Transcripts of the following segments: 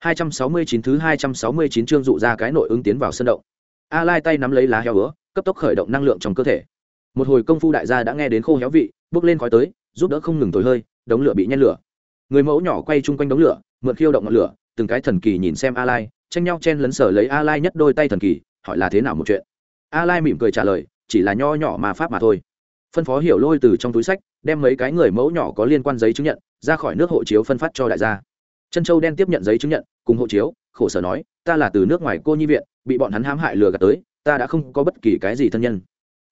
269 thứ 269 chương dụ ra cái nội ứng tiến vào sân động. A Lai tay nắm lấy lá heo hứa, cấp tốc khởi động năng lượng trong cơ thể. Một hồi công phu đại gia đã nghe đến khô héo vị, bước lên khói tới, giúp đỡ không ngừng thổi hơi, đống lửa bị nhen lửa. Người mẫu nhỏ quay chung quanh đống lửa, mượn khiêu động ngọn lửa, từng cái thần kỳ nhìn xem A Lai, tranh nhau chen lấn sở lấy A Lai nhất đôi tay thần kỳ, hỏi là thế nào một chuyện. A Lai mỉm cười trả lời, chỉ là nho nhỏ mà pháp mà thôi. Phân phó hiểu lôi từ trong túi sách, đem mấy cái người mẫu nhỏ có liên quan giấy chứng nhận, ra khỏi nước hộ chiếu phân phát cho đại gia chân châu đen tiếp nhận giấy chứng nhận, cùng hộ chiếu, khổ sở nói, ta là từ nước ngoài cô nhi viện, bị bọn hắn hãm hại lừa gạt tới, ta đã không có bất kỳ cái gì thân nhân.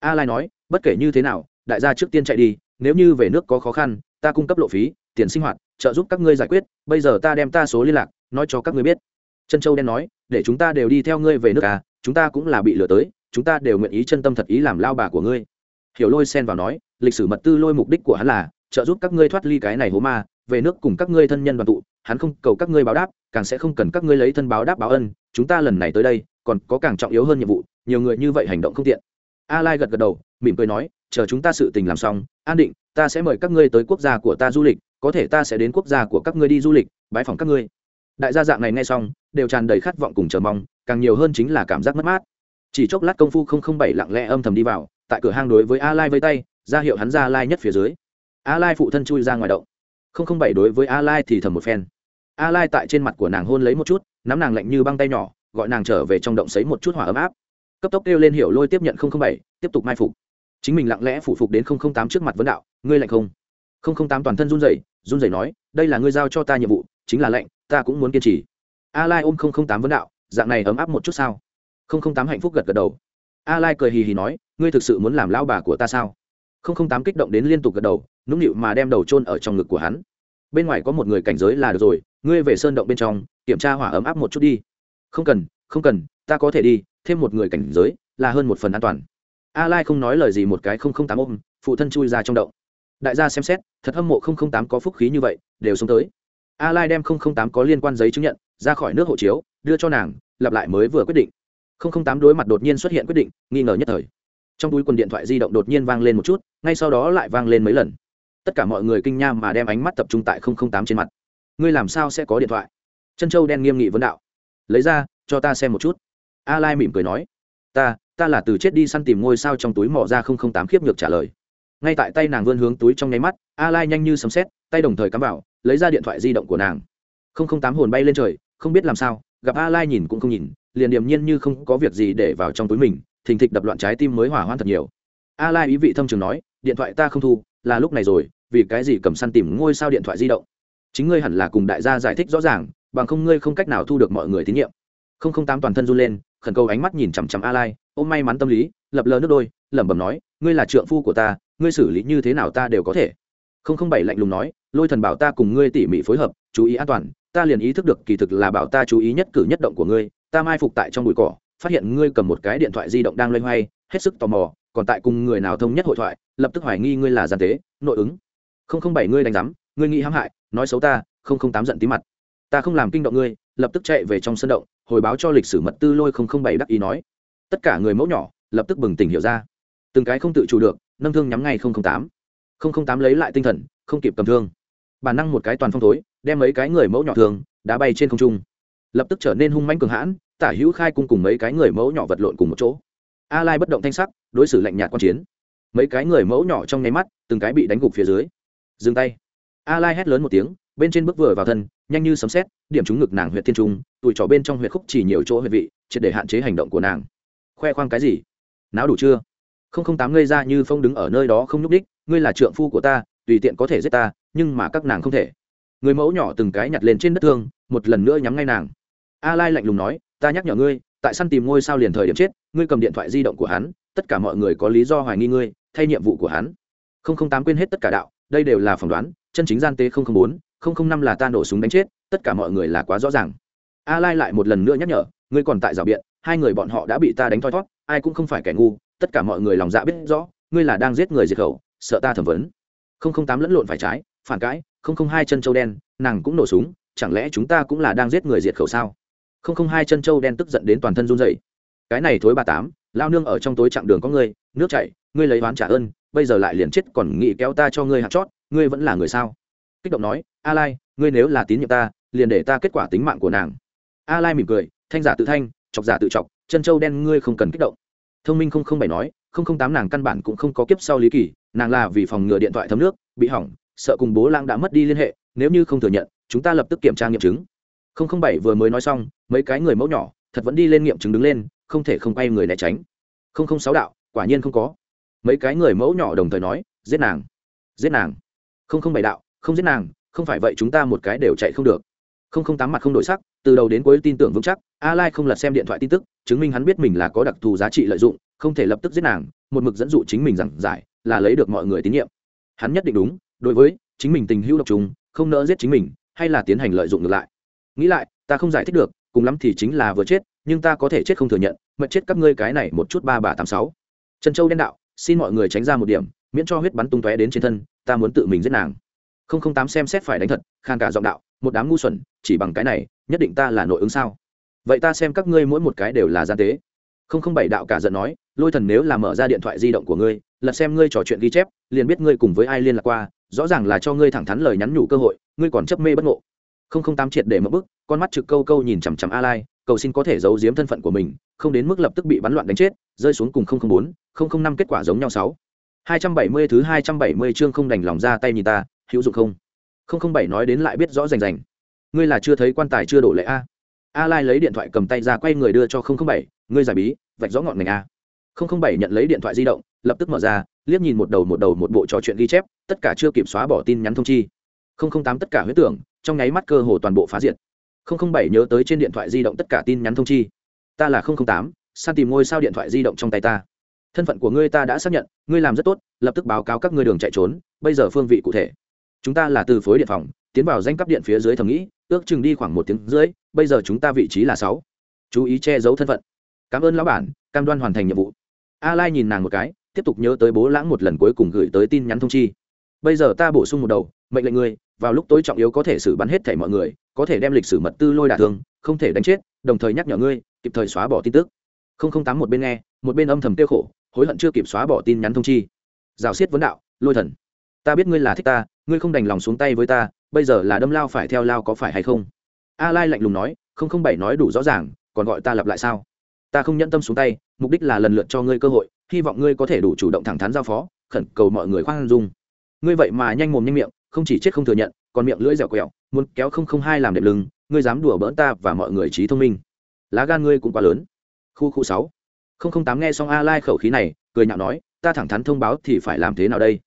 A lai nói, bất kể như thế nào, đại gia trước tiên chạy đi, nếu như về nước có khó khăn, ta cung cấp lộ phí, tiền sinh hoạt, trợ giúp các ngươi giải quyết, bây giờ ta đem ta số liên lạc, nói cho các ngươi biết. Chân châu đen nói, để chúng ta đều đi theo ngươi về nước à chúng ta cũng là bị lừa tới, chúng ta đều nguyện ý chân tâm thật ý làm lao bà của ngươi. Hiểu lôi xen vào nói, lịch sử mật tư lôi mục đích của hắn là trợ giúp các ngươi thoát ly cái này hố ma về nước cùng các ngươi thân nhân đoàn tụ, hắn không cầu các ngươi báo đáp, càng sẽ không cần các ngươi lấy thân báo đáp báo ân, chúng ta lần này tới đây, còn có càng trọng yếu hơn nhiệm vụ, nhiều người như vậy hành động không tiện. A lai gật gật đầu, mỉm cười nói, chờ chúng ta sự tình làm xong, an định, ta sẽ mời các ngươi tới quốc gia của ta du lịch, có thể ta sẽ đến quốc gia của các ngươi đi du lịch bãi phòng các ngươi. Đại gia dạng này nghe xong, đều tràn đầy khát vọng cùng chờ mong, càng nhiều hơn chính là cảm giác mất mát. Chỉ chốc lát công phu không không bảy lặng lẽ âm thầm đi vào, tại cửa hang đối với a lai vây tay, ra hiệu hắn ra lai nhất phía dưới. A lai phụ thân chui ra ngoài động không không bảy đối với a lai thì thầm một phen. A lai tại trên mặt của nàng hôn lấy một chút, nắm nàng lạnh như băng tay nhỏ, gọi nàng trở về trong động sấy một chút hỏa ấm áp. Cấp tốc kêu lên hiểu lôi tiếp nhận không không bảy, tiếp tục mai phục. Chính mình lặng lẽ phụ phục đến không không tám trước mặt vấn đạo, ngươi lạnh không? không không tám toàn thân run rẩy run rẩy nói, đây là ngươi giao cho ta nhiệm vụ, chính là lạnh, ta cũng muốn kiên trì. A lai ôm không không tám vấn đạo, dạng này ấm áp một chút sao? không không tám hạnh phúc gật gật đầu. A lai cười hì hì nói, ngươi thực sự muốn làm lão bà của ta sao? không không tám kích động đến liên tục gật đầu, nũng nịu mà đem đầu chôn ở trong ngực của hắn bên ngoài có một người cảnh giới là được rồi, ngươi về sơn động bên trong, kiểm tra hỏa ấm áp một chút đi. Không cần không cần, ta có thể đi, thêm một người cảnh giới, là hơn một phần an toàn. A lai không nói lời gì một cái không không tám ôm, phụ thân chui ra trong động. Đại gia xem xét, thật hâm mộ không không tám có phúc khí như vậy, đều xuống tới. A lai đem không không tám có liên quan giấy chứng nhận, ra khỏi nước hộ chiếu, đưa cho nàng, lặp lại mới vừa quyết định. Không không tám đối mặt đột nhiên xuất hiện quyết định, nghi ngờ nhất thời. Trong túi quần điện thoại di động đột nhiên vang lên một chút, ngay sau đó lại vang lên mấy lần tất cả mọi người kinh nha mà đem ánh mắt tập trung tại tám trên mặt. Ngươi làm sao sẽ có điện thoại? Chân châu đen nghiêm nghị vấn đạo. Lấy ra, cho ta xem một chút. A lai mỉm cười nói. Ta ta là từ chết đi săn tìm ngôi sao trong túi mỏ ra tám khiếp nhược trả lời. Ngay tại tay nàng vươn hướng túi trong nháy mắt, a lai nhanh như sấm xét tay đồng thời cắm vào, lấy ra điện thoại di động của nàng. tám hồn bay lên trời, không biết làm sao, gặp a lai nhìn cũng không nhìn, liền điềm nhiên như không có việc gì để vào trong túi mình, thình thịch đập loạn trái tim mới hỏa hoạn thật nhiều. A lai ý vị thâm trường nói, điện thoại ta không thu, là lúc này rồi vì cái gì cầm săn tìm ngôi sao điện thoại di động? Chính ngươi hẳn là cùng đại gia giải thích rõ ràng, bằng không ngươi không cách nào thu được mọi người tín nhiệm. Không không tám toàn thân run lên, khẩn cầu ánh mắt nhìn chằm chằm a lai ôm may mắn tâm lý, lập lờ nước đôi, lẩm bẩm nói, ngươi là trượng phu của ta, ngươi xử lý như thế nào ta đều có thể. Không không bảy lạnh lùng nói, lôi thần bảo ta cùng ngươi tỉ mỉ phối hợp, chú ý an toàn, ta liền ý thức được kỳ thực là bảo ta chú ý nhất cử nhất động của ngươi, ta mai phục tại trong bụi cỏ, phát hiện ngươi cầm một cái điện thoại di động đang loay hoay, hết sức tò mò, còn tại cùng người nào thông nhất hội thoại, lập tức hoài nghi ngươi là gian tế, nội ứng không không bảy ngươi đánh giám ngươi nghĩ hãm hại nói xấu ta không không tám giận tí mặt. Ta không làm kinh động ngươi lập tức chạy về trong sân động hồi báo cho lịch sử mật tư lôi không không bảy đắc ý nói. Tất cả người mẫu nhỏ lập tức bừng tỉnh hiểu ra. Từng cái không tự chủ được nâng thương nhắm ngay không không tám. Không không tám lấy lại tinh thần không kịp cầm thương. Bản năng một cái toàn phong thối, đem mấy cái người mẫu nhỏ thường đá bay trên không trung. Lập tức trở nên hung manh cường hãn tả hữu khai cung cùng mấy cái người mẫu nhỏ vật lộn cùng một chỗ. A lai bất động thanh sắc đối xử lạnh nhạt quan chiến. Mấy cái người mẫu nhỏ trong nháy mắt từng cái bị đánh gục phía dưới dừng tay. A lai hét lớn một tiếng, bên trên bước vừa vào thân, nhanh như sấm xét điểm trúng ngực nàng huyện thiên trung tụi trỏ bên trong huyện khúc chỉ nhiều chỗ huyện vị, triệt để hạn chế hành động của nàng. Khoe khoang cái gì? Náo đủ chưa? Không không tám ngây ra như phong đứng ở nơi đó không nhúc đích ngươi là trượng phu của ta, tùy tiện có thể giết ta, nhưng mà các nàng không thể. Người mẫu nhỏ từng cái nhặt lên trên đất thương, một lần nữa nhắm ngay nàng. A lai lạnh lùng nói, ta nhắc nhở ngươi, tại săn tìm ngôi sao liền thời điểm chết, ngươi cầm điện thoại di động của hắn, tất cả mọi người có lý do hoài nghi ngươi, thay nhiệm vụ của hắn. Không không tám quên hết tất cả đạo đây đều là phỏng đoán, chân chính gian tế không không bốn, không không năm là ta nổ súng đánh chết, tất cả mọi người là quá rõ ràng. A lai lại một lần nữa nhắc nhở, ngươi còn tại rào biện, hai người bọn họ đã bị ta đánh thoi thót, ai cũng không phải kẻ ngu, tất cả mọi người lòng dạ biết rõ, ngươi là đang giết người diệt khẩu, sợ ta thẩm vấn. không không tám lẫn lộn phải trái, phản cãi, không không hai chân châu đen, nàng cũng nổ súng, chẳng lẽ chúng ta cũng là đang giết người diệt khẩu sao? không không hai chân châu đen tức giận đến toàn thân run rẩy. Cái này thối ba tám lao nương ở trong tối chặng đường có ngươi, nước chảy, ngươi lấy oán trả ơn bây giờ lại liền chết còn nghĩ kéo ta cho ngươi hạt chót, ngươi vẫn là người sao? Kích động nói, a lai, ngươi nếu là tín nhiệm ta, liền để ta kết quả tính mạng của nàng. A lai mỉm cười, thanh giả tự thanh, chọc giả tự chọc, chân châu đen ngươi không cần kích động. Thông minh không không bảy nói, không không tám nàng căn bản cũng không có kiếp sau lý kỳ, nàng là vì phòng ngừa điện thoại thấm nước, bị hỏng, sợ cùng bố lang đã mất đi liên hệ, nếu như không thừa nhận, chúng ta lập tức kiểm tra nghiệm chứng. Không không bảy vừa mới nói xong, mấy cái người mẫu nhỏ, thật vẫn đi lên nghiệm chứng đứng lên, không thể không quay người né tránh. Không không sáu đạo, quả nhiên không có mấy cái người mẫu nhỏ đồng thời nói, giết nàng giết nàng. Không không bày đạo, không giết nàng, không phải vậy chúng ta một cái đều chạy không được. Không không tám mặt không đổi sắc, từ đầu đến cuối tin tưởng vững chắc, a lai không lật xem điện thoại tin tức, chứng minh hắn biết mình là có đặc thù giá trị lợi dụng, không thể lập tức giết nàng, một mực dẫn dụ chính mình rằng giải, là lấy được mọi người tín nhiệm. Hắn nhất định đúng, đối với chính mình tình hữu độc trùng, không nỡ giết chính mình, hay là tiến hành lợi dụng ngược lại. Nghĩ lại, ta không giải thích được, cùng lắm thì chính là vừa chết, nhưng ta có thể chết không thừa nhận mật chết các ngươi cái này một chút ba bà tám, sáu. Trần châu đen đạo xin mọi người tránh ra một điểm, miễn cho huyết bắn tung tóe đến trên thân, ta muốn tự mình giết nàng. Không không tám xem xét phải đánh thật khan cả giọng đạo, một đám ngu xuẩn, chỉ bằng cái này, nhất định ta là nội ứng sao? Vậy ta xem các ngươi mỗi một cái đều là gian tế. Không không bảy đạo cả giận nói, lôi thần nếu là mở ra điện thoại di động của ngươi, lật xem ngươi trò chuyện ghi chép, liền biết ngươi cùng với ai liên lạc qua, rõ ràng là cho ngươi thẳng thắn lời nhắn nhủ cơ hội, ngươi còn chấp mê bất ngộ. Không không tám triệt để mất bức, con mắt trực câu câu nhìn chằm chằm a lai, cầu xin có thể giấu giếm thân phận của mình không đến mức lập tức bị bắn loạn đánh chết, rơi xuống cùng không không bốn, không không năm kết quả giống nhau sáu. hai trăm bảy mươi thứ hai trăm bảy mươi chương không đành lòng ra tay nhìn ta, hữu dụng không? Không không bảy nói đến lại biết rõ rành rành. Ngươi là chưa thấy quan tài chưa đổ lệ a? A lai lấy điện thoại cầm tay ra quay người đưa cho không không bảy, ngươi giải bí, vạch rõ ngọn ngành a. Không không bảy nhận lấy điện thoại di động, lập tức mở ra, liếc nhìn một đầu một đầu một bộ trò chuyện ghi chép, tất cả chưa kịp xóa bỏ tin nhắn thông chi. Không không tám tất cả huyết tưởng, trong nháy mắt cơ hồ toàn bộ phá diệt. Không không bảy nhớ tới trên điện thoại di động tất cả tin nhắn thông chi ta là không không tám, san tìm ngôi sao điện thoại di động trong tay ta. Thân phận của ngươi ta đã xác nhận, ngươi làm rất tốt, lập tức báo cáo các ngươi đường chạy trốn, bây giờ phương vị cụ thể. Chúng ta là từ phối điện phòng, tiến vào danh cấp điện phía dưới thầm nghĩ, ước chừng đi khoảng một tiếng rưỡi, bây giờ chúng ta vị trí là sáu. Chú ý che giấu thân phận. Cảm ơn lão bản, cam đoan hoàn thành nhiệm vụ. A lai nhìn nàng một cái, tiếp tục nhớ tới bố lãng một lần cuối cùng gửi tới tin nhắn thông chi. Bây giờ ta bổ sung một đầu, mệnh lệnh ngươi, vào lúc tối trọng yếu có thể xử bắn hết thảy mọi người, có thể đem lịch sử mật tư lôi đả thương, không thể đánh chết, đồng thời nhắc nhở ngươi kịp thời xóa bỏ tin tức. Không không tám một bên nghe, một bên âm thầm tiêu khổ, hối hận chưa kịp xóa bỏ tin nhắn thông chi. Rào xiết vấn đạo, lôi thần, ta biết ngươi là thích ta, ngươi không đành lòng xuống tay với ta, bây giờ là đâm lao phải theo lao có phải hay không? A lai lạnh lùng nói, không không bảy nói đủ rõ ràng, còn gọi ta lặp lại sao? Ta không nhẫn tâm xuống tay, mục đích là lần lượt cho ngươi cơ hội, hy vọng ngươi có thể đủ chủ động thẳng thắn giao phó, khẩn cầu mọi người khoan dung. Ngươi vậy mà nhanh mồm nhanh miệng, không chỉ chết không thừa nhận, còn miệng lưỡi dẻo quẹo, muốn kéo không không hai làm đẹp lưng, ngươi dám đùa bỡn ta và mọi người trí thông minh lá gan ngươi cũng quá lớn. Khu khu sáu. Không không tám nghe xong a lai khẩu khí này, cười nhạo nói, ta thẳng thắn thông báo thì phải làm thế nào đây?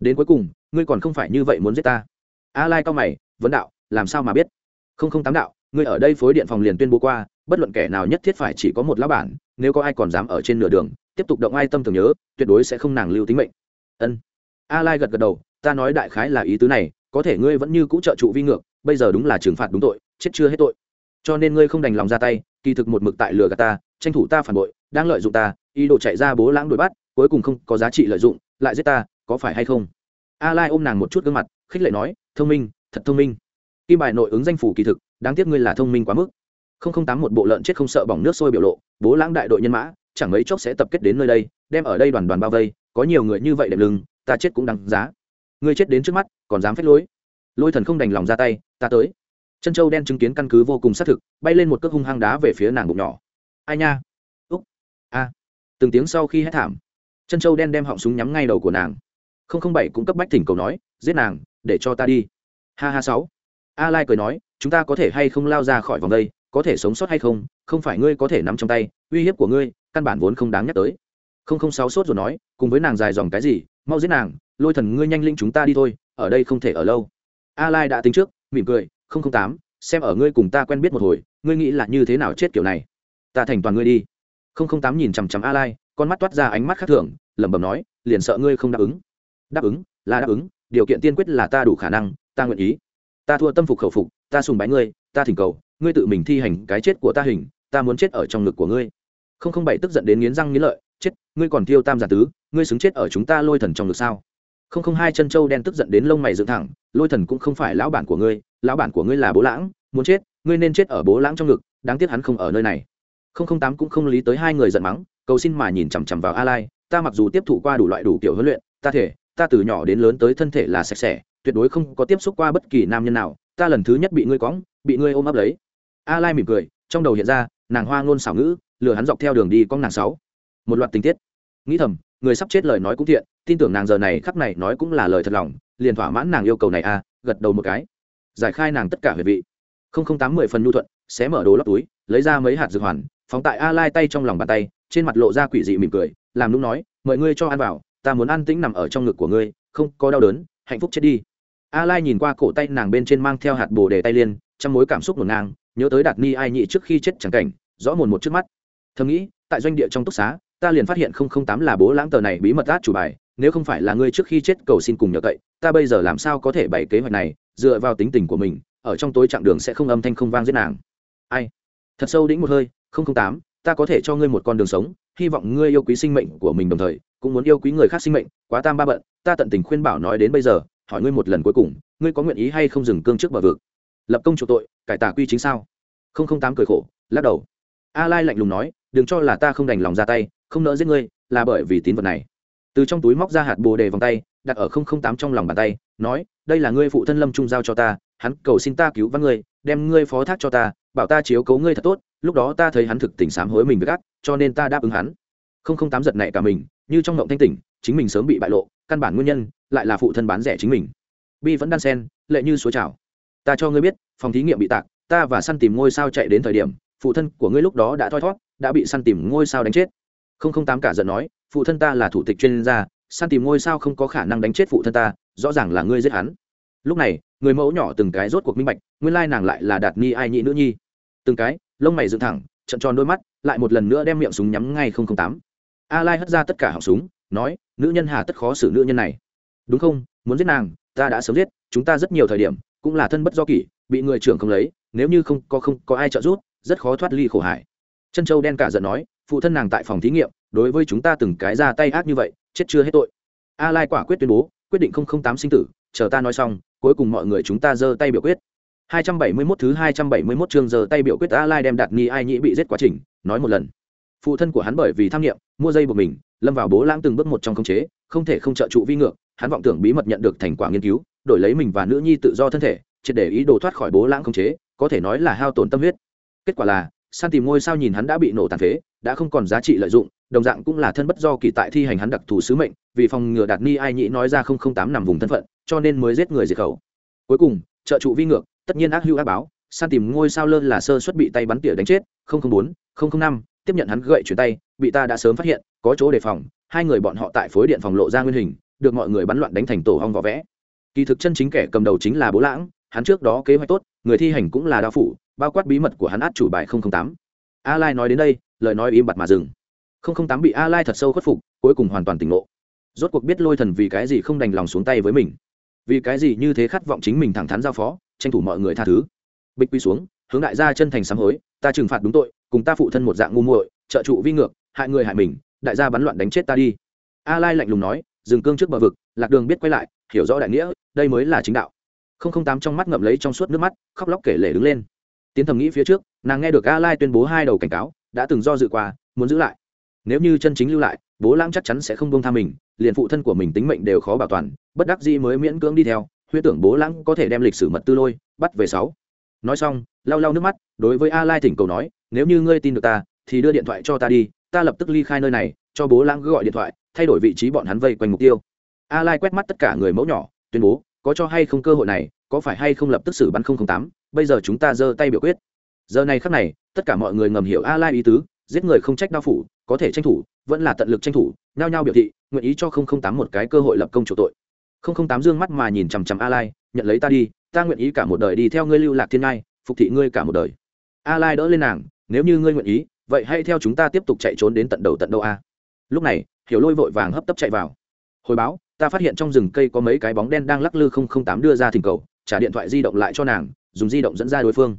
Đến cuối cùng, ngươi còn không phải như vậy muốn giết ta. A lai cao mày, vấn đạo, làm sao mà biết? Không không tám đạo, ngươi ở đây phối điện phòng liền tuyên bố qua, bất luận kẻ nào nhất thiết phải chỉ có một lá bản, nếu có ai còn dám ở trên nửa đường, tiếp tục động ai tâm tưởng nhớ, tuyệt đối sẽ không nàng lưu tính mệnh. Ân. A lai gật gật đầu, ta nói đại khái là ý tứ này, có thể ngươi vẫn như cũ trợ trụ vi ngược, bây giờ đúng là trừng phạt đúng tội, chết chưa hết tội cho nên ngươi không đành lòng ra tay, kỳ thực một mực tại lừa gạt ta, tranh thủ ta phản bội, đang lợi dụng ta, ý đồ chạy ra bố lãng đuổi bắt, cuối cùng không có giá trị lợi dụng, lại giết ta, có phải hay không? A lai ôm nàng một chút gương mặt, khích lệ nói, thông minh, thật thông minh. Kim bài nội ứng danh phủ kỳ thực, đáng tiếc ngươi là thông minh quá mức. Không không tám một bộ lợn chết không sợ bỏng nước sôi biểu lộ, bố lãng đại đội nhân mã, chẳng mấy chốc sẽ tập kết đến nơi đây, đem ở đây đoàn đoàn bao vây, có nhiều người như vậy đẹp lưng, ta chết cũng đáng giá. Ngươi chết đến trước mắt, còn dám phép lối. Lôi thần không đành lòng ra tay, ta tới chân châu đen chứng kiến căn cứ vô cùng xác thực, bay lên một cước hung hăng đá về phía nàng bụng nhỏ. Ai nha? Úc. A. Từng tiếng sau khi hét thảm, chân châu đen đem họng súng nhắm ngay đầu của nàng. Không không bảy cũng cấp bách thỉnh cầu nói, giết nàng, để cho ta đi. Ha ha sáu. A lai cười nói, chúng ta có thể hay không lao ra khỏi vòng đây, có thể sống sót hay không không phải ngươi có thể nắm trong tay, uy hiếp của ngươi, căn bản vốn không đáng nhắc tới. Không không sáu sốt rồi nói, cùng với nàng dài dòng cái gì, mau giết nàng, lôi thần ngươi nhanh linh chúng ta đi thôi, ở đây không thể ở lâu. A lai đã tính trước, mỉm cười không không tám, xem ở ngươi cùng ta quen biết một hồi, ngươi nghĩ là như thế nào chết kiểu này? Ta thành toàn ngươi đi. không không tám nhìn chằm chằm a lai, con mắt toát ra ánh mắt khác thường, lẩm bẩm nói, liền sợ ngươi không đáp ứng. Đáp ứng, là đáp ứng, điều kiện tiên quyết là ta đủ khả năng, ta nguyện ý. Ta thua tâm phục khẩu phục, ta sùng bái ngươi, ta thỉnh cầu, ngươi tự mình thi hành cái chết của ta hình, ta muốn chết ở trong ngực của ngươi. không không bảy tức giận đến nghiến răng nghiến lợi, chết, ngươi còn thiêu tam giả tứ, ngươi xứng chết ở chúng ta lôi thần trong ngực sao? Không không hai chân châu đen tức giận đến lông mày dựng thẳng, lôi thần cũng không phải lão bản của ngươi, lão bản của ngươi là bố lãng, muốn chết, ngươi nên chết ở bố lãng trong ngực, đáng tiếc hắn không ở nơi này. Không không tám cũng không lý tới hai người giận mắng, cầu xin mà nhìn chằm chằm vào a lai ta mặc dù tiếp thụ qua đủ loại đủ kiểu huấn luyện, ta thể, ta từ nhỏ đến lớn tới thân thể là sạch sẽ, tuyệt đối không có tiếp xúc qua bất kỳ nam nhân nào, ta lần thứ nhất bị ngươi cõng, bị ngươi ôm ấp lấy. A lai mỉm cười, trong đầu hiện ra, nàng hoa ngôn xảo ngữ, lừa hắn dọc theo đường đi con nàng sáu. Một loạt tình tiết. Nghĩ thầm người sắp chết lời nói cũng thiện, tin tưởng nàng giờ này khắc này nói cũng là lời thật lòng, liền thỏa mãn nàng yêu cầu này a gật đầu một cái. Giải khai nàng tất cả về vị. Không không tám mười phần nhu thuận, xé mở đồ lóc túi, lấy ra mấy hạt dược hoàn, phóng tại a lai tay trong lòng bàn tay, trên mặt lộ ra quỷ dị mỉm cười, làm lúc nói mời ngươi cho ăn vào, ta muốn ăn tĩnh nằm ở trong ngực của ngươi, không có đau đớn, hạnh phúc chết đi. A lai nhìn qua cổ tay nàng bên trên mang theo hạt bồ đề tay liên, trong mối cảm xúc ngổn ngang, nhớ tới đạt ni ai nhị trước khi chết chẳng cảnh, rõ mồn một trước mắt. Thầm nghĩ, tại doanh địa trong túc xá ta liền phát hiện không không tám là bố lãng tờ này bí mật át chủ bài, nếu không phải là ngươi trước khi chết cầu xin cùng nhờ cậy, ta bây giờ làm sao có thể bày kế hoạch này, dựa vào tính tình của mình, ở trong tối chặng đường sẽ không âm thanh không vang giết nàng. Ai? Thật sâu đĩnh một hơi, không không tám, ta có thể cho ngươi một con đường sống, hy vọng ngươi yêu quý sinh mệnh của mình đồng thời, cũng muốn yêu quý người khác sinh mệnh, quá tam ba bận, ta tận tình khuyên bảo nói đến bây giờ, hỏi ngươi một lần cuối cùng, ngươi có nguyện ý hay không dừng cương trước bờ vực? Lập công chủ tội, cải tà quy chính sao? Không không tám cười khổ, lắc đầu. A lai lạnh lùng nói, đừng cho là ta không đành lòng ra tay không nỡ giết ngươi, là bởi vì tín vật này. Từ trong túi móc ra hạt bồ đề vòng tay, đặt ở không không tám trong lòng bàn tay, nói, đây là ngươi phụ thân lâm trung giao cho ta, hắn cầu xin ta cứu vãn ngươi, đem ngươi phó thác cho ta, bảo ta chiếu cố ngươi thật tốt, lúc đó ta thấy hắn thực tình sám hối mình với gắt cho nên ta đáp ứng hắn. Không không tám giật nảy cả mình, như trong ngộng thanh tỉnh, chính mình sớm bị bại lộ, căn bản nguyên nhân lại là phụ thân bán rẻ chính mình. Bi vẫn đan sen, lệ như suối trào. Ta cho ngươi biết, phòng thí nghiệm bị tạc, ta và săn tìm ngôi sao chạy đến thời điểm, phụ thân của ngươi lúc đó đã thoi thót, đã bị săn tìm ngôi sao đánh chết không không tám cả giận nói, phụ thân ta là thủ tịch chuyên gia, săn tìm ngôi sao không có khả năng đánh chết phụ thân ta, rõ ràng là ngươi giết hắn. Lúc này, người mẫu nhỏ từng cái rốt cuộc minh bạch, nguyên lai nàng lại là đạt ni ai nhị nữ nhi. Từng cái, lông mày dựng thẳng trận tròn đôi mắt, lại một lần nữa đem miệng súng nhắm ngay không không tám. A lai hất ra tất cả họng súng, nói, nữ nhân hà tất khó xử nữ nhân này. Đúng không, muốn giết nàng, ta đã sớm giết, chúng ta rất nhiều thời điểm, cũng là thân bất do kỷ, bị người trưởng không lấy, nếu như không có không có ai trợ giúp, rất khó thoát ly khổ hải. Chân châu đen cả giận nói phụ thân nàng tại phòng thí nghiệm đối với chúng ta từng cái ra tay ác như vậy chết chưa hết tội a lai quả quyết tuyên bố quyết định không không tám sinh tử chờ ta nói xong cuối cùng mọi người chúng ta giơ tay biểu quyết 271 thứ 271 chương giơ tay biểu quyết A Lai đem đạt ni ai nhĩ bị giết quá trình, nói một lần. Phụ thân của hắn bởi vì tham nghiệm, mua dây buộc mình, lâm vào bố lãng từng bước một trong khống chế, không thể không trợ trụ vi ngược, hắn vọng tưởng bí mật nhận được thành quả nghiên cứu, đổi lấy mình và nữ nhi tự do thân thể, triệt để ý đồ thoát khỏi bố lãng khống chế, có thể nói là hao tổn tâm huyết. Kết quả là, san tìm ngôi sao nhìn hắn đã bị nổ tàn phế, đã không còn giá trị lợi dụng, đồng dạng cũng là thân bất do kỳ tại thi hành hắn đặc thù sứ mệnh, vì phòng ngừa đạt ni ai nhĩ nói ra không không tám nằm vùng thân phận, cho nên mới giết người diệt khẩu. Cuối cùng, trợ trụ vi ngược, tất nhiên ác hữu ác báo san tìm ngôi sao lơ là sơ xuất bị tay bắn tỉa đánh chết không không bốn không không năm tiếp nhận hắn gậy chuyển tay bị ta đã sớm phát hiện có chỗ đề phòng hai người bọn họ tại phối điện phòng lộ ra nguyên hình được mọi người bắn loạn đánh thành tổ hong vỏ vẽ kỳ thực chân chính kẻ cầm đầu chính là bố lãng hắn trước đó kế hoạch tốt người thi hành cũng là đao phủ bao quát bí mật của hắn át chủ bài tám. A lai nói đến đây, lời nói im bặt mà dừng. tám bị a lai thật sâu khuất phục, cuối cùng hoàn toàn tỉnh ngộ. Rốt cuộc biết lôi thần vì cái gì không đành lòng xuống tay với mình. Vì cái gì như thế khát vọng chính mình thẳng thắn giao phó, tranh thủ mọi người tha thứ. Bịch quy xuống, hướng đại gia chân thành sám hối, ta trừng phạt đúng tội, cùng ta phụ thân một dạng ngu muội, trợ trụ vi ngược, hại người hại mình, đại gia bắn loạn đánh chết ta đi. A lai lạnh lùng nói, dừng cương trước bờ vực, lạc đường biết quay lại, hiểu rõ đại nghĩa, đây mới là chính đạo. không không tám trong mắt ngậm lấy trong suốt nước mắt, khóc lóc kể lể đứng lên tiến thầm nghĩ phía trước, nàng nghe được a lai tuyên bố hai đầu cảnh cáo, đã từng do dự qua, muốn giữ lại. Nếu như chân chính lưu lại, bố lãng chắc chắn sẽ không bông tha mình, liền phụ thân của mình tính mệnh đều khó bảo toàn, bất đắc dĩ mới miễn cưỡng đi theo, huyết tưởng bố lãng có thể đem lịch sử mật tư lôi, bắt về sáu. Nói xong, lau lau nước mắt, đối với a lai thỉnh cầu nói, nếu như ngươi tin được ta, thì đưa điện thoại cho ta đi, ta lập tức ly khai nơi này, cho bố lãng gọi điện thoại, thay đổi vị trí bọn hắn vây quanh mục tiêu. A lai quét mắt tất cả người mẫu nhỏ, tuyên bố, có cho hay không cơ hội này, có phải hay không lập tức xử bắn không tám? Bây giờ chúng ta giơ tay biểu quyết. Giờ này khắc này, tất cả mọi người ngầm hiểu a lai ý tứ, giết người không trách đao phủ, có thể tranh thủ, vẫn là tận lực tranh thủ, nhao nhao biểu thị, nguyện ý cho không không tám một cái cơ hội lập công chủ tội. không không tám dương mắt mà nhìn chằm chằm a lai, nhận lấy ta đi, ta nguyện ý cả một đời đi theo ngươi lưu lạc thiên ngai, phục thị ngươi cả một đời. A lai đỡ lên nàng, nếu như ngươi nguyện ý, vậy hãy theo chúng ta tiếp tục chạy trốn đến tận đầu tận đâu a. Lúc này, hiểu lôi vội vàng hấp tấp chạy vào. Hồi báo, ta phát hiện trong rừng cây có mấy cái bóng đen đang lắc lư không không tám đưa ra thỉnh cầu, trả điện thoại di động lại cho nàng dùng di động dẫn ra đối phương.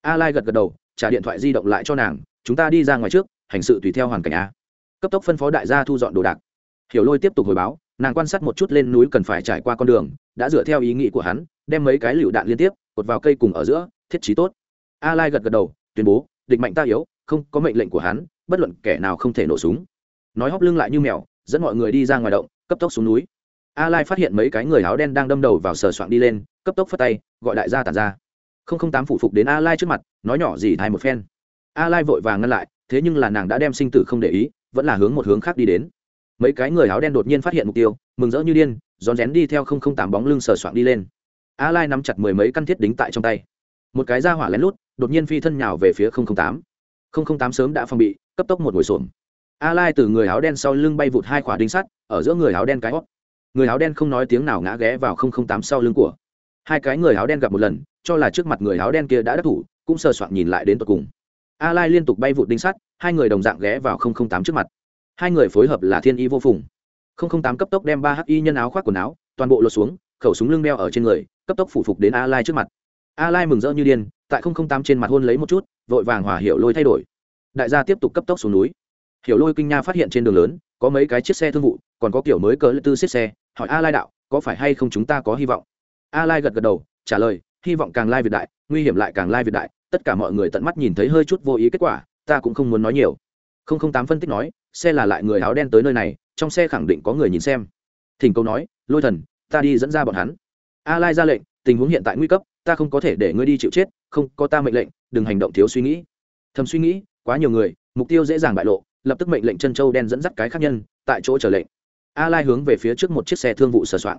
A lai gật gật đầu, trả điện thoại di động lại cho nàng, chúng ta đi ra ngoài trước, hành sự tùy theo hoàn cảnh a. Cấp tốc phân phó đại gia thu dọn đồ đạc. Hiểu lôi tiếp tục hồi báo, nàng quan sát một chút lên núi cần phải trải qua con đường, đã dựa theo ý nghĩ của hắn, đem mấy cái lựu đạn liên tiếp, cột vào cây cùng ở giữa, thiết trí tốt. A lai gật gật đầu, tuyên bố, địch mạnh ta yếu, không có mệnh lệnh của hắn, bất luận kẻ nào không thể nổ súng. Nói hóp lưng lại như mèo, dẫn mọi người đi ra ngoài động, cấp tốc xuống núi. A lai phát hiện mấy cái người áo đen đang đâm đầu vào sờ soạn đi lên, cấp tốc phất tay, gọi đại gia tản ra không không tám phụ phục đến a lai trước mặt, nói nhỏ gì thai một phen. A lai vội vàng ngăn lại, thế nhưng là nàng đã đem sinh tử không để ý, vẫn là hướng một hướng khác đi đến. Mấy cái người áo đen đột nhiên phát hiện mục tiêu, mừng rỡ như điên, rón rén đi theo không không tám bóng lưng sờ soạng đi lên. A lai nắm chặt mười mấy căn thiết đính tại trong tay. Một cái ra hỏa lén lút, đột nhiên phi thân nhào về phía không không tám. Không không tám sớm đã phòng bị, cấp tốc một ngồi xổm. A lai từ người áo đen sau lưng bay vụt hai quả đinh sắt, ở giữa người áo đen cái hót. Người áo đen không nói tiếng nào ngã ghé vào không không tám sau lưng của. Hai cái người áo đen gặp một lần cho là trước mặt người áo đen kia đã đắc thủ, cũng sờ soạn nhìn lại đến tận cùng. A lai liên tục bay vụt đinh sắt, hai người đồng dạng ghé vào không không tám trước mặt. Hai người phối hợp là thiên y vô phùng. Không không tám cấp tốc đem ba hắc y nhân áo khoác quần áo, toàn bộ lột xuống, khẩu súng lưng đeo ở trên người, cấp tốc phủ phục đến a lai trước mặt. A lai mừng rỡ như điên, tại không không tám trên mặt hôn lấy một chút, vội vàng hòa hiệu lôi thay đổi. Đại gia tiếp tục cấp tốc xuống núi. Hiểu lôi kinh nha phát hiện trên đường lớn, có mấy cái chiếc xe thương vụ, còn có kiểu mới cỡ tư xiết xe, hỏi a lai đạo, có phải hay không chúng ta có hy vọng? A lai gật gật đầu, trả lời hy vọng càng lai việt đại, nguy hiểm lại càng lai việt đại, tất cả mọi người tận mắt nhìn thấy hơi chút vô ý kết quả, ta cũng không muốn nói nhiều. Không không tám phân tích nói, xe là lại người áo đen tới nơi này, trong xe khẳng định có người nhìn xem. Thỉnh câu nói, lôi thần, ta đi dẫn ra bọn hắn. A lai ra lệnh, tình huống hiện tại nguy cấp, ta không có thể để ngươi đi chịu chết, không, có ta mệnh lệnh, đừng hành động thiếu suy nghĩ. Thầm suy nghĩ, quá nhiều người, mục tiêu dễ dàng bại lộ, lập tức mệnh lệnh chân châu đen dẫn dắt cái khác nhân, tại chỗ trở lệnh. A lai hướng về phía trước một chiếc xe thương vụ sửa soạn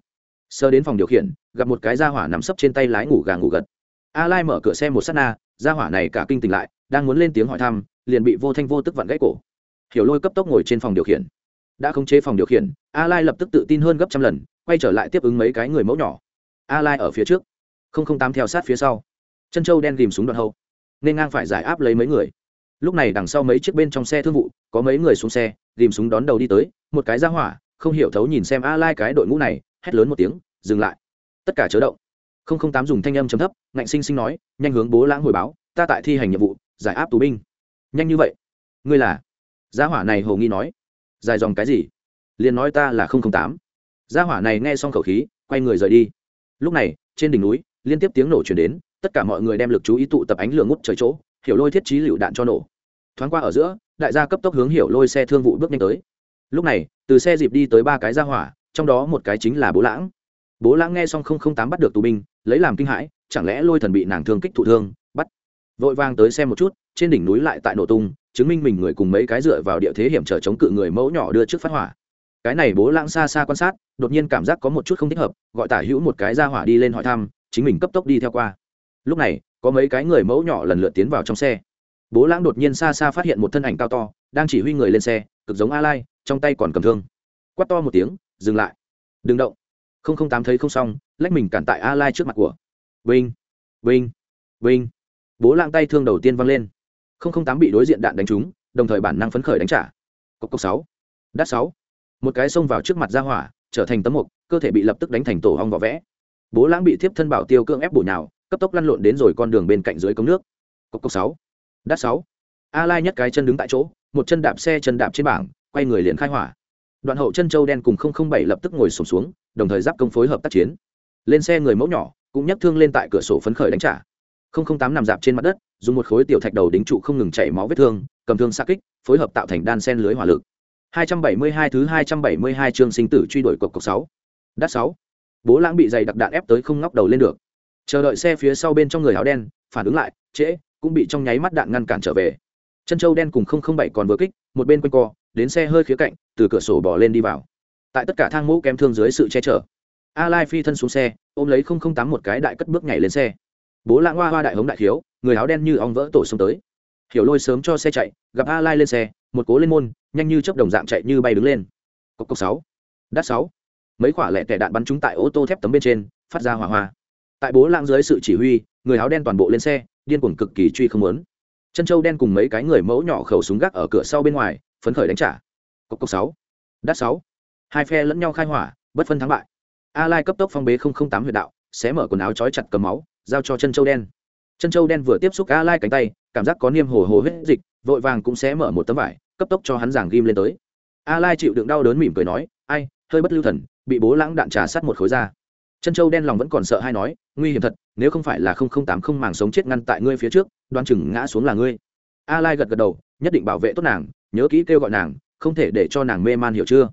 sơ đến phòng điều khiển, gặp một cái ra hỏa nằm sấp trên tay lái ngủ gà ngủ gật. A lai mở cửa xe một sát na ra hỏa này cả kinh tỉnh lại, đang muốn lên tiếng hỏi thăm, liền bị vô thanh vô tức vặn gãy cổ. Hiểu lôi cấp tốc ngồi trên phòng điều khiển. Đã khống chế phòng điều khiển, a lai lập tức tự tin hơn gấp trăm lần, quay trở lại tiếp ứng mấy cái người mẫu nhỏ. A lai ở phía trước, không không tám theo sát phía sau. Chân châu đen ghìm súng đoạn hậu, nên ngang phải giải áp lấy mấy người. Lúc này đằng sau mấy chiếc bên trong xe thương vụ, có mấy người xuống xe ghìm súng đón đầu đi tới, một cái ra hỏa, không hiểu thấu nhìn xem a lai cái đội ngũ này hét lớn một tiếng, dừng lại. Tất cả chớ động. Không không tám dùng thanh âm chấm thấp, ngạnh sinh sinh nói, nhanh hướng bố lãng hồi báo, ta tại thi hành nhiệm vụ, giải áp tù binh. Nhanh như vậy? Ngươi là? Gia hỏa này hồ nghi nói. Dài dòng cái gì? Liền nói ta là không không tám. Gia hỏa này nghe xong khẩu khí, quay người rời đi. Lúc này, trên đỉnh núi, liên tiếp tiếng nổ chuyển đến, tất cả mọi người đem lực chú ý tụ tập ánh lửa ngút trời chỗ, hiểu lôi thiết trí lựu đạn cho nổ. Thoáng qua ở giữa, đại gia cấp tốc hướng hiểu lôi xe thương vụ bước nhanh tới. Lúc này, từ xe dịp đi tới ba cái gia hỏa trong đó một cái chính là bố lãng. Bố lãng nghe xong không không tám bắt được tù binh, lấy làm kinh hãi, chẳng lẽ lôi thần bị nàng thương kích thụ thương, bắt. Vội vàng tới xem một chút, trên đỉnh núi lại tại nổ tung, chứng minh mình người cùng mấy cái dựa vào địa thế hiểm trở chống cự người mẫu nhỏ đưa trước phát hỏa. Cái này bố lãng xa xa quan sát, đột nhiên cảm giác có một chút không thích hợp, gọi tả hữu một cái ra hỏa đi lên hỏi thăm, chính mình cấp tốc đi theo qua. Lúc này, có mấy cái người mẫu nhỏ lần lượt tiến vào trong xe. Bố lãng đột nhiên xa xa phát hiện một thân ảnh cao to, đang chỉ huy người lên xe, cực giống a lai, trong tay còn cầm thương. Quát to một tiếng dừng lại. Đừng động. Không không tám thấy không xong, lách mình cản tại a lai trước mặt của. Vinh vinh vinh. Bố lãng tay thương đầu tiên văng lên. Không không tám bị đối diện đạn đánh trúng, đồng thời bản năng phấn khởi đánh trả. Cốc cốc sáu. Đắt sáu. Một cái xông vào trước mặt ra hỏa, trở thành tấm mục, cơ thể bị lập tức đánh thành tổ hong vỏ vẽ. Bố lãng bị thiếp thân bảo tiêu cưỡng ép bổ nhào, cấp tốc lăn lộn đến rồi con đường bên cạnh dưới cống nước. Cốc cốc sáu. Đắt sáu. A lai nhất cái chân đứng tại chỗ, một chân đạp xe chân đạp trên bảng, quay người liền khai hỏa đoạn hậu chân châu đen cùng không không bảy lập tức ngồi sổm xuống, xuống đồng thời giáp công phối hợp tác chiến lên xe người mẫu nhỏ cũng nhấc thương lên tại cửa sổ phấn khởi đánh trả không không tám nằm dạp trên mặt đất dùng một khối tiểu thạch đầu đính trụ không ngừng chảy máu vết thương cầm thương xa kích phối hợp tạo thành đan sen lưới hỏa lực 272 thứ 272 chương sinh tử truy đuổi cục cục 6. Đát 6. Bố Lãng bị dày đặc đạn ép tới không ngóc đầu lên được. Chờ đợi xe phía sau bên trong người áo đen, phản ứng lại, trễ, cũng bị trong nháy mắt đạn ngăn cản trở về. Chân Châu đen cùng 007 còn vừa kích, một bên quanh co, đến xe hơi khía cạnh, từ cửa sổ bỏ lên đi vào. Tại tất cả thang mũ kém thương dưới sự che chở, A Lai phi thân xuống xe, ôm lấy 008 một cái đại cất bước nhảy lên xe. Bố Lãng hoa hoa đại hống đại thiếu, người áo đen như ong vỡ tổ xông tới. Hiểu Lôi sớm cho xe chạy, gặp A Lai lên xe, một cố lên môn, nhanh như chớp đồng dạng chạy như bay đứng lên cốc cốc sáu đắt sáu mấy quả lẻ tẻ đạn bắn trúng tại ô tô thép tấm bên trên phát ra hỏa hoa tại bố lãng dưới sự chỉ huy người áo đen toàn bộ lên xe điên cuồng cực kỳ truy không muốn chân châu đen cùng mấy cái người mẫu nhỏ khẩu súng gác ở cửa sau bên ngoài phấn khởi đánh trả. Cốc cốc sáu đắt sáu. Hai phe lẫn nhau khai hỏa, bất phân thắng bại. A lai cấp tốc phong bế không không tám huyệt đạo, xé mở quần áo trói chặt cầm máu, giao cho chân châu đen. Chân châu đen vừa tiếp xúc a lai cánh tay, cảm giác có niêm hồ hồ huyết dịch, vội vàng cũng xé mở một tấm vải, cấp tốc cho hắn giảng ghim lên tới. A lai chịu đựng đau đớn mỉm cười nói, ai, hơi bất lưu thần, bị bố lãng đạn trà sát một khối da. Chân châu đen lòng vẫn còn sợ hay nói, nguy hiểm thật, nếu không phải là không không tám không màng sống chết ngăn tại ngươi phía trước đoan chừng ngã xuống là ngươi. A lai gật gật đầu, nhất định bảo vệ tốt nàng nhớ kỹ kêu gọi nàng, không thể để cho nàng mê man hiểu chưa?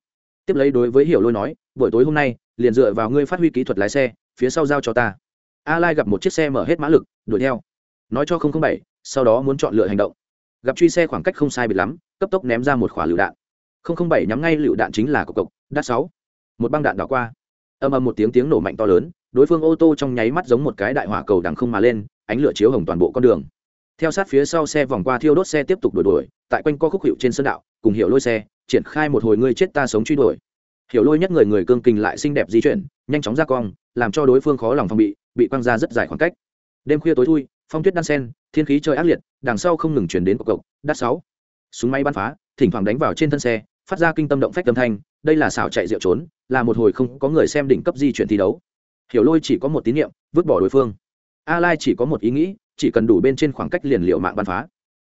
Tiếp lấy đối với hiểu lôi nói, buổi tối hôm nay, liền dựa vào ngươi phát huy kỹ thuật lái xe, phía sau giao cho ta. A lai gặp một chiếc xe mở hết mã lực, đuổi theo. Nói cho không không bảy, sau đó muốn chọn lựa hành động. Gặp truy xe khoảng cách không sai biệt lắm, cấp tốc ném ra một quả lựu đạn. Không không bảy nhắm ngay lựu đạn chính là cộc cộc, đắt sáu. Một băng đạn đảo qua. Âm âm một tiếng tiếng nổ mạnh to lớn, đối phương ô tô trong nháy mắt giống một cái đại hỏa cầu đằng không mà lên, ánh lửa chiếu hồng toàn bộ con đường theo sát phía sau xe vòng qua thiêu đốt xe tiếp tục đuổi đuổi, tại quanh co khúc hiệu trên sân đạo, cùng hiệu lôi xe, triển khai một hồi ngươi chết ta sống truy đuổi. Hiểu lôi nhất người người cương kình lại xinh đẹp di chuyển, nhanh chóng ra cong, làm cho đối phương khó lòng phòng bị bị quăng ra rất dài khoảng cách. Đêm khuya tối thui, phong tuyết đan sen, thiên khí chơi ác liệt, đằng sau không ngừng chuyển đến cộc cộc, đắt sáu. Súng máy bắn phá, thỉnh thoảng đánh vào trên thân xe, phát ra kinh tâm động phách âm thanh, đây là xảo chạy rượu trốn, là một hồi không có người xem đỉnh cấp di chuyển thi đấu. Hiểu lôi chỉ có một tín nhiệm vứt bỏ đối phương. A lai chỉ có một ý nghĩ chỉ cần đủ bên trên khoảng cách liền liệu mạng bắn phá.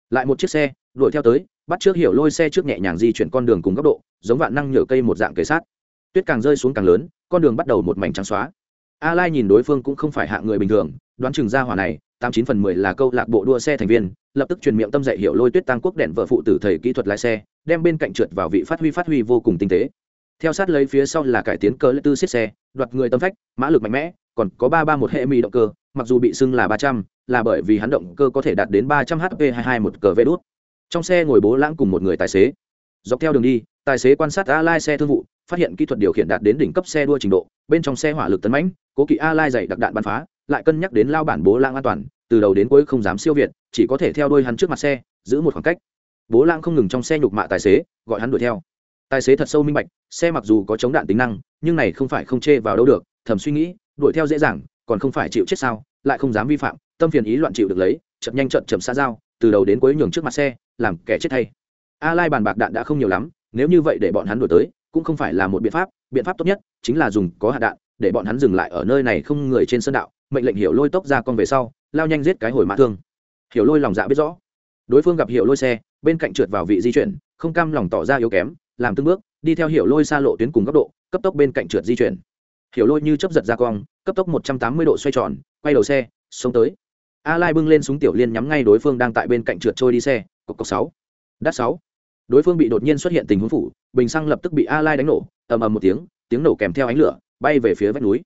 Lại một chiếc xe, đuổi theo tới, bắt trước hiểu lôi xe trước nhẹ nhàng di chuyển con đường cùng góc độ, giống vạn năng nhở cây một dạng kế sát. Tuyết càng rơi xuống càng lớn, con đường bắt đầu một mảnh trắng xóa. A lai nhìn đối phương cũng không phải hạng người bình thường, đoán chừng ra hỏa này, tám chín phần mười là câu lạc bộ đua xe thành viên, lập tức truyền miệng tâm dạy hiểu lôi tuyết tăng quốc đèn vợ phụ tử thầy kỹ thuật lái xe, đem bên cạnh trượt vào vị phát huy phát huy vô cùng tinh tế. Theo sát lấy phía sau là cải tiến cơ lê tư xiết xe, đoạt người tâm phách, mã lực mạnh mẽ còn có ba ba một hệ mi động cơ, mặc dù bị xưng là ba trăm, là bởi vì hắn động cơ có thể đạt đến ba trăm hp hai hai một cờ vê đốt trong xe ngồi bố lãng cùng một người tài xế. Dọc theo đường đi, tài xế quan sát a lai xe thương vụ, phát hiện kỹ thuật điều khiển đạt đến đỉnh cấp xe đua trình độ, bên trong xe hỏa lực tấn mãnh, cố kỵ a lai dày đặc đạn bắn phá, lại cân nhắc đến lao bản bố lãng an toàn, từ đầu đến cuối không dám siêu việt, chỉ có thể theo đuôi hắn trước mặt xe, giữ một khoảng cách. Bố lãng không ngừng trong xe nhục mạ tài xế, gọi hắn đuổi theo. Tài xế thật sâu minh bạch, xe mặc dù có chống đạn tính năng, nhưng này không phải không chê vào đâu được, thầm suy nghĩ đuổi theo dễ dàng, còn không phải chịu chết sao, lại không dám vi phạm, tâm phiền ý loạn chịu được lấy, chậm nhanh chậm chậm xa dao từ đầu đến cuối nhường trước mặt xe, làm kẻ chết thay. A lai bàn bạc đạn đã không nhiều lắm, nếu như vậy để bọn hắn đuổi tới, cũng không phải là một biện pháp biện pháp tốt nhất chính là dùng có hạt đạn, để bọn hắn dừng lại ở nơi này không người trên sân đạo, mệnh lệnh hiểu lôi tốc ra con về sau, lao nhanh giết cái hồi mã thương. Hiểu lôi lòng dạ biết rõ. Đối phương gặp hiểu lôi xe, bên cạnh trượt vào vị di chuyển, không cam lòng tỏ ra yếu kém, làm từng bước, đi theo hiểu lôi xa lộ tuyến cùng góc độ, cấp tốc bên cạnh trượt di chuyển hiểu lôi như chấp giật ra cong, cấp tốc một trăm tám mươi độ xoay tròn, quay đầu xe sống tới. A lai bưng lên súng tiểu liên nhắm ngay đối phương đang tại bên cạnh trượt trôi đi xe, cộc cộc sáu, đắt sáu. Đối phương bị đột nhiên xuất hiện tình huống phủ, bình xăng lập tức bị a lai đánh nổ, ầm ầm một tiếng tiếng nổ kèm theo ánh lửa, bay về phía vách núi.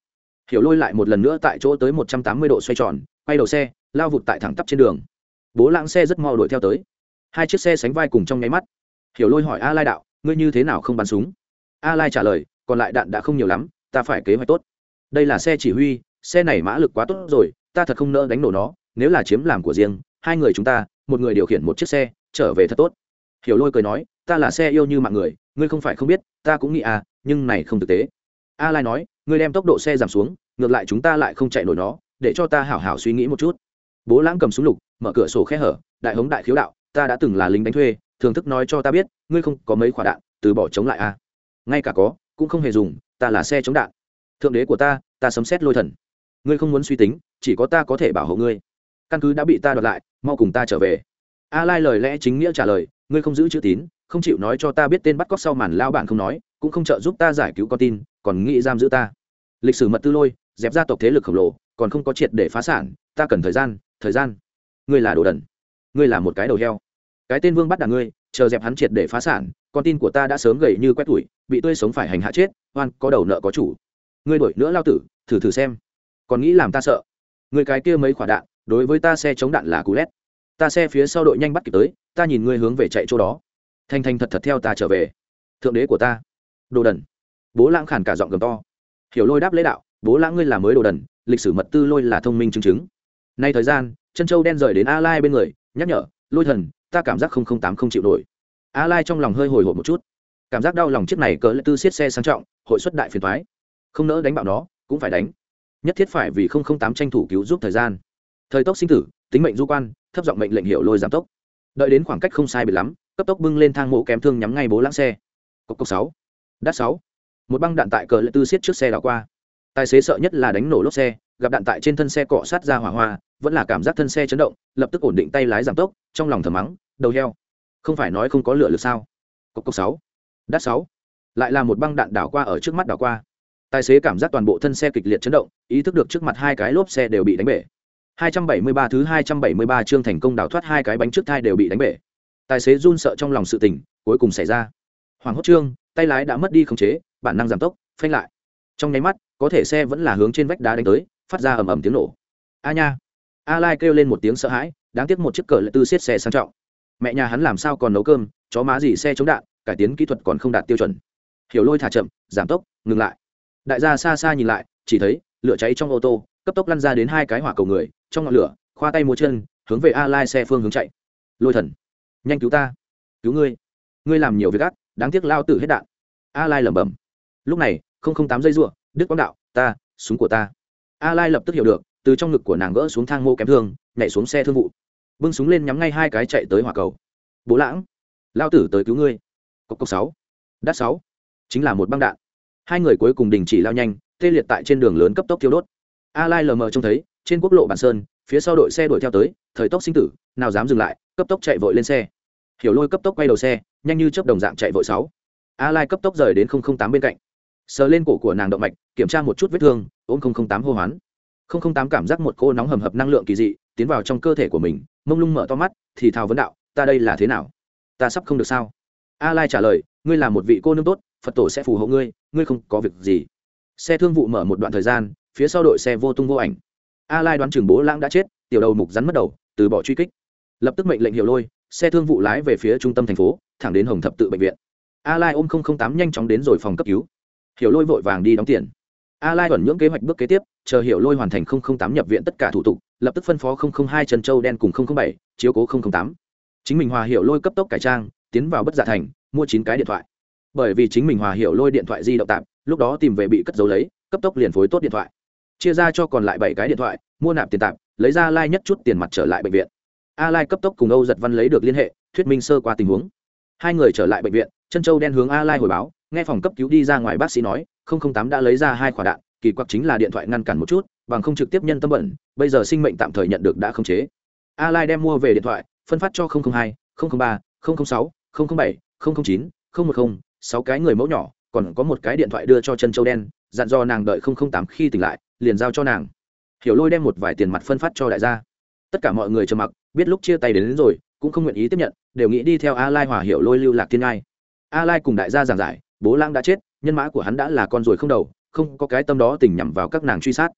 Hiểu lôi lại một lần nữa tại chỗ tới một trăm tám mươi độ xoay tròn, quay đầu xe, lao vụt tại thẳng tắp trên đường. Bố lãng xe rất mau đuổi theo tới. Hai chiếc xe sánh vai cùng trong nháy mắt. Hiểu lôi hỏi a lai đạo, ngươi như thế nào không bắn súng? A lai trả lời, còn lại đạn đã không nhiều lắm ta phải kế hoạch tốt. Đây là xe chỉ huy, xe này mã lực quá tốt rồi, ta thật không nỡ đánh nổ nó, nếu là chiếm làm của riêng, hai người chúng ta, một người điều khiển một chiếc xe, trở về thật tốt. Hiểu lôi cười nói, ta là xe yêu như mạng người, ngươi không phải không biết, ta cũng nghĩ à nhưng này không thực tế. A lai nói, ngươi đem tốc độ xe giảm xuống, ngược lại chúng ta lại không chạy nổi nó, để cho ta hảo hảo suy nghĩ một chút. Bố lãng cầm súng lục, mở cửa sổ khe hở, đại hống đại khiếu đạo, ta đã từng là lính đánh thuê thường thức nói cho ta biết, ngươi không có mấy quả đạn, từ bỏ chống lại a. À. ngay cả có, cũng không hề dùng ta là xe chống đạn. Thượng đế của ta ta sấm xét lôi thần. Ngươi không muốn suy tính, chỉ có ta có thể bảo hộ ngươi. Căn cứ đã bị ta đoạt lại, mau cùng ta trở về. A lai lời lẽ chính nghĩa trả lời, ngươi không giữ chữ tín, không chịu nói cho ta biết tên bắt cóc sau màn lao bạn không nói, cũng không trợ giúp ta giải cứu con tin, còn nghĩ giam giữ ta. Lịch sử mật tư lôi, dẹp gia tộc thế lực khổng lồ, còn không có triệt để phá sản, ta cần thời gian thời gian. Ngươi là đồ đần. Ngươi là một cái đầu heo. Cái tên vương bắt đàn ngươi, chờ dẹp hắn triệt để phá sản con tin của ta đã sớm gầy như quét tủi, bị tươi sống phải hành hạ chết, oan, có đầu nợ có chủ. Ngươi đổi nữa lao tử, thử thử xem. Còn nghĩ làm ta sợ. Người cái kia mấy quả đạn, đối với ta xe chống đạn là cú lét. Ta xe phía sau đội nhanh bắt kịp tới, ta nhìn ngươi hướng về chạy chỗ đó. Thanh thanh thật thật theo ta trở về. Thượng đế của ta. Đồ đần. Bố lãng khản cả giọng gầm to. Hiểu lôi đáp lễ đạo, bố lãng ngươi là mới đồ đần, lịch sử mật tư lôi là thông minh chứng chứng. Nay thời gian, chân châu đen rời đến a lai bên người, nhắc nhở, lôi thần, ta cảm giác không không tám không chịu nổi a lai trong lòng hơi hồi hộp một chút. Cảm giác đau lòng chiếc này cỡ lại tư xiết xe sang trọng, hội xuất đại phiền thoái không nỡ đánh bạo nó, cũng phải đánh. Nhất thiết phải vì không không tám tranh thủ cứu giúp thời gian. Thời tốc sinh tử, tính mệnh du quan, thấp giọng mệnh lệnh hiệu lôi giảm tốc. Đợi đến khoảng cách không sai biệt lắm, cấp tốc bưng lên thang mộ kém thương nhắm ngay bố lãng xe. Cốc cốc sáu, đắt sáu. Một băng đạn tại cờ lệ tư xiết trước xe đảo qua. Tài xế sợ nhất là đánh nổ lốp xe, gặp đạn tại trên thân xe cọ sát ra hỏa hoa, vẫn là cảm giác thân xe chấn động, lập tức ổn định tay lái giảm tốc, trong lòng thầm mắng, đầu heo không phải nói không có lửa lực sao? Cốc cốc sáu. Đắt sáu. Lại là một băng đạn đảo qua ở trước mắt đảo qua. Tài xế cảm giác toàn bộ thân xe kịch liệt chấn động, ý thức được trước mặt hai cái lốp xe đều bị đánh bể. 273 thứ 273 chương thành công đào thoát hai cái bánh trước thai đều bị đánh bể. Tài xế run sợ trong lòng sự tình, cuối cùng xảy ra. Hoàng hốt trương, tay lái đã mất đi khống chế, bản năng giảm tốc, phanh lại. Trong nháy mắt, có thể xe vẫn là hướng trên vách đá đánh tới, phát ra ầm ầm tiếng nổ. A nha. A lai kêu lên một tiếng sợ hãi, đáng tiếc một chiếc cờ lại tư xiết xe sang trọng mẹ nhà hắn làm sao còn nấu cơm chó má gì xe chống đạn cải tiến kỹ thuật còn không đạt tiêu chuẩn. Hiểu lôi thả chậm giảm tốc ngừng lại. Đại gia xa xa nhìn lại chỉ thấy lửa cháy trong ô tô cấp tốc lăn ra đến hai cái hỏa cầu người trong ngọn lửa khoa tay múa chân hướng về a lai xe phương hướng chạy. Lôi thần nhanh cứu ta. Cứu ngươi. Ngươi làm nhiều việc gắt, đáng tiếc lao tử hết đạn. A lai lẩm bẩm. Lúc này không không tám giây ruộng đức quang đạo ta súng của ta. A lai lập tức hiểu được từ trong ngực của nàng gỡ xuống thang mô kém thương nhảy xuống xe thương vụ bưng súng lên nhắm ngay hai cái chạy tới hỏa cầu. Bố lãng lao tử tới cứu ngươi. Cốc cốc sáu, đắt sáu, chính là một băng đạn. Hai người cuối cùng đình chỉ lao nhanh, tê liệt tại trên đường lớn cấp tốc thiêu đốt. A lai lờ mờ trông thấy, trên quốc lộ bản sơn, phía sau đội xe đuổi theo tới, thời tốc sinh tử, nào dám dừng lại, cấp tốc chạy vội lên xe. Hiểu lôi cấp tốc quay đầu xe, nhanh như chớp đồng dạng chạy vội sáu. A lai cấp tốc rời đến tám bên cạnh. Sờ lên cổ của nàng động mạch, kiểm tra một chút vết thương, ôm tám hô hoán. Không không tám cảm giác một cô nóng hầm hập năng lượng kỳ dị tiến vào trong cơ thể của mình, mông lung mở to mắt, thì thào vấn đạo, ta đây là thế nào? Ta sắp không được sao? A lai trả lời, ngươi là một vị cô nương tốt, phật tổ sẽ phù hộ ngươi ngươi không có việc gì. Xe thương vụ mở một đoạn thời gian, phía sau đội xe vô tung vô ảnh. A lai đoán trường bố lãng đã chết, tiểu đầu mục rắn mất đầu, từ bỏ truy kích. Lập tức mệnh lệnh hiệu lôi, xe thương vụ lái về phía trung tâm thành phố, thẳng đến hồng thập tự bệnh viện. A lai ôm tám nhanh chóng đến rồi phòng cấp cứu. Hiểu lôi vội vàng đi đóng tiền. A lai chuẩn những kế hoạch bước kế tiếp chờ hiểu lôi hoàn thành tám nhập viện tất cả thủ tục, lập tức phân phó hai trần châu đen cùng bảy, chiếu cố tám. Chính mình hòa hiểu lôi cấp tốc cải trang, tiến vào bất giả thành, mua chín cái điện thoại. Bởi vì chính mình hòa hiểu lôi điện thoại di động tạm, lúc đó tìm về bị cất giấu lấy, cấp tốc liền phối tốt điện thoại. Chia ra cho còn lại bảy cái điện thoại, mua nạp tiền tạm, lấy ra lai nhất chút tiền mặt trở lại bệnh viện. A lai cấp tốc cùng âu giật văn lấy được liên hệ, thuyết minh sơ qua tình huống. Hai người trở lại bệnh viện chân châu đen hướng a lai hồi báo, nghe phòng cấp cứu đi ra ngoài bác sĩ nói tám đã lấy ra hai quả đạn kỳ quặc chính là điện thoại ngăn cản một chút bằng không trực tiếp nhân tâm bẩn bây giờ sinh mệnh tạm thời nhận được đã không chế. A lai đem mua về điện thoại phân phát cho 002, 003, 006, 007, 009, 010, sáu cái người mẫu nhỏ còn có một cái điện thoại đưa cho chân châu đen dặn do nàng đợi 008 khi tỉnh lại liền giao cho nàng. Hiểu lôi đem một vài tiền mặt phân phát cho đại gia. Tất cả mọi người trầm mặc biết lúc chia tay đến, đến rồi cũng không nguyện ý tiếp nhận đều nghĩ đi theo a lai hòa hiểu lôi lưu lạc thiên ngai. A lai cùng đại gia giảng giải bố lang đã chết nhân mã của hắn đã là con ruồi không đầu không có cái tâm đó tình nhằm vào các nàng truy sát.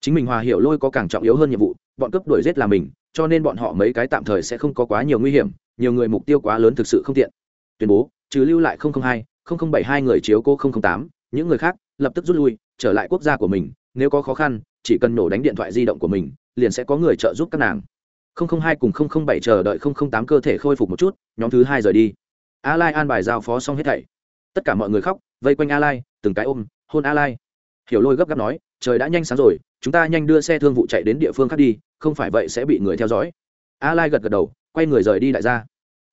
Chính mình hòa hiểu lôi có càng trọng yếu hơn nhiệm vụ bọn cướp đuổi giết là mình cho nên bọn họ mấy cái tạm thời sẽ không có quá nhiều nguy hiểm nhiều người mục tiêu quá lớn thực sự không tiện. Tuyên bố trừ lưu lại 002, 0072 người chiếu cô 008, những người khác lập tức rút lui trở lại quốc gia của mình nếu có khó khăn chỉ cần nổ đánh điện thoại di động của mình liền sẽ có người trợ giúp các nàng. 002 cùng 007 chờ đợi 008 cơ thể khôi phục một chút nhóm thứ hai rời đi. A lai an bài giao phó xong hết thảy. Tất cả mọi người khóc vây quanh a lai từng cái ôm hôn a lai hiểu lôi gấp gáp nói, trời đã nhanh sáng rồi, chúng ta nhanh đưa xe thương vụ chạy đến địa phương khác đi, không phải vậy sẽ bị người theo dõi. A lai gật gật đầu, quay người rời đi đại gia.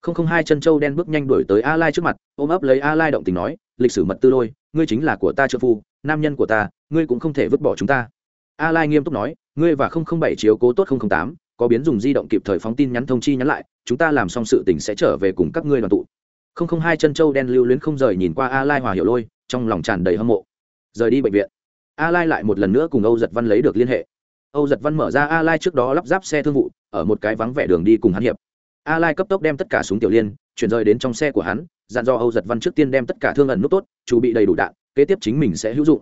Không không hai chân châu đen bước nhanh đuổi tới a lai trước mặt, ôm ấp lấy a lai động tình nói, lịch sử mật tư lôi, ngươi chính là của ta trợ phu, nam nhân của ta, ngươi cũng không thể vứt bỏ chúng ta. A lai nghiêm túc nói, ngươi và không không bảy chiếu cố tốt không không tám, có biến dùng di động kịp thời phóng tin nhắn thông chi nhắn lại, chúng ta làm xong sự tình sẽ trở về cùng các ngươi đoàn tụ. Không không hai chân châu đen lưu luyến không rời nhìn qua a lai hòa hiểu lôi, trong lòng tràn đầy hâm mộ. Rời đi bệnh viện a lai lại một lần nữa cùng âu giật văn lấy được liên hệ. Âu giật văn mở ra a lai trước đó lắp ráp xe thương vụ, ở một cái vắng vẻ đường đi cùng hắn hiệp. A lai cấp tốc đem tất cả súng tiểu liên, chuyển rời đến trong xe của hắn, dặn do âu giật văn trước tiên đem tất cả thương ẩn nút tốt, chuẩn bị đầy đủ đạn, kế tiếp chính mình sẽ hữu dụng.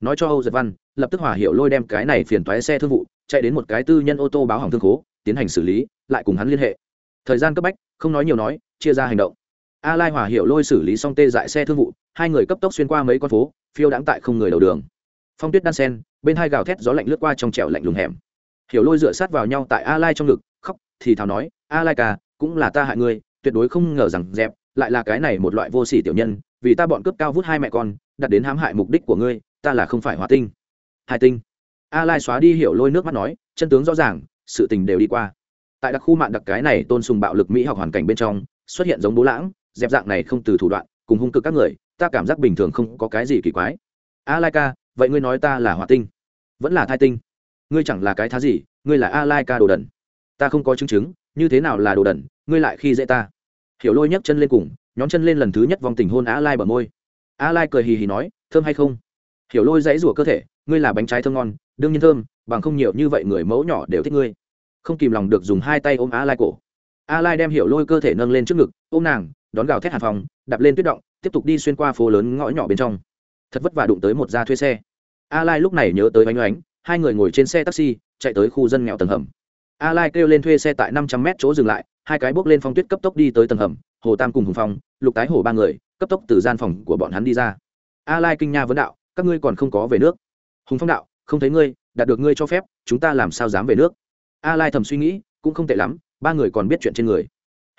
Nói cho âu giật văn, lập tức hòa hiệu lôi đem cái này phiền toái xe thương vụ, chạy đến một cái tư nhân ô tô báo hỏng thương khố, tiến hành xử lý, lại cùng hắn liên hệ. Thời gian cấp bách, không nói nhiều nói, chia ra hành động. A lai hòa hiệu lôi xử lý xong tê dại xe thương vụ, hai người cấp tốc xuyên qua mấy con phố, phiêu đãng tại không người đầu đường phong tuyết đan sen, bên hai gào thét gió lạnh lướt qua trong trẻo lạnh lùng hẻm. Hiểu lôi dựa sát vào nhau tại a lai trong ngực, khóc, thì thào nói, a lai ca, cũng là ta hại ngươi, tuyệt đối không ngờ rằng dẹp, lại là cái này một loại vô sỉ tiểu nhân, vì ta bọn cướp cao vút hai mẹ con đặt đến hãm hại mục đích của ngươi, ta là không phải hòa tinh. Hai tinh. A lai xóa đi hiểu lôi nước mắt nói, chân tướng rõ ràng, sự tình đều đi qua. Tại đặc khu mạng đặc cái này tôn sùng bạo lực mỹ học hoàn cảnh bên trong, xuất hiện giống bố lãng, dẹp dạng này không từ thủ đoạn, cùng hung cực các người, ta cảm giác bình thường không có cái gì kỳ quái. A lai ca vậy ngươi nói ta là hỏa tinh, vẫn là thai tinh? Ngươi chẳng là cái thá gì, ngươi là a lai ca đồ đần. Ta không có chứng chứng, như thế nào là đồ đần, ngươi lại khi dễ ta? Hiểu lôi nhấc chân lên cùng nhóm chân lên lần thứ nhất vòng tình hôn a lai bờ môi. A lai cười hì hì nói, thơm hay không? Hiểu lôi dãy rủa cơ thể, ngươi là bánh trái thơm ngon, đương nhiên thơm, bằng không nhiều như vậy người mẫu nhỏ đều thích ngươi. Không kìm lòng được dùng hai tay ôm a lai cổ. A lai đem hiểu lôi cơ thể nâng lên trước ngực, ôm nàng, đón gào thét hàn phòng, đạp lên tuyết động, tiếp tục đi xuyên qua phố lớn ngõ nhỏ bên trong thật vất vả đụng tới một gia thuê xe. A lai lúc này nhớ tới oanh oánh hai người ngồi trên xe taxi, chạy tới khu dân nghèo tầng hầm. A lai kêu lên thuê xe tại năm trăm mét chỗ dừng lại, hai cái bước lên phong tuyết cấp tốc đi tới tầng hầm, hồ tam cùng hùng phong, lục tái hổ ba người, cấp tốc từ gian phòng của bọn hắn đi ra. A lai kinh nha vấn đạo, các ngươi còn không có về nước. Hùng phong đạo, không thấy ngươi, đạt được ngươi cho phép, chúng ta làm sao dám về nước? A lai thầm suy nghĩ, cũng không tệ lắm, ba người còn biết chuyện trên người.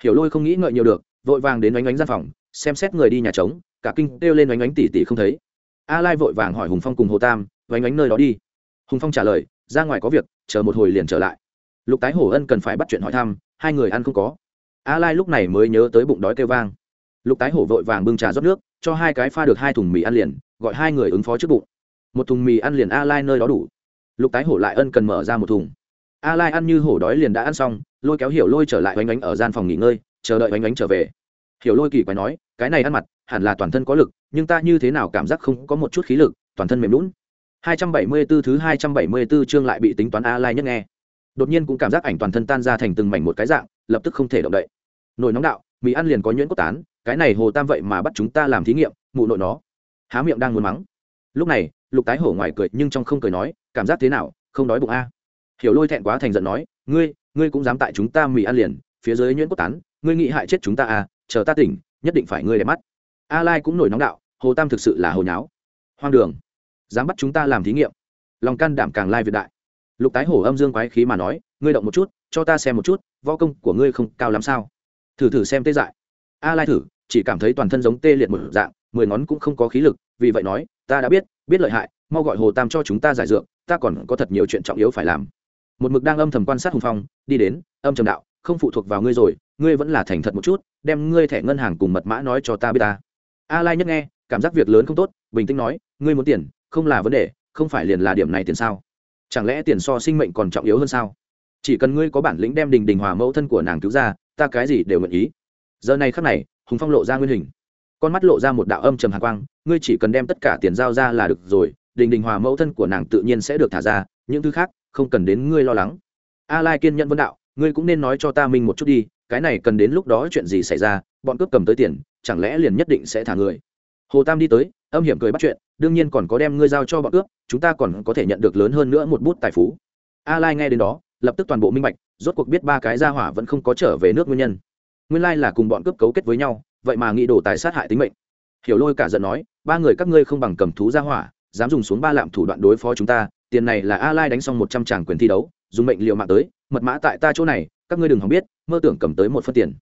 Hiểu lôi không nghĩ ngợi nhiều được, vội vàng đến oánh oánh gian phòng, xem xét người đi nhà trống, cả kinh kêu lên oánh oánh tỉ tỉ không thấy a lai vội vàng hỏi hùng phong cùng hồ tam, vánh ánh nơi đó đi. Hùng phong trả lời, ra ngoài có việc, chờ một hồi liền trở lại. Lục tái hổ ân cần phải bắt chuyện hỏi thăm, hai người ăn không có. A lai lúc này mới nhớ tới bụng đói kêu vang. Lục tái hổ vội vàng bưng trà rót nước, cho hai cái pha được hai thùng mì ăn liền, gọi hai người ứng phó trước bụng. Một thùng mì ăn liền a lai nơi đó đủ. Lục tái hổ lại ân cần mở ra một thùng. A lai ăn như hổ đói liền đã ăn xong, lôi kéo hiểu lôi trở lại oanh oánh ở gian phòng nghỉ ngơi, chờ đợi oanh oánh trở về. Hiểu lôi kỳ quái nói cái này ăn mặt, hẳn là toàn thân có lực, nhưng ta như thế nào cảm giác không có một chút khí lực, toàn thân mềm lún 274 thứ 274 chương lại bị tính toán a lai nhất nghe. Đột nhiên cũng cảm giác ảnh toàn thân tan ra thành từng mảnh một cái dạng, lập tức không thể động đậy. Nồi nóng đạo, mì ăn liền có nhuyễn cốt tán, cái này hồ tam vậy mà bắt chúng ta làm thí nghiệm, mụ nội nó. Há miệng đang muốn mắng. Lúc này, lục tái hổ ngoài cười nhưng trong không cười nói, cảm giác thế nào, không đói bụng a. Hiểu lôi thẹn quá thành giận nói, ngươi ngươi cũng dám tại chúng ta mì ăn liền, phía dưới nhuyễn cốt tán, ngươi nghĩ hại chết chúng ta à chờ ta tỉnh nhất định phải ngươi để mắt. A lai cũng nổi nóng đạo, hồ tam thực sự là hồ nháo. Hoang đường, dám bắt chúng ta làm thí nghiệm. Lòng can đảm càng lai việt đại. Lục tái hổ âm dương quái khí mà nói, ngươi động một chút, cho ta xem một chút, võ công của ngươi không cao lắm sao? Thử thử xem tê dại. A lai thử, chỉ cảm thấy toàn thân giống tê liệt một dạng, mười ngón cũng không có khí lực, vì vậy nói, ta đã biết biết lợi hại, mau gọi hồ tam cho chúng ta giải dượng ta còn có thật nhiều chuyện trọng yếu phải làm. Một mực đang âm thầm quan sát hùng phong, đi đến, âm trầm đạo, không phụ thuộc vào ngươi rồi ngươi vẫn là thành thật một chút, đem ngươi thẻ ngân hàng cùng mật mã nói cho ta biết ta. A lai nhất nghe, cảm giác việc lớn không tốt, bình tĩnh nói, ngươi muốn tiền, không là vấn đề, không phải liền là điểm này tiền sao? Chẳng lẽ tiền so sinh mệnh còn trọng yếu hơn sao? Chỉ cần ngươi có bản lĩnh đem đình đình hòa mẫu thân của nàng cứu ra, ta cái gì đều nguyện ý. Giờ này khắc này, hùng phong lộ ra nguyên hình. Con mắt lộ ra một đạo âm trầm hạ quang, ngươi chỉ cần đem tất cả tiền giao ra là được rồi, đình đình hòa mẫu thân của nàng tự nhiên sẽ được thả ra, những thứ khác, không cần đến ngươi lo lắng. A lai kiên nhẫn vấn đạo, ngươi cũng nên nói cho ta minh một chút đi cái này cần đến lúc đó chuyện gì xảy ra, bọn cướp cầm tới tiền, chẳng lẽ liền nhất định sẽ thả người? Hồ tam đi tới, âm hiểm cười bắt chuyện, đương nhiên còn có đem ngươi giao cho bọn cướp, chúng ta còn có thể nhận được lớn hơn nữa một bút tài phú. A lai nghe đến đó, lập tức toàn bộ minh bạch, rốt cuộc biết ba cái gia hỏa vẫn không có trở về nước nguyên nhân. Nguyên lai là cùng bọn cướp cấu kết với nhau, vậy mà nghĩ đổ tài sát hại tính mệnh. Hiểu lôi cả giận nói, ba người các ngươi không bằng cầm thú gia hỏa, dám dùng xuống ba lạm thủ đoạn đối phó chúng ta, tiền này là a lai đánh xong một trăm tràng quyền thi đấu, dùng mệnh liệu mạng tới, mật mã tại ta chỗ này các ngươi đừng hòng biết, mơ tưởng cầm tới một phân tiền.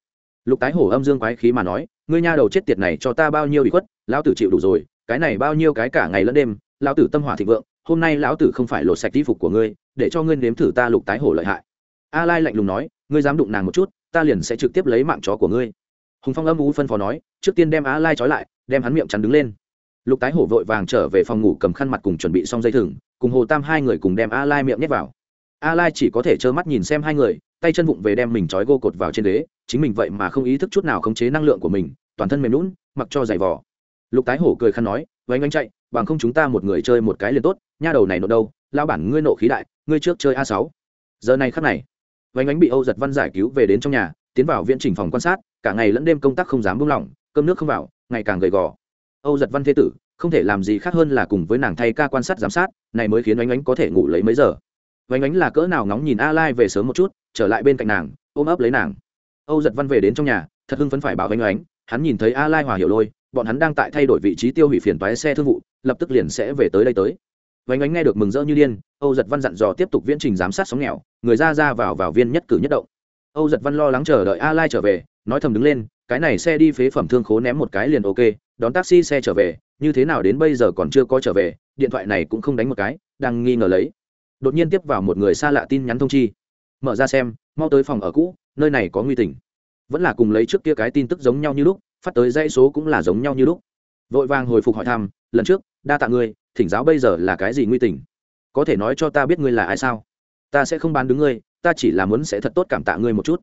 Lục tái hổ âm dương quái khí mà nói, ngươi nha đầu chết tiệt này cho ta bao nhiêu bị khuất, lão tử chịu đủ rồi, cái này bao nhiêu cái cả ngày lẫn đêm, lão tử tâm hỏa thịnh vượng, hôm nay lão tử không phải lột sạch y phục của ngươi, để cho ngươi nếm thử ta lục tái hổ lợi hại. A lai lạnh lùng nói, ngươi dám đụng nàng một chút, ta liền sẽ trực tiếp lấy mạng chó của ngươi. Hùng phong âm u phân phó nói, trước tiên đem a lai trói lại, đem hắn miệng chắn đứng lên. Lục tái hổ vội vàng trở về phòng ngủ cầm khăn mặt cùng chuẩn bị xong dây thừng, cùng hồ tam hai người cùng đem a lai miệng nhét vào a lai chỉ có thể trơ mắt nhìn xem hai người, tay chân vụng về đem mình trói gô cột vào trên đế, chính mình vậy mà không ý thức chút nào khống chế năng lượng của mình, toàn thân mềm lún mặc cho giày vò. Lục tái hổ cười khăn nói vánh anh chạy, bằng không chúng ta một người chơi một cái liền tốt, nha đầu này nộ đâu lao bản ngươi nộ khí đại, ngươi trước chơi a 6 giờ này khắc này vánh anh bị âu giật văn giải cứu về đến trong nhà, tiến vào viện chỉnh phòng quan sát, cả ngày lẫn đêm công tác không dám buông lỏng, cơm nước không vào, ngày càng gầy gò. Âu giật văn thế tử, không thể làm gì khác hơn là cùng với nàng thay ca quan sát giám sát, này mới khiến ánh ánh có thể ngủ lấy mấy giờ vánh ánh là cỡ nào ngóng nhìn a lai về sớm một chút, trở lại bên cạnh nàng, ôm ấp lấy nàng. Âu giật văn về đến trong nhà, thật hưng phấn phải bảo vánh ánh. Hắn nhìn thấy a lai hòa hiểu lôi, bọn hắn đang tại thay đổi vị trí tiêu hủy phiền toái xe thương vụ, lập tức liền sẽ về tới đây tới. Vánh ánh nghe được mừng rỡ như điên, âu giật văn dặn dò tiếp tục viễn trình giám sát sóng nghèo, người ra ra vào vào viên nhất cử nhất động. Âu giật văn lo lắng chờ đợi a lai trở về, nói thầm đứng lên, cái này xe đi phế phẩm thương khố ném một cái liền ok, đón taxi xe trở về, như thế nào đến bây giờ còn chưa có trở về, điện thoại này cũng không đánh một cái, đang nghi ngờ lấy đột nhiên tiếp vào một người xa lạ tin nhắn thông chi. Mở ra xem, mau tới phòng ở cũ, nơi này có nguy tình. Vẫn là cùng lấy trước kia cái tin tức giống nhau như lúc, phát tới dãy số cũng là giống nhau như lúc. Vội vàng hồi phục hỏi thăm, lần trước, đa tạ ngươi, thỉnh giáo bây giờ là cái gì nguy tình? Có thể nói cho ta biết ngươi là ai sao? Ta sẽ không bán đứng ngươi, ta chỉ là muốn sẽ thật tốt cảm tạ ngươi một chút.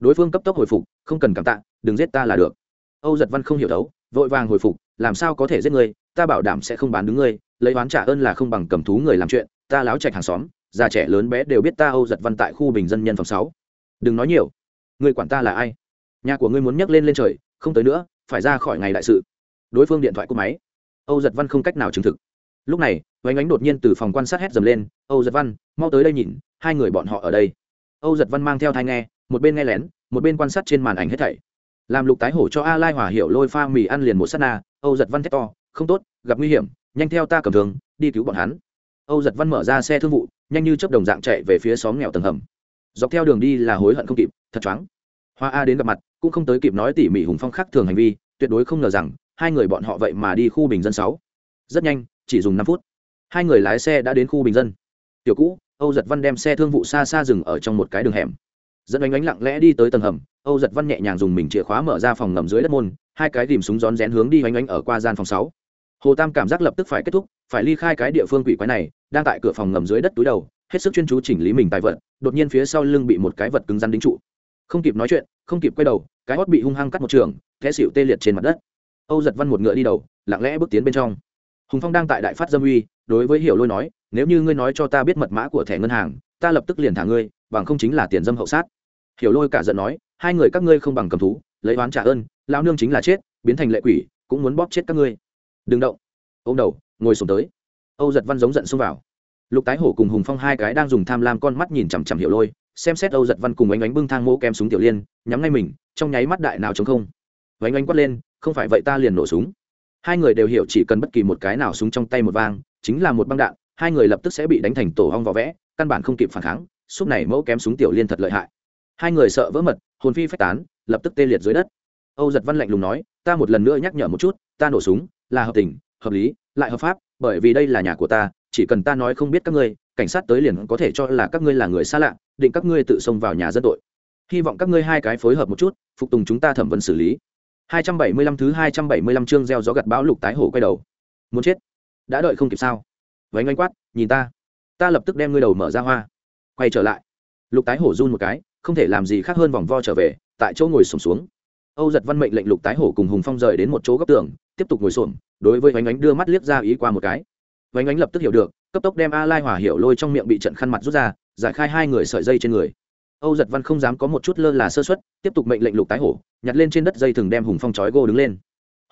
Đối phương cấp tốc hồi phục, không cần cảm tạ, đừng giết ta là được. Âu giật văn không hiểu đấu, vội vàng hồi phục, làm sao có thể giết ngươi? Ta bảo đảm sẽ không bán đứng ngươi, lấy oán trả ơn là không bằng cầm thú người làm chuyện ta láo trạch hàng xóm, già trẻ lớn bé đều biết ta âu giật văn tại khu bình dân nhân phòng sáu. Đừng nói nhiều. Ngươi quản ta là ai? Nhà của ngươi muốn nhấc lên lên trời, không tới nữa, phải ra khỏi ngày đại sự. Đối phương điện thoại của máy. Âu giật văn không cách nào chứng thực. Lúc này vánh ánh đột nhiên từ phòng quan sát hét dầm lên, âu giật văn, mau tới đây nhìn, hai người bọn họ ở đây. Âu giật văn mang theo thai nghe, một bên nghe lén, một bên quan sát trên màn ảnh hết thảy. Làm lục tái hổ cho a lai hòa hiểu lôi pha mì ăn liền một s á t na, âu giật văn thét to, không tốt, gặp nguy hiểm, nhanh theo ta cầm thường đi cứu bọn hắn âu giật văn mở ra xe thương vụ, nhanh như chấp đồng dạng chạy về phía xóm nghèo tầng hầm. Dọc theo đường đi là hối hận không kịp, thật choáng. Hoa a đến gặp mặt, cũng không tới kịp nói tỉ mỉ hùng phong khác thường hành vi, tuyệt đối không ngờ rằng, hai người bọn họ vậy mà đi khu bình dân sáu. Rất nhanh, chỉ dùng năm phút. Hai người lái xe đã đến khu bình dân. Tiểu cũ, âu giật văn đem xe thương vụ xa xa dừng ở trong một cái đường hẻm. Dẫn ánh ánh lặng lẽ đi tới tầng hầm, âu giật văn nhẹ nhàng dùng mình chìa khóa mở ra phòng ngầm dưới đất môn, hai cái tìm súng rón rén hướng đi ánh ánh ở qua gian phòng sáu hồ tam cảm giác lập tức phải kết thúc, phải ly khai cái địa phương quỷ quái này, đang tại cửa phòng ngầm dưới đất túi đầu, hết sức chuyên chú chỉnh lý mình tài vật, đột nhiên phía sau lưng bị một cái vật cứng rắn đính trụ. Không kịp nói chuyện, không kịp quay đầu, cái hót bị hung hăng cắt một trường, té xịu tê liệt trên mặt đất. Âu giật văn một ngựa đi đầu, lặng lẽ bước tiến bên trong. Hùng phong đang tại đại phát dâm uy, đối với hiểu lôi nói, nếu như ngươi nói cho ta biết mật mã của thẻ ngân hàng, ta lập tức liền thả ngươi, bằng không chính là tiền dâm hậu sát. Hiểu lôi cả giận nói, hai người các ngươi không bằng cầm thú, lấy oán trả ơn lao nương chính là chết, biến thành lệ quỷ, cũng muốn bóp chết các ngươi đừng động. Ô m đầu, ngồi xuống tới. Âu giật văn giống giận xông vào. Lục tái hổ cùng hùng phong hai cái đang dùng tham lam con mắt nhìn chằm chằm hiểu lôi, xem xét âu giật văn cùng ánh ánh bưng thang mỗ kem súng tiểu liên, nhắm ngay mình, trong nháy mắt đại nào chống không. Ánh ánh quát lên, không phải vậy ta liền nổ súng. Hai người đều hiểu chỉ cần bất kỳ một cái nào súng trong tay một vang, chính là một băng đạn, hai người lập tức sẽ bị đánh thành tổ hong vỏ vẽ, căn bản không kịp phản kháng, xúc này mẫu kém súng tiểu liên thật lợi hại. Hai người sợ vỡ mật, hồn phi phách tán, lập tức tê liệt dưới đất. Âu giật văn lạnh lùng nói, ta một lần nữa nhắc nhở một chút, ta nổ súng là hợp tình, hợp lý, lại hợp pháp, bởi vì đây là nhà của ta, chỉ cần ta nói không biết các ngươi, cảnh sát tới liền có thể cho là các ngươi là người xa lạ, định các ngươi tự xông vào nhà dân tội. Hy vọng các ngươi hai cái phối hợp một chút, phục tùng chúng ta thẩm vấn xử lý. 275 thứ 275 chương gieo gió gặt bão lục tái hổ quay đầu. Muốn chết? Đã đợi không kịp sao? Vánh anh quát, nhìn ta. Ta lập tức đem ngươi đầu mở ra hoa. Quay trở lại. Lục tái hổ run một cái, không thể làm gì khác hơn vòng vo trở về, tại chỗ ngồi sổm xuống. Âu giật văn mệnh lệnh lục tái hổ cùng hùng phong rời đến một chỗ góc tường tiếp tục ngồi xổm, đối với vánh ánh đưa mắt liếc ra ý qua một cái. Vánh ánh lập tức hiểu được, cấp tốc đem a lai hỏa hiểu lôi trong miệng bị trận khăn mặt rút ra, giải khai hai người sợi dây trên người. Âu giật văn không dám có một chút lơ là sơ xuất tiếp tục mệnh lệnh lục tái hổ, nhặt lên trên đất dây thừng đem hùng phong trói gô đứng lên.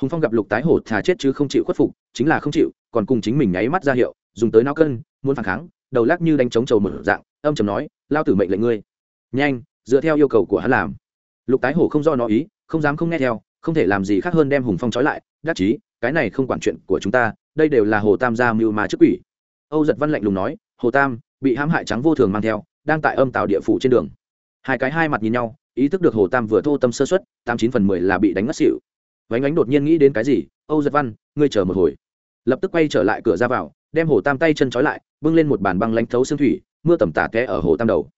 Hùng phong gặp lục tái hổ thà chết chứ không chịu khuất phục, chính là không chịu, còn cùng chính mình nháy mắt ra hiệu, dùng tới nao cân, muốn phản kháng, đầu lắc như đánh trống trầu mở dạng, âm chầm nói, lao tử mệnh lệnh ngươi. Nhanh, dựa theo yêu cầu của hắn làm. Lục tái hổ không do nó ý, không dám không nghe theo không thể làm gì khác hơn đem hùng phong trói lại, đắc chí, cái này không quản chuyện của chúng ta, đây đều là hồ tam gia mưu mà chức quỷ. Âu giật văn lạnh lùng nói, hồ tam, bị hãm hại trắng vô thường mang theo, đang tại âm tạo địa phủ trên đường. Hai cái hai mặt nhìn nhau, ý thức được hồ tam vừa thô tâm sơ xuất tám chín phần mười là bị đánh ngất xỉu. Vánh ánh đột nhiên nghĩ đến cái gì, âu giật văn, ngươi chờ một hồi. Lập tức quay trở lại cửa ra vào, đem hồ tam tay chân trói lại, bưng lên một bàn băng lánh thấu xương thủy, mưa tầm tả té ở hồ tam đầu.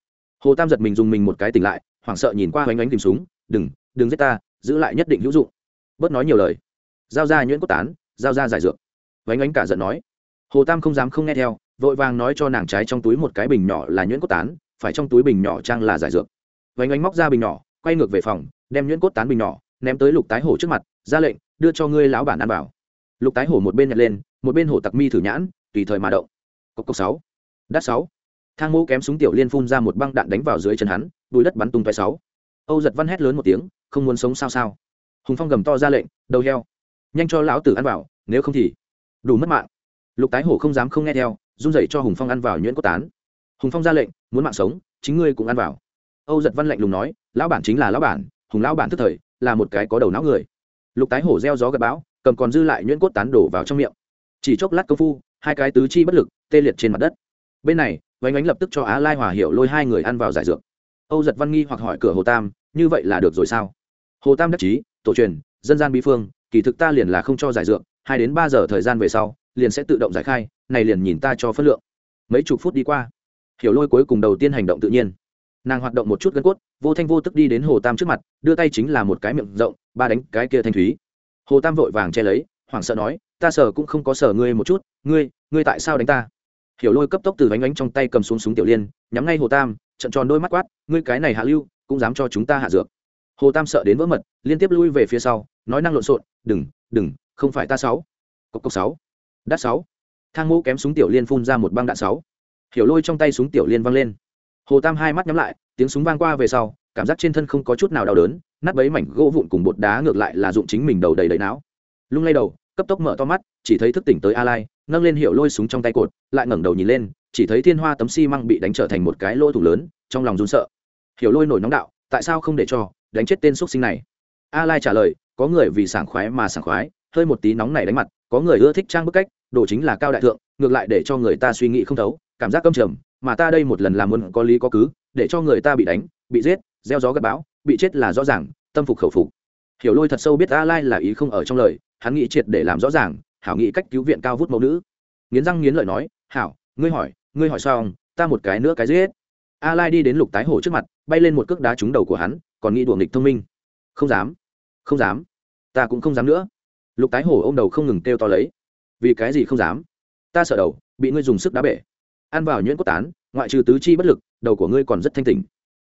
Hồ tam giật mình dùng mình một cái tỉnh lại, hoảng sợ nhìn qua Vánh Ánh tìm súng, đừng đừng giết ta giữ lại nhất định hữu dụng. Bớt nói nhiều lời. Giao ra nhuyễn cốt tán, giao ra giải dược. Vánh ánh cả giận nói. Hồ tam không dám không nghe theo, vội vàng nói cho nàng trái trong túi một cái bình nhỏ là nhuyễn cốt tán, phải trong túi bình nhỏ trang là giải dược. Vánh ánh móc ra bình nhỏ, quay ngược về phòng, đem nhuyễn cốt tán bình nhỏ, ném tới lục tái hổ trước mặt, ra lệnh, đưa cho ngươi lão bản ăn bảo lục tái hổ một bên nhặt lên, một bên hổ tặc mi thử nhãn, tùy thời mà động. Cốc cốc sáu. Đắt sáu. Thang mô kém súng tiểu liên phun ra một băng đạn đánh vào dưới chân hắn, bùi đất bắn tung tay sáu. Âu giật văn hét lớn một tiếng không muốn sống sao sao. Hùng phong gầm to ra lệnh, đầu heo. Nhanh cho lão tử ăn vào, nếu không thì đủ mất mạng. Lục tái hổ không dám không nghe theo, run rẩy cho hùng phong ăn vào nhuyễn cốt tán. Hùng phong ra lệnh, muốn mạng sống, chính ngươi cũng ăn vào. Âu giật văn lạnh lùng nói, lão bản chính là lão bản, hùng lão bản tức thời, là một cái có đầu não người. Lục tái hổ gieo gió gặp bão, cầm còn dư lại nhuyễn cốt tán đổ vào trong miệng. Chỉ chốc lát công phu, hai cái tứ chi bất lực, tê liệt trên mặt đất. Bên này vánh ánh lập tức cho á lai hòa hiểu lôi hai người ăn vào giải dược. Âu giật văn nghi hoặc hỏi cửa hồ tam, như vậy là được rồi sao? Hồ tam đắc chí, tổ truyền, dân gian bí phương, kỳ thực ta liền là không cho giải dượng hai đến ba giờ thời gian về sau, liền sẽ tự động giải khai, này liền nhìn ta cho phân lượng. Mấy chục phút đi qua, hiểu lôi cuối cùng đầu tiên hành động tự nhiên. Nàng hoạt động một chút gân cốt, vô thanh vô tức đi đến hồ tam trước mặt, đưa tay chính là một cái miệng rộng, ba đánh cái kia thanh thúy. Hồ tam vội vàng che lấy, hoảng sợ nói, ta sờ cũng không có sờ ngươi một chút, ngươi ngươi tại sao đánh ta? Hiểu lôi cấp tốc từ bánh ánh trong tay cầm xuống súng tiểu liên, nhắm ngay hồ tam, trận tròn đôi mắt quát, ngươi cái này hạ lưu, cũng dám cho chúng ta hạ dược hồ tam sợ đến vỡ mật, liên tiếp lui về phía sau, nói năng lộn xộn, đừng đừng, không phải ta sáu. Cốc cốc sáu. Đắt sáu. Thang mũ kém súng tiểu liên phun ra một băng đạn sáu. Hiểu lôi trong tay súng tiểu liên văng lên. Hồ tam hai mắt nhắm lại, tiếng súng vang qua về sau, cảm giác trên thân không có chút nào đau đớn, nát bấy mảnh gỗ vụn cùng bột đá ngược lại là dụng chính mình đầu đầy đầy não. Lung lay đầu, cấp tốc mở to mắt, chỉ thấy thức tỉnh tới a lai, nâng lên hiệu lôi súng trong tay cột, lại ngẩng đầu nhìn lên, chỉ thấy thiên hoa tấm xi măng bị đánh trở thành một cái lỗ thủ lớn, trong lòng run sợ. Hiểu lôi nổi nóng đạo, tại sao không để cho? Đánh chết tên x sinh này. A lai trả lời, có người vì sảng khoái mà sảng khoái, hơi một tí nóng này đánh mặt, có người ưa thích trang bức cách, đồ chính là cao đại thượng, ngược lại để cho người ta suy nghĩ không thấu, cảm giác câm trầm, mà ta đây một lần làm muốn có lý có cứ, để cho người ta bị đánh, bị giết, gieo gió gặt bão, bị chết là rõ ràng, tâm phục khẩu phục. Hiểu lôi thật sâu biết a lai là ý không ở trong lời, hắn nghĩ triệt để làm rõ ràng, hảo nghĩ cách cứu viện cao vút mẫu nữ. Nghiến răng nghiến lợi nói, hảo, ngươi hỏi ngươi hỏi xong ta một cái nữa cái giết. A lai đi đến lục tái hổ trước mặt, bay lên một cước đá trúng đầu của hắn còn nghĩ đùa nghịch thông minh. Không dám. Không dám. Ta cũng không dám nữa. Lục tái hổ ôm đầu không ngừng kêu to lấy. Vì cái gì không dám? Ta sợ đầu, bị ngươi dùng sức đá bể. Ăn vào nhuyễn cốt tán, ngoại trừ tứ chi bất lực, đầu của ngươi còn rất thanh tỉnh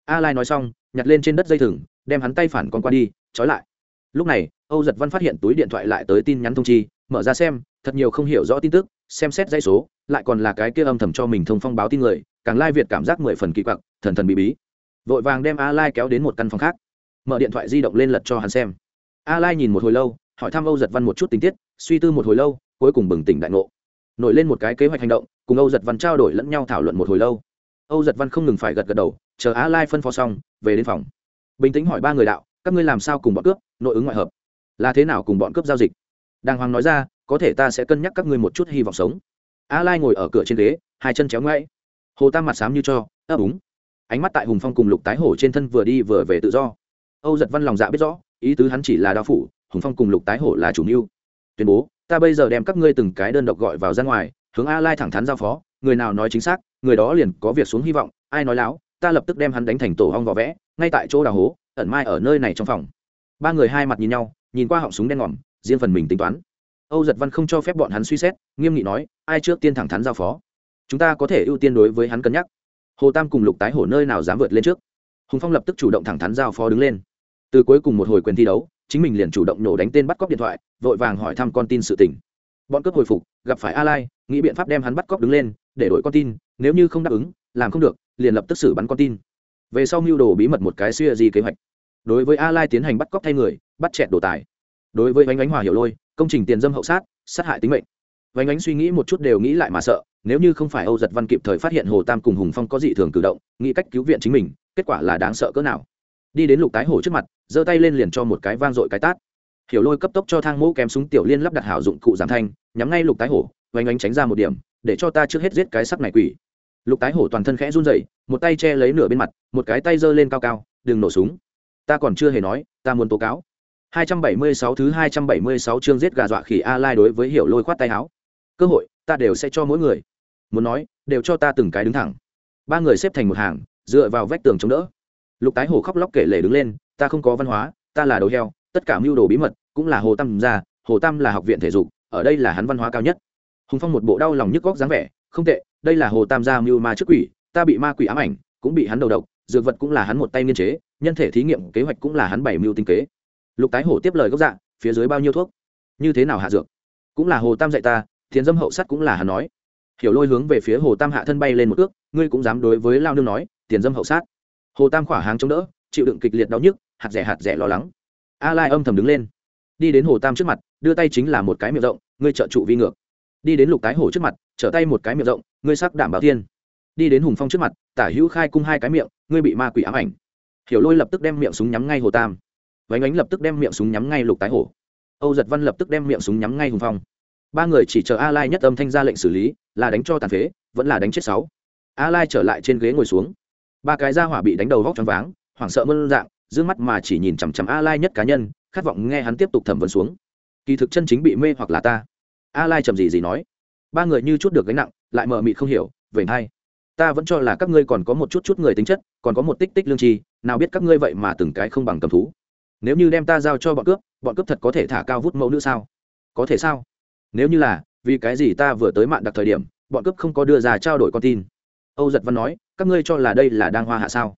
a lai nói xong, nhặt lên trên đất dây thừng, đem hắn tay phản con qua đi, trói lại. Lúc này, âu giật văn phát hiện túi điện thoại lại tới tin nhắn thông chi, mở ra xem, thật nhiều không hiểu rõ tin tức, xem xét dây số, lại còn là cái kia âm thầm cho mình thông phong báo tin người, càng lai việt cảm giác mười phần kỳ quặc, thần thần bí bí vội vàng đem a lai kéo đến một căn phòng khác. Mở điện thoại di động lên lật cho hắn xem. A lai nhìn một hồi lâu, hỏi thăm âu giật văn một chút tình tiết, suy tư một hồi lâu, cuối cùng bừng tỉnh đại ngộ. Nổi lên một cái kế hoạch hành động, cùng âu giật văn trao đổi lẫn nhau thảo luận một hồi lâu. Âu giật văn không ngừng phải gật gật đầu, chờ a lai phân phó xong, về đến phòng. Bình tĩnh hỏi ba người đạo, các ngươi làm sao cùng bọn cướp, nội ứng ngoại hợp? Là thế nào cùng bọn cướp giao dịch? Đàng hoàng nói ra, có thể ta sẽ cân nhắc các ngươi một chút hy vọng sống. A lai ngồi ở cửa trên ghế, hai chân chéo ngoáy hồ tam mặt xám như cho ấp úng ánh mắt tại hùng phong cùng lục tái hổ trên thân vừa đi vừa về tự do. Âu giật văn lòng dạ biết rõ, ý tứ hắn chỉ là đao phủ, hùng phong cùng lục tái hổ là chủ mưu. Tuyên bố, ta bây giờ đem các ngươi từng cái đơn độc gọi vào ra ngoài, hướng a lai thẳng thắn giao phó, người nào nói chính xác, người đó liền có việc xuống hy vọng, ai nói láo, ta lập tức đem hắn đánh thành tổ hong vỏ vẽ, ngay tại chỗ đào hố, ẩn mai ở nơi này trong phòng. Ba người hai mặt nhìn nhau, nhìn qua họng súng đen ngòm, riêng phần mình tính toán. Âu giật văn không cho phép bọn hắn suy xét, nghiêm nghị nói, ai trước tiên thẳng thắn giao phó? Chúng ta có thể ưu tiên đối với hắn cân nhắc hồ tam cùng lục tái hổ nơi nào dám vượt lên trước? Hùng phong lập tức chủ động thẳng thắn giao phó đứng lên. Từ cuối cùng một hồi quyền thi đấu, chính mình liền chủ động nổ đánh tên bắt cóc điện thoại, vội vàng hỏi thăm con tin sự tình. Bọn cướp hồi phục, gặp phải a lai, nghĩ biện pháp đem hắn bắt cóc đứng lên, để đổi con tin, nếu như không đáp ứng, làm không được, liền lập tức xử bắn con tin. Về sau mưu đồ bí mật một cái suy gì kế hoạch. Đối với a lai tiến hành bắt cóc thay người, bắt chẹt đồ tài. Đối với bánh Ánh hòa hiểu lôi, công trình tiền dâm hậu sát sát hại tính mệnh. Vánh ánh suy nghĩ một chút đều nghĩ lại mà sợ nếu như không phải âu giật văn kịp thời phát hiện hồ tam cùng hùng phong có dị thường cử động nghĩ cách cứu viện chính mình kết quả là đáng sợ cỡ nào. Đi đến lục tái hổ trước mặt giơ tay lên liền cho một cái vang dội cái tát. Hiểu lôi cấp tốc cho thang mũ kém súng tiểu liên lắp đặt hảo dụng cụ giảm thanh nhắm ngay lục tái hổ vánh ánh tránh ra một điểm để cho ta trước hết giết cái sắc này quỷ. Lục tái hổ toàn thân khẽ run rẩy một tay che lấy nửa bên mặt một cái tay giơ lên cao cao đừng nổ súng. Ta còn chưa hề nói ta muốn tố cáo. 276 thứ 276 chương giết gà dọa khỉ A Lai đối với Hiểu Lôi khoát tay áo. Cơ hội, ta đều sẽ cho mỗi người. Muốn nói, đều cho ta từng cái đứng thẳng. Ba người xếp thành một hàng, dựa vào vách tường chống đỡ. Lục Tái Hổ khóc lóc kể lể đứng lên, ta không có văn hóa, ta là đầu heo, tất cả mưu đồ bí mật, cũng là Hồ Tam gia, Hồ Tam là học viện thể dục, ở đây là hắn văn hóa cao nhất. Hùng Phong một bộ đau lòng nhức góc dáng vẻ, không tệ, đây là Hồ Tam gia mưu ma trước quỷ, ta bị ma quỷ ám ảnh, cũng bị hắn đầu độc, dược vật cũng là hắn một tay nghiên chế, nhân thể thí nghiệm kế hoạch cũng là hắn bảy mưu tinh kế lục tái hổ tiếp lời gốc dạ phía dưới bao nhiêu thuốc như thế nào hạ dược cũng là hồ tam dạy ta thiền dâm hậu sắt cũng là hắn nói hiểu lôi hướng về phía hồ tam hạ thân bay lên một ước ngươi cũng dám đối với lao nương nói, tiền dâm hậu sát. Hồ tam khỏa hàng chống đỡ, chịu đựng kịch liệt đau nhức, hạt rẻ hạt rẻ lo lắng. A lai âm thầm đứng lên. Đi đến hồ tam trước mặt, đưa tay chính là một cái miệng rộng, ngươi trợ trụ vi ngược. Đi đến lục tái hổ trước mặt, trở tay một cái miệng rộng, ngươi sắc đảm bảo tiên. Đi đến hùng phong trước mặt, tả hữu khai cung hai cái miệng, ngươi bị ma quỷ ám ảnh. Hiểu lôi lập tức đem miệng súng nhắm ngay hồ tam. Vánh ánh lập tức đem miệng súng nhắm ngay lục tái hổ. Âu giật văn lập tức đem miệng súng nhắm ngay hùng phong ba người chỉ chờ a lai nhất âm thanh ra lệnh xử lý, là đánh cho tàn phế, vẫn là đánh chết sáu. A lai trở lại trên ghế ngồi xuống. Ba cái ra hỏa bị đánh đầu vóc choáng váng, hoảng sợ mơn dạng d mắt mà chỉ nhìn chằm chằm a lai nhất cá nhân, khát vọng nghe hắn tiếp tục thẩm vấn xuống. Kỳ thực chân chính bị mê hoặc là ta. A lai trầm gì gì nói. Ba người như chút được gánh nặng, lại mờ mịt không hiểu vậy hay ta vẫn cho là các ngươi còn có một chút chút người tính chất, còn có một tích tích lương tri, nào biết các ngươi vậy mà từng cái không bằng cầm thú. Nếu như đem ta giao cho bọn cướp bọn cướp thật có thể thả cao vút mẫu nữ sao? Có thể sao? Nếu như là, vì cái gì ta vừa tới mạng đặc thời điểm, bọn cướp không có đưa ra trao đổi con tin? Âu giật văn nói, các ngươi cho là đây là đang hoa hạ sao?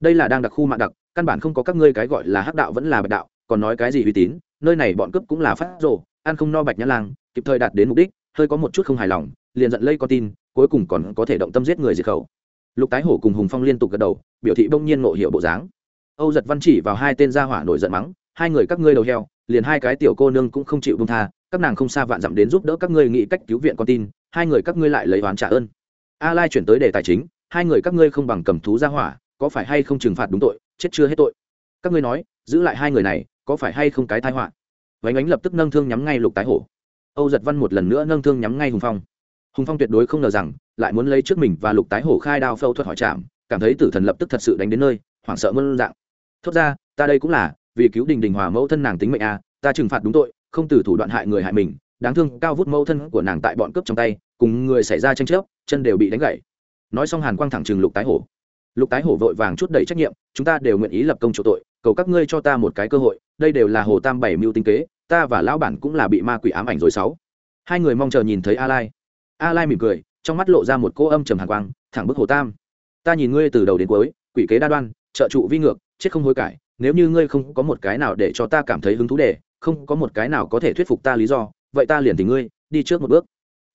Đây là đang đặc khu mạng đặc, căn bản không có các ngươi cái gọi là hắc đạo vẫn là bạch đạo, còn nói cái gì uy tín, nơi này bọn cướp cũng là phát rồ, ăn không no bạch nhã lang, kịp thời đạt đến mục đích, hơi có một chút không hài lòng, liền giận lây con tin, cuối cùng còn có thể động tâm giết người diệt khẩu. Lục tái hổ cùng hùng phong liên tục gật đầu, biểu thị bỗng nhiên ngộ hiệu bộ dáng. Âu giật văn chỉ vào hai tên gia hỏa nổi giận mắng, hai người các ngươi đầu heo, liền hai cái tiểu cô nương cũng không chịu bông tha các nàng không xa vạn dặm đến giúp đỡ các ngươi nghĩ cách cứu viện con tin, hai người các ngươi lại lấy oán trả ơn. A lai chuyển tới đề tài chính, hai người các ngươi không bằng cầm thú ra hỏa, có phải hay không trừng phạt đúng tội, chết chưa hết tội? Các ngươi nói, giữ lại hai người này, có phải hay không cái tai họa? Vánh ánh lập tức nâng thương nhắm ngay lục tái hổ. Âu giật văn một lần nữa nâng thương nhắm ngay hùng phong. Hùng phong tuyệt đối không ngờ rằng, lại muốn lấy trước mình và lục tái hổ khai đao phẫu thuật hỏi chạm cảm thấy tử thần lập tức thật sự đánh đến nơi, hoảng sợ mơn dạng. Thốt ra, ta đây cũng là, vì cứu đình đình hòa mẫu thân nàng tính mệnh a, ta trừng phạt đúng tội không từ thủ đoạn hại người hại mình, đáng thương cao vút mâu thân của nàng tại bọn cướp trong tay, cùng người xảy ra tranh chấp, chân đều bị đánh gãy. Nói xong hàn quang thẳng trừng lục tái hổ. Lục tái hổ vội vàng chút đầy trách nhiệm, chúng ta đều nguyện ý lập công chỗ tội, cầu các ngươi cho ta một cái cơ hội, đây đều là hồ tam bảy mưu tinh kế, ta và lão bản cũng là bị ma quỷ ám ảnh rồi sáu. Hai người mong chờ nhìn thấy a lai. A lai mỉm cười, trong mắt lộ ra một cô âm trầm hàn quang, thẳng bức hồ tam. Ta nhìn ngươi từ đầu đến cuối, quỷ kế đa đoan, trợ trụ vi ngược, chết không hối cải, nếu như ngươi không có một cái nào để cho ta cảm thấy hứng thú để không có một cái nào có thể thuyết phục ta lý do, vậy ta liền thì ngươi, đi trước một bước.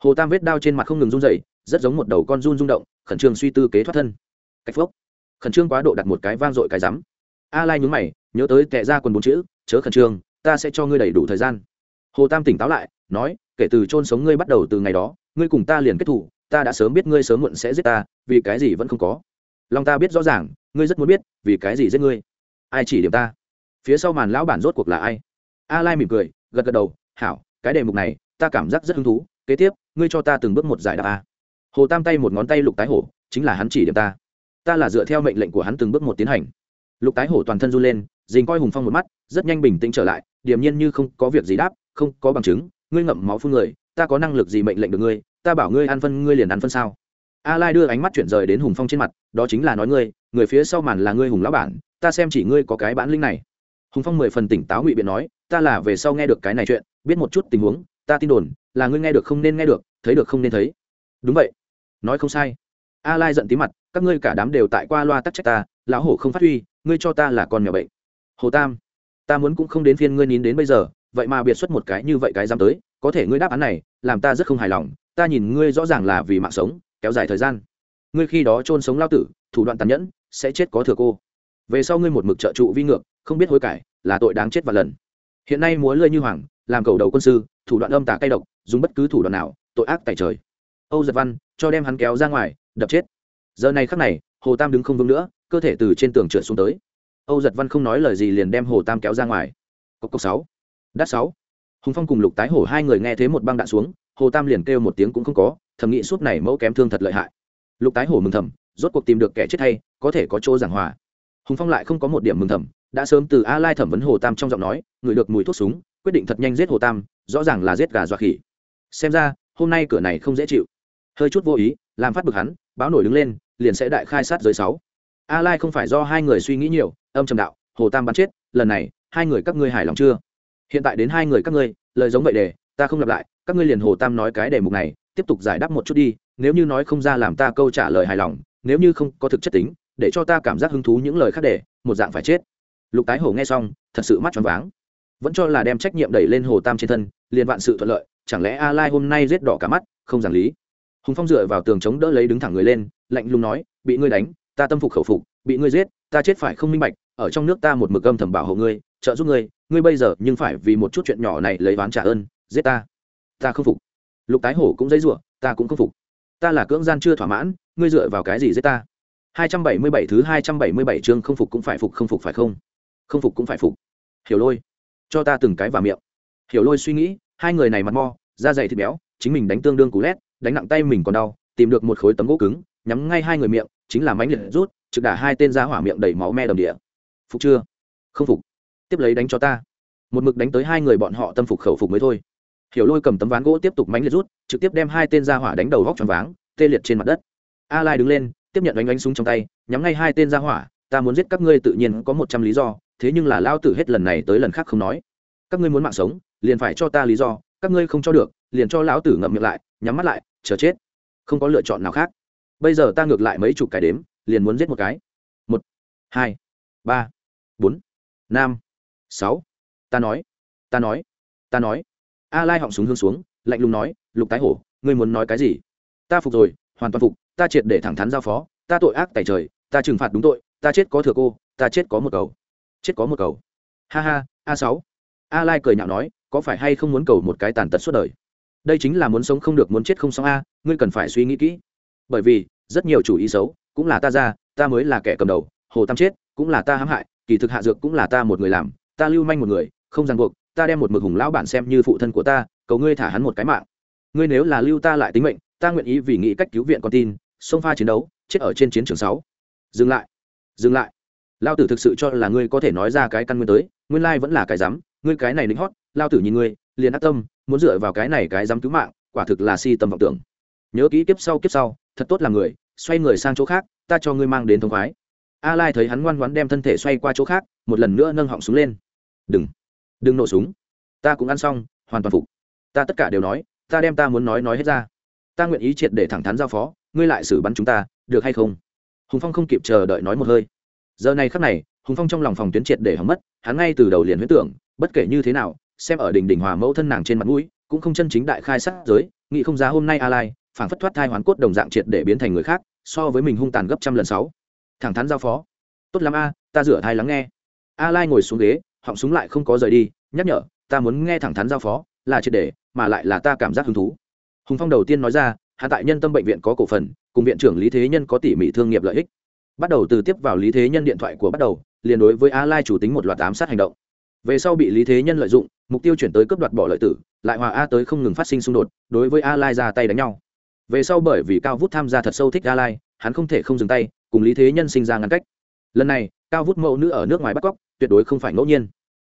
Hồ tam vết đao trên mặt không ngừng run rẩy, rất giống một đầu con run rung động, khẩn trương suy tư kế thoát thân. Cách phốc. Khẩn trương quá độ đặt một cái vang dội cái rắm. A lai nhún mày, nhớ tới tệ ra quần bốn chữ, chớ khẩn trương, ta sẽ cho ngươi đầy đủ thời gian. Hồ tam tỉnh táo lại, nói, kể từ chôn sống ngươi bắt đầu từ ngày đó, ngươi cùng ta liền kết thủ, ta đã sớm biết ngươi sớm muộn sẽ giết ta, vì cái gì vẫn không có. Lòng ta biết rõ ràng, ngươi rất muốn biết, vì cái gì giết ngươi. Ai chỉ điểm ta? Phía sau màn lão bản rốt cuộc là ai? A lai mỉm cười, gật gật đầu, hảo, cái đề mục này, ta cảm giác rất hứng thú, kế tiếp, ngươi cho ta từng bước một giải đáp a. Hồ tam tay một ngón tay lục tái hổ, chính là hắn chỉ điểm ta. Ta là dựa theo mệnh lệnh của hắn từng bước một tiến hành. Lục tái hổ toàn thân run lên dình coi hùng phong một mắt, rất nhanh bình tĩnh trở lại, điềm nhiên như không có việc gì đáp, không có bằng chứng, ngươi ngậm máu phun người, ta có năng lực gì mệnh lệnh được ngươi, ta bảo ngươi ăn phân, ngươi liền ăn phân sao? A lai đưa ánh mắt chuyển rời đến hùng phong trên mặt, đó chính là nói ngươi, người phía sau màn là ngươi hùng lão bản, ta xem chỉ ngươi có cái bản lĩnh này hùng phong mười phần tỉnh táo ngụy biện nói, ta là về sau nghe được cái này chuyện, biết một chút tình huống, ta tin đồn, là ngươi nghe được không nên nghe được, thấy được không nên thấy. Đúng vậy. Nói không sai. A lai giận tí mặt, các ngươi cả đám đều tại qua loa tắc trách ta, lão hổ không phát huy, ngươi cho ta là con nhỏ bệnh. Hồ tam, ta muốn cũng không đến phiên ngươi nín đến bây giờ, vậy mà biệt xuất một cái như vậy cái dám tới, có thể ngươi đáp án này, làm ta rất không hài lòng, ta nhìn ngươi rõ ràng là vì mạng sống, kéo dài thời gian. Ngươi khi đó chôn sống lao tử, thủ đoạn tàn nhẫn, sẽ chết có thừa cô. Về sau ngươi một mực trợ trụ vi ngược không biết hối cải, là tội đáng chết và lần. Hiện nay múa lơi như hoàng, làm cầu đầu quân sư, thủ đoạn âm tà cay độc, dùng bất cứ thủ đoạn nào, tội ác tại trời. Âu giật văn, cho đem hắn kéo ra ngoài, đập chết. Giờ này khắc này, hồ tam đứng không vững nữa, cơ thể từ trên tường trượt xuống tới. Âu giật văn không nói lời gì liền đem hồ tam kéo ra ngoài. Cốc cốc sáu. Đắt sáu. Hùng phong cùng lục tái hổ hai người nghe thấy một băng đạn xuống, hồ tam liền kêu một tiếng cũng không có, thầm nghĩ suốt này mẫu kém thương thật lợi hại. Lục tái hổ mừng thầm, rốt cuộc tìm được kẻ chết hay, có thể có chỗ giảng hòa. Hùng phong lại không có một điểm mừng thầm đã sớm từ a lai thẩm vấn hồ tam trong giọng nói ngửi được mùi thuốc súng, quyết định thật nhanh giết hồ tam, rõ ràng là giết gà dọa khỉ. Xem ra, hôm nay cửa này không dễ chịu. Hơi chút vô ý, làm phát bực hắn, báo nổi đứng lên, liền sẽ đại khai sát giới sáu. A lai không phải do hai người suy nghĩ nhiều, âm trầm đạo, hồ tam bắn chết, lần này, hai người các ngươi hài lòng chưa? Hiện tại đến hai người các ngươi, lời giống vậy để, ta không lặp lại, các ngươi liền hồ tam nói cái đề mục này, tiếp tục giải đáp một chút đi, nếu như nói không ra làm ta câu trả lời hài lòng, nếu như không có thực chất tính, để cho ta cảm giác hứng thú những lời khác để, một dạng phải chết lục tái hổ nghe xong, thật sự mắt choáng váng. Vẫn cho là đem trách nhiệm đẩy lên hồ tam trên thân, liền vạn sự thuận lợi, chẳng lẽ a lai hôm nay giết đỏ cả mắt, không giảng lý? Hùng phong dựa vào tường chống đỡ lấy đứng thẳng người lên, lạnh lùng nói, bị ngươi đánh, ta tâm phục khẩu phục, bị ngươi giết, ta chết phải không minh bạch, ở trong nước ta một mực âm thầm bảo hộ ngươi, trợ giúp ngươi ngươi bây giờ nhưng phải vì một chút chuyện nhỏ này lấy ván trả ơn, giết ta. Ta không phục. Lục tái hổ cũng dãy rủa, ta cũng không phục. Ta là cưỡng gian chưa thỏa mãn, ngươi dựa vào cái gì giết ta? 277 thứ 277 chương không phục cũng phải phục, không phục phải không? Không phục cũng phải phục. Hiểu lôi, cho ta từng cái vào miệng. Hiểu lôi suy nghĩ, hai người này mặt mo, da dày thịt béo, chính mình đánh tương đương cú lét, đánh nặng tay mình còn đau, tìm được một khối tấm gỗ cứng, nhắm ngay hai người miệng, chính là mánh liệt rút, trực đả hai tên ra hỏa miệng đầy máu me đầm địa. Phục chưa? Không phục. Tiếp lấy đánh cho ta. Một mực đánh tới hai người bọn họ tâm phục khẩu phục mới thôi. Hiểu lôi cầm tấm ván gỗ tiếp tục mánh liệt rút, trực tiếp đem hai tên ra hỏa đánh đầu vóc tròn váng, tê liệt trên mặt đất. A lai đứng lên, tiếp nhận đánh đánh súng trong tay, nhắm ngay hai tên ra hỏa, ta muốn giết các ngươi tự nhiên có một trăm lý do thế nhưng là lao tử hết lần này tới lần khác không nói. Các ngươi muốn mạng sống, liền phải cho ta lý do, các ngươi không cho được, liền cho lão tử ngậm miệng lại, nhắm mắt lại, chờ chết. Không có lựa chọn nào khác. Bây giờ ta ngược lại mấy chục cái đếm, liền muốn giết một cái. Một, hai, ba, bốn, năm, sáu. Ta nói ta nói ta nói. A lai họng súng hương xuống, lạnh lùng nói, lục tái hổ, ngươi muốn nói cái gì? Ta phục rồi, hoàn toàn phục, ta triệt để thẳng thắn giao phó, ta tội ác tại trời, ta trừng phạt đúng tội, ta chết có thừa cô, ta chết có một cầu chết có một cầu. Ha ha, a sáu. A lai cười nhạo nói, có phải hay không muốn cầu một cái tàn tật suốt đời? Đây chính là muốn sống không được muốn chết không xong a, ngươi cần phải suy nghĩ kỹ. Bởi vì, rất nhiều chủ ý xấu, cũng là ta ra, ta mới là kẻ cầm đầu, hồ tam chết, cũng là ta hãm hại, kỳ thực hạ dược cũng là ta một người làm, ta lưu manh một người, không ràng buộc, ta đem một mực hùng lão bản xem như phụ thân của ta, cầu ngươi thả hắn một cái mạng. Ngươi nếu là lưu ta lại tính mệnh, ta nguyện ý vì nghĩ cách cứu viện con tin, xông pha chiến đấu, chết ở trên chiến trường sáu. Dừng lại. Dừng lại lao tử thực sự cho là ngươi có thể nói ra cái căn nguyên tới, nguyên lai vẫn là cái dám ngươi cái này lính hót, lao tử nhìn ngươi, liền ác tâm, muốn dựa vào cái này cái dám cứu mạng, quả thực là si tâm vọng tưởng. Nhớ kỹ kiếp sau kiếp sau, thật tốt là người, xoay người sang chỗ khác, ta cho ngươi mang đến thông khoái. A lai thấy hắn ngoan ngoãn đem thân thể xoay qua chỗ khác, một lần nữa nâng họng súng lên. Đừng đừng nổ súng. Ta cũng ăn xong, hoàn toàn phục. Ta tất cả đều nói, ta đem ta muốn nói nói hết ra. Ta nguyện ý triệt để thẳng thắn giao phó, ngươi lại xử bắn chúng ta, được hay không? Hùng phong không kịp chờ đợi nói một hơi giờ này khắc này, hùng phong trong lòng phòng tuyến triệt để hỏng mất, hắn ngay từ đầu liền huyết tưởng, bất kể như thế nào, xem ở đỉnh đỉnh hòa mẫu thân nàng trên mặt mũi, cũng không chân chính đại khai sát giới, nghĩ không giá hôm nay a lai, phảng phất thoát thai hoán cốt đồng dạng triệt để biến thành người khác, so với mình hung tàn gấp trăm lần sáu. Thẳng thắn giao phó. Tốt lắm a, ta rửa thai lắng nghe. A lai ngồi xuống ghế, họng súng lại không có rời đi, nhắc nhở, ta muốn nghe thẳng thắn giao phó, là triệt để, mà lại là ta cảm giác hứng thú. Hùng phong đầu tiên nói ra, hạ tại nhân tâm bệnh viện có cổ phần, cùng viện trưởng lý thế nhân có tỉ mỉ thương nghiệp lợi ích bắt đầu từ tiếp vào lý thế nhân điện thoại của bắt đầu, liền đối với a lai chủ tính một loạt ám sát hành động. Về sau bị lý thế nhân lợi dụng, mục tiêu chuyển tới cướp đoạt bỏ lợi tử, lại hòa a tới không ngừng phát sinh xung đột, đối với a lai ra tay đánh nhau. Về sau bởi vì cao vút tham gia thật sâu thích a lai, hắn không thể không dừng tay, cùng lý thế nhân sinh ra ngăn cách. Lần này, cao vút mẫu nữ ở nước ngoài bắt cóc, tuyệt đối không phải ngẫu nhiên.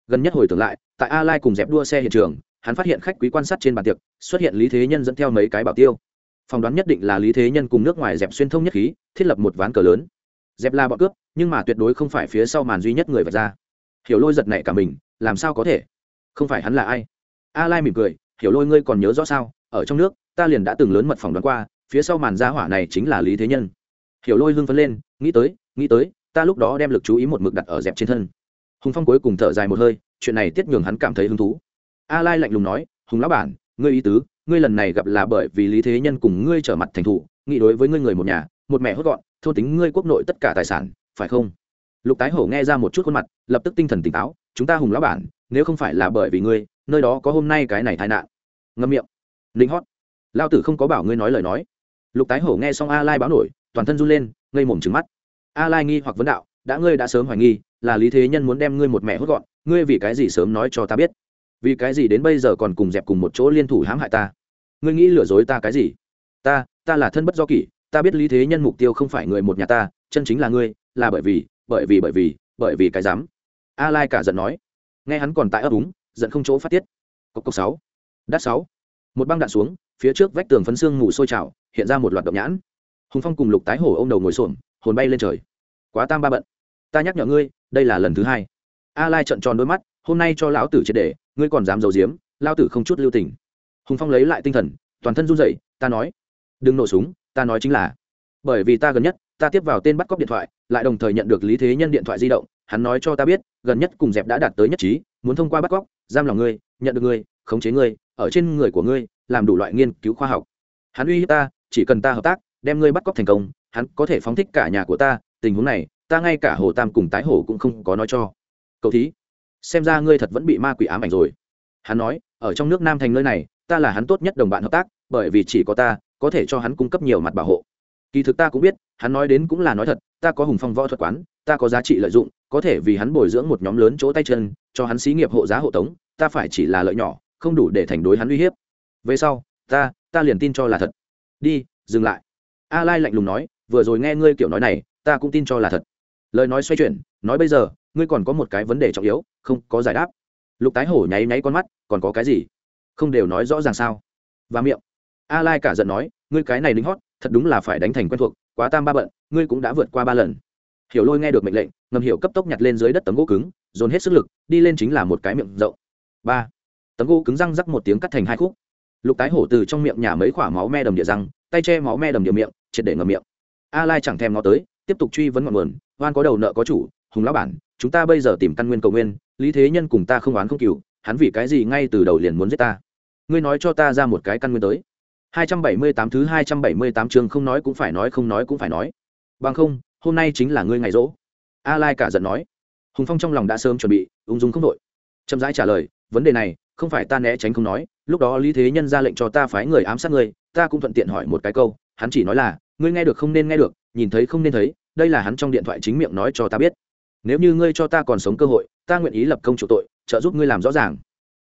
Gần nhất hồi tưởng lại, tại a lai cùng dẹp đua xe hiện trường, hắn phát hiện khách quý quan sát trên bàn tiệc, xuất hiện lý thế nhân dẫn theo mấy cái bảo tiêu. Phỏng đoán nhất định là lý thế nhân cùng nước ngoài dẹp xuyên thông nhất khí, thiết lập một ván cờ lớn dẹp là bọn cướp, nhưng mà tuyệt đối không phải phía sau màn duy nhất người vạch ra. Hiểu lôi giật này cả mình, làm sao có thể? Không phải hắn là ai? A lai mỉm cười, hiểu lôi, ngươi còn nhớ rõ sao? Ở trong nước, ta liền đã từng lớn mật phỏng đoán qua, phía sau màn gia hỏa này chính là lý thế nhân. Hiểu lôi hưng phấn lên, nghĩ tới nghĩ tới, ta lúc đó đem lực chú ý một mực đặt ở dẹp trên thân. Hùng phong cuối cùng thở dài một hơi, chuyện này tiết nhường hắn cảm thấy hứng thú. A lai lạnh lùng nói, hùng lão bản, ngươi ý tứ, ngươi lần này gặp là bởi vì lý thế nhân cùng ngươi trở mặt thành thủ, nghĩ đối với ngươi người một nhà một mẹ hốt gọn thôn tính ngươi quốc nội tất cả tài sản, phải không? Lục tái hổ nghe ra một chút khuôn mặt, lập tức tinh thần tỉnh táo, chúng ta hùng lão bản, nếu không phải là bởi vì ngươi, nơi đó có hôm nay cái này tai nạn. Ngâm miệng. Linh hót. Lao tử không có bảo ngươi nói lời nói. Lục tái hổ nghe xong a lai báo nổi, toàn thân run lên, ngây mồm trứng mắt. A lai nghi hoặc vấn đạo, đã ngươi đã sớm hoài nghi, là lý thế nhân muốn đem ngươi một mẹ hốt gọn, ngươi vì cái gì sớm nói cho ta biết? Vì cái gì đến bây giờ còn cùng dẹp cùng một chỗ liên thủ hãm hại ta? Ngươi nghĩ lừa dối ta cái gì? Ta ta là thân bất do kỷ ta biết lý thế nhân mục tiêu không phải người một nhà ta, chân chính là ngươi, là bởi vì bởi vì bởi vì bởi vì cái dám. A lai cả giận nói. Nghe hắn còn tại ấp úng, giận không chỗ phát tiết. Cốc cốc sáu. Đắt sáu. Một băng đạn xuống, phía trước vách tường phấn xương ngủ sôi trào, hiện ra một loạt động nhãn. Hùng phong cùng lục tái hổ ô m đầu ngồi xổm, hồn bay lên trời. Quá tam ba bận. Ta nhắc nhở ngươi, đây là lần thứ hai. A lai trận tròn đôi mắt, hôm nay cho lão tử triệt để, ngươi còn dám giấu giếm lao tử không chút lưu tình. Hùng phong lấy lại tinh thần, toàn thân run rẩy, ta nói. Đừng nổ súng ta nói chính là, bởi vì ta gần nhất, ta tiếp vào tên bắt cóc điện thoại, lại đồng thời nhận được lý thế nhân điện thoại di động, hắn nói cho ta biết, gần nhất cùng dẹp đã đạt tới nhất trí, muốn thông qua bắt cóc, giam lòng ngươi, nhận được ngươi, khống chế ngươi, ở trên người của ngươi, làm đủ loại nghiên cứu khoa học. Hắn uy hiếp ta, chỉ cần ta hợp tác, đem ngươi bắt cóc thành công, hắn có thể phóng thích cả nhà của ta, tình huống này, ta ngay cả hồ tam cùng tái hổ cũng không có nói cho. Cậu thí, xem ra ngươi thật vẫn bị ma quỷ ám ảnh rồi. Hắn nói, ở trong nước nam thành nơi này, ta là hắn tốt nhất đồng bạn hợp tác, bởi vì chỉ có ta có thể cho hắn cung cấp nhiều mặt bảo hộ. Kỳ thực ta cũng biết, hắn nói đến cũng là nói thật, ta có hùng phong võ thuật quán, ta có giá trị lợi dụng, có thể vì hắn bồi dưỡng một nhóm lớn chỗ tay chân, cho hắn xí nghiệp hộ giá hộ tống, ta phải chỉ là lợi nhỏ, không đủ để thành đối hắn uy hiếp. Về sau, ta ta liền tin cho là thật. Đi, dừng lại. A lai lạnh lùng nói, vừa rồi nghe ngươi kiểu nói này, ta cũng tin cho là thật. Lời nói xoay chuyển, nói bây giờ, ngươi còn có một cái vấn đề trọng yếu, không có giải đáp. Lục tái hổ nháy nháy con mắt, còn có cái gì? Không đều nói rõ ràng sao? Và miệng a lai cả giận nói, ngươi cái này lính hót, thật đúng là phải đánh thành quen thuộc, quá tam ba bận, ngươi cũng đã vượt qua ba lần. Hiểu lôi nghe được mệnh lệnh, ngầm hiểu cấp tốc nhặt lên dưới đất tấm gỗ cứng, dồn hết sức lực, đi lên chính là một cái miệng rộng. Ba. Tấm gỗ cứng răng rắc một tiếng cắt thành hai khúc. Lục tái hổ từ trong miệng nhả mấy khoả máu me đầm địa răng, tay che máu me đầm địa miệng, triệt để ngầm miệng. A lai chẳng thèm ngó tới, tiếp tục truy vấn ngọn nguồn, oan có đầu nợ có chủ, hùng lão bản, chúng ta bây giờ tìm căn nguyên cầu nguyên, lý thế nhân cùng ta không oán không cừu, hắn vì cái gì ngay từ đầu liền muốn giết ta? Ngươi nói cho ta ra một cái căn nguyên tới. 278 thứ 278 chương không nói cũng phải nói, không nói cũng phải nói. Bằng không, hôm nay chính là ngươi ngày rỗ. A lai cả giận nói. Hùng phong trong lòng đã sớm chuẩn bị, ung dung không đội chậm rãi trả lời, vấn đề này, không phải ta né tránh không nói, lúc đó lý thế nhân ra lệnh cho ta phái người ám sát ngươi, ta cũng thuận tiện hỏi một cái câu, hắn chỉ nói là, ngươi nghe được không nên nghe được, nhìn thấy không nên thấy, đây là hắn trong điện thoại chính miệng nói cho ta biết. Nếu như ngươi cho ta còn sống cơ hội, ta nguyện ý lập công chủ tội, trợ giúp ngươi làm rõ ràng.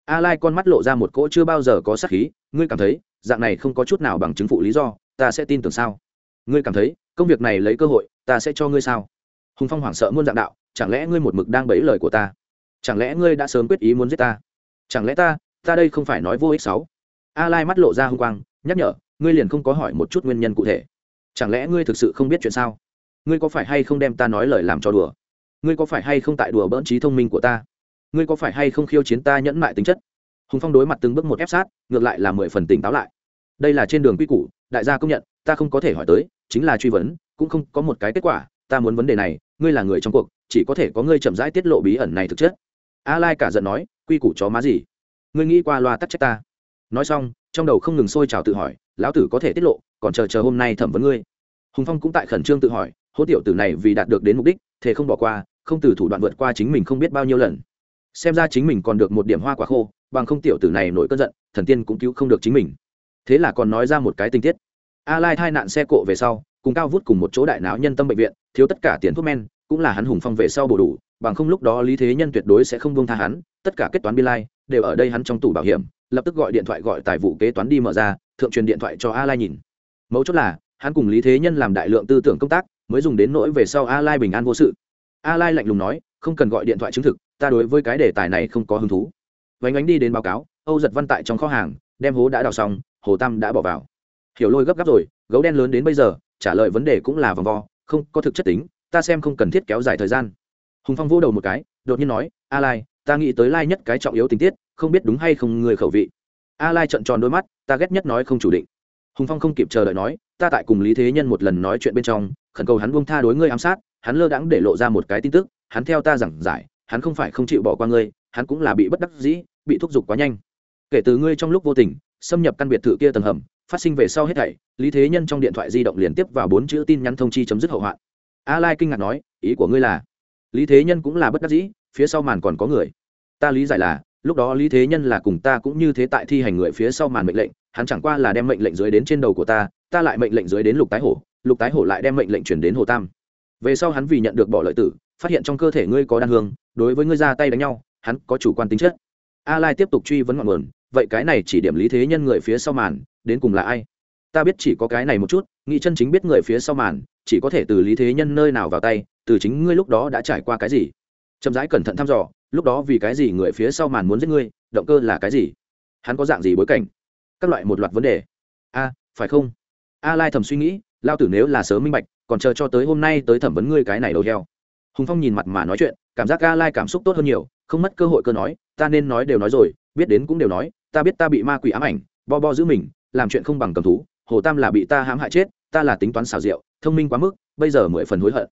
A lai con mắt lộ ra một cỗ chưa bao giờ có sát khí, ngươi cảm thấy dạng này không có chút nào bằng chứng phụ lý do, ta sẽ tin tưởng sao? Ngươi cảm thấy, công việc này lấy cơ hội, ta sẽ cho ngươi sao? Hùng phong hoảng sợ muôn dạng đạo, chẳng lẽ ngươi một mực đang bẫy lời của ta? Chẳng lẽ ngươi đã sớm quyết ý muốn giết ta? Chẳng lẽ ta ta đây không phải nói vô ích sáu a lai mắt lộ ra hung quang, nhắc nhở, ngươi liền không có hỏi một chút nguyên nhân cụ thể. Chẳng lẽ ngươi thực sự không biết chuyện sao? Ngươi có phải hay không đem ta nói lời làm cho đùa? Ngươi có phải hay không tại đùa bỡn trí thông minh của ta? Ngươi có phải hay không khiêu chiến ta nhẫn mại tính chất? Hùng phong đối mặt từng bước một ép sát, ngược lại là mười phần tỉnh táo lại. Đây là trên đường quy củ, đại gia công nhận, ta không có thể hỏi tới, chính là truy vấn, cũng không có một cái kết quả, ta muốn vấn đề này, ngươi là người trong cuộc, chỉ có thể có ngươi chậm rãi tiết lộ bí ẩn này thực chất. A lai cả giận nói, quy củ chó má gì? Ngươi nghĩ qua loa tắt trách ta. Nói xong, trong đầu không ngừng sôi trào tự hỏi, lão tử có thể tiết lộ, còn chờ chờ hôm nay thẩm vấn ngươi. Hùng phong cũng tại khẩn trương tự hỏi hỗ tiểu tử này vì đạt được đến mục đích thế không bỏ qua, không từ thủ đoạn vượt qua chính mình không biết bao nhiêu lần. Xem ra chính mình còn được một điểm hoa quả khô bằng không tiểu tử này nổi cơn giận, thần tiên cũng cứu không được chính mình. Thế là còn nói ra một cái tình tiết. A lai thai nạn xe cộ về sau, cùng cao vút cùng một chỗ đại não nhân tâm bệnh viện, thiếu tất cả tiền thuốc men, cũng là hắn hùng phong về sau bổ đủ, bằng không lúc đó lý thế nhân tuyệt đối sẽ không buông tha hắn, tất cả kết toán biên lai, đều ở đây hắn trong tủ bảo hiểm, lập tức gọi điện thoại gọi tài vụ kế toán đi mở ra, thượng truyền điện thoại cho a lai nhìn. Mấu chốt là, hắn cùng lý thế nhân làm đại lượng tư tưởng công tác, mới dùng đến nỗi về sau a lai bình an vô sự. A lai lạnh lùng nói, không cần gọi điện thoại chứng thực, ta đối với cái đề tài này không có hứng thú vánh ánh đi đến báo cáo, âu giật văn tại trong kho hàng, đem hố đã đào xong, hồ tam đã bỏ vào. Hiểu lôi gấp gáp rồi, gấu đen lớn đến bây giờ, trả lời vấn đề cũng là vòng vo, không có thực chất tính, ta xem không cần thiết kéo dài thời gian. Hùng phong vỗ đầu một cái, đột nhiên nói, a lai, ta nghĩ tới lai nhất cái trọng yếu tình tiết, không biết đúng hay không người khẩu vị. A lai trận tròn đôi mắt, ta ghét nhất nói không chủ định. Hùng phong không kịp chờ đợi nói, ta tại cùng lý thế nhân một lần nói chuyện bên trong, khẩn cầu hắn buông tha đối ngươi ám sát, hắn lơ đãng để lộ ra một cái tin tức, hắn theo ta giảng giải, hắn không phải không chịu bỏ qua ngươi hắn cũng là bị bất đắc dĩ, bị thúc giục quá nhanh. Kể từ ngươi trong lúc vô tình, xâm nhập căn biệt thự kia tầng hầm, phát sinh về sau hết thảy, lý thế nhân trong điện thoại di động liên tiếp vào bốn chữ tin nhắn thông chi chấm dứt hậu hoạn. A lai kinh ngạc nói, ý của ngươi là? Lý thế nhân cũng là bất đắc dĩ, phía sau màn còn có người. Ta lý giải là, lúc đó lý thế nhân là cùng ta cũng như thế tại thi hành người phía sau màn mệnh lệnh, hắn chẳng qua là đem mệnh lệnh dưới đến trên đầu của ta ta lại mệnh lệnh dưới đến lục tái hổ, lục tái hổ lại đem mệnh lệnh chuyển đến hồ tam. Về sau hắn vì nhận được bỏ lợi tử, phát hiện trong cơ thể ngươi có đan hương, đối với ngươi ra tay đánh nhau hắn có chủ quan tính chất. A lai tiếp tục truy vấn ngọn nguồn, vậy cái này chỉ điểm lý thế nhân người phía sau màn, đến cùng là ai? Ta biết chỉ có cái này một chút, nghĩ chân chính biết người phía sau màn, chỉ có thể từ lý thế nhân nơi nào vào tay, từ chính ngươi lúc đó đã trải qua cái gì? Chậm rãi cẩn thận thăm dò, lúc đó vì cái gì người phía sau màn muốn giết ngươi, động cơ là cái gì? Hắn có dạng gì bối cảnh? Các loại một loạt vấn đề. A, phải không? A lai thầm suy nghĩ, lao tử nếu là sớm minh bạch, còn chờ cho tới hôm nay tới thẩm vấn ngươi cái này đầu heo. Hùng phong nhìn mặt mà nói chuyện, cảm giác a lai cảm xúc tốt hơn nhiều không mất cơ hội cơ nói, ta nên nói đều nói rồi, biết đến cũng đều nói, ta biết ta bị ma quỷ ám ảnh, bo bo giữ mình, làm chuyện không bằng cầm thú, hồ tam là bị ta hãm hại chết, ta là tính toán xảo diệu, thông minh quá mức, bây giờ mười phần hối hận.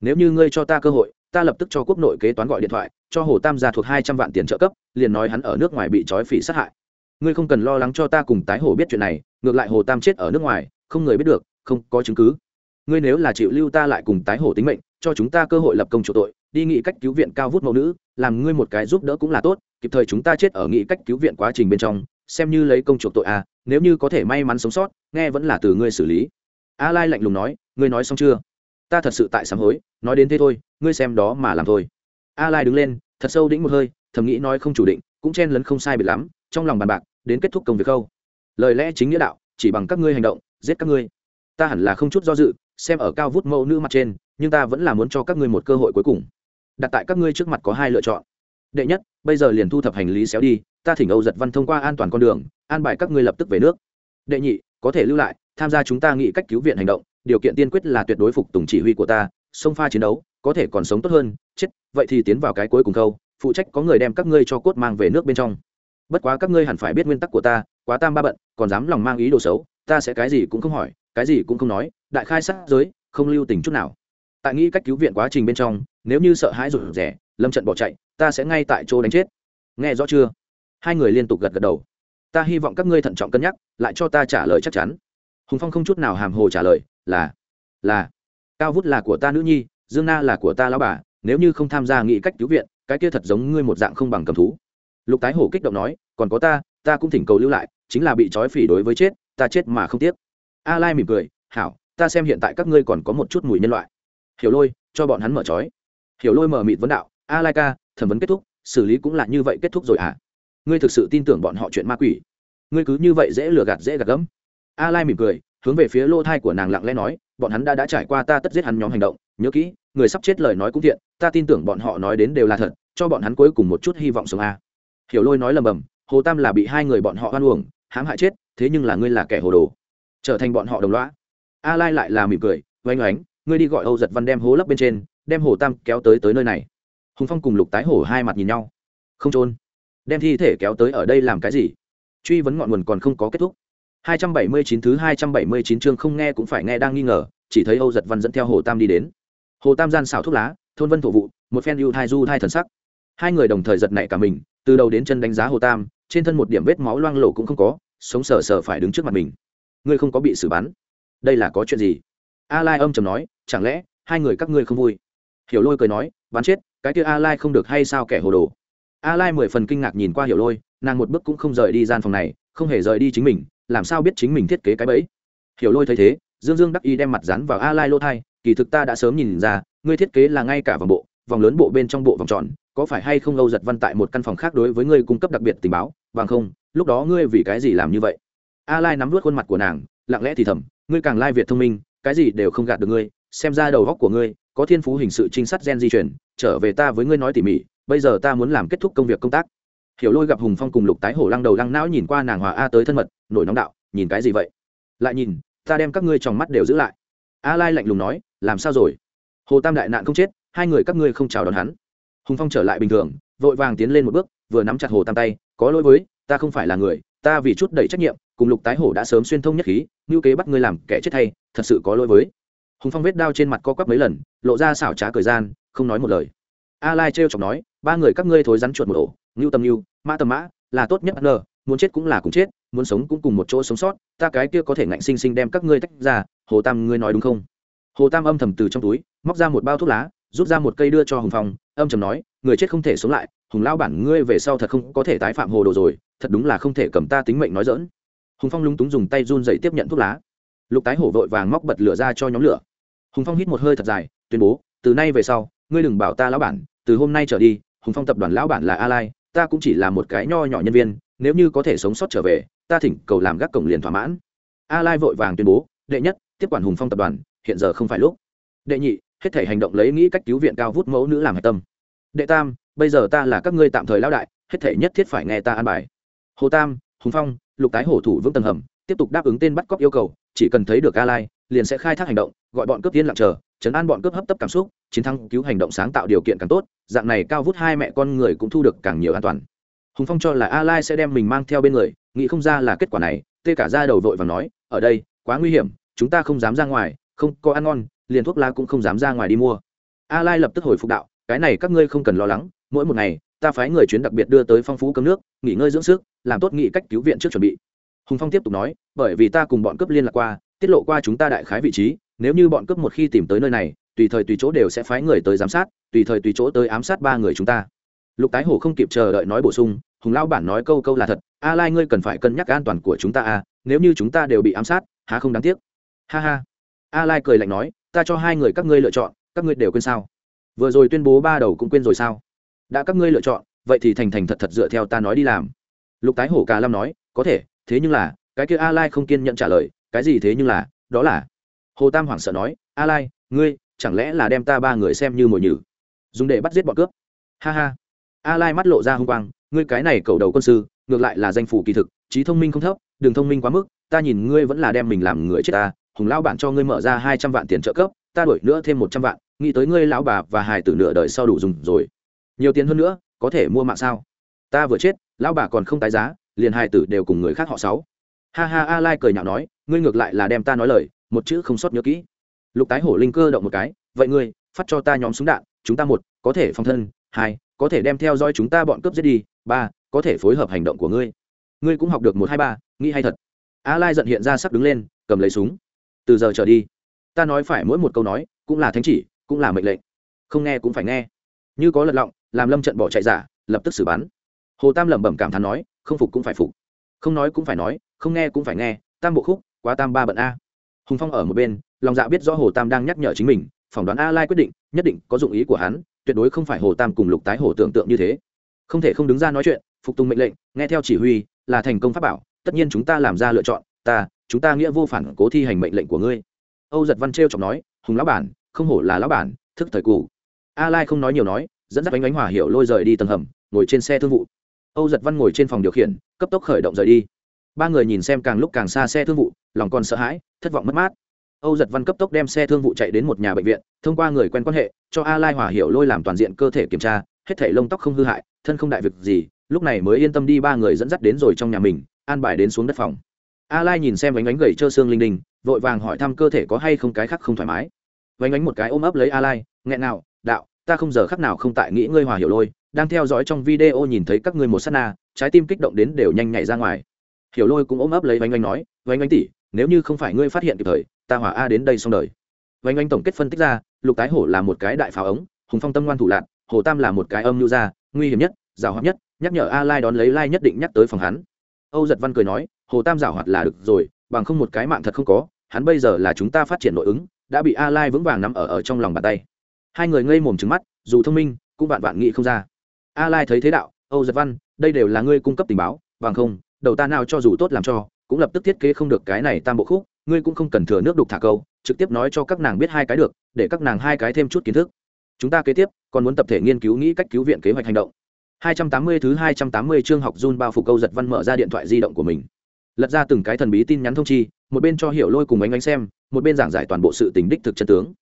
Nếu như ngươi cho ta cơ hội, ta lập tức cho quốc nội kế toán gọi điện thoại, cho hồ tam ra thuộc hai trăm vạn tiền trợ cấp, liền nói hắn ở nước ngoài bị trói phỉ sát hại. Ngươi không cần lo lắng cho ta cùng tái hồ biết chuyện này, ngược lại hồ tam chết ở nước ngoài, không người biết được, không có chứng cứ. Ngươi nếu là chịu lưu ta lại cùng tái hồ tính mệnh, cho chúng ta cơ hội lập công chủ tội đi nghị cách cứu viện cao vút mẫu nữ, làm ngươi một cái giúp đỡ cũng là tốt, kịp thời chúng ta chết ở nghị cách cứu viện quá trình bên trong, xem như lấy công chuộc tội à nếu như có thể may mắn sống sót, nghe vẫn là từ ngươi xử lý. A lai lạnh lùng nói, ngươi nói xong chưa? Ta thật sự tại sám hối, nói đến thế thôi, ngươi xem đó mà làm thôi. A lai đứng lên, thật sâu đĩnh một hơi, thầm nghĩ nói không chủ định, cũng chen lấn không sai biệt lắm, trong lòng bàn bạc, đến kết thúc công việc khâu. Lời lẽ chính nghĩa đạo, chỉ bằng các ngươi hành động, giết các ngươi. Ta hẳn là không chút do dự, xem ở cao vút mẫu nữ mặt trên, nhưng ta vẫn là muốn cho các ngươi một cơ hội cuối cùng đặt tại các ngươi trước mặt có hai lựa chọn. Đệ nhất, bây giờ liền thu thập hành lý xéo đi, ta thỉnh âu giật văn thông qua an toàn con đường, an bài các ngươi lập tức về nước. Đệ nhị, có thể lưu lại, tham gia chúng ta nghĩ cách cứu viện hành động, điều kiện tiên quyết là tuyệt đối phục tùng chỉ huy của ta, sông pha chiến đấu, có thể còn sống tốt hơn, chết, vậy thì tiến vào cái cuối cùng câu, phụ trách có người đem các ngươi cho cốt mang về nước bên trong. Bất quá các ngươi hẳn phải biết nguyên tắc của ta, quá tam ba bận, còn dám lòng mang ý đồ xấu, ta sẽ cái gì cũng không hỏi, cái gì cũng không nói, đại khai sát giới, không lưu tình chút nào. Tại nghĩ cách cứu viện quá trình bên trong nếu như sợ hãi rụt rẻ lâm trận bỏ chạy, ta sẽ ngay tại chỗ đánh chết. Nghe rõ chưa? Hai người liên tục gật gật đầu. Ta hy vọng các ngươi thận trọng cân nhắc, lại cho ta trả lời chắc chắn. Hùng phong không chút nào hàm hồ trả lời, là là, cao vút là của ta nữ nhi, dương na là của ta lao bà, nếu như không tham gia nghị cách cứu viện, cái kia thật giống ngươi một dạng không bằng cầm thú. Lục tái hổ kích động nói, còn có ta ta cũng thỉnh cầu lưu lại, chính là bị trói phỉ đối với chết, ta chết mà không tiếc. A lai mỉm cười, hảo, ta xem hiện tại các ngươi còn có một chút mùi nhân loại. Hiểu lôi, cho bọn hắn mở trói hiểu lôi mờ mịt vấn đạo, a lai ca, thẩm vấn kết thúc, xử lý cũng là như vậy kết thúc rồi à ngươi thực sự tin tưởng bọn họ chuyện ma quỷ? Ngươi cứ như vậy dễ lừa gạt dễ gạt gẫm. A lai mỉm cười, hướng về phía lô thai của nàng lặng lẽ nói, bọn hắn đã đã trải qua ta tất giết hắn nhóm hành động, nhớ kỹ, người sắp chết lời nói cũng thiện, ta tin tưởng bọn họ nói đến đều là thật, cho bọn hắn cuối cùng một chút hy vọng sống a. Hiểu lôi nói lầm bầm, hồ tam là bị hai người bọn họ hoan uổng, hãm hại chết, thế nhưng là ngươi là kẻ hồ đồ. Trở thành bọn họ đồng lõa. a lai lại là mỉm cười, oanh oánh, ngươi đi gọi âu giật văn đem hố lấp bên trên đem hồ tam kéo tới tới nơi này. Hùng phong cùng lục tái hổ hai mặt nhìn nhau. Không trôn đem thi thể kéo tới ở đây làm cái gì? Truy vấn ngọn nguồn còn không có kết thúc. 279 thứ 279 chương không nghe cũng phải nghe đang nghi ngờ, chỉ thấy âu giật văn dẫn theo hồ tam đi đến. Hồ tam gian xào thuốc lá, thôn vân thổ vụ, một phen ưu thai du thai thần sắc. Hai người đồng thời giật nảy cả mình, từ đầu đến chân đánh giá hồ tam, trên thân một điểm vết máu loang lổ cũng không có, sống sờ sờ phải đứng trước mặt mình. Ngươi không có bị xử bắn. Đây là có chuyện gì? A lai âm chầm nói, chẳng lẽ hai người các ngươi không vui? Hiểu lôi cười nói, bắn chết, cái kia a lai không được hay sao kẻ hồ đồ? A lai mười phần kinh ngạc nhìn qua hiểu lôi, nàng một bước cũng không rời đi gian phòng này, không hề rời đi chính mình, làm sao biết chính mình thiết kế cái bẫy? Hiểu lôi thấy thế, dương dương đắc y đem mặt dán vào a lai lô thai, kỳ thực ta đã sớm nhìn ra, ngươi thiết kế là ngay cả vòng bộ, vòng lớn bộ bên trong bộ vòng tròn, có phải hay không âu giật văn tại một căn phòng khác đối với ngươi cung cấp đặc biệt tình báo, bằng không, lúc đó ngươi vì cái gì làm như vậy? A lai nắm luốt khuôn mặt của nàng, lặng lẽ thì thầm, ngươi càng lai việt thông minh, cái gì đều không gạt được ngươi, xem ra đầu góc của ngươi có thiên phú hình sự trinh sát gen di chuyển, trở về ta với ngươi nói tỉ mỉ, bây giờ ta muốn làm kết thúc công việc công tác. Hiểu lôi gặp hùng phong cùng lục tái hổ lăng đầu lăng não nhìn qua nàng hòa a tới thân mật, nổi nóng đạo, nhìn cái gì vậy? Lại nhìn, ta đem các ngươi trong mắt đều giữ lại. A lai lạnh lùng nói, làm sao rồi? Hồ tam đại nạn không chết, hai người các ngươi không chào đón hắn. Hùng phong trở lại bình thường, vội vàng tiến lên một bước, vừa nắm chặt hồ tam tay, có lỗi với, ta không phải là người, ta vì chút đầy trách nhiệm, cùng lục tái hổ đã sớm xuyên thông nhất khí ngưu kế bắt ngươi làm kẻ chết thay, thật sự có lỗi với hùng phong vết đao trên mặt co quắp mấy lần, lộ ra xảo trá thời gian, không nói một lời. A lai trêu chọc nói, ba người các ngươi thối rắn chuột một ổ, ngưu tầm ngưu, mã tầm mã, là tốt nhất nờ, muốn chết cũng là cùng chết, muốn sống cũng cùng một chỗ sống sót, ta cái kia có thể ngạnh sinh sinh đem các ngươi tách ra, hồ tam ngươi nói đúng không? Hồ tam âm thầm từ trong túi, móc ra một bao thuốc lá, rút ra một cây đưa cho hùng phong, âm trầm nói, người chết không thể sống lại, hùng lao bản ngươi về sau thật không có thể tái phạm hồ đồ rồi, thật đúng là không thể cầm ta tính mệnh nói dỡn hùng phong lúng túng dùng tay run dậy tiếp nhận thuốc lá. Lục tái hổ vội vàng móc bật lửa ra cho nhóm lửa hùng phong hít một hơi thật dài, tuyên bố, từ nay về sau, ngươi đừng bảo ta lão bản, từ hôm nay trở đi, hùng phong tập đoàn lão bản là a lai ta cũng chỉ là một cái nho nhỏ nhân viên, nếu như có thể sống sót trở về, ta thỉnh cầu làm gác cổng liền thỏa mãn. A lai vội vàng tuyên bố, đệ nhất, tiếp quản hùng phong tập đoàn, hiện giờ không phải lúc. Đệ nhị, hết thể hành động lấy nghĩ cách cứu viện cao vút mẫu nữ làm hạch tâm. Đệ tam, bây giờ ta là các ngươi tạm thời lão đại, hết thể nhất thiết phải nghe ta an bài. Hồ tam, hùng phong, lục tái hổ thủ vững tầng hầm, tiếp tục đáp ứng tên bắt cóc yêu cầu, chỉ cần thấy được a lai liền sẽ khai thác hành động, gọi bọn cướp tiến lặng chờ chấn an bọn cướp hấp tấp cảm xúc, chiến thắng cứu hành động sáng tạo điều kiện càng tốt, dạng này cao vút hai mẹ con người cũng thu được càng nhiều an toàn. Hùng phong cho là a lai sẽ đem mình mang theo bên người, nghĩ không ra là kết quả này, tê cả ra đầu vội và nói, ở đây, quá nguy hiểm, chúng ta không dám ra ngoài, không có ăn ngon, liền thuốc lá cũng không dám ra ngoài đi mua. A lai lập tức hồi phục đạo, cái này các ngươi không cần lo lắng, mỗi một ngày, ta phái người chuyến đặc biệt đưa tới phong phú cấm nước, nghỉ ngơi dưỡng sức, làm tốt nghị cách cứu viện trước chuẩn bị. Hùng phong tiếp tục nói, bởi vì ta cùng bọn cướp liên lạc qua tiết lộ qua chúng ta đại khái vị trí, nếu như bọn cướp một khi tìm tới nơi này, tùy thời tùy chỗ đều sẽ phái người tới giám sát, tùy thời tùy chỗ tới ám sát ba người chúng ta. Lục tái hổ không kịp chờ đợi nói bổ sung, hùng lao bản nói câu câu là thật, a lai ngươi cần phải cân nhắc an toàn của chúng ta a nếu như chúng ta đều bị ám sát, há không đáng tiếc? Ha ha. A lai cười lạnh nói, ta cho hai người các ngươi lựa chọn, các ngươi đều quên sao? Vừa rồi tuyên bố ba đầu cũng quên rồi sao? Đã các ngươi lựa chọn, vậy thì thành thành thật thật dựa theo ta nói đi làm. Lục tái hổ cà lam nói, có thể, thế nhưng là, cái kia a lai không kiên nhận trả lời cái gì thế nhưng là, đó là. Hồ tam hoảng sợ nói, a lai, ngươi, chẳng lẽ là đem ta ba người xem như mồi nhử? Dùng để bắt giết bọn cướp. Ha ha. A lai mắt lộ ra hung quang, ngươi cái này cầu đầu quân sư, ngược lại là danh phủ kỳ thực, trí thông minh không thấp, đừng thông minh quá mức, ta nhìn ngươi vẫn là đem mình làm người chết ta, hùng lão bản cho ngươi mở ra hai trăm vạn tiền trợ cấp, ta đổi nữa thêm một trăm vạn, nghĩ tới ngươi lão bà và hài tử nửa đời sau đủ dùng rồi. Nhiều tiền hơn nữa, có thể mua mạng sao? Ta vừa chết, lão bà còn không tái giá, liền hài tử đều cùng người khác họ sáu. Ha ha, a lai cười nhạo nói ngươi ngược lại là đem ta nói lời, một chữ không sót nhớ kỹ. Lục tái hổ linh cơ động một cái, vậy ngươi, phát cho ta nhóm súng đạn, chúng ta một, có thể phòng thân, hai, có thể đem theo dõi chúng ta bọn cướp giết đi, ba, có thể phối hợp hành động của ngươi. Ngươi cũng học được một, hai, ba, nghĩ hay thật. A lai giận hiện ra sắp đứng lên, cầm lấy súng. Từ giờ trở đi, ta nói phải mỗi một câu nói, cũng là thánh chỉ, cũng là mệnh lệnh. Không nghe cũng phải nghe. Như có lật lọng, làm lâm trận bỏ chạy giả, lập tức xử bắn. Hồ tam lẩm bẩm cảm thán nói, không phục cũng phải phục. Không nói cũng phải nói, không nghe cũng phải nghe, tam bộ khúc quá tam ba bận a. Hùng phong ở một bên, lòng dạ biết rõ hồ tam đang nhắc nhở chính mình, phỏng đoán a lai quyết định, nhất định có dụng ý của hắn, tuyệt đối không phải hồ tam cùng lục tái hồ tưởng tượng như thế. Không thể không đứng ra nói chuyện, phục tùng mệnh lệnh, nghe theo chỉ huy, là thành công pháp bảo, tất nhiên chúng ta làm ra lựa chọn, ta, chúng ta nghĩa vô phản cố thi hành mệnh lệnh của ngươi. Âu giật văn trêu chọc nói, hùng lão bản, không hổ là lão bản, thức thời cụ a lai không nói nhiều nói, dẫn dắt bánh bánh hỏa hiệu lôi rời đi tầng hầm, ngồi trên xe thương vụ. Âu giật văn ngồi trên phòng điều khiển, cấp tốc khởi động rời đi ba người nhìn xem càng lúc càng xa xe thương vụ, lòng còn sợ hãi, thất vọng mất mát. Âu giật văn cấp tốc đem xe thương vụ chạy đến một nhà bệnh viện, thông qua người quen quan hệ, cho a lai hòa hiểu lôi làm toàn diện cơ thể kiểm tra, hết thảy lông tóc không hư hại, thân không đại việc gì, lúc này mới yên tâm đi ba người dẫn dắt đến rồi trong nhà mình, an bài đến xuống đất phòng. A lai nhìn xem Ánh Ánh gầy trơ xương linh đình, vội vàng hỏi thăm cơ thể có hay không cái khác không thoải mái. Vánh ánh một cái ôm ấp lấy a lai, nghẹn nào đạo, ta không giờ khắc nào không tại nghĩ ngươi hòa hiểu lôi, đang theo dõi trong video nhìn thấy các ngươi một sát na, trái tim kích động đến đều nhanh nhảy ra ngoài hiểu lôi cũng ôm ấp lấy vánh anh nói vánh anh tỷ nếu như không phải ngươi phát hiện kịp thời ta hỏa a đến đây xong đời. Vánh anh tổng kết phân tích ra lục tái hổ là một cái đại pháo ống hùng phong tâm ngoan thủ lạc hồ tam là một cái âm lưu gia, nguy hiểm nhất rào hoạt nhất nhắc nhở a lai đón lấy lai nhất định nhắc tới phòng hắn. Âu giật văn cười nói hồ tam rào hoạt là được rồi bằng không một cái mạng thật không có hắn bây giờ là chúng ta phát triển nội ứng đã bị a lai vững vàng nằm ở ở trong lòng bàn tay. Hai người ngây mồm trứng mắt dù thông minh cũng vạn vạn nghĩ không ra. A lai thấy thế đạo âu giật văn đây đều là ngươi cung cấp tình báo bằng không đầu ta nào cho dù tốt làm cho cũng lập tức thiết kế không được cái này tam bộ khúc ngươi cũng không cần thừa nước đục thả câu trực tiếp nói cho các nàng biết hai cái được để các nàng hai cái thêm chút kiến thức chúng ta kế tiếp còn muốn tập thể nghiên cứu nghĩ cách cứu viện kế hoạch hành động 280 thứ 280 chương học Jun bao phục câu giật văn mở ra điện thoại di động của mình. Lật ra từng cái thần bí tin nhắn thông chi, một bên cho Hiểu Lôi cùng ánh ánh xem, một bên giảng giải toàn bộ sự tình đích thực chân tướng.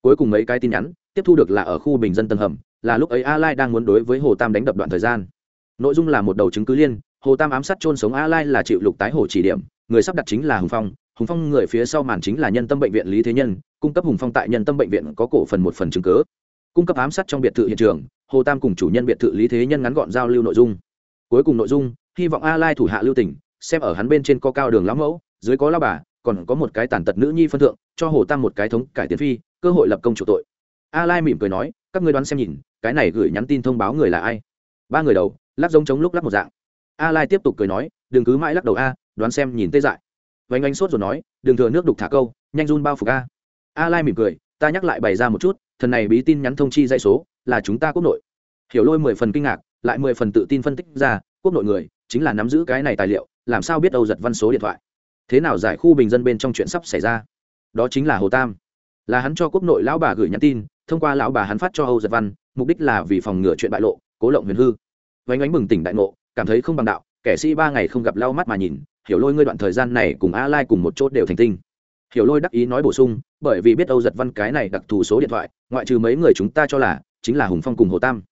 Cuối cùng mấy cái tin nhắn, tiếp thu được là ở khu bình dân tầng hầm, là lúc ấy A Lai đang muốn đối với Hồ Tam đánh đập đoạn thời gian. Nội dung là một đầu chứng cứ liên, Hồ Tam ám sát trôn sống A Lai là chịu lục tái hổ chỉ điểm, người sắp đặt chính là Hùng Phong, Hùng Phong người phía sau màn chính là Nhân Tâm bệnh viện Lý Thế Nhân, cung cấp Hùng Phong tại Nhân Tâm bệnh viện có cổ phần một phần chứng cứ. Cung cấp ám sát trong biệt thự hiện trường, Hồ Tam cùng chủ nhân biệt thự Lý Thế Nhân ngắn gọn giao lưu nội dung. Cuối cùng nội dung, hy vọng A Lai thủ hạ lưu tình, xem ở hắn bên trên có cao đường lão mẫu, dưới có lão bà, còn có một cái tàn tật nữ nhi phân thượng, cho Hồ Tam một cái thống cải tiến phi, cơ hội lập công chủ tội a lai mỉm cười nói các ngươi đoán xem nhìn cái này gửi nhắn tin thông báo người là ai ba người đầu lắc giống chống lúc lắc một dạng a lai tiếp tục cười nói, đừng cứ mãi lắc đầu a, đoán xem nhìn tê dại. Vánh anh sốt rồi nói, đừng thừa nước đục thả câu, nhanh run bao phục a. A lai mỉm cười, ta nhắc lại bày ra một chút, thần này bí tin nhắn thông chi dãy số, là chúng ta quốc nội. Hiểu lôi mười phần kinh ngạc, lại mười phần tự tin phân tích ra, quốc nội người, chính là nắm giữ cái này tài liệu, làm sao biết âu giật văn số điện thoại? Thế nào giải khu bình dân bên trong chuyện sắp xảy ra? Đó chính là hồ tam. Là hắn cho quốc nội lão bà gửi nhắn tin, thông qua lão bà hắn phát cho âu giật văn, mục đích là vì phòng ngừa chuyện bại lộ, cố lộng huyền hư. Vánh ánh bừng tỉnh đại ngộ cảm thấy không bằng đạo, kẻ sĩ ba ngày không gặp lau mắt mà nhìn, hiểu lôi ngươi đoạn thời gian này cùng a lai cùng một chốt đều thành tinh. Hiểu lôi đắc ý nói bổ sung, bởi vì biết âu giật văn cái này đặc thù số điện thoại, ngoại trừ mấy người chúng ta cho là, chính là hùng phong cùng hồ tam.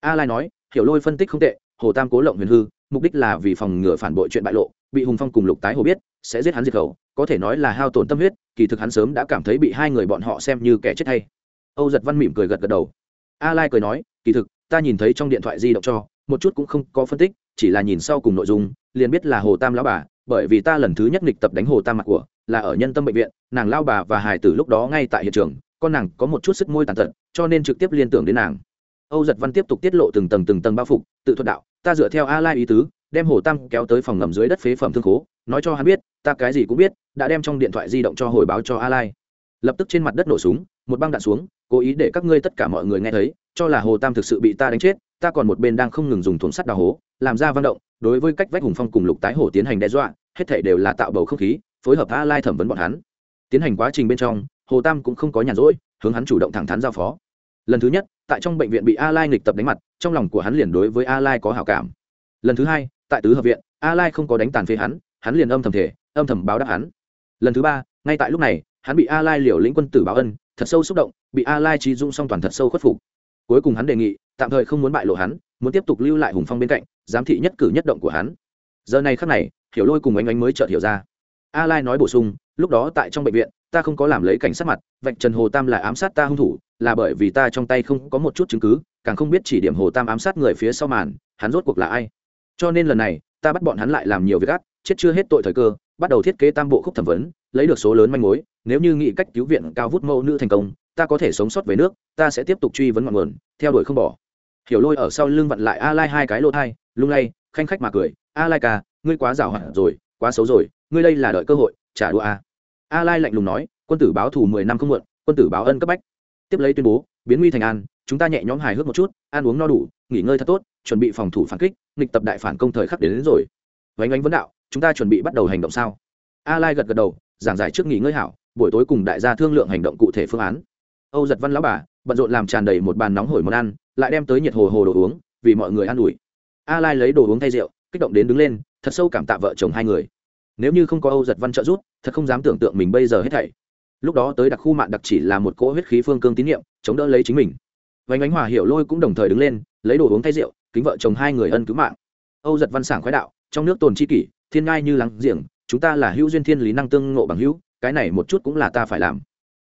A lai nói, hiểu lôi phân tích không tệ, hồ tam cố lộng huyền hư, mục đích là vì phòng ngừa phản bội chuyện bại lộ, bị hùng phong cùng lục tái hồ biết, sẽ giết hắn diệt khẩu, có thể nói là hao tổn tâm huyết, kỳ thực hắn sớm đã cảm thấy bị hai người bọn họ xem như kẻ chết hay. Âu giật văn mỉm cười gật gật đầu. A lai cười nói, kỳ thực, ta nhìn thấy trong điện thoại di động cho, một chút cũng không có phân tích chỉ là nhìn sau cùng nội dung, liền biết là hồ tam lão bà, bởi vì ta lần thứ nhất nghịch tập đánh hồ tam mặt của, là ở nhân tâm bệnh viện, nàng lao bà và hải tử lúc đó ngay tại hiện trường, con nàng có một chút sức môi tàn tật, cho nên trực tiếp liên tưởng đến nàng. Âu giật văn tiếp tục tiết lộ từng tầng từng tầng bao phục, tự thuật đạo, ta dựa theo a lai ý tứ, đem hồ tam kéo tới phòng ngầm dưới đất phế phẩm thương khố, nói cho hắn biết, ta cái gì cũng biết, đã đem trong điện thoại di động cho hồi báo cho a lai. Lập tức trên mặt đất nổ súng, một băng đạn xuống, cố ý để các ngươi tất cả mọi người nghe thấy, cho là hồ tam thực sự bị ta đánh chết, ta còn một bên đang không ngừng dùng thùng sắt đào hố làm ra văn động, đối với cách vách hùng phong cùng lục tái hổ tiến hành đe dọa, hết thể đều là tạo bầu không khí, phối hợp a lai thẩm vấn bọn hắn. Tiến hành quá trình bên trong, hồ tam cũng không có nhàn rỗi, hướng hắn chủ động thẳng thắn giao phó. Lần thứ nhất, tại trong bệnh viện bị a lai nghịch tập đánh mặt, trong lòng của hắn liền đối với a lai có hảo cảm. Lần thứ hai, tại tứ hợp viện, a lai không có đánh tàn phế hắn hắn liền âm thầm thể âm thầm báo đáp hắn. Lần thứ ba, ngay tại lúc này, hắn bị a lai liều lĩnh quân tử báo ân, thật sâu xúc động, bị a lai trí dung song toàn thật sâu khuất phục. Cuối cùng hắn đề nghị, tạm thời không muốn bại lộ hắn, muốn tiếp tục lưu lại hùng phong bên cạnh giám thị nhất cử nhất động của hắn. Giờ này khắc này, hiểu lôi cùng ánh ánh mới chợt hiểu ra. A lai nói bổ sung, lúc đó tại trong bệnh viện, ta không có làm lấy cảnh sát mặt, vạch trần hồ tam là ám sát ta hung thủ, là bởi vì ta trong tay không có một chút chứng cứ, càng không biết chỉ điểm hồ tam ám sát người phía sau màn, hắn rốt cuộc là ai. Cho nên lần này, ta bắt bọn hắn lại làm nhiều việc ác, chết chưa hết tội thời cơ, bắt đầu thiết kế tam bộ khúc thẩm vấn, lấy được số lớn manh mối, nếu như nghĩ cách cứu viện cao vút mẫu nữ thành công, ta có thể sống sót về nước, ta sẽ tiếp tục truy vấn ngọn nguồn, theo đuổi không bỏ. Hiểu lôi ở sau lưng vặn lại a lai hai cái lỗ thai lung lay khanh khách mà cười a lai ca ngươi quá giảo hoạt rồi quá xấu rồi ngươi đây là đợi cơ hội trả đũa à? a a lai lạnh lùng nói quân tử báo thù mười năm không muộn quân tử báo ân cấp bách. Tiếp lấy tuyên bố biến nguy thành an chúng ta nhẹ nhõm hài hước một chút ăn uống no đủ nghỉ ngơi thật tốt chuẩn bị phòng thủ phản kích nghịch tập đại phản công thời khắc đến, đến rồi. Vánh ánh vấn đạo chúng ta chuẩn bị bắt đầu hành động sao? A lai gật gật đầu giảng giải trước nghỉ ngơi hảo buổi tối cùng đại gia thương lượng hành động cụ thể phương án. Âu giật văn lão bà bận rộn làm tràn đầy một bàn nóng hổi món ăn lại đem tới nhiệt hồ hồ đồ uống vì mọi người ăn ủi a lai lấy đồ uống thay rượu kích động đến đứng lên thật sâu cảm tạ vợ chồng hai người. Nếu như không có âu giật văn trợ giúp thật không dám tưởng tượng mình bây giờ hết thảy. Lúc đó tới đặc khu mạng đặc chỉ là một cỗ huyết khí phương cương tín nhiệm chống đỡ lấy chính mình. Vánh ánh hòa hiểu lôi cũng đồng thời đứng lên lấy đồ uống thay rượu kính vợ chồng hai người ân cứu mạng. Âu giật văn sảng khoái đạo trong nước tồn chi kỷ thiên ngai như lắng giềng chúng ta là hữu duyên thiên lý năng tương ngộ bằng hữu cái này một chút cũng là ta phải làm.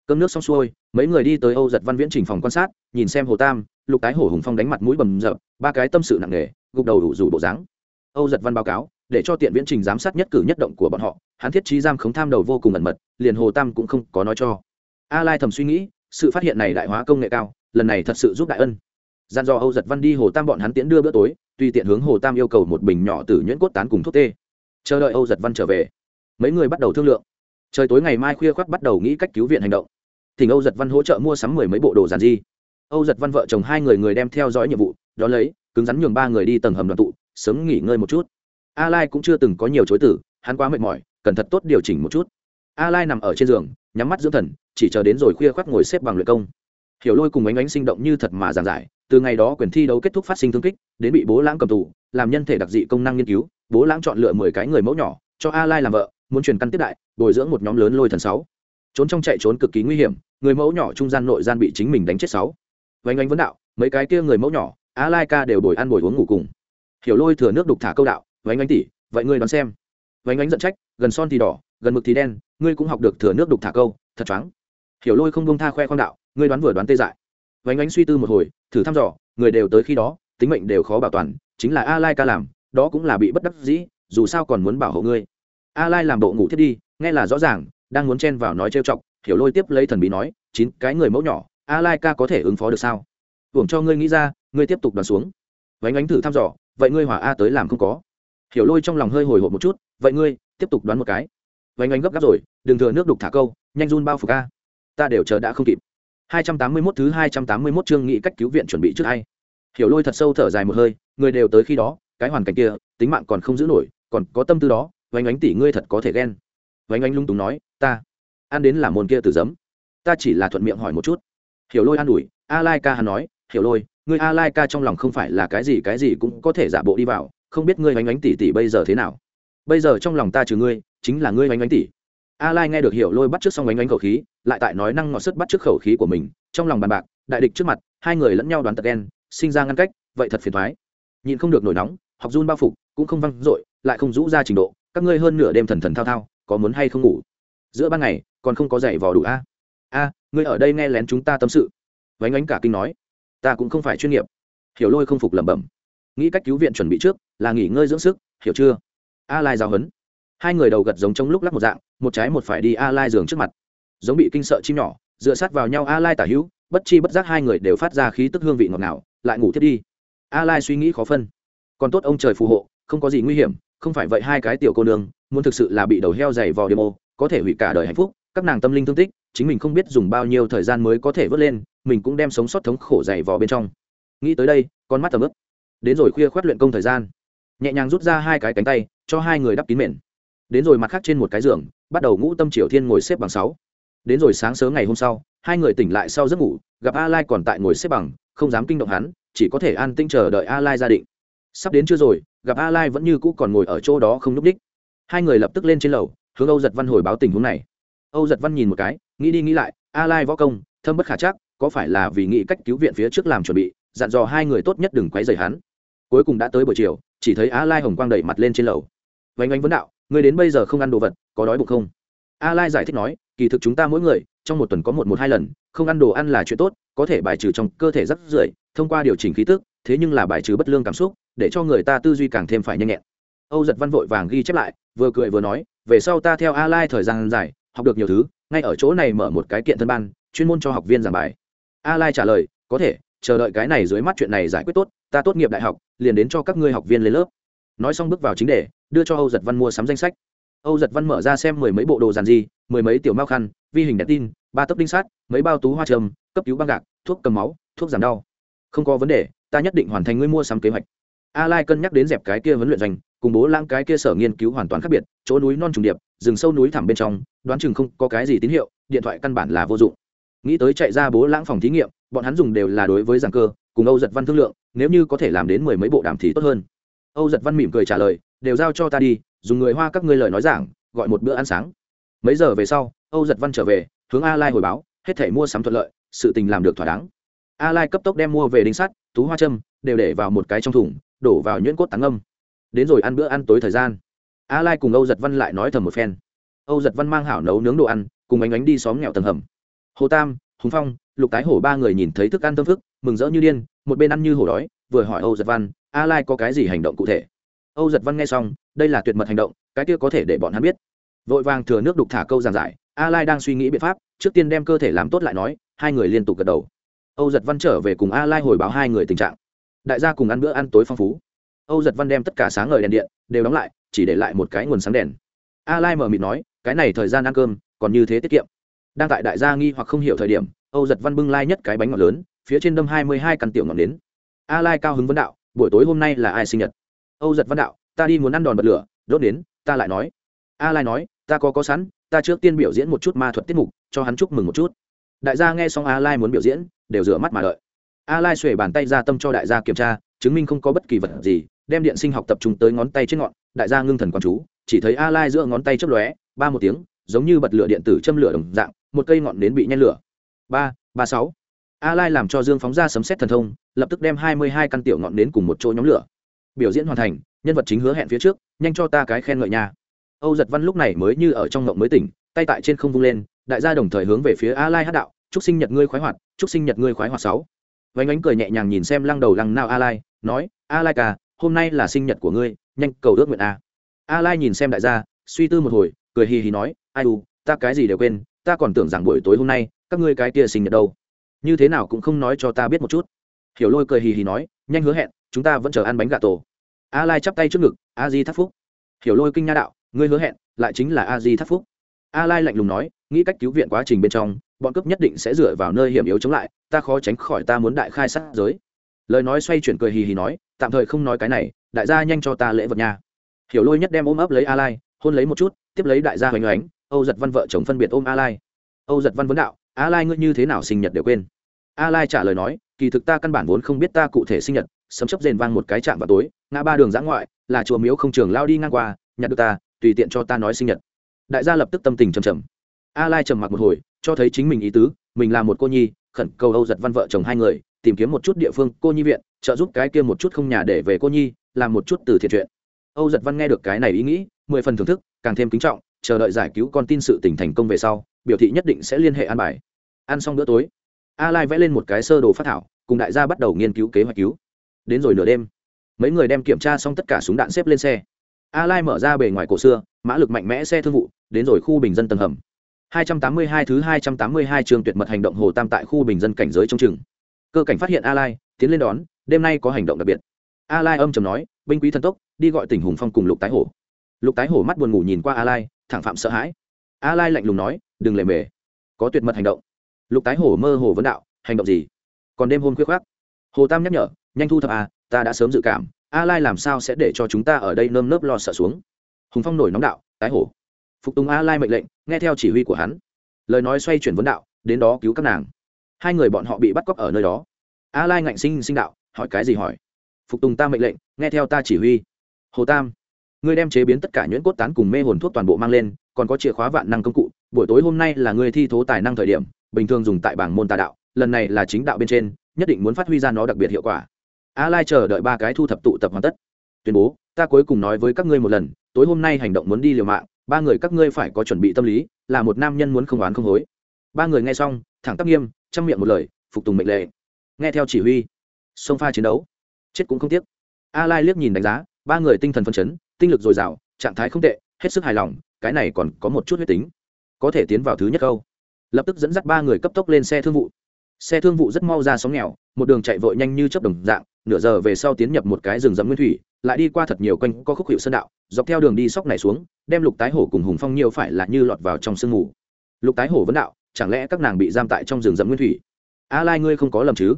Cơm nước xong xuôi mấy người đi tới âu giật văn viễn trình phòng quan sát nhìn xem hồ tam lục tái hổ hùng phong đánh mặt mũi bầm dập, ba cái tâm sự nặng nề gục đầu đủ rủ bộ dáng. Âu giật văn báo cáo, để cho tiện viễn trình giám sát nhất cử nhất động của bọn họ, hắn thiết trí giam khống tham đầu vô cùng ẩn mật, liền hồ tam cũng không có nói cho. A lai thầm suy nghĩ, sự phát hiện này đại hóa công nghệ cao, lần này thật sự giúp đại ân. Gian do âu giật văn đi hồ tam bọn hắn tiễn đưa bữa tối, tùy tiện hướng hồ tam yêu cầu một bình nhỏ từ nhuyễn cốt tán cùng thuốc tê. Chờ đợi âu giật văn trở về. Mấy người bắt đầu thương lượng. Trời tối ngày mai khuya khoác bắt đầu nghĩ cách cứu viện hành động. Thỉnh âu giật văn hỗ trợ mua sắm mười mấy bộ đồ giản di âu giật văn vợ chồng hai người người đem theo dõi nhiệm vụ đó lấy cứng rắn nhường ba người đi tầng hầm đoàn tụ, sớm nghỉ ngơi một chút. A lai cũng chưa từng có nhiều chối tử hắn quá mệt mỏi, cần thật tốt điều chỉnh một chút. A lai nằm ở trên giường, nhắm mắt dưỡng thần, chỉ chờ đến rồi khuya khoác ngồi xếp bằng luyện công. Hiểu lôi cùng ánh ánh sinh động như thật mà giảng giải, từ ngày đó quyền thi đấu kết thúc phát sinh thương kích, đến bị bố lãng cầm tù, làm nhân thể đặc dị công năng nghiên cứu, bố lãng chọn lựa mười cái người mẫu nhỏ, cho a lai làm vợ, muốn truyền căn tiếp đại, bồi dưỡng một nhóm lớn lôi thần sáu. Trốn trong chạy trốn cực kỳ nguy hiểm, người mẫu nhỏ trung gian nội gian bị chính mình đánh chết sáu. Vánh ánh vấn đạo, mấy cái kia người mẫu nhỏ a lai ca đều bồi ăn bồi uống ngủ cùng. Hiểu lôi thừa nước đục thả câu đạo, vánh ánh tỷ, vậy ngươi đoán xem. Vánh ánh giận trách, gần son thì đỏ, gần mực thì đen, ngươi cũng học được thừa nước đục thả câu, thật choáng. Hiểu lôi không bông tha khoe khoang đạo, ngươi đoán vừa đoán tê dại. Vánh ánh suy tư một hồi, thử thăm dò, người đều tới khi đó, tính mệnh đều khó bảo toàn, chính là a lai ca làm, đó cũng là bị bất đắc dĩ, dù sao còn muốn bảo hộ ngươi. A lai làm bộ ngủ thiết đi, nghe là rõ ràng, đang muốn chen vào nói trêu chọc, hiểu lôi tiếp lấy thần bí nói, chín cái người mẫu nhỏ, a lai ca có thể ứng phó được sao? Tưởng cho ngươi nghĩ ra ngươi tiếp tục đoán xuống. Vánh ánh thử thăm dò, vậy ngươi hỏa a tới làm không có. Hiểu lôi trong lòng hơi hồi hộp một chút, vậy ngươi, tiếp tục đoán một cái. Vánh ánh gấp gáp rồi, đừng thừa nước đục thả câu, nhanh run bao phục a. Ta đều chờ đã không kịp. 281 thứ 281 chương nghị cách cứu viện chuẩn bị trước hay. Hiểu lôi thật sâu thở dài một hơi, người đều tới khi đó, cái hoàn cảnh kia, tính mạng còn không giữ nổi, còn có tâm tư đó, vánh ánh tỷ ngươi thật có thể ghen. Vánh ánh lung túng nói, ta, ăn đến là môn kia từ giấm. Ta chỉ là thuận miệng hỏi một chút. Hiểu lôi an ủi, a lai ca hắn nói, hiểu lôi ngươi a lai ca trong lòng không phải là cái gì cái gì cũng có thể giả bộ đi vào, không biết ngươi oanh oánh tỷ tỷ bây giờ thế nào. Bây giờ trong lòng ta trừ ngươi, chính là ngươi oanh oánh tỷ a lai nghe được hiểu lôi bắt trước xong oanh oánh khẩu khí, lại tại nói năng ngọt sức bắt trước khẩu khí của mình, trong lòng bàn bạc, đại địch trước mặt, hai người lẫn nhau đoán tật đen, sinh ra ngăn cách, vậy thật phiền thoái. Nhìn không được nổi nóng, học run bao phục, cũng không văng dội, lại không rũ ra trình độ, các ngươi hơn nửa đêm thần thần thao thao, có muốn hay không ngủ? Giữa ban ngày, còn không có giày vò đủ a? A, ngươi ở đây nghe lén chúng ta tâm sự. Vánh ánh cả kinh nói ta cũng không phải chuyên nghiệp. Hiểu lôi không phục lẩm bẩm. Nghĩ cách cứu viện chuẩn bị trước, là nghỉ ngơi dưỡng sức, hiểu chưa? A lai giáo huấn. Hai người đầu gật giống trong lúc lắc một dạng, một trái một phải đi a lai giường trước mặt. Giống bị kinh sợ chim nhỏ, dựa sát vào nhau a lai tả hữu, bất chi bất giác hai người đều phát ra khí tức hương vị ngọt ngào, lại ngủ thiết đi. A lai suy nghĩ khó phân. Còn tốt ông trời phù hộ, không có gì nguy hiểm, không phải vậy hai cái tiểu cô nương, muốn thực sự là bị đầu heo dày vò demo có thể hủy cả đời hạnh phúc các nàng tâm linh thương tích, chính mình không biết dùng bao nhiêu thời gian mới có thể vớt lên, mình cũng đem sống sót thống khổ dày vò bên trong. Nghĩ tới đây, con mắt tầm ướp đến rồi khuya khoát luyện công thời gian. Nhẹ nhàng rút ra hai cái cánh tay, cho hai người đắp kín mền. Đến rồi mặt khác trên một cái giường, bắt đầu ngũ tâm triều thiên ngồi xếp bằng sáu. Đến rồi sáng sớm ngày hôm sau, hai người tỉnh lại sau giấc ngủ, gặp a lai còn tại ngồi xếp bằng, không dám kinh động hắn, chỉ có thể an tinh chờ đợi a lai gia định. Sắp đến chưa rồi, gặp a lai vẫn như cũ còn ngồi ở chỗ đó không núp đích hai người lập tức lên trên lầu, hướng âu giật văn hồi báo tình huống này âu giật văn nhìn một cái, nghĩ đi nghĩ lại, a lai võ công, thâm bất khả chắc, có phải là vì nghĩ cách cứu viện phía trước làm chuẩn bị, dặn dò hai người tốt nhất đừng quấy rầy hắn. Cuối cùng đã tới buổi chiều, chỉ thấy a lai hồng quang đẩy mặt lên trên lầu. Vánh ánh vấn đạo, người đến bây giờ không ăn đồ vật, có đói bụng không? A lai giải thích nói, kỳ thực chúng ta mỗi người, trong một tuần có một một, hai lần, không ăn đồ ăn là chuyện tốt, có thể bài trừ trong cơ thể rất rưởi, thông qua điều chỉnh khí tức, thế nhưng là bài trừ bất lương cảm xúc, để cho người ta tư duy càng thêm phải nhanh nhẹn. Âu giật văn vội vàng ghi chép lại, vừa cười vừa nói, về sau ta theo a lai thời gian dài học được nhiều thứ, ngay ở chỗ này mở một cái kiện thân ban, chuyên môn cho học viên giảng bài. A lai trả lời, có thể, chờ đợi cái này dưới mắt chuyện này giải quyết tốt, ta tốt nghiệp đại học, liền đến cho các ngươi học viên lên lớp. Nói xong bước vào chính đề, đưa cho âu giật văn mua sắm danh sách. Âu giật văn mở ra xem mười mấy bộ đồ giàn di mười mấy tiểu mao khăn, vi hình đèn tin, ba tấc đinh sát mấy bao tú hoa trầm, cấp cứu băng gạc, thuốc cầm máu, thuốc giảm đau. Không có vấn đề, ta nhất định hoàn thành ngươi mua sắm kế hoạch. A lai cân nhắc đến dẹp cái kia huấn luyện doanh, cùng bố lãng cái kia sở nghiên cứu hoàn toàn khác biệt, chỗ núi non trùng điệp rừng sâu núi thẳm bên trong, đoán chừng không có cái gì tín hiệu, điện thoại căn bản là vô dụng. Nghĩ tới chạy ra bố lãng phòng thí nghiệm, bọn hắn dùng đều là đối với giảng cơ, cùng âu giật văn thương lượng, nếu như có thể làm đến mười mấy bộ đàm thì tốt hơn. Âu giật văn mỉm cười trả lời, đều giao cho ta đi, dùng người hoa các ngươi lời nói giảng, gọi một bữa ăn sáng. Mấy giờ về sau, âu giật văn trở về, hướng a lai hồi báo, hết thể mua sắm thuận lợi, sự tình làm được thỏa đáng. A lai cấp tốc đem mua về đinh sắt, tú hoa châm, đều để vào một cái trong thùng, đổ vào nhuyễn cốt táng âm đến rồi ăn bữa ăn tối thời gian a lai cùng âu giật văn lại nói thầm một phen. Âu giật văn mang hảo nấu nướng đồ ăn, cùng ánh ánh đi xóm nghèo tầng hầm. Hồ tam, hùng phong, lục tái hổ ba người nhìn thấy thức ăn tâm phức, mừng rỡ như điên, một bên ăn như hổ đói, vừa hỏi âu giật văn, a lai có cái gì hành động cụ thể? Âu giật văn nghe xong, đây là tuyệt mật hành động, cái kia có thể để bọn hắn biết. Vội vàng thừa nước đục thả câu giảng giải, a lai đang suy nghĩ biện pháp, trước tiên đem cơ thể làm tốt lại nói, hai người liên tục gật đầu. Âu giật văn trở về cùng a lai hồi báo hai người tình trạng. Đại gia cùng ăn bữa ăn tối phong phú âu giật văn đem tất cả sáng ngời đèn điện đều đóng lại, chỉ để lại một cái nguồn sáng đèn. A lai mở mịt nói, cái này thời gian ăn cơm, còn như thế tiết kiệm. Đang tại đại gia nghi hoặc không hiểu thời điểm, âu giật văn bưng lai nhất cái bánh ngọt lớn, phía trên đâm hai mươi hai căn tiểu ngọn đến a lai cao hứng vấn đạo, buổi tối hôm nay là ai sinh nhật? Âu giật văn đạo, ta đi muốn ăn đòn bật lửa, đốt đến ta lại nói. A lai nói, ta có có sẵn, ta trước tiên biểu diễn một chút ma thuật tiết mục, cho hắn chúc mừng một chút. Đại gia nghe xong a lai muốn biểu diễn, đều rửa mắt mà đợi. A lai xuể bàn tay ra tâm cho đại gia kiểm tra, chứng minh không có bất kỳ vật gì đem điện sinh học tập trung tới ngón tay trên ngọn, đại gia ngưng thần quan chú, chỉ thấy a lai giữa ngón tay chớp lóe, ba một tiếng, giống như bật lửa điện tử châm lửa đồng dạng, một cây ngọn nến bị nhen lửa. Ba ba sáu. A lai làm cho dương phóng ra sấm xét thần thông, lập tức đem hai mươi hai căn tiểu ngọn nến cùng một chỗ nhóm lửa. Biểu diễn hoàn thành, nhân vật chính hứa hẹn phía trước, nhanh cho ta cái khen ngợi nha. Âu giật văn lúc này mới như ở trong ngộng mới tỉnh, tay tại trên không vung lên, đại gia đồng thời hướng về phía a lai hát đạo, chúc sinh nhật ngươi khoái hoạt, chúc sinh nhật ngươi khoái hoạt sáu. Vánh ánh cười nhẹ nhàng nhìn xem lăng đầu lăng nào a lai, nói, a lai ca hôm nay là sinh nhật của ngươi, nhanh cầu ước nguyện a. A lai nhìn xem đại gia, suy tư một hồi, cười hì hì nói, ai u, ta cái gì đều quên, ta còn tưởng rằng buổi tối hôm nay, các ngươi cái kia sinh nhật đâu. Như thế nào cũng không nói cho ta biết một chút. Hiểu lôi cười hì hì nói, nhanh hứa hẹn, chúng ta vẫn chờ ăn bánh gà tổ. A lai chắp tay trước ngực, a di thắt phúc. Hiểu lôi kinh nha đạo, ngươi hứa hẹn, lại chính là a di thắt phúc. A lai lạnh lùng nói, nghĩ cách cứu viện quá trình bên trong, bọn cướp nhất định sẽ dựa vào nơi hiểm yếu chống lại, ta khó tránh khỏi ta muốn đại khai sát giới. Lời nói xoay chuyển cười hì hì nói tạm thời không nói cái này, đại gia nhanh cho ta lễ vật nha. Hiểu lôi nhất đem ôm ấp lấy a lai hôn lấy một chút, tiếp lấy đại gia hoành hoánh âu giật văn vợ chồng phân biệt ôm a lai âu giật văn vấn đạo a lai ngươi như thế nào sinh nhật đều quên? A lai trả lời nói, kỳ thực ta căn bản vốn không biết ta cụ thể sinh nhật, sấm chấp rền vang một cái chạm vào tối, ngã ba đường giã ngoại, là chùa miếu không trường lao đi ngang qua, nhặt được ta, tùy tiện cho ta nói sinh nhật. Đại gia lập tức tâm tình trầm trầm. A lai trầm mặc một hồi, cho thấy chính mình ý tứ, mình là một cô nhi, khẩn cầu âu giật văn vợ chồng hai người tìm kiếm một chút địa phương, cô nhi viện, trợ giúp cái kia một chút không nhà để về cô nhi, làm một chút từ thiện chuyện. Âu giật văn nghe được cái này ý nghĩ, mười phần thưởng thức, càng thêm kính trọng, chờ đợi giải cứu con tin sự tỉnh thành công về sau, biểu thị nhất định sẽ liên hệ an bài. Ăn xong bữa tối, a lai vẽ lên một cái sơ đồ phát thảo, cùng đại gia bắt đầu nghiên cứu kế hoạch cứu. Đến rồi nửa đêm, mấy người đem kiểm tra xong tất cả súng đạn xếp lên xe. A lai mở ra bề ngoài cổ xưa, mã lực mạnh mẽ xe thương vụ, đến rồi khu bình dân tầng hầm. 282 thứ 282 trường tuyệt mật hành động hồ tam tại khu bình dân cảnh giới trong trường cơ cảnh phát hiện a lai, tiến lên đón, đêm nay có hành động đặc biệt. A lai âm trầm nói, binh quý thần tốc, đi gọi tỉnh hùng phong cùng lục tái hổ. Lục tái hổ mắt buồn ngủ nhìn qua a lai, thẳng phạm sợ hãi. A lai lạnh lùng nói, đừng lề mề. Có tuyệt mật hành động. Lục tái hổ mơ hồ vấn đạo, hành động gì? Còn đêm hôm khuya khoác. Hồ tam nhắc nhở, nhanh thu thập a, ta đã sớm dự cảm, a lai làm sao sẽ để cho chúng ta ở đây nơm nớp lo sợ xuống? Hùng phong nổi nóng đạo, tái hổ. Phục tùng a lai mệnh lệnh, nghe theo chỉ huy của hắn. Lời nói xoay chuyển vấn đạo, đến đó cứu các nàng hai người bọn họ bị bắt cóc ở nơi đó. A lai ngạnh sinh sinh đạo, hỏi cái gì hỏi? Phục tùng ta mệnh lệnh, nghe theo ta chỉ huy. Hồ tam, ngươi đem chế biến tất cả nhuyễn cốt tán cùng mê hồn thuốc toàn bộ mang lên, còn có chìa khóa vạn năng công cụ, buổi tối hôm nay là ngươi thi thố tài năng thời điểm, bình thường dùng tại bảng môn tà đạo, lần này là chính đạo bên trên, nhất định muốn phát huy ra nó đặc biệt hiệu quả. A lai chờ đợi ba cái thu thập tụ tập hoàn tất. Tuyên bố, ta cuối cùng nói với các ngươi một lần, tối hôm nay hành động muốn đi liều mạng, ba người các ngươi phải có chuẩn bị tâm lý, là một nam nhân muốn không oán không hối. Ba người nghe xong, thẳng tắc nghiêm chăm miệng một lời, phục tùng mệnh lệ. Nghe theo chỉ huy, xông pha chiến đấu. Chết cũng không tiếc. A lai liếc nhìn đánh giá, ba người tinh thần phân chấn, tinh lực dồi dào, trạng thái không tệ, hết sức hài lòng, cái này còn có một chút huyết tính. Có thể tiến vào thứ nhất câu. Lập tức dẫn dắt ba người cấp tốc lên xe thương vụ. Xe thương vụ rất mau ra sóng nghèo, một đường chạy vội nhanh như chớp đồng dạng, nửa giờ về sau tiến nhập một cái rừng rậm nguyên thủy, lại đi qua thật nhiều quanh có khúc hiệu sơn đạo, dọc theo đường đi sóc này xuống, đem lục tái hổ cùng hùng phong nhiều phải là như lọt vào trong sương mù. Lục tái hổ vấn đạo chẳng lẽ các nàng bị giam tại trong rừng rậm nguyên thủy? A lai ngươi không có lầm chứ?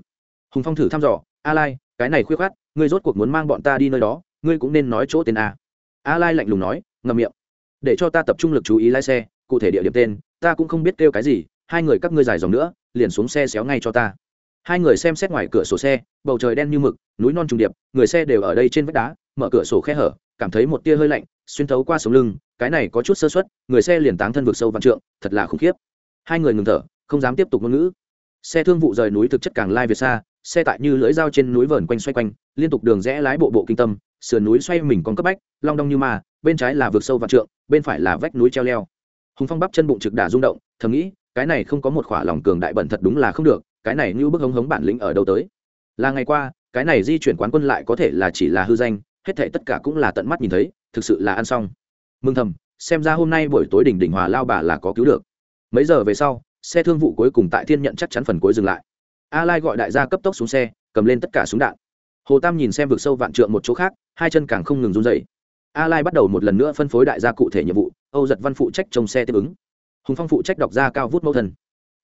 Hùng phong thử thăm dò, a lai, cái này khuyết khát ngươi rốt cuộc muốn mang bọn ta đi nơi đó, ngươi cũng nên nói chỗ tên a. A lai lạnh lùng nói, ngậm miệng. Để cho ta tập trung lực chú ý lái xe, cụ thể địa điểm tên, ta cũng không biết kêu cái gì, hai người các ngươi dài dòng nữa, liền xuống xe xéo ngay cho ta. Hai người xem xét ngoài cửa sổ xe, bầu trời đen như mực, núi non trùng điệp, người xe đều ở đây trên vách đá, mở cửa sổ khe hở, cảm thấy một tia hơi lạnh, xuyên thấu qua sống lưng, cái này có chút sơ xuất người xe liền táng thân vực sâu văn trượng, thật là khủng khiếp hai người ngừng thở, không dám tiếp tục ngôn ngữ. Xe thương vụ rời núi thực chất càng lai về xa, xe tại như lưỡi dao trên núi vờn quanh xoay quanh, liên tục đường rẽ lái bộ bộ kinh tâm, sườn núi xoay mình con cấp bách, long đong như ma, bên trái là vực sâu vạn trượng, bên phải là vách núi treo leo. Hùng phong bắp chân bụng trực đả rung động, thầm nghĩ, cái này không có một khỏa lòng cường đại bẩn thật đúng là không được, cái này như bức hống hống bản lĩnh ở đâu tới. Là ngày qua, cái này di chuyển quán quân lại có thể là chỉ là hư danh, hết thể tất cả cũng là tận mắt nhìn thấy, thực sự là ăn xong. Mừng thầm, xem ra hôm nay buổi tối đỉnh đỉnh hòa lao bà là có cứu được mấy giờ về sau, xe thương vụ cuối cùng tại thiên nhận chắc chắn phần cuối dừng lại. A lai gọi đại gia cấp tốc xuống xe, cầm lên tất cả súng đạn. Hồ tam nhìn xem vực sâu vạn trượng một chỗ khác, hai chân càng không ngừng run dày a lai bắt đầu một lần nữa phân phối đại gia cụ thể nhiệm vụ, âu giật văn phụ trách trông xe tiếp ứng. Hùng phong phụ trách đọc ra cao vút mẫu thần.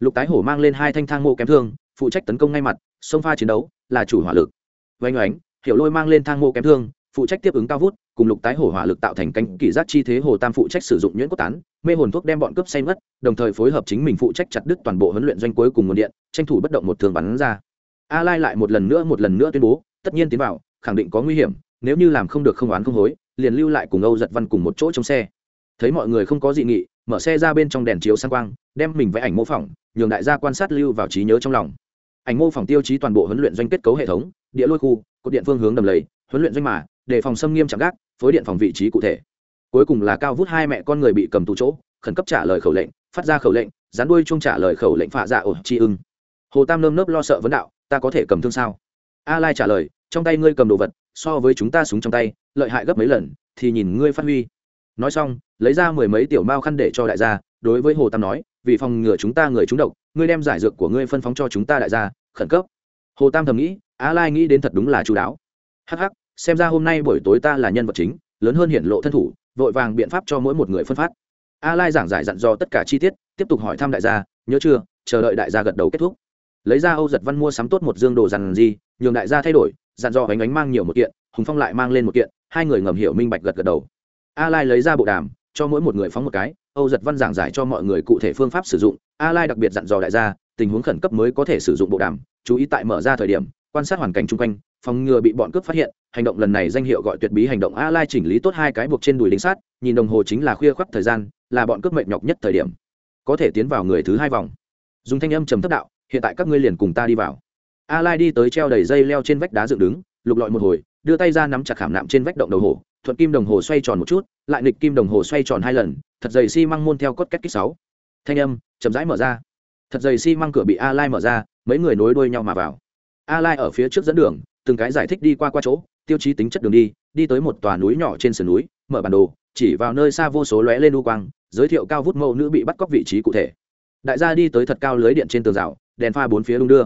Lục tái hổ mang lên hai thanh thang mô kém thương, phụ trách tấn công ngay mặt, sông pha chiến đấu, là chủ hỏa lực. Vánh oánh, hiểu lôi mang lên thang mô kém thương phụ trách tiếp ứng cao vút, cùng lục tái hổ hỏa lực tạo thành cánh kỷ giác chi thế hồ tam phụ trách sử dụng nhuyễn cốt tán, mê hồn thuốc đem bọn cướp say mất đồng thời phối hợp chính mình phụ trách chặt đứt toàn bộ huấn luyện doanh cuối cùng nguồn điện, tranh thủ bất động một thường bắn ra. A lai lại một lần nữa, một lần nữa tuyên bố, tất nhiên tiến vào, khẳng định có nguy hiểm, nếu như làm không được không oán không hối, liền lưu lại cùng âu giật văn cùng một chỗ trong xe. Thấy mọi người không có dị nghị, mở xe ra bên trong đèn chiếu sang quang, đem mình vẽ ảnh mô phỏng, nhường đại gia quan sát lưu vào trí nhớ trong lòng. Ảnh mô phỏng tiêu chí toàn bộ huấn luyện doanh kết cấu hệ thống, địa lôi khu, cột điện phương hướng đầm lầy, huấn luyện doanh mà để phòng xâm nghiêm chạm gác, phối điện phòng vị trí cụ thể. Cuối cùng là cao vút hai mẹ con người bị cầm tù chỗ, khẩn cấp trả lời khẩu lệnh, phát ra khẩu lệnh dán đuôi chung trả lời khẩu lệnh phạ dạ ổ chi ưng. Hồ tam nơm nớp lo sợ vấn đạo, ta có thể cầm thương sao? A lai trả lời, trong tay ngươi cầm đồ vật, so với chúng ta súng trong tay, lợi hại gấp mấy lần, thì nhìn ngươi phát huy. Nói xong, lấy ra mười mấy tiểu mao khăn để cho đại gia, đối với hồ tam nói, vì phòng ngừa chúng ta người trúng độc, ngươi đem giải dược của ngươi phân phóng cho chúng ta đại gia, khẩn cấp. Hồ tam thầm nghĩ, a lai nghĩ đến thật đúng là chú đáo. Hắc hắc xem ra hôm nay buổi tối ta là nhân vật chính, lớn hơn hiện lộ thân thủ, vội vàng biện pháp cho mỗi một người phân phát. A lai giảng giải dặn dò tất cả chi tiết, tiếp tục hỏi thăm đại gia, nhớ chưa? Chờ đợi đại gia gật đầu kết thúc. Lấy ra âu giật văn mua sắm tốt một dương đồ dằn gì, nhường đại gia thay đổi, dặn dò ánh ánh mang nhiều một kiện, hùng phong lại mang lên một kiện, hai người ngầm hiểu minh bạch gật gật đầu. A lai lấy ra bộ đàm, cho mỗi một người phóng một cái, âu giật văn giảng giải cho mọi người cụ thể phương pháp sử dụng a lai đặc biệt dặn dò đại gia, tình huống khẩn cấp mới có thể sử dụng bộ đàm, chú ý tại mở ra thời điểm, quan sát hoàn cảnh chung quanh phòng ngừa bị bọn cướp phát hiện, hành động lần này danh hiệu gọi tuyệt bí hành động a lai chỉnh lý tốt hai cái buộc trên đùi lính sát, nhìn đồng hồ chính là khuya khoắt thời gian, là bọn cướp mệt nhọc nhất thời điểm. Có thể tiến vào người thứ hai vòng. Dùng thanh âm trầm thấp đạo, hiện tại các ngươi liền cùng ta đi vào. A lai đi tới treo đầy dây leo trên vách đá dựng đứng, lục lọi một hồi, đưa tay ra nắm chặt khảm nạm trên vách động đầu hồ thuận kim đồng hồ xoay tròn một chút, lại nghịch kim đồng hồ xoay tròn hai lần, thật dày xi măng môn theo cốt cách kích sáu. Thanh âm, chậm rãi mở ra. Thật dày xi măng cửa bị a lai mở ra, mấy người nối đuôi nhau mà vào. A lai ở phía trước dẫn đường từng cái giải thích đi qua qua chỗ, tiêu chí tính chất đường đi đi tới một tòa núi nhỏ trên sườn núi, mở bản đồ, chỉ vào nơi xa vô số lóe lên u quang, giới thiệu cao vút mẫu nữ bị bắt cóc vị trí cụ thể. Đại gia đi tới thật cao lưới điện trên tường rào, đèn pha bốn phía đung đưa.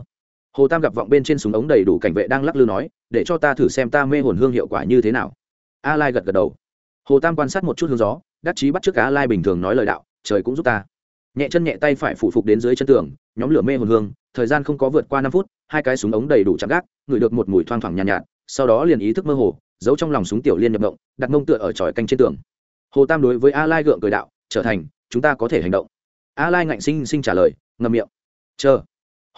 Hồ tam gặp vọng bên trên súng ống đầy đủ cảnh vệ đang lắc lư nói, để cho ta thử xem ta mê hồn hương hiệu quả như thế nào. A lai gật gật đầu. Hồ tam quan sát một chút hướng gió, đắc chí bắt trước a lai bình thường nói lời đạo, trời cũng giúp ta nhẹ chân nhẹ tay phải phụ phục đến dưới chân tường nhóm lửa mê hồn hương thời gian không có vượt qua năm phút hai cái súng ống đầy đủ chạm gác ngửi được một mùi thoang thoảng nhàn nhạt, nhạt sau đó liền ý thức mơ hồ giấu trong lòng súng tiểu liên nhập động đặt mông tựa ở tròi canh trên tường. Hồ tam đối với a lai gượng cười đạo trở thành chúng ta có thể hành động. A lai ngạnh sinh sinh trả lời ngậm miệng. Chờ.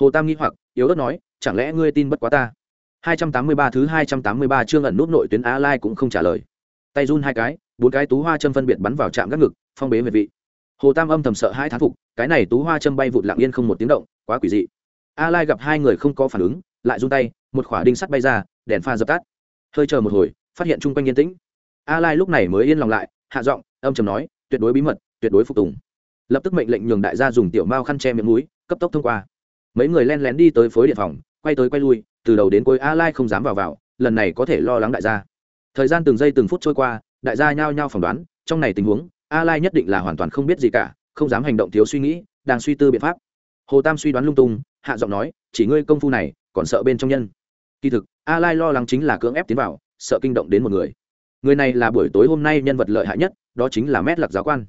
Hồ tam nghi hoặc yếu ớt nói chẳng lẽ ngươi tin bất quá ta? 283 thứ 283 chương ẩn nút nội tuyến a lai cũng không trả lời. Tay run hai cái bốn cái tú hoa châm phân biệt bắn vào chạm gác ngực phong bế về vị hồ tam âm thầm sợ hai thán phục, cái này tú hoa châm bay vụt lặng yên không một tiếng động, quá quỷ dị. A lai gặp hai người không có phản ứng, lại run tay, một khỏa đinh sắt bay ra, đèn pha dập tắt. Hơi chờ một hồi, phát hiện chung quanh yên tĩnh. A lai lúc này mới yên lòng lại, hạ giọng, âm trầm nói, tuyệt đối bí mật, tuyệt đối phục tùng. Lập tức mệnh lệnh nhường đại gia dùng tiểu mao khăn che miệng mũi, cấp tốc thông qua. Mấy người len lén đi tới phối điện phòng, quay tới quay lui, từ đầu đến cuối a lai không dám vào vào, lần này có thể lo lắng đại gia. Thời gian từng giây từng phút trôi qua, đại gia nhao nhao phỏng đoán, trong này tình huống a lai nhất định là hoàn toàn không biết gì cả, không dám hành động thiếu suy nghĩ, đang suy tư biện pháp. Hồ tam suy đoán lung tung, hạ giọng nói, chỉ ngươi công phu này, còn sợ bên trong nhân. Kỳ thực, a lai lo lắng chính là cưỡng ép tiến vào, sợ kinh động đến một người. Người này là buổi tối hôm nay nhân vật lợi hại nhất, đó chính là mét lạc giáo quan.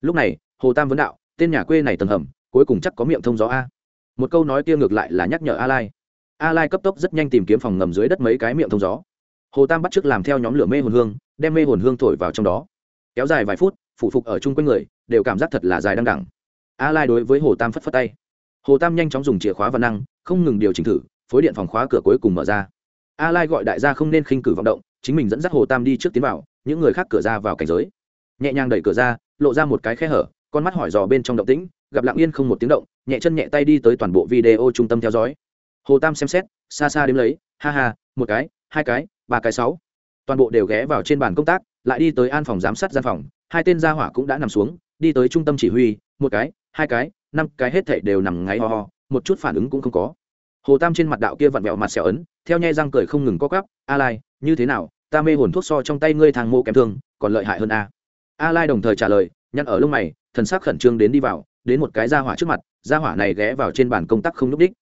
Lúc này, hồ tam vấn đạo, tên nhà quê này tầng hầm, cuối cùng chắc có miệng thông gió a. Một câu nói kia ngược lại là nhắc nhở a lai. A lai cấp tốc rất nhanh tìm kiếm phòng ngầm dưới đất mấy cái miệng thông gió. Hồ tam bắt chước làm theo nhóm lửa mê hồn hương, đem mê hồn hương thổi vào trong đó. Kéo dài vài phút phụ phục ở chung quanh người, đều cảm giác thật là dài đăng đẳng. A lai đối với hồ tam phất phất tay. Hồ tam nhanh chóng dùng chìa khóa văn năng, không ngừng điều chỉnh thử, phối điện phòng khóa cửa cuối cùng mở ra. A lai gọi đại gia không nên khinh cử vọng động, chính mình dẫn dắt hồ tam đi trước tiến vào, những người khác cửa ra vào cảnh giới. Nhẹ nhàng đẩy cửa ra, lộ ra một cái khe hở, con mắt hỏi dò bên trong động tĩnh, gặp lặng yên không một tiếng động, nhẹ chân nhẹ tay đi tới toàn bộ video trung tâm theo dõi. Hồ tam xem xét, xa xa đếm lấy, ha ha, một cái, hai cái, ba cái, sáu. Toàn bộ đều ghé vào trên bàn công tác lại đi tới an phòng giám sát gian phòng, hai tên gia hỏa cũng đã nằm xuống, đi tới trung tâm chỉ huy, một cái, hai cái, năm cái hết thảy đều nằm ngáy ho ho, một chút phản ứng cũng không có. Hồ tam trên mặt đạo kia vặn vẹo mặt xẻo ấn, theo nhai răng cười không ngừng có cắp a lai như thế nào? Ta mê hồn thuốc so trong tay ngươi thang mô kém thương, còn lợi hại hơn a. A lai đồng thời trả lời, nhăn ở lông mày, thần sắc khẩn trương đến đi vào, đến một cái gia hỏa trước mặt, gia hỏa này ghé vào trên bàn công tác không nhúc đích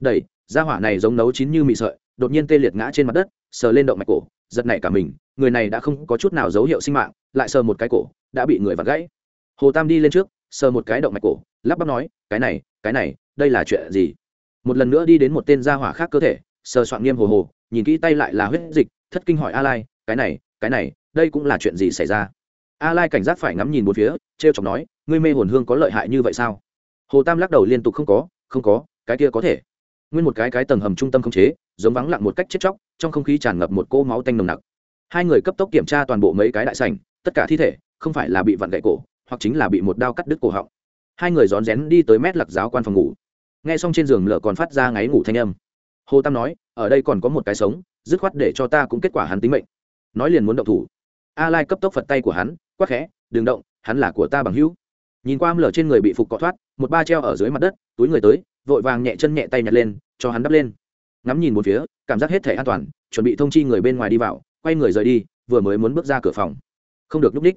đẩy, gia hỏa này giống nấu chín như mị sợi, đột nhiên tê liệt ngã trên mặt đất sờ lên động mạch cổ, giật nảy cả mình, người này đã không có chút nào dấu hiệu sinh mạng, lại sờ một cái cổ, đã bị người vặt gãy. Hồ tam đi lên trước, sờ một cái động mạch cổ, lắp bắp nói, cái này cái này, đây là chuyện gì? Một lần nữa đi đến một tên gia hỏa khác cơ thể, sờ soạn nghiêm hồ hồ, nhìn kỹ tay lại là huyết dịch, thất kinh hỏi a lai, cái này cái này, đây cũng là chuyện gì xảy ra? A lai cảnh giác phải ngắm nhìn một phía, trêu chọc nói, ngươi mê hồn hương có lợi hại như vậy sao? Hồ tam lắc đầu liên tục, không có không có, cái kia có thể. Nguyên một cái cái tầng hầm trung tâm không chế giống vắng lặng một cách chết chóc, trong không khí tràn ngập một cỗ máu tanh nồng nặc. Hai người cấp tốc kiểm tra toàn bộ mấy cái đại sảnh, tất cả thi thể không phải là bị vặn gãy cổ, hoặc chính là bị một đao cắt đứt cổ họng. Hai người rón rén đi tới mét lặc giáo quan phòng ngủ. Nghe xong trên giường lở còn phát ra ngáy ngủ thanh âm. Hồ tam nói, ở đây còn có một cái sống, dứt khoát để cho ta cũng kết quả hắn tính mệnh. Nói liền muốn động thủ. A lai cấp tốc phật tay của hắn quắc khẽ, đừng động, hắn là của ta bằng hữu. Nhìn qua lở trên người bị phục cọ thoát, một ba treo ở dưới mặt đất, túi người tới, vội vàng nhẹ chân nhẹ tay nhặt lên, cho hắn đắp lên ngắm nhìn một phía, cảm giác hết thể an toàn, chuẩn bị thông chi người bên ngoài đi vào, quay người rời đi, vừa mới muốn bước ra cửa phòng. Không được núp đích.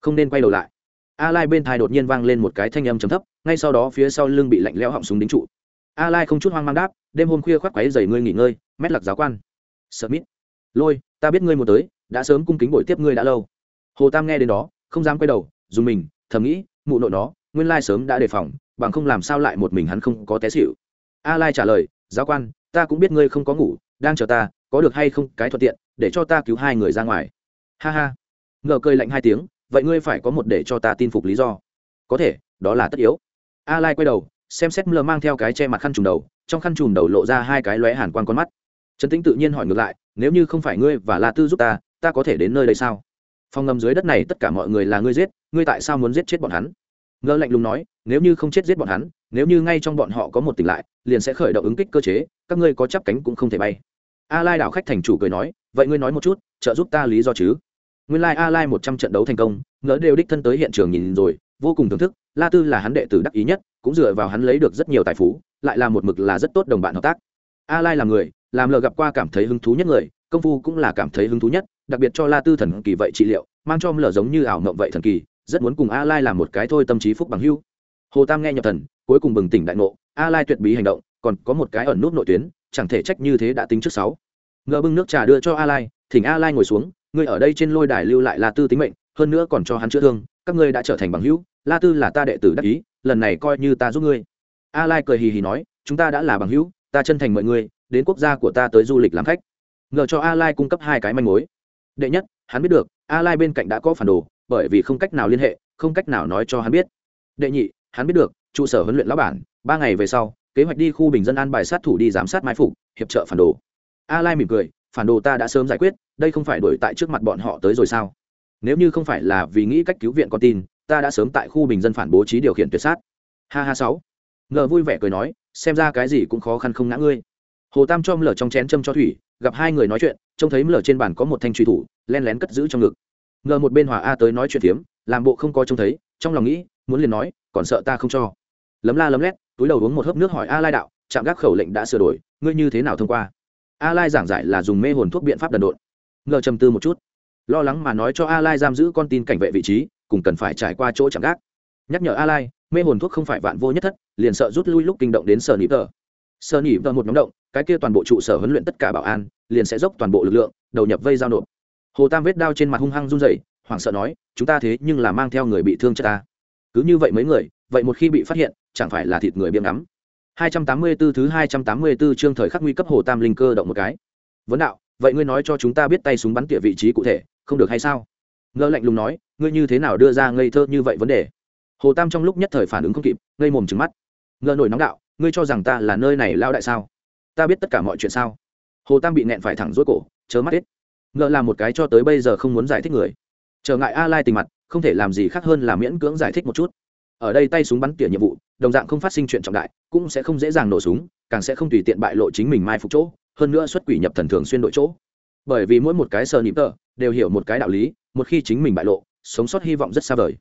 Không nên quay đầu lại. A lai bên thai đột nhiên vang lên một cái thanh âm chấm thấp, ngay sau đó phía sau lưng bị lạnh lẽo họng súng đính trụ. A lai không chút hoang mang đáp, đêm hôm khuya khoác quáy dày ngươi nghỉ ngơi, mét lặc giáo quan. Smith lôi, ta biết ngươi một tới, đã sớm cung kính buổi tiếp ngươi đã lâu. Hồ tam nghe đến đó, không dám quay đầu, dùng mình, thầm nghĩ, mụ nội nó, nguyên lai sớm đã đề phòng, bằng không làm sao lại một mình hắn không có té xịu a lai trả lời, giáo quan ta cũng biết ngươi không có ngủ, đang chờ ta, có được hay không cái thuận tiện, để cho ta cứu hai người ra ngoài. Ha ha. Ngờ cười lạnh hai tiếng, vậy ngươi phải có một để cho ta tin phục lý do. Có thể, đó là tất yếu. A lai quay đầu, xem xét mờ mang theo cái che mặt khăn trùm đầu, trong khăn trùm đầu lộ ra hai cái lóe hàn quan con mắt. Trấn tĩnh tự nhiên hỏi ngược lại, nếu như không phải ngươi và la tư giúp ta ta có thể đến nơi đây sao? Phòng ngầm dưới đất này tất cả mọi người là ngươi giết, ngươi tại sao muốn giết chết bọn hắn? Ngơ lạnh lùng nói, nếu như không chết giết bọn hắn nếu như ngay trong bọn họ có một tỉnh lại, liền sẽ khởi động ứng kích cơ chế, các ngươi có chắp cánh cũng không thể bay. A lai đảo khách thành chủ cười nói, vậy ngươi nói một chút, trợ giúp ta lý do chứ? Nguyên lai like a lai một trăm trận đấu thành công, ngỡ đều đích thân tới hiện trường nhìn rồi, vô cùng thưởng thức, la tư là hắn đệ tử đắc ý nhất, cũng dựa vào hắn lấy được rất nhiều tài phú, lại là một mực là rất tốt đồng bạn hợp tác. A lai là người, làm lờ gặp qua cảm thấy hứng thú nhất người, công phu cũng là cảm thấy hứng thú nhất, đặc biệt cho la tư thần kỳ vậy trị liệu, mang cho lờ giống như ảo mộng vậy thần kỳ, rất muốn cùng a lai làm một cái thôi tâm trí phúc bằng hưu hồ tam nghe nhập thần cuối cùng bừng tỉnh đại ngộ, a lai tuyệt bí hành động, còn có một cái ẩn nút nội tuyến, chẳng thể trách như thế đã tính trước sáu. Ngờ bưng nước trà đưa cho a lai, thỉnh a lai ngồi xuống, ngươi ở đây trên lôi đài lưu lại la tư tính mệnh, hơn nữa còn cho hắn chữa thương, các ngươi đã trở thành bằng hữu, la tư là ta đệ tử đắc ý, lần này coi như ta giúp ngươi. A lai cười hì hì nói, chúng ta đã là bằng hữu, ta chân thành mọi người đến quốc gia của ta tới du lịch làm khách. Ngờ cho a lai cung cấp hai cái manh mối. Đệ nhất, hắn biết được, a lai bên cạnh đã có phản đồ, bởi vì không cách nào liên hệ, không cách nào nói cho hắn biết. Đệ nhị, hắn biết được trụ sở huấn luyện lão bản, ba ngày về sau, kế hoạch đi khu bình dân an bài sát thủ đi giám sát mai phục, hiệp trợ phản đồ. A lai mỉm cười, phản đồ ta đã sớm giải quyết, đây không phải đổi tại trước mặt bọn họ tới rồi sao? Nếu như không phải là vì nghĩ cách cứu viện con tin, ta đã sớm tại khu bình dân phản bố trí điều khiển tuyệt sát. Ha ha sáu. Ngờ vui vẻ cười nói, xem ra cái gì cũng khó khăn không ngã ngươi. Hồ tam cho lở trong chén châm cho thủy, gặp hai người nói chuyện, trông thấy lở trên bàn có một thanh truy thủ, len lén cất giữ trong ngực. Ngờ một bên hòa a tới nói chuyện phiếm, làm bộ không coi trông thấy, trong lòng nghĩ, muốn liền nói, còn sợ ta không cho lấm la lấm lét, túi đầu uống một hớp nước hỏi a lai đạo, trạm gác khẩu lệnh đã sửa đổi, ngươi như thế nào thông qua? A lai giảng giải là dùng mê hồn thuốc biện pháp đần độn. Ngờ trầm tư một chút. Lo lắng mà nói cho a lai giam giữ con tin cảnh vệ vị trí, cùng cần phải trải qua chỗ trạm gác. Nhắc nhở a lai, mê hồn thuốc không phải vạn vô nhất thất, liền sợ rút lui lúc kinh động đến sở nỉ tờ. Sở nỉ tờ một nhóm động, cái kia toàn bộ trụ sở huấn luyện tất cả bảo an, liền sẽ dốc toàn bộ lực lượng, đầu nhập vây giao nộp. Hồ tam vết đao trên mặt hung hăng run rẩy, hoảng sợ nói, chúng ta thế nhưng là mang theo người bị thương cho ta. Cứ như vậy mấy người, vậy một khi bị phát hiện chẳng phải là thịt người biếm ngắm. 284 thứ 284 chương thời khắc nguy cấp hồ tam linh cơ động một cái. Vấn đạo, vậy ngươi nói cho chúng ta biết tay súng bắn tỉa vị trí cụ thể, không được hay sao? Ngơ lạnh lùng nói, ngươi như thế nào đưa ra ngây thơ như vậy vấn đề? Hồ tam trong lúc nhất thời phản ứng không kịp, ngây mồm trừng mắt. Ngơ nổi nóng đạo, ngươi cho rằng ta là nơi này lao đại sao? Ta biết tất cả mọi chuyện sao? Hồ tam bị nẹn phải thẳng rối cổ chớ mắt hết. Ngơ là một cái cho tới bây giờ không muốn giải thích người. Trở ngại a lai tình mặt, không thể làm gì khác hơn là miễn cưỡng giải thích một chút. Ở đây tay súng bắn tỉa nhiệm vụ đồng dạng không phát sinh chuyện trọng đại, cũng sẽ không dễ dàng nổ súng, càng sẽ không tùy tiện bại lộ chính mình mai phục chỗ, hơn nữa xuất quỷ nhập thần thường xuyên đội chỗ. Bởi vì mỗi một cái sờ nịp tờ đều hiểu một cái đạo lý, một khi chính mình bại lộ, sống sót hy vọng rất xa vời.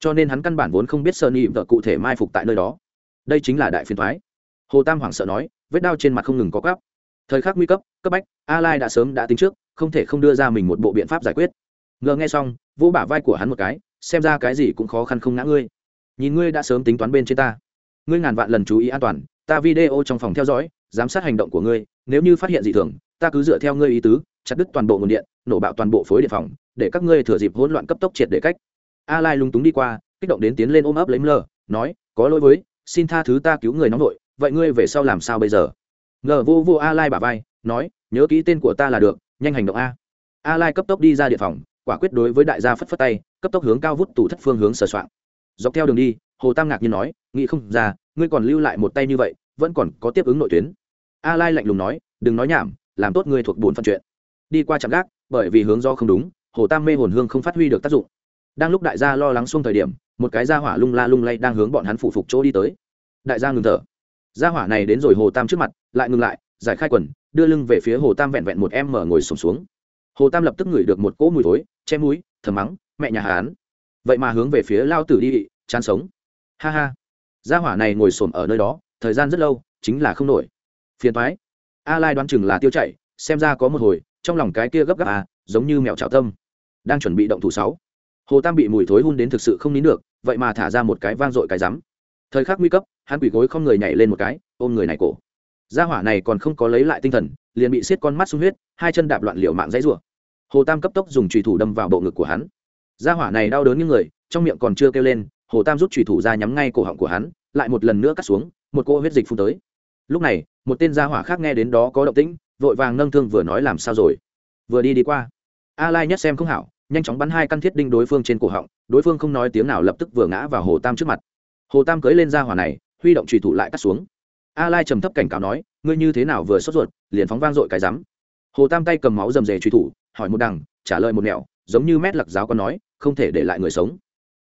Cho nên hắn căn bản vốn không biết sơ nịp tờ cụ thể mai phục tại nơi đó. Đây chính là đại phiền thoái hồ tam hoảng sợ nói, vết đao trên mặt không ngừng có gắp thời khắc nguy cấp cấp bách a lai đã sớm đã tính trước, không thể không đưa ra mình một bộ biện pháp giải quyết. Ngờ nghe xong, vỗ bả vai của hắn một cái, xem ra cái gì cũng khó khăn không ngã ngươi nhìn ngươi đã sớm tính toán bên trên ta. Ngươi ngàn vạn lần chú ý an toàn, ta video trong phòng theo dõi, giám sát hành động của ngươi, nếu như phát hiện gì thường, ta cứ dựa theo ngươi ý tứ, chặt đứt toàn bộ nguồn điện, nổ bạo toàn bộ phối điện phòng, để các ngươi thừa dịp hỗn loạn cấp tốc triệt để cách. A lai lung túng đi qua, kích động đến tiến lên ôm ấp lấy mlờ nói, có lỗi với, xin tha thứ ta cứu người nóng nội vậy ngươi về sau làm sao bây giờ? Ngờ vô vô a lai bả vai, nói, nhớ kỹ tên của ta là được, nhanh hành động a. A lai cấp tốc đi ra điện phòng, quả quyết đối với đại gia phất phất tay, cấp tốc hướng cao vút tủ thất phương hướng sờ soạn dọc theo đường đi, hồ tam ngạc nhiên nói, nghĩ không ra, ngươi còn lưu lại một tay như vậy, vẫn còn có tiếp ứng nội tuyến. A lai lạnh lùng nói, đừng nói nhảm, làm tốt ngươi thuộc bổn phận chuyện. Đi qua trạm gác, bởi vì hướng do không đúng, hồ tam mê hồn hương không phát huy được tác dụng. Đang lúc đại gia lo lắng xuông thời điểm, một cái gia hỏa lung la lung lay đang hướng bọn hắn phụ phục chỗ đi tới. Đại gia ngừng thở. Gia hỏa này đến rồi hồ tam trước mặt, lại ngừng lại, giải khai quần, đưa lưng về phía hồ tam vẹn vẹn một em mở ngồi sổm xuống. Hồ tam lập tức ngửi được một cỗ mùi thối, che mũi, thầm mắng, mẹ nhà hán vậy mà hướng về phía lao tử đi chán sống. Ha ha. Gia hỏa này ngồi xổm ở nơi đó, thời gian rất lâu, chính là không nổi. Phiền thoái a lai đoán chừng là tiêu chạy, xem ra có một hồi, trong lòng cái kia gấp gáp à giống như mèo trào tâm. Đang chuẩn bị động thủ sáu. Hồ tam bị mùi thối hun đến thực sự không nín được, vậy mà thả ra một cái vang dội cái rắm. Thời khắc nguy cấp, hắn quỷ gối không người nhảy lên một cái, ôm người này cổ. Gia hỏa này còn không có lấy lại tinh thần, liền bị xiết con mắt sung huyết, hai chân đạp loạn liều mạng dãy rủa. Hồ tam cấp tốc dùng trùy thủ đâm vào bộ ngực của hắn. Gia hỏa này đau đớn như người, trong miệng còn chưa kêu lên hồ tam rút trùy thủ ra nhắm ngay cổ họng của hắn, lại một lần nữa cắt xuống, một cô huyết dịch phun tới. Lúc này, một tên gia hỏa khác nghe đến đó có động tĩnh, vội vàng nâng thương vừa nói làm sao rồi. Vừa đi đi qua. A lai nhất xem không hảo, nhanh chóng bắn hai căn thiết đinh đối phương trên cổ họng, đối phương không nói tiếng nào lập tức vừa ngã vào hồ tam trước mặt. Hồ tam cưới lên gia hỏa này, huy động trùy thủ lại cắt xuống. A lai trầm thấp cảnh cáo nói, ngươi như thế nào vừa sốt ruột, liền phóng vang dội cái rắm. Hồ tam tay cầm máu rầm rề truy thủ, hỏi một đằng, trả lời một mẹo giống như mét lặc giáo có nói, không thể để lại người sống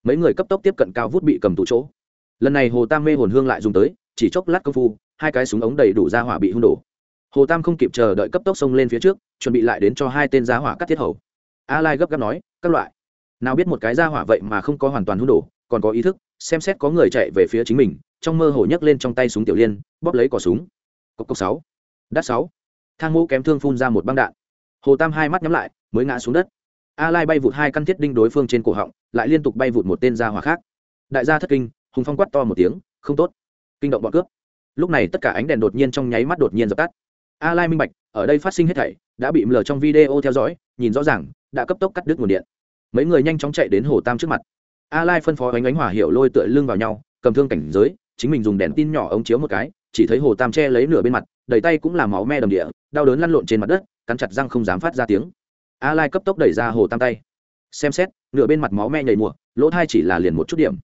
mấy người cấp tốc tiếp cận cao vút bị cầm tù chỗ. Lần này hồ tam mê hồn hương lại dùng tới, chỉ chốc lát công phu, hai cái súng ống đầy đủ ra hỏa bị hung đổ. Hồ tam không kịp chờ đợi cấp tốc xông lên phía trước, chuẩn bị lại đến cho hai tên giá hỏa cắt thiết hầu. A lai gấp gáp nói, các loại, nào biết một cái ra hỏa vậy mà không có hoàn toàn hung đổ, còn có ý thức, xem xét có người chạy về phía chính mình. Trong mơ hồ nhấc lên trong tay súng tiểu liên, bóp lấy cỏ súng. Cốc cốc sáu, đắt sáu. Thang mũ kém thương phun ra một băng đạn. Hồ tam hai mắt nhắm lại, mới ngã xuống đất a lai bay vụt hai căn thiết đinh đối phương trên cổ họng, lại liên tục bay vụt một tên gia hỏa khác. Đại gia thất kinh, hùng phong quát to một tiếng, không tốt. Kinh động bọn cướp. Lúc này tất cả ánh đèn đột nhiên trong nháy mắt đột nhiên dập tắt. A lai minh bạch, ở đây phát sinh hết thảy, đã bị mờ trong video theo dõi, nhìn rõ ràng, đã cấp tốc cắt đứt nguồn điện. Mấy người nhanh chóng chạy đến hồ tam trước mặt. A lai phân phó ánh ánh hỏa hiệu lôi tựa lưng vào nhau, cầm thương cảnh giới, chính mình dùng đèn tin nhỏ ống chiếu một cái, chỉ thấy hồ tam che lấy nửa bên mặt, đầy tay cũng là máu me đầm địa, đau đớn lăn lộn trên mặt đất, cắn chặt răng không dám phát ra tiếng a lai cấp tốc đẩy ra hồ tam tay. Xem xét, nửa bên mặt máu me nhảy mùa, lỗ thai chỉ là liền một chút điểm.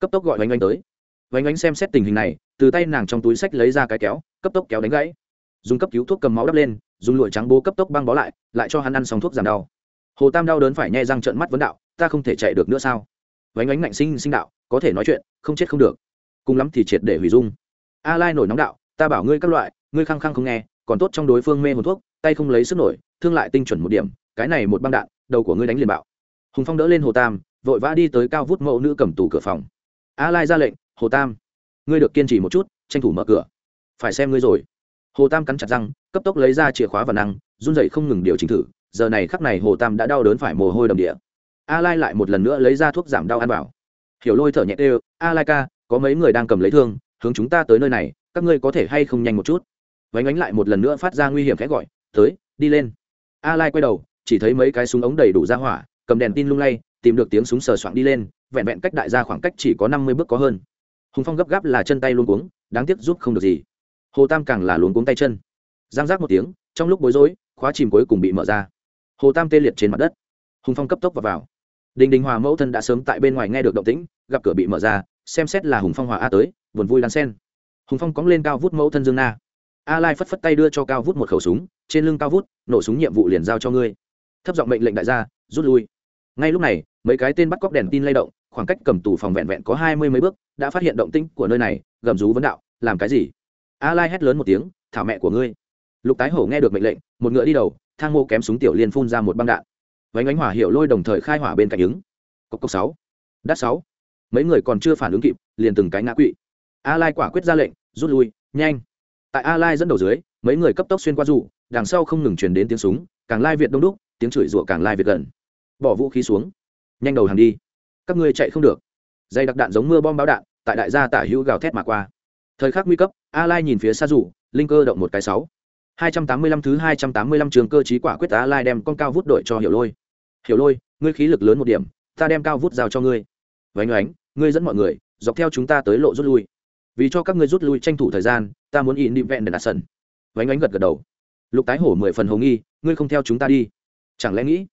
Cấp tốc gọi oanh oanh tới. Oanh oanh xem xét tình hình này, từ tay nàng trong túi sách lấy ra cái kéo, cấp tốc kéo đánh gãy. Dùng cấp cứu thuốc cầm máu đắp lên, dùng lụa trắng bố cấp tốc băng bó lại lại cho hắn ăn xong thuốc giảm đau. Hồ tam đau đớn phải nhai răng trợn mắt vấn đạo, ta không thể chạy được nữa sao? Vánh ánh ngạnh sinh sinh đạo, có thể nói chuyện, không chết không được. Cùng lắm thì triệt để hủy dung. A lai nổi nóng đạo, ta bảo ngươi các loại, ngươi khăng khăng không nghe, còn tốt trong đối phương mê hồn thuốc, tay không lấy sức nổi, thương lại tinh chuẩn một điểm cái này một băng đạn, đầu của ngươi đánh liền bạo. Hùng phong đỡ lên hồ tam, vội vã đi tới cao vút mẫu nữ cầm tủ cửa phòng. A lai ra lệnh, hồ tam, ngươi được kiên trì một chút, tranh thủ mở cửa. Phải xem ngươi rồi. Hồ tam cắn chặt răng, cấp tốc lấy ra chìa khóa và năng, run dậy không ngừng điều chỉnh thử, giờ này khắc này hồ tam đã đau đớn phải mồ hôi đầm địa. A lai lại một lần nữa lấy ra thuốc giảm đau ăn bảo hiểu lôi thở nhẹ đều a lai ca, có mấy người đang cầm lấy thương, hướng chúng ta tới nơi này, các ngươi có thể hay không nhanh một chút? Vánh ánh lại một lần nữa phát ra nguy hiểm khẽ gọi, tới, đi lên. A lai quay đầu chỉ thấy mấy cái súng ống đầy đủ ra hỏa cầm đèn tin lung lay tìm được tiếng súng sờ soạng đi lên vẹn vẹn cách đại gia khoảng cách chỉ có năm mươi bước có hơn. Hùng phong gấp gáp là chân tay luôn cuống đáng tiếc giúp không được gì. Hồ tam càng là luống cuống tay chân. Giang giác một tiếng trong lúc bối rối khóa chìm cuối cùng bị mở ra. Hồ tam tê liệt trên mặt đất. Hùng phong cấp tốc vào, vào. đình đình hòa mẫu thân đã sớm tại bên ngoài nghe được động tĩnh gặp cửa bị mở ra xem xét là hùng phong hòa a tới buồn vui đan sen hùng phong cóng lên cao vút mẫu thân dương na. A lai phất phất tay đưa cho cao vút một khẩu súng trên lưng cao vút nổ súng nhiệm vụ liền giao cho ngươi thấp giọng mệnh lệnh đại gia, rút lui. Ngay lúc này, mấy cái tên bắt cóc đèn tin lay động, khoảng cách cầm tù phòng vẹn vẹn có hai mươi mấy bước, đã phát hiện động tĩnh của nơi này, gầm rú vấn đạo, làm cái gì? A lai hét lớn một tiếng, thảo mẹ của ngươi. Lục tái hổ nghe được mệnh lệnh, một ngựa đi đầu, thang mô kém súng tiểu liên phun ra một băng đạn. Vánh ánh hỏa hiệu lôi đồng thời khai hỏa bên cạnh ứng. Cốc cốc sáu đắt sáu. Mấy người còn chưa phản ứng kịp, liền từng cái ngã quỵ. A lai quả quyết ra lệnh, rút lui, nhanh. Tại a lai dẫn đầu dưới, mấy người cấp tốc xuyên qua dù, đằng sau không ngừng truyền đến tiếng súng, càng lai việt đông đúc tiếng chửi rủa càng lai việt gần. Bỏ vũ khí xuống. Nhanh đầu hàng đi. Các ngươi chạy không được. Dây đặc đạn giống mưa bom báo đạn, tại đại gia tả hữu gào thét mà qua. Thời khắc nguy cấp, a lai nhìn phía xa rủ linh cơ động một cái sáu. 285 thứ 285 trường cơ trí quả quyết a lai đem con cao vút đội cho hiểu lôi. Hiểu lôi, ngươi khí lực lớn một điểm, ta đem cao vút giao cho ngươi. Vánh oánh, ngươi dẫn mọi người, dọc theo chúng ta tới lộ rút lui. Vì cho các ngươi rút lui tranh thủ thời gian, ta muốn in đi vẹn để đặt sân vánh oánh gật gật đầu. Lục tái hổ mười phần hồng nghi, ngươi không theo chúng ta đi chẳng lẽ nghĩ,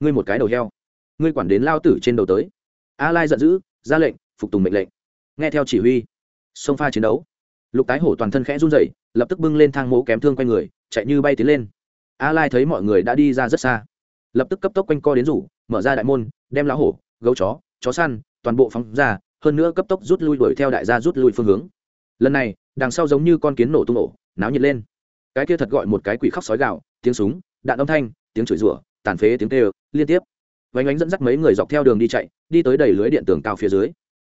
ngươi một cái đầu heo, ngươi quản đến lao tử trên đầu tới. A lai giận dữ, ra lệnh, phục tùng mệnh lệnh. Nghe theo chỉ huy xông pha chiến đấu. Lục tái hổ toàn thân khẽ run rẩy, lập tức bưng lên thang mố kém thương quanh người, chạy như bay tiến lên. A lai thấy mọi người đã đi ra rất xa, lập tức cấp tốc quanh co đến rủ, mở ra đại môn, đem lá hổ, gấu chó chó săn, toàn bộ phóng ra, hơn nữa cấp tốc rút lui đuổi theo đại gia rút lui phương hướng. Lần này, đằng sau giống như con kiến nổ tung ổ náo nhiệt lên. Cái kia thật gọi một cái quỷ khóc sói gạo tiếng súng, đạn âm thanh, tiếng chửi rủa tàn phế tiếng kêu, liên tiếp. Vánh ánh dẫn dắt mấy người dọc theo đường đi chạy, đi tới đầy lưới điện tường cao phía dưới.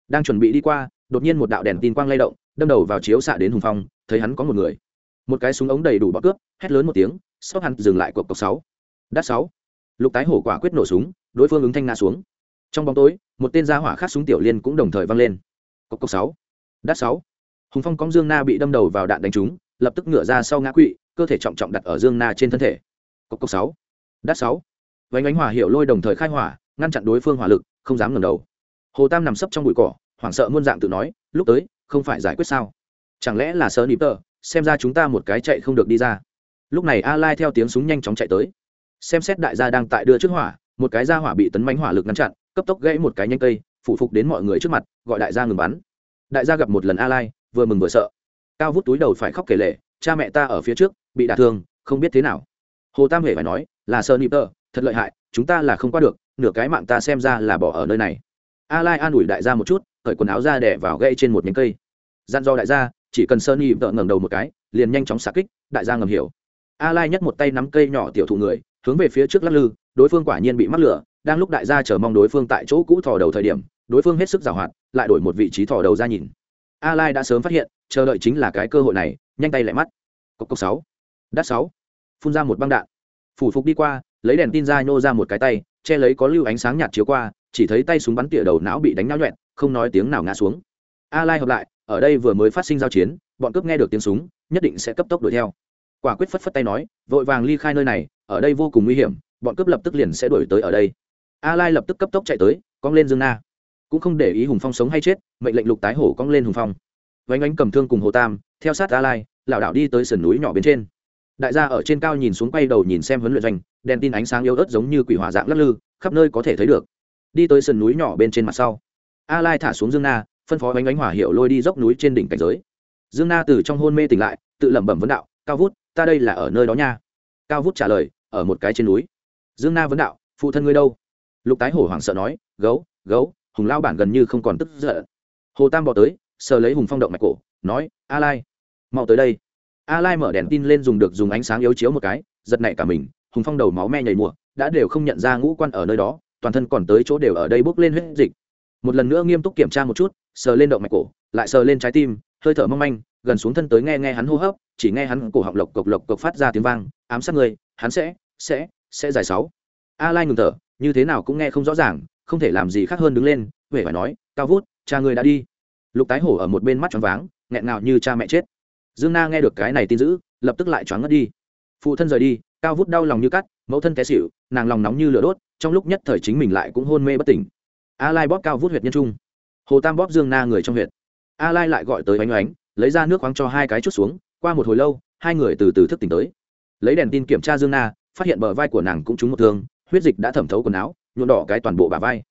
Đang chuẩn bị đi qua, đột nhiên một đạo đèn tin quang lay động, đâm đầu vào chiếu xạ đến hùng phong, thấy hắn có một người. Một cái súng ống đầy đủ bọc cướp, hét lớn một tiếng, sóc hắn, dừng lại cột cọc sáu. Đắt sáu. Lục tái hổ quả quyết nổ súng, đối phương ứng thanh nga xuống. Trong bóng tối, một tên gia hỏa khác súng tiểu liên cũng đồng thời văng lên. Cốc cốc sáu. Đắt sáu. Hùng phong cong dương na bị đâm đầu vào đạn đánh trúng, lập tức ngửa ra sau ngã quỵ, cơ thể trọng trọng đặt ở dương na trên thân thể. Cốc cốc sáu đát sáu. Vánh ánh hỏa hiệu lôi đồng thời khai hỏa, ngăn chặn đối phương hỏa lực, không dám ngẩng đầu. Hồ tam nằm sấp trong bụi cỏ, hoảng sợ muôn dạng tự nói, lúc tới, không phải giải quyết sao? Chẳng lẽ là sơ nịp tờ, xem ra chúng ta một cái chạy không được đi ra. Lúc này a lai theo tiếng súng nhanh chóng chạy tới. Xem xét đại gia đang tại đưa trước hỏa, một cái ra hỏa bị tấn mánh hỏa lực ngăn chặn, cấp tốc gãy một cái nhanh cây phụ phục đến mọi người trước mặt, gọi đại gia ngừng bắn. Đại gia gặp một lần a lai vừa mừng vừa sợ. Cao vút túi đầu phải khóc kể lệ cha mẹ ta ở phía trước, bị đả thương, không biết thế nào. Hồ tam hề phải nói là sơ nịp tờ, thật lợi hại, chúng ta là không qua được, nửa cái mạng ta xem ra là bỏ ở nơi này. A lai an ủi đại gia một chút, cởi quần áo ra đẻ vào gây trên một nhánh cây. Dặn do đại gia, chỉ cần sơn y vợ ngẩng đầu một cái, liền nhanh chóng xạ kích, đại gia ngầm hiểu. A lai nhấc một tay nắm cây nhỏ tiểu thụ người, hướng về phía trước lắc lư, đối phương quả nhiên bị mắc lửa, đang lúc đại gia chờ mong đối phương tại chỗ cũ thò đầu thời điểm, đối phương hết sức giảo hoạt, lại đổi một vị trí thò đầu ra nhìn. A lai đã sớm phát hiện, chờ đợi chính là cái cơ hội này, nhanh tay lại mắt. Cốc cốc sáu. Đắt sáu. Phun ra một băng đạn phủ phục đi qua, lấy đèn tin ra nhô ra một cái tay, che lấy có lưu ánh sáng nhạt chiếu qua, chỉ thấy tay súng bắn tỉa đầu não bị đánh náo nhuẹn, không nói tiếng nào ngã xuống. A lai hợp lại, ở đây vừa mới phát sinh giao chiến, bọn cướp nghe được tiếng súng, nhất định sẽ cấp tốc đuổi theo. Quả quyết phất phất tay nói, vội vàng ly khai nơi này, ở đây vô cùng nguy hiểm, bọn cướp lập tức liền sẽ đuổi tới ở đây. A lai lập tức cấp tốc chạy tới, cong lên dương na. Cũng không để ý hùng phong sống hay chết, mệnh lệnh lục tái hổ cong lên hùng phong. Vánh ánh cầm thương cùng hồ tam, theo sát a lai, lảo đảo đi tới sườn núi nhỏ bên trên đại gia ở trên cao nhìn xuống quay đầu nhìn xem huấn luyện doanh, đèn tin ánh sáng yếu ớt giống như quỷ hỏa dạng lắc lư, khắp nơi có thể thấy được. Đi tới sườn núi nhỏ bên trên mặt sau. A lai thả xuống dương na, phân phó bánh ánh hỏa hiệu lôi đi dốc núi trên đỉnh cảnh giới. Dương na từ trong hôn mê tỉnh lại, tự lẩm bẩm vấn đạo, cao vút, ta đây là ở nơi đó nha. Cao vút trả lời, ở một cái trên núi. Dương na vấn đạo, phụ thân ngươi đâu? Lục tái hổ hoảng sợ nói, gấu gấu, hùng lao bản gần như không còn tức giận. Hồ tam bỏ tới, sờ lấy hùng phong động mạch cổ, nói, a lai, mau tới đây a lai mở đèn tin lên dùng được dùng ánh sáng yếu chiếu một cái, giật nảy cả mình, hùng phong đầu máu me nhảy mùa, đã đều không nhận ra ngũ quan ở nơi đó, toàn thân còn tới chỗ đều ở đây bốc lên huyết dịch. Một lần nữa nghiêm túc kiểm tra một chút, sờ lên động mạch cổ, lại sờ lên trái tim, hơi thở mong manh, gần xuống thân tới nghe nghe hắn hô hấp, chỉ nghe hắn cổ họng lộc cộc lộc cộc phát ra tiếng vang, ám sát người, hắn sẽ sẽ sẽ giải sáu. A lai ngừng thở, như thế nào cũng nghe không rõ ràng, không thể làm gì khác hơn đứng lên huệ phải nói, cao vút, cha người đã đi. Lục tái hổ ở một bên mắt tròn váng, nghẹn ngào như cha mẹ chết dương na nghe được cái này tin dữ, lập tức lại choáng ngất đi. Phụ thân rời đi, cao vút đau lòng như cắt, mẫu thân té xỉu, nàng lòng nóng như lửa đốt, trong lúc nhất thời chính mình lại cũng hôn mê bất tỉnh. A lai bóp cao vút huyệt nhân trung. Hồ tam bóp dương na người trong huyệt. A lai lại gọi tới oánh oánh lấy ra nước khoáng cho hai cái chút xuống, qua một hồi lâu, hai người từ từ thức tỉnh tới. Lấy đèn tin kiểm tra dương na, phát hiện bờ vai của nàng cũng trúng một thương, huyết dịch đã thẩm thấu quần áo, nhuộm đỏ cái toàn bộ bà vai.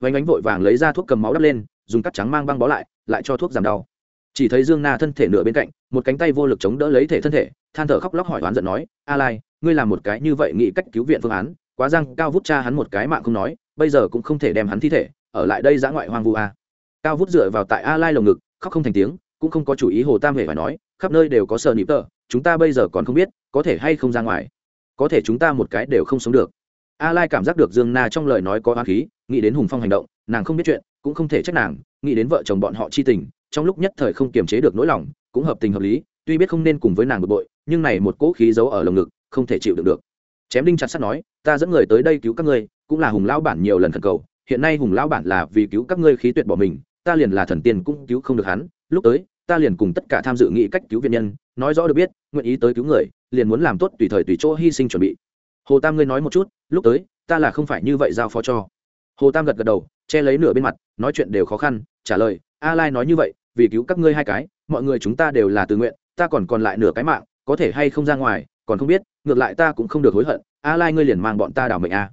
Vánh ánh vội vàng lấy ra thuốc cầm máu đắp lên, dùng cắt trắng mang băng bó lại lại cho thuốc giảm đau chỉ thấy dương na thân thể nửa bên cạnh, một cánh tay vô lực chống đỡ lấy thể thân thể, than thở khóc lóc hỏi oán giận nói, a lai, ngươi làm một cái như vậy nghĩ cách cứu viện phương án, quá răng, cao vút cha hắn một cái mạng không nói, bây giờ cũng không thể đem hắn thi thể, ở lại đây giã ngoại hoang vu a cao vút dựa vào tại a lai lồng ngực, khóc không thành tiếng, cũng không có chủ ý hồ tam hề phải nói, khắp nơi đều có sờ nịp tờ, chúng ta bây giờ còn không biết, có thể hay không ra ngoài. Có thể chúng ta một cái đều không sống được. A lai cảm giác được dương na trong lời nói có oán khí, nghĩ đến hùng phong hành động, nàng không biết chuyện, cũng không thể trách nàng, nghĩ đến vợ chồng bọn họ chi tình trong lúc nhất thời không kiềm chế được nỗi lòng, cũng hợp tình hợp lý, tuy biết không nên cùng với nàng bực bội, nhưng này một cỗ khí giấu ở lồng ngực, không thể chịu được được. Chém đinh chặt sắt nói, ta dẫn người tới đây cứu các ngươi, cũng là hùng lão bản nhiều lần thần cầu, hiện nay hùng lão bản là vì cứu các ngươi khí tuyệt bỏ mình, ta liền là thần tiên cũng cứu không được hắn, lúc tới, ta liền cùng tất cả tham dự nghị cách cứu viện nhân, nói rõ được biết, nguyện ý tới cứu người, liền muốn làm tốt tùy thời tùy chỗ hy sinh chuẩn bị. Hồ tam ngươi nói một chút, lúc tới, ta là không phải như vậy giao phó cho. Hồ tam gật gật đầu, che lấy nửa bên mặt, nói chuyện đều khó khăn, trả lời, a lai nói như vậy vì cứu các ngươi hai cái, mọi người chúng ta đều là tự nguyện, ta còn còn lại nửa cái mạng, có thể hay không ra ngoài, còn không biết, ngược lại ta cũng không được hối hận, a lai ngươi liền mang bọn ta đảo mệnh a.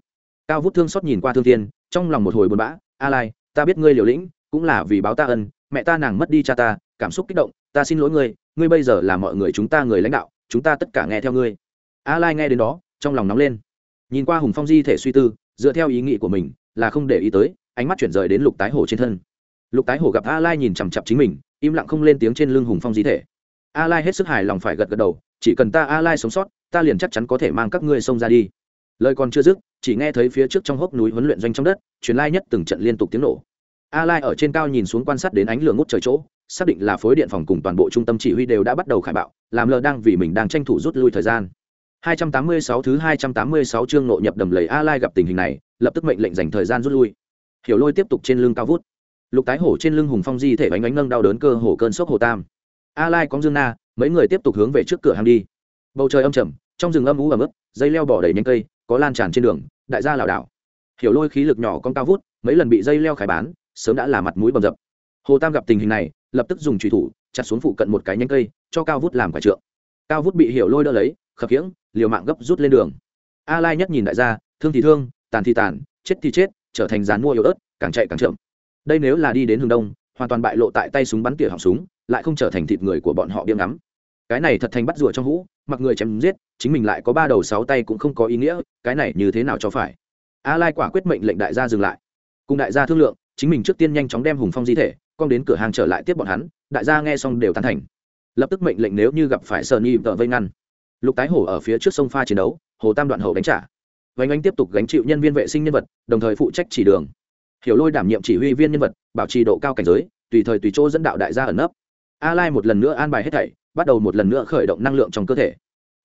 Cao vút thương xót nhìn qua thương thiên, trong lòng một hồi buồn bã, a lai, ta biết ngươi liều lĩnh, cũng là vì báo ta ân, mẹ ta nàng mất đi cha ta, cảm xúc kích động, ta xin lỗi ngươi ngươi bây giờ là mọi người chúng ta người lãnh đạo, chúng ta tất cả nghe theo ngươi. A lai nghe đến đó, trong lòng nóng lên. Nhìn qua hùng phong di thể suy tư, dựa theo ý nghĩ của mình, là không để ý tới, ánh mắt chuyển rời đến lục tái hổ trên thân lục tái hổ gặp a lai nhìn chằm chặp chính mình im lặng không lên tiếng trên lưng hùng phong di thể a lai hết sức hài lòng phải gật gật đầu chỉ cần ta a lai sống sót ta liền chắc chắn có thể mang các ngươi xông ra đi lời còn chưa dứt chỉ nghe thấy phía trước trong hốc núi huấn luyện doanh trong đất truyền lai nhất từng trận liên tục tiếng nổ a lai ở trên cao nhìn xuống quan sát đến ánh lửa ngút trời chỗ xác định là phối điện phòng cùng toàn bộ trung tâm chỉ huy đều đã bắt đầu khải bạo làm lờ đang vì mình đang tranh thủ rút lui thời gian 286 thứ 286 chương nội nhập đầm lầy A Lai gặp tình hình này, lập tức mệnh lệnh dành thời gian rút lui. Hiểu Lôi tiếp tục trên lưng cao vút. Lục tái hổ trên lưng hùng phong di thể bánh bánh nâng đau đớn cơ hổ cơn sốc hồ tam. A Lai cóng Dương Na, mấy người tiếp tục hướng về trước cửa hàng đi. Bầu trời âm trầm, trong rừng âm u ẩm ướt, dây leo bỏ đầy nhánh cây, có lan tràn trên đường, đại gia lảo đảo. Hiểu Lôi khí lực nhỏ con cao vút, mấy lần bị dây leo khải bán, sớm đã là mặt mũi bầm dập. Hồ Tam gặp tình hình này, lập tức dùng trùy thủ chặt xuống phụ cận một cái nhánh cây, cho cao vút làm quả trượng. Cao vút bị Hiểu Lôi đỡ lấy, khập khiễng liều mạng gấp rút lên đường a lai nhất nhìn đại gia thương thì thương tàn thì tàn chết thì chết trở thành dán mua yếu ớt càng chạy càng chậm đây nếu là đi đến hướng đông, hoàn toàn bại lộ tại tay súng bắn tỉa họng súng, lại không trở thành thịt người của bọn họ biếng ngắm. Cái này thật thành bắt rùa trong hũ, mặc người chém giết, chính mình lại có ba đầu sáu tay cũng không có ý nghĩa, cái này như thế nào cho phải? A lai quả quyết mệnh lệnh đại gia dừng lại. Cùng đại gia thương lượng, chính mình trước tiên nhanh chóng đem hùng phong di thể, con đến cửa hàng trở lại tiếp bọn hắn, đại gia nghe xong đều tán thành. Lập tức mệnh lệnh nếu như gặp phải sờ nhi vợ vây ngăn. Lục tái hổ ở phía trước sông pha chiến đấu, hồ tam đoạn hậu đánh trả. Vánh anh tiếp tục gánh chịu nhân viên vệ sinh nhân vật, đồng thời phụ trách chỉ đường hiểu lôi đảm nhiệm chỉ huy viên nhân vật, bảo trì độ cao cảnh giới, tùy thời tùy chỗ dẫn đạo đại gia ẩn nấp. A lai một lần nữa an bài hết thảy, bắt đầu một lần nữa khởi động năng lượng trong cơ thể.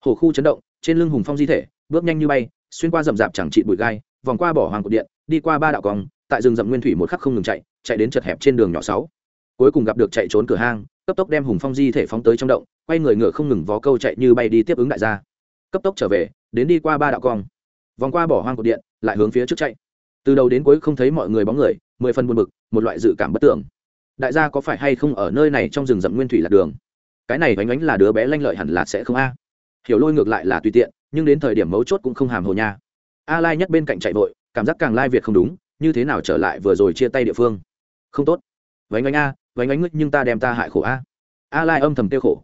Hồ khu chấn động, trên lưng hùng phong di thể, bước nhanh như bay, xuyên qua rậm rạp chẳng trị bụi gai, vòng qua bỏ hoàng cột điện, đi qua ba đạo cong, tại rừng rậm nguyên thủy một khắc không ngừng chạy chạy đến chật hẹp trên đường nhỏ sáu. Cuối cùng gặp được chạy trốn cửa hang, cấp tốc đem hùng phong di thể phóng tới trong động, quay người ngựa không ngừng vó câu chạy như bay đi tiếp ứng đại gia. Cấp tốc trở về, đến đi qua ba đạo cong. Vòng qua bỏ hoang cột điện, lại hướng phía trước chạy từ đầu đến cuối không thấy mọi người bóng người, mười phần buồn bực, một loại dự cảm bất tưởng đại gia có phải hay không ở nơi này trong rừng rậm nguyên thủy là đường? Cái này bánh bánh là đứa bé lanh lợi hẳn là sẽ không a. Hiểu lôi ngược lại là tùy tiện, nhưng đến thời điểm mấu chốt cũng không hàm hồ nha. A lai nhất bên cạnh chạy vội, cảm giác càng lai việt không đúng, như thế nào trở lại vừa rồi chia tay địa phương? Không tốt. Vánh Ánh a vánh ánh nhưng ta đem ta hại khổ a. A lai âm thầm tiêu khổ.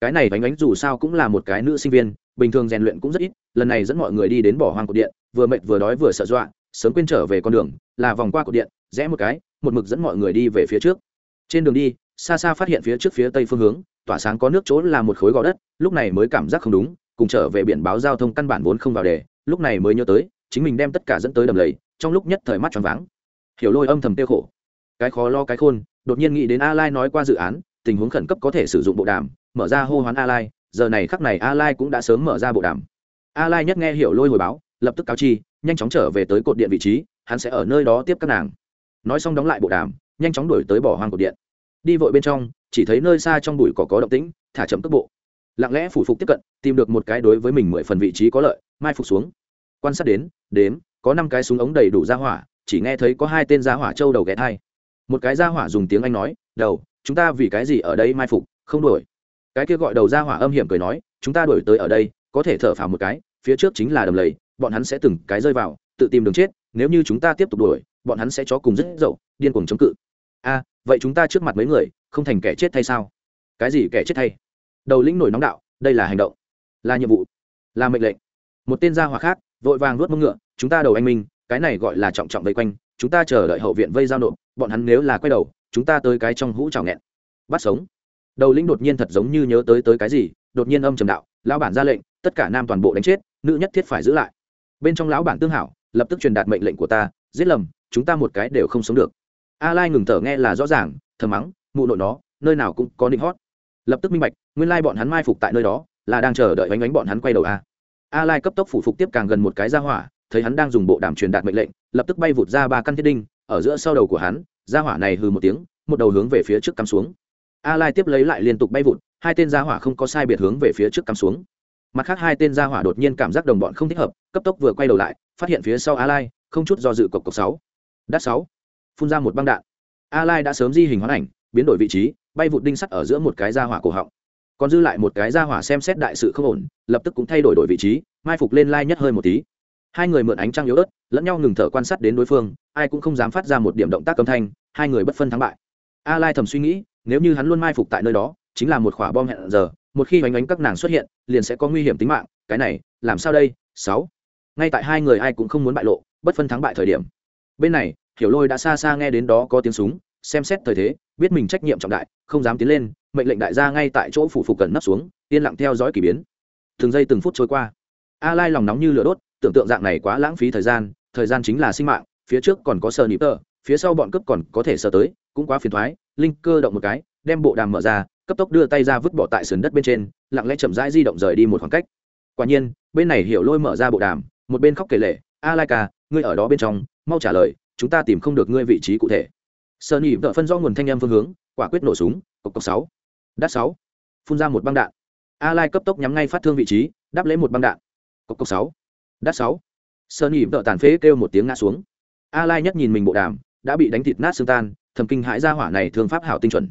Cái này vánh ánh dù sao cũng là một cái nữ sinh viên, bình thường rèn luyện cũng rất ít, lần này dẫn mọi người đi đến bỏ hoang cột điện, vừa mệt vừa đói vừa sợ dọa sớm quên trở về con đường, là vòng qua cột điện, rẽ một cái, một mực dẫn mọi người đi về phía trước. Trên đường đi, xa xa phát hiện phía trước phía tây phương hướng, tỏa sáng có nước chỗ là một khối gò đất, lúc này mới cảm giác không đúng, cùng trở về biển báo giao thông căn bản vốn không vào đề, lúc này mới nhớ tới, chính mình đem tất cả dẫn tới đầm lầy, trong lúc nhất thời mắt choáng váng. Hiểu lôi âm thầm tiêu khổ. Cái khó lo cái khôn, đột nhiên nghĩ đến a lai nói qua dự án, tình huống khẩn cấp có thể sử dụng bộ đàm, mở ra hô hoán a lai giờ này khắc này a lai cũng đã sớm mở ra bộ đàm. A lai nhất nghe hiểu lôi hồi báo lập tức cáo chi, nhanh chóng trở về tới cột điện vị trí, hắn sẽ ở nơi đó tiếp các nàng. Nói xong đóng lại bộ đàm, nhanh chóng đuổi tới bỏ hoang cột điện. Đi vội bên trong, chỉ thấy nơi xa trong bụi cỏ có động tĩnh, thả chậm tốc bộ. Lặng lẽ phủ phục tiếp cận, tìm được một cái đối với mình mười phần vị trí có lợi, mai phục xuống. Quan sát đến, đếm, có năm cái súng ống đầy đủ ra hỏa, chỉ nghe thấy có hai tên ra hỏa châu đầu ghé thai. Một cái ra hỏa dùng tiếng anh nói, đầu, chúng ta vì cái gì ở đây mai phục, không đuổi? Cái kia gọi đầu ra hỏa âm hiểm cười nói, chúng ta đuổi tới ở đây, có thể thở phào một cái, phía trước chính là đầm lầy bọn hắn sẽ từng cái rơi vào, tự tìm đường chết, nếu như chúng ta tiếp tục đuổi, bọn hắn sẽ chó cùng rất dậu, điên cuồng chống cự. A, vậy chúng ta trước mặt mấy người, không thành kẻ chết thay sao? Cái gì kẻ chết thay? Đầu lĩnh nổi nóng đạo, đây là hành động, là nhiệm vụ, là mệnh lệnh. Một tên gia hỏa khác, vội vàng nuốt mông ngựa, chúng ta đầu anh minh, cái này gọi là trọng trọng vây quanh, chúng ta chờ đợi hậu viện vây giao nộp, bọn hắn nếu là quay đầu, chúng ta tới cái trong hũ trào nghẹn. Bắt sống. Đầu lĩnh đột nhiên thật giống như nhớ tới tới cái gì, đột nhiên âm trầm đạo, lão bản ra lệnh, tất cả nam toàn bộ đánh chết, nữ nhất thiết phải giữ lại bên trong lão bản tương hảo, lập tức truyền đạt mệnh lệnh của ta, giết lầm, chúng ta một cái đều không sống được. A lai ngừng thở nghe là rõ ràng, thầm mắng, mụ nội nó, nơi nào cũng có định hót. Lập tức minh bạch, nguyên lai bọn hắn mai phục tại nơi đó, là đang chờ đợi bánh bánh bọn hắn quay đầu a. A lai cấp tốc phủ phục tiếp càng gần một cái ra hỏa, thấy hắn đang dùng bộ đàm truyền đạt mệnh lệnh, lập tức bay vụt ra ba căn thiết đinh, ở giữa sau đầu của hắn, ra hỏa này hừ một tiếng, một đầu hướng về phía trước cắm xuống. A lai tiếp lấy lại liên tục bay vụt, hai tên gia hỏa không có sai biệt hướng về phía trước cắm xuống mặt khác hai tên gia hỏa đột nhiên cảm giác đồng bọn không thích hợp, cấp tốc vừa quay đầu lại, phát hiện phía sau a lai không chút do dự cộc cộc sáu. Đắt sáu. Phun ra một băng đạn. A lai đã sớm di hình hoán ảnh, biến đổi vị trí, bay vụt đinh sắt ở giữa một cái gia hỏa cổ họng. Còn dư lại một cái gia hỏa xem xét đại sự không ổn, lập tức cũng thay đổi đổi vị trí, mai phục lên lai nhất hơi một tí. Hai người mượn ánh trăng yếu ớt, lẫn nhau ngừng thở quan sát đến đối phương, ai cũng không dám phát ra một điểm động tác âm thanh, hai người bất phân thắng bại. A lai thầm suy nghĩ, nếu như hắn luôn mai phục tại nơi đó, chính là một quả bom hẹn giờ một khi oanh oánh các nàng xuất hiện, liền sẽ có nguy hiểm tính mạng. Cái này, làm sao đây? Sáu. Ngay tại hai người ai cũng không muốn bại lộ, bất phân thắng bại thời điểm. Bên này, hiểu lôi đã xa xa nghe đến đó có tiếng súng, xem xét thời thế, biết mình trách nhiệm trọng đại, không dám tiến lên, mệnh lệnh đại gia ngay tại chỗ phủ phục cần nấp xuống, yên lặng theo dõi k ỳ biến. Từng giây từng phút trôi qua. A lai lòng nóng như lửa đốt, tưởng tượng dạng này quá lãng phí thời gian thời gian chính là sinh mạng, phía trước còn có sờ nịp tờ, phía sau bọn cướp còn có thể sờ tới, cũng quá phiền thoái, linh cơ động một cái, đem bộ đàm mở ra cấp tốc đưa tay ra vứt bỏ tại sườn đất bên trên, lặng lẽ chậm rãi di động rời đi một khoảng cách. Quả nhiên, bên này hiểu lôi mở ra bộ đàm, một bên khóc kể lệ a lai ca, ngươi ở đó bên trong, mau trả lời, chúng ta tìm không được ngươi vị trí cụ thể. Sơn nhị vợ phân rõ nguồn thanh em phương hướng, quả quyết nổ súng, cộc cộc sáu, đắt sáu, phun ra một băng đạn. A lai cấp tốc nhắm ngay phát thương vị trí, đáp lấy một băng đạn. Cộc cộc sáu, đắt sáu. Sơn nhị vợ tàn phế kêu một tiếng ngã xuống. A lai nhất nhìn mình bộ đàm, đã bị đánh thịt nát xương tan, thầm kinh hãi ra hỏa này thương pháp hảo tinh chuẩn.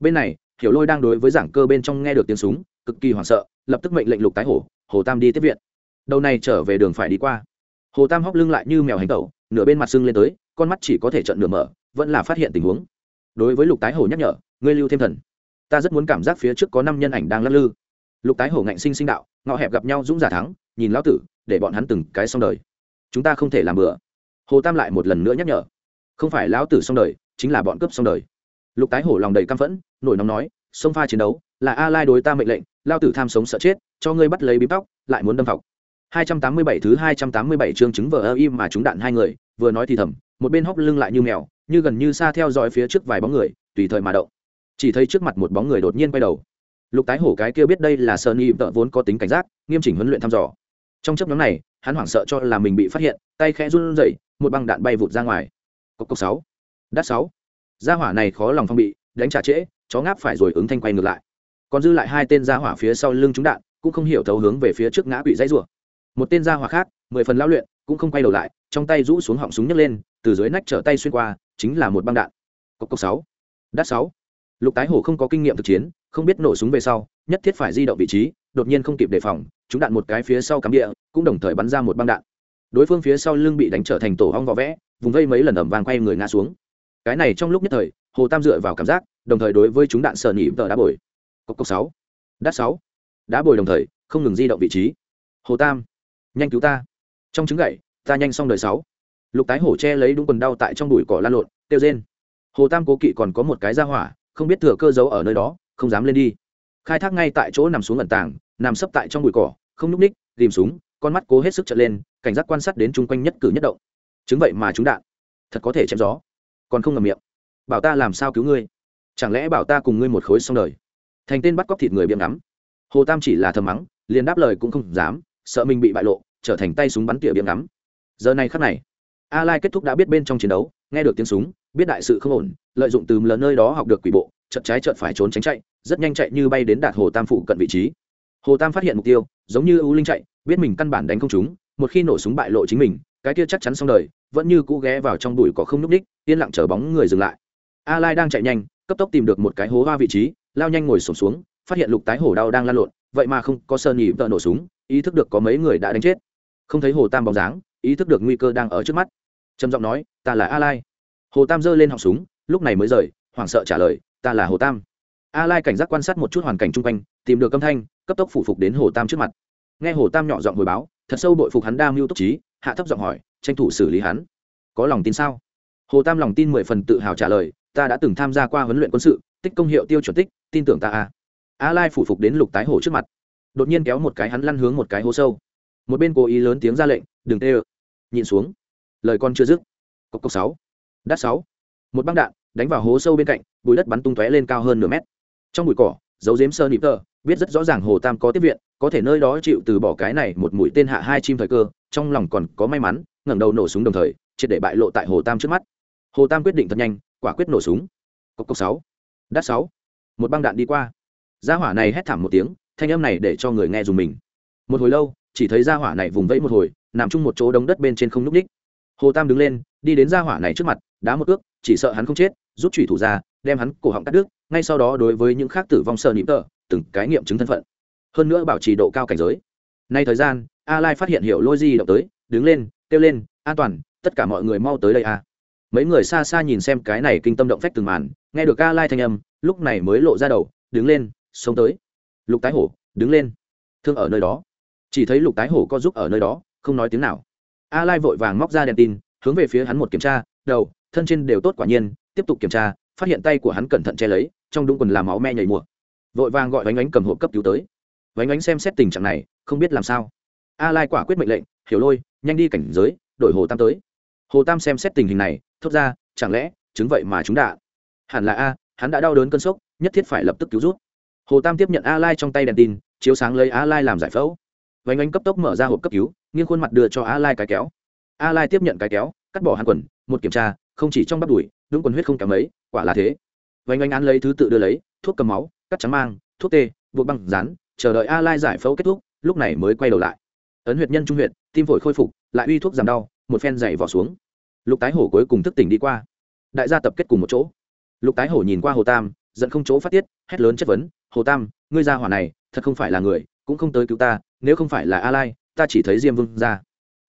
Bên này hiểu lôi đang đối với giảng cơ bên trong nghe được tiếng súng, cực kỳ hoảng sợ, lập tức mệnh lệnh lục tái hổ, hồ tam đi tiếp viện. Đầu này trở về đường phải đi qua. Hồ tam hóc lưng lại như mèo hành tẩu, nửa bên mặt sưng lên tới, con mắt chỉ có thể trận nửa mở, vẫn là phát hiện tình huống. Đối với lục tái hổ nhắc nhở, ngươi lưu thêm thần. Ta rất muốn cảm giác phía trước có năm nhân ảnh đang lắc lư. Lục tái hổ ngạnh sinh sinh đạo, ngọ hẹp gặp nhau dũng giả thắng, nhìn lão tử, để bọn hắn từng cái xong đời. Chúng ta không thể làm bừa. Hồ tam lại một lần nữa nhắc nhở, không phải lão tử xong đời, chính là bọn cướp xong đời. Lục tái hổ lòng đầy căm phẫn nổi nóng nói, sông pha chiến đấu, là a lai đối ta mệnh lệnh, lao tử tham sống sợ chết, cho ngươi bắt lấy bím tóc, lại muốn đâm phọc 287 thứ 287 chương chứng vờ ơ im mà chúng đạn hai người, vừa nói thì thầm, một bên hóc lưng lại như mèo, như gần như xa theo dõi phía trước vài bóng người, tùy thời mà động. Chỉ thấy trước mặt một bóng người đột nhiên quay đầu. Lục tái hổ cái kia biết đây là sơn y vợ vốn có tính cảnh giác, nghiêm chỉnh huấn luyện thăm dò. Trong chấp nhóm này, hắn hoảng sợ cho là mình bị phát hiện, tay khẽ run rẩy, một băng đạn bay vụt ra ngoài. Cốc cốc sáu. Đắt sáu. Gia hỏa này khó lòng phong bị, đánh trả trễ chó ngáp phải rồi ứng thanh quay ngược lại. Còn dư lại hai tên gia hỏa phía sau lưng chúng đạn, cũng không hiểu thấu hướng về phía trước ngã bị dãy rủa. Một tên gia hỏa khác, mười phần lao luyện, cũng không quay đầu lại, trong tay rũ xuống họng súng nhấc lên, từ dưới nách trở tay xuyên qua, chính là một băng đạn. Cốc cốc sáu. Đắt sáu. Lục tái hổ không có kinh nghiệm thực chiến, không biết nổ súng về sau, nhất thiết phải di động vị trí, đột nhiên không kịp đề phòng, chúng đạn một cái phía sau cắm địa, cũng đồng thời bắn ra một băng đạn. Đối phương phía sau lưng bị đánh trở thành tổ hong vỏ vẽ, vùng vây mấy lần ẩm vàng quay người ngã xuống. Cái này trong lúc nhất thời, hồ tam dựa vào cảm giác đồng thời đối với chúng đạn sợ nỉ tờ đá bồi. Cốc cốc sáu. Đát sáu. Đá bồi đồng thời, không ngừng di động vị trí. Hồ tam, nhanh cứu ta. Trong trứng gậy, ta nhanh xong đời sáu. Lục tái hổ che lấy đúng quần đau tại trong đùi cỏ lan lộn tiêu rên. Hồ tam cố kỵ còn có một cái ra hỏa, không biết thừa cơ giấu ở nơi đó, không dám lên đi. Khai thác ngay tại chỗ nằm xuống ẩn tàng, nằm sấp tại trong bụi cỏ, không núp ních tìm súng, con mắt cố hết sức trở lên, cảnh giác quan sát đến chung quanh nhất cử nhất động. Chứng vậy mà chúng đạn, thật có thể chém gió. Còn không ngầm miệng. Bảo ta làm sao cứu ngươi? Chẳng lẽ bảo ta cùng ngươi một khối xong đời? Thành tên bắt cóc thịt người biếm ngắm. Hồ tam chỉ là thầm mắng, liền đáp lời cũng không dám, sợ mình bị bại lộ, trở thành tay súng bắn tỉa biếm ngắm. Giờ này khắc này a lai kết thúc đã biết bên trong chiến đấu, nghe được tiếng súng, biết đại sự không ổn, lợi dụng từ lớn nơi đó học được quỷ bộ, chợt trái chợt phải trốn tránh chạy, rất nhanh chạy như bay đến đạt hồ tam phụ cận vị trí. Hồ tam phát hiện mục tiêu, giống như ưu linh chạy, biết mình căn bản đánh không chúng một khi nổ súng bại lộ chính mình, cái kia chắc chắn xong đời, vẫn như cũ ghé vào trong bụi có không n đích yên lặng chờ bóng người dừng lại. A lai đang chạy nhanh cấp tốc tìm được một cái hố hoa vị trí, lao nhanh ngồi sổm xuống, phát hiện lục tái hổ đau đang lan lộn, vậy mà không có sơn nhị vợ nổ súng, ý thức được có mấy người đã đánh chết. Không thấy hồ tam bóng dáng, ý thức được nguy cơ đang ở trước mắt. Trầm giọng nói, ta là a lai. Hồ tam giơ lên họng súng, lúc này mới rời, hoảng sợ trả lời, ta là hồ tam. A lai cảnh giác quan sát một chút hoàn cảnh chung quanh, tìm được âm thanh, cấp tốc phủ phục đến hồ tam trước mặt. Nghe hồ tam nhỏ giọng hồi báo, thật sâu bội phục hắn đa mưu túc trí, hạ thấp giọng hỏi, tranh thủ xử lý hắn, có lòng tin sao? Hồ tam lòng tin mười phần tự hào trả lời ta đã từng tham gia qua huấn luyện quân sự, tích công hiệu tiêu chuẩn tích, tin tưởng ta a a lai phủ phục đến lục tái hổ trước mặt. Đột nhiên kéo một cái hắn lăn hướng một cái hố sâu. Một bên cố ý lớn tiếng ra lệnh, đừng tê ơ. Nhìn xuống. Lời con chưa dứt. Cốc cốc sáu. Đắt sáu. Một băng đạn đánh vào hố sâu bên cạnh, bụi đất bắn tung tóe lên cao hơn nửa mét. Trong bụi cỏ, dấu dếm sơ nịp tơ biết rất rõ ràng hồ tam có tiếp viện, có thể nơi đó chịu từ bỏ cái này một mũi tên hạ hai chim thời cơ, trong lòng còn có may mắn, ngẩng đầu nổ súng đồng thời, triệt để bại lộ tại hồ tam trước mắt. Hồ tam quyết định thật nhanh quả quyết nổ súng. Cốc cốc sáu. Đắt sáu. Một băng đạn đi qua. Gia hỏa này hét thảm một tiếng, thanh âm này để cho người nghe dùng mình. Một hồi lâu, chỉ thấy gia hỏa này vùng vẫy một hồi, nằm chung một chỗ đống đất bên trên không núp ních. Hồ tam đứng lên, đi đến gia hỏa này trước mặt, đá một ước chỉ sợ hắn không chết, rút chủy thủ ra, đem hắn cổ họng cắt đứt, ngay sau đó đối với những khác tử vong sơ nịp tờ, từng cái nghiệm chứng thân phận. Hơn nữa bảo trì độ cao cảnh giới. Nay thời gian, a lai phát hiện hiểu lôi di động tới, đứng lên, kêu lên, an toàn, tất cả mọi người mau tới đây a mấy người xa xa nhìn xem cái này kinh tâm động phách từng màn, nghe được a lai thanh âm, lúc này mới lộ ra đầu, đứng lên, sống tới. Lục tái hổ, đứng lên. Thương ở nơi đó. Chỉ thấy lục tái hổ co giúp ở nơi đó, không nói tiếng nào. A lai vội vàng móc ra đèn tin, hướng về phía hắn một kiểm tra, đầu, thân trên đều tốt quả nhiên, tiếp tục kiểm tra, phát hiện tay của hắn cẩn thận che lấy, trong đúng quần làm máu me nhảy mùa. Vội vàng gọi vánh ánh cầm hộp cấp cứu tới. Vánh ánh xem xét tình trạng này, không biết làm sao. A lai quả quyết mệnh lệnh, hiểu lôi, nhanh đi cảnh giới, đổi hồ tam tới. Hồ tam xem xét tình hình này thốt ra, chẳng lẽ, chứng vậy mà chúng đã hẳn là a, hắn đã đau đớn cơn sốc, nhất thiết phải lập tức cứu rút hồ tam tiếp nhận a lai trong tay đèn tin, chiếu sáng lấy a lai làm giải phẫu. Vánh ánh cấp tốc mở ra hộp cấp cứu, nghiêng khuôn mặt đưa cho a lai cái kéo. A lai tiếp nhận cái kéo, cắt bỏ hàn quần, một kiểm tra, không chỉ trong bắp đùi, đúng quần huyết không kém mấy, quả là thế. Vánh ánh án lấy thứ tự đưa lấy, thuốc cầm máu, cắt trắng mang, thuốc tê, buộc băng rán, chờ đợi a lai giải phẫu kết thúc, lúc này mới quay đầu lại. Ấn huyệt nhân trung huyệt, tim phổi khôi phục, lại uy thuốc giảm đau, một phen dày vỏ xuống lục tái hổ cuối cùng thức tỉnh đi qua. Đại gia tập kết cùng một chỗ. Lục tái hổ nhìn qua hồ tam, giận không chỗ phát tiết, hét lớn chất vấn, hồ tam, ngươi ra hỏa này, thật không phải là người, cũng không tới cứu ta, nếu không phải là a lai ta chỉ thấy diêm vương ra.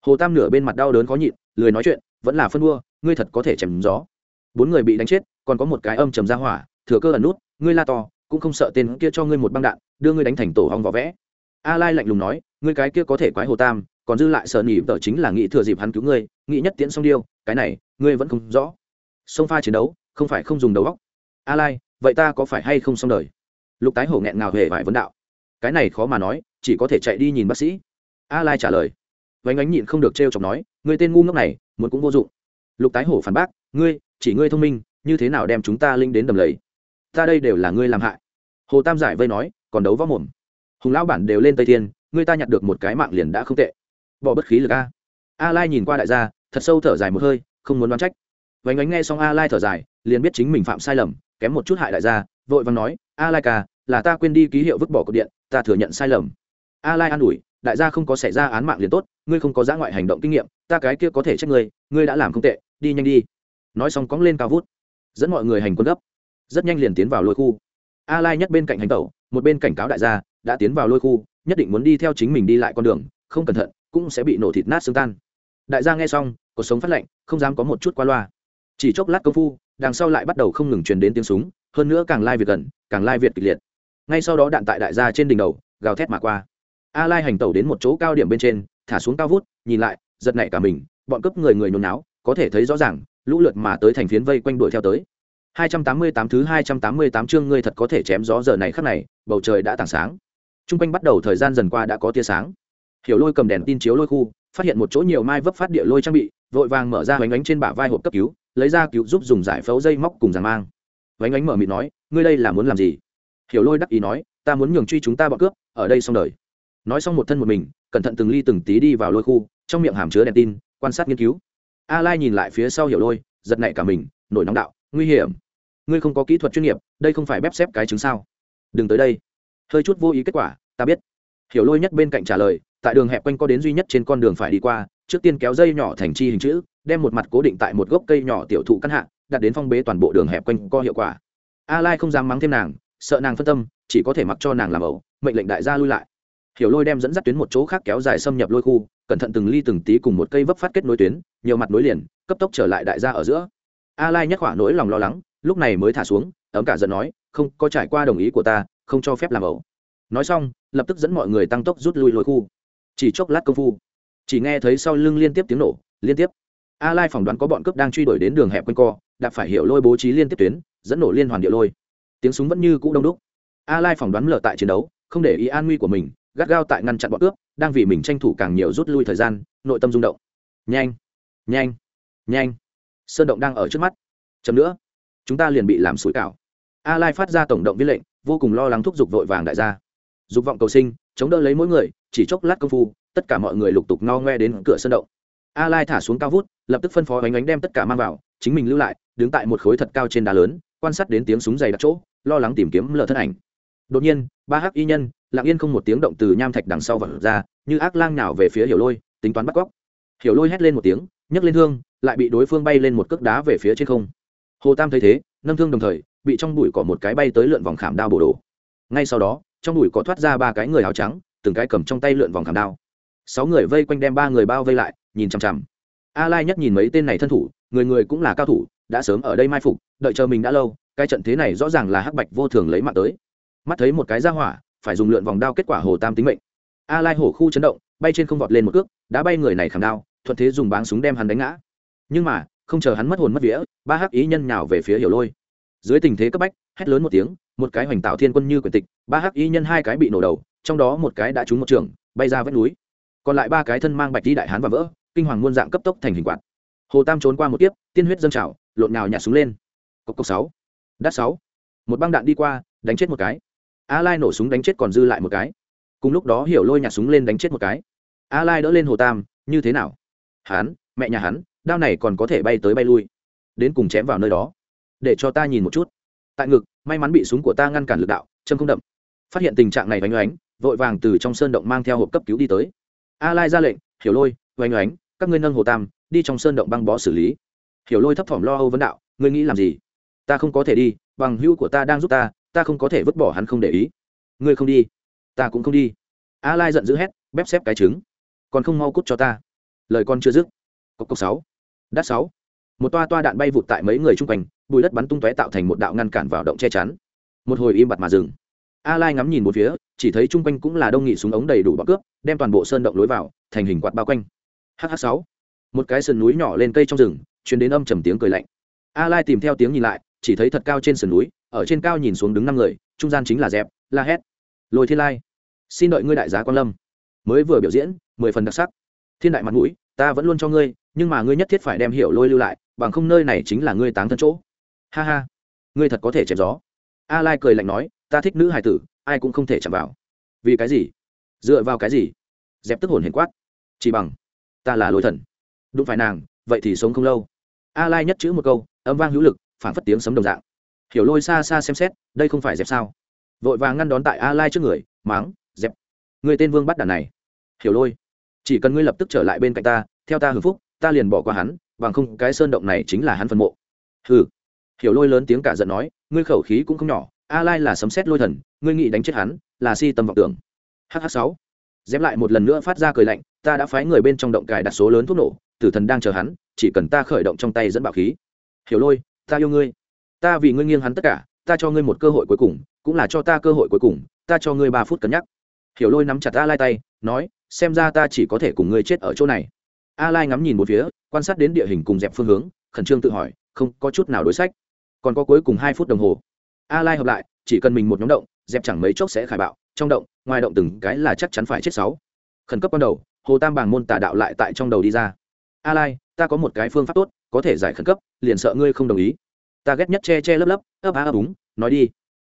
Hồ tam nửa bên mặt đau đớn khó nhịn, lười nói chuyện, vẫn là phân đua ngươi thật có thể chém gió. Bốn người bị đánh chết, còn có một cái âm trầm ra hỏa, thừa cơ ẩn nút, ngươi la to, cũng không sợ tên kia cho ngươi một băng đạn, đưa ngươi đánh thành tổ hong vỏ vẽ. A lai lạnh lùng nói, ngươi cái kia có thể quái hồ tam, còn dư lại sợ nỉ tờ chính là nghĩ thừa dịp hắn cứu ngươi, nghĩ nhất tiễn xong điêu cái này, ngươi vẫn không rõ. Sông pha chiến đấu, không phải không dùng đầu óc. A lai, vậy ta có phải hay không xong đời? Lục tái hổ nghẹn ngào hề vải vấn đạo. Cái này khó mà nói, chỉ có thể chạy đi nhìn bác sĩ. A lai trả lời. Vánh ánh nhịn không được trêu chọc nói người tên ngu ngốc này, muốn cũng vô dụng. Lục tái hổ phản bác, ngươi, chỉ ngươi thông minh, như thế nào đem chúng ta linh đến đầm lầy? Ta đây đều là ngươi làm hại. Hồ tam giải vây nói, còn đấu võ mồm. Hùng lão bản đều lên tây thiên, ngươi ta nhặt được một cái mạng liền đã không tệ. Bỏ bất khí lực a. A lai nhìn qua đại gia thật sâu thở dài một hơi, không muốn đoán trách. Vánh ánh nghe xong a lai thở dài, liền biết chính mình phạm sai lầm, kém một chút hại đại gia, vội vàng nói a lai ca, là ta quên đi ký hiệu vứt bỏ cột điện, ta thừa nhận sai lầm. A lai an ủi, đại gia không có xảy ra án mạng liền tốt, ngươi không có giã ngoại hành động kinh nghiệm, ta cái kia có thể trách ngươi ngươi đã làm không tệ, đi nhanh đi. Nói xong cóng lên cao vút, dẫn mọi người hành quân gấp. Rất nhanh liền tiến vào lôi khu. A lai nhất bên cạnh hành tẩu, một bên cảnh cáo đại gia, đã tiến vào lôi khu, nhất định muốn đi theo chính mình đi lại con đường, không cẩn thận, cũng sẽ bị nổ thịt nát xương tan. Đại gia nghe xong cuộc sống phát lệnh không dám có một chút qua loa. Chỉ chốc lát công phu, đằng sau lại bắt đầu không ngừng truyền đến tiếng súng, hơn nữa càng lai việt gần, càng lai việt kịch liệt. Ngay sau đó đạn tại đại gia trên đỉnh đầu, gào thét mà qua. A lai hành tẩu đến một chỗ cao điểm bên trên, thả xuống cao vút, nhìn lại, giật nảy cả mình, bọn cướp người người nôn náo có thể thấy rõ ràng, lũ lượt mà tới thành phiến vây quanh đuổi theo tới. 288 thứ 288 chương ngươi thật có thể chém gió giờ này khắc này, bầu trời đã tảng sáng. Trung quanh bắt đầu thời gian dần qua đã có tia sáng. Hiểu lôi cầm đèn tin chiếu lôi khu phát hiện một chỗ nhiều mai vấp phát địa lôi trang bị, vội vàng mở ra vánh ánh trên bả vai hộp cấp cứu, lấy ra cứu giúp dùng giải phẫu dây móc cùng giàn mang. Vánh ánh mở mịt nói, ngươi đây là muốn làm gì? Hiểu lôi đắc ý nói, ta muốn nhường truy chúng ta bọn cướp, ở đây xong đời. Nói xong một thân một mình, cẩn thận từng ly từng tí đi vào lôi khu, trong miệng hàm chứa đèn tin, quan sát nghiên cứu. A lai nhìn lại phía sau hiểu lôi, giật nảy cả mình, nổi nóng đạo, nguy hiểm. Ngươi không có kỹ thuật chuyên nghiệp, đây không phải bép xếp cái chứng sao? Đừng tới đây. Hơi chút vô ý kết quả, ta biết. Hiểu lôi nhất bên cạnh trả lời tại đường hẹp quanh co đến duy nhất trên con đường phải đi qua, trước tiên kéo dây nhỏ thành chi hình chữ, đem một mặt cố định tại một gốc cây nhỏ tiểu thụ căn hạ, đặt đến phong bế toàn bộ đường hẹp quanh co hiệu quả. A lai không dám mắng thêm nàng, sợ nàng phân tâm, chỉ có thể mặc cho nàng làm ẩu, mệnh lệnh đại gia lui lại. Hiểu lôi đem dẫn dắt tuyến một chỗ khác kéo dài xâm nhập lôi khu, cẩn thận từng ly từng tí cùng một cây vấp phát kết nối tuyến, nhiều mặt nối liền, cấp tốc trở lại đại gia ở giữa. A lai nhắc hỏa nỗi lòng lo lắng, lúc này mới thả xuống, ấm cả giận nói, không, có trải qua đồng ý của ta, không cho phép làm ẩu. Nói xong, lập tức dẫn mọi người tăng tốc rút lui lôi khu chỉ chốc lát công phu, chỉ nghe thấy sau lưng liên tiếp tiếng nổ, liên tiếp. A lai phỏng đoán có bọn cướp đang truy đuổi đến đường hẹp quanh co, đạp phải hiểu lôi bố trí liên tiếp tuyến, dẫn nổ liên hoàn địa lôi. Tiếng súng vẫn như cũ đông đúc. A lai phỏng đoán lở tại chiến đấu, không để ý an nguy của mình, gắt gao tại ngăn chặn bọn cướp, đang vì mình tranh thủ càng nhiều rút lui thời gian, nội tâm rung động. Nhanh nhanh nhanh. Sơn động đang ở trước mắt. Chậm nữa, chúng ta liền bị làm sủi cảo. A lai phát ra tổng động viên lệnh, vô cùng lo lắng thúc giục vội vàng đại gia dục vọng cầu sinh, chống đỡ lấy mỗi người, chỉ chốc lát công phu, tất cả mọi người lục tục no ngoe đến cửa sân động. A lai thả xuống cao vút, lập tức phân phó bánh ánh đem tất cả mang vào, chính mình lưu lại, đứng tại một khối thật cao trên đá lớn, quan sát đến tiếng súng dày đặc chỗ, lo lắng tìm kiếm lờ thân ảnh. Đột nhiên, ba hắc y nhân, lặng yên không một tiếng động từ nham thạch đằng sau và ra, như ác lang nào về phía hiểu lôi, tính toán bắt cóc. Hiểu lôi hét lên một tiếng, nhấc lên thương, lại bị đối phương bay lên một cước đá về phía trên không. Hồ tam thấy thế, nâng thương đồng thời, bị trong bụi cỏ một cái bay tới lượn vòng khảm đao bổ đổ. Ngay sau đó trong bụi cỏ thoát ra ba cái người áo trắng, từng cái cầm trong tay lượn vòng khảm đao. Sáu người vây quanh đem ba người bao vây lại, nhìn chằm chằm. A lai nhất nhìn mấy tên này thân thủ, người người cũng là cao thủ, đã sớm ở đây mai phục, đợi chờ mình đã lâu, cái trận thế này rõ ràng là hắc bạch vô thường lấy mạng tới. Mắt thấy một cái ra hỏa, phải dùng lượn vòng đao kết quả hồ tam tính mệnh. A lai hổ khu chấn động, bay trên không vọt lên một cước, đã bay người này khảm đao, thuận thế dùng báng súng đem hắn đánh ngã. Nhưng mà, không chờ hắn mất hồn mất vía, ba hắc ý nhân nhào về phía hiểu lôi. Dưới tình thế cấp bách hét lớn một tiếng, một cái hoành tạo thiên quân như quyền tịch, ba hắc y nhân hai cái bị nổ đầu, trong đó một cái đã trúng một trường, bay ra vách núi. Còn lại ba cái thân mang bạch đi đại hán và vỡ, kinh hoàng muôn dạng cấp tốc thành hình quạt. Hồ tam trốn qua một tiếp tiên huyết dâng trào, lộn nào nhả xuống lên. Cốc cốc sáu, đắt sáu. Một băng đạn đi qua, đánh chết một cái. A lai nổ súng đánh chết còn dư lại một cái. Cùng lúc đó hiểu lôi nhặt súng lên đánh chết một cái. A lai đỡ lên hồ tam, như thế nào? Hắn, mẹ nhà hắn, đao này còn có thể bay tới bay lui. Đến cùng chém vào nơi đó. Để cho ta nhìn một chút tại ngực, may mắn bị súng của ta ngăn cản lực đạo, châm không đậm. Phát hiện tình trạng này oanh oánh, vội vàng từ trong sơn động mang theo hộp cấp cứu đi tới. A lai ra lệnh, hiểu lôi, oanh oánh, các ngươi nâng hồ tam, đi trong sơn động băng bó xử lý. Hiểu lôi thấp thỏm lo âu vấn đạo, ngươi nghĩ làm gì? Ta không có thể đi, bằng hữu của ta đang giúp ta ta không có thể vứt bỏ hắn không để ý. Ngươi không đi? Ta cũng không đi. A lai giận dữ hét bép xếp cái trứng, còn không mau cút cho ta. Lời con chưa dứt cốc cốc sáu, đắt sáu. Một toa toa đạn bay vụt tại mấy người chung quanh bùi đất bắn tung tóe tạo thành một đạo ngăn cản vào động che chắn. Một hồi im bặt mà dừng. A lai ngắm nhìn một phía, chỉ thấy chung quanh cũng là đông nghị súng ống đầy đủ bọc cướp, đem toàn bộ sơn động lối vào, thành hình quạt bao quanh. Hh sáu. Một cái sườn núi nhỏ lên cây trong rừng chuyển đến âm trầm tiếng cười lạnh. A lai tìm theo tiếng nhìn lại, chỉ thấy thật cao trên sườn núi, ở trên cao nhìn xuống đứng năm người, trung gian chính là dẹp, la hét. Lôi thiên lai, xin đợi ngươi đại giá quan lâm. Mới vừa biểu diễn, mười phần đặc sắc. Thiên đại mặt mũi, ta vẫn luôn cho ngươi, nhưng mà ngươi nhất thiết phải đem hiểu lôi lưu lại, bằng không nơi này chính là ngươi táng thân chỗ ha ha. Ngươi thật có thể chém gió. A lai cười lạnh nói, ta thích nữ hài tử, ai cũng không thể chạm vào. Vì cái gì? Dựa vào cái gì? Dẹp tức hồn hiền quát. Chỉ bằng, ta là lôi thần. Đụng phải nàng, vậy thì sống không lâu. A lai nhất chữ một câu, âm vang hữu lực phản phất tiếng sấm đồng dạng. Hiểu lôi xa xa xem xét, đây không phải dẹp sao? Vội vàng ngăn đón tại a lai trước người, máng, dẹp. Người tên vương bắt đàn này. Hiểu lôi. Chỉ cần ngươi lập tức trở lại bên cạnh ta, theo ta hưởng phúc, ta liền bỏ qua hắn, bằng không cái sơn động này chính là hắn phân mộ. Hừ hiểu lôi lớn tiếng cả giận nói, ngươi khẩu khí cũng không nhỏ, a lai là sấm xét lôi thần, ngươi nghĩ đánh chết hắn, là si tâm vọng tưởng. Hh sáu. Dép lại một lần nữa phát ra cười lạnh, ta đã phái người bên trong động cài đặt số lớn thuốc nổ, tử thần đang chờ hắn, chỉ cần ta khởi động trong tay dẫn bạo khí. Hiểu lôi, ta yêu ngươi. Ta vì ngươi nghiêng hắn tất cả, ta cho ngươi một cơ hội cuối cùng, cũng là cho ta cơ hội cuối cùng, ta cho ngươi ba phút cân nhắc. Hiểu lôi nắm chặt a lai tay, nói, xem ra ta chỉ có thể cùng ngươi chết ở chỗ này. A lai ngắm nhìn một phía, quan sát đến địa hình cùng dẹp phương hướng, khẩn trương tự hỏi, không có chút nào đối sách còn có cuối cùng hai phút đồng hồ. A lai hợp lại, chỉ cần mình một nhóm động, dẹp chẳng mấy chốc sẽ khải bạo. Trong động, ngoài động từng cái là chắc chắn phải chết sáu. Khẩn cấp ban đầu, hồ tam bảng môn tà đạo lại tại trong đầu đi ra. A lai, ta có một cái phương pháp tốt, có thể giải khẩn cấp, liền sợ ngươi không đồng ý. Ta ghét nhất che che lấp lấp, ấp á ấp úng, nói đi.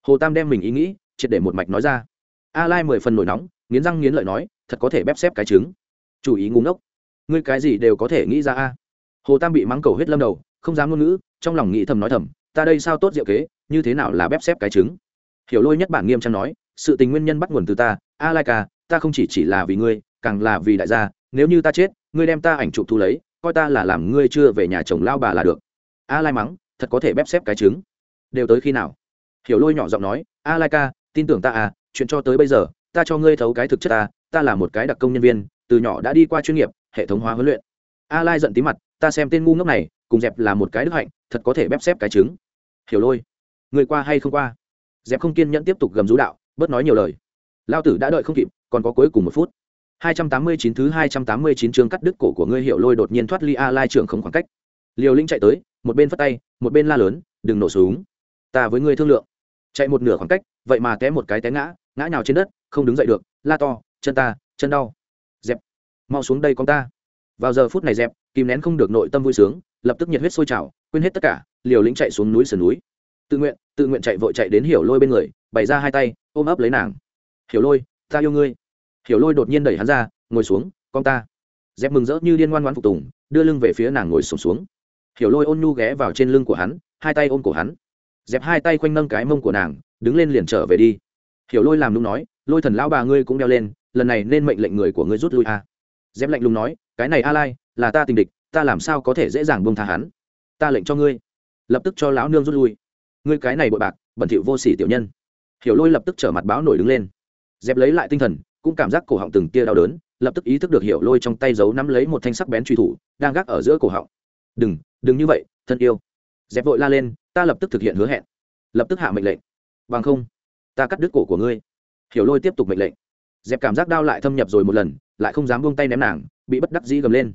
Hồ tam đem mình ý nghĩ, triệt để một mạch nói ra. A lai mười phần nổi nóng, nghiến răng nghiến lợi nói, thật có thể bép xếp cái trứng. Chủ ý ngu ngốc. Ngươi cái gì đều có thể nghĩ ra a. Hồ tam bị mắng cầu huyết lâm đầu, không dám ngôn ngữ, trong lòng nghĩ thầm nói thầm ta đây sao tốt diệu kế, như thế nào là bép xếp cái trứng? Hiểu lôi nhất bản nghiêm trang nói, sự tình nguyên nhân bắt nguồn từ ta, a lai ca, ta không chỉ chỉ là vì ngươi, càng là vì đại gia, nếu như ta chết, ngươi đem ta ảnh chụp thu lấy, coi ta là làm ngươi chưa về nhà chồng lao bà là được. A lai mắng, thật có thể bép xếp cái trứng? Đều tới khi nào? Hiểu lôi nhỏ giọng nói, a lai ca, tin tưởng ta à chuyện cho tới bây giờ, ta cho ngươi thấu cái thực chất ta ta là một cái đặc công nhân viên, từ nhỏ đã đi qua chuyên nghiệp, hệ thống hóa huấn luyện. A lai giận tí mặt, ta xem tên ngu ngốc này, cùng dẹp là một cái đức hạnh, thật có thể bép xếp cái trứng hiểu lôi. Người qua hay không qua? Dẹp không kiên nhẫn tiếp tục gầm rú đạo, bớt nói nhiều lời. Lao tử đã đợi không kịp, còn có cuối cùng một phút. 289 thứ 289 chương cắt đứt cổ của ngươi hiểu lôi đột nhiên thoát ly a lai trưởng không khoảng cách. Liều linh chạy tới, một bên phất tay, một bên la lớn, đừng nổ súng. Ta với ngươi thương lượng. Chạy một nửa khoảng cách, vậy mà té một cái té ngã ngã nhào trên đất, không đứng dậy được, la to, chân ta, chân đau. Dẹp, mau xuống đây con ta. Vào giờ phút này dẹp, kìm nén không được nội tâm vui sướng, lập tức nhiệt huyết sôi trào, quên hết tất cả liều lĩnh chạy xuống núi sườn núi. Tự nguyện tự nguyện chạy vội chạy đến hiểu lôi bên người bày ra hai tay ôm ấp lấy nàng. Hiểu lôi ta yêu ngươi. Hiểu lôi đột nhiên đẩy hắn ra ngồi xuống con ta. Dép mừng rỡ như điên ngoan ngoan phục tùng đưa lưng về phía nàng ngồi sụp xuống, xuống hiểu lôi ôn nhu ghé vào trên lưng của hắn hai tay ôm cổ hắn. Dẹp hai tay khoanh nâng cái mông của nàng đứng lên liền trở về đi. Hiểu lôi làm đúng nói lôi thần lão bà ngươi cũng đeo lên lần này nên mệnh lệnh người của ngươi rút lui a. À. lạnh lùng nói cái này a lai là ta tình địch ta làm sao có thể dễ dàng buông tha hắn? Ta lệnh cho ngươi lập tức cho lão nương rút lui. Ngươi cái này bội bạc, bẩn thỉu vô sỉ tiểu nhân. Hiểu lôi lập tức trở mặt báo nổi đứng lên. Dẹp lấy lại tinh thần, cũng cảm giác cổ họng từng tia đau đớn, lập tức ý thức được hiểu lôi trong tay giấu nắm lấy một thanh sắc bén truy thủ, đang gác ở giữa cổ họng. Đừng đừng như vậy, thân yêu. Dẹp vội la lên, ta lập tức thực hiện hứa hẹn. Lập tức hạ mệnh lệnh. Bằng không, ta cắt đứt cổ của ngươi. Hiểu lôi tiếp tục mệnh lệnh. Dẹp cảm giác đau lại thâm nhập rồi một lần, lại không dám buông tay ném nàng, bị bất đắc dĩ gầm lên.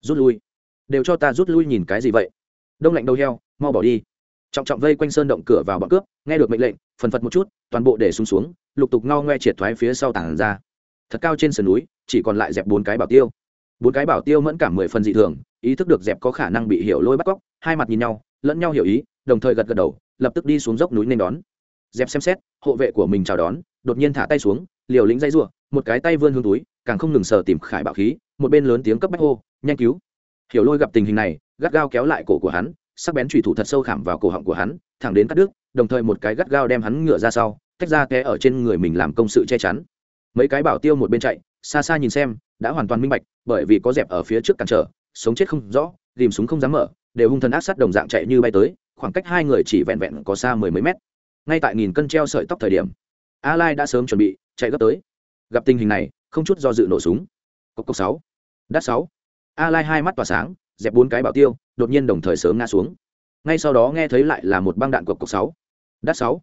Rút lui. Đều cho ta rút lui nhìn cái gì vậy? Đông lạnh đầu heo mau bỏ đi. Trọng trọng vây quanh sơn động cửa vào bọn cướp, nghe được mệnh lệnh, phần phật một chút, toàn bộ để xuống xuống, lục tục ngao ngoe triệt thoái phía sau tảng ra. Thật cao trên sườn núi, chỉ còn lại dẹp bốn cái bảo tiêu. Bốn cái bảo tiêu mẫn cảm mười phần dị thường, ý thức được dẹp có khả năng bị hiểu lôi bắt cóc, hai mặt nhìn nhau, lẫn nhau hiểu ý, đồng thời gật gật đầu, lập tức đi xuống dốc núi nên đón. Dẹp xem xét, hộ vệ của mình chào đón, đột nhiên thả tay xuống, liều lĩnh dây r một cái tay vươn hướng túi, càng không ngừng sờ tìm khải bạo khí, một bên lớn tiếng cấp bách hô, nhanh cứu! Hiểu lôi gặp tình hình này, gắt gao kéo lại cổ của hắn sắc bén trùy thủ thật sâu khảm vào cổ họng của hắn, thẳng đến cắt đứt, đồng thời một cái gắt gao đem hắn ngựa ra sau, tách ra té ở trên người mình làm công sự che chắn. Mấy cái bảo tiêu một bên chạy, xa xa nhìn xem, đã hoàn toàn minh bạch, bởi vì có dẹp ở phía trước cản trở, sống chết không rõ ghìm súng không dám mở, đều hung thần ác sát đồng dạng chạy như bay tới, khoảng cách hai người chỉ vẹn vẹn có xa mười mấy mét. Ngay tại nghìn cân treo sợi tóc thời điểm a lai đã sớm chuẩn bị chạy gấp tới. Gặp tình hình này, không chút do dự nổ súng. Cốc cốc sáu. Đắt sáu. A lai hai mắt tỏa sáng dẹp bốn cái bảo tiêu, đột nhiên đồng thời sớm ngã xuống. Ngay sau đó nghe thấy lại là một băng đạn cộc cộc sáu. Đắt sáu.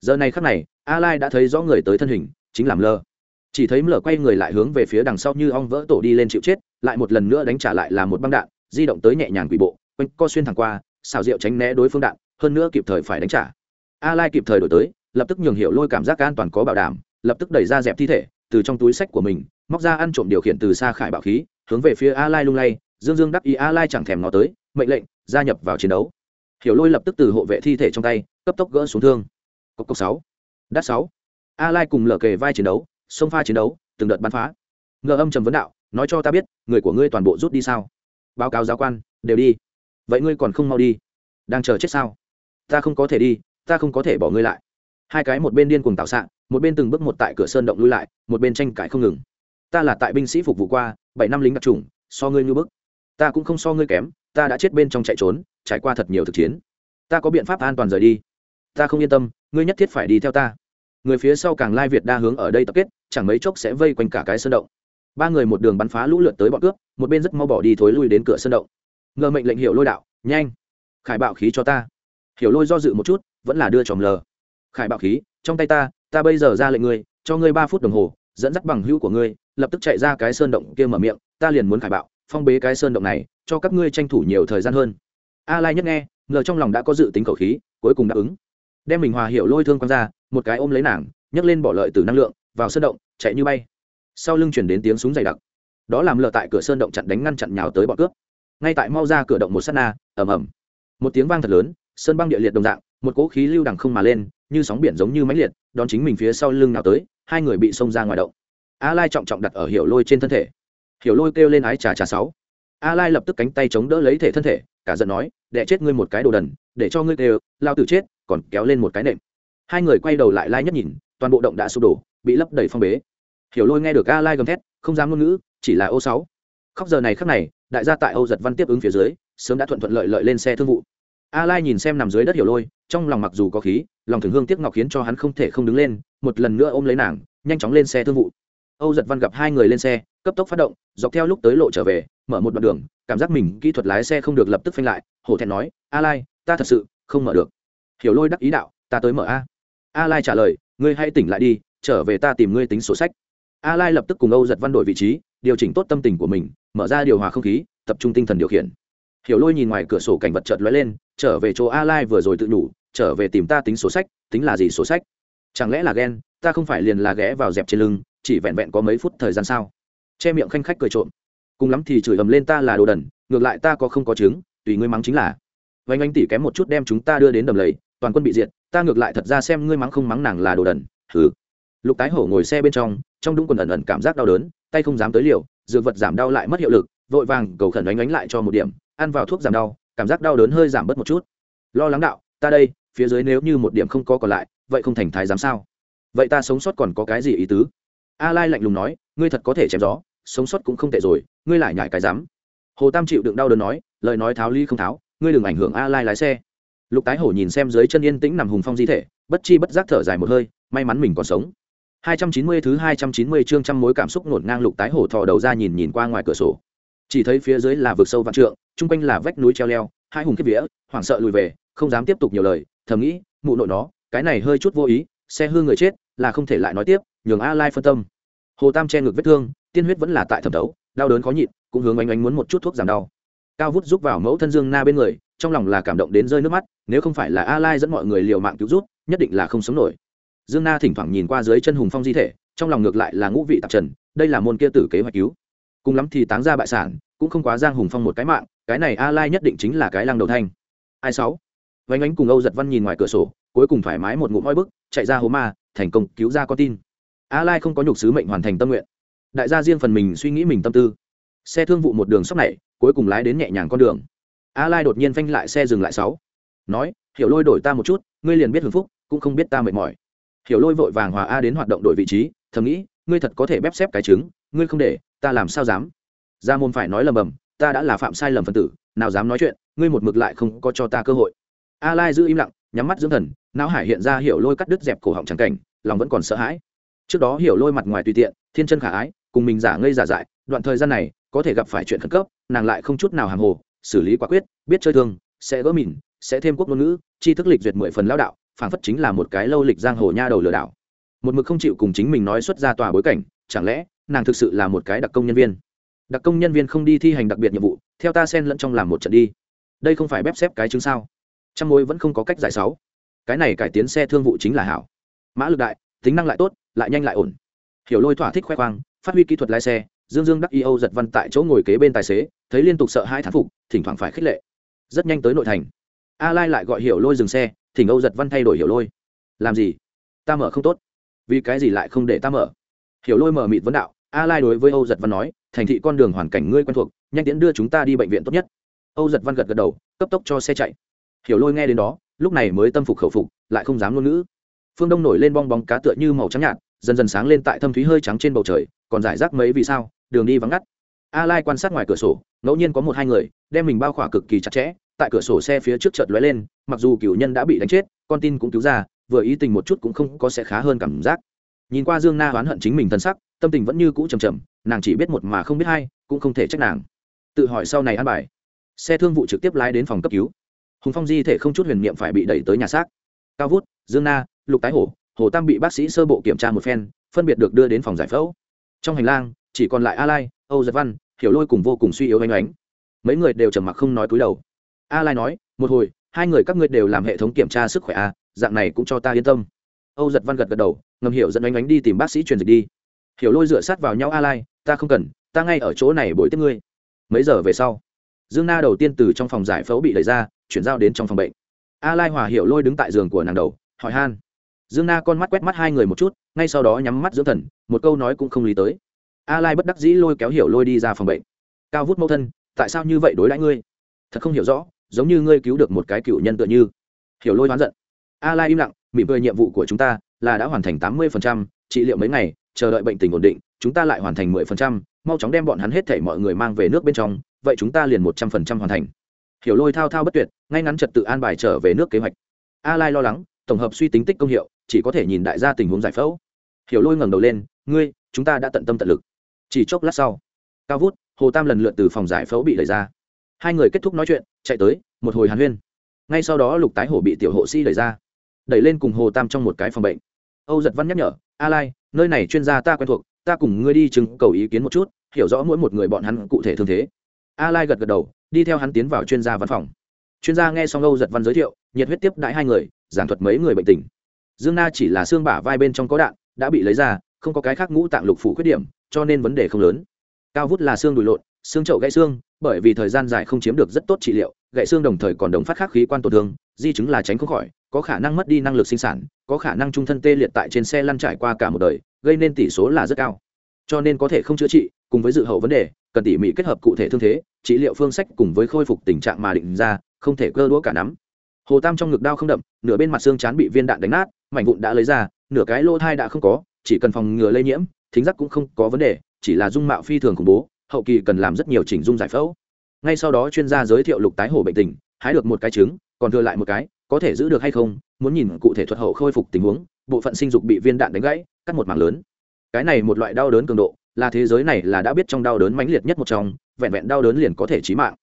Giờ này khắc này a lai đã thấy rõ người tới thân hình, chính làm lơ chỉ thấy lờ quay người lại hướng về phía đằng sau như ong vỡ tổ đi lên chịu chết, lại một lần nữa đánh trả lại là một băng đạn, di động tới nhẹ nhàng quỷ bộ, quanh co xuyên thẳng qua, xào rượu tránh né đối phương đạn, hơn nữa kịp thời phải đánh trả. A lai kịp thời đổi tới, lập tức nhường hiểu lôi cảm giác an toàn có bảo đảm, lập tức đẩy ra dẹp thi thể, từ trong túi sách của mình, móc ra ăn trộm điều khiển từ xa khải bảo khí, hướng về phía a lai lung lay dương dương đắc ý a lai chẳng thèm ngó tới, mệnh lệnh, gia nhập vào chiến đấu. Hiểu lôi lập tức từ hộ vệ thi thể trong tay, cấp tốc gỡ xuống thương. Cốc cốc sáu, đắt sáu. A lai cùng lở kề vai chiến đấu sông pha chiến đấu, từng đợt bắn phá. Ngờ âm trầm vấn đạo, nói cho ta biết, người của ngươi toàn bộ rút đi sao? Báo cáo giáo quan, đều đi. Vậy ngươi còn không mau đi? Đang chờ chết sao? Ta không có thể đi, ta không có thể bỏ ngươi lại. Hai cái một bên điên cuồng tạo xạ, một bên từng bước một tại cửa sơn động lui lại, một bên tranh cãi không ngừng. Ta là tại binh sĩ phục vụ qua, bảy năm lính đặc trùng so ngươi như bức ta cũng không so ngươi kém, ta đã chết bên trong chạy trốn, trải qua thật nhiều thực chiến. Ta có biện pháp an toàn rời đi. Ta không yên tâm, ngươi nhất thiết phải đi theo ta. Người phía sau càng lai việt đa hướng ở đây tập kết, chẳng mấy chốc sẽ vây quanh cả cái sơn động. Ba người một đường bắn phá lũ lượt tới bọn cướp, một bên rất mau bỏ đi thối lui đến cửa sơn động. Ngờ mệnh lệnh hiệu lôi đạo, nhanh, khải bạo khí cho ta. Hiểu lôi do dự một chút, vẫn là đưa tròm lờ. Khải bạo khí, trong tay ta ta bây giờ ra lệnh ngươi, cho ngươi ba phút đồng hồ, dẫn dắt bằng hữu của ngươi, lập tức chạy ra cái sơn động kia mở miệng, ta liền muốn khải bạo phong bế cái sơn động này, cho các ngươi tranh thủ nhiều thời gian hơn. A lai nhất nghe, ngờ trong lòng đã có dự tính khẩu khí, cuối cùng đáp ứng. Đem mình hòa hiểu lôi thương quăng ra, một cái ôm lấy nàng, nhấc lên bỏ lợi từ năng lượng, vào sơn động, chạy như bay. Sau lưng chuyển đến tiếng súng dày đặc. Đó làm lờ tại cửa sơn động chặn đánh ngăn chặn nhào tới bọn cướp. Ngay tại mau ra cửa động một sát na, ầm ầm. Một tiếng vang thật lớn, sơn băng địa liệt đồng dạng, một cỗ khí lưu đằng không mà lên, như sóng biển giống như máy liệt, đón chính mình phía sau lưng nào tới, hai người bị xông ra ngoài động. A lai trọng trọng đặt ở hiểu lôi trên thân thể hiểu lôi kêu lên ái trà trà sáu. A lai lập tức cánh tay chống đỡ lấy thể thân thể, cả giận nói để chết ngươi một cái đồ đần, để cho ngươi kêu lao tử chết, còn kéo lên một cái nệm hai người quay đầu lại lai nhất nhìn, toàn bộ động đã sụp đổ, bị lấp đầy phong bế. Hiểu lôi nghe được a lai gầm thét, không dám ngôn ngữ, chỉ là ô sáu. Khóc giờ này khắc này, đại gia tại âu giật văn tiếp ứng phía dưới, sớm đã thuận thuận lợi lợi lên xe thương vụ. A lai nhìn xem nằm dưới đất hiểu lôi, trong lòng mặc dù có khí, lòng thường hương tiếc ngọc khiến cho hắn không thể không đứng lên, một lần nữa ôm lấy nàng, nhanh chóng lên xe thương vụ âu giật văn gặp hai người lên xe, cấp tốc phát động, dọc theo lúc tới lộ trở về, mở một đoạn đường, cảm giác mình kỹ thuật lái xe không được lập tức phanh lại, hổ thẹn nói, a lai, ta thật sự không mở được. Hiểu lôi đắc ý đạo, ta tới mở a. A lai trả lời, ngươi hãy tỉnh lại đi, trở về ta tìm ngươi tính sổ sách. A lai lập tức cùng âu giật văn đổi vị trí, điều chỉnh tốt tâm tình của mình, mở ra điều hòa không khí, tập trung tinh thần điều khiển. Hiểu lôi nhìn ngoài cửa sổ cảnh vật chợt lóe lên, trở về chỗ a lai vừa rồi tự đủ, trở về tìm ta tính sổ sách, tính là gì sổ sách? Chẳng lẽ là ghen, ta không phải liền là ghé vào dẹp trên lưng chỉ vẹn vẹn có mấy phút thời gian sao? Che miệng khanh khách cười trộm. Cùng lắm thì chửi ầm lên ta là đồ đần, ngược lại ta có không có chứng, tùy ngươi mắng chính là. Vánh anh tỷ kém một chút đem chúng ta đưa đến đầm lầy, toàn quân bị diệt, ta ngược lại thật ra xem ngươi mắng không mắng nàng là đồ đần, hừ. Lục tái hổ ngồi xe bên trong trong đúng quần ẩn ẩn cảm giác đau đớn, tay không dám tới liều, dược vật giảm đau lại mất hiệu lực, vội vàng cầu khẩn đánh đánh lại cho một điểm, ăn vào thuốc giảm đau, cảm giác đau đớn hơi giảm bớt một chút. Lo lắng đạo, ta đây, phía dưới nếu như một điểm không có còn lại, vậy không thành thái giám sao? Vậy ta sống sót còn có cái gì ý tứ? A lai lạnh lùng nói, ngươi thật có thể chém gió, sống sót cũng không tệ rồi, ngươi lại nhảy cái dám hồ tam chịu đựng đau đớn nói, lời nói tháo ly không tháo, ngươi đừng ảnh hưởng a lai lái xe. Lục tái hổ nhìn xem dưới chân yên tĩnh nằm hùng phong di thể, bất chi bất giác thở dài một hơi, may mắn mình còn sống. 290 thứ 290 chương trăm mối cảm xúc ngổn ngang lục tái hổ thò đầu ra nhìn nhìn qua ngoài cửa sổ. Chỉ thấy phía dưới là vực sâu vạn trượng, chung quanh là vách núi treo leo, hai hùng kết vía, hoảng sợ lùi về, không dám tiếp tục nhiều lời, thầm nghĩ, mụ nội nó, cái này hơi chút vô ý, xe hư người chết, là không thể lại nói tiếp, nhường a lai phân tâm hồ tam che ngực vết thương, tiên huyết vẫn là tại thẩm đấu đau đớn khó nhịn, cũng hướng anh anh muốn một chút thuốc giảm đau. Cao vút giúp vào mẫu thân dương na bên người, trong lòng là cảm động đến rơi nước mắt, nếu không phải là a lai dẫn mọi người liều mạng cứu rút nhất định là không sống nổi. Dương na thỉnh thoảng nhìn qua dưới chân hùng phong di thể, trong lòng ngược lại là ngũ vị tạp trần, đây là môn kia tử kế hoạch cứu. Cùng lắm thì táng ra bại sản, cũng không quá giang hùng phong một cái mạng, cái này a lai nhất định chính là cái lăng đầu thanh. Ai sáu? Vánh ánh cùng âu giật văn nhìn ngoài cửa sổ, cuối cùng thoải mái một ngụm oi bức, chạy ra hố ma, thành công cứu ra con tin a lai không có nhục sứ mệnh hoàn thành tâm nguyện. Đại gia riêng phần mình suy nghĩ mình tâm tư. Xe thương vụ một đường sóc này, cuối cùng lái đến nhẹ nhàng con đường. A lai đột nhiên phanh lại xe dừng lại sáu. Nói, hiểu lôi đổi ta một chút, ngươi liền biết hưởng phúc, cũng không biết ta mệt mỏi. Hiểu lôi vội vàng hòa a đến hoạt động đổi vị trí, thầm nghĩ, ngươi thật có thể bép xếp cái trứng, ngươi không để, ta làm sao dám? Ra môn phải nói lầm bầm, ta đã là phạm sai lầm phân tử, nào dám nói chuyện, ngươi một mực lại không có cho ta cơ hội. A lai giữ im lặng, nhắm mắt dưỡng thần, não hải hiện ra hiểu lôi cắt đứt dẹp cổ họng trắng cảnh, lòng vẫn còn sợ hãi trước đó hiểu lôi mặt ngoài tùy tiện, thiên chân khả ái, cùng mình giả ngây giả dại, đoạn thời gian này, có thể gặp phải chuyện khẩn cấp, nàng lại không chút nào hàng hồ, xử lý quả quyết, biết chơi thương, sẽ gỡ mìn, sẽ thêm quốc ngôn ngữ chi thức lịch duyệt mười phần lao đạo, phảng phất chính là một cái lâu lịch giang hồ nha đầu lừa đảo. Một mực không chịu cùng chính mình nói xuất ra tòa bối cảnh, chẳng lẽ, nàng thực sự là một cái đặc công nhân viên? Đặc công nhân viên không đi thi hành đặc biệt nhiệm vụ, theo ta xen lẫn trong làm một trận đi. Đây không phải bép xếp cái chứng sao. Trăm mối vẫn không có cách giải sáu. Cái này cải tiến xe thương vụ chính là hảo. Mã lực đại tính năng lại tốt, lại nhanh lại ổn. Hiểu lôi thỏa thích khoe khoang, phát huy kỹ thuật lái xe, dương dương đắc y âu giật văn tại chỗ ngồi kế bên tài xế, thấy liên tục sợ hai thán phục, thỉnh thoảng phải khích lệ. Rất nhanh tới nội thành. A lai lại gọi hiểu lôi dừng xe, thỉnh âu giật văn thay đổi hiểu lôi. Làm gì? Ta mở không tốt. Vì cái gì lại không để ta mở? Hiểu lôi mở mịt vấn đạo, a lai đối với âu giật văn nói, thành thị con đường hoàn cảnh ngươi quen thuộc, nhanh tiễn đưa chúng ta đi bệnh viện tốt nhất. Âu giật văn gật gật đầu, cấp tốc cho xe chạy. Hiểu lôi nghe đến đó, lúc này mới tâm phục khẩu phục, lại không dám ngôn ngữ phương đông nổi lên bong bóng cá tựa như màu trắng nhạt, dần dần sáng lên tại thâm thúy hơi trắng trên bầu trời, còn giải rác mấy vì sao, đường đi vắng ngắt. A lai quan sát ngoài cửa sổ, ngẫu nhiên có một hai người, đem mình bao khỏa cực kỳ chặt chẽ, tại cửa sổ xe phía trước chợt lóe lên, mặc dù cửu nhân đã bị đánh chết, con tin cũng cứu ra, vừa ý tình một chút cũng không có sẽ khá hơn cảm giác. Nhìn qua dương na oán hận chính mình thân sắc, tâm tình vẫn như cũ trầm trầm, nàng chỉ biết một mà không biết hai, cũng không thể trách nàng. Tự hỏi sau này ăn bài, xe thương vụ trực tiếp lái đến phòng cấp cứu. Hùng phong di thể không chút huyền niệm phải bị đẩy tới nhà xác. Cao vút, dương na lục tái hổ, hồ tam bị bác sĩ sơ bộ kiểm tra một phen, phân biệt được đưa đến phòng giải phẫu. Trong hành lang, chỉ còn lại a lai, âu giật văn, hiểu lôi cùng vô cùng suy yếu oanh oánh mấy người đều trầm mặc không nói cúi đầu. A lai nói, một hồi, hai người các ngươi đều làm hệ thống kiểm tra sức khỏe a dạng này cũng cho ta yên tâm. Âu giật văn gật gật đầu, ngầm hiểu dẫn oanh oánh đi tìm bác sĩ truyền dịch đi. Hiểu lôi dựa sát vào nhau, a lai, ta không cần, ta ngay ở chỗ này bồi tiếp ngươi. Mấy giờ về sau, dương na đầu tiên từ trong phòng giải phẫu bị đẩy ra, chuyển giao đến trong phòng bệnh. A lai hòa hiểu lôi đứng tại giường của nàng đầu, hỏi han dương na con mắt quét mắt hai người một chút ngay sau đó nhắm mắt dưỡng thần một câu nói cũng không lý tới. A lai bất đắc dĩ lôi kéo hiểu lôi đi ra phòng bệnh. Cao vút mẫu thân tại sao như vậy đối đãi ngươi? Thật không hiểu rõ giống như ngươi cứu được một cái cựu nhân tựa như. Hiểu lôi oán giận. A lai im lặng mỉm cười nhiệm vụ của chúng ta là đã hoàn thành 80%, trị liệu mấy ngày chờ đợi bệnh tình ổn định chúng ta lại hoàn thành 10%, mau chóng đem bọn hắn hết thảy mọi người mang về nước bên trong vậy chúng ta liền 100% hoàn thành. Hiểu lôi thao thao bất tuyệt ngay ngắn trật tự an bài trở về nước kế hoạch. A lai lo lắng tổng hợp suy tính tích công hiệu, chỉ có thể nhìn đại gia tình huống giải phẫu. Hiểu lôi ngẩng đầu lên, ngươi, chúng ta đã tận tâm tận lực. Chỉ chốc lát sau, cao vút, hồ tam lần lượt từ phòng giải phẫu bị đẩy ra. Hai người kết thúc nói chuyện, chạy tới, một hồi hàn huyên. Ngay sau đó lục tái hổ bị tiểu hộ sĩ đẩy ra, đẩy lên cùng hồ tam trong một cái phòng bệnh. Âu giật văn nhắc nhở, a lai, nơi này chuyên gia ta quen thuộc, ta cùng ngươi đi chứng cầu ý kiến một chút, hiểu rõ mỗi một người bọn hắn cụ thể thương thế. A lai gật gật đầu, đi theo hắn tiến vào chuyên gia văn phòng. Chuyên gia nghe xong âu giật văn giới thiệu nhiệt huyết tiếp đãi hai người, giảng thuật mấy người bệnh tình. Dương na chỉ là xương bả vai bên trong có đạn, đã bị lấy ra, không có cái khác ngũ tạng lục phủ khuyết điểm, cho nên vấn đề không lớn. Cao vút là xương đùi lộn, xương chậu gãy xương, bởi vì thời gian dài không chiếm được rất tốt trị liệu, gãy xương đồng thời còn đồng phát khắc khí quan tổn thương, di chứng là tránh không khỏi, có khả năng mất đi năng lực sinh sản, có khả năng trung thân tê liệt tại trên xe lăn trải qua cả một đời, gây nên tỷ số là rất cao. Cho nên có thể không chữa trị, cùng với dự hậu vấn đề, cần tỉ mỉ kết hợp cụ thể thương thế, trị liệu phương sách cùng với khôi phục tình trạng mà định ra, không thể cơ đũa cả nắm hồ tam trong ngực đau không đậm, nửa bên mặt xương chán bị viên đạn đánh nát, mảnh vụn đã lấy ra, nửa cái lỗ thai đã không có, chỉ cần phòng ngừa lây nhiễm, thính giác cũng không có vấn đề, chỉ là dung mạo phi thường khủng bố, hậu kỳ cần làm rất nhiều chỉnh dung giải phẫu. Ngay sau đó chuyên gia giới thiệu lục tái hổ bệnh tình, hái được một cái trứng, còn thừa lại một cái, có thể giữ được hay không, muốn nhìn cụ thể thuật hậu khôi phục tình huống, bộ phận sinh dục bị viên đạn đánh gãy, cắt một mảng lớn. Cái này một loại đau đớn cường độ, là thế giới này là đã biết trong đau đớn mãnh liệt nhất một trong, vẹn vẹn đau đớn liền có thể chí mạng.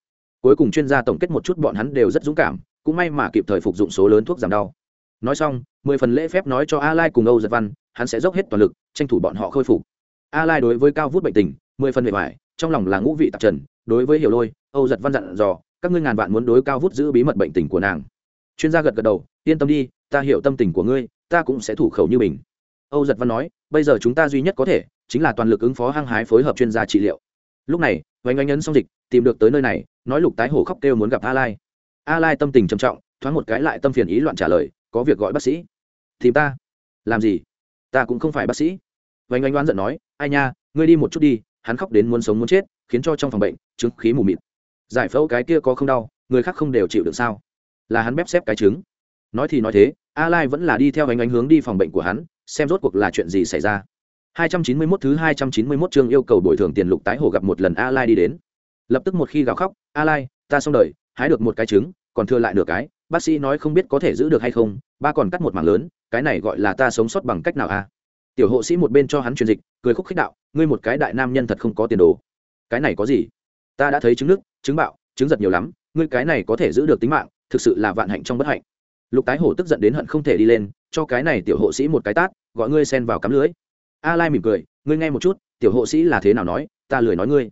Cuối cùng chuyên gia tổng kết một chút, bọn hắn đều rất dũng cảm cũng may mà kịp thời phục dụng số lớn thuốc giảm đau. Nói xong, mười phần lễ phép nói cho a lai cùng âu giật văn, hắn sẽ dốc hết toàn lực, tranh thủ bọn họ khôi phục. A lai đối với cao vút bệnh tình, mười phần bề ngoài trong lòng là ngũ vị tạp trần, đối với hiểu lôi, âu giật văn dặn dò, các ngươi ngàn vạn muốn đối cao vút giữ bí mật bệnh tình của nàng. Chuyên gia gật gật đầu, yên tâm đi, ta hiểu tâm tình của ngươi, ta cũng sẽ thủ khẩu như mình. Âu giật văn nói, bây giờ chúng ta duy nhất có thể, chính là toàn lực ứng phó hăng hái phối hợp chuyên gia trị liệu. Lúc này vánh oanh ấn xong dịch, tìm được tới nơi này, nói lục tái hổ khóc kêu muốn gặp a lai a lai tâm tình trầm trọng, thoáng một cái lại tâm phiền ý loạn trả lời, có việc gọi bác sĩ. Thì ta. Làm gì? Ta cũng không phải bác sĩ. Vánh oanh đoán giận nói, ai nha, ngươi đi một chút đi, hắn khóc đến muốn sống muốn chết, khiến cho trong phòng bệnh, chứng khí mù mịt. Giải phẫu cái kia có không đau, người khác không đều chịu được sao? Là hắn bép xếp cái trứng. Nói thì nói thế, a lai vẫn là đi theo ánh ánh hướng đi phòng bệnh của hắn, xem rốt cuộc là chuyện gì xảy ra. 291 thứ 291 chương yêu cầu bồi thường tiền lục tái hồ gặp một lần a lai đi đến. Lập tức một khi gào khóc, a lai, ta xong đời, hái được một cái trứng còn thừa lại nửa cái, bác sĩ nói không biết có thể giữ được hay không, ba còn cắt một mảng lớn, cái này gọi là ta sống sót bằng cách nào a tiểu hộ sĩ một bên cho hắn truyền dịch, cười khúc khích đạo, ngươi một cái đại nam nhân thật không có tiền đồ. Cái này có gì? Ta đã thấy trứng nước trứng bạo trứng giật nhiều lắm, ngươi cái này có thể giữ được tính mạng, thực sự là vạn hạnh trong bất hạnh. Lục tái hổ tức giận đến hận không thể đi lên, cho cái này tiểu hộ sĩ một cái tát, gọi ngươi xen vào cắm lưới. A lai mỉm cười, ngươi nghe một chút, tiểu hộ sĩ là thế nào nói, ta lười nói ngươi.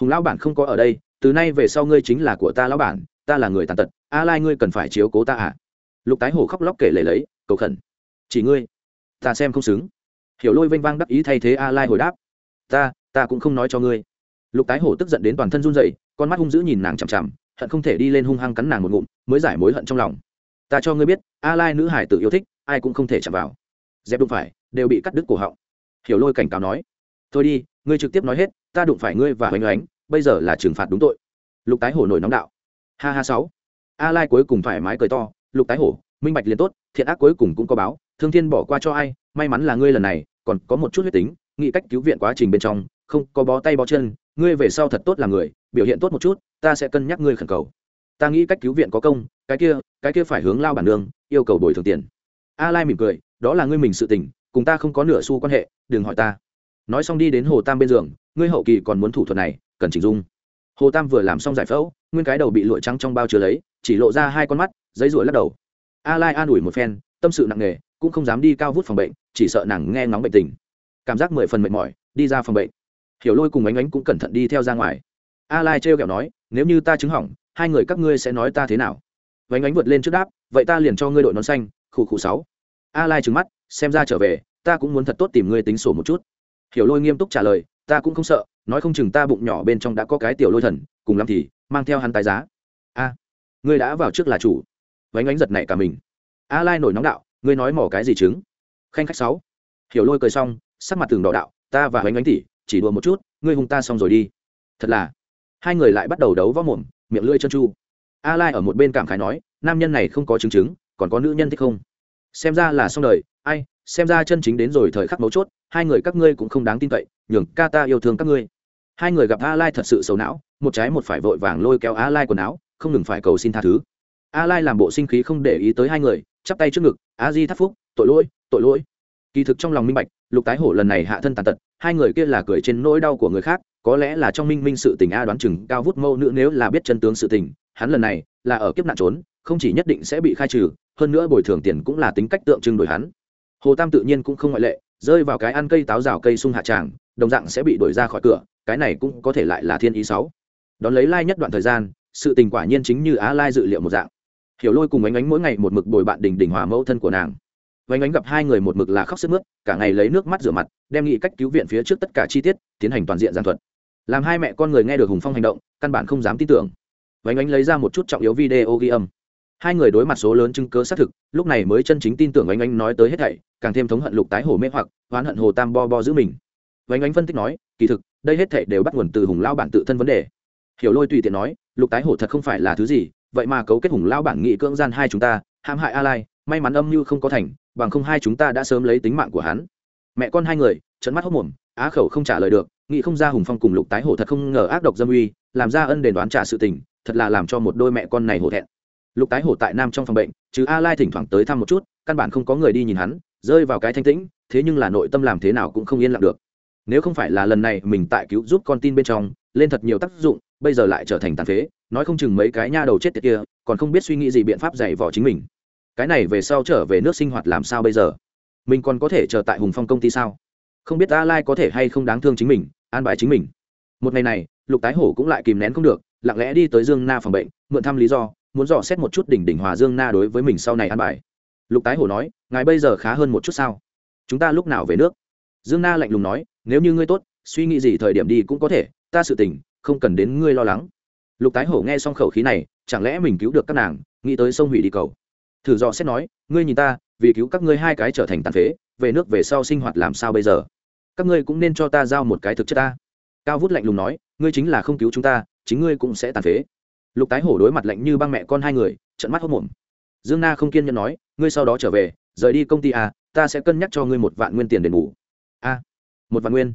Hùng lão bản không có ở đây, từ nay về sau ngươi chính là của ta lão bản ta là người tàn tật, a lai ngươi cần phải chiếu cố ta à? Lục tái hổ khóc lóc kể lể lấy, cầu khẩn. Chỉ ngươi, ta xem không xứng. Hiểu lôi vênh vang đắc ý thay thế a lai hồi đáp. Ta ta cũng không nói cho ngươi. Lục tái hổ tức giận đến toàn thân run rẩy, con mắt hung dữ nhìn nàng chằm chằm, hận không thể đi lên hung hăng cắn nàng một ngụm, mới giải mối hận trong lòng. Ta cho ngươi biết, a lai nữ hải tự yêu thích, ai cũng không thể chạm vào. Dẹp đụng phải, đều bị cắt đứt cổ họng. Hiểu lôi cảnh cáo nói. Thôi đi, ngươi trực tiếp nói hết, ta đụng phải ngươi và hoành oánh bây giờ là trừng phạt đúng tội. Lục tái hổ nổi nóng đạo ha ha sáu. A lai cuối cùng thoải mái cười to, lục tái hổ, minh bạch liền tốt, thiện ác cuối cùng cũng có báo, thương thiên bỏ qua cho ai, may mắn là ngươi lần này, còn có một chút huyết tính, nghĩ cách cứu viện quá trình bên trong, không có bó tay bó chân, ngươi về sau thật tốt là người, biểu hiện tốt một chút, ta sẽ cân nhắc ngươi khẩn cầu. Ta nghĩ cách cứu viện có công, cái kia cái kia phải hướng lao bản đường yêu cầu bồi thường tiền. A lai mỉm cười, đó là ngươi mình sự tình, cùng ta không có nửa xu quan hệ, đừng hỏi ta. Nói xong đi đến hồ tam bên giường, ngươi hậu kỳ còn muốn thủ thuật này, cần chỉnh dung hồ tam vừa làm xong giải phẫu, nguyên cái đầu bị lụa trắng trong bao chứa lấy, chỉ lộ ra hai con mắt, giấy ruổi lắc đầu. A lai an ủi một phen, tâm sự nặng nề, cũng không dám đi cao vút phòng bệnh, chỉ sợ nàng nghe ngóng bệnh tình. Cảm giác mười phần mệt mỏi, đi ra phòng bệnh. Hiểu lôi cùng ánh ánh cũng cẩn thận đi theo ra ngoài. A lai trêu kẹo nói, nếu như ta chứng hỏng, hai người các ngươi sẽ nói ta thế nào? Ánh ánh vượt lên trước đáp, vậy ta liền cho ngươi đội nón xanh khu khu sáu. A lai trừng mắt, xem ra trở về, ta cũng muốn thật tốt tìm ngươi tính sổ một chút. Hiểu lôi nghiêm túc trả lời, ta cũng không sợ nói không chừng ta bụng nhỏ bên trong đã có cái tiểu lôi thần, cùng lắm thì mang theo hắn tài giá. A, ngươi đã vào trước là chủ. Vánh ánh giật này cả mình. A lai nổi nóng đạo, ngươi nói mỏ cái gì chứng khanh khách sáu. Hiểu lôi cười xong, sắc mặt tường đỏ đạo, ta và vánh ánh tỉ chỉ đùa một chút, ngươi hung ta xong rồi đi. Thật là. Hai người lại bắt đầu đấu võ mồm, miệng lưỡi chân chu. A lai ở một bên cảm khái nói, nam nhân này không có chứng chứng, còn có nữ nhân thích không? Xem ra là xong đời, ai, xem ra chân chính đến rồi thời khắc mấu chốt, hai người các ngươi cũng không đáng tin cậy, nhường ca ta yêu thương các ngươi hai người gặp a lai thật sự xấu não, một trái một phải vội vàng lôi kéo a lai quần áo, không ngừng phải cầu xin tha thứ. A lai làm bộ sinh khí không để ý tới hai người, chắp tay trước ngực, a di thắt phúc, tội lỗi tội lỗi. Kỳ thực trong lòng minh bạch, lục tái hổ lần này hạ thân tàn tật, hai người kia là cười trên nỗi đau của người khác, có lẽ là trong minh minh sự tình a đoán chừng cao vút mâu nữ nếu là biết chân tướng sự tình, hắn lần này là ở kiếp nạn trốn, không chỉ nhất định sẽ bị khai trừ, hơn nữa bồi thường tiền cũng là tính cách tượng trưng đổi hắn. Hồ tam tự nhiên cũng không ngoại lệ rơi vào cái ăn cây táo rào cây sung hạ tràng, đồng dạng sẽ bị đuổi ra khỏi cửa, cái này cũng có thể lại là thiên ý sáu. Đón lấy lai nhất đoạn thời gian, sự tình quả nhiên chính như á lai dự liệu một dạng. Hiểu lôi cùng ánh ánh mỗi ngày một mực bồi bạn đình đình hòa mẫu thân của nàng. Ánh ánh gặp hai người một mực là khóc sức mướt, cả ngày lấy nước mắt rửa mặt, đem nghị cách cứu viện phía trước tất cả chi tiết, tiến hành toàn diện giàn thuật. Làm hai mẹ con người nghe được hùng phong hành động, căn bản không dám tin tưởng. Ánh ánh lấy ra một chút trọng yếu video ghi âm hai người đối mặt số lớn chứng cớ xác thực, lúc này mới chân chính tin tưởng anh anh nói tới hết thảy, càng thêm thống hận lục tái hồ mê hoặc, oán hận hồ tam bo bo giữ mình. Vánh ánh phân tích nói, kỳ thực, đây hết thảy đều bắt nguồn từ hùng lao bản tự thân vấn đề. Hiểu lôi tùy tiện nói, lục tái hổ thật không phải là thứ gì, vậy mà cấu kết hùng lao bản nghị cưỡng gian hai chúng ta, hãm hại a lai may mắn âm mưu không có thành, bằng không hai chúng ta đã sớm lấy tính mạng của hắn. Mẹ con hai người trận mắt hốc mồm, á khẩu không trả lời được nghị không ra hùng phong cùng lục tái hổ thật không ngờ ác độc dâm uy, làm ra ân đền đoán trả sự tình, thật là làm cho một đôi mẹ con này hổ thẹn lục tái hổ tại nam trong phòng bệnh, chứ a lai thỉnh thoảng tới thăm một chút, căn bản không có người đi nhìn hắn, rơi vào cái thanh tĩnh, thế nhưng là nội tâm làm thế nào cũng không yên lặng được. Nếu không phải là lần này mình tại cứu giúp con tin bên trong, lên thật nhiều tác dụng, bây giờ lại trở thành tàn phế, nói không chừng mấy cái nha đầu chết tiệt kia, còn không biết suy nghĩ gì biện pháp dạy vỏ chính mình. Cái này về sau trở về nước sinh hoạt làm sao bây giờ? Mình còn có thể chờ tại hùng phong công ty sao? Không biết a lai có thể hay không đáng thương chính mình, an bài chính mình. Một ngày này, lục tái hổ cũng lại kìm nén không được, lặng lẽ đi tới dương na phòng bệnh, mượn thăm lý do muốn dò xét một chút đỉnh đỉnh hòa dương na đối với mình sau này ăn bài. Lục tái hổ nói, ngài bây giờ khá hơn một chút sao? Chúng ta lúc nào về nước? Dương na lạnh lùng nói, nếu như ngươi tốt, suy nghĩ gì thời điểm đi cũng có thể, ta sự tình, không cần đến ngươi lo lắng. Lục tái hổ nghe xong khẩu khí này, chẳng lẽ mình cứu được các nàng, nghĩ tới sông hủy đi cầu. Thử dò xét nói, ngươi nhìn ta, vì cứu các ngươi hai cái trở thành tàn phế, về nước về sau sinh hoạt làm sao bây giờ? Các ngươi cũng nên cho ta giao một cái thực chất ta. Cao vút lạnh lùng nói, ngươi chính là không cứu chúng ta, chính ngươi cũng sẽ tàn phế lục tái hổ đối mặt lạnh như băng mẹ con hai người trận mắt hốc mồm dương na không kiên nhẫn nói, ngươi sau đó trở về, rời đi công ty a ta sẽ cân nhắc cho ngươi một vạn nguyên tiền đền bù. A, một vạn nguyên?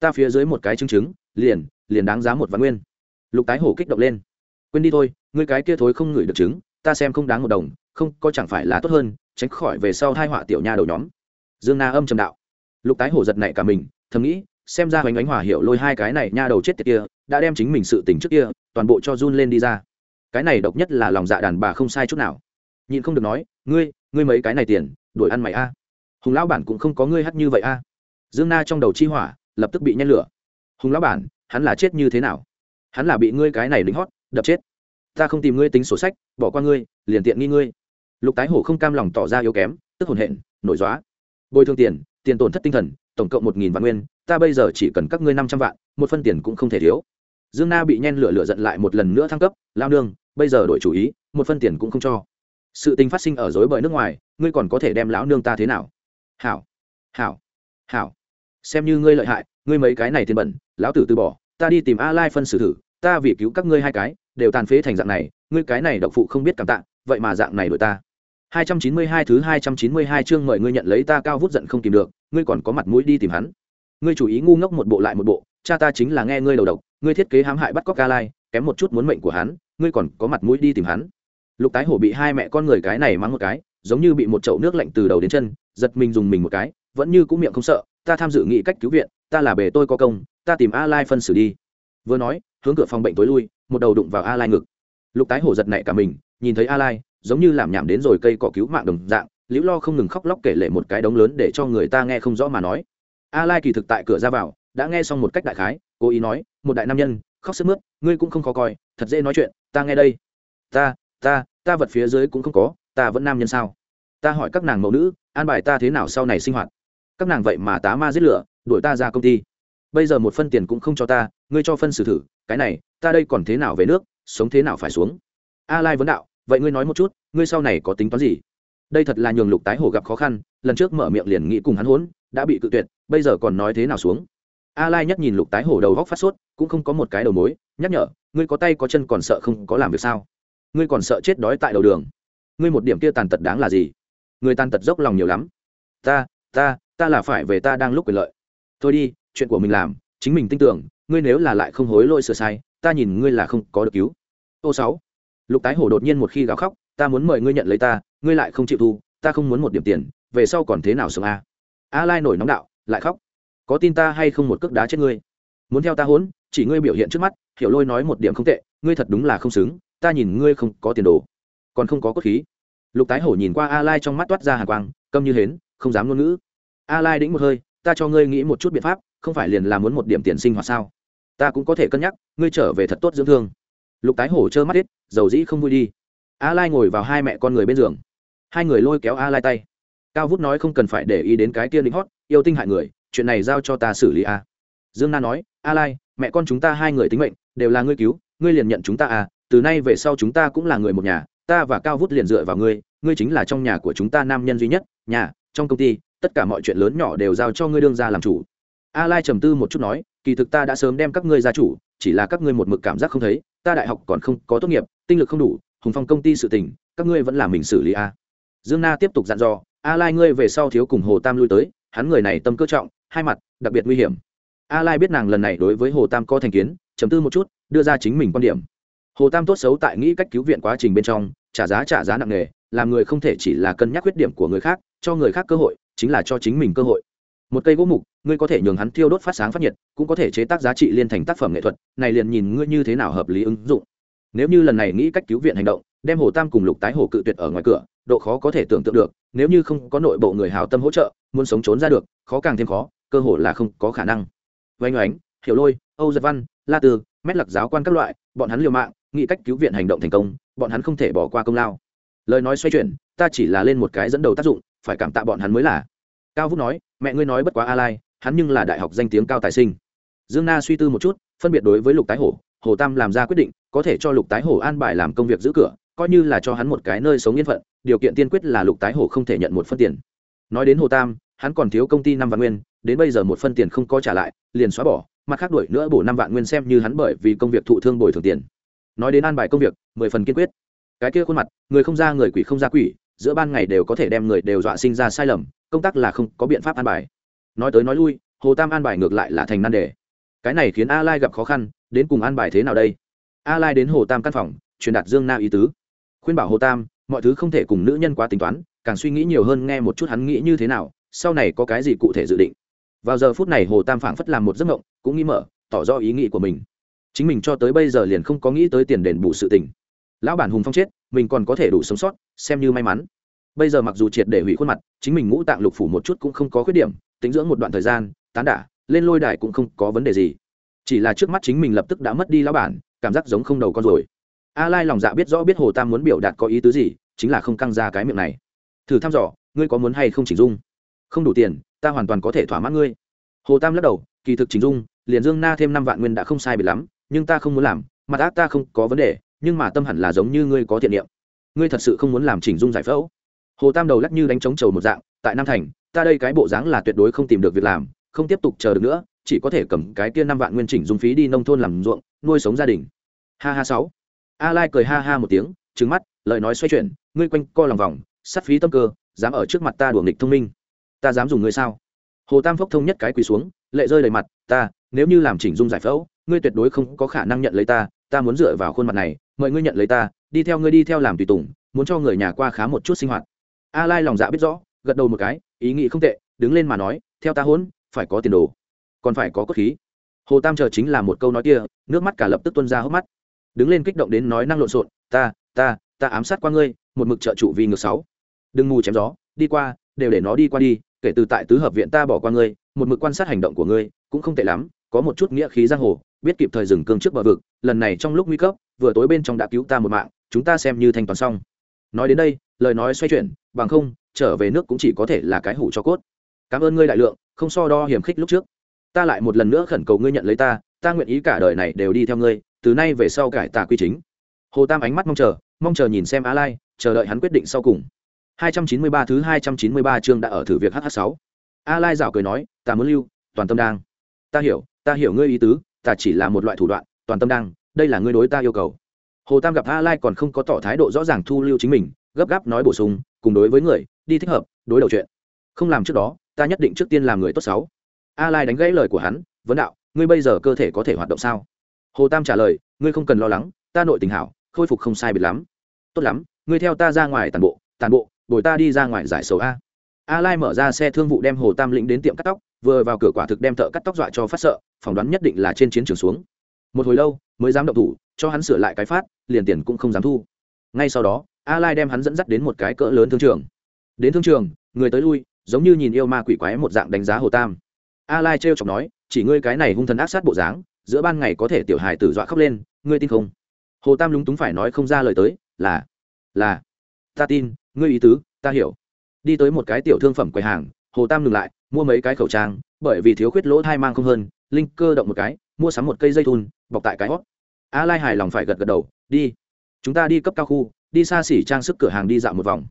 Ta phía dưới một cái chứng chứng, liền liền đáng giá một vạn nguyên. Lục tái hổ kích động lên. Quên đi thôi, ngươi cái kia thối không ngửi được chứng ta xem không đáng một đồng, không, có chẳng phải là tốt hơn, tránh khỏi về sau hai họa tiểu nha đầu nhóm. Dương na âm trầm đạo. Lục tái hổ giật này cả mình, thầm nghĩ, xem ra hoành ánh hỏa hiểu lôi hai cái này nha đầu chết tiệt kia, đã đem chính mình sự tình trước kia toàn bộ cho run lên đi ra. Cái này độc nhất là lòng dạ đàn bà không sai chút nào. Nhịn không được nói, ngươi ngươi mấy cái này tiền, đuổi ăn mày a. Hùng lão bản cũng không có ngươi hắt như vậy a. Dương na trong đầu chi hỏa, lập tức bị nhen lửa. Hùng lão bản, hắn là chết như thế nào? Hắn là bị ngươi cái này lính hót, đập chết. Ta không tìm ngươi tính sổ sách, bỏ qua ngươi, liền tiện nghi ngươi. Lục tái hổ không cam lòng tỏ ra yếu kém, tức hồn hện, nổi dóa bồi thường tiền tiền tổn thất tinh thần, tổng cộng một nghìn vạn nguyên, ta bây giờ chỉ cần các ngươi năm trăm vạn, một phân tiền cũng không thể thiếu dương na bị nhen lửa lửa giận lại một lần nữa thăng cấp lao nương bây giờ đổi chủ ý một phân tiền cũng không cho. Sự tình phát sinh ở dối bời nước ngoài ngươi còn có thể đem lão nương ta thế nào? Hảo hảo hảo. Xem như ngươi lợi hại ngươi mấy cái này tiền bẩn lão tử từ bỏ ta đi tìm a lai phân xử thử ta vì cứu các ngươi hai cái đều tàn phế thành dạng này ngươi cái này độc phụ không biết cảm tạ vậy mà dạng này đổi ta. 292 thứ 292 chương mời ngươi nhận lấy ta cao vút giận không tìm được, ngươi còn có mặt mũi đi tìm hắn. Ngươi chủ ý ngu ngốc một bộ lại một bộ, cha ta chính là nghe ngươi đầu độc, ngươi thiết kế hãm hại bắt cóc ca lai, kém một chút muốn mệnh của hắn, ngươi còn có mặt mũi đi tìm hắn. Lục Tái Hổ bị hai mẹ con người cái này mắng một cái, giống như bị một chậu nước lạnh từ đầu đến chân, giật mình dùng mình một cái, vẫn như cũng miệng không sợ, ta tham dự nghị cách cứu viện, ta là bề tôi có công, ta tìm A Lai phân xử đi. Vừa nói, hướng cửa phòng bệnh tối lui, một đầu đụng vào A Lai ngực. Lục Tái Hổ giật nảy cả mình, nhìn thấy A Lai, giống như làm nhảm đến rồi cây cỏ cứu mạng đồng dạng liễu lo không ngừng khóc lóc kể lệ một cái đống lớn để cho người ta nghe không rõ mà nói a lai kỳ thực tại cửa ra vào đã nghe xong một cách đại khái cố ý nói một đại nam nhân, khóc sức mướt, ngươi cũng không khó coi, thật dễ nói chuyện, ta nghe đây. Ta ta ta vật phía dưới cũng không có, ta vẫn nam nhân sao? Ta hỏi các nàng mẫu nữ, an bài ta thế nào sau này sinh hoạt? Các nàng vậy mà tá ma giết lửa, đuổi ta ra công ty. Bây giờ một phân tiền cũng không cho ta, ngươi cho phân xử thử, cái này, ta đây còn thế nào về nước, sống thế nào phải xuống? A lai vấn đạo, vậy ngươi nói một chút, ngươi sau này có tính toán gì? Đây thật là nhường lục tái hổ gặp khó khăn, lần trước mở miệng liền nghĩ cùng hắn hốn, đã bị cự tuyệt, bây giờ còn nói thế nào xuống? A lai nhất nhìn lục tái hổ đầu góc phát sốt, cũng không có một cái đầu mối, nhắc nhở, ngươi có tay có chân còn sợ không có làm việc sao? Ngươi còn sợ chết đói tại đầu đường. Ngươi một điểm kia tàn tật đáng là gì? Người tàn tật dốc lòng nhiều lắm. Ta ta ta là phải về ta đang lúc quyền lợi. Thôi đi, chuyện của mình làm, chính mình tin tưởng, ngươi nếu là lại không hối lỗi sửa sai, ta nhìn ngươi là không có được cứu. Ô sáu, lục tái hổ đột nhiên một khi gào khóc, ta muốn mời ngươi nhận lấy ta, ngươi lại không chịu thu, ta không muốn một điểm tiền, về sau còn thế nào sống a? A lai nổi nóng đạo, lại khóc có tin ta hay không một cước đá chết ngươi? Muốn theo ta hốn, chỉ ngươi biểu hiện trước mắt, hiểu lôi nói một điểm không tệ, ngươi thật đúng là không xứng, ta nhìn ngươi không có tiền đồ, còn không có cốt khí. Lục tái hổ nhìn qua a lai trong mắt toát ra hàng quang, câm như hến, không dám ngôn ngữ. A lai đĩnh một hơi, ta cho ngươi nghĩ một chút biện pháp, không phải liền là muốn một điểm tiền sinh hoạt sao? Ta cũng có thể cân nhắc, ngươi trở về thật tốt dưỡng thương. Lục tái hổ trơ mắt ít dầu dĩ không vui đi. A lai ngồi vào hai mẹ con người bên giường. Hai người lôi kéo a lai tay. Cao vút nói không cần phải để ý đến cái kia lính hót, yêu tinh hại người chuyện này giao cho ta xử lý a dương na nói, a lai, mẹ con chúng ta hai người tính mệnh, đều là ngươi cứu, ngươi liền nhận chúng ta à từ nay về sau chúng ta cũng là người một nhà, ta và cao vút liền dựa vào ngươi ngươi chính là trong nhà của chúng ta nam nhân duy nhất, nhà, trong công ty, tất cả mọi chuyện lớn nhỏ đều giao cho ngươi đương ra làm chủ. A lai trầm tư một chút nói, kỳ thực ta đã sớm đem các ngươi ra chủ, chỉ là các ngươi một mực cảm giác không thấy, ta đại học còn không có tốt nghiệp, tinh lực không đủ, hùng phong công ty sự tình, các ngươi vẫn là mình xử lý a dương na tiếp tục dặn dò, a lai, ngươi về sau thiếu cùng hồ tam lui tới, hắn người này tâm cơ trọng hai mặt, đặc biệt nguy hiểm. A lai biết nàng lần này đối với hồ tam có thành kiến chấm tư một chút, đưa ra chính mình quan điểm. Hồ tam tốt xấu tại nghĩ cách cứu viện quá trình bên trong, trả giá trả giá nặng nề, làm người không thể chỉ là cân nhắc khuyết điểm của người khác, cho người khác cơ hội, chính là cho chính mình cơ hội. Một cây gỗ mục, ngươi có thể nhường hắn thiêu đốt phát sáng phát nhiệt, cũng có thể chế tác giá trị liên thành tác phẩm nghệ thuật, này liền nhìn ngươi như thế nào hợp lý ứng dụng. Nếu như lần này nghĩ cách cứu viện hành động, đem hồ tam cùng lục tái hồ cự tuyệt ở ngoài cửa, độ khó có thể tưởng tượng được, nếu như không có nội bộ người hào tâm hỗ trợ, muốn sống trốn ra được, khó càng thêm khó cơ hội là không có khả năng. Vánh oánh, hiểu lôi, âu giật văn, la tư mét lặc giáo quan các loại, bọn hắn liều mạng, nghĩ cách cứu viện hành động thành công, bọn hắn không thể bỏ qua công lao. Lời nói xoay chuyển, ta chỉ là lên một cái dẫn đầu tác dụng, phải cảm tạ bọn hắn mới là. Cao vũ nói, mẹ ngươi nói bất quá a lai hắn nhưng là đại học danh tiếng cao tài sinh. Dương na suy tư một chút, phân biệt đối với lục tái hổ, hồ tam làm ra quyết định, có thể cho lục tái hổ an bài làm công việc giữ cửa, coi như là cho hắn một cái nơi sống yên phận, điều kiện tiên quyết là lục tái hổ không thể nhận một phân tiền. Nói đến hồ tam, hắn còn thiếu công ty năm vạn nguyên đến bây giờ một phân tiền không có trả lại, liền xóa bỏ, mặt khác đuổi nữa bổ năm vạn nguyên xem như hắn bởi vì công việc thụ thương bồi thường tiền. Nói đến an bài công việc, mười phần kiên quyết. Cái kia khuôn mặt, người không ra người quỷ không ra quỷ, giữa ban ngày đều có thể đem người đều dọa sinh ra sai lầm, công tác là không có biện pháp an bài. Nói tới nói lui, hồ tam an bài ngược lại là thành nan đề. Cái này khiến a lai gặp khó khăn, đến cùng an bài thế nào đây? A lai đến hồ tam căn phòng, truyền đạt dương na ý tứ. Khuyên bảo hồ tam, mọi thứ không thể cùng nữ nhân quá tính toán, càng suy nghĩ nhiều hơn nghe một chút hắn nghĩ như thế nào, sau này có cái gì cụ thể dự định vào giờ phút này hồ tam phảng phất làm một giấc mộng, cũng nghĩ mở, tỏ rõ ý nghĩ của mình. Chính mình cho tới bây giờ liền không có nghĩ tới tiền đền bù sự tình. Lão bản hùng phong chết, mình còn có thể đủ sống sót, xem như may mắn. Bây giờ mặc dù triệt để hủy khuôn mặt, chính mình ngũ tạng lục phủ một chút cũng không có khuyết điểm, tính dưỡng một đoạn thời gian, tán đả, lên lôi đài cũng không có vấn đề gì. Chỉ là trước mắt chính mình lập tức đã mất đi lão bản, cảm giác giống không đầu con rồi. A lai lòng dạ biết rõ biết hồ tam muốn biểu đạt có ý tứ gì, chính là không căng ra cái miệng này. Thử thăm dò, ngươi có muốn hay không chỉnh dung? Không đủ tiền, ta hoàn toàn có thể thỏa mãn ngươi. Hồ tam lắc đầu, kỳ thực chỉnh dung, liền dương na thêm năm vạn nguyên đã không sai biệt lắm, nhưng ta không muốn làm, mặt ác ta không có vấn đề, nhưng mà tâm hẳn là giống như ngươi có thiện niệm. Ngươi thật sự không muốn làm chỉnh dung giải phẫu. Hồ tam đầu lắc như đánh trống trầu một dạng, tại nam thành, ta đây cái bộ dáng là tuyệt đối không tìm được việc làm, không tiếp tục chờ được nữa, chỉ có thể cầm cái kia năm vạn nguyên chỉnh dung phí đi nông thôn làm ruộng, nuôi sống gia đình. Ha ha sáu. A lai cười ha ha một tiếng trứng mắt, lời nói xoay chuyển, ngươi quanh co lòng vòng, sát phí tâm cơ, dám ở trước mặt ta đùa nghịch thông minh ta dám dùng ngươi sao? Hồ tam phốc thông nhất cái quỳ xuống, lệ rơi đầy mặt, ta, nếu như làm chỉnh dung giải phẫu, ngươi tuyệt đối không có khả năng nhận lấy ta ta muốn dựa vào khuôn mặt này, mời ngươi nhận lấy ta, đi theo ngươi đi theo làm tùy tùng, muốn cho người nhà qua khá một chút sinh hoạt. A lai lòng dạ biết rõ, gật đầu một cái, ý nghĩ không tệ, đứng lên mà nói, theo ta hôn, phải có tiền đồ, còn phải có cốt khí. Hồ tam chờ chính là một câu nói kia, nước mắt cả lập tức tuân ra hốc mắt. Đứng lên kích động đến nói năng lộn xộn, ta ta ta ám sát qua ngươi, một mực trợ trụ vì ngược sáu. Đừng mù chém gió, đi qua, đều để nó đi qua đi kể từ tại tứ hợp viện ta bỏ qua ngươi, một mực quan sát hành động của ngươi, cũng không tệ lắm, có một chút nghĩa khí giang hồ, biết kịp thời dừng cương trước bờ vực, lần này trong lúc nguy cấp, vừa tối bên trong đã cứu ta một mạng, chúng ta xem như thanh toán xong. Nói đến đây, lời nói xoay chuyển, bằng không, trở về nước cũng chỉ có thể là cái hủ cho cốt. Cảm ơn ngươi đại lượng, không so đo hiểm khích lúc trước. Ta lại một lần nữa khẩn cầu ngươi nhận lấy ta ta nguyện ý cả đời này đều đi theo ngươi, từ nay về sau cải tà quy chính. Hồ tam ánh mắt mong chờ mong chờ nhìn xem a lai, chờ đợi hắn quyết định sau cùng. 293 thứ 293 chương đã ở thử việc hh6. a lai giảo cười nói, ta muốn lưu, toàn tâm đang. Ta hiểu ta hiểu ngươi ý tứ, ta chỉ là một loại thủ đoạn, toàn tâm đang, đây là ngươi đối ta yêu cầu. Hồ tam gặp a lai còn không có tỏ thái độ rõ ràng thu lưu chính mình, gấp gáp nói bổ sung, cùng đối với người, đi thích hợp, đối đầu chuyện. Không làm trước đó, ta nhất định trước tiên làm người tốt xấu. A lai đánh gãy lời của hắn, vấn đạo, ngươi bây giờ cơ thể có thể hoạt động sao? Hồ tam trả lời, ngươi không cần lo lắng, ta nội tình hảo, khôi phục không sai biệt lắm. Tốt lắm, ngươi theo ta ra ngoài tàn bộ tàn bộ bồi ta đi ra ngoài giải sầu a. A lai mở ra xe thương vụ đem hồ tam lĩnh đến tiệm cắt tóc, vừa vào cửa quả thực đem thợ cắt tóc dọa cho phát sợ, phỏng đoán nhất định là trên chiến trường xuống. Một hồi lâu, mới dám động thủ, cho hắn sửa lại cái phát, liền tiền cũng không dám thu. Ngay sau đó, a lai đem hắn dẫn dắt đến một cái cỡ lớn thương trường. Đến thương trường, người tới lui, giống như nhìn yêu ma quỷ quái một dạng đánh giá hồ tam. A lai trêu chọc nói, chỉ ngươi cái này hung thần ác sát bộ dáng, giữa ban ngày có thể tiểu hài tử dọa khóc lên, ngươi tin không? Hồ tam lúng túng phải nói không ra lời tới, là là ta tin, ngươi ý tứ, ta hiểu. Đi tới một cái tiểu thương phẩm quầy hàng, hồ tam ngừng lại, mua mấy cái khẩu trang, bởi vì thiếu khuyết lỗ thai mang không hơn, linh cơ động một cái, mua sắm một cây dây thun, bọc tại cái hót. A lai hài lòng phải gật gật đầu, đi. Chúng ta đi cấp cao khu, đi xa xỉ trang sức cửa hàng đi dạo một vòng.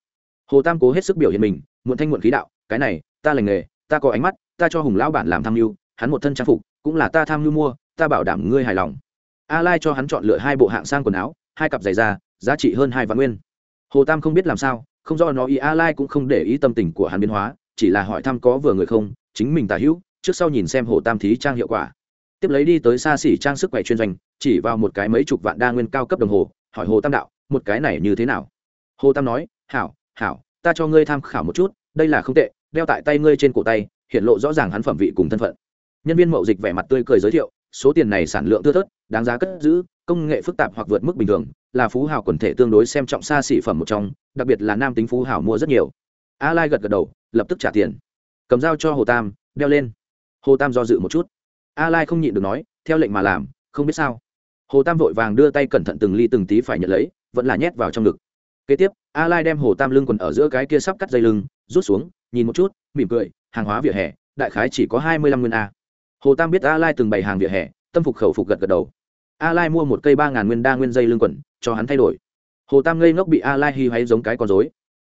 Hồ tam cố hết sức biểu hiện mình, muộn thanh muộn khí đạo, cái này, ta lành nghề, ta có ánh mắt, ta cho hùng lão bản làm tham mưu, hắn một thân trang phục, cũng là ta tham mưu mua, ta bảo đảm ngươi hài lòng. A lai cho hắn chọn lựa hai bộ hạng sang quần áo, hai cặp giày da, giá trị hơn hai vạn nguyên hồ tam không biết làm sao, không do nó ý a lai cũng không để ý tâm tình của hắn biến hóa, chỉ là hỏi thăm có vừa người không, chính mình tả hữu, trước sau nhìn xem hồ tam thí trang hiệu quả. Tiếp lấy đi tới xa xỉ trang sức khỏe chuyên doanh, chỉ vào một cái mấy chục vạn đa nguyên cao cấp đồng hồ, hỏi hồ tam đạo, một cái này như thế nào? Hồ tam nói, hảo hảo, ta cho ngươi tham khảo một chút, đây là không tệ, đeo tại tay ngươi trên cổ tay, hiện lộ rõ ràng hắn phẩm vị cùng thân phận. Nhân viên mậu dịch vẻ mặt tươi cười giới thiệu, số tiền này sản lượng thưa thớt, đáng giá cất giữ, công nghệ phức tạp hoặc vượt mức bình thường là phú hào quần thể tương đối xem trọng xa xỉ phẩm một trong, đặc biệt là nam tính phú hào mua rất nhiều. A lai gật gật đầu, lập tức trả tiền. Cầm dao cho hồ tam, đeo lên. Hồ tam do dự một chút. A lai không nhịn được nói, theo lệnh mà làm, không biết sao. Hồ tam vội vàng đưa tay cẩn thận từng ly từng tí phải nhận lấy, vẫn là nhét vào trong ngực. Kế tiếp, a lai đem hồ tam lưng quần ở giữa cái kia sắp cắt dây lưng, rút xuống, nhìn một chút, mỉm cười, hàng hóa vỉa hè, đại khái chỉ có hai mươi lăm nguyên a. Hồ tam biết a lai từng bày hàng vỉa hè, tâm phục khẩu phục gật gật đầu. A lai mua một cây ba ngàn nguyên đa nguyên dây lưng quần cho hắn thay đổi. Hồ tam ngây ngốc bị a lai hy hay giống cái con dối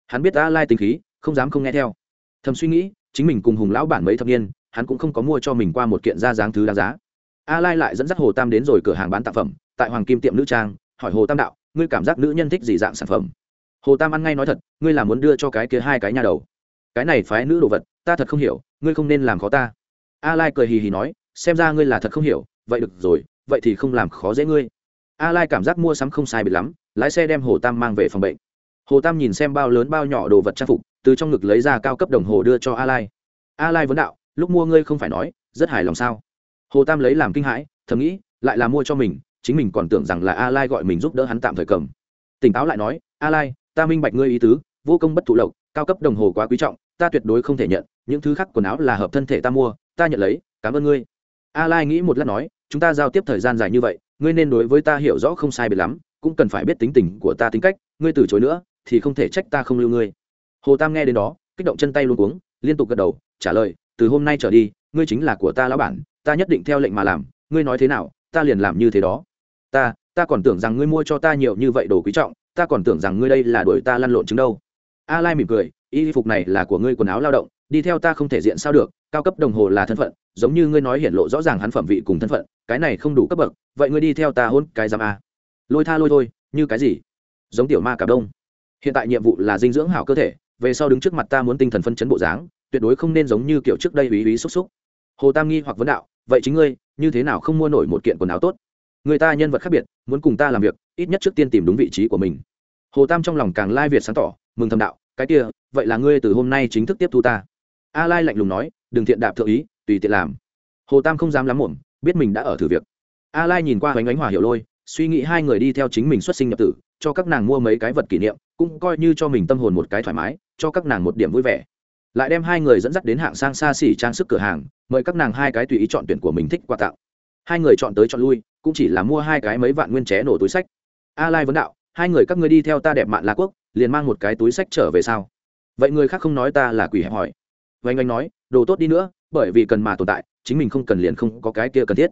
hắn biết a lai tình khí, không dám không nghe theo. Thầm suy nghĩ, chính mình cùng hùng lão bản mấy thập niên, hắn cũng không có mua cho mình qua một kiện da dáng thứ đáng giá. A lai lại dẫn dắt hồ tam đến rồi cửa hàng bán tạp phẩm, tại hoàng kim tiệm nữ trang, hỏi hồ tam đạo, ngươi cảm giác nữ nhân thích gì dạng sản phẩm? Hồ tam ăn ngay nói thật, ngươi là muốn đưa cho cái kia hai cái nhà đầu. Cái này phái nữ đồ vật, ta thật không hiểu, ngươi không nên làm khó ta. A lai cười hì hì nói, xem ra ngươi là thật không hiểu, vậy được rồi, vậy thì không làm khó dễ ngươi a lai cảm giác mua sắm không sai biệt lắm, lái xe đem hồ tam mang về phòng bệnh. Hồ tam nhìn xem bao lớn bao nhỏ đồ vật trang phục, từ trong ngực lấy ra cao cấp đồng hồ đưa cho a lai. A lai vấn đạo, lúc mua ngươi không phải nói, rất hài lòng sao? Hồ tam lấy làm kinh hãi, thầm nghĩ, lại là mua cho mình, chính mình còn tưởng rằng là a lai gọi mình giúp đỡ hắn tạm thời cầm. Tỉnh táo lại nói, a lai, ta minh bạch ngươi ý tứ, vô công bất thụ lộc, cao cấp đồng hồ quá quý trọng, ta tuyệt đối không thể nhận, những thứ khác quần áo là hợp thân thể ta mua, ta nhận lấy, cảm ơn ngươi. A lai nghĩ một lát nói, chúng ta giao tiếp thời gian dài như vậy ngươi nên đối với ta hiểu rõ không sai biệt lắm, cũng cần phải biết tính tình của ta tính cách, ngươi từ chối nữa, thì không thể trách ta không lưu ngươi. Hồ tam nghe đến đó, kích động chân tay luôn cuống, liên tục gật đầu, trả lời, từ hôm nay trở đi, ngươi chính là của ta lão bản, ta nhất định theo lệnh mà làm, ngươi nói thế nào, ta liền làm như thế đó. Ta ta còn tưởng rằng ngươi mua cho ta nhiều như vậy đồ quý trọng, ta còn tưởng rằng ngươi đây là đuổi ta lăn lộn chứng đâu. A lai mỉm cười, y phục này là của ngươi quần áo lao động, đi theo ta không thể diện sao được cao cấp đồng hồ là thân phận, giống như ngươi nói hiện lộ rõ ràng hắn phẩm vị cùng thân phận, cái này không đủ cấp bậc, vậy ngươi đi theo ta hôn cái giam a. Lôi tha lôi thôi, như cái gì? Giống tiểu ma cả đông. Hiện tại nhiệm vụ là dinh dưỡng hảo cơ thể, về sau đứng trước mặt ta muốn tinh thần phân chấn bộ dáng, tuyệt đối không nên giống như kiểu trước đây ý ý xúc xúc. Hồ tam nghi hoặc vấn đạo, vậy chính ngươi, như thế nào không mua nổi một kiện quần áo tốt? Người ta nhân vật khác biệt, muốn cùng ta làm việc, ít nhất trước tiên tìm đúng vị trí của mình. Hồ tam trong lòng càng lai việt sáng tỏ, mừng thầm đạo, cái kia, vậy là ngươi từ hôm nay chính thức tiếp thu ta. A lai lạnh lùng nói đừng thiện đạp thượng ý, tùy tiện làm. Hồ tam không dám lắm muộn, biết mình đã ở thử việc. A lai nhìn qua hoành ánh hòa hiểu lôi, suy nghĩ hai người đi theo chính mình xuất sinh nhập tử, cho các nàng mua mấy cái vật kỷ niệm, cũng coi như cho mình tâm hồn một cái thoải mái, cho các nàng một điểm vui vẻ. Lại đem hai người dẫn dắt đến hạng sang xa xỉ trang sức cửa hàng, mời các nàng hai cái tùy ý chọn tuyển của mình thích quà tặng. Hai người chọn tới chọn lui, cũng chỉ là mua hai cái mấy vạn nguyên ché nổ túi sách. A lai vấn đạo, hai người các ngươi đi theo ta đẹp mạn la quốc, liền mang một cái túi sách trở về sao? Vậy người khác không nói ta là quỷ hẹp hỏi. Vanh anh nói đồ tốt đi nữa, bởi vì cần mà tồn tại, chính mình không cần liền không có cái kia cần thiết.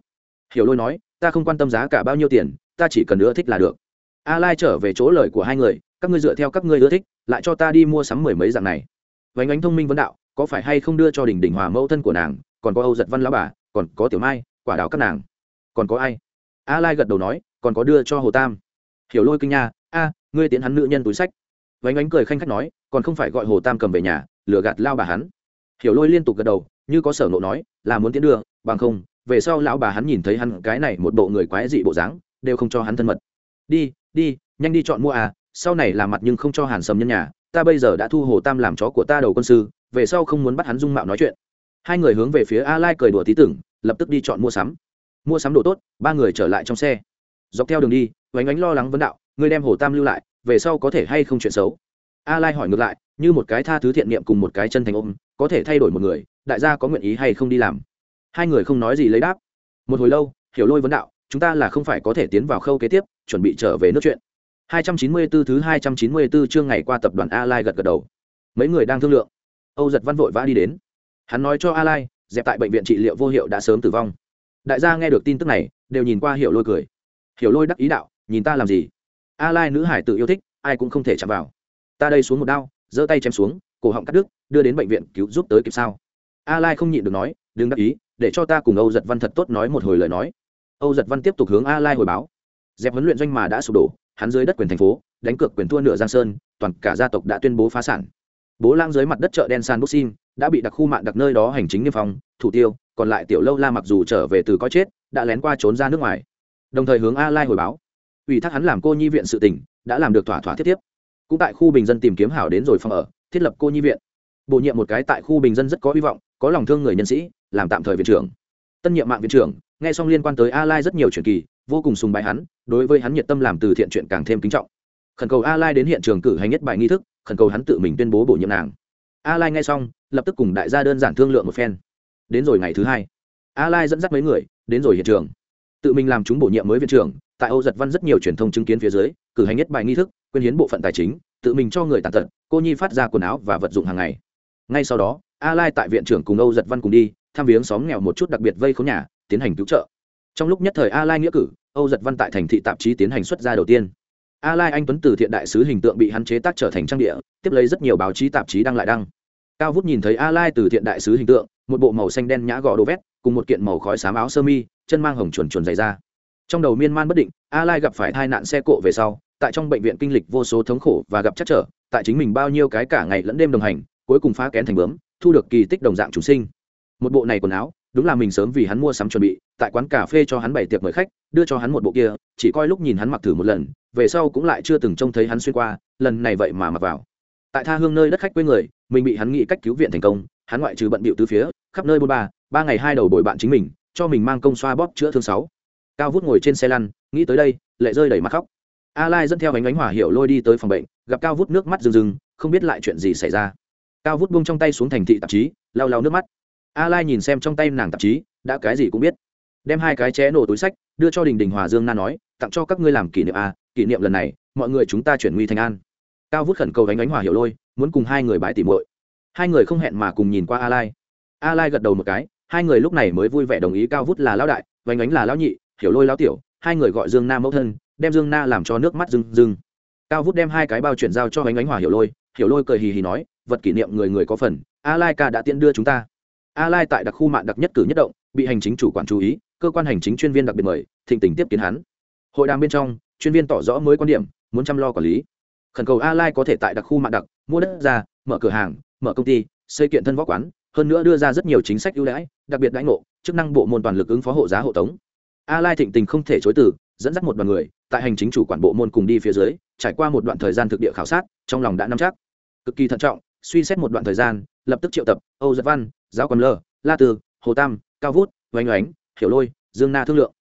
Hiểu lôi nói, ta không quan tâm giá cả bao nhiêu tiền, ta chỉ cần ưa thích là được. A lai trở về chỗ lời của hai người, các ngươi dựa theo các ngươi ưa thích, lại cho ta đi mua sắm mười mấy dạng này. Vánh ánh thông minh vấn đạo, có phải hay không đưa cho đình đình hòa mẫu thân của nàng, còn có âu giật văn lão bà, còn có tiểu mai, quả đào các nàng. Còn có ai? A lai gật đầu nói, còn có đưa cho hồ tam. Hiểu lôi kinh nha, a, ngươi tiến hắn nữ nhân túi sách. Vánh ánh cười khanh khách nói, còn không phải gọi hồ tam cầm về nhà, lừa gạt lao bà hắn hiểu lôi liên tục gật đầu, như có sở nộ nói, là muốn tiến đưa, bằng không, về sau lão bà hắn nhìn thấy hắn cái này một bộ người quái dị bộ dáng, đều không cho hắn thân mật. Đi đi, nhanh đi chọn mua à sau này làm mặt nhưng không cho hàn sầm nhân nhà, ta bây giờ đã thu hồ tam làm chó của ta đầu quân sư, về sau không muốn bắt hắn dung mạo nói chuyện. Hai người hướng về phía a lai cười đùa tí tưởng, lập tức đi chọn mua sắm. Mua sắm đồ tốt, ba người trở lại trong xe. Dọc theo đường đi vánh ánh lo lắng vấn đạo, ngươi đem hồ tam lưu lại, về sau có thể hay không chuyện xấu? A lai hỏi ngược lại như một cái tha thứ thiện niệm cùng một cái chân thành ôm có thể thay đổi một người đại gia có nguyện ý hay không đi làm hai người không nói gì lấy đáp một hồi lâu hiểu lôi vấn đạo chúng ta là không phải có thể tiến vào khâu kế tiếp chuẩn bị trở về nước chuyện 294 thứ 294 chương ngày qua tập đoàn A Lai gật gật đầu. Mấy người đang thương lượng. Âu Giật Văn vội vã đi đến. Hắn nói cho A Lai, dẹp tại bệnh viện trị liệu vô hiệu đã sớm tử vong. Đại gia nghe được tin tức này, đều nhìn qua Hiểu Lôi cười. Hiểu Lôi đắc ý đạo, nhìn ta làm gì? A Lai nữ hải tự yêu thích, ai cũng không thể chạm vào. Ta đây xuống một đao, giơ tay chém xuống, cổ họng cắt đứt, đưa đến bệnh viện cứu giúp tới kịp sao? A Lai không nhịn được nói, đừng đắc ý, để cho ta cùng Âu Giật Văn thật tốt nói một hồi lời nói. Âu Giật Văn tiếp tục hướng A Lai hồi báo. Dẹp huấn luyện doanh mà đã sụp đổ, hắn dưới đất quyền thành phố đánh cược quyền thua nửa giang sơn toàn cả gia tộc đã tuyên bố phá sản bố lang dưới mặt đất chợ đen san boxing đã bị đặc khu mạng đặc nơi đó hành chính niêm phong thủ tiêu còn lại tiểu lâu la mặc dù trở về từ có chết đã lén qua trốn ra nước ngoài đồng thời hướng a lai hồi báo ủy thác hắn làm cô nhi viện sự tỉnh đã làm được thỏa thỏa thiết tiếp cũng tại khu bình dân tìm kiếm hảo đến rồi phòng ở, thiết lập cô nhi viện. Bổ nhiệm một cái tại khu bình dân rất có hy vọng, có lòng thương người nhân sĩ, làm tạm thời viện trưởng. Tân nhiệm mạng viện trưởng, nghe xong liên quan tới a lai rất nhiều chuyện kỳ, vô cùng sùng bái hắn, đối với hắn nhiệt tâm làm từ thiện chuyện càng thêm kính trọng. Khẩn cầu a lai đến hiện trường cử hành nhất bài nghi thức, khẩn cầu hắn tự mình tuyên bố bổ nhiệm nàng. A lai nghe xong, lập tức cùng đại gia đơn giản thương lượng một phen. Đến rồi ngày thứ hai a lai dẫn dắt mấy người, đến rồi hiện trường. Tự mình làm chúng bổ nhiệm mới viện trưởng, tại âu giật văn rất nhiều truyền thông chứng kiến phía dưới, cử hành nhất bài nghi thức quyên hiến bộ phận tài chính, tự mình cho người tàn tật, cô nhi phát ra quần áo và vật dụng hàng ngày. Ngay sau đó, a lai tại viện trưởng cùng âu giật văn cùng đi, thăm viếng xóm nghèo một chút đặc biệt vây khốn nhà, tiến hành cứu trợ. Trong lúc nhất thời a lai nghĩa cử, âu giật văn tại thành thị tạp chí tiến hành xuất ra đầu tiên. A lai anh tuấn từ thiện đại sứ hình tượng bị hắn chế tác trở thành trang địa, tiếp lấy rất nhiều báo chí tạp chí đăng lại đăng. Cao vút nhìn thấy a lai từ thiện đại sứ hình tượng, một bộ màu xanh đen nhã gò đồ vét, cùng một kiện màu khói xám áo sơ mi, chân mang hồng chuồn chuồn dày ra trong đầu miên man bất định, a lai gặp phải tai nạn xe cộ về sau tại trong bệnh viện kinh lịch vô số thống khổ và gặp chắc trở, tại chính mình bao nhiêu cái cả ngày lẫn đêm đồng hành, cuối cùng phá kén thành bướm, thu được kỳ tích đồng dạng chủ sinh. Một bộ này quần áo, đúng là mình sớm vì hắn mua sắm chuẩn bị, tại quán cà phê cho hắn bày tiệc mời khách, đưa cho hắn một bộ kia, chỉ coi lúc nhìn hắn mặc thử một lần, về sau cũng lại chưa từng trông thấy hắn xuyên qua, lần này vậy mà mặc vào. Tại tha hương nơi đất khách quê người, mình bị hắn nghĩ cách cứu viện thành công, hắn ngoại trừ bận bịu từ phía, khắp nơi bôn ba ba ngày hai đầu bồi bạn chính mình, cho mình mang công xoa bóp chữa thương sáu. Cao vút ngồi trên xe lăn, nghĩ tới đây, lệ rơi đầy mặt khóc a lai dẫn theo bánh Ánh hỏa hiệu lôi đi tới phòng bệnh, gặp cao vút nước mắt rừng rừng không biết lại chuyện gì xảy ra. Cao vút buông trong tay xuống thành thị tạp chí, lau lau nước mắt. A lai nhìn xem trong tay nàng tạp chí, đã cái gì cũng biết. Đem hai cái ché nổ túi sách, đưa cho đình đình hòa dương na nói, tặng cho các ngươi làm kỷ niệm a, kỷ niệm lần này, mọi người chúng ta chuyển nguy thành an. Cao vút khẩn cầu Ánh ánh hòa hiểu lôi, muốn cùng hai người bãi tỉ muội. Hai người không hẹn mà cùng nhìn qua a lai. A lai gật đầu một cái, hai người lúc này mới vui vẻ đồng ý cao vút là lão đại vánh ánh là lão nhị, hiểu lôi lão tiểu, hai người gọi dương na mẫu thân đem dương na làm cho nước mắt rưng rưng. Cao vút đem hai cái bao chuyển giao cho ánh ánh hòa hiểu lôi hiểu lôi cười hì hì nói, vật kỷ niệm người người có phần, a lai ca đã tiện đưa chúng ta. A lai tại đặc khu mạng đặc nhất cử nhất động, bị hành chính chủ quản chú ý, cơ quan hành chính chuyên viên đặc biệt mời, thịnh tình tiếp kiến hắn. Hội đàm bên trong, chuyên viên tỏ rõ mới quan điểm, muốn chăm lo quản lý. Khẩn cầu a lai có thể tại đặc khu mạng đặc, mua đất ra, mở cửa hàng, mở công ty, xây kiện thân võ quán, hơn nữa đưa ra rất nhiều chính sách ưu đãi, đặc biệt đãi ngộ, chức năng bộ môn toàn lực ứng phó hộ giá hộ tống. A lai thịnh tình không thể chối từ, dẫn dắt một đoàn người tại hành chính chủ quản bộ môn cùng đi phía dưới, trải qua một đoạn thời gian thực địa khảo sát, trong lòng đã nắm chắc. Cực kỳ thận trọng, suy xét một đoạn thời gian, lập tức triệu tập âu giật văn, giáo cầm lơ, la từ hồ tam, cao vút, oanh oánh, hiểu lôi, dương na thương lượng.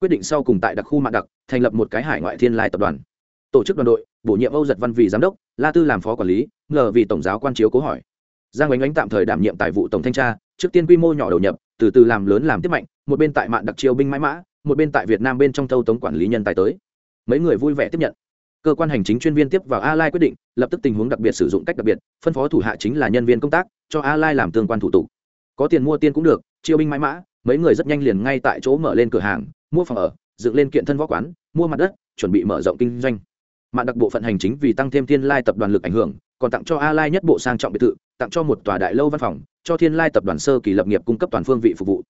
Quyết định sau cùng tại đặc khu mạng đặc, thành lập một cái hải ngoại thiên lai tập đoàn. Tổ chức đoàn đội, bổ nhiệm âu giật văn vì giám đốc, la tư làm phó quản lý, ngờ vì tổng giáo quan chiếu cố hỏi. Giang oanh oánh tạm thời đảm nhiệm tài vụ tổng thanh tra, trước tiên quy mô nhỏ đầu nhập, từ từ làm lớn làm tiếp mạnh, một bên tại mạng đặc chiêu binh mãi mã, một bên tại việt nam bên trong thâu tống quản lý nhân tài tới mấy người vui vẻ tiếp nhận. Cơ quan hành chính chuyên viên tiếp vào a lai quyết định, lập tức tình huống đặc biệt sử dụng cách đặc biệt, phân phó thủ hạ chính là nhân viên công tác, cho a lai làm tương quan thủ tục. Có tiền mua tiên cũng được, chiêu binh mãi mã, mấy người rất nhanh liền ngay tại chỗ mở lên cửa hàng, mua phòng ở, dựng lên kiện thân võ quán, mua mặt đất, chuẩn bị mở rộng kinh doanh. Mạng đặc bộ phận hành chính vì tăng thêm thiên lai tập đoàn lực ảnh hưởng, còn tặng cho a lai nhất bộ sang trọng biệt thự, tặng cho một tòa đại lâu văn phòng, cho thiên lai tập đoàn sơ kỳ lập nghiệp cung cấp toàn phương vị phục vụ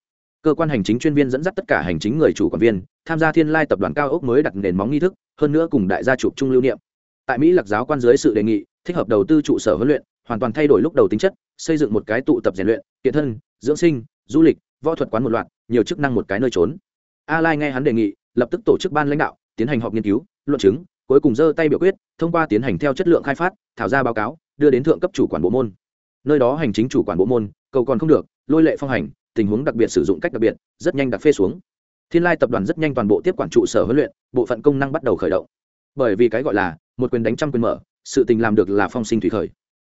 cơ quan hành chính chuyên viên dẫn dắt tất cả hành chính người chủ quản viên, tham gia thiên lai tập đoàn cao ốc mới đặt nền móng nghi thức, hơn nữa cùng đại gia chụp chung lưu niệm. Tại mỹ lạc giáo quan dưới sự đề nghị, thích hợp đầu tư trụ sở huấn luyện, hoàn toàn thay đổi lúc đầu tính chất, xây dựng một cái tụ tập rèn luyện, kiện thân, dưỡng sinh, du lịch, võ thuật quán một loạt, nhiều chức năng một cái nơi trốn. A lai nghe hắn đề nghị, lập tức tổ chức ban lãnh đạo, tiến hành họp nghiên cứu, luận chứng, cuối cùng giơ tay biểu quyết, thông qua tiến hành theo chất lượng khai phát, thảo ra báo cáo, đưa đến thượng cấp chủ quản bộ môn. Nơi đó hành chính chủ quản bộ môn, cầu còn không được, lôi lệ phong hành tình huống đặc biệt sử dụng cách đặc biệt, rất nhanh đặt phê xuống. Thiên lai tập đoàn rất nhanh toàn bộ tiếp quản trụ sở huấn luyện, bộ phận công năng bắt đầu khởi động. Bởi vì cái gọi là một quyền đánh trăm quyền mở, sự tình làm được là phong sinh thủy khởi.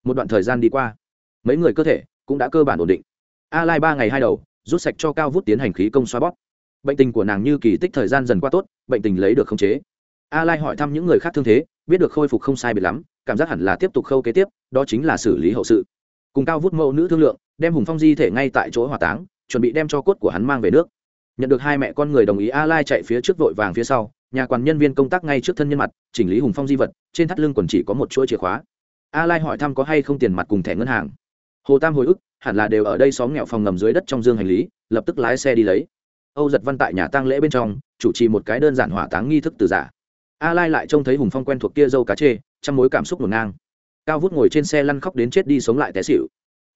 Một đoạn thời gian đi qua, mấy người cơ thể cũng đã cơ bản ổn định. A lai ba ngày hai đầu, rút sạch cho cao vút tiến hành khí công xoa bóp. Bệnh tình của nàng như kỳ tích thời gian dần qua tốt, bệnh tình lấy được khống chế. A lai hỏi thăm những người khác thương thế, biết được khôi phục không sai biệt lắm, cảm giác hẳn là tiếp tục khâu kế tiếp, đó chính là xử lý hậu sự. Cùng cao vút mẫu nữ thương lượng đem hùng phong di thể ngay tại chỗ hỏa táng, chuẩn bị đem cho cốt của hắn mang về nước. Nhận được hai mẹ con người đồng ý a lai chạy phía trước vội vàng phía sau, nhà quản nhân viên công tác ngay trước thân nhân mặt, chỉnh lý hùng phong di vật, trên thắt lưng còn chỉ có một chuỗi chìa khóa. A lai hỏi thăm có hay không tiền mặt cùng thẻ ngân hàng. Hồ tam hồi ức, hẳn là đều ở đây xóm nghèo phòng ngầm dưới đất trong dương hành lý, lập tức lái xe đi lấy. Âu giật văn tại nhà tang lễ bên trong, chủ trì một cái đơn giản hỏa táng nghi thức từ giả. A lai lại trông thấy hùng phong quen thuộc kia dâu cá chê trong mối cảm xúc ngổn ngang. Cao vút ngồi trên xe lăn khóc đến chết đi sống lại té xỉu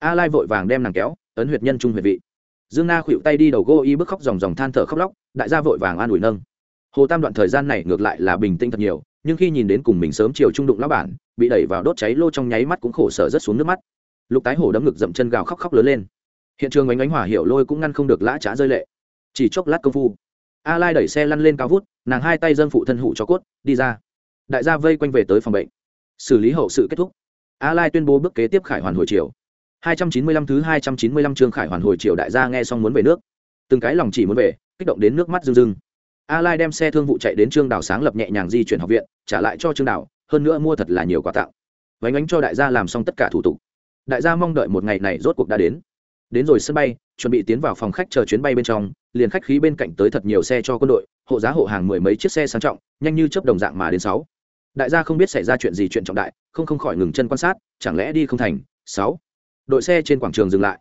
a lai vội vàng đem nàng kéo, ấn huyệt nhân trung huyệt vị. Dương na khuỵu tay đi đầu gô y bức khóc dòng dòng than thở khóc lóc, đại gia vội vàng an ủi nâng. Hồ tam đoạn thời gian này ngược lại là bình tĩnh thật nhiều, nhưng khi nhìn đến cùng mình sớm chiều trung đụng lão bản, bị đẩy vào đốt cháy lô trong nháy mắt cũng khổ sở rất xuống nước mắt. Lục tái hổ đấm ngực dậm chân gào khóc khóc lớn lên. Hiện trường ánh ánh hỏa hiệu lôi cũng ngăn không được lã trá rơi lệ. Chỉ chốc lát công phu, a lai đẩy xe lăn lên cao vút, nàng hai tay dâng phụ thân hụ cho cốt, đi ra. Đại gia vây quanh về tới phòng bệnh. Xử lý hậu sự kết thúc. A lai tuyên bố bước kế tiếp khải hoàn hồi chiều. 295 thứ 295 chương khải hoàn hồi triều đại gia nghe xong muốn về nước. Từng cái lòng chỉ muốn về, kích động đến nước mắt rưng rưng. A lai đem xe thương vụ chạy đến trương đảo sáng lập nhẹ nhàng di chuyển học viện, trả lại cho trương đảo hơn nữa mua thật là nhiều quà tặng. Vánh ánh cho đại gia làm xong tất cả thủ tục. Đại gia mong đợi một ngày này rốt cuộc đã đến. Đến rồi sân bay, chuẩn bị tiến vào phòng khách chờ chuyến bay bên trong, liền khách khí bên cạnh tới thật nhiều xe cho quân đội, hộ giá hộ hàng mười mấy chiếc xe sang trọng, nhanh như chớp đồng dạng mà đến sáu. Đại gia không biết xảy ra chuyện gì chuyện trọng đại, không không khỏi ngừng chân quan sát, chẳng lẽ đi không thành? Sáu đội xe trên quảng trường dừng lại.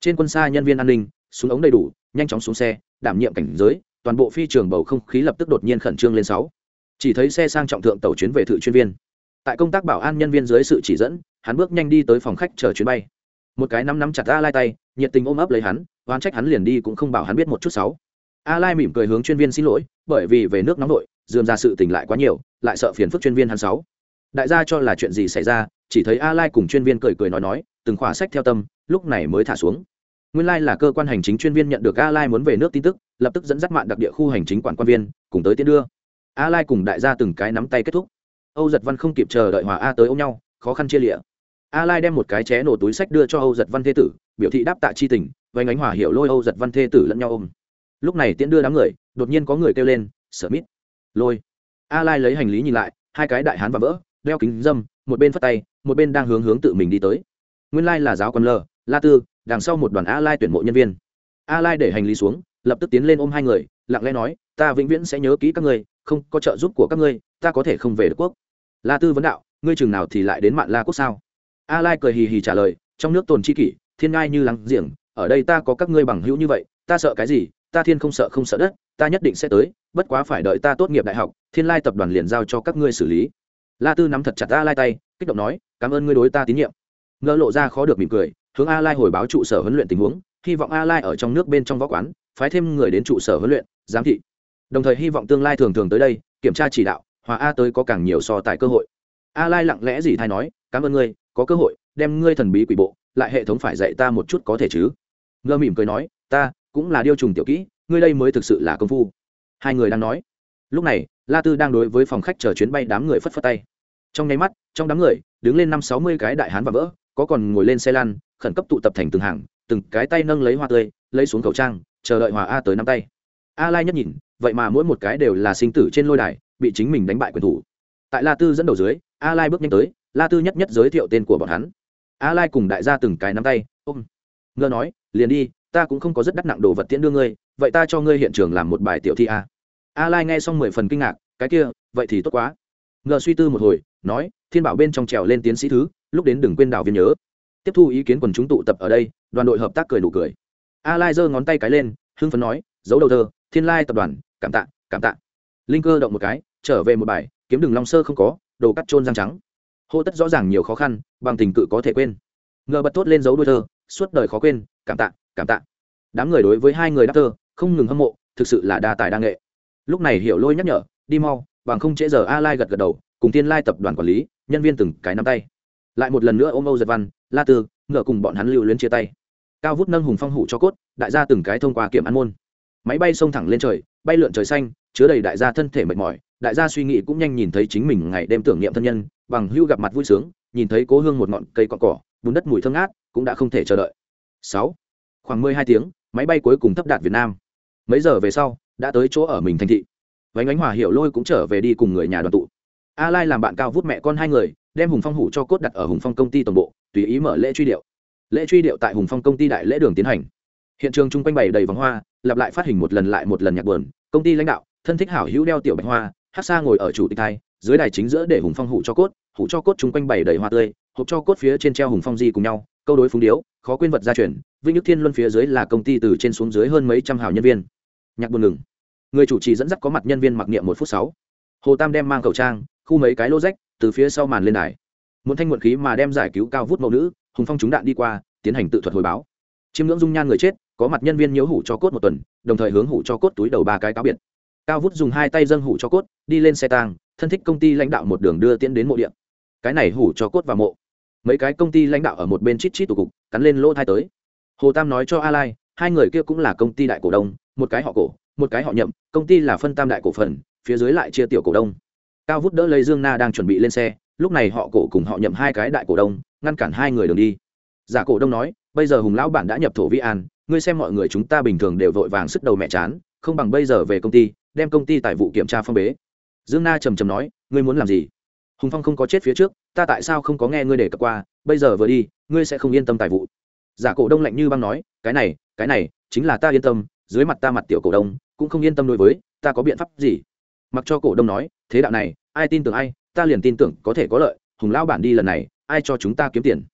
Trên quân xa nhân viên an ninh, súng ống đầy đủ, nhanh chóng xuống xe, đảm nhiệm cảnh giới, toàn bộ phi trường bầu không khí lập tức đột nhiên khẩn trương lên sáu. Chỉ thấy xe sang trọng thượng tàu chuyến về thự chuyên viên. Tại công tác bảo an nhân viên dưới sự chỉ dẫn, hắn bước nhanh đi tới phòng khách chờ chuyến bay. Một cái nắm nắm chặt a lai tay, nhiệt tình ôm ấp lấy hắn, oán trách hắn liền đi cũng không bảo hắn biết một chút sáu. A lai mỉm cười hướng chuyên viên xin lỗi, bởi vì về nước nóng nội, dườm ra sự tình lại quá nhiều, lại sợ phiền phức chuyên viên hắn sáu. Đại gia cho là chuyện gì xảy ra, chỉ thấy a lai cùng chuyên viên cười cười nói nói từng khóa sách theo tâm, lúc này mới thả xuống. Nguyên lai là cơ quan hành chính chuyên viên nhận được a lai muốn về nước tin tức, lập tức dẫn dắt mạng đặc địa khu hành chính quản quan viên, cùng tới tiến đưa. A lai cùng đại gia từng cái nắm tay kết thúc. Âu giật văn không kịp chờ đợi hòa a tới ôm nhau, khó khăn chia lịa. A lai đem một cái ché nổ túi sách đưa cho âu giật văn thế tử, biểu thị đáp tạ chi tình vánh ánh hòa hiểu lôi âu giật văn thế tử lẫn nhau ôm. Lúc này tiễn đưa đám người, đột nhiên có người kêu lên, sở mít. Lôi. A lai lấy hành lý nhìn lại, hai cái đại hán và vỡ, đeo kính dâm, một bên phất tay, một bên đang hướng hướng tự mình đi tới nguyên lai là giáo quân lờ la tư, đằng sau một đoàn a lai tuyển mộ nhân viên. A lai để hành lý xuống, lập tức tiến lên ôm hai người, lặng lẽ nói, ta vĩnh viễn sẽ nhớ kỹ các ngươi, không có trợ giúp của các ngươi, ta có thể không về được quốc. La tư vấn đạo, ngươi chừng nào thì lại đến mạn la quốc sao? A lai cười hì hì trả lời, trong nước tồn chi kỷ, thiên ngai như lắng giềng, ở đây ta có các ngươi bằng hữu như vậy, ta sợ cái gì, ta thiên không sợ không sợ đất, ta nhất định sẽ tới, bất quá phải đợi ta tốt nghiệp đại học, thiên lai tập đoàn liền giao cho các ngươi xử lý. La tư nắm thật chặt a lai tay, kích động nói, cảm ơn ngươi đối ta tín nhiệm ngơ lộ ra khó được mỉm cười, hướng a lai hồi báo trụ sở huấn luyện tình huống, hy vọng a lai ở trong nước bên trong võ quán, phái thêm người đến trụ sở huấn luyện, giám thị. Đồng thời hy vọng tương lai thường thường tới đây, kiểm tra chỉ đạo, hòa a tới có càng nhiều so tài cơ hội. A lai lặng lẽ gì thay nói, cảm ơn ngươi, có cơ hội, đem ngươi thần bí quỷ bộ, lại hệ thống phải dạy ta một chút có thể chứ? Ngơ mỉm cười nói, ta, cũng là điêu trùng tiểu kỹ, ngươi đây mới thực sự là công phu. Hai người đang nói. Lúc này, la tư đang đối với phòng khách chờ chuyến bay đám người phất phất tay. Trong nháy mắt, trong đám người, đứng lên năm sáu mươi cái đại hán và vỡ có còn ngồi lên xe lan khẩn cấp tụ tập thành từng hàng, từng cái tay nâng lấy hoa tươi, lấy xuống khẩu trang, chờ đợi hòa a tới năm tay. A lai nhất nhìn, vậy mà mỗi một cái đều là sinh tử trên lôi đài, bị chính mình đánh bại quyền thủ. Tại la tư dẫn đầu dưới, a lai bước nhanh tới, la tư nhất nhất giới thiệu tên của bọn hắn. A lai cùng đại gia từng cái nắm tay, ôm. Ngơ nói, liền đi, ta cũng không có rất đắt nặng đồ vật tiễn đưa ngươi, vậy ta cho ngươi hiện trường làm một bài tiểu thi a. A lai nghe xong mười phần kinh ngạc, cái kia, vậy thì tốt quá. Ngờ suy tư một hồi, nói, thiên bảo bên trong trèo lên tiến sĩ thứ lúc đến đừng quên đảo viên nhớ. Tiếp thu ý kiến quần chúng tụ tập ở đây, đoàn đội hợp tác cười nụ cười. A lai giơ ngón tay cái lên, hưng phấn nói, giấu đầu thơ, thiên lai tập đoàn, cảm tạ cảm tạ. Linh cơ động một cái, trở về một bài, kiếm đường long sơ không có, đồ cắt trôn răng trắng. Hô tất rõ ràng nhiều khó khăn, bằng tình cự có thể quên. Ngờ bật tốt lên dấu đôi thơ, suốt đời khó quên, cảm tạ cảm tạ. Đám người đối với hai người đáp thơ, không ngừng hâm mộ, thực sự là đa tài đa nghệ. Lúc này hiểu lôi nhắc nhở, đi mau, bằng không trễ giờ a lai gật gật đầu, cùng tiên lai tập đoàn quản lý, nhân viên từng cái nắm tay lại một lần nữa ôm âu giật văn, la tư, ngựa cùng bọn hắn lưu luyến chia tay. Cao vút nâng hùng phong hủ cho cốt, đại gia từng cái thông qua kiểm ăn môn. Máy bay xông thẳng lên trời, bay lượn trời xanh, chứa đầy đại gia thân thể mệt mỏi, đại gia suy nghĩ cũng nhanh nhìn thấy chính mình ngày đêm tưởng niệm thân nhân, bằng hưu gặp mặt vui sướng, nhìn thấy cố hương một ngọn cây cọn cỏ bùn đất mùi thơm ngát, cũng đã không thể chờ đợi. Sáu, khoảng mười hai tiếng, máy bay cuối cùng thấp đạt việt nam. Mấy giờ về sau, đã tới chỗ ở mình thành thị. Vánh ánh hòa hiểu lôi cũng trở về đi cùng người nhà đoàn tụ. A lai làm bạn cao vút mẹ con hai người đem hùng phong hủ cho cốt đặt ở hùng phong công ty tổng bộ, tùy ý mở lễ truy điệu. Lễ truy điệu tại hùng phong công ty đại lễ đường tiến hành. Hiện trường chung quanh bày đầy vòng hoa, lặp lại phát hình một lần lại một lần nhạc buồn, công ty lãnh đạo, thân thích hảo hữu đeo tiểu bạch hoa, hát xa ngồi ở chủ tịch thai, dưới đài chính giữa để hùng phong hủ cho cốt, hủ cho cốt chung quanh bày đầy hoa tươi, hộp cho cốt phía trên treo hùng phong di cùng nhau, câu đối phúng điếu, khó quên vật gia truyền vinh đức thiên luân phía dưới là công ty từ trên xuống dưới hơn mấy trăm hào nhân viên. Nhạc buồn ngừng. Người chủ trì dẫn dắt có mặt nhân viên mặc niệm một phút sáu. Hồ tam đem mang khẩu trang, khu mấy cái lô rách từ phía sau màn lên đài. Muốn thanh muộn khí mà đem giải cứu cao vút mẫu nữ, hùng phong trúng đạn đi qua, tiến hành tự thuật hồi báo. Chiêm ngưỡng dung nhan người chết, có mặt nhân viên nhiễu hủ cho cốt một tuần, đồng thời hướng hủ cho cốt túi đầu ba cái cáo biệt. Cao vút dùng hai tay dâng hủ cho cốt, đi lên xe tang, thân thích công ty lãnh đạo một đường đưa tiễn đến mộ điện cái này hủ cho cốt vào mộ. Mấy cái công ty lãnh đạo ở một bên chít chít tủ cục, cắn lên lỗ thai tới. Hồ tam nói cho a lai hai người kia cũng là công ty đại cổ đông, một cái họ cổ, một cái họ nhậm, công ty là phân tam đại cổ phần, phía dưới lại chia tiểu cổ đông cao vút đỡ lấy dương na đang chuẩn bị lên xe, lúc này họ cổ cùng họ nhậm hai cái đại cổ đông, ngăn cản hai người đường đi. Giả cổ đông nói, bây giờ hùng lão bản đã nhập thổ vi an, ngươi xem mọi người chúng ta bình thường đều vội vàng sức đầu mẹ chán, không bằng bây giờ về công ty, đem công ty tài vụ kiểm tra phong bế. Dương na trầm trầm nói, ngươi muốn làm gì? Hùng phong không có chết phía trước, ta tại sao không có nghe ngươi để cập qua, bây giờ vừa đi, ngươi sẽ không yên tâm tài vụ. Giả cổ đông lạnh như băng nói, cái này cái này, chính là ta yên tâm, dưới mặt ta mặt tiểu cổ đông, cũng không yên tâm đối với, ta có biện pháp gì? Mặc cho cổ đông nói, thế đạo này, ai tin tưởng ai, ta liền tin tưởng có thể có lợi, hùng lão bản đi lần này, ai cho chúng ta kiếm tiền?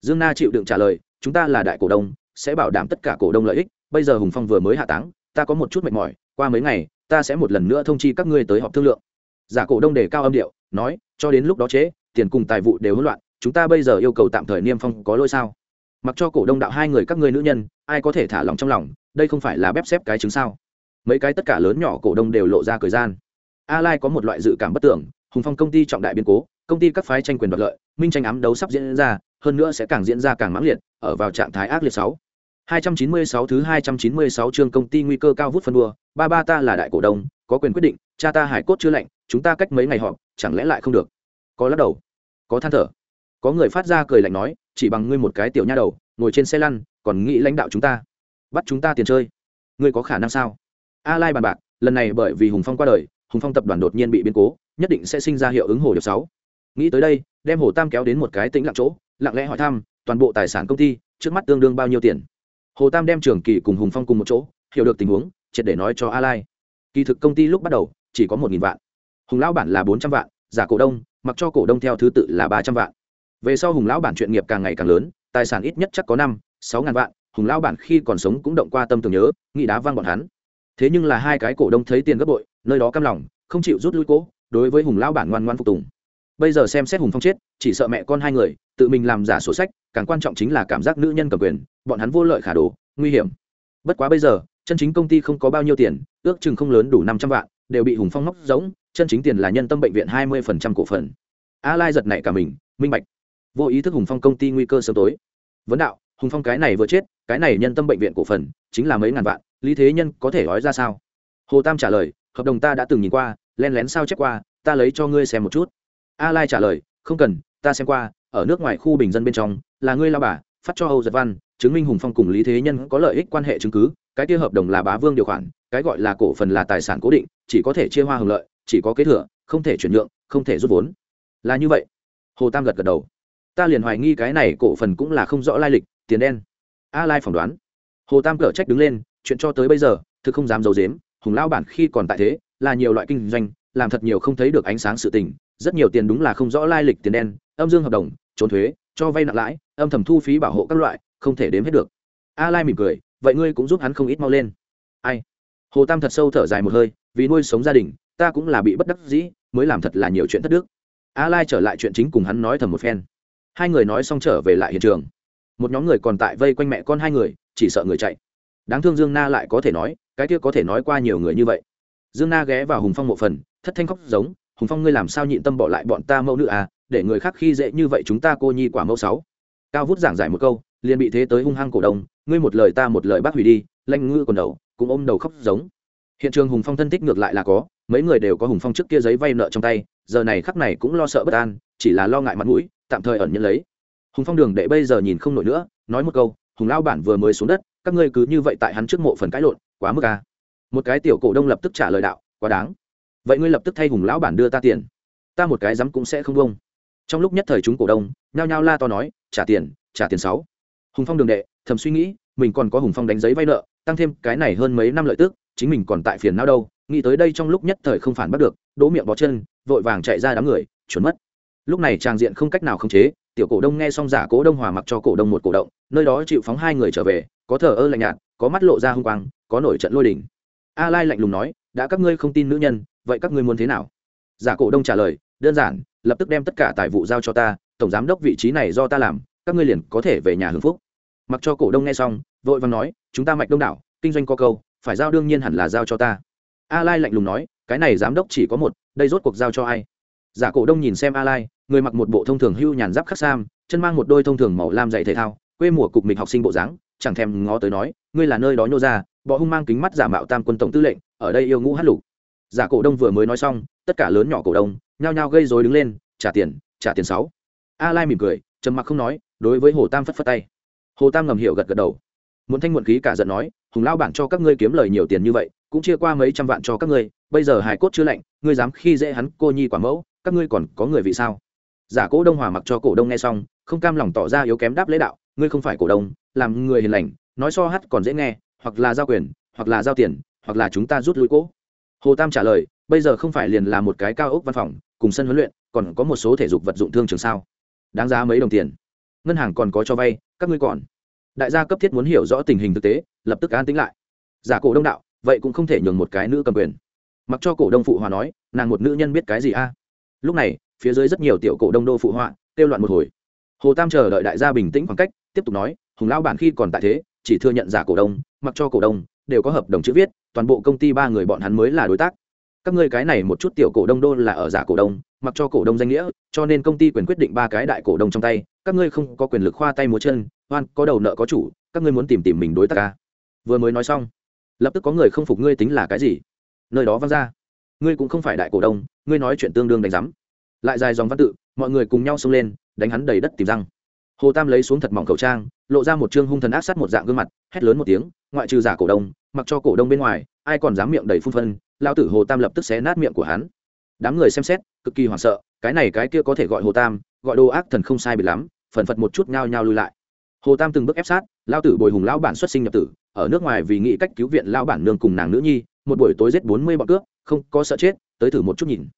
Dương na chịu đựng trả lời, chúng ta là đại cổ đông, sẽ bảo đảm tất cả cổ đông lợi ích, bây giờ hùng phong vừa mới hạ táng, ta có một chút mệt mỏi, qua mấy ngày, ta sẽ một lần nữa thông chi các ngươi tới họp thương lượng. Giả cổ đông đề cao âm điệu, nói, cho đến lúc đó chế, tiền cùng tài vụ đều hỗn loạn, chúng ta bây giờ yêu cầu tạm thời niêm phong có lỗi sao? Mặc cho cổ đông đạo hai người các ngươi nữ nhân, ai có thể thả lòng trong lòng, đây không phải là bép xếp cái chứng sao? Mấy cái tất cả lớn nhỏ cổ đông đều lộ ra thời gian a lai có một loại dự cảm bất tưởng hùng phong công ty trọng đại biến cố công ty các phái tranh quyền đoạt lợi minh tranh ám đấu sắp diễn ra hơn nữa sẽ càng diễn ra càng mãng liệt ở vào trạng thái ác liệt sáu 296 thứ 296 chương công ty nguy cơ cao vút phân đua, ba ba ta là đại cổ đông, có quyền quyết định, cha ta hải cốt chưa lạnh, chúng ta cách mấy ngày họp, chẳng lẽ lại không được? Có lắc đầu, có than thở. Có người phát ra cười lạnh nói, chỉ bằng ngươi một cái tiểu nha đầu, ngồi trên xe lăn, còn nghĩ lãnh đạo chúng ta, bắt chúng ta tiền chơi. Ngươi có khả năng sao? A Lai bàn bạc, lần này bởi vì Hùng Phong qua đời, Hùng Phong tập đoàn đột nhiên bị biến cố, nhất định sẽ sinh ra hiệu ứng hồ điệp sáu. Nghĩ tới đây, đem Hồ Tam kéo đến một cái tĩnh lặng chỗ, lặng lẽ hỏi thăm, toàn bộ tài sản công ty, trước mắt tương đương bao nhiêu tiền? hồ tam đem trường kỳ cùng hùng phong cùng một chỗ hiểu được tình huống triệt để nói cho a lai kỳ thực công ty lúc bắt đầu chỉ có một nghìn vạn hùng lão bản là bốn trăm vạn giả cổ đông mặc cho cổ đông theo thứ tự là ba trăm vạn về sau hùng lão bản chuyện nghiệp càng ngày càng lớn tài sản ít nhất chắc có năm sáu ngàn vạn hùng lão bản khi còn sống cũng động qua tâm tưởng nhớ nghĩ đá văng bọn hắn thế nhưng là hai cái cổ đông thấy tiền gấp bội nơi đó căm lòng, không chịu rút lui cố, đối với hùng lão bản ngoan ngoan phục tùng. Bây giờ xem xét hùng phong chết, chỉ sợ mẹ con hai người, tự mình làm giả sổ sách, càng quan trọng chính là cảm giác nữ nhân cầm quyền, bọn hắn vô lợi khả đồ nguy hiểm. Bất quá bây giờ, chân chính công ty không có bao nhiêu tiền, ước chừng không lớn đủ năm trăm vạn, đều bị hùng phong móc giống chân chính tiền là nhân tâm bệnh viện hai mươi phần trăm cổ phần. A lai giật nảy cả mình, minh bạch. Vô ý thức hùng phong công ty nguy cơ sớm tối. Vấn đạo, hùng phong cái này vừa chết, cái này nhân tâm bệnh viện cổ phần, chính là mấy ngàn vạn, lý thế nhân có thể nói ra sao? Hồ tam trả lời hợp đồng ta đã từng nhìn qua, len lén sao chép qua, ta lấy cho ngươi xem một chút. A lai trả lời, không cần, ta xem qua, ở nước ngoài khu bình dân bên trong, là ngươi lao bà, phát cho âu giật văn, chứng minh hùng phong cùng lý thế nhân có lợi ích quan hệ chứng cứ, cái kia hợp đồng là bá vương điều khoản, cái gọi là cổ phần là tài sản cố định, chỉ có thể chia hoa hưởng lợi, chỉ có kế thừa, không thể chuyển nhượng, không thể rút vốn. Là như vậy. Hồ tam gật gật đầu. Ta liền hoài nghi cái này cổ phần cũng là không rõ lai lịch, tiền đen. A lai phỏng đoán. Hồ tam cở trách đứng lên, chuyện cho tới bây giờ, thực không dám giấu dếm hùng lao bản khi còn tại thế, là nhiều loại kinh doanh, làm thật nhiều không thấy được ánh sáng sự tình, rất nhiều tiền đúng là không rõ lai lịch tiền đen, âm dương hợp đồng, trốn thuế, cho vay nặng lãi, âm thầm thu phí bảo hộ các loại, không thể đếm hết được. A lai mỉm cười, vậy ngươi cũng giúp hắn không ít mau lên. Ai? Hồ tam thật sâu thở dài một hơi, vì nuôi sống gia đình, ta cũng là bị bất đắc dĩ, mới làm thật là nhiều chuyện thất đức. A lai trở lại chuyện chính cùng hắn nói thầm một phen. Hai người nói xong trở về lại hiện trường. Một nhóm người còn tại vây quanh mẹ con hai người, chỉ sợ người chạy. Đáng thương dương na lại có thể nói cái kia có thể nói qua nhiều người như vậy. Dương na ghé vào hùng phong mộ phần, thất thanh khóc giống, hùng phong ngươi làm sao nhịn tâm bỏ lại bọn ta mẫu nữ à để người khác khi dễ như vậy chúng ta cô nhi quả mẫu sáu. Cao vút giảng giải một câu, liền bị thế tới hung hăng cổ đông, ngươi một lời ta một lời bác hủy đi, lanh ngư còn đầu, cũng ôm đầu khóc giống. Hiện trường hùng phong thân thích ngược lại là có, mấy người đều có hùng phong trước kia giấy vay nợ trong tay, giờ này khắc này cũng lo sợ bất an, chỉ là lo ngại mặt mũi, tạm thời ẩn nhận lấy. Hùng phong đường đệ bây giờ nhìn không nổi nữa, nói một câu, hùng lao bản vừa mới xuống đất, các ngươi cứ như vậy tại hắn trước mộ phần cãi lộn quá mức à. một cái tiểu cổ đông lập tức trả lời đạo, quá đáng. Vậy ngươi lập tức thay hùng lão bản đưa ta tiền. Ta một cái dám cũng sẽ không bông trong lúc nhất thời chúng cổ đông, nhao nhao la to nói, trả tiền trả tiền sáu. Hùng phong đường đệ, thầm suy nghĩ, mình còn có hùng phong đánh giấy vay nợ, tăng thêm cái này hơn mấy năm lợi tức, chính mình còn tại phiền não đâu, nghĩ tới đây trong lúc nhất thời không phản bắt được, đỗ miệng bó chân, vội vàng chạy ra đám người, chuẩn mất. Lúc này trang diện không cách nào khống chế, tiểu cổ đông nghe xong giả cổ đông hòa mặc cho cổ đông một cổ động, nơi đó chịu phóng hai người trở về, có thờ ơ lạnh nhạt, có mắt lộ ra hung quang có nổi trận lôi đỉnh a lai lạnh lùng nói, đã các ngươi không tin nữ nhân, vậy các ngươi muốn thế nào? Giả cổ đông trả lời, đơn giản, lập tức đem tất cả tài vụ giao cho ta, tổng giám đốc vị trí này do ta làm, các ngươi liền có thể về nhà hưởng phúc. Mặc cho cổ đông nghe xong, vội vàng nói, chúng ta mạch đông đảo, kinh doanh có câu, phải giao đương nhiên hẳn là giao cho ta. A lai lạnh lùng nói, cái này giám đốc chỉ có một, đây rốt cuộc giao cho ai? Giả cổ đông nhìn xem a lai, người mặc một bộ thông thường hưu nhàn giáp khắc sam, chân mang một đôi thông thường màu lam dạy thể thao, quê mùa cục mình học sinh bộ dáng, chẳng thèm ngó tới nói, ngươi là nơi đó nhô ra bọ hung mang kính mắt giả mạo tam quân tổng tư lệnh, ở đây yêu ngũ hát lục. Giả cổ đông vừa mới nói xong, tất cả lớn nhỏ cổ đông, nhao nhao gây rối đứng lên, trả tiền trả tiền sáu. A lai mỉm cười, trầm mặc không nói, đối với hồ tam phất phất tay. Hồ tam ngầm hiểu gật gật đầu. Muốn thanh muộn khí cả giận nói, hùng lao bản cho các ngươi kiếm lời nhiều tiền như vậy, cũng chia qua mấy trăm vạn cho các ngươi, bây giờ hải cốt chưa lạnh, ngươi dám khi dễ hắn, cô nhi quả mẫu, các ngươi còn có người vì sao? Giả cổ đông hòa mặc cho cổ đông nghe xong, không cam lòng tỏ ra yếu kém đáp lễ đạo, ngươi không phải cổ đông, làm người hiền lành, nói so hát còn dễ nghe hoặc là giao quyền, hoặc là giao tiền, hoặc là chúng ta rút lui cỗ. Hồ tam trả lời, bây giờ không phải liền là một cái cao ốc văn phòng, cùng sân huấn luyện, còn có một số thể dục vật dụng thương trường sao. Đáng giá mấy đồng tiền. Ngân hàng còn có cho vay, các ngươi còn. Đại gia cấp thiết muốn hiểu rõ tình hình thực tế, lập tức an tính lại. Giả cổ đông đạo, vậy cũng không thể nhường một cái nữ cầm quyền. Mặc cho cổ đông phụ hòa nói, nàng một nữ nhân biết cái gì a? Lúc này, phía dưới rất nhiều tiểu cổ đông đô phụ họa, kêu loạn một hồi. Hồ tam chờ đợi đại gia bình tĩnh khoảng cách, tiếp tục nói, hùng lão bản khi còn tại thế chỉ thừa nhận giả cổ đông, mặc cho cổ đông, đều có hợp đồng chữ viết, toàn bộ công ty ba người bọn hắn mới là đối tác. Các ngươi cái này một chút tiểu cổ đông đô là ở giả cổ đông, mặc cho cổ đông danh nghĩa, cho nên công ty quyền quyết định ba cái đại cổ đông trong tay, các ngươi không có quyền lực khoa tay múa chân hoan có đầu nợ có chủ, các ngươi muốn tìm tìm mình đối tác ca vừa mới nói xong, lập tức có người không phục ngươi tính là cái gì? Nơi đó văng ra. Ngươi cũng không phải đại cổ đông, ngươi nói chuyện tương đương đánh giám. Lại dài dòng văn tự, mọi người cùng nhau xông lên, đánh hắn đầy đất tìm răng hồ tam lấy xuống thật mỏng khẩu trang, lộ ra một chương hung thần ác sát một dạng gương mặt, hét lớn một tiếng, ngoại trừ giả cổ đông, mặc cho cổ đông bên ngoài, ai còn dám miệng đầy phun phân lao tử hồ tam lập tức xé nát miệng của hắn. Đám người xem xét, cực kỳ hoảng sợ, cái này cái kia có thể gọi hồ tam, gọi đồ ác thần không sai bị lắm, phần phật một chút nhao nhao lui lại. Hồ tam từng bước ép sát lao tử bồi hùng lão bản xuất sinh nhập tử, ở nước ngoài vì nghĩ cách cứu viện lao bản nương cùng nàng nữ nhi, một buổi tối giết bốn mươi bọn cướp, không có sợ chết, tới thử một chút nhìn.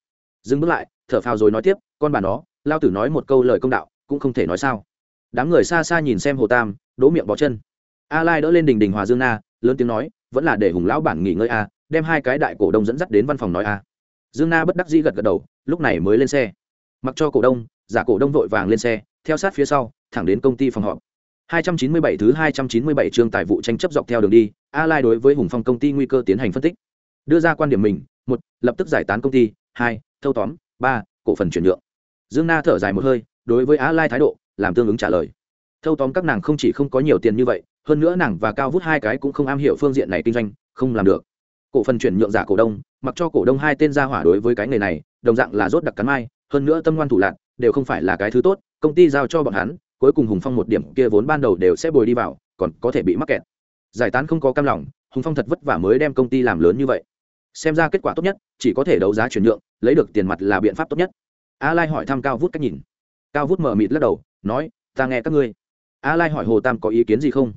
Dừng bước lại, thở phào rồi nói tiếp, con bà nó lao tử nói một câu lời công đạo, cũng không thể nói sao đám người xa xa nhìn xem hồ tam đỗ miệng bỏ chân a lai đỡ lên đình đình hòa dương na lớn tiếng nói vẫn là để hùng lão bản nghỉ ngơi a đem hai cái đại cổ đông dẫn dắt đến văn phòng nói a dương na bất đắc dĩ gật gật đầu lúc này mới lên xe mặc cho cổ đông giả cổ đông vội vàng lên xe theo sát phía sau thẳng đến công ty phòng họp 297 thứ 297 chương tài vụ tranh chấp dọc theo đường đi, A Lai đối với Hùng Phong công ty nguy cơ tiến hành phân tích. Đưa ra quan điểm mình, một, lập tức giải tán công ty, hai, thâu tóm, ba, cổ phần chuyển nhượng. Dương Na thở dài một hơi, đối với A Lai thái độ, làm tương ứng trả lời. Thâu tóm các nàng không chỉ không có nhiều tiền như vậy, hơn nữa nàng và Cao Vút hai cái cũng không am hiểu phương diện này kinh doanh, không làm được. Cổ phần chuyển nhượng giả cổ đông, mặc cho cổ đông hai tên ra hỏa đối với cái nghề này, đồng dạng là rốt đặc cắn mai, hơn nữa tâm ngoan thủ lạn, đều không phải là cái thứ tốt, công ty giao cho bọn hắn, cuối cùng hùng phong một điểm kia vốn ban đầu đều sẽ bồi đi vào còn có thể bị mắc kẹt giải tán không có cam lòng hùng phong thật vất vả mới đem công ty làm lớn như vậy xem ra kết quả tốt nhất chỉ có thể đấu giá chuyển nhượng lấy được tiền mặt là biện pháp tốt nhất a lai hỏi thăm cao vút cách nhìn cao vút mở mịt lắc đầu nói, ta nghe các ngươi. A lai hỏi hồ tam có ý kiến gì không?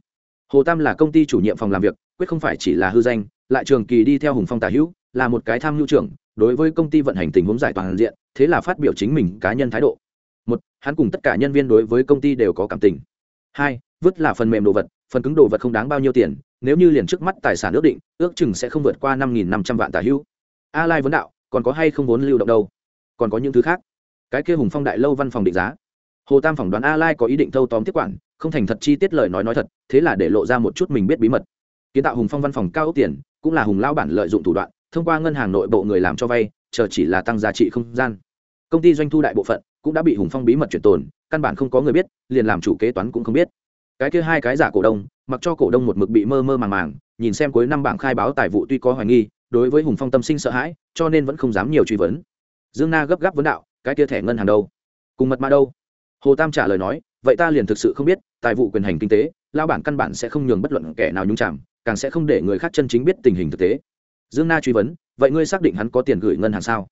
Hồ tam là công ty chủ nhiệm phòng làm việc, quyết không phải chỉ là hư danh, lại trường kỳ đi theo hùng phong tả hữu, là một cái tham hữu trưởng, đối với công ty vận hành tình huống giải toàn diện, thế là phát biểu chính mình cá nhân thái độ. Một, hắn cùng tất cả nhân viên đối với công ty đều có cảm tình. Hai, vứt là phần mềm đồ vật, phần cứng đồ vật không đáng bao nhiêu tiền, nếu như liền trước mắt tài sản ước định, ước chừng sẽ không vượt qua năm nghìn năm trăm vạn tả hữu. A lai vấn đạo, còn có hay không vốn lưu động đâu? Còn có những thứ khác. Cái kia hùng phong đại lâu văn phòng định giá hồ tam phỏng đoán a lai có ý định thâu tóm tiếp quản, không thành thật chi tiết lời nói nói thật, thế là để lộ ra một chút mình biết bí mật. Kiến tạo hùng phong văn phòng cao ốc tiền, cũng là hùng lao bản lợi dụng thủ đoạn, thông qua ngân hàng nội bộ người làm cho vay, chờ chỉ là tăng giá trị không gian. Công ty doanh thu đại bộ phận cũng đã bị hùng phong bí mật chuyển tồn, căn bản không có người biết, liền làm chủ kế toán cũng không biết. Cái kia hai cái giả cổ đông, mặc cho cổ đông một mực bị mơ mơ màng màng, nhìn xem cuối năm bảng khai báo tài vụ tuy có hoài nghi, đối với hùng phong tâm sinh sợ hãi, cho nên vẫn không dám nhiều truy vấn. Dương na gấp gáp vấn đạo, cái kia thẻ ngân hàng đâu? Cùng mật mã đâu? Hồ tam trả lời nói, vậy ta liền thực sự không biết, tài vụ quyền hành kinh tế lao bản căn bản sẽ không nhường bất luận kẻ nào nhúng chạm càng sẽ không để người khác chân chính biết tình hình thực tế. Dương na truy vấn, vậy ngươi xác định hắn có tiền gửi ngân hàng sao?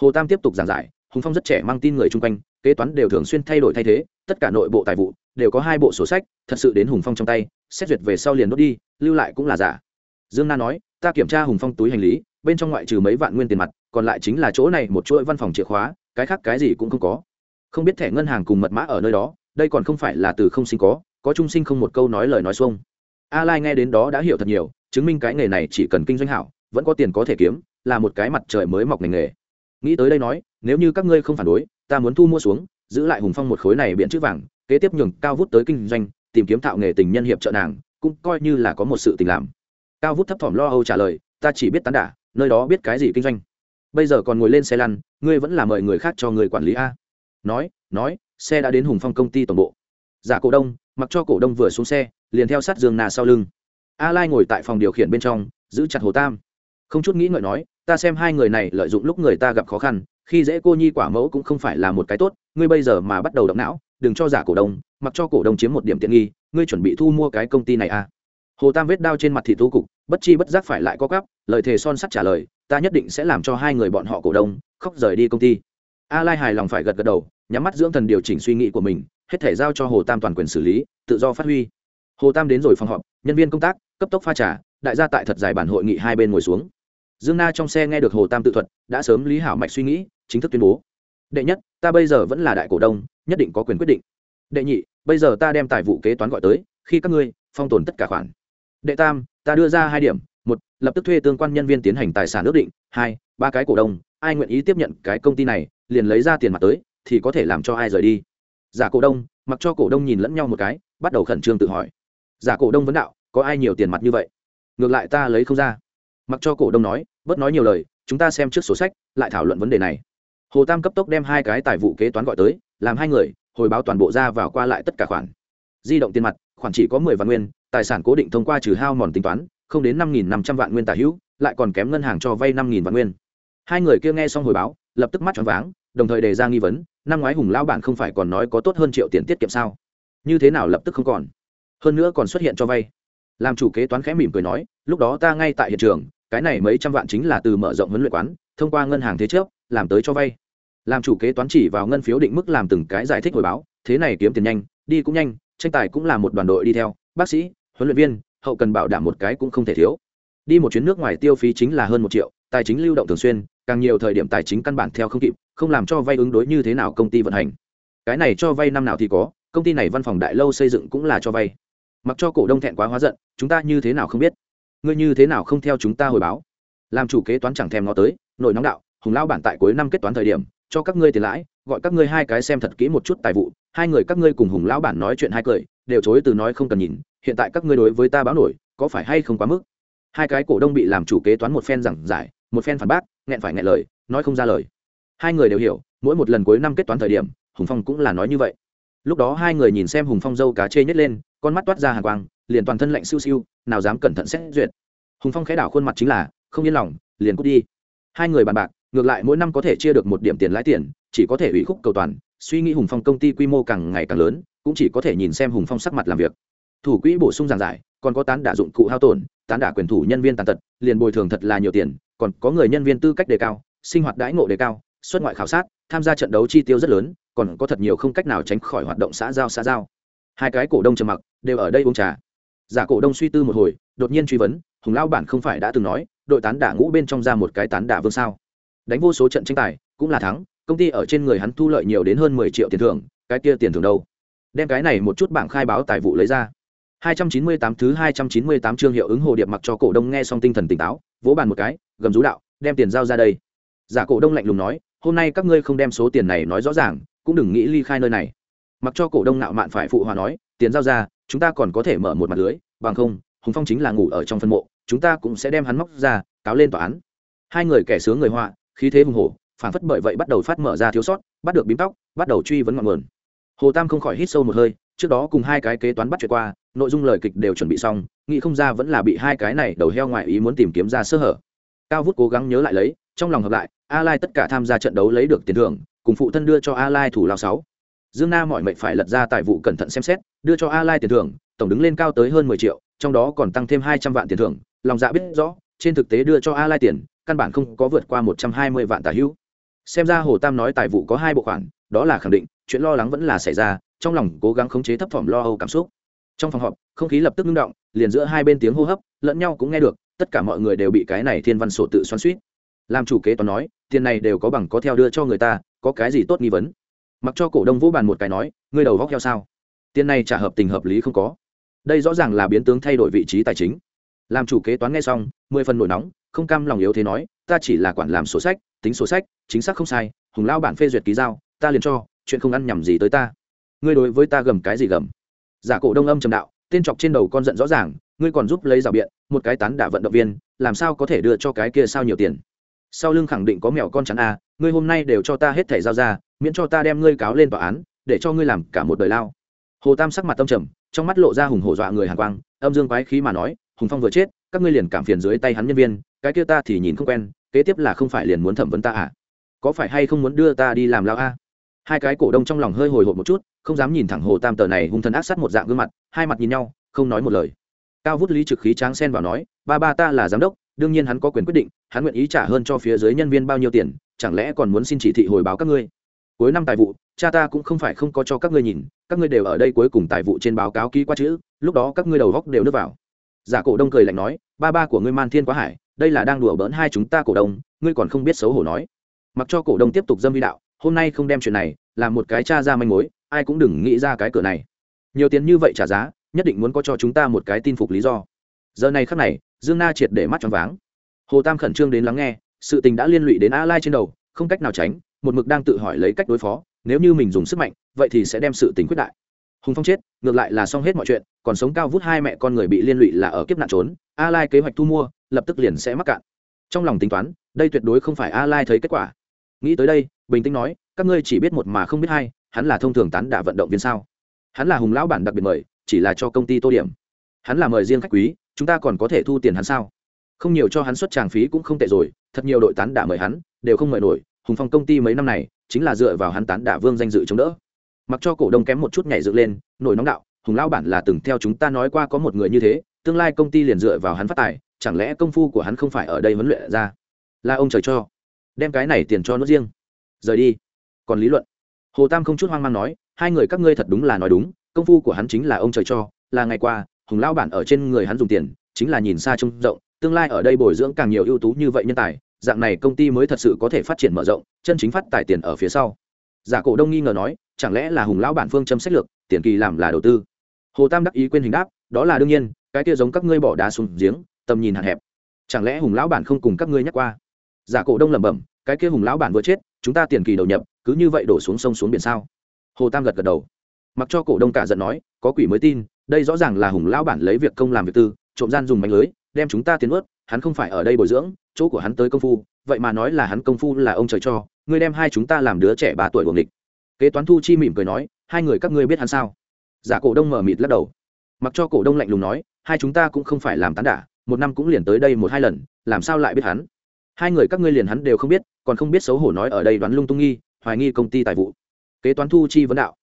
Hồ tam tiếp tục giảng giải, hùng phong rất trẻ mang tin người chung quanh, kế toán đều thường xuyên thay đổi thay thế, tất cả nội bộ tài vụ đều có hai bộ sổ sách, thật sự đến hùng phong trong tay, xét duyệt về sau liền đốt đi, lưu lại cũng là giả. Dương na nói, ta kiểm tra hùng phong túi hành lý, bên trong ngoại trừ mấy vạn nguyên tiền mặt, còn lại chính là chỗ này một chuỗi văn phòng chìa khóa, cái khác cái gì cũng không có không biết thẻ ngân hàng cùng mật mã ở nơi đó, đây còn không phải là từ không sinh có có trung sinh không một câu nói lời nói xuông. A lai nghe đến đó đã hiểu thật nhiều, chứng minh cái nghề này chỉ cần kinh doanh hảo, vẫn có tiền có thể kiếm, là một cái mặt trời mới mọc ngành nghề. Nghĩ tới đây nói, nếu như các ngươi không phản đối, ta muốn thu mua xuống, giữ lại hùng phong một khối này biện chữ vàng, kế tiếp nhường cao vút tới kinh doanh, tìm kiếm thạo nghề tình nhân hiệp trợ nàng, cũng coi như là có một sự tình làm. Cao vút thấp thỏm lo âu trả lời, ta chỉ biết tán đả, nơi đó biết cái gì kinh doanh. Bây giờ còn ngồi lên xe lăn, ngươi vẫn là mời người khác cho người quản lý a nói nói, xe đã đến hùng phong công ty tổng bộ. Giả cổ đông, mặc cho cổ đông vừa xuống xe, liền theo sát giường nà sau lưng. A lai ngồi tại phòng điều khiển bên trong, giữ chặt hồ tam. Không chút nghĩ ngợi nói, ta xem hai người này lợi dụng lúc người ta gặp khó khăn, khi dễ cô nhi quả mẫu cũng không phải là một cái tốt, ngươi bây giờ mà bắt đầu động não, đừng cho giả cổ đông, mặc cho cổ đông chiếm một điểm tiện nghi, ngươi chuẩn bị thu mua cái công ty này à? Hồ tam vết đao trên mặt thị thu cục, bất chi bất giác phải lại có cắp lời thề son sắt trả lời, ta nhất định sẽ làm cho hai người bọn họ cổ đông, khóc rời đi công ty a lai hài lòng phải gật gật đầu, nhắm mắt dưỡng thần điều chỉnh suy nghĩ của mình, hết thể giao cho hồ tam toàn quyền xử lý, tự do phát huy. Hồ tam đến rồi phòng họp, nhân viên công tác, cấp tốc pha trà, đại gia tại thật dài bản hội nghị hai bên ngồi xuống. Dương na trong xe nghe được hồ tam tự thuật, đã sớm lý hảo mạch suy nghĩ, chính thức tuyên bố. Đệ nhất, ta bây giờ vẫn là đại cổ đông, nhất định có quyền quyết định. Đệ nhị, bây giờ ta đem tài vụ kế toán gọi tới, khi các ngươi phong tồn tất cả khoản. Đệ tam, ta đưa ra hai điểm, một, lập tức thuê tương quan nhân viên tiến hành tài sản ước định, hai, ba cái cổ đông, ai nguyện ý tiếp nhận cái công ty này liền lấy ra tiền mặt tới, thì có thể làm cho ai rời đi. Giả cổ đông, mặc cho cổ đông nhìn lẫn nhau một cái, bắt đầu khẩn trương tự hỏi. Giả cổ đông vấn đạo, có ai nhiều tiền mặt như vậy? Ngược lại ta lấy không ra. Mặc cho cổ đông nói, bớt nói nhiều lời, chúng ta xem trước sổ sách, lại thảo luận vấn đề này. Hồ tam cấp tốc đem hai cái tài vụ kế toán gọi tới, làm hai người, hồi báo toàn bộ ra vào qua lại tất cả khoản. Di động tiền mặt, khoản chỉ có mười vạn nguyên, tài sản cố định thông qua trừ hao mòn tính toán, không đến năm nghìn năm trăm vạn nguyên tả hữu, lại còn kém ngân hàng cho vay năm nghìn vạn nguyên. Hai người kia nghe xong hồi báo lập tức mắt choáng váng, đồng thời đề ra nghi vấn, năm ngoái hùng lao bản không phải còn nói có tốt hơn triệu tiền tiết kiệm sao? Như thế nào lập tức không còn? Hơn nữa còn xuất hiện cho vay. Làm chủ kế toán khẽ mỉm cười nói, lúc đó ta ngay tại hiện trường, cái này mấy trăm vạn chính là từ mở rộng huấn luyện quán, thông qua ngân hàng thế trước, làm tới cho vay. Làm chủ kế toán chỉ vào ngân phiếu định mức làm từng cái giải thích hồi báo, thế này kiếm tiền nhanh, đi cũng nhanh, tranh tài cũng là một đoàn đội đi theo, bác sĩ, huấn luyện viên, hậu cần bảo đảm một cái cũng không thể thiếu. Đi một chuyến nước ngoài tiêu phí chính là hơn một triệu, tài chính lưu động thường xuyên càng nhiều thời điểm tài chính căn bản theo không kịp, không làm cho vay ứng đối như thế nào công ty vận hành. Cái này cho vay năm nào thì có, công ty này văn phòng đại lâu xây dựng cũng là cho vay. Mặc cho cổ đông thẹn quá hóa giận, chúng ta như thế nào không biết? Ngươi như thế nào không theo chúng ta hồi báo? Làm chủ kế toán chẳng thèm ngó tới nội nóng đạo, hùng lao bản tại cuối năm kết toán thời điểm, cho các ngươi tiền lãi, gọi các ngươi hai cái xem thật kỹ một chút tài vụ, hai người các ngươi cùng hùng lão bản nói chuyện hai cười, đều chối từ nói không cần nhìn, hiện tại các ngươi đối với ta báo nổi, có phải hay không quá mức? Hai cái cổ đông bị làm chủ kế toán một phen giảng giải, một phen phản bác nghẹn phải nghẹn lời, nói không ra lời. Hai người đều hiểu, mỗi một lần cuối năm kết toán thời điểm, hùng phong cũng là nói như vậy. Lúc đó hai người nhìn xem hùng phong dâu cá chê nhét lên, con mắt toát ra hàng quang, liền toàn thân lạnh siêu siêu, nào dám cẩn thận xét duyệt. Hùng phong khẽ đảo khuôn mặt chính là, không yên lòng, liền cút đi. Hai người bàn bạc, ngược lại mỗi năm có thể chia được một điểm tiền lãi tiền, chỉ có thể ủy khúc cầu toàn, suy nghĩ hùng phong công ty quy mô càng ngày càng lớn, cũng chỉ có thể nhìn xem hùng phong sắc mặt làm việc. Thủ quỹ bổ sung giảng giải, còn có tán đả dụng cụ hao tổn, tán đả quyền thủ nhân viên tàn tật, liền bồi thường thật là nhiều tiền còn có người nhân viên tư cách đề cao, sinh hoạt đãi ngộ đề cao, xuất ngoại khảo sát, tham gia trận đấu chi tiêu rất lớn, còn có thật nhiều không cách nào tránh khỏi hoạt động xã giao xã giao. Hai cái cổ đông trầm mặc, đều ở đây uống trà. Giả cổ đông suy tư một hồi, đột nhiên truy vấn, hùng lao bản không phải đã từng nói, đội tán đả ngũ bên trong ra một cái tán đả vương sao? Đánh vô số trận tranh tài, cũng là thắng, công ty ở trên người hắn thu lợi nhiều đến hơn mười triệu tiền thưởng, cái kia tiền thưởng đâu? Đem cái này một chút bảng khai báo tài vụ lấy ra. 298 thứ 298 chương hiệu ứng hồ điệp mặc cho cổ đông nghe xong tinh thần tỉnh táo, vỗ bàn một cái gầm rú đạo, đem tiền giao ra đây. Giả cổ đông lạnh lùng nói, hôm nay các ngươi không đem số tiền này nói rõ ràng, cũng đừng nghĩ ly khai nơi này. Mặc cho cổ đông nạo mạn phải phụ hòa nói, tiền giao ra, chúng ta còn có thể mở một mặt lưới, bằng không, hùng phong chính là ngủ ở trong phân mộ, chúng ta cũng sẽ đem hắn móc ra, cáo lên tòa án. Hai người kẻ sướng người họa, khí thế hùng hổ phản phất bởi vậy bắt đầu phát mở ra thiếu sót, bắt được bím tóc, bắt đầu truy vấn ngọn nguồn. Hồ tam không khỏi hít sâu một hơi, trước đó cùng hai cái kế toán bắt chuyện qua, nội dung lời kịch đều chuẩn bị xong, nghĩ không ra vẫn là bị hai cái này đầu heo ngoại ý muốn tìm kiếm ra sơ hở cao vút cố gắng nhớ lại lấy, trong lòng hợp lại, a lai tất cả tham gia trận đấu lấy được tiền thưởng, cùng phụ thân đưa cho a lai thủ lao sáu. Dương na mọi mệnh phải lật ra tài vụ cẩn thận xem xét, đưa cho a lai tiền thưởng, tổng đứng lên cao tới hơn 10 triệu, trong đó còn tăng thêm 200 vạn tiền thưởng, lòng dạ biết rõ, trên thực tế đưa cho a lai tiền, căn bản không có vượt qua 120 vạn tà hữu. Xem ra hồ tam nói tài vụ có hai bộ khoản, đó là khẳng định, chuyện lo lắng vẫn là xảy ra, trong lòng cố gắng khống chế thấp thỏm lo âu cảm xúc. Trong phòng họp, không khí lập tức ngưng động, liền giữa hai bên tiếng hô hấp, lẫn nhau cũng nghe được tất cả mọi người đều bị cái này thiên văn sổ tự xoắn suýt. Làm chủ kế toán nói, tiền này đều có bằng có theo đưa cho người ta, có cái gì tốt nghi vấn? Mặc cho cổ đông vũ bàn một cái nói, ngươi đầu góc theo sao? Tiền này trả hợp tình hợp lý không có. Đây rõ ràng là biến tướng thay đổi vị trí tài chính. Làm chủ kế toán nghe xong, mười phần nổi nóng, không cam lòng yếu thế nói, ta chỉ là quản làm sổ sách, tính sổ sách, chính xác không sai, hùng lao bản phê duyệt ký giao, ta liền cho, chuyện không ăn nhầm gì tới ta. Ngươi đối với ta gầm cái gì gầm? Giả cổ đông âm trầm đạo, tên chọc trên đầu con giận rõ ràng ngươi còn giúp lấy rào biện một cái tán đả vận động viên làm sao có thể đưa cho cái kia sao nhiều tiền? Sau lưng khẳng định có mèo con chắn a à, ngươi hôm nay đều cho ta hết thẻ giao ra miễn cho ta đem ngươi cáo lên tòa án để cho ngươi làm cả một đời lao. Hồ tam sắc mặt tâm trầm trong mắt lộ ra hùng hổ dọa người hàn quang âm dương quái khí mà nói hùng phong vừa chết các ngươi liền cảm phiền dưới tay hắn nhân viên cái kia ta thì nhìn không quen kế tiếp là không phải liền muốn thẩm vấn ta à? Có phải hay không muốn đưa ta đi làm lao a? Hai cái cổ đông trong lòng hơi hồi hộp một chút không dám nhìn thẳng hồ tam tờ này hung thần ác sát một dạng gương mặt hai mặt nhìn nhau không nói một lời cao vút lý trực khí tráng xen vào nói, ba ba ta là giám đốc, đương nhiên hắn có quyền quyết định, hắn nguyện ý trả hơn cho phía dưới nhân viên bao nhiêu tiền, chẳng lẽ còn muốn xin chỉ thị hồi báo các ngươi? Cuối năm tài vụ, cha ta cũng không phải không có cho các ngươi nhìn, các ngươi đều ở đây cuối cùng tài vụ trên báo cáo ký qua chữ, lúc đó các ngươi đầu góc đều nước vào. Giả cổ đông cười lạnh nói, ba ba của ngươi man thiên quá hải, đây là đang đùa bỡn hai chúng ta cổ đông, ngươi còn không biết xấu hổ nói. Mặc cho cổ đông tiếp tục dâm vi đạo, hôm nay không đem chuyện này làm một cái cha ra manh mối, ai cũng đừng nghĩ ra cái cửa này. Nhiều tiền như vậy trả giá nhất định muốn có cho chúng ta một cái tin phục lý do. Giờ này khắc này, dương na triệt để mắt cho váng. Hồ tam khẩn trương đến lắng nghe, sự tình đã liên lụy đến a lai trên đầu, không cách nào tránh, một mực đang tự hỏi lấy cách đối phó, nếu như mình dùng sức mạnh, vậy thì sẽ đem sự tình quyết đại. Hùng phong chết, ngược lại là xong hết mọi chuyện, còn sống cao vút hai mẹ con người bị liên lụy là ở kiếp nạn trốn, a lai kế hoạch thu mua, lập tức liền sẽ mắc cạn. Trong lòng tính toán, đây tuyệt đối không phải a lai thấy kết quả. Nghĩ tới đây, bình tĩnh nói, các ngươi chỉ biết một mà không biết hai, hắn là thông thường tán đả vận động viên sao? Hắn là hùng lão bản đặc biệt mời chỉ là cho công ty tô điểm. Hắn là mời riêng khách quý, chúng ta còn có thể thu tiền hắn sao? Không nhiều cho hắn xuất tràng phí cũng không tệ rồi, thật nhiều đội tán đả mời hắn, đều không mời nổi. Hùng phong công ty mấy năm này, chính là dựa vào hắn tán đả vương danh dự chống đỡ. Mặc cho cổ đông kém một chút nhảy dựng lên, nổi nóng đạo, hùng lão bản là từng theo chúng ta nói qua có một người như thế, tương lai công ty liền dựa vào hắn phát tài, chẳng lẽ công phu của hắn không phải ở đây huấn luyện ra? Là ông trời cho. Đem cái này tiền cho nó riêng. Rời đi. Còn lý luận. Hồ tam không chút hoang mang nói, hai người các ngươi thật đúng là nói đúng công phu của hắn chính là ông trời cho, là ngày qua, hùng lao bản ở trên người hắn dùng tiền, chính là nhìn xa trông rộng, tương lai ở đây bồi dưỡng càng nhiều ưu tú như vậy nhân tài, dạng này công ty mới thật sự có thể phát triển mở rộng, chân chính phát tài tiền ở phía sau. Giả cổ đông nghi ngờ nói, chẳng lẽ là hùng lão bản phương châm sách lược, tiền kỳ làm là đầu tư? Hồ tam đắc ý quên hình đáp, đó là đương nhiên, cái kia giống các ngươi bỏ đá xuống giếng, tầm nhìn hạn hẹp. Chẳng lẽ hùng lão bản không cùng các ngươi nhắc qua? Giả cổ đông lẩm bẩm, cái kia hùng lão bản vừa chết, chúng ta tiền kỳ đầu nhập, cứ như vậy đổ xuống sông xuống biển sao? Hồ tam gật gật đầu mặc cho cổ đông cả giận nói, có quỷ mới tin, đây rõ ràng là hùng lão bản lấy việc công làm việc tư, trộm gian dùng mạnh lưới, đem chúng ta tiến ướt, hắn không phải ở đây bồi dưỡng, chỗ của hắn tới công phu, vậy mà nói là hắn công phu là ông trời cho, ngươi đem hai chúng ta làm đứa trẻ ba tuổi buồng địch kế toán thu chi mỉm cười nói, hai người các ngươi biết hắn sao? Giả cổ đông mở mịt lắc đầu. Mặc cho cổ đông lạnh lùng nói, hai chúng ta cũng không phải làm tán đả, một năm cũng liền tới đây một hai lần, làm sao lại biết hắn? Hai người các ngươi liền hắn đều không biết, còn không biết xấu hổ nói ở đây đoán lung tung nghi, hoài nghi công ty tài vụ. Kế toán thu chi vấn đạo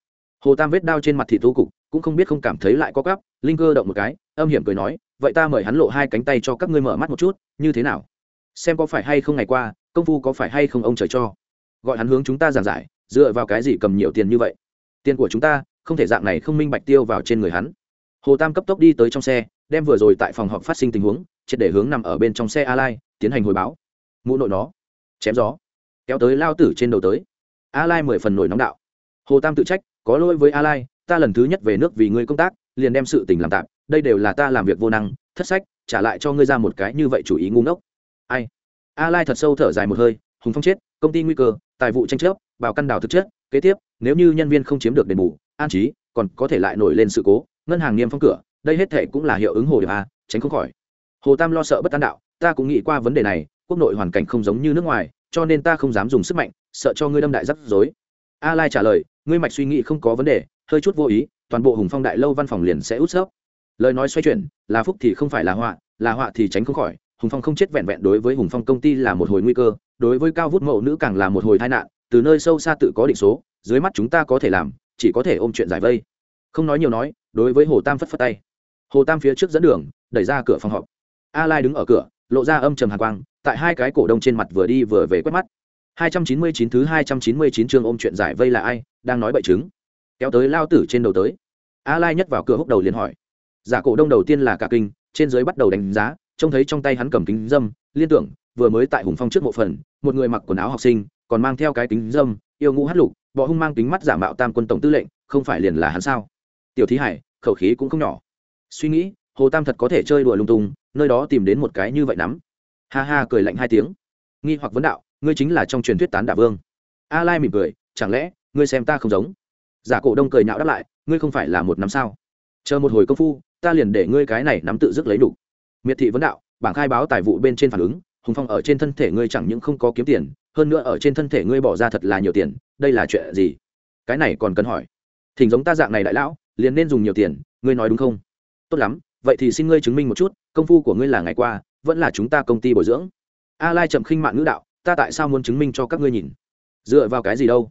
hồ tam vết đao trên mặt thị thu cục, cũng không biết không cảm thấy lại có cắp linh cơ động một cái, âm hiểm cười nói, vậy ta mời hắn lộ hai cánh tay cho các ngươi mở mắt một chút, như thế nào? Xem có phải hay không ngày qua, công phu có phải hay không ông trời cho? Gọi hắn hướng chúng ta giảng giải, dựa vào cái gì cầm nhiều tiền như vậy? Tiền của chúng ta, không thể dạng này không minh bạch tiêu vào trên người hắn. Hồ tam cấp tốc đi tới trong xe, đem vừa rồi tại phòng họp phát sinh tình huống, triệt để hướng nằm ở bên trong xe a lai tiến hành hồi báo. Mũ nội nó, chém gió, kéo tới lao tử trên đầu tới. A lai mười phần nổi nóng đạo. Hồ tam tự trách có lỗi với a lai, ta lần thứ nhất về nước vì ngươi công tác, liền đem sự tình làm tạm, đây đều là ta làm việc vô năng, thất sách, trả lại cho ngươi ra một cái như vậy chủ ý ngu ngốc. Ai? A lai thật sâu thở dài một hơi, hùng phong chết, công ty nguy cơ, tài vụ tranh chấp vào căn đảo thực chất, kế tiếp, nếu như nhân viên không chiếm được đền bù, an trí, còn có thể lại nổi lên sự cố, ngân hàng niêm phong cửa, đây hết thể cũng là hiệu ứng hồ điệp a, tránh không khỏi. Hồ tam lo sợ bất an đạo, ta cũng nghĩ qua vấn đề này, quốc nội hoàn cảnh không giống như nước ngoài, cho nên ta không dám dùng sức mạnh, sợ cho ngươi đâm đại rắc rối. A lai trả lời ngươi mạch suy nghĩ không có vấn đề, hơi chút vô ý, toàn bộ hùng phong đại lâu văn phòng liền sẽ út sấp lời nói xoay chuyển, là phúc thì không phải là họa là họa thì tránh không khỏi. Hùng phong không chết vẹn vẹn đối với hùng phong công ty là một hồi nguy cơ, đối với cao vút mậu nữ càng là một hồi tai nạn, từ nơi sâu xa tự có định số, dưới mắt chúng ta có thể làm, chỉ có thể ôm chuyện giải vây. Không nói nhiều nói, đối với hồ tam phất phất tay. Hồ tam phía trước dẫn đường, đẩy ra cửa phòng họp. A lai đứng ở cửa, lộ ra âm trầm hàn quang, tại hai cái cổ đông trên mặt vừa đi vừa về quét mắt. 299 thứ 299 chương ôm chuyện giải vây là ai? Đang nói bậy chứng. Kéo tới lao tử trên đầu tới. A lai nhất vào cửa húc đầu liền hỏi. Giả cổ đông đầu tiên là cả kinh, trên dưới bắt đầu đánh giá, trông thấy trong tay hắn cầm kính dâm, liên tưởng, vừa mới tại hùng phong trước mộ phần, một người mặc quần áo học sinh, còn mang theo cái kính dâm, yêu ngũ hát lục bọ hung mang kính mắt giả mạo tam quân tổng tư lệnh, không phải liền là hắn sao? Tiểu thí hải, khẩu khí cũng không nhỏ. Suy nghĩ, hồ tam thật có thể chơi đùa lung tung, nơi đó tìm đến một cái như vậy nắm. Ha ha, cười lạnh hai tiếng. Nghi hoặc vấn đạo, ngươi chính là trong truyền thuyết tán đả vương. A lai mỉm cười, chẳng lẽ ngươi xem ta không giống. Giả cổ đông cười nhạo đáp lại, ngươi không phải là một năm sao? Chờ một hồi công phu, ta liền để ngươi cái này nắm tự dứt lấy đủ. Miệt thị vấn đạo, bảng khai báo tài vụ bên trên phản ứng, hùng phong ở trên thân thể ngươi chẳng những không có kiếm tiền, hơn nữa ở trên thân thể ngươi bỏ ra thật là nhiều tiền, đây là chuyện gì? Cái này còn cần hỏi. Thỉnh giống ta dạng này đại lão, liền nên dùng nhiều tiền, ngươi nói đúng không? Tốt lắm, vậy thì xin ngươi chứng minh một chút, công phu của ngươi là ngày qua, vẫn là chúng ta công ty bồi dưỡng. A lai chậm khinh mạng ngữ đạo, ta tại sao muốn chứng minh cho các ngươi nhìn? Dựa vào cái gì đâu?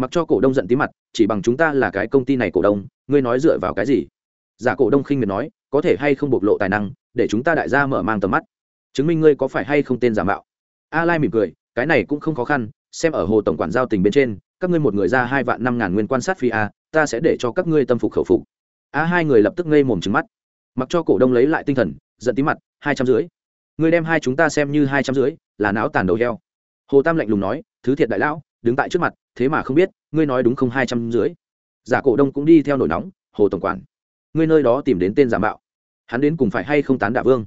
Mặc cho cổ đông giận tí mặt, chỉ bằng chúng ta là cái công ty này cổ đông, ngươi nói dựa vào cái gì? Giả cổ đông khinh miệt nói, có thể hay không bộc lộ tài năng, để chúng ta đại gia mở mang tầm mắt. Chứng minh ngươi có phải hay không tên giả mạo. A lai mỉm cười, cái này cũng không khó khăn, xem ở hồ tổng quản giao tình bên trên, các ngươi một người ra hai vạn năm ngàn nguyên quan sát phi a, ta sẽ để cho các ngươi tâm phục khẩu phục. A hai người lập tức ngây mồm trứng mắt. Mặc cho cổ đông lấy lại tinh thần, giận tí mặt, hai trăm rưỡi. Ngươi đem hai chúng ta xem như hai trăm rưỡi, là não tàn đầu heo. Hồ tam lạnh lùng nói, thứ thiệt đại lão, đứng tại trước mặt thế mà không biết, ngươi nói đúng không hai trăm rưỡi? Giả cổ đông cũng đi theo nổi nóng, hồ tổng quản. Ngươi nơi đó tìm đến tên giả mạo. Hắn đến cùng phải hay không tán đả vương?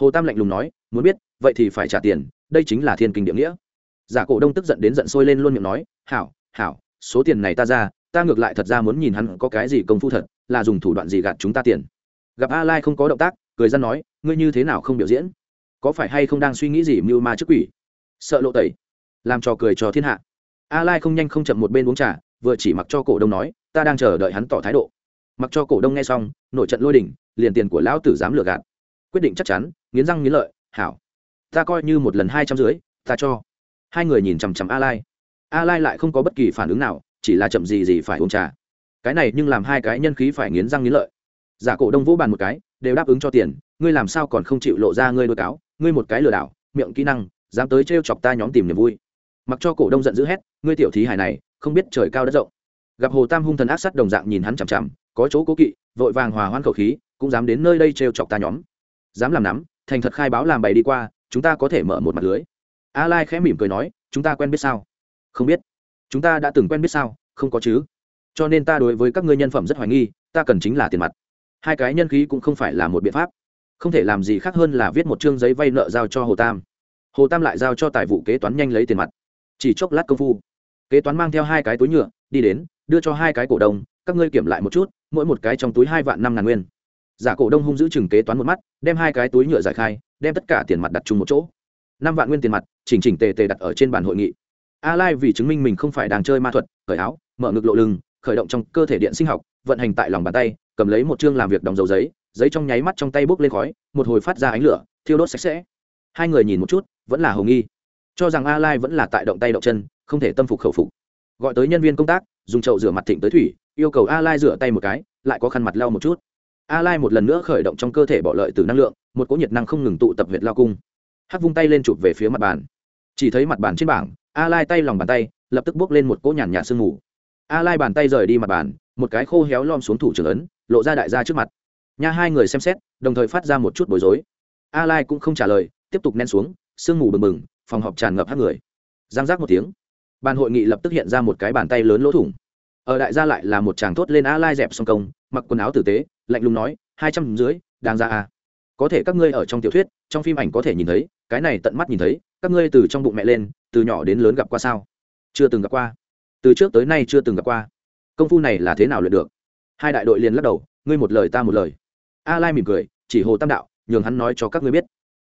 Hồ tam lạnh lùng nói, muốn biết, vậy thì phải trả tiền, đây chính là thiên kinh địa nghĩa. Giả cổ đông tức giận đến giận sôi lên luôn miệng nói, hảo hảo, số tiền này ta ra, ta ngược lại thật ra muốn nhìn hắn có cái gì công phu thật, là dùng thủ đoạn gì gạt chúng ta tiền. Gặp a lai không có động tác, cười ra nói, ngươi như thế nào không biểu diễn? Có phải hay không đang suy nghĩ gì mưu ma trước quỷ? Sợ lộ tẩy, làm trò cười cho thiên hạ a lai không nhanh không chậm một bên uống trà, vừa chỉ mặc cho cổ đông nói, ta đang chờ đợi hắn tỏ thái độ. Mặc cho cổ đông nghe xong, nổi trận lôi đỉnh liền tiền của lão tử dám lừa gạt. Quyết định chắc chắn, nghiến răng nghiến lợi, hảo, ta coi như một lần hai trăm dưới, ta cho. Hai người nhìn chằm chằm a lai. A lai lại không có bất kỳ phản ứng nào, chỉ là chậm gì gì phải uống trà. Cái này nhưng làm hai cái nhân khí phải nghiến răng nghiến lợi. Giả cổ đông vỗ bàn một cái, đều đáp ứng cho tiền, ngươi làm sao còn không chịu lộ ra ngươi đôi cáo? Ngươi một cái lừa đảo, miệng kỹ năng, dám tới trêu chọc ta nhóm tìm niềm vui mặc cho cổ đông giận dữ hét, ngươi tiểu thí hài này, không biết trời cao đất rộng. Gặp hồ tam hung thần ác sắt đồng dạng nhìn hắn chằm chằm, có chỗ cố kỵ, vội vàng hòa hoãn khẩu khí, cũng dám đến nơi đây trêu chọc ta nhóm. Dám làm nắm, thành thật khai báo làm bày đi qua, chúng ta có thể mở một mặt lưới. A lai khẽ mỉm cười nói, chúng ta quen biết sao? Không biết. Chúng ta đã từng quen biết sao? Không có chứ. Cho nên ta đối với các ngươi nhân phẩm rất hoài nghi, ta cần chính là tiền mặt. Hai cái nhân khí cũng không phải là một biện pháp. Không thể làm gì khác hơn là viết một chương giấy vay nợ giao cho hồ tam. Hồ tam lại giao cho tài vụ kế toán nhanh lấy tiền mặt chỉ chốc lát công phu, kế toán mang theo hai cái túi nhựa, đi đến, đưa cho hai cái cổ đông, các ngươi kiểm lại một chút, mỗi một cái trong túi hai vạn năm ngàn nguyên. Giả cổ đông hung giữ chừng kế toán một mắt, đem hai cái túi nhựa giải khai, đem tất cả tiền mặt đặt chung một chỗ. Năm vạn nguyên tiền mặt, chỉnh chỉnh tề tề đặt ở trên bàn hội nghị. A lai vì chứng minh mình không phải đang chơi ma thuật khởi áo, mở ngực lộ lưng, khởi động trong cơ thể điện sinh học, vận hành tại lòng bàn tay, cầm lấy một chương làm việc đóng dấu giấy giấy trong nháy mắt trong tay bốc lên khói, một hồi phát ra ánh lửa, thiêu đốt sạch sẽ. Hai người nhìn một chút, vẫn là hồng nghi cho rằng a lai vẫn là tại động tay động chân, không thể tâm phục khẩu phục. Gọi tới nhân viên công tác, dùng chậu rửa mặt thịnh tới thủy, yêu cầu a lai rửa tay một cái, lại có khăn mặt lau một chút. A lai một lần nữa khởi động trong cơ thể bỏ lợi từ năng lượng, một cỗ nhiệt năng không ngừng tụ tập huyệt lao cung. Hắc vung tay lên chụp về phía mặt bàn. Chỉ thấy mặt bàn trên bảng, a lai tay lòng bàn tay, lập tức bước lên một cỗ nhàn nhạt sương mù. A lai bàn tay rời đi mặt bàn, một cái khô héo lom xuống thủ trưởng ấn, lộ ra đại gia trước mặt. Nha hai người xem xét, đồng thời phát ra một chút bối rối. A lai cũng không trả lời, tiếp tục nén xuống, sương mù bừng bừng phòng họp tràn ngập hát người. Giang giác một tiếng, bàn hội nghị lập tức hiện ra một cái bàn tay lớn lỗ thủng. Ở đại gia lại là một chàng thốt lên a lai dẹp song công, mặc quần áo tử tế, lạnh lùng nói, hai trăm dưới đang ra a có thể các ngươi ở trong tiểu thuyết, trong phim ảnh có thể nhìn thấy, cái này tận mắt nhìn thấy, các ngươi từ trong bụng mẹ lên, từ nhỏ đến lớn gặp qua sao? Chưa từng gặp qua. Từ trước tới nay chưa từng gặp qua. Công phu này là thế nào luyện được? Hai đại đội liền lắc đầu, ngươi một lời ta một lời. A lai mỉm cười, chỉ hồ tam đạo, nhường hắn nói cho các ngươi biết.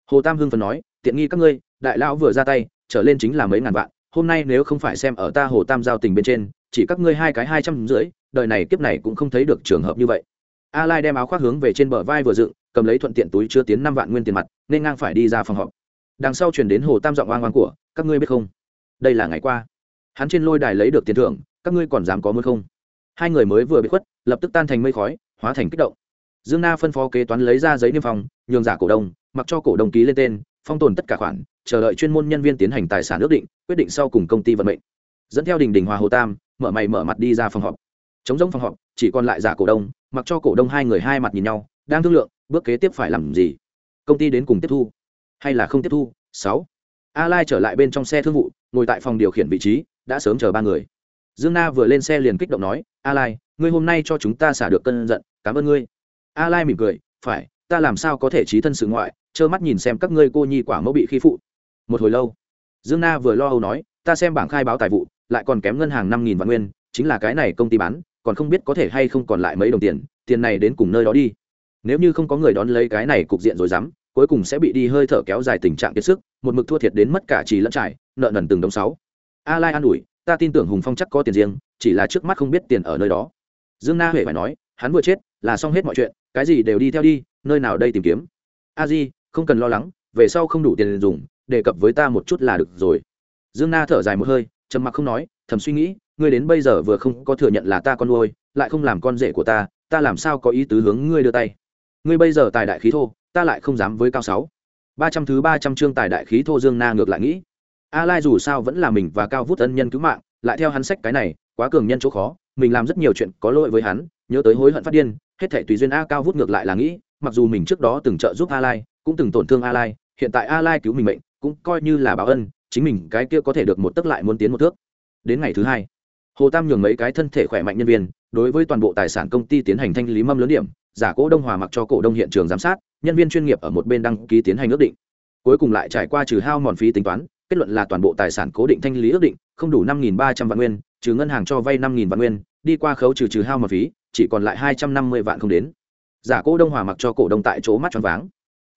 Hồ tam hưng phần nói tiện nghi các ngươi, đại lão vừa ra tay, trở lên chính là mấy ngàn vạn, hôm nay nếu không phải xem ở ta hồ tam giao tình bên trên, chỉ các ngươi hai cái hai trăm rưỡi, đời này kiếp này cũng không thấy được trường hợp như vậy. A lai đem áo khoác hướng về trên bờ vai vừa dựng, cầm lấy thuận tiện túi chứa tiến năm vạn nguyên tiền mặt, nên ngang phải đi ra phòng họp. Đằng sau chuyển đến hồ tam giọng oang oang của, các ngươi biết không? Đây là ngày qua. Hắn trên lôi đài lấy được tiền thưởng, các ngươi còn dám có muốn không? Hai người mới vừa bị khuất, lập tức tan thành mây khói, hóa thành kích động. Dương na phân phó kế toán lấy ra giấy niêm phong, nhường giả cổ đông, mặc cho cổ đông ký lên tên phong tồn tất cả khoản, chờ đợi chuyên môn nhân viên tiến hành tài sản ước định, quyết định sau cùng công ty vận mệnh. Dẫn theo đình đình hòa hồ tam, mở mày mở mặt đi ra phòng họp. Chống giống phòng họp, chỉ còn lại giả cổ đông, mặc cho cổ đông hai người hai mặt nhìn nhau, đang thương lượng, bước kế tiếp phải làm gì? Công ty đến cùng tiếp thu hay là không tiếp thu? Sáu. A lai trở lại bên trong xe thương vụ, ngồi tại phòng điều khiển vị trí, đã sớm chờ ba người. Dương na vừa lên xe liền kích động nói, a lai, ngươi hôm nay cho chúng ta xả được cơn giận, cảm ơn ngươi. A lai mỉm cười, phải ta làm sao có thể trí thân sự ngoại, trơ mắt nhìn xem các ngươi cô nhi quả mẫu bị khi phụ. Một hồi lâu, dương na vừa lo âu nói, ta xem bảng khai báo tài vụ, lại còn kém ngân hàng năm nghìn vạn nguyên, chính là cái này công ty bán, còn không biết có thể hay không còn lại mấy đồng tiền tiền này đến cùng nơi đó đi. Nếu như không có người đón lấy cái này cục diện rồi dám, cuối cùng sẽ bị đi hơi thở kéo dài tình trạng kiệt sức, một mực thua thiệt đến mất cả trì lẫn trải, nợ nần từng đồng sáu. A lai an ủi, ta tin tưởng hùng phong chắc có tiền riêng, chỉ là trước mắt không biết tiền ở nơi đó. Dương na huệ phải nói hắn vừa chết, là xong hết mọi chuyện, cái gì đều đi theo đi, nơi nào đây tìm kiếm? A di, không cần lo lắng, về sau không đủ tiền dùng, đề cập với ta một chút là được rồi. Dương na thở dài một hơi, trầm mặc không nói, thầm suy nghĩ, ngươi đến bây giờ vừa không có thừa nhận là ta con nuôi, lại không làm con rể của ta ta làm sao có ý tứ hướng ngươi đưa tay? Ngươi bây giờ tài đại khí thô, ta lại không dám với cao sáu. Ba trăm thứ ba trăm chương tài đại khí thô dương na ngược lại nghĩ. A lai dù sao vẫn là mình và cao vút ân nhân cứu mạng, lại theo hắn sách cái này, quá cường nhân chỗ khó, mình làm rất nhiều chuyện có lỗi với hắn nhớ tới hối hận phát điên, hết thể tùy duyên a cao vút ngược lại là nghĩ, mặc dù mình trước đó từng trợ giúp a lai, cũng từng tổn thương a lai, hiện tại a lai cứu mình mệnh, cũng coi như là báo ân, chính mình cái kia có thể được một tấc lại muốn tiến một thước. Đến ngày thứ hai, hồ tam nhường mấy cái thân thể khỏe mạnh nhân viên, đối với toàn bộ tài sản công ty tiến hành thanh lý mâm lớn điểm, giả cổ đông hòa mặc cho cổ đông hiện trường giám sát, nhân viên chuyên nghiệp ở một bên đăng ký tiến hành ước định. Cuối cùng lại trải qua trừ hao mòn phí tính toán, kết luận là toàn bộ tài sản cố định thanh lý ước định, không đủ năm ba trăm vạn nguyên, trừ ngân hàng cho vay năm vạn nguyên, đi qua khấu trừ trừ hao mòn phí chỉ còn lại hai trăm năm mươi vạn không đến. Giả cổ đông hòa mặc cho cổ đông tại chỗ mắt tròn váng.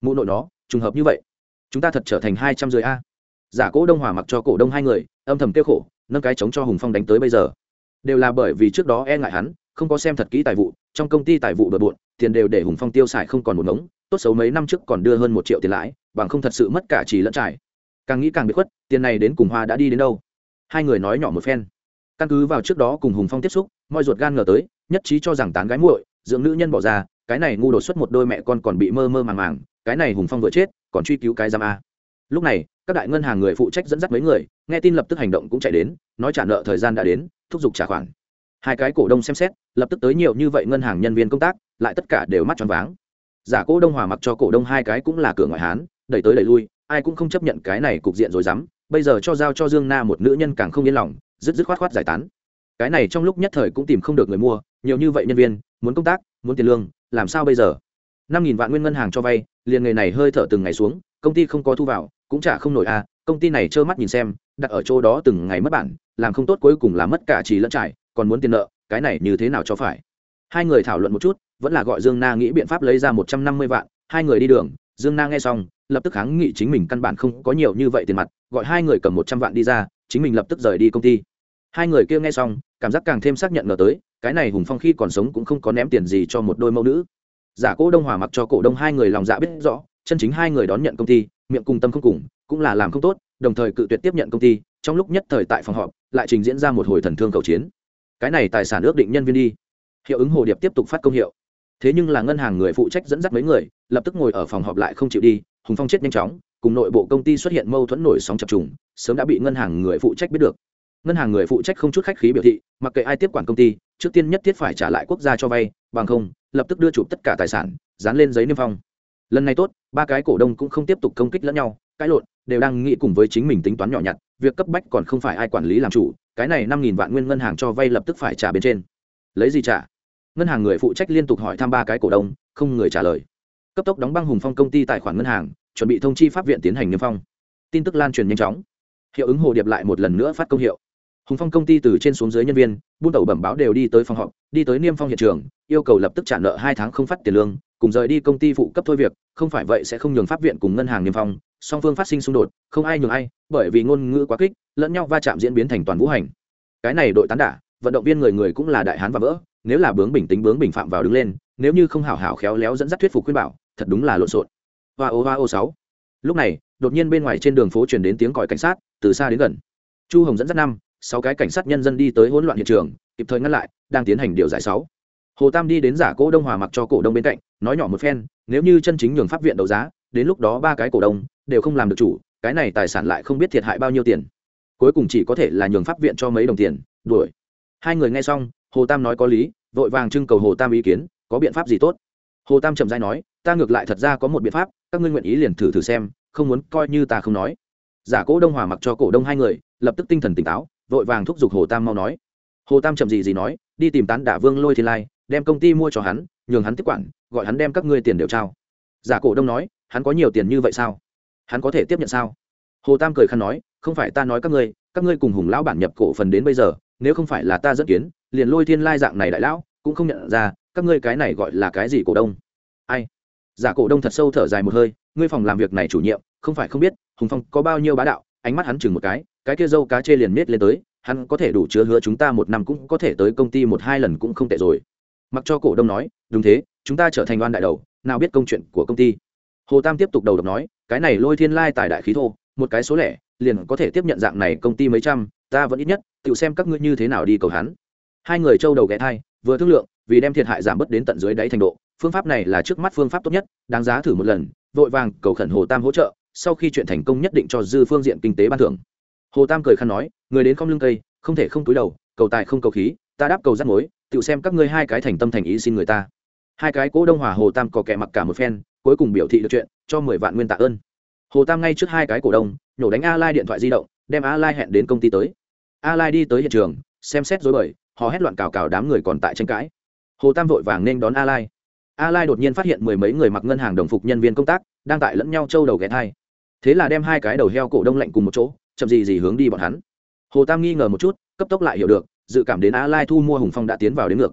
Mụ nội nó, trùng hợp như vậy, chúng ta thật trở thành hai trăm rưỡi a. Giả cổ đông hòa mặc cho cổ đông hai người, âm thầm kêu khổ, nâng cái chống cho hùng phong đánh tới bây giờ. Đều là bởi vì trước đó e ngại hắn, không có xem thật kỹ tài vụ, trong công ty tài vụ bừa bộn, tiền đều để hùng phong tiêu xài không còn một ngống, tốt xấu mấy năm trước còn đưa hơn một triệu tiền lãi, bằng không thật sự mất cả chỉ lẫn trải. Càng nghĩ càng bị khuất, tiền này đến cùng hoa đã đi đến đâu? Hai người nói nhỏ một phen. Căn cứ vào trước đó cùng hùng phong tiếp xúc, mọi ruột gan ngờ tới nhất trí cho rằng tán gái muội, dưỡng nữ nhân bỏ ra, cái này ngu đột xuất một đôi mẹ con còn bị mơ mơ màng màng, cái này hùng phong vừa chết, còn truy cứu cái giam a. Lúc này, các đại ngân hàng người phụ trách dẫn dắt mấy người, nghe tin lập tức hành động cũng chạy đến, nói trả nợ thời gian đã đến, thúc giục trả khoản. Hai cái cổ đông xem xét, lập tức tới nhiều như vậy ngân hàng nhân viên công tác, lại tất cả đều mắt tròn váng. Giả cổ đông hòa mặc cho cổ đông hai cái cũng là cửa ngoại hán, đẩy tới đẩy lui, ai cũng không chấp nhận cái này cục diện rồi dám, bây giờ cho giao cho dương na một nữ nhân càng không yên lòng, dứt dứt khoát khoát giải tán cái này trong lúc nhất thời cũng tìm không được người mua, nhiều như vậy nhân viên, muốn công tác, muốn tiền lương, làm sao bây giờ? năm nghìn vạn nguyên ngân hàng cho vay, liền nghề này hơi thở từng ngày xuống, công ty không có thu vào, cũng chả không nổi à công ty này trơ mắt nhìn xem, đặt ở chỗ đó từng ngày mất bản, làm không tốt cuối cùng là mất cả chỉ lẫn trải, còn muốn tiền nợ, cái này như thế nào cho phải? Hai người thảo luận một chút, vẫn là gọi dương na nghĩ biện pháp lấy ra một trăm năm mươi vạn, hai người đi đường, dương na nghe xong, lập tức kháng nghị chính mình căn bản không có nhiều như vậy tiền mặt, gọi hai người cầm một trăm vạn đi ra, chính mình lập tức rời đi công ty. Hai người kia nghe xong cảm giác càng thêm xác nhận ngờ tới, cái này hùng phong khi còn sống cũng không có ném tiền gì cho một đôi mẫu nữ. Giả cổ đông hòa mặc cho cổ đông hai người lòng dạ biết rõ, chân chính hai người đón nhận công ty, miệng cùng tâm không cùng, cũng là làm không tốt, đồng thời cự tuyệt tiếp nhận công ty, trong lúc nhất thời tại phòng họp, lại trình diễn ra một hồi thần thương cầu chiến. Cái này tài sản ước định nhân viên đi. Hiệu ứng hồ điệp tiếp tục phát công hiệu. Thế nhưng là ngân hàng người phụ trách dẫn dắt mấy người, lập tức ngồi ở phòng họp lại không chịu đi, hùng phong chết nhanh chóng, cùng nội bộ công ty xuất hiện mâu thuẫn nổi sóng chập trùng, sớm đã bị ngân hàng người phụ trách biết được ngân hàng người phụ trách không chút khách khí biểu thị, mặc kệ ai tiếp quản công ty, trước tiên nhất thiết phải trả lại quốc gia cho vay, bằng không, lập tức đưa chụp tất cả tài sản, dán lên giấy niêm phong. Lần này tốt, ba cái cổ đông cũng không tiếp tục công kích lẫn nhau, cãi lộn, đều đang nghĩ cùng với chính mình tính toán nhỏ nhặt, việc cấp bách còn không phải ai quản lý làm chủ, cái này năm nghìn vạn nguyên ngân hàng cho vay lập tức phải trả bên trên. Lấy gì trả? Ngân hàng người phụ trách liên tục hỏi thăm ba cái cổ đông, không người trả lời. Cấp tốc đóng băng hùng phong công ty tài khoản ngân hàng, chuẩn bị thông chi pháp viện tiến hành niêm phong. Tin tức lan truyền nhanh chóng. Hiệu ứng hồ điệp lại một lần nữa phát công hiệu hùng phong công ty từ trên xuống dưới nhân viên, buôn tàu bẩm báo đều đi tới phòng họp, đi tới niêm phong hiện trường, yêu cầu lập tức trả nợ hai tháng không phát tiền lương, cùng rời đi công ty phụ cấp thôi việc, không phải vậy sẽ không nhường pháp viện cùng ngân hàng niêm phong, song phương phát sinh xung đột, không ai nhường ai, bởi vì ngôn ngữ quá kích, lẫn nhau va chạm diễn biến thành toàn vũ hành. Cái này đội tán đả, vận động viên người người cũng là đại hán và vỡ, nếu là bướng bình tính bướng bình phạm vào đứng lên, nếu như không hảo hảo khéo léo dẫn dắt thuyết phục khuyên bảo, thật đúng là lộn xộn. Và ô, hoa ô sáu. Lúc này, đột nhiên bên ngoài trên đường phố truyền đến tiếng còi cảnh sát, từ xa đến gần. Chu hồng dẫn dắt năm sáu cái cảnh sát nhân dân đi tới hỗn loạn hiện trường, kịp thời ngăn lại, đang tiến hành điều giải sáu. Hồ tam đi đến giả cổ đông hòa mặc cho cổ đông bên cạnh, nói nhỏ một phen, nếu như chân chính nhường pháp viện đấu giá, đến lúc đó ba cái cổ đông đều không làm được chủ, cái này tài sản lại không biết thiệt hại bao nhiêu tiền. Cuối cùng chỉ có thể là nhường pháp viện cho mấy đồng tiền, đuổi. Hai người nghe xong, hồ tam nói có lý, vội vàng trưng cầu hồ tam ý kiến, có biện pháp gì tốt? Hồ tam chậm dai nói, ta ngược lại thật ra có một biện pháp, các ngươi nguyện ý liền thử thử xem, không muốn coi như ta không nói. Giả cổ đông hòa mặc cho cổ đông hai người, lập tức tinh thần tỉnh táo vội vàng thúc giục hồ tam mau nói. Hồ tam chậm gì gì nói, đi tìm tán đả vương lôi thiên lai, đem công ty mua cho hắn, nhường hắn tiếp quản, gọi hắn đem các ngươi tiền đều trao. Giả cổ đông nói, hắn có nhiều tiền như vậy sao? Hắn có thể tiếp nhận sao? Hồ tam cười khăn nói, không phải ta nói các ngươi các ngươi cùng hùng lão bản nhập cổ phần đến bây giờ, nếu không phải là ta dẫn kiến, liền lôi thiên lai dạng này đại lão, cũng không nhận ra, các ngươi cái này gọi là cái gì cổ đông. Ai? Giả cổ đông thật sâu thở dài một hơi, ngươi phòng làm việc này chủ nhiệm, không phải không biết, hùng phong có bao nhiêu bá đạo ánh mắt hắn chừng một cái cái kia dâu cá chê liền miết lên tới, hắn có thể đủ chứa hứa chúng ta một năm cũng có thể tới công ty một hai lần cũng không tệ rồi. Mặc cho cổ đông nói, đúng thế, chúng ta trở thành đoan đại đầu, nào biết công chuyện của công ty. Hồ tam tiếp tục đầu độc nói, cái này lôi thiên lai tài đại khí thô, một cái số lẻ, liền có thể tiếp nhận dạng này công ty mấy trăm, ta vẫn ít nhất, tự xem các ngươi như thế nào đi cầu hắn. Hai người châu đầu ghé thai, vừa thương lượng, vì đem thiệt hại giảm bớt đến tận dưới đáy thành độ, phương pháp này là trước mắt phương pháp tốt nhất, đáng giá thử một lần, vội vàng cầu khẩn hồ tam hỗ trợ sau khi chuyện thành công nhất định cho dư phương diện kinh tế ban thưởng. Hồ tam cười khăn nói, người đến không lưng cây, không thể không túi đầu, cầu tài không cầu khí, ta đáp cầu rắt mối, tự xem các ngươi hai cái thành tâm thành ý xin người ta. Hai cái cố đông hòa hồ tam có kẻ mặc cả một phen, cuối cùng biểu thị được chuyện, cho mười vạn nguyên tạ ơn. Hồ tam ngay trước hai cái cổ đông, nhổ đánh a lai điện thoại di động, đem a lai hẹn đến công ty tới. A lai đi tới hiện trường, xem xét dối bời, họ hét loạn cào cào đám người còn tại tranh cãi. Hồ tam vội vàng nên đón a lai. A lai đột nhiên phát hiện mười mấy người mặc ngân hàng đồng phục nhân viên công tác, đang tại lẫn nhau trâu đầu ghé thai thế là đem hai cái đầu heo cổ đông lạnh cùng một chỗ, chậm gì gì hướng đi bọn hắn. Hồ tam nghi ngờ một chút, cấp tốc lại hiểu được, dự cảm đến a lai thu mua hùng phong đã tiến vào đến ngược.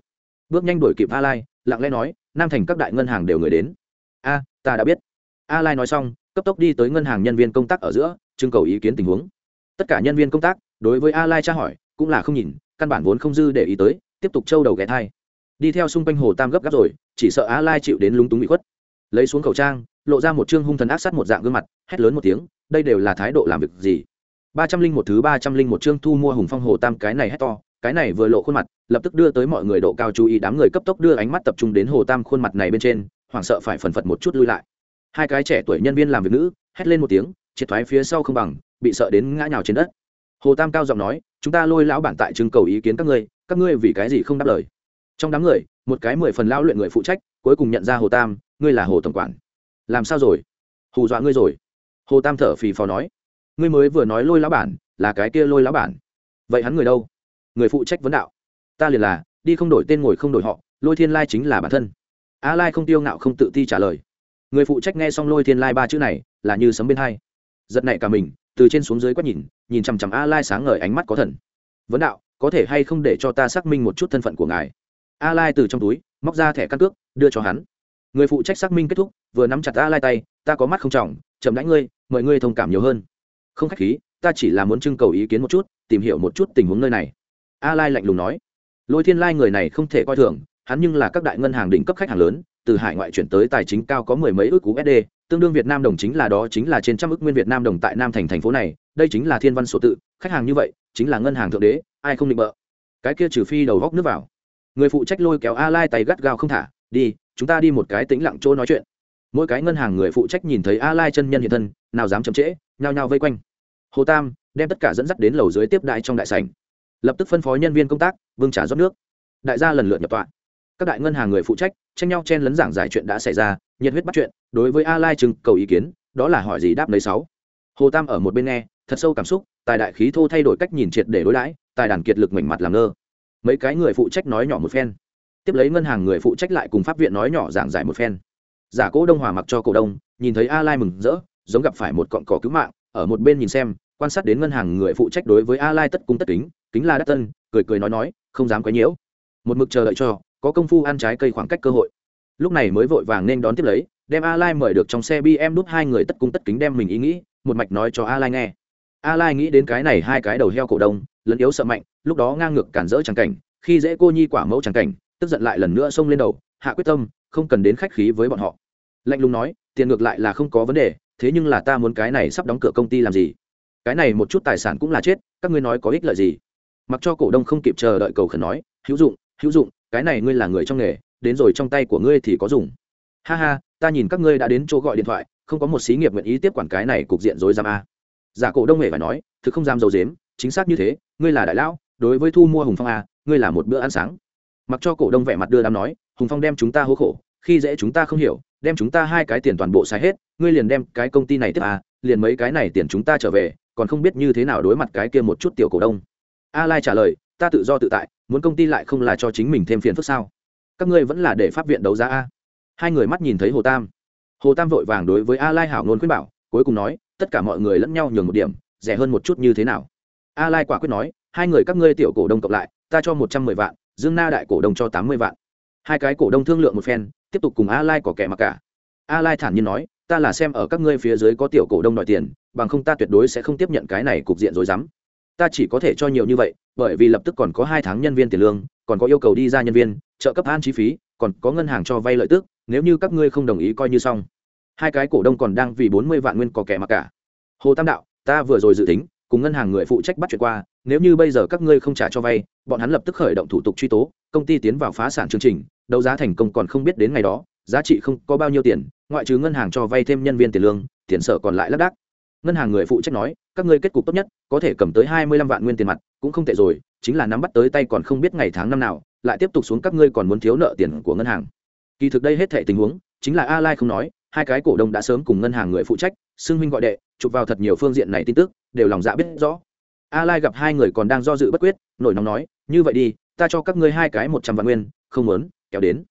Bước nhanh đuổi kịp a lai lặng lẽ nói, nam thành các đại ngân hàng đều người đến. A, ta đã biết. A lai nói xong, cấp tốc đi tới ngân hàng nhân viên công tác ở giữa, trưng cầu ý kiến tình huống. Tất cả nhân viên công tác, đối với a lai tra hỏi, cũng là không nhìn, căn bản vốn không dư để ý tới, tiếp tục trâu đầu ghé thai. Đi theo xung quanh hồ tam gấp gáp rồi, chỉ sợ a lai chịu đến lúng túng bị khuất. Lấy xuống khẩu trang lộ ra một chương hung thần ác sát một dạng gương mặt, hét lớn một tiếng, đây đều là thái độ làm việc gì? Ba trăm linh một thứ ba trăm linh một chương thu mua hùng phong hồ tam cái này hét to, cái này vừa lộ khuôn mặt, lập tức đưa tới mọi người độ cao chú ý, đám người cấp tốc đưa ánh mắt tập trung đến hồ tam khuôn mặt này bên trên, hoảng sợ phải phần phật một chút lui lại. Hai cái trẻ tuổi nhân viên làm việc nữ, hét lên một tiếng, triệt thoái phía sau không bằng, bị sợ đến ngã nhào trên đất. Hồ tam cao giọng nói, chúng ta lôi lão bản tại trưng cầu ý kiến các ngươi các ngươi vì cái gì không đáp lời? Trong đám người, một cái mười phần lão luyện người phụ trách, cuối cùng nhận ra hồ tam, ngươi là hồ tổng quản làm sao rồi? Hù dọa ngươi rồi. Hồ tam thở phì phò nói. Ngươi mới vừa nói lôi lão bản, là cái kia lôi lão bản. Vậy hắn người đâu? Người phụ trách vấn đạo. Ta liền là, đi không đổi tên ngồi không đổi họ, lôi thiên lai chính là bản thân. A lai không tiêu ngạo không tự ti trả lời. Người phụ trách nghe xong lôi thiên lai ba chữ này, là như sấm bên hai. Giật nảy cả mình, từ trên xuống dưới quét nhìn nhìn chằm chằm a lai sáng ngời ánh mắt có thần. Vấn đạo, có thể hay không để cho ta xác minh một chút thân phận của ngài? A lai từ trong túi, móc ra thẻ căn cước, đưa cho hắn người phụ trách xác minh kết thúc, vừa nắm chặt a lai tay, ta có mắt không trọng, chậm đánh ngươi, mời ngươi thông cảm nhiều hơn. Không khách khí, ta chỉ là muốn trưng cầu ý kiến một chút, tìm hiểu một chút tình huống nơi này. A lai lạnh lùng nói. Lôi thiên lai người này không thể coi thường, hắn nhưng là các đại ngân hàng đỉnh cấp khách hàng lớn, từ hải ngoại chuyển tới tài chính cao có mười mấy ước cú tương đương việt nam đồng chính là đó chính là trên trăm ước nguyên việt nam đồng tại nam thành thành phố này, đây chính là thiên văn số tự, khách hàng như vậy, chính là ngân hàng thượng đế, ai không định bợ. Cái kia trừ phi đầu góc nước vào. Người phụ trách lôi kéo a lai tay gắt gao không thả, đi chúng ta đi một cái tĩnh lặng chỗ nói chuyện. Mỗi cái ngân hàng người phụ trách nhìn thấy a lai chân nhân hiện thân, nào dám chậm trễ, nhao nhao vây quanh. Hồ tam đem tất cả dẫn dắt đến lầu dưới tiếp đại trong đại sảnh. Lập tức phân phó nhân viên công tác, vương trả rót nước. Đại gia lần lượt nhập tọa. Các đại ngân hàng người phụ trách, tranh nhau chen lấn giảng giải chuyện đã xảy ra, nhiệt huyết bắt chuyện, đối với a lai trưng cầu ý kiến, đó là hỏi gì đáp lấy sáu. Hồ tam ở một bên nghe, thật sâu cảm xúc, tài đại khí thô thay đổi cách nhìn triệt để đối đãi, tài đàn kiệt lực mảnh mặt làm ngơ. Mấy cái người phụ trách nói nhỏ một phen tiếp lấy ngân hàng người phụ trách lại cùng pháp viện nói nhỏ giảng giải một phen. Giả cố đông hòa mặc cho cổ đông, nhìn thấy a lai mừng rỡ, giống gặp phải một cọn cỏ cứu mạng, ở một bên nhìn xem, quan sát đến ngân hàng người phụ trách đối với a lai tất cung tất kính kính la đắc tân, cười cười nói nói, không dám quấy nhiễu. Một mực chờ đợi cho, có công phu ăn trái cây khoảng cách cơ hội. Lúc này mới vội vàng nên đón tiếp lấy, đem a lai mời được trong xe bm đút hai người tất cung tất kính đem mình ý nghĩ, một mạch nói cho a lai nghe. A lai nghĩ đến cái này hai cái đầu heo cổ đông, lẫn yếu sợ mạnh, lúc đó ngang ngược cản rỡ chẳng cảnh, khi dễ cô nhi quả mẫu chẳng cảnh tức giận lại lần nữa xông lên đầu, hạ quyết tâm, không cần đến khách khí với bọn họ. Lạnh lùng nói, tiền ngược lại là không có vấn đề, thế nhưng là ta muốn cái này sắp đóng cửa công ty làm gì? Cái này một chút tài sản cũng là chết, các ngươi nói có ích lợi gì? Mặc cho cổ đông không kịp chờ đợi cầu khẩn nói, hữu dụng hữu dụng, cái này ngươi là người trong nghề, đến rồi trong tay của ngươi thì có dùng. Ha ha, ta nhìn các ngươi đã đến chỗ gọi điện thoại, không có một xí nghiệp nguyện ý tiếp quản cái này cục diện rối giam a. Giả cổ đông hề phải nói, thực không dám dầu dếm chính xác như thế, ngươi là đại lão, đối với thu mua hùng phong a, ngươi là một bữa ăn sáng mặc cho cổ đông vẻ mặt đưa đám nói, hùng phong đem chúng ta hố khổ, khi dễ chúng ta không hiểu, đem chúng ta hai cái tiền toàn bộ sai hết, ngươi liền đem cái công ty này tiếp à liền mấy cái này tiền chúng ta trở về, còn không biết như thế nào đối mặt cái kia một chút tiểu cổ đông. A lai trả lời, ta tự do tự tại, muốn công ty lại không là cho chính mình thêm phiền phức sao? Các ngươi vẫn là để pháp viện đấu giá a. Hai người mắt nhìn thấy hồ tam. Hồ tam vội vàng đối với a lai hảo ngôn khuyên bảo, cuối cùng nói, tất cả mọi người lẫn nhau nhường một điểm, rẻ hơn một chút như thế nào? A lai quả quyết nói, hai người các ngươi tiểu cổ đông cộng lại, ta cho một trăm mười vạn dương na đại cổ đông cho tám mươi vạn. Hai cái cổ đông thương lượng một phen, tiếp tục cùng a lai có kẻ mặc cả. A lai thản nhiên nói, ta là xem ở các ngươi phía dưới có tiểu cổ đông đòi tiền, bằng không ta tuyệt đối sẽ không tiếp nhận cái này cục diện rồi dám ta chỉ có thể cho nhiều như vậy, bởi vì lập tức còn có hai tháng nhân viên tiền lương, còn có yêu cầu đi ra nhân viên, trợ cấp an chi phí, còn có ngân hàng cho vay lợi tức, nếu như các ngươi không đồng ý coi như xong. Hai cái cổ đông còn đang vì bốn mươi vạn nguyên có kẻ mặc cả. Hồ tam đạo, ta vừa rồi dự tính, cùng ngân hàng người phụ trách bắt chuyện qua nếu như bây giờ các ngươi không trả cho vay, bọn hắn lập tức khởi động thủ tục truy tố, công ty tiến vào phá sản chương trình, đấu giá thành công còn không biết đến ngày đó, giá trị không có bao nhiêu tiền, ngoại trừ ngân hàng cho vay thêm nhân viên tiền lương, tiền sở còn lại lác đác. Ngân hàng người phụ trách nói, các ngươi kết cục tốt nhất, có thể cầm tới hai mươi lăm vạn nguyên tiền mặt, cũng không tệ rồi, chính là nắm bắt tới tay còn không biết ngày tháng năm nào, lại tiếp tục xuống các ngươi còn muốn thiếu nợ tiền của ngân hàng. Kỳ thực đây hết thể tình huống, chính là a lai không nói, hai cái cổ đông đã sớm cùng ngân hàng người phụ trách, xưng huynh gọi đệ, chụp vào thật nhiều phương diện này tin tức, đều lòng dạ biết rõ a lai gặp hai người còn đang do dự bất quyết, nổi nóng nói, như vậy đi, ta cho các ngươi hai cái một trăm vạn nguyên, không muốn, kéo đến.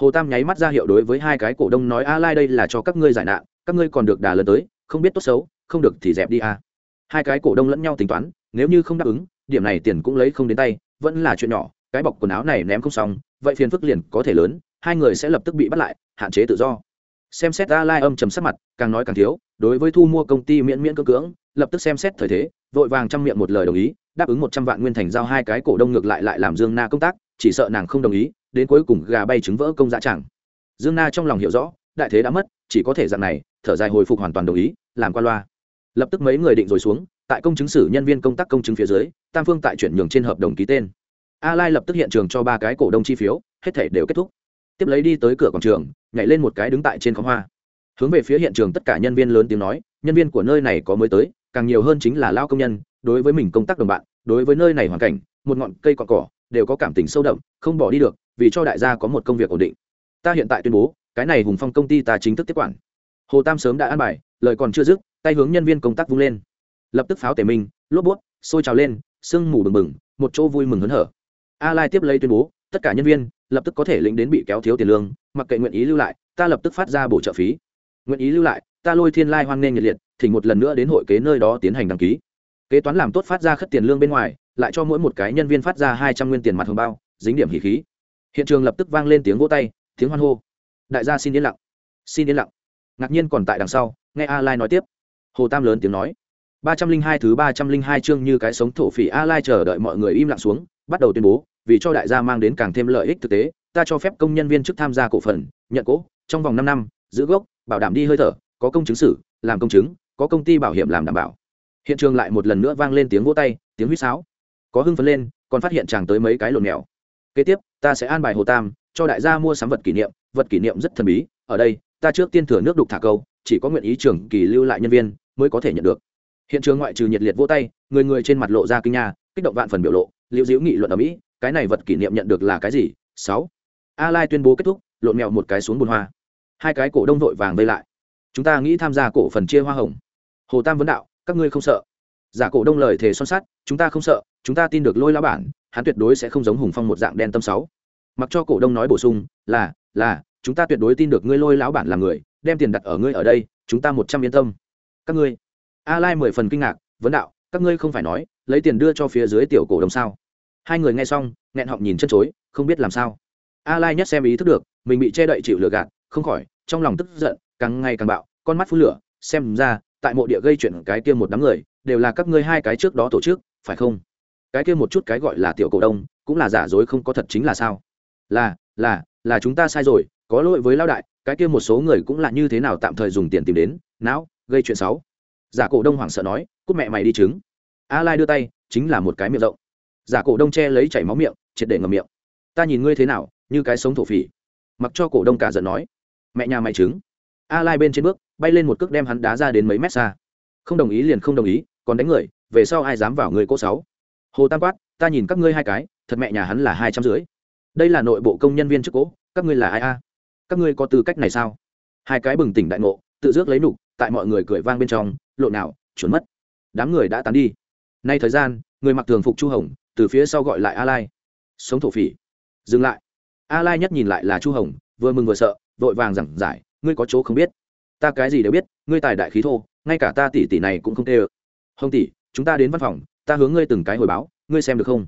Hồ tam nháy mắt ra hiệu đối với hai cái cổ đông nói, a lai đây là cho các ngươi giải nạn, các ngươi còn được đà lớn tới, không biết tốt xấu, không được thì dẹp đi a. Hai cái cổ đông lẫn nhau tính toán, nếu như không đáp ứng, điểm này tiền cũng lấy không đến tay, vẫn là chuyện nhỏ, cái bọc quần áo này ném không xong, vậy phiền phức liền có thể lớn, hai người sẽ lập tức bị bắt lại, hạn chế tự do. Xem xét a lai âm trầm sắc mặt, càng nói càng thiếu, đối với thu mua công ty miễn miễn cưỡng cưỡng lập tức xem xét thời thế, vội vàng trong miệng một lời đồng ý, đáp ứng một trăm vạn nguyên thành giao hai cái cổ đông ngược lại lại làm dương na công tác, chỉ sợ nàng không đồng ý, đến cuối cùng gà bay trứng vỡ công dạ chẳng. Dương na trong lòng hiểu rõ, đại thế đã mất, chỉ có thể dạng này, thở dài hồi phục hoàn toàn đồng ý, làm qua loa. Lập tức mấy người định rồi xuống, tại công chứng sử nhân viên công tác công chứng phía dưới, tam phương tại chuyển nhường trên hợp đồng ký tên. A lai lập tức hiện trường cho ba cái cổ đông chi phiếu, hết thể đều kết thúc. Tiếp lấy đi tới cửa quảng trường, nhảy lên một cái đứng tại trên khóm hoa. Hướng về phía hiện trường tất cả nhân viên lớn tiếng nói, nhân viên của nơi này có mới tới càng nhiều hơn chính là lao công nhân, đối với mình công tác đồng bạn, đối với nơi này hoàn cảnh, một ngọn cây cọn cỏ, đều có cảm tình sâu đậm, không bỏ đi được, vì cho đại gia có một công việc ổn định. Ta hiện tại tuyên bố, cái này hùng phong công ty ta chính thức tiếp quản. Hồ tam sớm đã an bài, lời còn chưa dứt, tay hướng nhân viên công tác vung lên. Lập tức pháo tể minh lốp bút sôi trào lên, sương mù bừng bừng, một chỗ vui mừng hớn hở. A lai tiếp lấy tuyên bố, tất cả nhân viên, lập tức có thể lĩnh đến bị kéo thiếu tiền lương, mặc kệ nguyện ý lưu lại, ta lập tức phát ra bổ trợ phí. Nguyện ý lưu lại ta lôi thiên lai hoan nghênh nhiệt liệt thì một lần nữa đến hội kế nơi đó tiến hành đăng ký. Kế toán làm tốt phát ra khất tiền lương bên ngoài, lại cho mỗi một cái nhân viên phát ra hai trăm nguyên tiền mặt hồng bao, dính điểm hỉ khí. Hiện trường lập tức vang lên tiếng vỗ tay, tiếng hoan hô. Đại gia xin yên lặng, xin yên lặng. Ngạc nhiên còn tại đằng sau, nghe a lai nói tiếp. Hồ tam lớn tiếng nói. Ba trăm linh hai thứ ba trăm linh hai chương như cái sống thổ phỉ a lai chờ đợi mọi người im lặng xuống, bắt đầu tuyên bố, vì cho đại gia mang đến càng thêm lợi ích thực tế, ta cho phép công nhân viên chức tham gia cổ phần, nhận cố trong vòng năm năm, giữ gốc, bảo đảm đi hơi thở có công chứng sử làm công chứng, có công ty bảo hiểm làm đảm bảo. Hiện trường lại một lần nữa vang lên tiếng vỗ tay, tiếng huýt sáo. Có hưng phấn lên, còn phát hiện chàng tới mấy cái lộn mèo. Kế tiếp, ta sẽ an bài hồ tam, cho đại gia mua sắm vật kỷ niệm, vật kỷ niệm rất thần bí, ở đây, ta trước tiên thừa nước đục thả câu, chỉ có nguyện ý trưởng kỳ lưu lại nhân viên, mới có thể nhận được. Hiện trường ngoại trừ nhiệt liệt vỗ tay, người người trên mặt lộ ra kinh nha, kích động vạn phần biểu lộ, liễu diễu nghị luận ở mỹ, cái này vật kỷ niệm nhận được là cái gì? Sáu. A lai tuyên bố kết thúc, lộn mèo một cái xuống bùn hoa. Hai cái cổ đông vội vàng vây lại chúng ta nghĩ tham gia cổ phần chia hoa hồng. Hồ tam vấn đạo, các ngươi không sợ. Giả cổ đông lời thề son sắt, chúng ta không sợ, chúng ta tin được lôi lão bản, hắn tuyệt đối sẽ không giống hùng phong một dạng đen tâm sáu. Mặc cho cổ đông nói bổ sung, là là, chúng ta tuyệt đối tin được ngươi lôi lão bản là người, đem tiền đặt ở ngươi ở đây, chúng ta một trăm yên tâm. Các ngươi, a lai mười phần kinh ngạc, vấn đạo, các ngươi không phải nói, lấy tiền đưa cho phía dưới tiểu cổ đông sao? Hai người nghe xong, nghẹn họng nhìn chân chối, không biết làm sao. A lai nhất xem ý thức được, mình bị che đậy chịu lừa gạt, không khỏi, trong lòng tức giận càng ngày càng bạo, con mắt phun lửa, xem ra, tại mộ địa gây chuyện cái kia một đám người, đều là các ngươi hai cái trước đó tổ chức, phải không? Cái kia một chút cái gọi là tiểu cổ đông, cũng là giả dối không có thật chính là sao? Là là là chúng ta sai rồi, có lỗi với lão đại, cái kia một số người cũng là như thế nào tạm thời dùng tiền tìm đến, não, gây chuyện xấu. Giả cổ đông hoảng sợ nói, cút mẹ mày đi chứng a lai đưa tay, chính là một cái miệng rộng. Giả cổ đông che lấy chảy máu miệng, triệt để ngầm miệng. Ta nhìn ngươi thế nào, như cái sống thổ phỉ. Mặc cho cổ đông cả giận nói, mẹ nhà mày trứng a lai bên trên bước, bay lên một cước đem hắn đá ra đến mấy mét xa. Không đồng ý liền không đồng ý, còn đánh người, về sau ai dám vào người cô sáu? Hồ tam quát, ta nhìn các ngươi hai cái, thật mẹ nhà hắn là hai trăm rưỡi. Đây là nội bộ công nhân viên trước cố các ngươi là ai a? Các ngươi có tư cách này sao? Hai cái bừng tỉnh đại ngộ, tự dước lấy nục, tại mọi người cười vang bên trong, lộn nào trốn mất. Đám người đã tán đi. Nay thời gian, người mặc thường phục chu hồng, từ phía sau gọi lại a lai. Sống thổ phỉ. Dừng lại. A lai nhất nhìn lại là chu hồng, vừa mừng vừa sợ, vội vàng giảng giải ngươi có chỗ không biết. Ta cái gì đều biết, ngươi tài đại khí thô, ngay cả ta tỷ tỷ này cũng không tê ơ. Hồng tỷ, chúng ta đến văn phòng, ta hướng ngươi từng cái hồi báo, ngươi xem được không?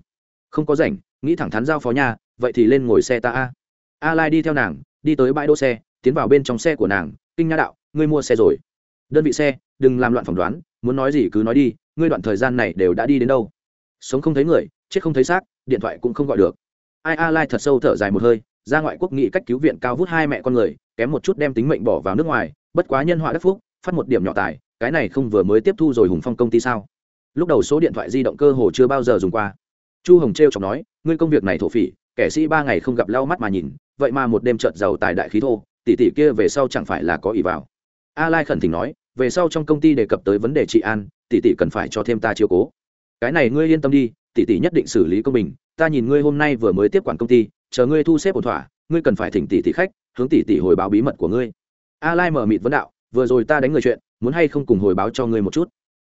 Không có rảnh, nghĩ thẳng thắn giao phó nhà vậy thì lên ngồi xe ta a. A lai đi theo nàng, đi tới bãi đỗ xe, tiến vào bên trong xe của nàng, kinh nha đạo, ngươi mua xe rồi. Đơn vị xe, đừng làm loạn phỏng đoán, muốn nói gì cứ nói đi, ngươi đoạn thời gian này đều đã đi đến đâu? Sống không thấy người, chết không thấy xác, điện thoại cũng không gọi được. Ai a lai thật sâu thở dài một hơi ra ngoại quốc nghị cách cứu viện cao vút hai mẹ con người, kém một chút đem tính mệnh bỏ vào nước ngoài, bất quá nhân họa đất phúc, phát một điểm nhỏ tài, cái này không vừa mới tiếp thu rồi hùng phong công ty sao? Lúc đầu số điện thoại di động cơ hồ chưa bao giờ dùng qua. Chu hồng t chọc nói, ngươi công việc này thổ phỉ, kẻ sĩ ba ngày không gặp lau mắt mà nhìn, vậy mà một đêm trợt giàu tài đại khí thô, tỷ tỷ kia về sau chẳng phải là có ý vào? A lai khẩn thỉnh nói, về sau trong công ty đề cập tới vấn đề trị an, tỷ tỷ cần phải cho thêm ta chiếu cố. Cái này ngươi yên tâm đi, tỷ tỷ nhất định xử lý công bình, ta nhìn ngươi hôm nay vừa mới tiếp quản công ty chờ ngươi thu xếp ổn thỏa, ngươi cần phải thỉnh tỷ tỷ khách, hướng tỷ tỷ hồi báo bí mật của ngươi. A lai mở mịt vấn đạo, vừa rồi ta đánh người chuyện, muốn hay không cùng hồi báo cho ngươi một chút?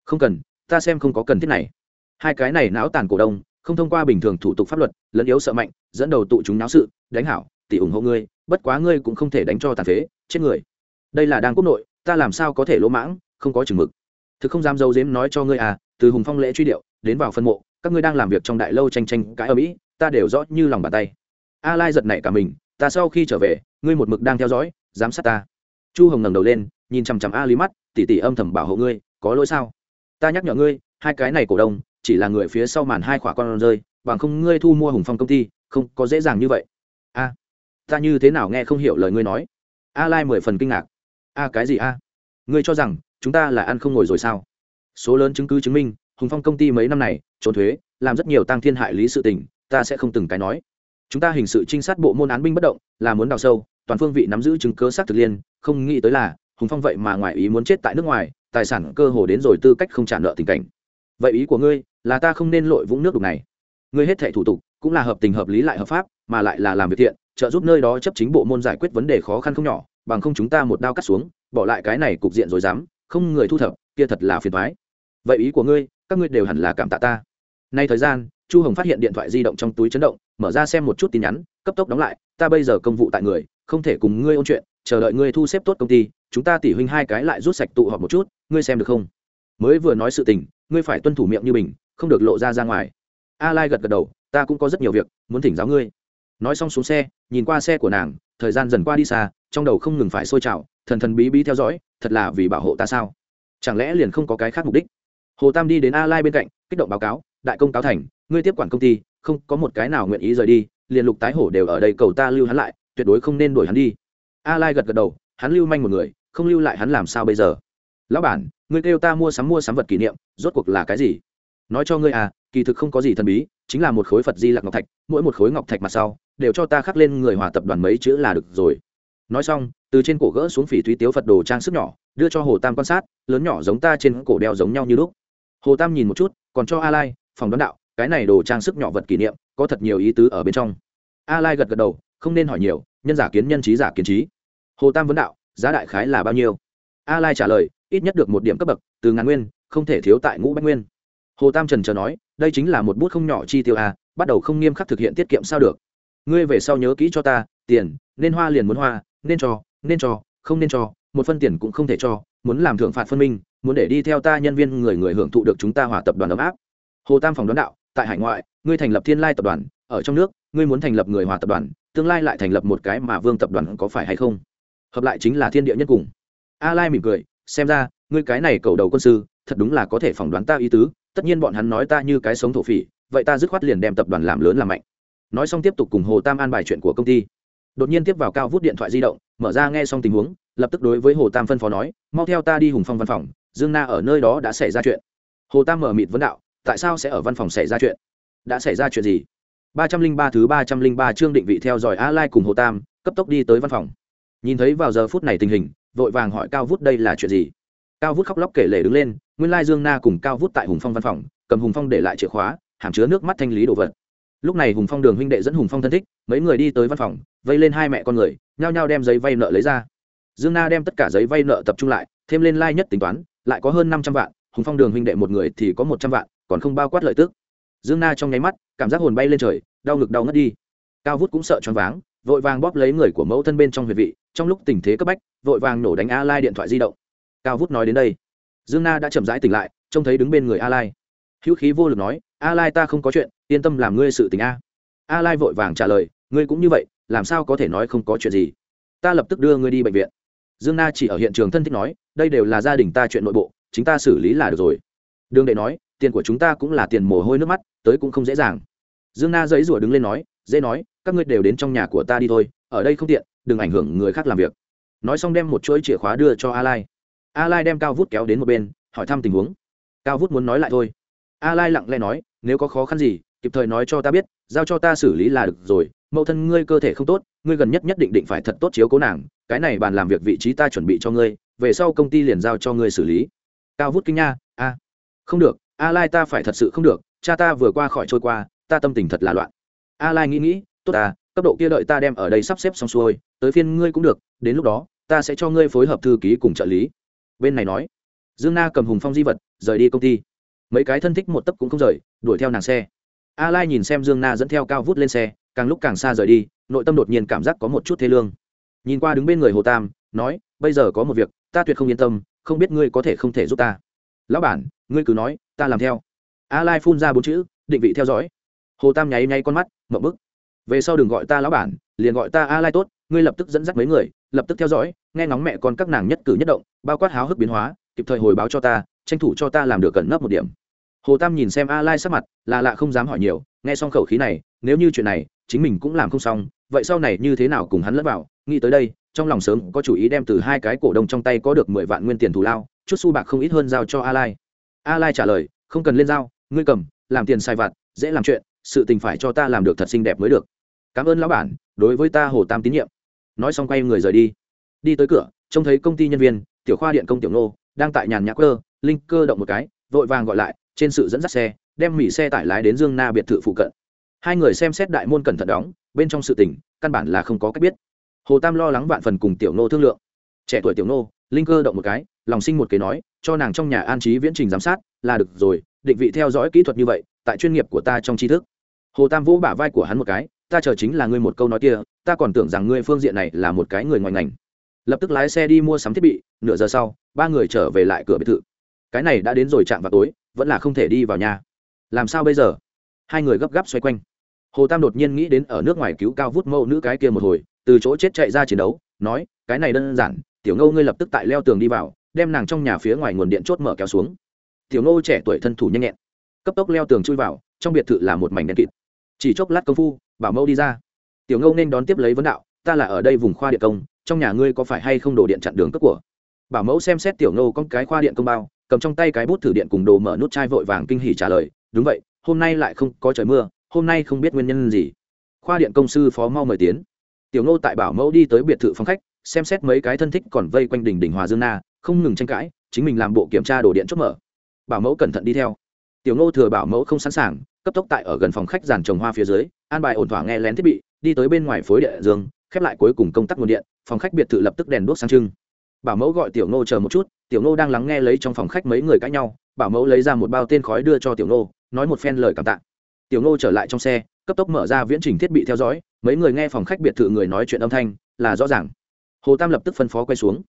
Không cần, ta xem không có cần thiết này. Hai cái này não tàn cổ đông, không thông qua bình thường thủ tục pháp luật, lẫn yếu sợ mạnh, dẫn đầu tụ chúng náo sự, đánh hảo, tỷ ủng hộ ngươi, bất quá ngươi cũng không thể đánh cho tàn phế, chết người. Đây là đang quốc nội, ta làm sao có thể lỗ mãng, không có chừng mực. Thực không dám dâu dếm nói cho ngươi à từ hùng phong lễ truy điệu, đến vào phân mộ, các ngươi đang làm việc trong đại lâu tranh tranh cãi ở mỹ ta đều rõ như lòng bàn tay a lai giật nảy cả mình, ta sau khi trở về, ngươi một mực đang theo dõi, giám sát ta. Chu hồng ngẩng đầu lên, nhìn chằm chằm a lý mắt tỉ tỉ âm thầm bảo hộ ngươi, có lỗi sao? Ta nhắc nhở ngươi, hai cái này cổ đông, chỉ là người phía sau màn hai khỏa con rơi, bằng không ngươi thu mua hùng phong công ty, không có dễ dàng như vậy. A, ta như thế nào nghe không hiểu lời ngươi nói? A lai mười phần kinh ngạc. A, cái gì a? Ngươi cho rằng, chúng ta là ăn không ngồi rồi sao? Số lớn chứng cứ chứng minh, hùng phong công ty mấy năm này, trốn thuế, làm rất nhiều tăng thiên hại lý sự tình, ta sẽ không từng cái nói chúng ta hình sự trinh sát bộ môn án binh bất động, là muốn đào sâu, toàn phương vị nắm giữ chứng cứ xác thực liên, không nghĩ tới là, hùng phong vậy mà ngoài ý muốn chết tại nước ngoài, tài sản cơ hồ đến rồi tư cách không trả nợ tình cảnh. Vậy ý của ngươi, là ta không nên lội vũng nước đục này? Ngươi hết thệ thủ tục, cũng là hợp tình hợp lý lại hợp pháp, mà lại là làm việc thiện, trợ giúp nơi đó chấp chính bộ môn giải quyết vấn đề khó khăn không nhỏ, bằng không chúng ta một đao cắt xuống, bỏ lại cái này cục diện rồi dám, không người thu thập, kia thật là phiền thoái vậy ý của ngươi, các ngươi đều hẳn là cảm tạ ta. Nay thời gian, chu hồng phát hiện điện thoại di động trong túi chấn động mở ra xem một chút tin nhắn, cấp tốc đóng lại, ta bây giờ công vụ tại người, không thể cùng ngươi ôn chuyện, chờ đợi ngươi thu xếp tốt công ty, chúng ta tỉ huynh hai cái lại rút sạch tụ họp một chút, ngươi xem được không? Mới vừa nói sự tình, ngươi phải tuân thủ miệng như mình không được lộ ra ra ngoài. A lai gật gật đầu, ta cũng có rất nhiều việc, muốn thỉnh giáo ngươi. Nói xong xuống xe, nhìn qua xe của nàng, thời gian dần qua đi xa, trong đầu không ngừng phải sôi trào, thần thần bí bí theo dõi, thật là vì bảo hộ ta sao? Chẳng lẽ liền không có cái khác mục đích? Hồ tam đi đến a lai bên cạnh, kích động báo cáo, đại công cáo thành, ngươi tiếp quản công ty không có một cái nào nguyện ý rời đi, liền lục tái hổ đều ở đây cầu ta lưu hắn lại, tuyệt đối không nên đuổi hắn đi. A lai gật gật đầu, hắn lưu manh một người, không lưu lại hắn làm sao bây giờ? Lão bản, ngươi kêu ta mua sắm mua sắm vật kỷ niệm, rốt cuộc là cái gì? Nói cho ngươi à kỳ thực không có gì thần bí, chính là một khối phật di lạc ngọc thạch, mỗi một khối ngọc thạch mặt sau, đều cho ta khắc lên người hòa tập đoàn mấy chữ là được rồi. Nói xong, từ trên cổ gỡ xuống phỉ thúy tiếu phật đồ trang sức nhỏ, đưa cho hồ tam quan sát, lớn nhỏ giống ta trên cổ đeo giống nhau như lúc. Hồ tam nhìn một chút, còn cho a lai, phòng đoán đạo cái này đồ trang sức nhỏ vật kỷ niệm, có thật nhiều ý tứ ở bên trong. A lai gật gật đầu, không nên hỏi nhiều, nhân giả kiến nhân trí giả kiến trí. Hồ tam vấn đạo, giá đại khái là bao nhiêu? A lai trả lời, ít nhất được một điểm cấp bậc, từ ngàn nguyên, không thể thiếu tại ngũ bách nguyên. Hồ tam trần chờ nói, đây chính là một bút không nhỏ chi tiêu a, bắt đầu không nghiêm khắc thực hiện tiết kiệm sao được. Ngươi về sau nhớ kỹ cho ta, tiền, nên hoa liền muốn hoa, nên cho nên cho, không nên cho, một phân tiền cũng không thể cho, muốn làm thưởng phạt phân minh, muốn để đi theo ta nhân viên người người hưởng thụ được chúng ta hòa tập đoàn ấm áp. Hồ tam phòng đón đạo tại hải ngoại, ngươi thành lập thiên lai tập đoàn, ở trong nước, ngươi muốn thành lập người hòa tập đoàn, tương lai lại thành lập một cái mà vương tập đoàn có phải hay không? Hợp lại chính là thiên địa nhất cùng. A lai mỉm cười, xem ra, ngươi cái này cầu đầu quân sư, thật đúng là có thể phỏng đoán ta ý tứ, tất nhiên bọn hắn nói ta như cái sống thổ phỉ, vậy ta dứt khoát liền đem tập đoàn làm lớn làm mạnh. Nói xong tiếp tục cùng hồ tam an bài chuyện của công ty. Đột nhiên tiếp vào cao vút điện thoại di động, mở ra nghe xong tình huống, lập tức đối với hồ tam phân phó nói, mau theo ta đi hùng phong văn phòng, dương na ở nơi đó đã xảy ra chuyện. Hồ tam mở mịt vấn đạo tại sao sẽ ở văn phòng xảy ra chuyện? Đã xảy ra chuyện gì? Ba trăm linh ba thứ ba trăm linh ba chương định vị theo dõi a lai cùng hồ tam, cấp tốc đi tới văn phòng. Nhìn thấy vào giờ phút này tình hình, vội vàng hỏi cao vút đây là chuyện gì? Cao vút khóc lóc kể lể đứng lên, nguyên lai dương na cùng cao vút tại hùng phong văn phòng, cầm hùng phong để lại chìa khóa, hàm chứa nước mắt thanh lý đồ vật. Lúc này hùng phong đường huynh đệ dẫn hùng phong thân thích, mấy người đi tới văn phòng, vây lên hai mẹ con người, nhao nhao đem giấy vay nợ lấy ra. Dương na đem tất cả giấy vay nợ tập trung lại, thêm lên lai nhất tính toán, lại có hơn năm trăm vạn, hùng phong đường huynh đệ một người thì có một trăm vạn còn không bao quát lợi tức. Dương na trong nháy mắt, cảm giác hồn bay lên trời, đau ngực đau ngất đi. Cao vút cũng sợ choáng váng, vội vàng bóp lấy người của mẫu thân bên trong huyệt vị, trong lúc tình thế cấp bách, vội vàng nổ đánh a lai điện thoại di động. Cao vút nói đến đây, dương na đã chậm rãi tỉnh lại, trông thấy đứng bên người a lai. Hữu khí vô lực nói, a lai ta không có chuyện, yên tâm làm ngươi sự tình a. A lai vội vàng trả lời, ngươi cũng như vậy, làm sao có thể nói không có chuyện gì? Ta lập tức đưa ngươi đi bệnh viện. Dương na chỉ ở hiện trường thân thích nói, đây đều là gia đình ta chuyện nội bộ, chính ta xử lý là được rồi. Đường đệ nói tiền của chúng ta cũng là tiền mồ hôi nước mắt, tới cũng không dễ dàng. Dương na giấy rủa đứng lên nói dễ nói, các ngươi đều đến trong nhà của ta đi thôi, ở đây không tiện, đừng ảnh hưởng người khác làm việc. Nói xong đem một chuỗi chìa khóa đưa cho a lai. A lai đem cao vút kéo đến một bên, hỏi thăm tình huống. Cao vút muốn nói lại thôi. A lai lặng lẽ nói, nếu có khó khăn gì, kịp thời nói cho ta biết, giao cho ta xử lý là được rồi, mẫu thân ngươi cơ thể không tốt, ngươi gần nhất nhất định định phải thật tốt chiếu cố nàng, cái này bàn làm việc vị trí ta chuẩn bị cho ngươi, về sau công ty liền giao cho ngươi xử lý. Cao vút kinh nha, a, không được a lai ta phải thật sự không được, cha ta vừa qua khỏi trôi qua, ta tâm tình thật là loạn. A lai nghĩ nghĩ, tốt à cấp độ kia đợi ta đem ở đây sắp xếp xong xuôi, tới phiên ngươi cũng được, đến lúc đó, ta sẽ cho ngươi phối hợp thư ký cùng trợ lý. Bên này nói, dương na cầm hùng phong di vật, rời đi công ty. Mấy cái thân thích một tấc cũng không rời, đuổi theo nàng xe. A lai nhìn xem dương na dẫn theo cao vút lên xe, càng lúc càng xa rời đi, nội tâm đột nhiên cảm giác có một chút thế lương. Nhìn qua đứng bên người hồ tam, nói, bây giờ có một việc, ta tuyệt không yên tâm, không biết ngươi có thể không thể giúp ta. Lão bản ngươi cứ nói, ta làm theo. A lai phun ra bốn chữ, định vị theo dõi. Hồ tam nháy nháy con mắt mậu bức. Về sau đừng gọi ta lão bản, liền gọi ta a lai tốt, ngươi lập tức dẫn dắt mấy người, lập tức theo dõi, nghe ngóng mẹ con các nàng nhất cử nhất động, bao quát háo hức biến hóa, kịp thời hồi báo cho ta, tranh thủ cho ta làm được cẩn nấp một điểm. Hồ tam nhìn xem a lai sắc mặt, là lạ không dám hỏi nhiều, nghe xong khẩu khí này, nếu như chuyện này, chính mình cũng làm không xong, vậy sau này như thế nào cùng hắn lẫn vào, nghĩ tới đây, trong lòng sớm có chủ ý đem từ hai cái cổ đông trong tay có được mười vạn nguyên tiền thù lao, chút xu bạc không ít hơn giao cho a lai a lai trả lời không cần lên dao, ngươi cầm làm tiền sai vặt dễ làm chuyện sự tình phải cho ta làm được thật xinh đẹp mới được. Cảm ơn lão bản đối với ta hồ tam tín nhiệm. Nói xong quay người rời đi. Đi tới cửa trông thấy công ty nhân viên tiểu khoa điện công tiểu nô đang tại nhàn nhã cơ linh cơ động một cái vội vàng gọi lại trên sự dẫn dắt xe đem mỹ xe tải lái đến dương na biệt thự phụ cận. Hai người xem xét đại môn cẩn thận đóng bên trong sự tình căn bản là không có cách biết. Hồ tam lo lắng vạn phần cùng tiểu nô thương lượng. Trẻ tuổi tiểu nô linh cơ động một cái lòng sinh một kế nói, cho nàng trong nhà an trí viễn trình giám sát, là được rồi, định vị theo dõi kỹ thuật như vậy, tại chuyên nghiệp của ta trong tri thức. Hồ tam vỗ bả vai của hắn một cái, ta chờ chính là ngươi một câu nói kia, ta còn tưởng rằng ngươi phương diện này là một cái người ngoài ngành. Lập tức lái xe đi mua sắm thiết bị, nửa giờ sau, ba người trở về lại cửa biệt thự. Cái này đã đến rồi chạm vào tối, vẫn là không thể đi vào nhà. Làm sao bây giờ? Hai người gấp gáp xoay quanh. Hồ tam đột nhiên nghĩ đến ở nước ngoài cứu cao vút mẫu nữ cái kia một hồi, từ chỗ chết chạy ra chiến đấu, nói, cái này đơn giản, tiểu ngâu ngươi lập tức tại leo tường đi vào đem nàng trong nhà phía ngoài nguồn điện chốt mở kéo xuống. Tiểu ngô trẻ tuổi thân thủ nhanh nhẹn, cấp tốc leo tường chui vào, trong biệt thự là một mảnh đen kịt. Chỉ chốc lát công phu, bảo mẫu đi ra. Tiểu ngô nên đón tiếp lấy vấn đạo, ta là ở đây vùng khoa điện công, trong nhà ngươi có phải hay không đổ điện chặn đường cấp của? Bảo mẫu xem xét tiểu ngô con cái khoa điện công bao, cầm trong tay cái bút thử điện cùng đồ mở nút chai vội vàng kinh hỉ trả lời, đúng vậy, hôm nay lại không có trời mưa, hôm nay không biết nguyên nhân gì. Khoa điện công sư phó mau mời tiến. Tiểu ngô tại bảo mẫu đi tới biệt thự phòng khách xem xét mấy cái thân thích còn vây quanh đỉnh đỉnh hòa dương na, không ngừng tranh cãi, chính mình làm bộ kiểm tra đồ điện chốt mở. Bảo mẫu cẩn thận đi theo. Tiểu ngô thừa bảo mẫu không sẵn sàng, cấp tốc tại ở gần phòng khách giàn trồng hoa phía dưới, an bài ổn thỏa nghe lén thiết bị, đi tới bên ngoài phối địa dương, khép lại cuối cùng công tắc nguồn điện, phòng khách biệt thự lập tức đèn đuốc sáng trưng. Bảo mẫu gọi tiểu ngô chờ một chút, tiểu ngô đang lắng nghe lấy trong phòng khách mấy người cãi nhau, bảo mẫu lấy ra một bao tên khói đưa cho tiểu ngô, nói một phen lời cảm tạ. Tiểu ngô trở lại trong xe, cấp tốc mở ra viễn trình thiết bị theo dõi, mấy người nghe phòng khách biệt thự người nói chuyện âm thanh, là rõ ràng hồ tam lập tức phân phó quay xuống.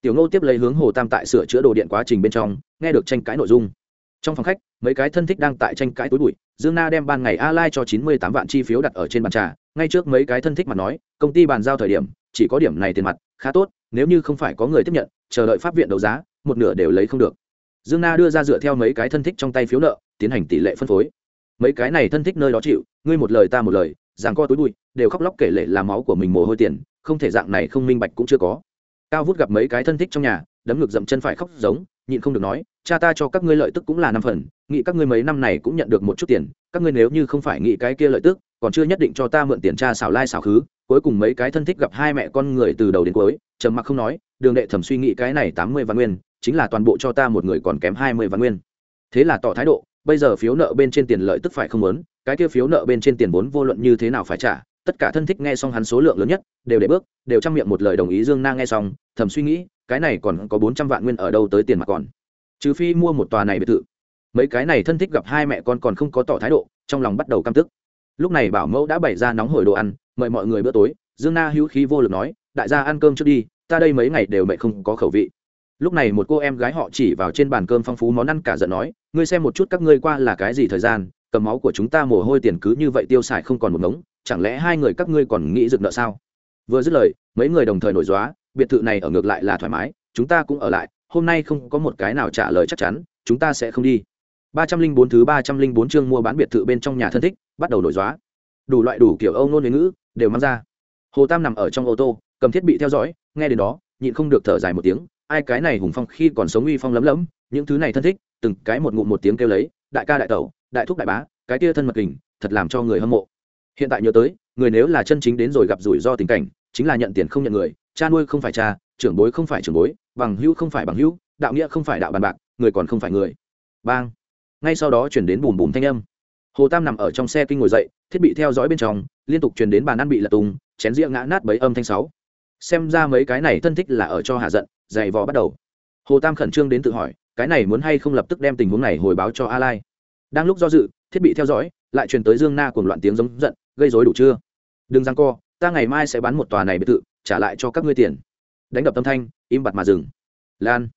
Tiểu ngô tiếp lấy hướng hồ tam tại sửa chữa đồ điện quá trình bên trong, nghe được tranh cãi nội dung. Trong phòng khách, mấy cái thân thích đang tại tranh cãi túi bụi, dương na đem ban ngày a lai cho chín mươi tám vạn chi phiếu đặt ở trên bàn trà, ngay trước mấy cái thân thích mà nói, công ty bàn giao thời điểm, chỉ có điểm này tiền mặt, khá tốt, nếu như không phải có người tiếp nhận, chờ đợi pháp viện đấu giá, một nửa đều lấy không được. Dương na đưa ra dựa theo mấy cái thân thích trong tay phiếu nợ, tiến hành tỷ lệ phân phối. Mấy cái này thân thích nơi đó chịu, ngươi một lời ta một lời rằng co túi bụi, đều khóc lóc kể lệ là máu của mình mồ hôi tiền, không thể dạng này không minh bạch cũng chưa có. Cao vút gặp mấy cái thân thích trong nhà, đấm ngực dậm chân phải khóc giống, nhịn không được nói, cha ta cho các ngươi lợi tức cũng là năm phần, nghĩ các ngươi mấy năm này cũng nhận được một chút tiền, các ngươi nếu như không phải nghĩ cái kia lợi tức, còn chưa nhất định cho ta mượn tiền cha xảo lai xảo khứ. Cuối cùng mấy cái thân thích gặp hai mẹ con người từ đầu đến cuối, trầm mặc không nói, đường đệ thẩm suy nghĩ cái này tám mươi văn nguyên, chính là toàn bộ cho ta một người còn kém hai mươi văn nguyên. Thế là tỏ thái độ bây giờ phiếu nợ bên trên tiền lợi tức phải không lớn cái kia phiếu nợ bên trên tiền vốn vô luận như thế nào phải trả, tất cả thân thích nghe xong hắn số lượng lớn nhất, đều để bước, đều trong miệng một lời đồng ý dương Na nghe xong, thầm suy nghĩ, cái này còn có bốn trăm vạn nguyên ở đâu tới tiền mà còn. Trừ phi mua một tòa này biệt thự. Mấy cái này thân thích gặp hai mẹ con còn không có tỏ thái độ, trong lòng bắt đầu căm tức. Lúc này bảo mẫu đã bày ra nóng hổi đồ ăn, mời mọi người bữa tối, dương na hữu khí vô lực nói, đại gia ăn cơm trước đi, ta đây mấy ngày đều mẹ không có khẩu vị lúc này một cô em gái họ chỉ vào trên bàn cơm phong phú món ăn cả giận nói, ngươi xem một chút các ngươi qua là cái gì thời gian, cầm máu của chúng ta mồ hôi tiền cứ như vậy tiêu xài không còn một ngống, chẳng lẽ hai người các ngươi còn nghĩ dựng nợ sao? Vừa dứt lời, mấy người đồng thời nổi dóa biệt thự này ở ngược lại là thoải mái, chúng ta cũng ở lại, hôm nay không có một cái nào trả lời chắc chắn, chúng ta sẽ không đi. Ba trăm linh bốn thứ ba trăm linh bốn chương mua bán biệt thự bên trong nhà thân thích, bắt đầu nổi dóa đủ loại đủ kiểu âu nôn huế ngữ, đều mang ra. Hồ tam nằm ở trong ô tô, cầm thiết bị theo dõi, nghe đến đó, nhịn không được thở dài một tiếng ai cái này hùng phong khi còn sống uy phong lấm lấm, những thứ này thân thích, từng cái một ngụm một tiếng kêu lấy, đại ca đại tẩu, đại thúc đại bá, cái kia thân mật kình, thật làm cho người hâm mộ. Hiện tại nhớ tới, người nếu là chân chính đến rồi gặp rủi ro tình cảnh, chính là nhận tiền không nhận người, cha nuôi không phải cha, trưởng bối không phải trưởng bối, bằng hữu không phải bằng hữu, đạo nghĩa không phải đạo bàn bạc, người còn không phải người. Bang. Ngay sau đó chuyển đến bùm bùm thanh âm. Hồ tam nằm ở trong xe kinh ngồi dậy, thiết bị theo dõi bên trong, liên tục chuyển đến bàn ăn bị lật tung, chén rĩa ngã nát bấy âm thanh sáu. Xem ra mấy cái này thân thích là ở cho hạ giận dày vò bắt đầu. Hồ tam khẩn trương đến tự hỏi, cái này muốn hay không lập tức đem tình huống này hồi báo cho a lai đang lúc do dự, thiết bị theo dõi, lại truyền tới dương na cùng loạn tiếng giống giận, gây rối đủ chưa? Đừng răng co, ta ngày mai sẽ bán một tòa này biệt thự, trả lại cho các ngươi tiền. Đánh đập tâm thanh, im bặt mà dừng. Lan,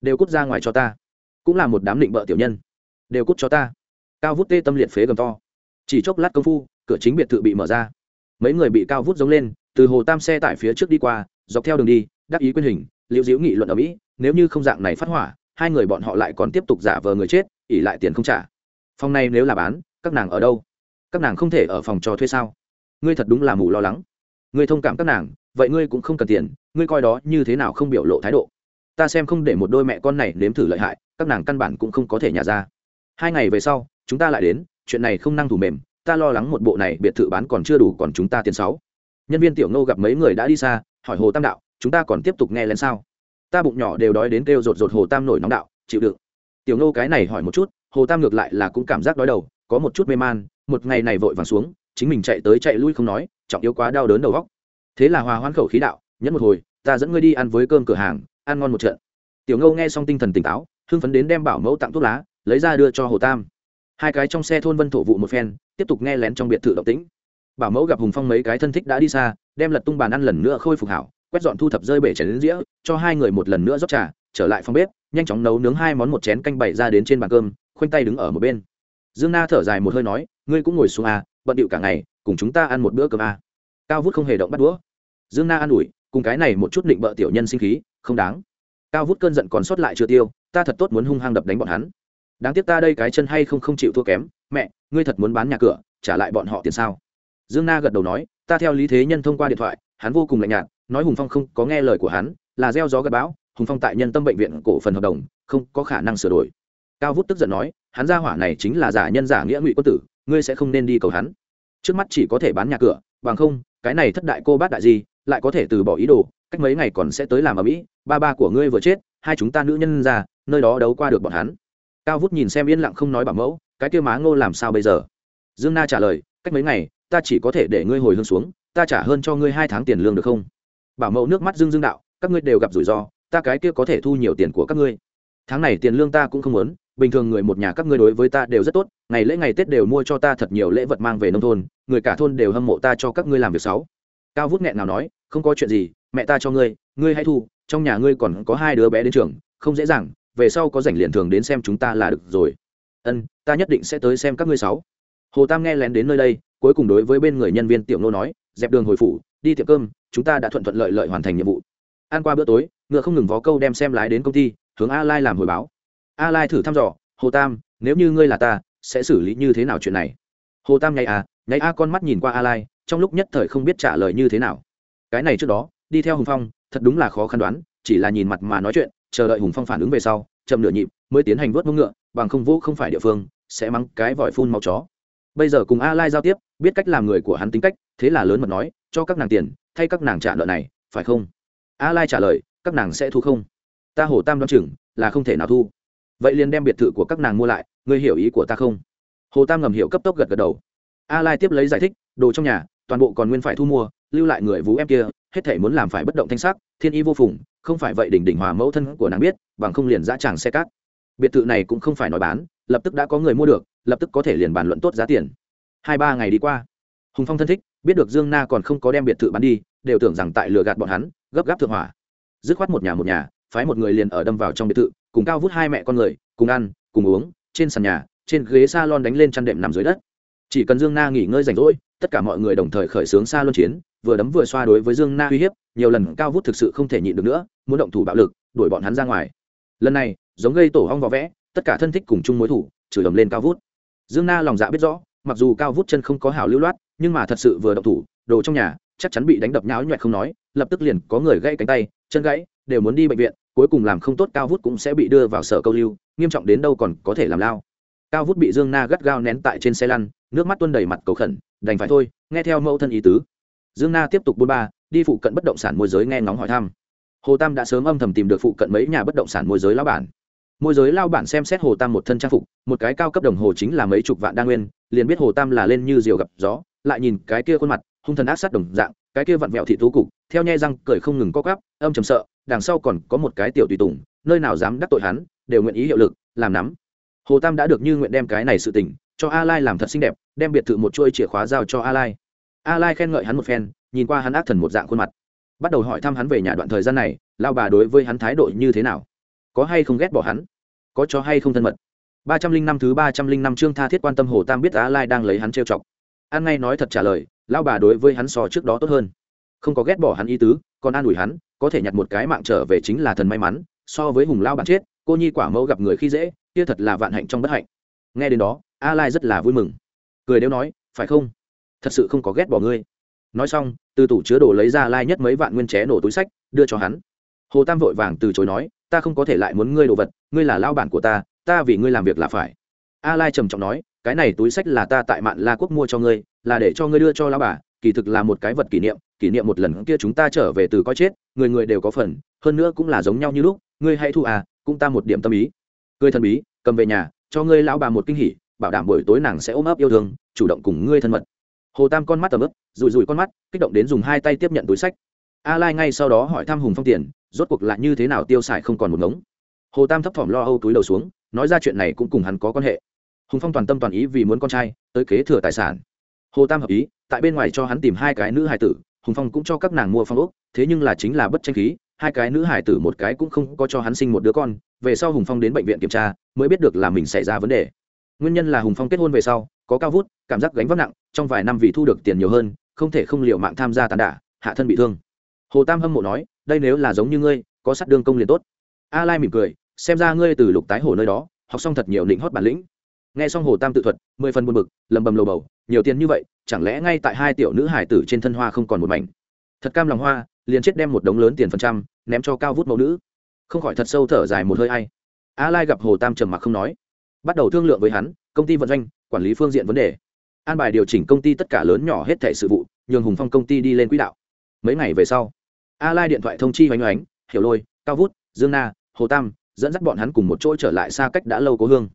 đều cút ra ngoài cho ta. Cũng là một đám định bợ tiểu nhân. Đều cút cho ta. Cao vút tê tâm liệt phế gầm to. Chỉ chốc lát công phu, cửa chính biệt thự bị mở ra. Mấy người bị cao vút giống lên, từ hồ tam xe tại phía trước đi qua, dọc theo đường đi, đắc ý quyên hình liễu diễu nghị luận ở mỹ, nếu như không dạng này phát hỏa, hai người bọn họ lại còn tiếp tục giả vờ người chết ỉ lại tiền không trả. Phòng này nếu là bán, các nàng ở đâu? Các nàng không thể ở phòng trò thuê sao? Ngươi thật đúng là mù lo lắng. Ngươi thông cảm các nàng, vậy ngươi cũng không cần tiền, ngươi coi đó như thế nào không biểu lộ thái độ. Ta xem không để một đôi mẹ con này nếm thử lợi hại, các nàng căn bản cũng không có thể nhả ra. Hai ngày về sau, chúng ta lại đến, chuyện này không năng thủ mềm, ta lo lắng một bộ này biệt thự bán còn chưa đủ còn chúng ta tiền sáu. Nhân viên tiểu ngô gặp mấy người đã đi xa, hỏi hồ tam đạo chúng ta còn tiếp tục nghe lén sao? Ta bụng nhỏ đều đói đến kêu rột rột hồ tam nổi nóng đạo, chịu đựng. Tiểu ngô cái này hỏi một chút, hồ tam ngược lại là cũng cảm giác đói đầu, có một chút mê man, một ngày này vội vàng xuống, chính mình chạy tới chạy lui không nói, trọng yếu quá đau đớn đầu góc thế là hòa hoan khẩu khí đạo, nhẫn một hồi, ta dẫn ngươi đi ăn với cơm cửa hàng, ăn ngon một trận. Tiểu ngô nghe xong tinh thần tỉnh táo, hưng phấn đến đem bảo mẫu tặng thuốc lá, lấy ra đưa cho hồ tam. Hai cái trong xe thôn vân thổ vụ một phen, tiếp tục nghe lén trong biệt thự động tĩnh. Bảo mẫu gặp hùng phong mấy cái thân thích đã đi xa, đem lật tung bàn ăn lần nữa khôi phục hảo quét dọn thu thập rơi bể chén đến dĩa, cho hai người một lần nữa rót trà, trở lại phòng bếp, nhanh chóng nấu nướng hai món một chén canh bày ra đến trên bàn cơm, khoanh tay đứng ở một bên. Dương na thở dài một hơi nói, ngươi cũng ngồi xuống à bận điệu cả ngày, cùng chúng ta ăn một bữa cơm à. cao vút không hề động bắt đũa. Dương na an ủi, cùng cái này một chút định bợ tiểu nhân sinh khí, không đáng. Cao vút cơn giận còn sót lại chưa tiêu, ta thật tốt muốn hung hăng đập đánh bọn hắn. Đáng tiếc ta đây cái chân hay không không chịu thua kém. Mẹ, ngươi thật muốn bán nhà cửa, trả lại bọn họ tiền sao? Dương na gật đầu nói, ta theo lý thế nhân thông qua điện thoại, hắn vô cùng lạnh nhạt nói hùng phong không có nghe lời của hắn, là gieo gió gặp bão, hùng phong tại nhân tâm bệnh viện cổ phần hợp đồng, không có khả năng sửa đổi. Cao vút tức giận nói, hắn ra hỏa này chính là giả nhân giả nghĩa ngụy quân tử, ngươi sẽ không nên đi cầu hắn. Trước mắt chỉ có thể bán nhà cửa, bằng không, cái này thất đại cô bát đại gì, lại có thể từ bỏ ý đồ, cách mấy ngày còn sẽ tới làm ở mỹ, ba ba của ngươi vừa chết, hai chúng ta nữ nhân ra, nơi đó đấu qua được bọn hắn. Cao vút nhìn xem yên lặng không nói bảo mẫu, cái kia má ngô làm sao bây giờ? Dương na trả lời, cách mấy ngày, ta chỉ có thể để ngươi hồi hương xuống, ta trả hơn cho ngươi hai tháng tiền lương được không? Bảo mẫu nước mắt dương dương đạo, các ngươi đều gặp rủi ro, ta cái kia có thể thu nhiều tiền của các ngươi. Tháng này tiền lương ta cũng không muốn, bình thường người một nhà các ngươi đối với ta đều rất tốt, ngày lễ ngày tết đều mua cho ta thật nhiều lễ vật mang về nông thôn, người cả thôn đều hâm mộ ta cho các ngươi làm việc sáu cao vút nghẹn nào nói, không có chuyện gì, mẹ ta cho ngươi ngươi hãy thu, trong nhà ngươi còn có hai đứa bé đến trường, không dễ dàng, về sau có rảnh liền thường đến xem chúng ta là được rồi. Ân, ta nhất định sẽ tới xem các ngươi sáu hồ tam nghe lén đến nơi đây, cuối cùng đối với bên người nhân viên tiểu nô nói, dẹp đường hồi phủ, đi tiệm cơm chúng ta đã thuận thuận lợi lợi hoàn thành nhiệm vụ. Ăn qua bữa tối, ngựa không ngừng vó câu đem xem lái đến công ty, hướng a lai làm hồi báo. A lai thử thăm dò, hồ tam, nếu như ngươi là ta, sẽ xử lý như thế nào chuyện này? Hồ tam nháy à nháy a con mắt nhìn qua a lai, trong lúc nhất thời không biết trả lời như thế nào. Cái này trước đó, đi theo hùng phong, thật đúng là khó khăn đoán, chỉ là nhìn mặt mà nói chuyện, chờ đợi hùng phong phản ứng về sau, chậm nửa nhịp mới tiến hành vớt mông ngựa, bằng không vũ không phải địa phương, sẽ mắng cái vòi phun máu chó. Bây giờ cùng a lai giao tiếp, biết cách làm người của hắn tính cách, thế là lớn mật nói, cho các nàng tiền thay các nàng trả nợ này, phải không? A lai trả lời, các nàng sẽ thu không? Ta hồ tam đoán chừng là không thể nào thu. Vậy liền đem biệt thự của các nàng mua lại, ngươi hiểu ý của ta không? Hồ tam ngầm hiểu cấp tốc gật gật đầu. A lai tiếp lấy giải thích, đồ trong nhà, toàn bộ còn nguyên phải thu mua, lưu lại người vú em kia, hết thể muốn làm phải bất động thanh sắc, thiên y vô phùng, không phải vậy đỉnh đỉnh hòa mẫu thân của nàng biết, bằng không liền dã tràng xe cát. Biệt thự này cũng không phải nói bán, lập tức đã có người mua được, lập tức có thể liền bàn luận tốt giá tiền. Hai ba ngày đi qua hùng phong thân thích, biết được dương na còn không có đem biệt thự bán đi, đều tưởng rằng tại lừa gạt bọn hắn, gấp gáp thượng hỏa. Dứt khoát một nhà một nhà, phái một người liền ở đâm vào trong biệt thự, cùng cao vút hai mẹ con người, cùng ăn, cùng uống, trên sàn nhà, trên ghế s a lon đánh lên chăn đệm nằm dưới đất. Chỉ cần dương na nghỉ ngơi rảnh rỗi, tất cả mọi người đồng thời khởi xướng xa luân chiến, vừa đấm vừa xoa đối với dương na uy hiếp, nhiều lần cao vút thực sự không thể nhịn được nữa, muốn động thủ bạo lực, đuổi bọn hắn ra ngoài. Lần này, giống gây tổ hong vỏ vẽ, tất cả thân thích cùng chung mối thủ, chửi ầm lên cao vút. Dương na lòng dạ biết rõ, mặc dù cao vút chân không có hào lưu loát nhưng mà thật sự vừa động thủ, đồ trong nhà chắc chắn bị đánh đập nháo nhoẹt không nói, lập tức liền có người gãy cánh tay, chân gãy, đều muốn đi bệnh viện, cuối cùng làm không tốt cao vút cũng sẽ bị đưa vào sở câu lưu, nghiêm trọng đến đâu còn có thể làm lao. Cao vút bị dương na gắt gao nén tại trên xe lăn, nước mắt tuôn đầy mặt cầu khẩn, đành phải thôi, nghe theo mẫu thân ý tứ. Dương na tiếp tục buôn ba, đi phụ cận bất động sản môi giới nghe ngóng hỏi thăm. Hồ tam đã sớm âm thầm tìm được phụ cận mấy nhà bất động sản môi giới lao bản. Môi giới lao bản xem xét hồ tam một thân trang phục, một cái cao cấp đồng hồ chính là mấy chục vạn đa nguyên, liền biết hồ tam là lên như diều gặp gió lại nhìn cái kia khuôn mặt, hung thần ác sát đồng dạng, cái kia vặn vẹo thị thú cục, theo nhai răng cười không ngừng co cắp âm trầm sợ, đằng sau còn có một cái tiểu tùy tùng, nơi nào dám đắc tội hắn, đều nguyện ý hiệu lực, làm nắm. Hồ tam đã được như nguyện đem cái này sự tình, cho a lai làm thật xinh đẹp, đem biệt thự một chuôi chìa khóa giao cho a lai. A lai khen ngợi hắn một phen, nhìn qua hắn ác thần một dạng khuôn mặt, bắt đầu hỏi thăm hắn về nhà đoạn thời gian này lao bà đối với hắn thái độ như thế nào? Có hay không ghét bỏ hắn? Có cho hay không thân mật? Ba trăm linh năm thứ ba trăm linh năm chương tha thiết quan tâm hồ tam biết a lai đang lấy hắn trêu chọc an ngay nói thật trả lời lao bà đối với hắn so trước đó tốt hơn. Không có ghét bỏ hắn ý tứ, còn an ủi hắn, có thể nhặt một cái mạng trở về chính là thần may mắn, so với hùng lao bạn chết, cô nhi quả mẫu gặp người khi dễ, kia thật là vạn hạnh trong bất hạnh. Nghe đến đó, a lai rất là vui mừng. Cười đeo nói, phải không? Thật sự không có ghét bỏ ngươi. Nói xong, từ tủ chứa đồ lấy ra lai nhất mấy vạn nguyên ché nổ túi sách, đưa cho hắn. Hồ tam vội vàng từ chối nói, ta không có thể lại muốn ngươi đồ vật, ngươi là lao bản của ta ta vì ngươi làm việc là phải. A lai trầm trọng nói cái này túi sách là ta tại mạn la quốc mua cho ngươi, là để cho ngươi đưa cho lao bà, kỳ thực là một cái vật kỷ niệm kỷ niệm một lần kia chúng ta trở về từ coi chết, người người đều có phần, hơn nữa cũng là giống nhau như lúc, ngươi hãy thu à cũng ta một điểm tâm ý. Cười thần bí, cầm về nhà, cho ngươi lão bà một kinh hỉ, bảo đảm buổi tối nàng sẽ ôm ấp yêu thương, chủ động cùng ngươi thân mật. Hồ tam con mắt tầm ướp rùi rùi con mắt, kích động đến dùng hai tay tiếp nhận túi sách. A lai ngay sau đó hỏi thăm hùng phong tiền, rốt cuộc lại như thế nào tiêu xài không còn một ngống. Hồ tam thấp thỏm lo âu túi đầu xuống, nói ra chuyện này cũng cùng hắn có quan hệ hùng phong toàn tâm toàn ý vì muốn con trai, tới kế thừa tài sản. Hồ tam hợp ý, tại bên ngoài cho hắn tìm hai cái nữ hải tử, hùng phong cũng cho các nàng mua phong ốc, thế nhưng là chính là bất tranh khí, hai cái nữ hải tử một cái cũng không có cho hắn sinh một đứa con, về sau hùng phong đến bệnh viện kiểm tra, mới biết được là mình xảy ra vấn đề. Nguyên nhân là hùng phong kết hôn về sau, có cao vút, cảm giác gánh vác nặng, trong vài năm vì thu được tiền nhiều hơn, không thể không liệu mạng tham gia tàn đả, hạ thân bị thương. Hồ tam hâm mộ nói, đây nếu là giống như ngươi, có sát đương công liền tốt. A lai mỉm cười, xem ra ngươi từ lục tái hồ nơi đó, học xong thật nhiều định hót bản lĩnh nghe xong hồ tam tự thuật, mười phần buồn bực, lầm bầm lầu bầu, nhiều tiền như vậy, chẳng lẽ ngay tại hai tiểu nữ hải tử trên thân hoa không còn một mảnh? Thật cam lòng hoa, liền chết đem một đống lớn tiền phần trăm, ném cho cao vút mẫu nữ. Không khỏi thật sâu thở dài một hơi hay a lai gặp hồ tam trầm mặc không nói. Bắt đầu thương lượng với hắn, công ty vận doanh, quản lý phương diện vấn đề. An bài điều chỉnh công ty tất cả lớn nhỏ hết thẻ sự vụ, nhường hùng phong công ty đi lên quỹ đạo. Mấy ngày về sau, a lai điện thoại thông chi oanh oánh hiểu lôi, cao vút, dương na, hồ tam, dẫn dắt bọn hắn cùng một chỗ trở lại xa cách đã lâu cố hương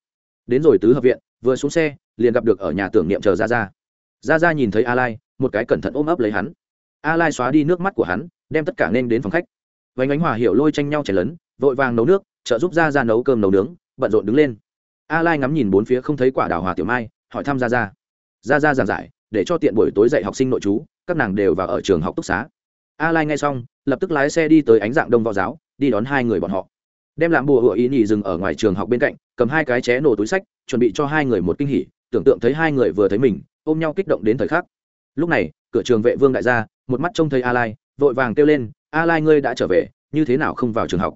đến rồi tứ hợp viện, vừa xuống xe, liền gặp được ở nhà tưởng niệm chờ ra ra ra ra nhìn thấy a lai, một cái cẩn thận ôm ấp lấy hắn. A lai xóa đi nước mắt của hắn, đem tất cả nên đến phòng khách. Vánh ánh hòa hiểu lôi tranh nhau chảy lớn, vội vàng nấu nước, trợ giúp ra ra nấu cơm nấu nướng, bận rộn đứng lên. A lai ngắm nhìn bốn phía không thấy quả đào hòa tiểu mai, hỏi thăm ra ra ra ra giảng giải, để cho tiện buổi tối dạy học sinh nội chú, các nàng đều vào ở trường học túc xá. A lai nghe xong, lập tức lái xe đi tới ánh dạng đông võ giáo, đi đón hai người bọn họ. Đem làm bùa hựa ý nhị dừng ở ngoài trường học bên cạnh cầm hai cái ché nổ túi sách, chuẩn bị cho hai người một kinh hỉ, tưởng tượng thấy hai người vừa thấy mình, ôm nhau kích động đến thời khắc. Lúc này, cửa trường vệ vương đại gia, một mắt trông thấy a lai, vội vàng kêu lên, a lai ngươi đã trở về, như thế nào không vào trường học?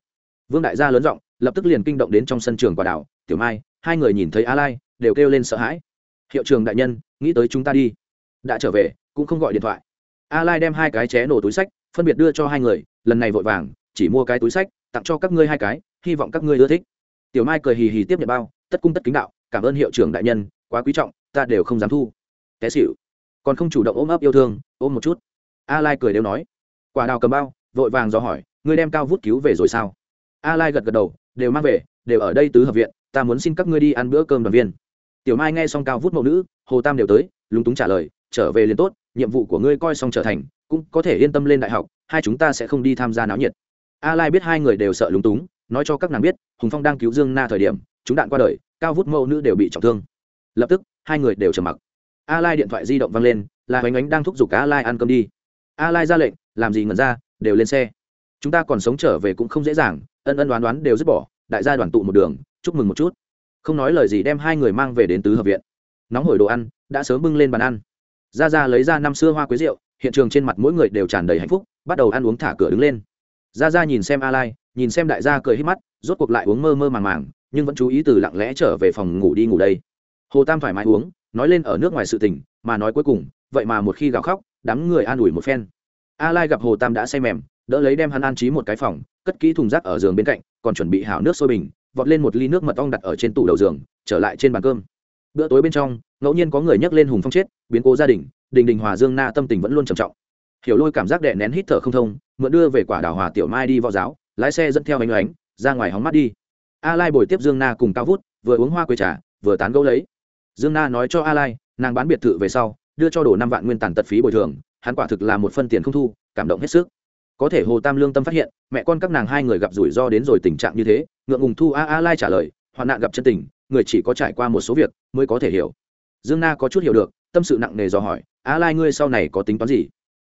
Vương đại gia lớn giọng, lập tức liền kinh động đến trong sân trường quả đảo, tiểu mai, hai người nhìn thấy a lai, đều kêu lên sợ hãi. Hiệu trường đại nhân, nghĩ tới chúng ta đi. Đã trở về, cũng không gọi điện thoại. A lai đem hai cái ché nổ túi sách, phân biệt đưa cho hai người, lần này vội vàng, chỉ mua cái túi sách, tặng cho các ngươi hai cái, hy vọng các ngươi ưa thích tiểu mai cười hì hì tiếp nhận bao, tất cung tất kính đạo, cảm ơn hiệu trưởng đại nhân, quá quý trọng, ta đều không dám thu. Té xịu còn không chủ động ôm ấp yêu thương, ôm một chút. A lai cười đều nói. Quả đào cầm bao, vội vàng dò hỏi, ngươi đem cao vút cứu về rồi sao? A lai gật gật đầu, đều mang về, đều ở đây tứ hợp viện, ta muốn xin các ngươi đi ăn bữa cơm đoàn viên. Tiểu mai nghe xong cao vút mẫu nữ, hồ tam đều tới, lúng túng trả lời, trở về liền tốt, nhiệm vụ của ngươi coi xong trở thành, cũng có thể yên tâm lên đại học, hai chúng ta sẽ không đi tham gia náo nhiệt. A lai biết hai người đều sợ lúng túng nói cho các nàng biết, hùng phong đang cứu dương na thời điểm, chúng đạn qua đời, cao vút mẫu nữ đều bị trọng thương. Lập tức, hai người đều trầm mặc. A lai điện thoại di động văng lên, là hoành ánh đang thúc giục a lai ăn cơm đi. A lai ra lệnh, làm gì ngẩn ra, đều lên xe. Chúng ta còn sống trở về cũng không dễ dàng, ân ân đoán đoán đều dứt bỏ, đại gia đoàn tụ một đường, chúc mừng một chút. Không nói lời gì đem hai người mang về đến tứ hợp viện. Nóng hổi đồ ăn, đã sớm bưng lên bàn ăn. Ra ra lấy ra năm xưa hoa quế rượu, hiện trường trên mặt mỗi người đều tràn đầy hạnh phúc, bắt đầu ăn uống thả cửa đứng lên. Ra ra nhìn xem a lai nhìn xem đại gia cười hít mắt, rốt cuộc lại uống mơ mơ màng màng, nhưng vẫn chú ý từ lặng lẽ trở về phòng ngủ đi ngủ đây. Hồ tam thoải mái uống, nói lên ở nước ngoài sự tình, mà nói cuối cùng, vậy mà một khi gào khóc, đám người an ủi một phen. A lai gặp hồ tam đã say mềm, đỡ lấy đem hắn an trí một cái phòng, cất kỹ thùng rác ở giường bên cạnh, còn chuẩn bị hảo nước sôi bình, vọt lên một ly nước mật ong đặt ở trên tủ đầu giường, trở lại trên bàn cơm. Bữa tối bên trong, ngẫu nhiên có người nhắc lên hùng phong chết, biến cố gia đình đình đình hòa dương na tâm tình vẫn luôn trầm trọng. Hiểu lôi cảm giác đè nén hít thở không thông, mượn đưa về quả đảo hòa tiểu mai đi võ giáo lái xe dẫn theo anh ánh, ra ngoài hóng mắt đi. A lai bồi tiếp dương na cùng cao vút, vừa uống hoa quế trà, vừa tán gẫu lấy. Dương na nói cho a lai, nàng bán biệt thự về sau, đưa cho đổ năm vạn nguyên tàn tật phí bồi thường, hắn quả thực là một phân tiền không thu, cảm động hết sức. Có thể hồ tam lương tâm phát hiện, mẹ con các nàng hai người gặp rủi ro đến rồi tình trạng như thế, ngượng ngùng thu a a lai trả lời, hoạn nạn gặp chân tình, người chỉ có trải qua một số việc mới có thể hiểu. Dương na có chút hiểu được, tâm sự nặng nề dò hỏi, a lai ngươi sau này có tính toán gì?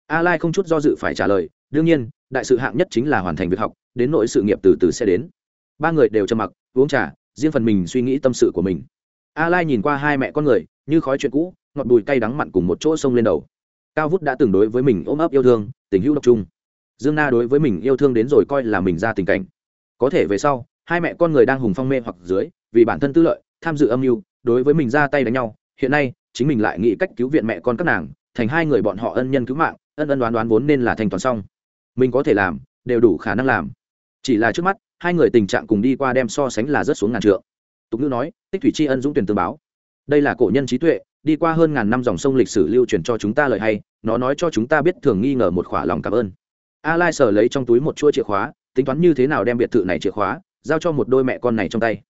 A lai không chút do dự phải trả lời, đương nhiên đại sự hạng nhất chính là hoàn thành việc học, đến nội sự nghiệp từ từ sẽ đến. Ba người đều trầm mặc, uống trà, riêng phần mình suy nghĩ tâm sự của mình. A lai nhìn qua hai mẹ con người, như khói chuyện cũ, ngọt bùi cay đắng mặn cùng một chỗ sông lên đầu. Cao vút đã từng đối với mình ôm ấp yêu thương, tình hữu độc trung dương na đối với mình yêu thương đến rồi coi là mình ra tình cảnh. Có thể về sau, hai mẹ con người đang hùng phong mê hoặc dưới, vì bản thân tư lợi, tham dự âm mưu, đối với mình ra tay đánh nhau, hiện nay, chính mình lại nghĩ cách cứu viện mẹ con các nàng, thành hai người bọn họ ân nhân cứu mạng, ân ân đoán đoán vốn nên là thành toàn xong mình có thể làm, đều đủ khả năng làm. Chỉ là trước mắt, hai người tình trạng cùng đi qua đem so sánh là rất xuống ngàn trượng. Tục ngữ nói, tích thủy tri ân dũng tuyển tương báo. Đây là cổ nhân trí tuệ, đi qua hơn ngàn năm dòng sông lịch sử lưu truyền cho chúng ta lời hay, nó nói cho chúng ta biết thường nghi ngờ một khỏa lòng cảm ơn. A lai sờ lấy trong túi một chuỗi chìa khóa, tính toán như thế nào đem biệt thự này chìa khóa, giao cho một đôi mẹ con này trong tay.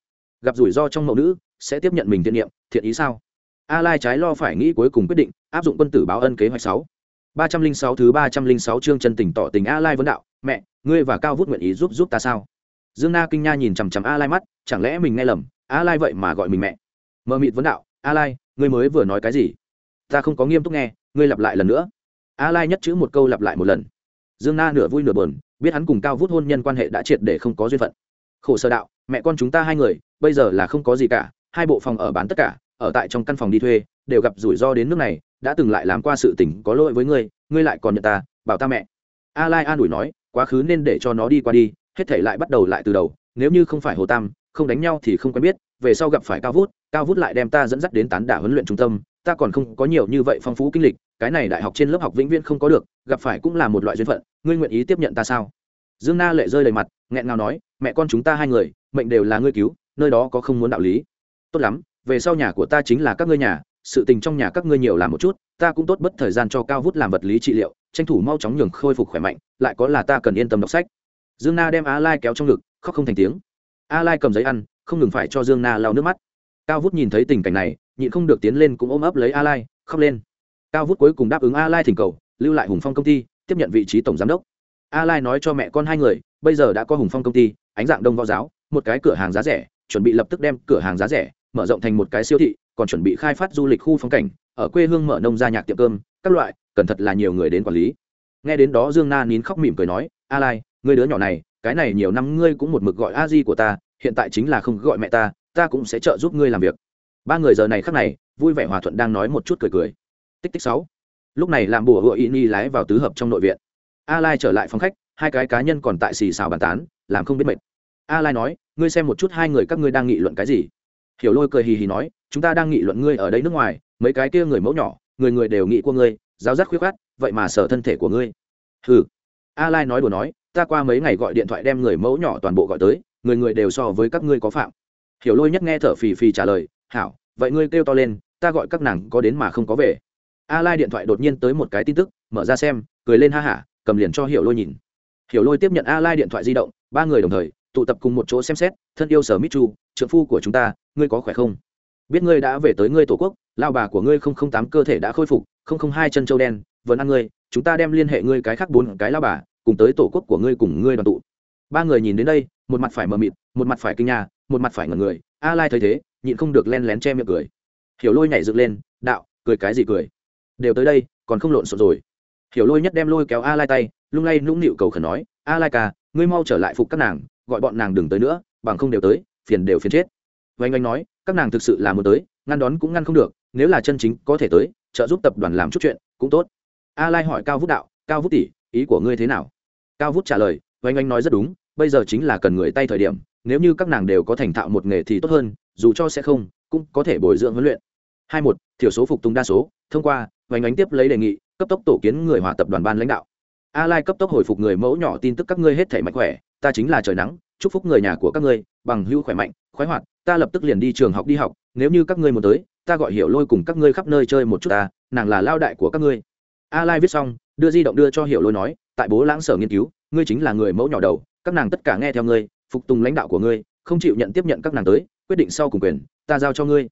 Gặp rủi ro trong mẫu nữ, sẽ tiếp nhận mình thiện niệm, thiện ý sao? A lai trái lo phải nghĩ cuối cùng quyết định, áp dụng quân tử báo ân kế hoạch sáu ba trăm linh sáu thứ ba trăm linh sáu chương chân tình tỏ tình a lai vấn đạo, mẹ, ngươi và cao vút nguyện ý giúp giúp ta sao? Dương na kinh nha nhìn chằm chằm a lai mắt, chẳng lẽ mình nghe lầm a lai vậy mà gọi mình mẹ? Mơ mịt vấn đạo a lai ngươi mới vừa nói cái gì? Ta không có nghiêm túc nghe, ngươi lặp lại lần nữa. A lai nhất chữ một câu lặp lại một lần. Dương na nửa vui nửa buồn, biết hắn cùng cao vút hôn nhân quan hệ đã triệt để không có duyên phận. Khổ sở đạo, mẹ con chúng ta hai người, bây giờ là không có gì cả, hai bộ phòng ở bán tất cả, ở tại trong căn phòng đi thuê, đều gặp rủi ro đến nước này đã từng lại làm qua sự tình có lỗi với ngươi ngươi lại còn nhận ta, bảo ta mẹ. A lai an ủi nói, quá khứ nên để cho nó đi qua đi, hết thể lại bắt đầu lại từ đầu, nếu như không phải hồ tam, không đánh nhau thì không quen biết, về sau gặp phải cao vút cao vút lại đem ta dẫn dắt đến tán đả huấn luyện trung tâm, ta còn không có nhiều như vậy phong phú kinh lịch, cái này đại học trên lớp học vĩnh viễn không có được, gặp phải cũng là một loại duyên phận, ngươi nguyện ý tiếp nhận ta sao? Dương na lệ rơi đầy mặt, nghẹn ngào nói, mẹ con chúng ta hai người, mệnh đều là ngươi cứu, nơi đó có không muốn đạo lý. Tốt lắm, về sau nhà của ta chính là các ngươi nhà sự tình trong nhà các ngươi nhiều làm một chút, ta cũng tốt bất thời gian cho cao vút làm vật lý trị liệu, tranh thủ mau chóng nhường khôi phục khỏe mạnh, lại có là ta cần yên tâm đọc sách. Dương na đem a lai kéo trong ngực, khóc không thành tiếng. A lai cầm giấy ăn, không ngừng phải cho dương na lau nước mắt. Cao vút nhìn thấy tình cảnh này, nhịn không được tiến lên cũng ôm ấp lấy a lai khóc lên. Cao vút cuối cùng đáp ứng a lai thỉnh cầu, lưu lại hùng phong công ty, tiếp nhận vị trí tổng giám đốc. A lai nói cho mẹ con hai người, bây giờ đã có hùng phong công ty, ánh dạng đông võ giáo, một cái cửa hàng giá rẻ, chuẩn bị lập tức đem cửa hàng giá rẻ, mở rộng thành một cái siêu thị còn chuẩn bị khai phát du lịch khu phong cảnh, ở quê hương mở nông gia nhạc tiệm cơm, các loại, cần thật là nhiều người đến quản lý. Nghe đến đó dương na nín khóc mỉm cười nói, a lai, người đứa nhỏ này, cái này nhiều năm ngươi cũng một mực gọi a di của ta, hiện tại chính là không gọi mẹ ta ta cũng sẽ trợ giúp ngươi làm việc. Ba người giờ này khắc này, vui vẻ hòa thuận đang nói một chút cười cười. Tích tích sáu. Lúc này làm bùa hựa y ni lái vào tứ hợp trong nội viện. A lai trở lại phòng khách, hai cái cá nhân còn tại xì xào bàn tán, làm không biết mệt. A lai nói, ngươi xem một chút hai người các ngươi đang nghị luận cái gì? Hiểu lôi cười hì hì nói, chúng ta đang nghị luận ngươi ở đây nước ngoài, mấy cái kia người mẫu nhỏ, người người đều nghĩ của ngươi, giáo giác khuyết khát vậy mà sở thân thể của ngươi. Hừ. A lai nói đùa nói, ta qua mấy ngày gọi điện thoại đem người mẫu nhỏ toàn bộ gọi tới, người người đều so với các ngươi có phạm. Hiểu lôi nhất nghe thở phì phì trả lời, hảo, vậy ngươi kêu to lên, ta gọi các nàng có đến mà không có về. A lai điện thoại đột nhiên tới một cái tin tức, mở ra xem, cười lên ha hả, cầm liền cho hiểu lôi nhìn. Hiểu lôi tiếp nhận a lai điện thoại di động, ba người đồng thời, tụ tập cùng một chỗ xem xét, thân yêu sở mít chu trượng phu của chúng ta, ngươi có khỏe không? Biết ngươi đã về tới ngươi tổ quốc, lao bà của ngươi không không tám cơ thể đã khôi phục, không không hai chân châu đen, vẫn ăn ngươi, chúng ta đem liên hệ ngươi cái khác bốn cái lao bà, cùng tới tổ quốc của ngươi cùng ngươi đoàn tụ. Ba người nhìn đến đây, một mặt phải mờ mịt, một mặt phải kinh nhà một mặt phải ngẩn người, a lai thấy thế, nhịn không được len lén che miệng cười. Hiểu lôi nhảy dựng lên, đạo, cười cái gì cười? Đều tới đây, còn không lộn xộn rồi. Hiểu lôi nhất đem lôi kéo a lai tay, lung lay nũng nịu cầu khẩn nói, a lai ca, ngươi mau trở lại phục các nàng, gọi bọn nàng đừng tới nữa, bằng không đều tới phiền đều phiền chết. Vanh anh nói, các nàng thực sự là muốn tới, ngăn đón cũng ngăn không được, nếu là chân chính có thể tới, trợ giúp tập đoàn làm chút chuyện, cũng tốt. A lai hỏi cao vút đạo, cao vút tỷ, ý của ngươi thế nào? Cao vút trả lời vanh anh nói rất đúng, bây giờ chính là cần người tay thời điểm, nếu như các nàng đều có thành thạo một nghề thì tốt hơn, dù cho sẽ không, cũng có thể bồi dưỡng huấn luyện. Hai một, thiểu số phục tùng đa số, thông qua, vành ánh tiếp lấy đề nghị, cấp tốc tổ kiến người hòa tập đoàn ban lãnh đạo. A lai cấp tốc hồi phục người mẫu nhỏ tin tức các ngươi hết thể mạnh khỏe ta chính là trời nắng, chúc phúc người nhà của các ngươi, bằng hưu khỏe mạnh, khoái hoạt, ta lập tức liền đi trường học đi học, nếu như các ngươi muốn tới, ta gọi hiểu lôi cùng các ngươi khắp nơi chơi một chút ta, nàng là lao đại của các ngươi. A lai viết xong, đưa di động đưa cho hiểu lôi nói, tại bố lãng sở nghiên cứu, ngươi chính là người mẫu nhỏ đầu, các nàng tất cả nghe theo ngươi, phục tùng lãnh đạo của ngươi, không chịu nhận tiếp nhận các nàng tới, quyết định sau cùng quyền, ta giao cho ngươi.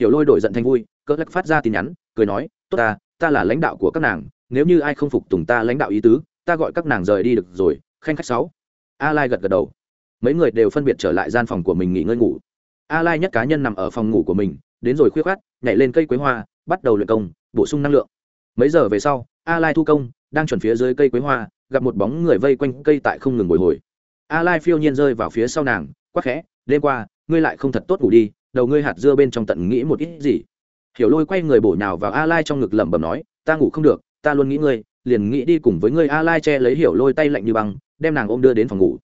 Hiểu lôi đổi giận thành vui, cỡ lắc phát ra tin nhắn, cười nói, tốt ta ta là lãnh đạo của các nàng, nếu như ai không phục tùng ta lãnh đạo ý tứ, ta gọi các nàng rời đi được rồi, khanh khách sáu a lai gật gật đầu. Mấy người đều phân biệt trở lại gian phòng của mình nghỉ ngơi ngủ. A lai nhất cá nhân nằm ở phòng ngủ của mình, đến rồi khuya khoát, nhảy lên cây quế hoa, bắt đầu luyện công, bổ sung năng lượng. Mấy giờ về sau, a lai thu công, đang chuẩn phía dưới cây quế hoa, gặp một bóng người vây quanh cây tại không ngừng bồi hồi. A lai phiêu nhiên rơi vào phía sau nàng, quắc khẽ, đêm qua, ngươi lại không thật tốt ngủ đi, đầu ngươi hạt dưa bên trong tận nghĩ một ít gì. Hiểu lôi quay người bổ nhào vào a lai trong ngực lẩm bẩm nói, ta ngủ không được, ta luôn nghĩ ngươi, liền nghĩ đi cùng với ngươi. A lai che lấy hiểu lôi tay lạnh như băng đem nàng ôm đưa đến phòng ngủ.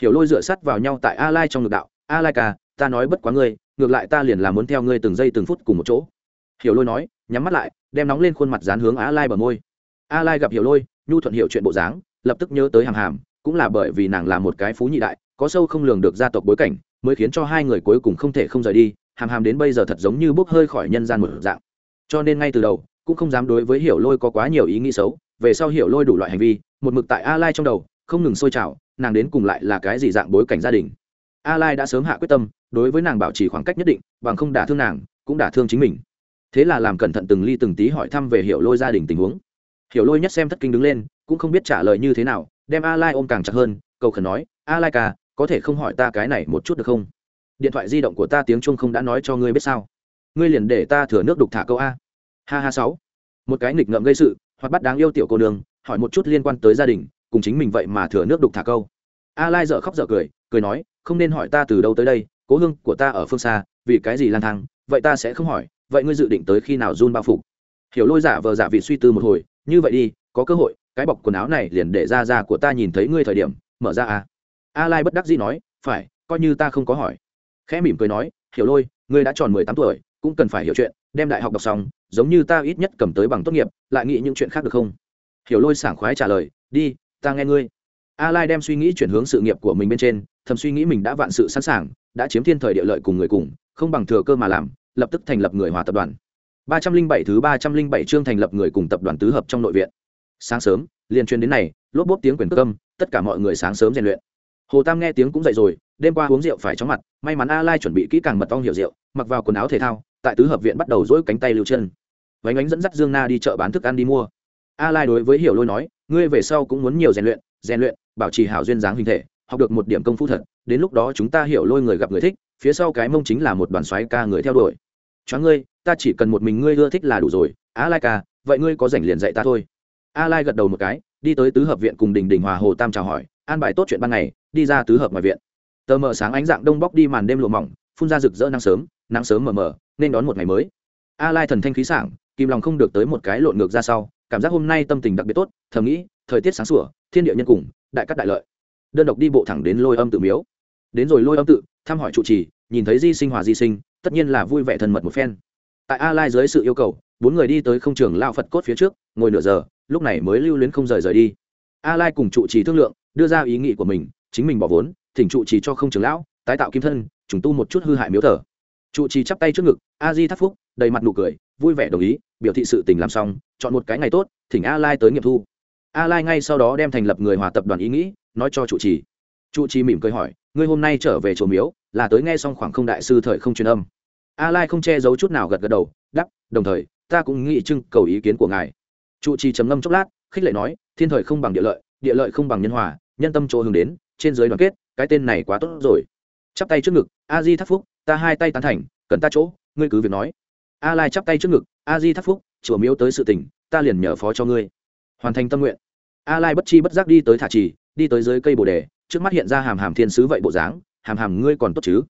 Hiểu lôi dựa sắt vào nhau tại a lai trong ngực đạo, a lai ca, ta nói bất quá ngươi, ngược lại ta liền là muốn theo ngươi từng giây từng phút cùng một chỗ. Hiểu lôi nói, nhắm mắt lại, đem nóng lên khuôn mặt dán hướng a lai bờ môi. A lai gặp hiểu lôi, nhu thuận hiểu chuyện bộ dáng, lập tức nhớ tới hàm hàm, cũng là bởi vì nàng là một cái phú nhị đại, có sâu không lường được gia tộc bối cảnh, mới khiến cho hai người cuối cùng không thể không rời đi, hàm hàm đến bây giờ thật giống như bốc hơi khỏi nhân gian một dạng. Cho nên ngay từ đầu, cũng không dám đối với hiểu lôi có quá nhiều ý nghĩ xấu, về sau hiểu lôi đủ loại hành vi, một mực tại a lai trong đầu không ngừng sôi trào, nàng đến cùng lại là cái gì dạng bối cảnh gia đình. A lai đã sớm hạ quyết tâm, đối với nàng bảo trì khoảng cách nhất định, bằng không đả thương nàng, cũng đả thương chính mình. Thế là làm cẩn thận từng ly từng tí hỏi thăm về hiểu lôi gia đình tình huống. Hiểu lôi nhất xem thất kinh đứng lên, cũng không biết trả lời như thế nào, đem a lai ôm càng chặt hơn, cầu khẩn nói a lai ca, có thể không hỏi ta cái này một chút được không? Điện thoại di động của ta tiếng chuông không đã nói cho ngươi biết sao? Ngươi liền để ta thừa nước đục thả câu a. Ha ha sáu. Một cái nghịch ngợm gây sự hoặc bắt đáng yêu tiểu cô đường hỏi một chút liên quan tới gia đình cùng chính mình vậy mà thừa nước đục thả câu. A lai dở khóc dở cười cười nói, không nên hỏi ta từ đâu tới đây, cố hương của ta ở phương xa, vì cái gì lang thang, vậy ta sẽ không hỏi, vậy ngươi dự định tới khi nào run bao phục? Hiểu lôi giả vờ giả vị suy tư một hồi, như vậy đi, có cơ hội, cái bọc quần áo này liền để ra ra của ta nhìn thấy ngươi thời điểm, mở ra à. A lai bất đắc dĩ nói, phải, coi như ta không có hỏi. Khẽ mỉm cười nói, hiểu lôi, ngươi đã tròn mười tám tuổi, cũng cần phải hiểu chuyện, đem đại học đọc xong, giống như ta ít nhất cầm tới bằng tốt nghiệp, lại nghĩ những chuyện khác được không? Hiểu lôi sảng khoái trả lời, đi ta nghe ngươi. A lai đem suy nghĩ chuyển hướng sự nghiệp của mình bên trên, thầm suy nghĩ mình đã vạn sự sẵn sàng, đã chiếm thiên thời địa lợi cùng người cùng, không bằng thừa cơ mà làm, lập tức thành lập người hòa tập đoàn. Ba trăm linh bảy thứ ba trăm linh bảy chương thành lập người cùng tập đoàn tứ hợp trong nội viện. Sáng sớm, liền truyền đến này, lốp bốp tiếng quyền cơm, tất cả mọi người sáng sớm rèn luyện. Hồ tam nghe tiếng cũng dậy rồi, đêm qua uống rượu phải chóng mặt, may mắn a lai chuẩn bị kỹ càng mật ong hiểu rượu, mặc vào quần áo thể thao, tại tứ hợp viện bắt đầu dỗi cánh tay lưu chân. Vánh ánh dẫn dắt dương na đi chợ bán thức ăn đi mua. A lai đối với hiểu lôi nói ngươi về sau cũng muốn nhiều rèn luyện rèn luyện, bảo trì hảo duyên dáng hình thể, học được một điểm công phu thật, đến lúc đó chúng ta hiểu lôi người gặp người thích, phía sau cái mông chính là một đoàn xoáy ca người theo đuổi. Cho ngươi, ta chỉ cần một mình ngươi ưa thích là đủ rồi, a lai ca, vậy ngươi có rảnh liền dạy ta thôi. A lai gật đầu một cái, đi tới tứ hợp viện cùng đình đình hòa hồ tam chào hỏi, an bài tốt chuyện ban ngày, đi ra tứ hợp ngoài viện. Tờ mờ sáng ánh dạng đông bóc đi màn đêm lộ mỏng, phun ra rực rỡ nắng sớm nắng sớm mờ mờ, nên đón một ngày mới. A lai thần thanh khí sảng, kìm lòng không được tới một cái lộn ngược ra sau cảm giác hôm nay tâm tình đặc biệt tốt, thầm nghĩ, thời tiết sáng sủa, thiên địa nhân cùng, đại cắt đại lợi. Đơn độc đi bộ thẳng đến lôi âm tự miếu. Đến rồi lôi âm tự, thăm hỏi trụ trì, nhìn thấy di sinh hòa di sinh, tất nhiên là vui vẻ thân mật một phen. Tại a lai dưới sự yêu cầu, bốn người đi tới không trường lao phật cốt phía trước, ngồi nửa giờ, lúc này mới lưu luyến không rời rời đi. A lai cùng trụ trì thương lượng, đưa ra ý nghị của mình, chính mình bỏ vốn, thỉnh trụ trì cho không trường lão, tái tạo kim thân, trùng tu một chút hư hại miếu thờ trụ trì chắp tay trước ngực, a di thắc phúc, đầy mặt nụ cười, vui vẻ đồng ý, biểu thị sự tình làm xong, chọn một cái ngày tốt, thỉnh a lai tới nghiệm thu. A lai ngay sau đó đem thành lập người hòa tập đoàn ý nghĩ, nói cho trụ trì trụ trì mỉm cười hỏi, ngươi hôm nay trở về chùa miếu, là tới nghe xong khoảng không đại sư thời không truyền âm? A lai không che giấu chút nào gật gật đầu đắp đồng thời, ta cũng nghĩ trưng cầu ý kiến của ngài. Trụ trì trầm ngâm chốc lát, khích lệ nói, thiên thời không bằng địa lợi địa lợi không bằng nhân hòa, nhân tâm chỗ hướng đến, trên giới đoàn kết, cái tên này quá tốt rồi. Chắp tay trước ngực, a di thắc phúc ta hai tay tán thành, cần ta chỗ, ngươi cứ việc nói. A lai chắp tay trước ngực, a di thắc phúc, chùa miếu tới sự tình, ta liền nhờ phó cho ngươi. Hoàn thành tâm nguyện. A lai bất chi bất giác đi tới thả trì, đi tới dưới cây bồ đề, trước mắt hiện ra hàm hàm thiên sứ vậy bộ dáng, hàm hàm ngươi còn tốt chứ?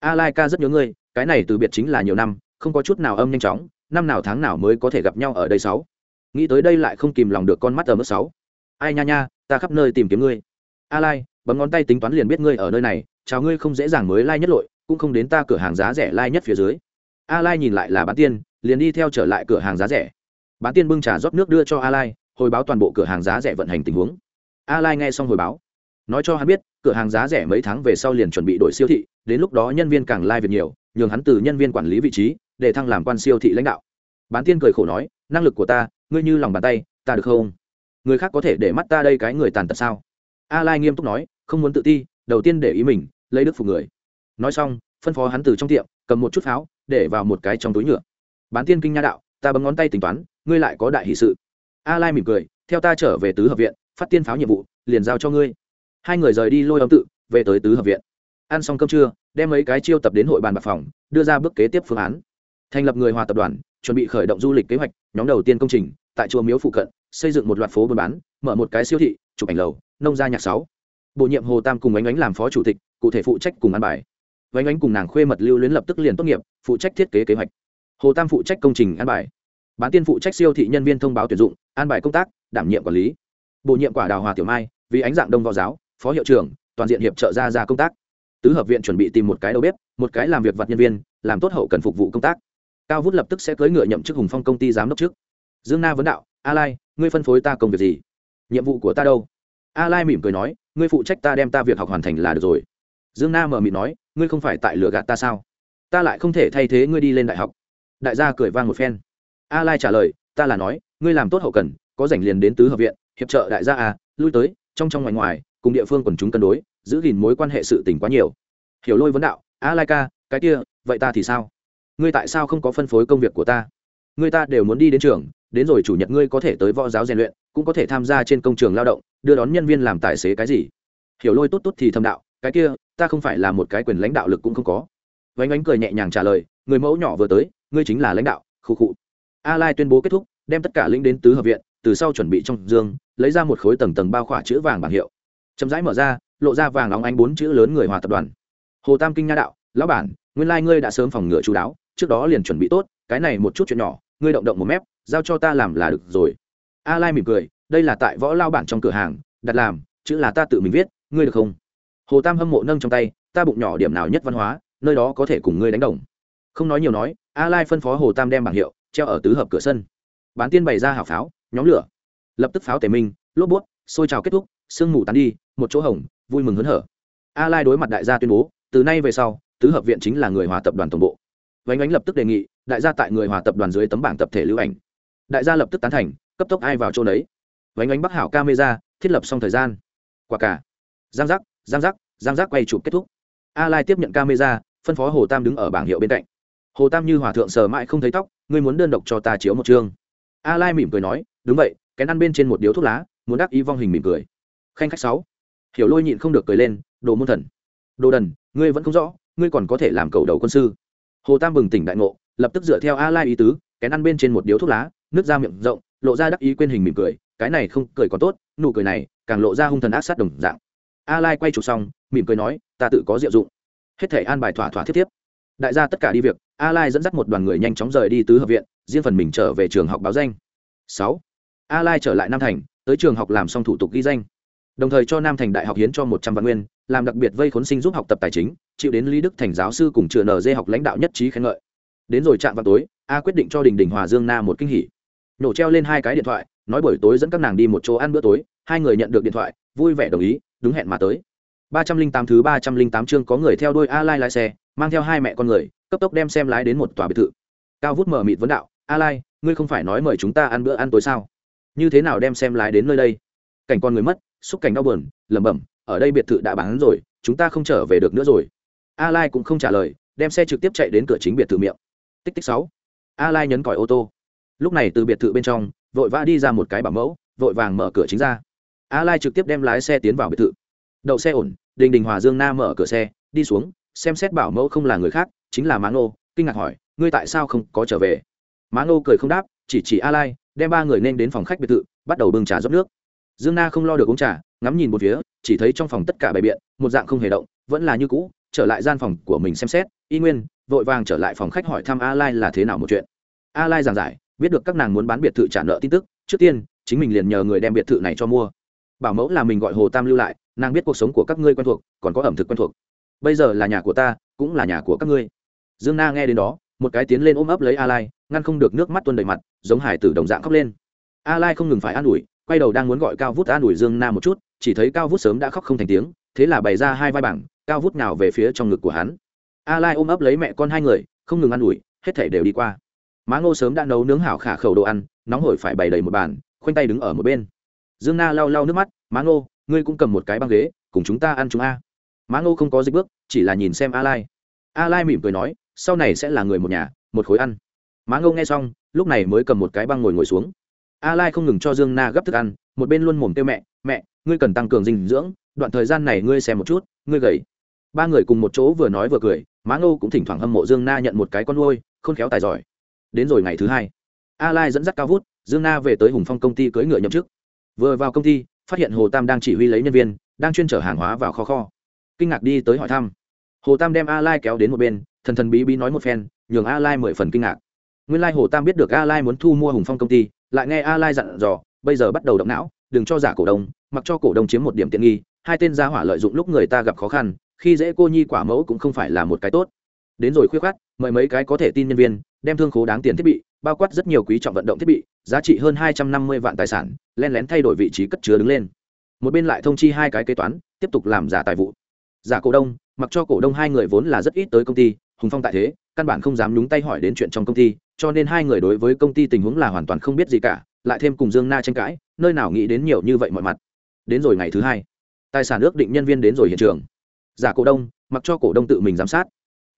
A lai ca rất nhớ ngươi, cái này từ biệt chính là nhiều năm, không có chút nào âm nhanh chóng, năm nào tháng nào mới có thể gặp nhau ở đây sáu. Nghĩ tới đây lại không kìm lòng được con mắt ở mức sáu. Ai nha nha, ta khắp nơi tìm kiếm ngươi. A lai, bấm ngón tay tính toán liền biết ngươi ở nơi này, chào ngươi không dễ dàng mới lai nhất lội cũng không đến ta cửa hàng giá rẻ lai nhất phía dưới. A lai nhìn lại là bán tiên, liền đi theo trở lại cửa hàng giá rẻ. Bán tiên bưng trà rót nước đưa cho a lai hồi báo toàn bộ cửa hàng giá rẻ vận hành tình huống. A lai nghe xong hồi báo, nói cho hắn biết, cửa hàng giá rẻ mấy tháng về sau liền chuẩn bị đổi siêu thị, đến lúc đó nhân viên càng lai việc nhiều, nhường hắn từ nhân viên quản lý vị trí, để thăng làm quan siêu thị lãnh đạo. Bán tiên cười khổ nói, năng lực của ta, ngươi như lòng bàn tay, ta được không? Người khác có thể để mắt ta đây cái người tàn tật sao? A lai nghiêm túc nói, không muốn tự ti, đầu tiên để ý mình, lấy đức phục người nói xong, phân phó hắn từ trong tiệm, cầm một chút pháo, để vào một cái trong túi nhựa. Bán tiên kinh nha đạo, ta bấm ngón tay tính toán, ngươi lại có đại hỷ sự. A lai mỉm cười, theo ta trở về tứ hợp viện, phát tiên pháo nhiệm vụ, liền giao cho ngươi. Hai người rời đi lôi âm tự, về tới tứ hợp viện. Ăn xong cơm trưa, đem mấy cái chiêu tập đến hội bàn bạc phòng, đưa ra bước kế tiếp phương án. Thành lập người hòa tập đoàn, chuẩn bị khởi động du lịch kế hoạch, nhóm đầu tiên công trình, tại chùa miếu phụ cận, xây dựng một loạt phố buôn bán, mở một cái siêu thị, chụp ảnh lầu, nông gia nhạc sáu. Bổ nhiệm hồ tam cùng ánh ánh làm phó chủ tịch, cụ thể phụ trách cùng ăn bài vánh ánh cùng nàng khuê mật lưu luyến lập tức liền tốt nghiệp, phụ trách thiết kế kế hoạch. Hồ tam phụ trách công trình an bài. Bán tiên phụ trách siêu thị nhân viên thông báo tuyển dụng, an bài công tác, đảm nhiệm quản lý. Bổ nhiệm quả đào hòa tiểu mai, vì ánh dạng đông võ giáo, phó hiệu trưởng, toàn diện hiệp trợ ra ra công tác. Tứ hợp viện chuẩn bị tìm một cái đầu bếp, một cái làm việc vật nhân viên, làm tốt hậu cần phục vụ công tác. Cao vút lập tức sẽ cưỡi ngựa nhậm chức hùng phong công ty giám đốc trước. Dương na vấn đạo, a lai, ngươi phân phối ta công việc gì? Nhiệm vụ của ta đâu? A lai mỉm cười nói, ngươi phụ trách ta đem ta việc học hoàn thành là được rồi. Dương na mở mịt nói ngươi không phải tại lừa gạt ta sao? Ta lại không thể thay thế ngươi đi lên đại học. Đại gia cười vang một phen. A lai trả lời, ta là nói, ngươi làm tốt hậu cần, có rảnh liền đến tứ hợp viện, hiệp trợ đại gia à lui tới, trong trong ngoài ngoài, cùng địa phương quần chúng cân đối, giữ gìn mối quan hệ sự tình quá nhiều. Hiểu lôi vấn đạo, a lai ca, cái kia, vậy ta thì sao? Ngươi tại sao không có phân phối công việc của ta? Ngươi ta đều muốn đi đến trường, đến rồi chủ nhật ngươi có thể tới võ giáo rèn luyện, cũng có thể tham gia trên công trường lao động, đưa đón nhân viên làm tài xế cái gì? Hiểu lôi tốt tốt thì thâm đạo, cái kia ta không phải là một cái quyền lãnh đạo lực cũng không có. Vánh ánh cười nhẹ nhàng trả lời, người mẫu nhỏ vừa tới, ngươi chính là lãnh đạo khu khụ. A lai tuyên bố kết thúc, đem tất cả lĩnh đến tứ hợp viện, từ sau chuẩn bị trong dương, lấy ra một khối tầng tầng bao khỏa chữ vàng bảng hiệu. Chậm rãi mở ra, lộ ra vàng óng ánh bốn chữ lớn người hòa tập đoàn. Hồ tam kinh nha đạo, lão bản, nguyên lai ngươi đã sớm phòng ngừa chú đáo, trước đó liền chuẩn bị tốt, cái này một chút chuyện nhỏ, ngươi động động một mép, giao cho ta làm là được rồi. A lai mỉm cười, đây là tại võ lao bản trong cửa hàng, đặt làm, chữ là ta tự mình viết, ngươi được không? Hồ tam hâm mộ nâng trong tay, ta bụng nhỏ điểm nào nhất văn hóa, nơi đó có thể cùng ngươi đánh đồng. Không nói nhiều nói, a lai phân phó hồ tam đem bảng hiệu, treo ở tứ hợp cửa sân. Bán tiên bày ra hảo pháo, nhóm lửa. Lập tức pháo tề minh, lốp bút, xôi trào kết thúc, sương mù tán đi, một chỗ hồng, vui mừng hớn hở. A lai đối mặt đại gia tuyên bố, từ nay về sau, tứ hợp viện chính là người hòa tập đoàn tổng bộ. Vánh ánh lập tức đề nghị, đại gia tại người hòa tập đoàn dưới tấm bảng tập thể lưu ảnh. Đại gia lập tức tán thành, cấp tốc ai vào chỗ đấy vánh ánh bắc hảo camera, thiết lập xong thời gian. Quả cả. Giang giác giang giác giang giác quay chụp kết thúc. A lai tiếp nhận camera, phân phó hồ tam đứng ở bảng hiệu bên cạnh. Hồ tam như hòa thượng sờ mãi không thấy tóc, ngươi muốn đơn độc cho ta chiếu một chương. A lai mỉm cười nói, đúng vậy, cái ăn bên trên một điếu thuốc lá, muốn đắc ý vong hình mỉm cười. Khanh khách sáu. Hiểu lôi nhịn không được cười lên, đồ môn thần. Đồ đần, ngươi vẫn không rõ, ngươi còn có thể làm cầu đầu quân sư. Hồ tam bừng tỉnh đại ngộ, lập tức dựa theo a lai ý tứ, cái ăn bên trên một điếu thuốc lá, nước ra miệng rộng, lộ ra đắc ý quên hình mỉm cười, cái này không cười còn tốt, nụ cười này càng lộ ra hung thần ác sát đồng dạng a lai quay chụp xong, mỉm cười nói, ta tự có diệu dụng. Hết thể an bài thỏa thỏa thiết tiếp. Đại gia tất cả đi việc, a lai dẫn dắt một đoàn người nhanh chóng rời đi tứ hợp viện, riêng phần mình trở về trường học báo danh. 6. a lai trở lại nam thành, tới trường học làm xong thủ tục ghi danh. Đồng thời cho nam thành đại học hiến cho một trăm vạn nguyên, làm đặc biệt vây khốn sinh giúp học tập tài chính, chịu đến lý đức thành giáo sư cùng trường nd học lãnh đạo nhất trí khen ngợi. Đến rồi chạm vào tối, a quyết định cho đình đình hòa dương na một kinh hỉ. Nhổ treo lên hai cái điện thoại, nói buổi tối dẫn các nàng đi một chỗ ăn bữa tối, hai người nhận được điện thoại, vui vẻ đồng ý đúng hẹn mà tới. Ba trăm linh tám thứ ba trăm linh tám chương có người theo đuôi a lai lái xe, mang theo hai mẹ con người, cấp tốc đem xem lái đến một tòa biệt thự. Cao vút mở mịt vấn đạo a lai ngươi không phải nói mời chúng ta ăn bữa ăn tối sao? Như thế nào đem xem lái đến nơi đây? Cảnh con người mất, xúc cảnh đau buồn, lẩm bẩm, ở đây biệt thự đã bán rồi, chúng ta không trở về được nữa rồi. A lai cũng không trả lời, đem xe trực tiếp chạy đến cửa chính biệt thự miệng. Tích tích sáu. A lai nhấn còi ô tô. Lúc này từ biệt thự bên trong, vội vã đi ra một cái bảo mẫu, vội vàng mở cửa chính ra a lai trực tiếp đem lái xe tiến vào biệt thự. Đậu xe ổn, đình đình hòa dương na mở cửa xe, đi xuống, xem xét bảo mẫu không là người khác, chính là má ngô, kinh ngạc hỏi, ngươi tại sao không có trở về? Má ngô cười không đáp, chỉ chỉ a lai, đem ba người nên đến phòng khách biệt thự, bắt đầu bưng trà rót nước. Dương na không lo được uống trà, ngắm nhìn một phía, chỉ thấy trong phòng tất cả bày biện, một dạng không hề động, vẫn là như cũ, trở lại gian phòng của mình xem xét, y nguyên, vội vàng trở lại phòng khách hỏi thăm a lai là thế nào một chuyện. A lai giảng giải, biết được các nàng muốn bán biệt thự trả nợ tin tức, trước tiên, chính mình liền nhờ người đem biệt thự này cho mua bảo mẫu là mình gọi hồ tam lưu lại, nàng biết cuộc sống của các ngươi quen thuộc, còn có ẩm thực quen thuộc. Bây giờ là nhà của ta, cũng là nhà của các ngươi. Dương na nghe đến đó, một cái tiến lên ôm ấp lấy a lai, ngăn không được nước mắt tuôn đầy mặt, giống hải tử đồng dạng khóc lên. A lai không ngừng phải an ủi, quay đầu đang muốn gọi cao vút an ủi dương na một chút, chỉ thấy cao vút sớm đã khóc không thành tiếng, thế là bày ra hai vai bảng, cao vút nào về phía trong ngực của hắn. A lai ôm ấp lấy mẹ con hai người, không ngừng ăn ủi, hết thể đều đi qua. Má ngô sớm đã nấu nướng hảo khả khẩu đồ ăn, nóng hổi phải bày đầy một bàn, khoanh tay đứng ở một bên dương na lau lau nước mắt, má ngô, ngươi cũng cầm một cái băng ghế, cùng chúng ta ăn chúng a. Má ngô không có dịch bước, chỉ là nhìn xem a lai. A lai mỉm cười nói, sau này sẽ là người một nhà, một khối ăn. Má ngô nghe xong, lúc này mới cầm một cái băng ngồi ngồi xuống. A lai không ngừng cho dương na gấp thức ăn, một bên luôn mồm kêu mẹ mẹ, ngươi cần tăng cường dinh dưỡng, đoạn thời gian này ngươi xem một chút, ngươi gầy. Ba người cùng một chỗ vừa nói vừa cười, má ngô cũng thỉnh thoảng hâm mộ dương na nhận một cái con nuôi, khôn khéo tài giỏi. Đến rồi ngày thứ hai, a lai dẫn dắt cao vút, dương na về tới hùng phong công ty cưỡi ngựa nhậm chức vừa vào công ty, phát hiện hồ tam đang chỉ huy lấy nhân viên, đang chuyên chở hàng hóa vào kho kho. Kinh ngạc đi tới hỏi thăm. Hồ tam đem a lai kéo đến một bên, thần thần bí bí nói một phen, nhường a lai mười phần kinh ngạc. Nguyên lai hồ tam biết được a lai muốn thu mua hùng phong công ty, lại nghe a lai dặn dò, bây giờ bắt đầu động não, đừng cho giả cổ đông, mặc cho cổ đông chiếm một điểm tiện nghi, hai tên gia hỏa lợi dụng lúc người ta gặp khó khăn, khi dễ cô nhi quả mẫu cũng không phải là một cái tốt. Đến rồi khuyết khát mời mấy cái có thể tin nhân viên, đem thương khố đáng tiền thiết bị bao quát rất nhiều quý trọng vận động thiết bị, giá trị hơn hai trăm năm mươi vạn tài sản, len lén thay đổi vị trí cất chứa đứng lên. Một bên lại thông chi hai cái kế toán, tiếp tục làm giả tài vụ. Giả cổ đông, mặc cho cổ đông hai người vốn là rất ít tới công ty, hùng phong tại thế, căn bản không dám nhúng tay hỏi đến chuyện trong công ty, cho nên hai người đối với công ty tình huống là hoàn toàn không biết gì cả, lại thêm cùng dương na tranh cãi, nơi nào nghĩ đến nhiều như vậy mọi mặt. Đến rồi ngày thứ hai, tài sản ước định nhân viên đến rồi hiện trường. Giả cổ đông, mặc cho cổ đông tự mình giám sát.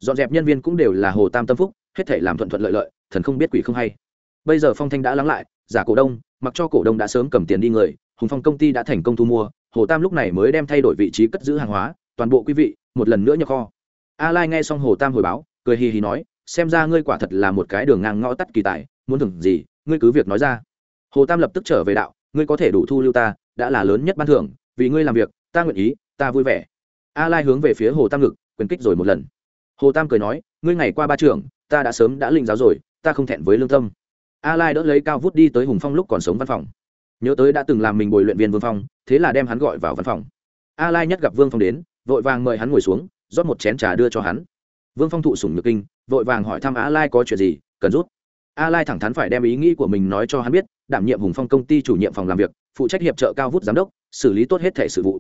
Dọn dẹp nhân viên cũng đều là hồ tam tâm phúc, hết thể làm thuận thuận lợi lợi thần không biết quỷ không hay. Bây giờ phong thanh đã lắng lại, giả cổ đông, mặc cho cổ đông đã sớm cầm tiền đi người, hùng phong công ty đã thành công thu mua, hồ tam lúc này mới đem thay đổi vị trí cất giữ hàng hóa, toàn bộ quý vị, một lần nữa nhập kho. A lai nghe xong hồ tam hồi báo, cười hì hì nói, xem ra ngươi quả thật là một cái đường ngang ngõ tắt kỳ tài, muốn thưởng gì, ngươi cứ việc nói ra. Hồ tam lập tức trở về đạo, ngươi có thể đủ thu lưu ta, đã là lớn nhất ban thưởng, vì ngươi làm việc, ta nguyện ý, ta vui vẻ. A lai hướng về phía hồ tam ngực, quyền kích rồi một lần. Hồ tam cười nói, ngươi ngày qua ba trường ta đã sớm đã linh giáo rồi ta không thẹn với lương tâm. A lai đỡ lấy cao vút đi tới hùng phong lúc còn sống văn phòng. Nhớ tới đã từng làm mình bồi luyện viên vương phong, thế là đem hắn gọi vào văn phòng. A lai nhất gặp vương phong đến, vội vàng mời hắn ngồi xuống, rót một chén trà đưa cho hắn. Vương phong thụ sủng nhược kinh, vội vàng hỏi thăm a lai có chuyện gì, cần rút a lai thẳng thắn phải đem ý nghĩ của mình nói cho hắn biết, đảm nhiệm hùng phong công ty chủ nhiệm phòng làm việc, phụ trách hiệp trợ cao vút giám đốc, xử lý tốt hết thể sự vụ.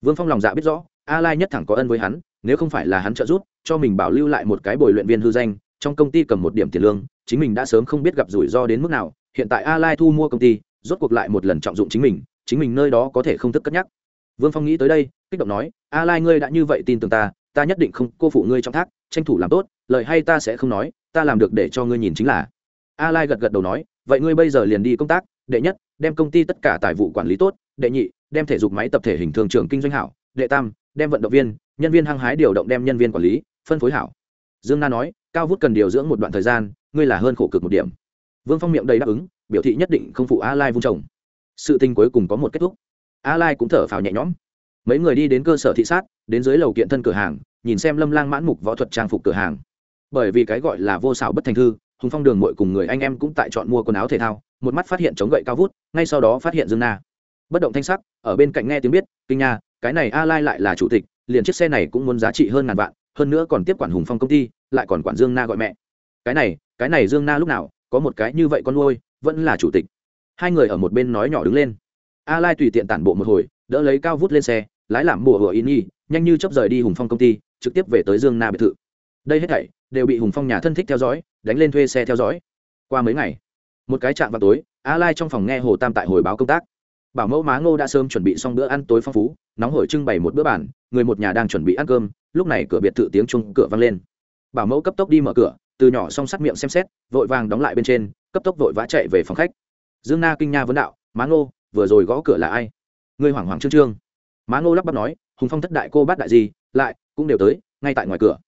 Vương phong lòng dạ biết rõ, a lai nhất thẳng có ân với hắn, nếu không phải là hắn trợ giúp, cho mình bảo lưu lại một cái bồi luyện viên hư danh trong công ty cầm một điểm tiền lương, chính mình đã sớm không biết gặp rủi ro đến mức nào, hiện tại a lai thu mua công ty, rốt cuộc lại một lần trọng dụng chính mình chính mình nơi đó có thể không thức cất nhắc. Vương phong nghĩ tới đây, kích động nói, a lai ngươi đã như vậy tin tưởng ta ta nhất định không, cô phụ ngươi trong thác, tranh thủ làm tốt, lời hay ta sẽ không nói, ta làm được để cho ngươi nhìn chính là. A lai gật gật đầu nói, vậy ngươi bây giờ liền đi công tác, đệ nhất, đem công ty tất cả tài vụ quản lý tốt, đệ nhị, đem thể dục máy tập thể hình thường trường kinh doanh hảo, đệ tam, đem vận động viên, nhân viên hăng hái điều động đem nhân viên quản lý, phân phối hảo dương na nói, cao vút cần điều dưỡng một đoạn thời gian, ngươi là hơn khổ cực một điểm. Vương phong miệng đầy đáp ứng, biểu thị nhất định không phụ a lai vung chồng. Sự tình cuối cùng có một kết thúc. A lai cũng thở phào nhẹ nhõm. Mấy người đi đến cơ sở thị sát, đến dưới lầu kiện thân cửa hàng, nhìn xem lâm lang mãn mục võ thuật trang phục cửa hàng. Bởi vì cái gọi là vô xảo bất thành thư, hùng phong đường mội cùng người anh em cũng tại chọn mua quần áo thể thao, một mắt phát hiện chống gậy cao vút, ngay sau đó phát hiện dương na. Bất động thanh sắc, ở bên cạnh nghe tiếng biết, kinh nha, cái này a lai lại là chủ tịch, liền chiếc xe này cũng muốn giá trị hơn ngàn vạn hơn nữa còn tiếp quản hùng phong công ty, lại còn quản dương na gọi mẹ. Cái này cái này dương na lúc nào, có một cái như vậy con nuôi, vẫn là chủ tịch. Hai người ở một bên nói nhỏ đứng lên. A lai tùy tiện tản bộ một hồi, đỡ lấy cao vút lên xe, lái làm bùa hựa in nhi nhanh như chấp rời đi hùng phong công ty, trực tiếp về tới dương na biệt thự. Đây hết thảy, đều bị hùng phong nhà thân thích theo dõi, đánh lên thuê xe theo dõi. Qua mấy ngày, một cái chạm vào tối a lai trong phòng nghe hồ tam tại hồi báo công tác. Bảo mẫu má ngô đã sớm chuẩn bị xong bữa ăn tối phong phú, nóng hổi trưng bày một bữa bàn, người một nhà đang chuẩn bị ăn cơm lúc này cửa biệt thự tiếng chung cửa vang lên. Bảo mẫu cấp tốc đi mở cửa, từ nhỏ song sắt miệng xem xét, vội vàng đóng lại bên trên, cấp tốc vội vã chạy về phòng khách. Dương na kinh nha vấn đạo, má ngô, vừa rồi gõ cửa là ai? Ngươi hoảng hoảng trương trương. Má ngô lắp bắp nói, hùng phong thất đại cô bát đại gì, lại cũng đều tới, ngay tại ngoài cửa.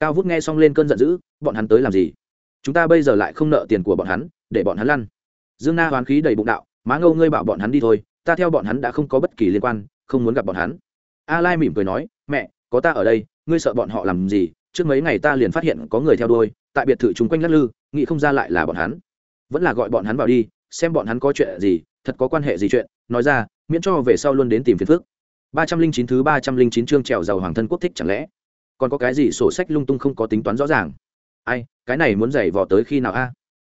Cao vút nghe xong lên cơn giận dữ, bọn hắn tới làm gì? Chúng ta bây giờ lại không nợ tiền của bọn hắn, để bọn hắn lăn. Dương na hoán khí đầy bụng đạo, má ngô ngươi bảo bọn hắn đi thôi, ta theo bọn hắn đã không có bất kỳ liên quan, không muốn gặp bọn hắn. A lai mỉm cười nói, mẹ, có ta ở đây ngươi sợ bọn họ làm gì? Trước mấy ngày ta liền phát hiện có người theo đuôi, tại biệt thự chúng quanh lắc lư, nghĩ không ra lại là bọn hắn. Vẫn là gọi bọn hắn vào đi, xem bọn hắn có chuyện gì, thật có quan hệ gì chuyện. Nói ra, miễn cho về sau luôn đến tìm phiền phức. ba trăm linh chín thứ ba trăm linh chín chương trèo giàu hoàng thân quốc thích chẳng lẽ? Còn có cái gì sổ sách lung tung không có tính toán rõ ràng? Ai, cái này muốn giày vò tới khi nào a?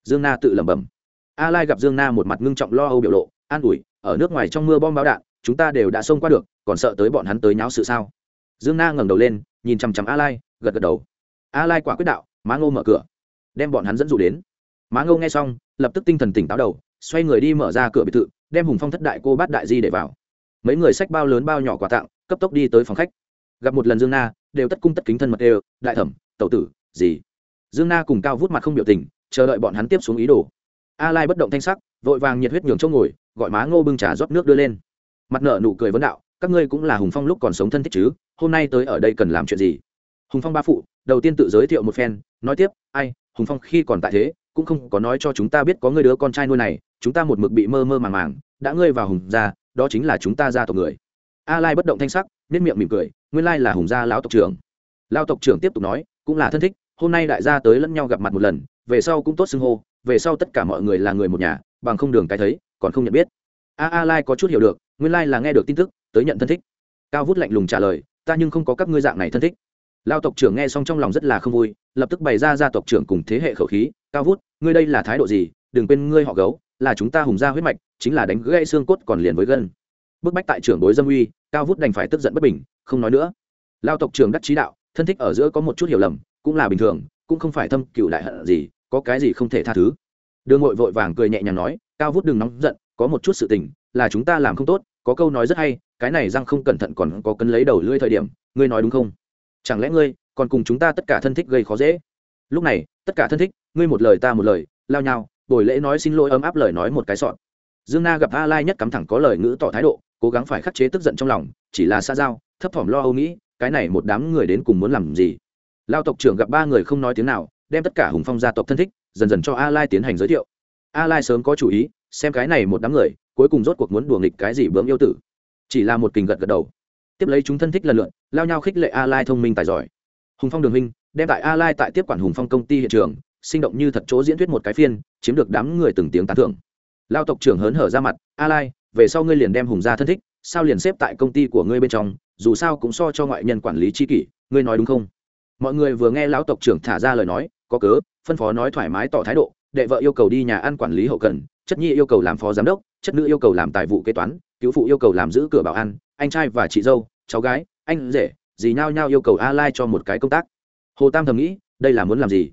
Dương na tự lẩm bẩm. A lai gặp dương na một mặt ngưng trọng lo âu biểu lộ, an ủi, ở nước ngoài trong mưa bom bão đạn, chúng ta đều đã xông qua được, còn sợ tới bọn hắn tới nháo sự sao? Dương na ngẩng đầu lên nhìn chằm chằm a lai, gật gật đầu. A lai quả quyết đạo, má ngô mở cửa. Đem bọn hắn dẫn dụ đến. Má ngô nghe xong, lập tức tinh thần tỉnh táo đầu, xoay người đi mở ra cửa biệt thự, đem hùng phong thất đại cô bát đại di để vào. Mấy người sách bao lớn bao nhỏ quà tặng, cấp tốc đi tới phòng khách. Gặp một lần dương na, đều tất cung tất kính thân mật đều, đại thẩm, tẩu tử, gì? Dương na cùng cao vút mặt không biểu tình, chờ đợi bọn hắn tiếp xuống ý đồ. A lai bất động thanh sắc, vội vàng nhiệt huyết nhường chỗ ngồi, gọi má ngô bưng trà rót nước đưa lên. Mặt nợ nụ cười vấn đạo các ngươi cũng là hùng phong lúc còn sống thân thích chứ, hôm nay tới ở đây cần làm chuyện gì? Hùng phong ba phụ, đầu tiên tự giới thiệu một phen, nói tiếp, ai, hùng phong khi còn tại thế, cũng không có nói cho chúng ta biết có người đứa con trai nuôi này, chúng ta một mực bị mơ mơ màng màng, đã ngươi vào hùng gia, đó chính là chúng ta gia tộc người. A lai bất động thanh sắc nết miệng mỉm cười, nguyên lai là hùng gia lão tộc trưởng. Lão tộc trưởng tiếp tục nói, cũng là thân thích, hôm nay đại gia tới lẫn nhau gặp mặt một lần, về sau cũng tốt xưng hô, về sau tất cả mọi người là người một nhà, bằng không đường cái thấy, còn không nhận biết. A a lai có chút hiểu được, nguyên lai là nghe được tin tức tới nhận thân thích. Cao vút lạnh lùng trả lời, ta nhưng không có các ngươi dạng này thân thích. Lao tộc trưởng nghe xong trong lòng rất là không vui, lập tức bày ra gia tộc trưởng cùng thế hệ khẩu khí, cao vút, ngươi đây là thái độ gì? Đừng quên ngươi họ gấu, là chúng ta hùng ra huyết mạch, chính là đánh gãy xương cốt còn liền với gân. Bức bách tại trưởng đối dâm uy, cao vút đành phải tức giận bất bình, không nói nữa. Lao tộc trưởng đắc trí đạo, thân thích ở giữa có một chút hiểu lầm, cũng là bình thường, cũng không phải thâm cựu đại hận gì, có cái gì không thể tha thứ. Đường ngội vội vàng cười nhẹ nhàng nói, cao vút đừng nóng giận, có một chút sự tình, là chúng ta làm không tốt, có câu nói rất hay cái này răng không cẩn thận còn có cấn lấy đầu lưỡi thời điểm, ngươi nói đúng không? Chẳng lẽ ngươi còn cùng chúng ta tất cả thân thích gây khó dễ? Lúc này, tất cả thân thích, ngươi một lời ta một lời, lao nhau, buổi lễ nói xin lỗi ấm áp lời nói một cái sọn dương na gặp a lai nhất cắm thẳng có lời ngữ tỏ thái độ, cố gắng phải khắc chế tức giận trong lòng, chỉ là xa giao, thấp thỏm lo âu nghĩ, cái này một đám người đến cùng muốn làm gì? Lao tộc trưởng gặp ba người không nói tiếng nào, đem tất cả hùng phong gia tộc thân thích, dần dần cho a lai tiến hành giới thiệu. A lai sớm có chủ ý, xem cái này một đám người, cuối cùng rốt cuộc muốn đùa nghịch cái gì bướm yêu tử chỉ là một kình gật gật đầu. Tiếp lấy chúng thân thích lần lượt, lao nhau khích lệ a lai thông minh tài giỏi. Hùng phong đường huynh, đem tại a lai tại tiếp quản hùng phong công ty hiện trường, sinh động như thật chỗ diễn thuyết một cái phiên, chiếm được đám người từng tiếng tán thưởng. Lao tộc trưởng hớn hở ra mặt, a lai, về sau ngươi liền đem hùng gia thân thích, sao liền xếp tại công ty của ngươi bên trong, dù sao cũng so cho ngoại nhân quản lý chi kỷ, ngươi nói đúng không? Mọi người vừa nghe lão tộc trưởng thả ra lời nói, có cớ, phân phó nói thoải mái tỏ thái độ, đệ vợ yêu cầu đi nhà ăn quản lý hậu cần chất nhi yêu cầu làm phó giám đốc, chất nữ yêu cầu làm tài vụ kế toán, cứu phụ yêu cầu làm giữ cửa bảo an, anh trai và chị dâu, cháu gái, anh rể, dì nhao nhao yêu cầu a lai cho một cái công tác. Hồ tam thầm nghĩ, đây là muốn làm gì?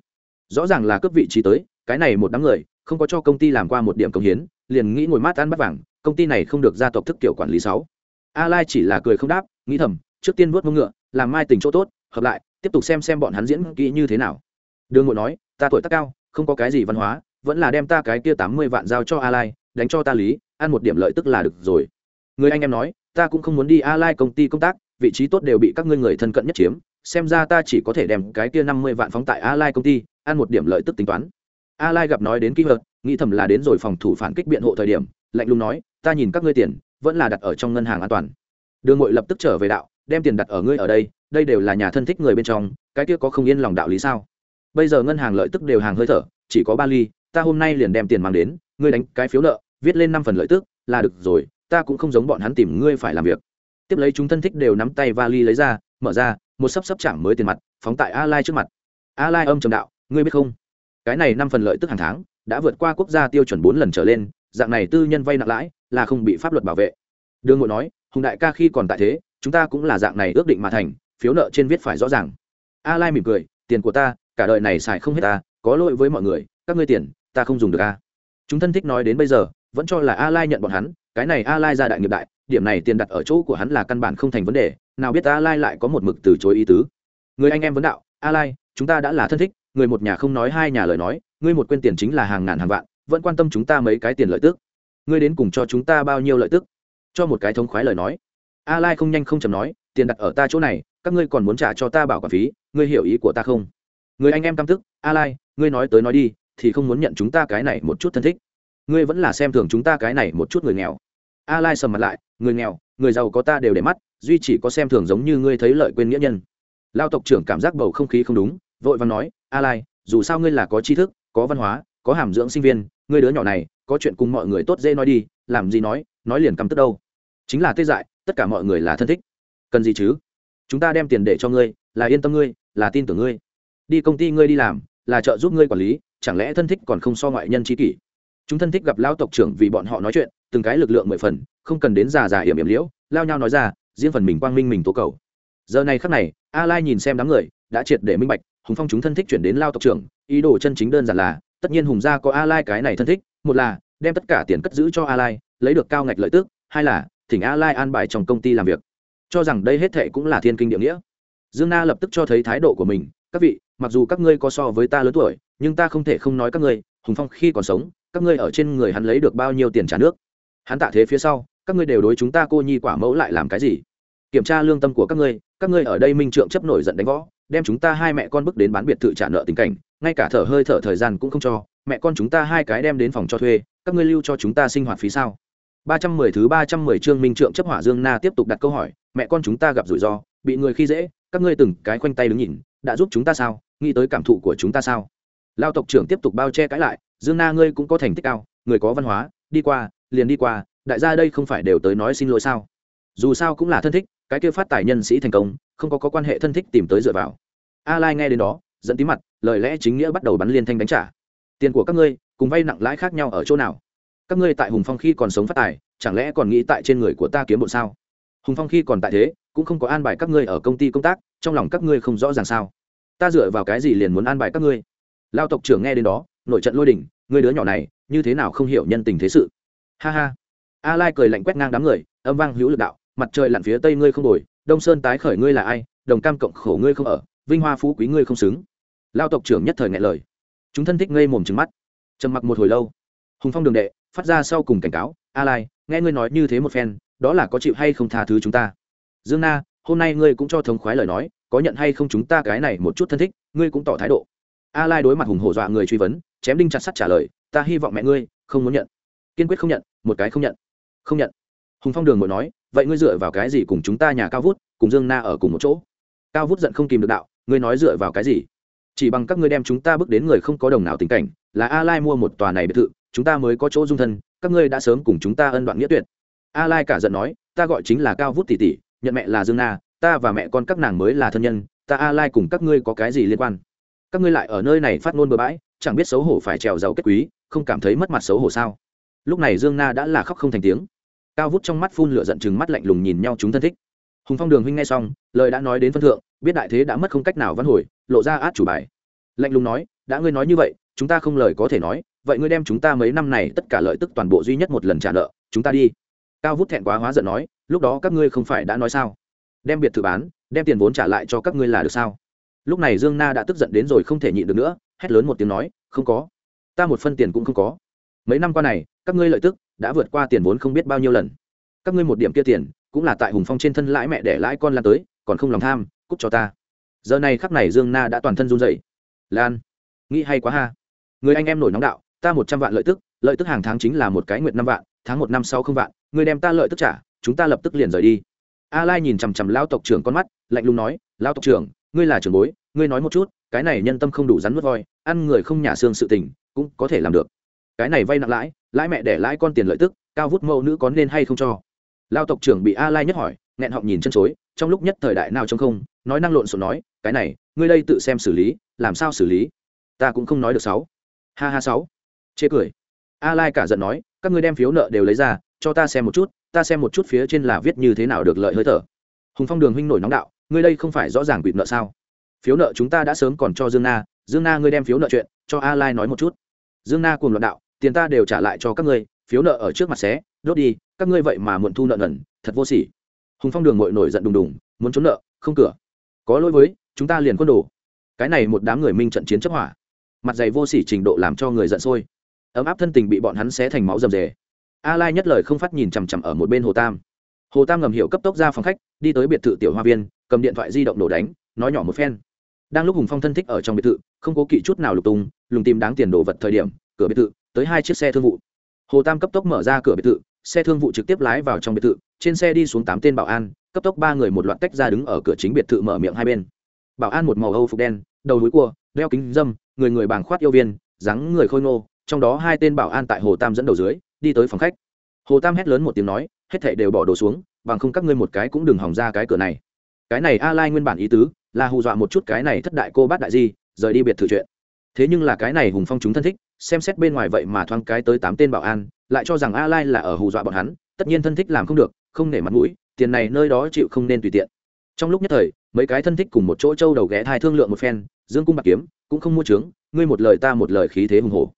Rõ ràng là cấp vị trí tới, cái này một đám người, không có cho công ty làm qua một điểm công hiến, liền nghĩ ngồi mát ăn bắt vàng, công ty này không được gia tộc thức kiểu quản lý sáu. A lai chỉ là cười không đáp, nghĩ thầm, trước tiên vuốt mông ngựa, làm mai tình chỗ tốt, hợp lại, tiếp tục xem xem bọn hắn diễn kỹ như thế nào. Đường ngội nói, ta tuổi tác cao, không có cái gì văn hóa vẫn là đem ta cái kia tám mươi vạn giao cho a lai, đánh cho ta lý, ăn một điểm lợi tức là được rồi. Người anh em nói, ta cũng không muốn đi a lai công ty công tác, vị trí tốt đều bị các ngươi người thân cận nhất chiếm, xem ra ta chỉ có thể đem cái kia năm mươi vạn phóng tại a lai công ty, ăn một điểm lợi tức tính toán. A lai gặp nói đến kỹ hợp nghĩ thầm là đến rồi phòng thủ phản kích biện hộ thời điểm, lạnh lùng nói, ta nhìn các ngươi tiền, vẫn là đặt ở trong ngân hàng an toàn. Đường ngội lập tức trở về đạo, đem tiền đặt ở ngươi ở đây đây đều là nhà thân thích người bên trong, cái kia có không yên lòng đạo lý sao? Bây giờ ngân hàng lợi tức đều hàng hơi thở, chỉ có ba ly ta hôm nay liền đem tiền mang đến, ngươi đánh cái phiếu nợ, viết lên năm phần lợi tức, là được rồi, ta cũng không giống bọn hắn tìm ngươi phải làm việc. Tiếp lấy chúng thân thích đều nắm tay vali lấy ra, mở ra, một sấp sấp chạm mới tiền mặt, phóng tại a lai trước mặt. A lai âm trầm đạo, ngươi biết không? Cái này năm phần lợi tức hàng tháng, đã vượt qua quốc gia tiêu chuẩn bốn lần trở lên, dạng này tư nhân vay nặng lãi, là không bị pháp luật bảo vệ. Đương ngộ nói, hùng đại ca khi còn tại thế, chúng ta cũng là dạng này ước định mà thành, phiếu nợ trên viết phải rõ ràng. A lai mỉm cười, tiền của ta, cả đời này xài không hết ta, có lỗi với mọi người, các ngươi tiền ta không dùng được a. Chúng thân thích nói đến bây giờ, vẫn cho là a lai nhận bọn hắn, cái này a lai ra đại nghiệp đại, điểm này tiền đặt ở chỗ của hắn là căn bản không thành vấn đề, nào biết a lai lại có một mực từ chối ý tứ. Người anh em vấn đạo a lai chúng ta đã là thân thích, người một nhà không nói hai nhà lời nói, ngươi một quên tiền chính là hàng ngàn hàng vạn, vẫn quan tâm chúng ta mấy cái tiền lợi tức. Ngươi đến cùng cho chúng ta bao nhiêu lợi tức? Cho một cái thống khoái lời nói. A lai không nhanh không chầm nói, tiền đặt ở ta chỗ này, các ngươi còn muốn trả cho ta bảo quản phí, ngươi hiểu ý của ta không? Người anh em căm tức a lai ngươi nói tới nói đi thì không muốn nhận chúng ta cái này một chút thân thích. Ngươi vẫn là xem thường chúng ta cái này một chút người nghèo. A lai sầm mặt lại, người nghèo, người giàu có ta đều để mắt, duy chỉ có xem thường giống như ngươi thấy lợi quên nghĩa nhân. Lao tộc trưởng cảm giác bầu không khí không đúng, vội vàng nói, a lai, dù sao ngươi là có tri thức, có văn hóa, có hàm dưỡng sinh viên, ngươi đứa nhỏ này, có chuyện cùng mọi người tốt dễ nói đi, làm gì nói nói liền căm tức đâu. Chính là tê dại, tất cả mọi người là thân thích. Cần gì chứ? Chúng ta đem tiền để cho ngươi, là yên tâm ngươi, là tin tưởng ngươi. Đi công ty ngươi đi làm, là trợ giúp ngươi quản lý chẳng lẽ thân thích còn không so ngoại nhân trí kỷ? Chúng thân thích gặp lao tộc trưởng vì bọn họ nói chuyện, từng cái lực lượng mười phần, không cần đến già già hiểm hiểm liễu, lao nhau nói ra, riêng phần mình quang minh mình tố cầu. Giờ này khắc này, a lai nhìn xem đám người, đã triệt để minh bạch, hùng phong chúng thân thích chuyển đến lao tộc trưởng, ý đồ chân chính đơn giản là, tất nhiên hùng gia có a lai cái này thân thích, một là, đem tất cả tiền cất giữ cho a lai, lấy được cao ngạch lợi tức, hai là, thỉnh a lai an bài trong công ty làm việc. Cho rằng đây hết thệ cũng là thiên kinh địa nghĩa. Dương na lập tức cho thấy thái độ của mình, các vị mặc dù các ngươi có so với ta lớn tuổi, nhưng ta không thể không nói các ngươi, hùng phong khi còn sống, các ngươi ở trên người hắn lấy được bao nhiêu tiền trả nước? Hắn tạ thế phía sau, các ngươi đều đối chúng ta cô nhi quả mẫu lại làm cái gì? Kiểm tra lương tâm của các ngươi các ngươi ở đây minh trượng chấp nổi giận đánh võ, đem chúng ta hai mẹ con bước đến bán biệt thự trả nợ tình cảnh, ngay cả thở hơi thở thời gian cũng không cho, mẹ con chúng ta hai cái đem đến phòng cho thuê, các ngươi lưu cho chúng ta sinh hoạt phí sao? Ba trăm mười thứ ba trăm mười chương minh trượng chấp hỏa dương na tiếp tục đặt câu hỏi, mẹ con chúng ta gặp rủi ro, bị người khi dễ, các ngươi từng cái khoanh tay đứng nhìn, đã giúp chúng ta sao? Nghĩ tới cảm thụ của chúng ta sao? Lao tộc trưởng tiếp tục bao che cãi lại dương na ngươi cũng có thành tích cao người có văn hóa đi qua liền đi qua đại gia đây không phải đều tới nói xin lỗi sao? Dù sao cũng là thân thích cái kia phát tài nhân sĩ thành công không có, có quan hệ thân thích tìm tới dựa vào. A lai nghe đến đó dẫn tí mặt lời lẽ chính nghĩa bắt đầu bắn liên thanh đánh trả. Tiền của các ngươi cùng vay nặng lãi khác nhau ở chỗ nào? Các ngươi tại hùng phong khi còn sống phát tài chẳng lẽ còn nghĩ tại trên người của ta kiếm bộ sao? Hùng phong khi còn tại thế cũng không có an bài các ngươi ở công ty công tác trong lòng các ngươi không rõ ràng sao? Ta dựa vào cái gì liền muốn an bài các ngươi? Lao tộc trưởng nghe đến đó nội trận lôi đình, ngươi đứa nhỏ này như thế nào không hiểu nhân tình thế sự? Ha ha. A lai cười lạnh quét ngang đám người âm vang hữu lực đạo mặt trời lặn phía tây ngươi không đổi đông sơn tái khởi ngươi là ai? Đồng cam cộng khổ ngươi không ở vinh hoa phú quý ngươi không xứng. Lao tộc trưởng nhất thời ngại lời. Chúng thân thích ngây mồm trừng mắt. Trầm mặc một hồi lâu. Hùng phong đường đệ phát ra sau cùng cảnh cáo a lai nghe ngươi nói như thế một phen đó là có chịu hay không tha thứ chúng ta? Dương na hôm nay ngươi cũng cho thống khoái lời nói, có nhận hay không chúng ta cái này một chút thân thích, ngươi cũng tỏ thái độ. A lai đối mặt hùng hổ dọa người truy vấn, chém đinh chặt sắt trả lời, ta hy vọng mẹ ngươi không muốn nhận. Kiên quyết không nhận, một cái không nhận. Không nhận. Hùng phong đường ngồi nói, vậy ngươi dựa vào cái gì cùng chúng ta nhà cao vút, cùng dương na ở cùng một chỗ? Cao vút giận không kìm được đạo, ngươi nói dựa vào cái gì? Chỉ bằng các ngươi đem chúng ta bước đến người không có đồng nào tình cảnh, là a lai mua một tòa này biệt thự, chúng ta mới có chỗ dung thân, các ngươi đã sớm cùng chúng ta ân đoạn nghĩa tuyệt. A lai cả giận nói, ta gọi chính là cao vút tỷ tỷ nhận mẹ là dương na, ta và mẹ con các nàng mới là thân nhân, ta a lai cùng các ngươi có cái gì liên quan? Các ngươi lại ở nơi này phát ngôn bừa bãi, chẳng biết xấu hổ phải trèo giàu kết quý, không cảm thấy mất mặt xấu hổ sao? Lúc này dương na đã là khóc không thành tiếng. Cao vút trong mắt phun lửa giận chừng mắt lạnh lùng nhìn nhau chúng thân thích. Hùng phong đường huynh nghe xong, lời đã nói đến phân thượng, biết đại thế đã mất không cách nào văn hồi, lộ ra át chủ bài. Lạnh lùng nói, đã ngươi nói như vậy, chúng ta không lời có thể nói, vậy ngươi đem chúng ta mấy năm này tất cả lợi tức toàn bộ duy nhất một lần trả nợ, chúng ta đi. Cao vút thẹn quá hóa giận nói lúc đó các ngươi không phải đã nói sao? Đem biệt thự bán, đem tiền vốn trả lại cho các ngươi là được sao? Lúc này dương na đã tức giận đến rồi không thể nhịn được nữa, hét lớn một tiếng nói, không có. Ta một phân tiền cũng không có. Mấy năm qua này, các ngươi lợi tức đã vượt qua tiền vốn không biết bao nhiêu lần. Các ngươi một điểm kia tiền, cũng là tại hùng phong trên thân lãi mẹ để lãi con lan tới, còn không lòng tham cúc cho ta. Giờ này khắc này dương na đã toàn thân run dậy lan, nghĩ hay quá ha. Người anh em nổi nóng đạo, ta một trăm vạn lợi tức lợi tức hàng tháng chính là một cái nguyệt năm vạn, tháng một năm sau không vạn người đem ta lợi tức trả chúng ta lập tức liền rời đi. A lai nhìn chằm chằm lao tộc trưởng con mắt, lạnh lùng nói lao tộc trưởng, ngươi là trưởng bối, ngươi nói một chút, cái này nhân tâm không đủ rắn mất voi, ăn người không nhà xương sự tình, cũng có thể làm được. Cái này vay nặng lãi lãi mẹ để lãi con tiền lợi tức, cao vút mẫu nữ có nên hay không cho? Lao tộc trưởng bị a lai nhất hỏi, nghẹn họng nhìn chân chối, trong lúc nhất thời đại nào trong không, nói năng lộn xộn nói, cái này, ngươi đây tự xem xử lý, làm sao xử lý? Ta cũng không nói được sáu. Ha ha sáu. Chê cười. A lai cả giận nói, các ngươi đem phiếu nợ đều lấy ra, cho ta xem một chút ta xem một chút phía trên là viết như thế nào được lợi hơi thở. Hùng phong đường huynh nổi nóng đạo, ngươi đây không phải rõ ràng quỵt nợ sao? Phiếu nợ chúng ta đã sớm còn cho dương na dương na ngươi đem phiếu nợ chuyện cho a lai nói một chút. Dương na cùng luận đạo, tiền ta đều trả lại cho các ngươi, phiếu nợ ở trước mặt xé, đốt đi, các ngươi vậy mà muộn thu nợ nần, thật vô sỉ. Hùng phong đường ngội nổi giận đùng đùng, muốn trốn nợ, không cửa. Có lỗi với, chúng ta liền quân đồ. Cái này một đám người minh trận chiến chấp hỏa. Mặt dày vô sỉ trình độ làm cho người giận sôi. Ấm áp thân tình bị bọn hắn xé thành máu rầm rề a lai nhất lời không phát nhìn chằm chằm ở một bên hồ tam. Hồ tam ngầm hiểu cấp tốc ra phòng khách, đi tới biệt thự tiểu hoa viên, cầm điện thoại di động nổ đánh, nói nhỏ một phen. Đang lúc hùng phong thân thích ở trong biệt thự, không cố kỵ chút nào lục tung, lùng tìm đáng tiền đồ vật thời điểm, cửa biệt thự, tới hai chiếc xe thương vụ. Hồ tam cấp tốc mở ra cửa biệt thự, xe thương vụ trực tiếp lái vào trong biệt thự, trên xe đi xuống tám tên bảo an, cấp tốc ba người một loạt tách ra đứng ở cửa chính biệt thự mở miệng hai bên. Bảo an một màu âu phục đen, đầu núi cua, đeo kính dâm, người người bàng khoát yêu viên, dáng người khôi ngô, trong đó hai tên bảo an tại hồ tam dẫn đầu dưới đi tới phòng khách. Hồ tam hét lớn một tiếng nói, hết thảy đều bỏ đồ xuống, bằng không các ngươi một cái cũng đừng hỏng ra cái cửa này. Cái này a lai nguyên bản ý tứ, là hù dọa một chút cái này thất đại cô bát đại di, rời đi biệt thự chuyện. Thế nhưng là cái này hùng phong chúng thân thích, xem xét bên ngoài vậy mà thoáng cái tới tám tên bảo an, lại cho rằng a lai là ở hù dọa bọn hắn, tất nhiên thân thích làm không được, không nể mặt mũi, tiền này nơi đó chịu không nên tùy tiện. Trong lúc nhất thời, mấy cái thân thích cùng một chỗ trâu đầu ghé thai thương lượng một phen, dương cung bạc kiếm, cũng không mua trướng, ngươi một lời ta một lời khí thế hùng hổ.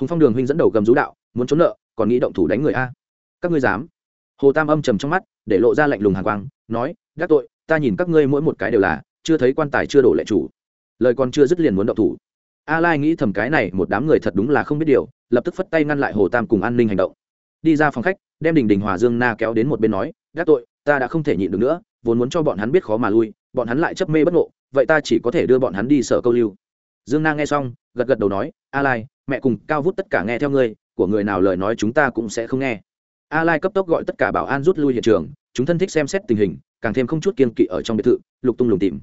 Hùng phong đường huynh dẫn đầu gầm rú đạo, muốn trốn nợ còn nghĩ động thủ đánh người a? Các ngươi dám? Hồ tam âm trầm trong mắt, để lộ ra lạnh lùng hàng quang, nói, gác tội, ta nhìn các ngươi mỗi một cái đều là, chưa thấy quan tài chưa đổ lệ chủ. Lời còn chưa dứt liền muốn động thủ. A lai nghĩ thầm cái này, một đám người thật đúng là không biết điều, lập tức phất tay ngăn lại hồ tam cùng an ninh hành động. Đi ra phòng khách, đem đình đình hòa dương na kéo đến một bên nói, gác tội, ta đã không thể nhịn được nữa, vốn muốn cho bọn hắn biết khó mà lui, bọn hắn lại chấp mê bất ngộ, vậy ta chỉ có thể đưa bọn hắn đi sở câu lưu. Dương na nghe xong, gật gật đầu nói, a lai, mẹ cùng cao vút tất cả nghe theo ngươi của người nào lời nói chúng ta cũng sẽ không nghe. A lai cấp tốc gọi tất cả bảo an rút lui hiện trường, chúng thân thích xem xét tình hình, càng thêm không chút kiên kỵ ở trong biệt thự, lục tung lùng tìm.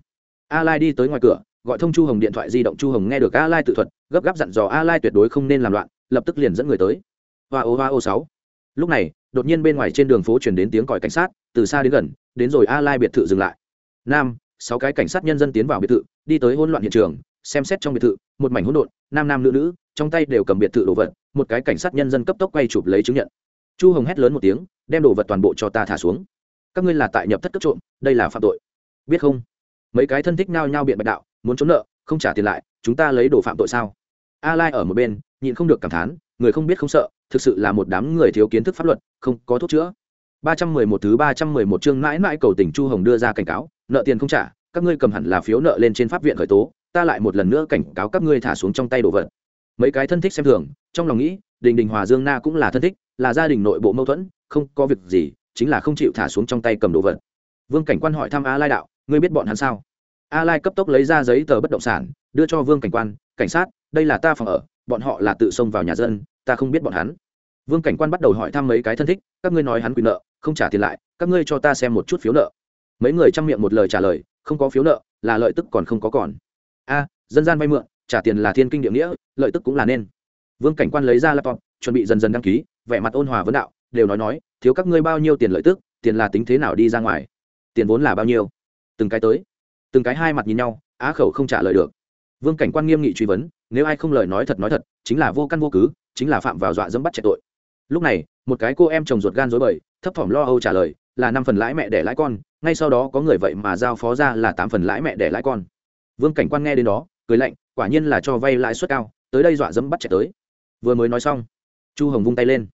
A lai đi tới ngoài cửa, gọi thông chu hồng điện thoại di động chu hồng nghe được a lai tự thuật, gấp gáp dặn dò a lai tuyệt đối không nên làm loạn, lập tức liền dẫn người tới. Và ô và ô sáu. Lúc này, đột nhiên bên ngoài trên đường phố truyền đến tiếng còi cảnh sát, từ xa đến gần, đến rồi a lai biệt thự dừng lại. Nam, sáu cái cảnh sát nhân dân tiến vào biệt thự, đi tới hỗn loạn hiện trường, xem xét trong biệt thự, một mảnh hỗn độn, nam nam nữ nữ trong tay đều cầm biệt thự đồ vật một cái cảnh sát nhân dân cấp tốc quay chụp lấy chứng nhận. Chu hồng hét lớn một tiếng đem đồ vật toàn bộ cho ta thả xuống. Các ngươi là tại nhập thất cấp trộm đây là phạm tội. Biết không? Mấy cái thân thích nao nhau biện bạch đạo muốn trốn nợ không trả tiền lại chúng ta lấy đồ phạm tội sao? A lai ở một bên nhịn không được cảm thán người không biết không sợ thực sự là một đám người thiếu kiến thức pháp luật không có thuốc chữa. 311 thứ 311 chương mãi mãi cầu tình Chu Hồng đưa ra cảnh cáo, nợ tiền không trả, các ngươi cầm hẳn là phiếu nợ lên trên pháp viện khởi tố, ta lại một lần nữa cảnh cáo các ngươi thả xuống trong tay đồ vật. Mấy cái thân thích xem thường, trong lòng nghĩ, Đình Đình Hòa Dương Na cũng là thân thích, là gia đình nội bộ mâu thuẫn, không có việc gì, chính là không chịu thả xuống trong tay cầm đồ vật. Vương Cảnh Quan hỏi thăm A Lai đạo, ngươi biết bọn hắn sao? A Lai cấp tốc lấy ra giấy tờ bất động sản, đưa cho Vương Cảnh Quan, cảnh sát, đây là ta phòng ở, bọn họ là tự xông vào nhà dân, ta không biết bọn hắn vương cảnh quan bắt đầu hỏi thăm mấy cái thân thích các ngươi nói hắn quyền nợ không trả tiền lại các ngươi cho ta xem một chút phiếu nợ mấy người chăm miệng một lời trả lời không có phiếu nợ là lợi tức còn không có còn a dân gian vay mượn trả tiền là thiên kinh địa nghĩa, lợi tức cũng là nên. Vương cảnh quan lấy ra laptop, chuẩn bị dần dần đăng ký, vẻ mặt ôn hòa vấn đạo, đều nói nói, thiếu các ngươi bao nhiêu tiền lợi tức, tiền là tính thế nào đi ra ngoài? Tiền vốn là bao nhiêu? Từng cái tới. Từng cái hai mặt nhìn nhau, á khẩu không trả lời được. Vương cảnh quan nghiêm nghị truy vấn, nếu ai không lời nói thật nói thật, chính là vô căn vô cứ, chính là phạm vào dọa dẫm bắt chạy tội. Lúc này, một cái cô em chồng ruột gan dối bời, thấp thỏm lo âu trả lời, là năm phần lãi mẹ để lãi con, ngay sau đó có người vậy mà giao phó ra là tám phần lãi mẹ để lãi con. Vương cảnh quan nghe đến đó, cười lạnh quả nhiên là cho vay lãi suất cao, tới đây dọa dẫm bắt chạy tới. Vừa mới nói xong, chu hồng vung tay lên.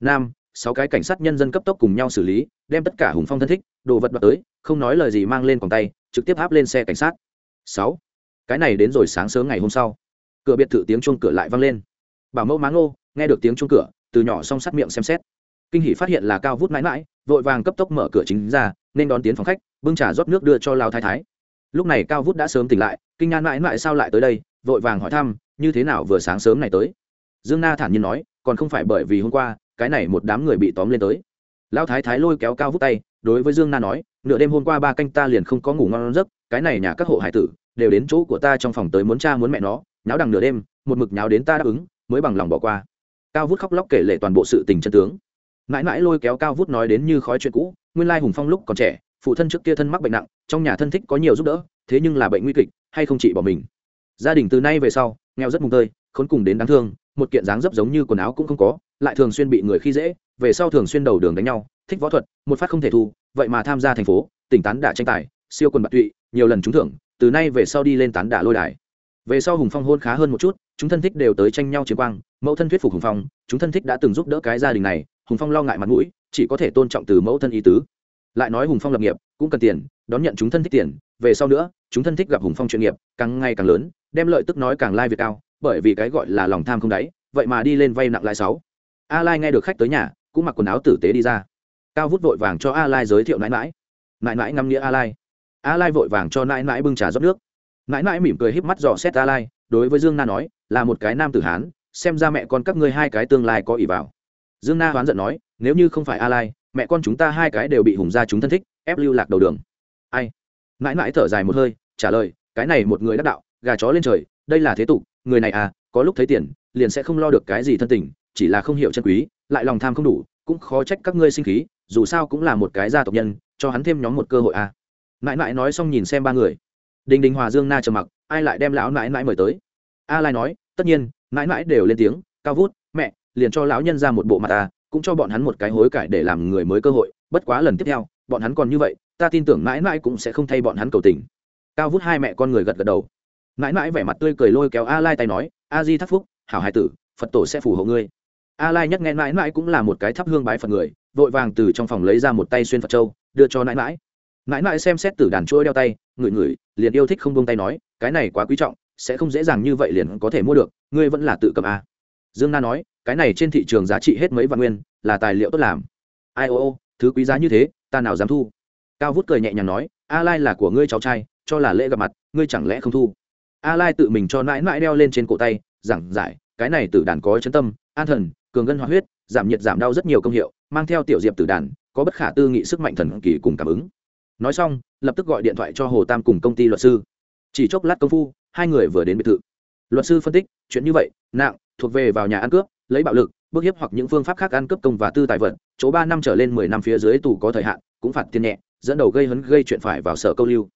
Nam, sáu cái cảnh sát nhân dân cấp tốc cùng nhau xử lý, đem tất cả hùng phong thân thích, đồ vật đoạt tới, không nói lời gì mang lên còng tay, trực tiếp áp lên xe cảnh sát. Sáu, cái này đến rồi sáng sớm ngày hôm sau. Cửa biệt thự tiếng chuông cửa lại vang lên. Bảo mẫu má ngô, nghe được tiếng chuông cửa, từ nhỏ song sắt miệng xem xét. Kinh hỷ phát hiện là cao vút mãi mãi, vội vàng cấp tốc mở cửa chính ra, nên đón tiến phòng khách, bưng trà rót nước đưa cho lao thái thái. Lúc này cao vút đã sớm tỉnh lại, kinh nhan mãi mãi sao lại tới đây vội vàng hỏi thăm, như thế nào vừa sáng sớm này tới? Dương na thản nhiên nói, còn không phải bởi vì hôm qua, cái này một đám người bị tóm lên tới. Lao thái thái lôi kéo cao vút tay, đối với dương na nói, nửa đêm hôm qua ba canh ta liền không có ngủ ngon giấc, cái này nhà các hộ hải tử, đều đến chỗ của ta trong phòng tới muốn cha muốn mẹ nó, nháo đằng nửa đêm, một mực nháo đến ta đáp ứng, mới bằng lòng bỏ qua. Cao vút khóc lóc kể lệ toàn bộ sự tình chân tướng. Mãi mãi lôi kéo cao vút nói đến như khói chuyện cũ, nguyên lai hùng phong lúc còn trẻ, phụ thân trước kia thân mắc bệnh nặng, trong nhà thân thích có nhiều giúp đỡ, thế nhưng là bệnh nguy kịch, hay không chỉ bỏ mình? Gia đình từ nay về sau, nghèo rất mùng tơi, khốn cùng đến đáng thương, một kiện dáng dấp giống như quần áo cũng không có, lại thường xuyên bị người khi dễ, về sau thường xuyên đầu đường đánh nhau, thích võ thuật, một phát không thể thu, vậy mà tham gia thành phố, tỉnh tán đả tranh tài, siêu quần bạc tụy, nhiều lần trúng thưởng, từ nay về sau đi lên tán đả lôi đài. Về sau hùng phong hôn khá hơn một chút, chúng thân thích đều tới tranh nhau chiến quang, mẫu thân thuyết phục hùng phong, chúng thân thích đã từng giúp đỡ cái gia đình này, hùng phong lo ngại mặt mũi, chỉ có thể tôn trọng từ mẫu thân ý tứ. Lại nói hùng phong lập nghiệp, cũng cần tiền, đón nhận chúng thân thích tiền về sau nữa, chúng thân thích gặp hùng phong chuyên nghiệp, càng ngày càng lớn, đem lợi tức nói càng lai việt cao, bởi vì cái gọi là lòng tham không đáy, vậy mà đi lên vay nặng lãi sáu. A lai nghe được khách tới nhà, cũng mặc quần áo tử tế đi ra. Cao vút vội vàng cho a lai giới thiệu nãi mãi nãi mãi ngắm nghĩa a lai. A lai vội vàng cho nãi mãi bưng trà rót nước. Nãi mãi mỉm cười híp mắt dò xét a lai, đối với dương na nói, là một cái nam tử hán, xem ra mẹ con các ngươi hai cái tương lai có ỷ vào. Dương na hoán giận nói, nếu như không phải a lai, mẹ con chúng ta hai cái đều bị hùng gia chúng thân thích, ép lưu lạc đầu đường. Ai? Mãi mãi thở dài một hơi, trả lời, cái này một người đắc đạo, gà chó lên trời, đây là thế tục, người này à có lúc thấy tiền, liền sẽ không lo được cái gì thân tình, chỉ là không hiểu chân quý, lại lòng tham không đủ, cũng khó trách các ngươi sinh khí, dù sao cũng là một cái gia tộc nhân, cho hắn thêm nhóm một cơ hội à. Mãi mãi nói xong nhìn xem ba người. Đình đình hòa dương na trầm mặc, ai lại đem lão mãi mãi mời tới? A lai nói, tất nhiên, mãi mãi đều lên tiếng, cao vút, mẹ, liền cho lão nhân ra một bộ mặt ta cũng cho bọn hắn một cái hối cải để làm người mới cơ hội, bất quá lần tiếp theo, bọn hắn còn như vậy ta tin tưởng mãi mãi cũng sẽ không thay bọn hắn cầu tình. Cao vút hai mẹ con người gật gật đầu. Mãi mãi vẻ mặt tươi cười lôi kéo a lai tay nói, a di thắc phúc, hảo hải tử, phật tổ sẽ phù hộ ngươi. A lai nhắc nghe mãi mãi cũng là một cái thắp hương bái phật người, vội vàng từ trong phòng lấy ra một tay xuyên phật châu, đưa cho mãi mãi. Mãi mãi xem xét từ đàn chuỗi đeo tay, ngửi ngửi, liền yêu thích không buông tay nói, cái này quá quý trọng, sẽ không dễ dàng như vậy liền có thể mua được, ngươi vẫn là tự cầm a. Dương na nói, cái này trên thị trường giá trị hết mấy vạn nguyên, là tài liệu tốt làm. Ai ô ô, thứ quý giá như thế, ta nào dám thu? Cao vút cười nhẹ nhàng nói, a lai là của ngươi cháu trai, cho là lễ gặp mặt, ngươi chẳng lẽ không thu? A lai tự mình cho mãi mãi đeo lên trên cổ tay, giảng giải, cái này tử đàn có chấn tâm, an thần, cường ngân hoạt huyết, giảm nhiệt giảm đau rất nhiều công hiệu, mang theo tiểu diệp tử đàn, có bất khả tư nghị sức mạnh thần kỳ cùng cảm ứng. Nói xong, lập tức gọi điện thoại cho hồ tam cùng công ty luật sư. Chỉ chốc lát công phu, hai người vừa đến biệt thự. Luật sư phân tích, chuyện như vậy, nặng, thuộc về vào nhà ăn cướp, lấy bạo lực, bức hiếp hoặc những phương pháp khác ăn cướp công và tư tài vật, chỗ ba năm trở lên mười năm phía dưới tù có thời hạn, cũng phạt tiền nhẹ dẫn đầu gây hấn gây chuyện phải vào sở câu lưu.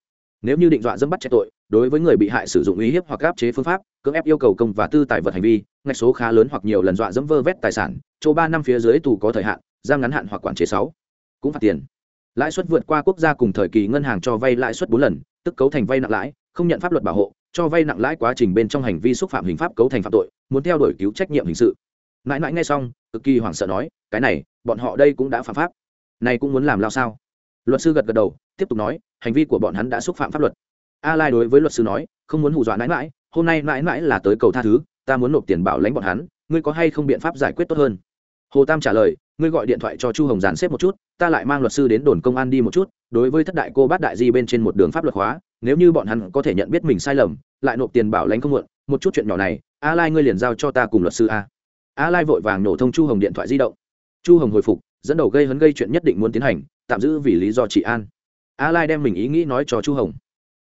Nếu như định dọa dẫm bắt chạy tội, đối với người bị hại sử dụng uy hiếp hoặc áp chế phương pháp, cưỡng ép yêu cầu công và tư tài vật hành vi, ngạch số khá lớn hoặc nhiều lần dọa dẫm vơ vét tài sản, chỗ ba năm phía dưới tù có thời hạn, giam ngắn hạn hoặc quản chế sáu. Cũng phạt tiền. Lãi suất vượt qua quốc gia cùng thời kỳ ngân hàng cho vay lãi suất bốn lần, tức cấu thành vay nặng lãi, không nhận pháp luật bảo hộ, cho vay nặng lãi quá trình bên trong hành vi xúc phạm hình pháp cấu thành phạm tội, muốn theo đuổi cứu trách nhiệm hình sự. Mãi mãi nghe xong, cực kỳ hoảng sợ nói, cái này, bọn họ đây cũng đã phạm pháp. Này cũng muốn làm lao sao? Luật sư gật gật đầu, tiếp tục nói, hành vi của bọn hắn đã xúc phạm pháp luật. A lai đối với luật sư nói, không muốn hù dọa mãi mãi, hôm nay mãi mãi là tới cầu tha thứ, ta muốn nộp tiền bảo lãnh bọn hắn, ngươi có hay không biện pháp giải quyết tốt hơn? Hồ tam trả lời, ngươi gọi điện thoại cho chu hồng giàn xếp một chút, ta lại mang luật sư đến đồn công an đi một chút, đối với thất đại cô bát đại di bên trên một đường pháp luật hóa, nếu như bọn hắn có thể nhận biết mình sai lầm, lại nộp tiền bảo lãnh không muộn, một chút chuyện nhỏ này a lai ngươi liền giao cho ta cùng luật sư a. A lai vội vàng nổ thông chu hồng điện thoại di động. Chu hồng hồi phục, dẫn đầu gây hấn gây chuyện nhất định muốn tiến hành tạm giữ vì lý do trị an. A lai đem mình ý nghĩ nói cho chu hồng.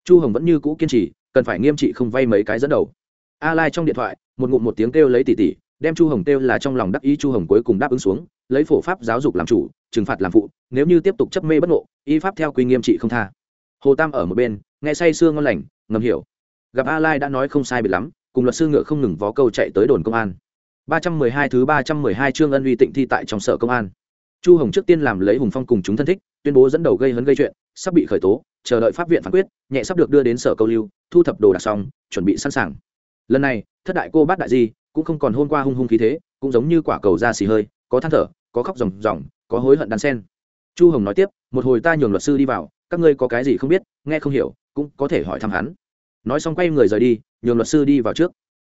Chu hồng vẫn như cũ kiên trì, cần phải nghiêm trị không vay mấy cái dẫn đầu. A lai trong điện thoại, một ngụm một tiếng kêu lấy tỷ tỷ đem chu hồng kêu là trong lòng đắc ý chu hồng cuối cùng đáp ứng xuống, lấy phổ pháp giáo dục làm chủ, trừng phạt làm phụ, nếu như tiếp tục chấp mê bất ngộ, y pháp theo quy nghiêm trị không tha. Hồ tam ở một bên, nghe say sưa ngon lành, ngầm hiểu. Gặp a lai đã nói không sai biệt lắm, cùng luật sư ngựa không ngừng vó câu chạy tới đồn công an. 312 thứ 312 chương ân uy tịnh thi tại trong sở công an chu hồng trước tiên làm lấy hùng phong cùng chúng thân thích, tuyên bố dẫn đầu gây hấn gây chuyện, sắp bị khởi tố, chờ đợi pháp viện phán quyết, nhẹ sắp được đưa đến sở câu lưu, thu thập đồ đạc xong, chuẩn bị sẵn sàng. Lần này, thất đại cô bát đại di, cũng không còn hôn qua hung hung khí thế, cũng giống như quả cầu da xì hơi, có than thở, có khóc ròng ròng, có hối hận đan sen. Chu hồng nói tiếp, một hồi ta nhường luật sư đi vào, các ngươi có cái gì không biết, nghe không hiểu, cũng có thể hỏi thăm hắn. Nói xong quay người rời đi, nhường luật sư đi vào trước.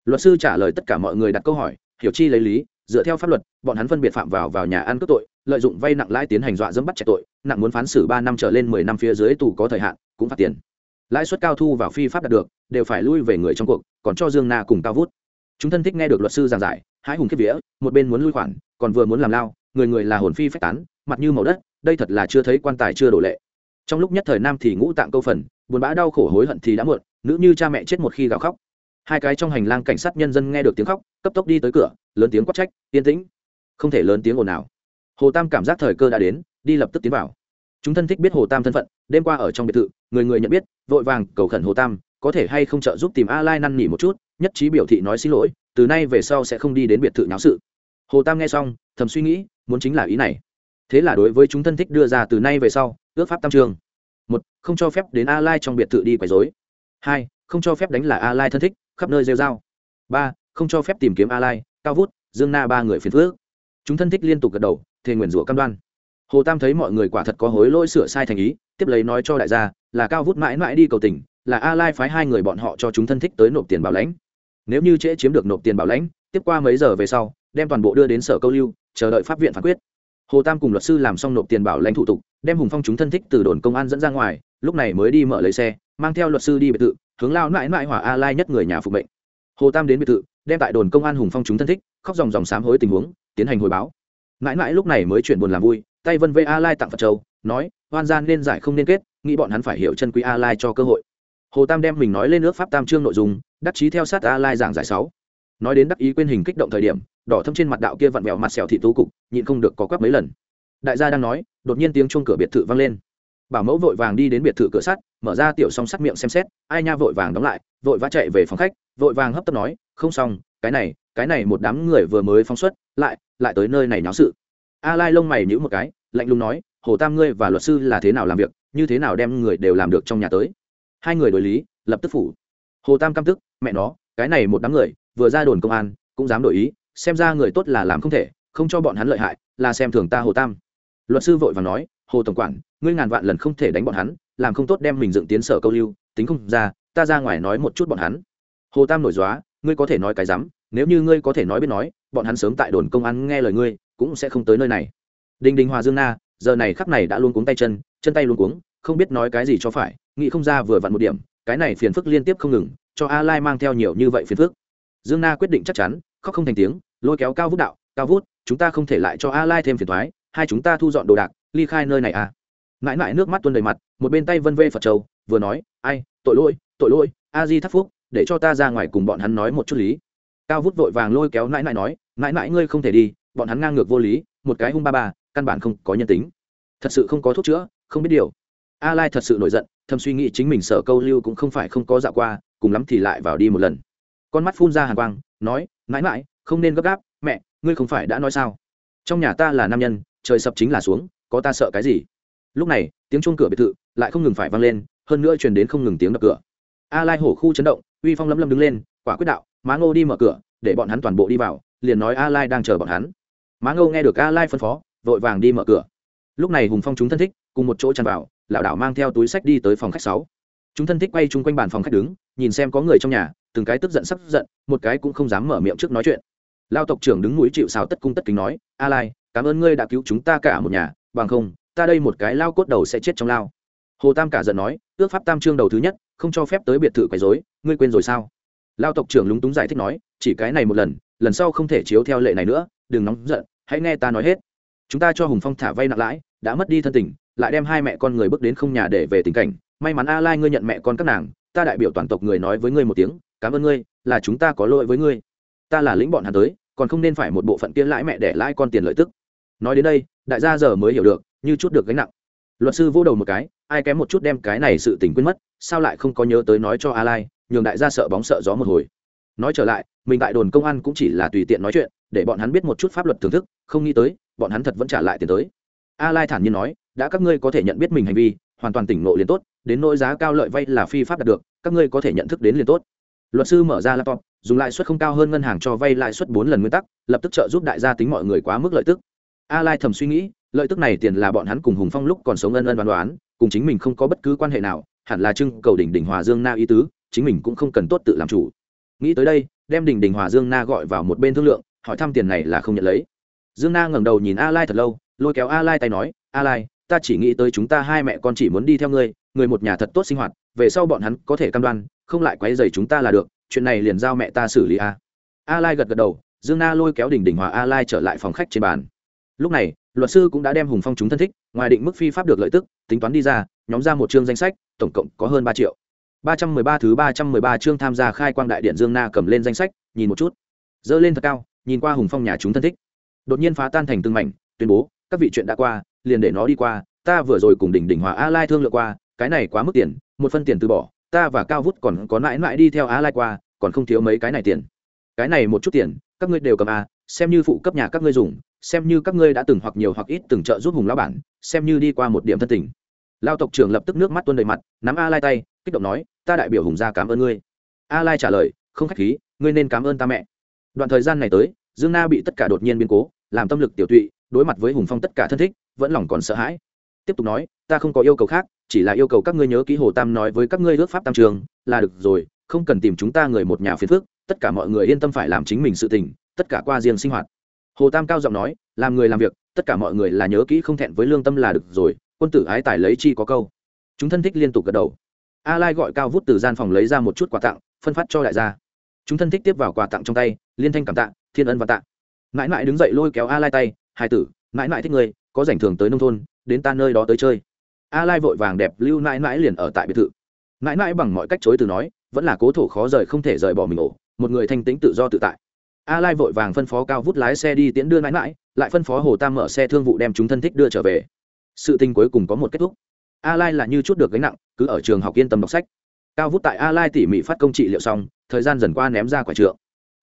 Luật sư trả lời tất cả mọi người đặt câu hỏi, hiểu chi lấy lý, dựa theo pháp luật, bọn hắn phân biệt phạm vào vào nhà ăn cướp tội lợi dụng vay nặng lãi tiến hành dọa dẫm bắt chạy tội, nặng muốn phán xử ba năm trở lên mười năm phía dưới tù có thời hạn, cũng phạt tiền. Lãi suất cao thu vào phi pháp đạt được, đều phải lui về người trong cuộc, còn cho dương na cùng cao vút. Chúng thân thích nghe được luật sư giảng giải, hãi hùng kiếp vía, một bên muốn lui khoản, còn vừa muốn làm lao, người người là hồn phi phách tán, mặt như màu đất, đây thật là chưa thấy quan tài chưa đổ lệ. Trong lúc nhất thời nam thì ngũ tạng câu phần, buồn bã đau khổ hối hận thì đã muộn, nữ như cha mẹ chết một khi gào khóc. Hai cái trong hành lang cảnh sát nhân dân nghe được tiếng khóc, cấp tốc đi tới cửa, lớn tiếng quát trách, yên tĩnh. Không thể lớn tiếng ồn nào hồ tam cảm giác thời cơ đã đến, đi lập tức tiến vào. Chúng thân thích biết hồ tam thân phận, đêm qua ở trong biệt thự, người người nhận biết, vội vàng cầu khẩn hồ tam, có thể hay không trợ giúp tìm a lai năn nỉ một chút, nhất trí biểu thị nói xin lỗi, từ nay về sau sẽ không đi đến biệt thự náo sự. Hồ tam nghe xong, thầm suy nghĩ, muốn chính là ý này. Thế là đối với chúng thân thích đưa ra từ nay về sau, ước pháp tam trường. Một, không cho phép đến a lai trong biệt thự đi quấy rối. Hai, không cho phép đánh là a lai thân thích, khắp nơi rêu dao ba, không cho phép tìm kiếm a lai, cao vút, dương na ba người phiền phước chúng thân thích liên tục gật đầu thề nguyền rủa cam đoan. Hồ tam thấy mọi người quả thật có hối lỗi sửa sai thành ý, tiếp lấy nói cho đại gia, là cao vút mãi mãi đi cầu tình, là a lai phái hai người bọn họ cho chúng thân thích tới nộp tiền bảo lãnh. Nếu như trễ chiếm được nộp tiền bảo lãnh, tiếp qua mấy giờ về sau, đem toàn bộ đưa đến sở câu lưu, chờ đợi pháp viện phán quyết. Hồ tam cùng luật sư làm xong nộp tiền bảo lãnh thủ tục, đem hùng phong chúng thân thích từ đồn công an dẫn ra ngoài, lúc này mới đi mở lấy xe, mang theo luật sư đi biệt thự, hướng lao mãi mãi hỏa a lai nhất người nhà phục mệnh. Hồ tam đến biệt thự, đem tại đồn công an hùng phong chúng thân thích, khóc dòng dòng sám hối tình huống, tiến hành hồi báo mãi mãi lúc này mới chuyển buồn làm vui, tay vân vê a lai tặng phật châu, nói, hoan gian nên giải không nên kết, nghĩ bọn hắn phải hiểu chân quý a lai cho cơ hội. Hồ tam đem mình nói lên nước pháp tam trương nội dung, đắc chí theo sát a lai giảng giải sáu. Nói đến đắc ý quên hình kích động thời điểm, đỏ thâm trên mặt đạo kia vặn vẹo mặt sẹo thị tú cục, nhịn không được có quắp mấy lần. Đại gia đang nói, đột nhiên tiếng chuông cửa biệt thự vang lên. Bảo mẫu vội vàng đi đến biệt thự cửa sắt, mở ra tiểu song sắt miệng xem xét, ai nha vội vàng đóng lại, vội vã chạy về phòng khách, vội vàng hấp tấp nói, không xong, cái này cái này một đám người vừa mới phóng xuất, lại lại tới nơi này náo sự. A lai lông mày nhíu một cái, lạnh lùng nói, hồ tam ngươi và luật sư là thế nào làm việc, như thế nào đem người đều làm được trong nhà tới? Hai người đối lý, lập tức phủ. Hồ tam căm tức, mẹ nó, cái này một đám người, vừa ra đồn công an, cũng dám đổi ý, xem ra người tốt là làm không thể, không cho bọn hắn lợi hại, là xem thường ta hồ tam. Luật sư vội và nói, hồ tổng quản, ngươi ngàn vạn lần không thể đánh bọn hắn, làm không tốt đem mình dựng tiến sở câu lưu, tính không ra, ta ra ngoài nói một chút bọn hắn. Hồ tam nổi dóa ngươi có thể nói cái rắm, nếu như ngươi có thể nói biết nói, bọn hắn sớm tại đồn công an nghe lời ngươi, cũng sẽ không tới nơi này. Đinh Đinh hòa dương na, giờ này khắp này đã luôn cuống tay chân chân tay luôn cuống, không biết nói cái gì cho phải, nghĩ không ra vừa vặn một điểm, cái này phiền phức liên tiếp không ngừng, cho a lai mang theo nhiều như vậy phiền phức. Dương na quyết định chắc chắn, khóc không thành tiếng, lôi kéo cao vút đạo, cao vút, chúng ta không thể lại cho a lai thêm phiền thoái hai chúng ta thu dọn đồ đạc, ly khai nơi này à. Mãi mãi nước mắt tuôn đầy mặt, một bên tay vân vê phật châu, vừa nói, ai, tội lỗi tội lỗi, a di thắt phúc để cho ta ra ngoài cùng bọn hắn nói một chút lý. Cao vút vội vàng lôi kéo nãi nãi nói, nãi nãi ngươi không thể đi, bọn hắn ngang ngược vô lý, một cái hung ba ba, căn bản không có nhân tính. Thật sự không có thuốc chữa, không biết điều. A lai thật sự nổi giận, thầm suy nghĩ chính mình sở câu lưu cũng không phải không có dạo qua, cùng lắm thì lại vào đi một lần. Con mắt phun ra hàn quang, nói mãi mãi không nên gấp gáp, mẹ, ngươi không phải đã nói sao? Trong nhà ta là nam nhân, trời sập chính là xuống, có ta sợ cái gì? Lúc này, tiếng chuông cửa biệt thự lại không ngừng phải vang lên, hơn nữa truyền đến không ngừng tiếng đập cửa a lai hổ khu chấn động, uy phong lâm lâm đứng lên, quả quyết đạo, má ngô đi mở cửa, để bọn hắn toàn bộ đi vào, liền nói a lai đang chờ bọn hắn. Má ngô nghe được a lai phân phó, vội vàng đi mở cửa. Lúc này hùng phong chúng thân thích, cùng một chỗ tràn vào, lão đảo mang theo túi sách đi tới phòng khách sáu. Chúng thân thích quay chung quanh bàn phòng khách đứng, nhìn xem có người trong nhà, từng cái tức giận sắp giận, một cái cũng không dám mở miệng trước nói chuyện. Lao tộc trưởng đứng núi chịu xào tất cung tất kính nói, a lai, cảm ơn ngươi đã cứu chúng ta cả một nhà, bằng không, ta đây một cái lao cốt đầu sẽ chết trong lao hồ tam cả giận nói, ước pháp tam trương đầu thứ nhất, không cho phép tới biệt thự quấy rối, ngươi quên rồi sao? Lao tộc trưởng lúng túng giải thích nói, chỉ cái này một lần lần sau không thể chiếu theo lệ này nữa, đừng nóng giận, hãy nghe ta nói hết. Chúng ta cho hùng phong thả vay nặng lãi, đã mất đi thân tình, lại đem hai mẹ con người bước đến không nhà để về tình cảnh. May mắn a lai ngươi nhận mẹ con các nàng, ta đại biểu toàn tộc người nói với ngươi một tiếng, cảm ơn ngươi, là chúng ta có lỗi với ngươi. Ta là lĩnh bọn hắn tới, còn không nên phải một bộ phận kia lãi mẹ để lãi con tiền lợi tức. Nói đến đây, đại gia giờ mới hiểu được, như chút được gánh nặng luật sư vô đầu một cái, ai kém một chút đem cái này sự tình quên mất, sao lại không có nhớ tới nói cho a lai, nhường đại gia sợ bóng sợ gió một hồi. Nói trở lại, mình tại đồn công an cũng chỉ là tùy tiện nói chuyện, để bọn hắn biết một chút pháp luật thưởng thức, không nghĩ tới, bọn hắn thật vẫn trả lại tiền tới. A lai thản nhiên nói, đã các ngươi có thể nhận biết mình hành vi, hoàn toàn tỉnh ngộ liền tốt, đến nỗi giá cao lợi vay là phi pháp đạt được, các ngươi có thể nhận thức đến liền tốt. Luật sư mở ra laptop, dùng lãi suất không cao hơn ngân hàng cho vay lãi suất bốn lần nguyên tắc, lập tức trợ giúp đại gia tính mọi người quá mức lợi tức. A lai thầm suy nghĩ lợi tức này tiền là bọn hắn cùng hùng phong lúc còn sống ân ân đoán đoán, cùng chính mình không có bất cứ quan hệ nào, hẳn là trưng cầu đỉnh đỉnh hòa dương na ý tứ, chính mình cũng không cần tốt tự làm chủ. Nghĩ tới đây, đem đỉnh đỉnh hòa dương na gọi vào một bên thương lượng, hỏi thăm tiền này là không nhận lấy. Dương na ngẩng đầu nhìn a lai thật lâu, lôi kéo a lai tay nói, a lai, ta chỉ nghĩ tới chúng ta hai mẹ con chỉ muốn đi theo ngươi, người một nhà thật tốt sinh hoạt, về sau bọn hắn có thể cam đoan, không lại quấy rầy chúng ta là được, chuyện này liền giao mẹ ta xử lý a. A lai gật gật đầu, dương na lôi kéo đỉnh đỉnh hòa a lai trở lại phòng khách trên bàn. Lúc này luật sư cũng đã đem hùng phong chúng thân thích, ngoài định mức phi pháp được lợi tức, tính toán đi ra, nhóm ra một chương danh sách, tổng cộng có hơn ba triệu. ba trăm mười ba thứ ba trăm mười ba chương tham gia khai quang đại điện dương na cầm lên danh sách, nhìn một chút. Dơ lên thật cao, nhìn qua hùng phong nhà chúng thân thích. Đột nhiên phá tan thành từng mảnh, tuyên bố, các vị chuyện đã qua, liền để nó đi qua, ta vừa rồi cùng đỉnh đỉnh hòa a lai thương lượng qua, cái này quá mức tiền, một phân tiền từ bỏ, ta và cao vút còn có mãi mãi đi theo a lai qua, còn không thiếu mấy cái này tiền. Cái này một chút tiền, các ngươi đều cầm a xem như phụ cấp nhà các ngươi dùng xem như các ngươi đã từng hoặc nhiều hoặc ít từng trợ giúp hùng lão bản, xem như đi qua một điểm thân tình. Lao tộc trưởng lập tức nước mắt tuôn đầy mặt, nắm a lai tay, kích động nói, ta đại biểu hùng gia cảm ơn ngươi. A lai trả lời, không khách khí, ngươi nên cảm ơn ta mẹ. Đoạn thời gian này tới, dương na bị tất cả đột nhiên biến cố, làm tâm lực tiểu tụy, đối mặt với hùng phong tất cả thân thích, vẫn lòng còn sợ hãi. Tiếp tục nói, ta không có yêu cầu khác, chỉ là yêu cầu các ngươi nhớ ký hồ tam nói với các ngươi ước pháp tam trường, là được rồi, không cần tìm chúng ta người một nhà phiền phước tất cả mọi người yên tâm phải làm chính mình sự tình, tất cả qua riêng sinh hoạt hồ tam cao giọng nói làm người làm việc tất cả mọi người là nhớ kỹ không thẹn với lương tâm là được rồi quân tử ái tài lấy chi có câu chúng thân thích liên tục gật đầu a lai gọi cao vút từ gian phòng lấy ra một chút quà tặng phân phát cho đại gia chúng thân thích tiếp vào quà tặng trong tay liên thanh cảm tạ thiên ân và tạ mãi mãi đứng dậy lôi kéo a lai tay hai tử mãi mãi thích người có rảnh thường tới nông thôn đến ta nơi đó tới chơi a lai vội vàng đẹp lưu mãi mãi liền ở tại biệt thự mãi mãi bằng mọi cách chối từ nói vẫn là cố thổ khó rời không thể rời bỏ mình ổ, một người thanh tĩnh tự do tự tại a lai vội vàng phân phó cao vút lái xe đi tiễn đưa mãi mãi lại phân phó hồ tam mở xe thương vụ đem chúng thân thích đưa trở về. Sự tình cuối cùng có một kết thúc. A lai là như chút được gánh nặng, cứ ở trường học yên tâm đọc sách. Cao vút tại a lai tỉ mỉ phát công trị liệu xong, thời gian dần qua ném ra quả trượng.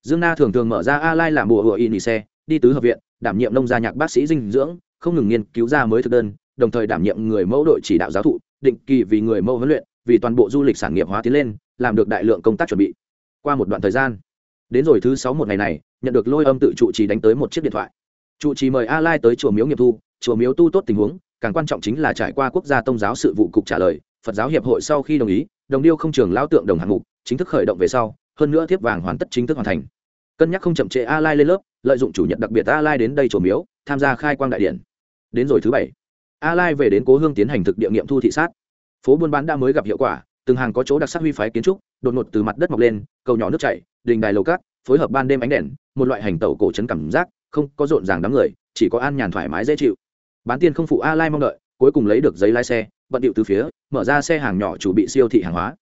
Dương na thường thường mở ra a lai làm bùa hựa y xe, đi tứ hợp viện, đảm nhiệm nông gia nhạc bác sĩ dinh dưỡng, không ngừng nghiên cứu ra mới thực đơn, đồng thời đảm nhiệm người mẫu đội chỉ đạo giáo thụ, định kỳ vì người mẫu huấn luyện, vì toàn bộ du lịch sản nghiệp hóa tiến lên, làm được đại lượng công tác chuẩn bị. Qua một đoạn thời gian đến rồi thứ sáu một ngày này, nhận được lôi âm tự trụ trì đánh tới một chiếc điện thoại. Trụ trì mời a lai tới chùa miếu nghiệp thu, chùa miếu tu tốt tình huống, càng quan trọng chính là trải qua quốc gia tôn giáo sự vụ cục trả lời, phật giáo hiệp hội sau khi đồng ý, đồng điêu không trường lao tượng đồng hạng mục, chính thức khởi động về sau, hơn nữa tiếp vàng hoàn tất chính thức hoàn thành. Cân nhắc không chậm trễ a lai lên lớp, lợi dụng chủ nhật đặc biệt a lai đến đây chùa miếu, tham gia khai quang đại điện. Đến rồi thứ bảy a lai về đến cố hương tiến hành thực địa nghiệm thu thị sát. Phố buôn bán đã mới gặp hiệu quả, từng hàng có chỗ đặc sắc huy phái kiến trúc, đột ngột từ mặt đất mọc lên, cầu nhỏ nước chảy đình đài lầu cát, phối hợp ban đêm ánh đèn, một loại hành tẩu cổ trấn cảm giác, không có rộn ràng đám người, chỉ có an nhàn thoải mái dễ chịu. Bán tiền không phụ a lai mong đợi, cuối cùng lấy được giấy lái xe, bận điệu từ phía, mở ra xe hàng nhỏ chủ bị siêu thị hàng hóa.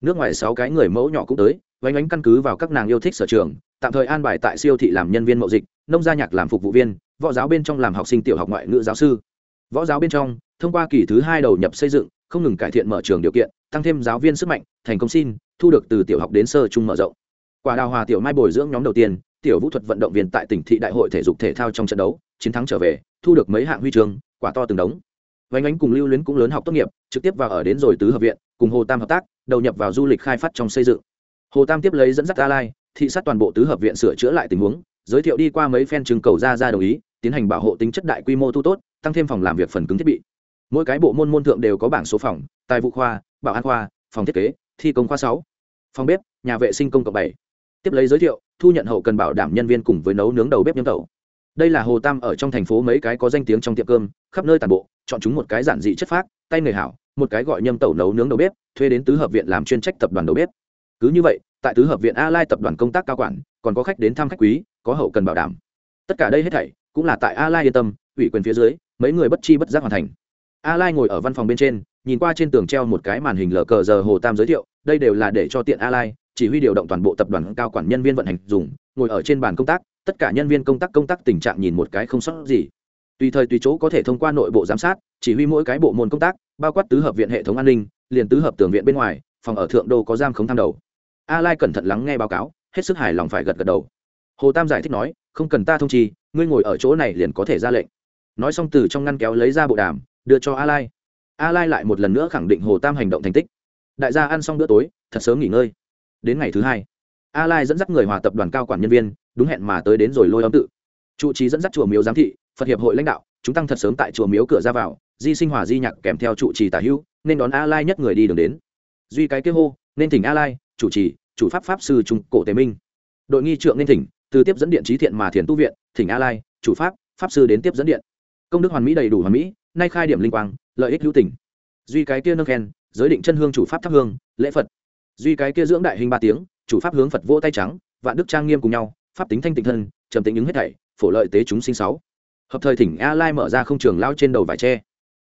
Nước ngoài sáu cái người mẫu nhỏ cũng tới, vánh ánh căn cứ vào các nàng yêu thích sở trường, tạm thời an bài tại siêu thị làm nhân viên mậu dịch, nông gia nhạc làm phục vụ viên, võ giáo bên trong làm học sinh tiểu học ngoại ngữ giáo sư. Võ giáo bên trong, thông qua kỳ thứ hai đầu nhập xây dựng, không ngừng cải thiện mở trường điều kiện, tăng thêm giáo viên sức mạnh, thành công xin, thu được từ tiểu học đến sơ trung mở rộng quả đào hòa tiểu mai bồi dưỡng nhóm đầu tiên, tiểu vũ thuật vận động viên tại tỉnh thị đại hội thể dục thể thao trong trận đấu, chiến thắng trở về, thu được mấy hạng huy chương, quả to từng đống. Vánh ánh cùng lưu luyến cũng lớn học tốt nghiệp, trực tiếp vào ở đến rồi tứ hợp viện, cùng hồ tam hợp tác, đầu nhập vào du lịch khai phát trong xây dựng. Hồ tam tiếp lấy dẫn dắt a lai, thị sát toàn bộ tứ hợp viện sửa chữa lại tình huống, giới thiệu đi qua mấy phen trưng cầu ra ra đồng ý, tiến hành bảo hộ tính chất đại quy mô tu tốt, tăng thêm phòng làm việc phần cứng thiết bị. Mỗi cái bộ môn môn thượng đều có bảng số phòng, tài vụ khoa, bảo an khoa, phòng thiết kế, thi công khoa sáu, phòng bếp, nhà vệ sinh công cộng bảy tiếp lấy giới thiệu, thu nhận hậu cần bảo đảm nhân viên cùng với nấu nướng đầu bếp nhâm tẩu. Đây là hồ tam ở trong thành phố mấy cái có danh tiếng trong tiệm cơm, khắp nơi toàn bộ, chọn chúng một cái giản dị chất phác, tay người hảo, một cái gọi nhâm tẩu nấu nướng đầu bếp, thuê đến tứ hợp viện làm chuyên trách tập đoàn đầu bếp. Cứ như vậy, tại tứ hợp viện a lai tập đoàn công tác cao quản, còn có khách đến thăm khách quý, có hậu cần bảo đảm. Tất cả đây hết thảy, cũng là tại a lai yên tâm, ủy quyền phía dưới, mấy người bất chi bất giác hoàn thành. A lai ngồi ở văn phòng bên trên, nhìn qua trên tường treo một cái màn hình lờ cờ giờ hồ tam giới thiệu, đây đều là để cho tiện a lai chỉ huy điều động toàn bộ tập đoàn cao quản nhân viên vận hành dùng, ngồi ở trên bàn công tác, tất cả nhân viên công tác công tác tình trạng nhìn một cái không sót gì. Tùy thời tùy chỗ có thể thông qua nội bộ giám sát, chỉ huy mỗi cái bộ môn công tác, bao quát tứ hợp viện hệ thống an ninh, liền tứ hợp tường viện bên ngoài, phòng ở thượng đô có giam không tham đầu. A lai cẩn thận lắng nghe báo cáo, hết sức hài lòng phải gật gật đầu. Hồ tam giải thích nói, không cần ta thông chi, ngươi ngồi ở chỗ này liền có thể ra lệnh. Nói xong từ trong ngăn kéo lấy ra bộ đàm, đưa cho a lai a lai lại một lần nữa khẳng định hồ tam hành động thành tích. Đại gia ăn xong bữa tối, thật sớm nghỉ ngơi đến ngày thứ hai. A lai dẫn dắt người hòa tập đoàn cao quản nhân viên, đúng hẹn mà tới đến rồi lôi âm tự. Trụ trì dẫn dắt chùa miếu giám thị, phật hiệp hội lãnh đạo, chúng tăng thật sớm tại chùa miếu cửa ra vào, di sinh hòa di nhạc kèm theo trụ trì tả hữu, nên đón a lai nhất người đi đường đến. Duy cái kế hô, nên thỉnh a lai, chủ trì, chủ pháp pháp sư trung cổ tề minh. Đội nghi trượng nên thỉnh, từ tiếp dẫn điện trí thiện mà thiền tu viện, thỉnh a lai, chủ pháp pháp sư đến tiếp dẫn điện. Công đức hoàn mỹ đầy đủ hoàn mỹ, nay khai điểm linh quang, lợi ích hữu tình. Duy cái kia nâng khen, giới định chân hương chủ pháp thắp hương, lễ phật duy cái kia dưỡng đại hình ba tiếng, chủ pháp hướng phật vỗ tay trắng, vạn đức trang nghiêm cùng nhau, pháp tính thanh tịnh thân, trầm tính ứng hết thảy, phổ lợi tế chúng sinh sáu. Hợp thời thỉnh a lai mở ra không trường lao trên đầu vải tre.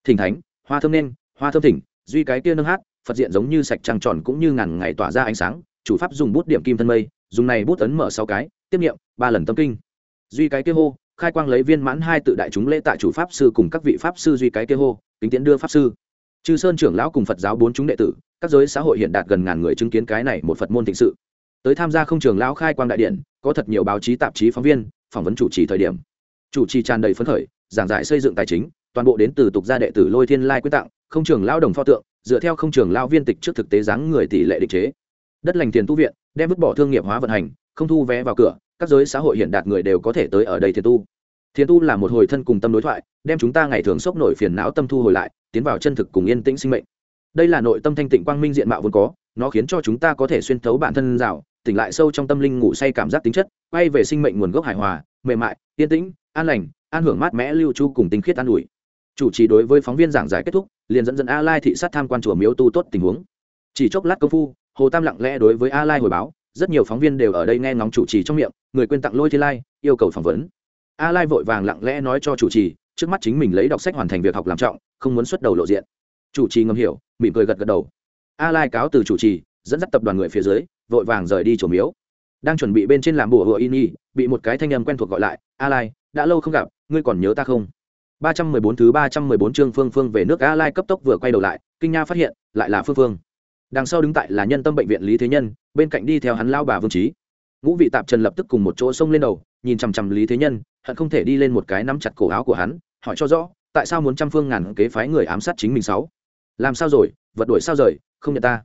Thỉnh thánh, hoa thơm nên, hoa thơm thỉnh, duy cái kia nâng hát, phật diện giống như sạch trăng tròn cũng như ngàn ngày tỏa ra ánh sáng, chủ pháp dùng bút điểm kim thân mây, dùng này bút ấn mở sáu cái, tiếp nghiệm ba lần tâm kinh. Duy cái kia hô, khai quang lấy viên mãn hai tự đại chúng lễ tại chủ pháp sư cùng các vị pháp sư duy cái kia hô, kính tiễn đưa pháp sư chư sơn trưởng lão cùng phật giáo bốn chúng đệ tử, các giới xã hội hiện đạt gần ngàn người chứng kiến cái này một phật môn thịnh sự. Tới tham gia không trường lão khai quang đại điện, có thật nhiều báo chí tạp chí phóng viên, phỏng vấn chủ trì thời điểm. Chủ trì tràn đầy phấn khởi, giảng giải xây dựng tài chính, toàn bộ đến từ tục gia đệ tử lôi thiên lai quy tặng không trường lao đồng pho tượng, dựa theo không trường lao viên tịch trước thực tế dáng người tỷ lệ định chế. Đất lành tiền tu viện, đem vứt bỏ thương nghiệp hóa vận hành, không thu vé vào cửa, các giới xã hội hiện đạt người đều có thể tới ở đây thiền tu. Thiền tu là một hồi thân cùng tâm đối thoại, đem chúng ta ngày thường sốc nổi phiền não tâm thu hồi lại tiến vào chân thực cùng yên tĩnh sinh mệnh. Đây là nội tâm thanh tịnh quang minh diện mạo vốn có, nó khiến cho chúng ta có thể xuyên thấu bản thân rào, tỉnh lại sâu trong tâm linh ngủ say cảm giác tính chất, quay về sinh mệnh nguồn gốc hài hòa, mềm mại, yên tĩnh, an lành, an hưởng mát mẽ lưu chu cùng tinh khiết an ủi. Chủ trì đối với phóng viên giảng giải kết thúc, liền dẫn dẫn a lai thị sát tham quan chùa miếu tu tốt tình huống. Chỉ chốc lát công phu, hồ tam lặng lẽ đối với a lai hồi báo, rất nhiều phóng viên đều ở đây nghe ngóng chủ trì trong miệng, người quên tặng lôi thiên lai, yêu cầu phỏng vấn. A lai vội vàng lặng lẽ nói cho chủ trì trước mắt chính mình lấy đọc sách hoàn thành việc học làm trọng không muốn xuất đầu lộ diện chủ trì ngầm hiểu mỉm cười gật gật đầu a lai cáo từ chủ trì dẫn dắt tập đoàn người phía dưới vội vàng rời đi chỗ miếu đang chuẩn bị bên trên làm bùa hựa in y bị một cái thanh âm quen thuộc gọi lại a lai đã lâu không gặp ngươi còn nhớ ta không 314 thứ 314 chương Phương Phương về nước A Lai cấp tốc vừa quay đầu lại, kinh nha phát hiện, lại là Phương Phương. Đằng sau đứng tại là nhân tâm bệnh viện Lý Thế Nhân, bên cạnh đi theo hắn lao bà Vương Trí. Ngũ vị tạp Trần lập tức cùng một chỗ xông lên đầu, nhìn chằm chằm Lý Thế Nhân, hận không thể đi lên một cái nắm chặt cổ áo của hắn, hỏi cho rõ, tại sao muốn trăm phương ngàn kế phái người ám sát chính mình sáu? Làm sao rồi, vật đuổi sao rời, không nhận ta.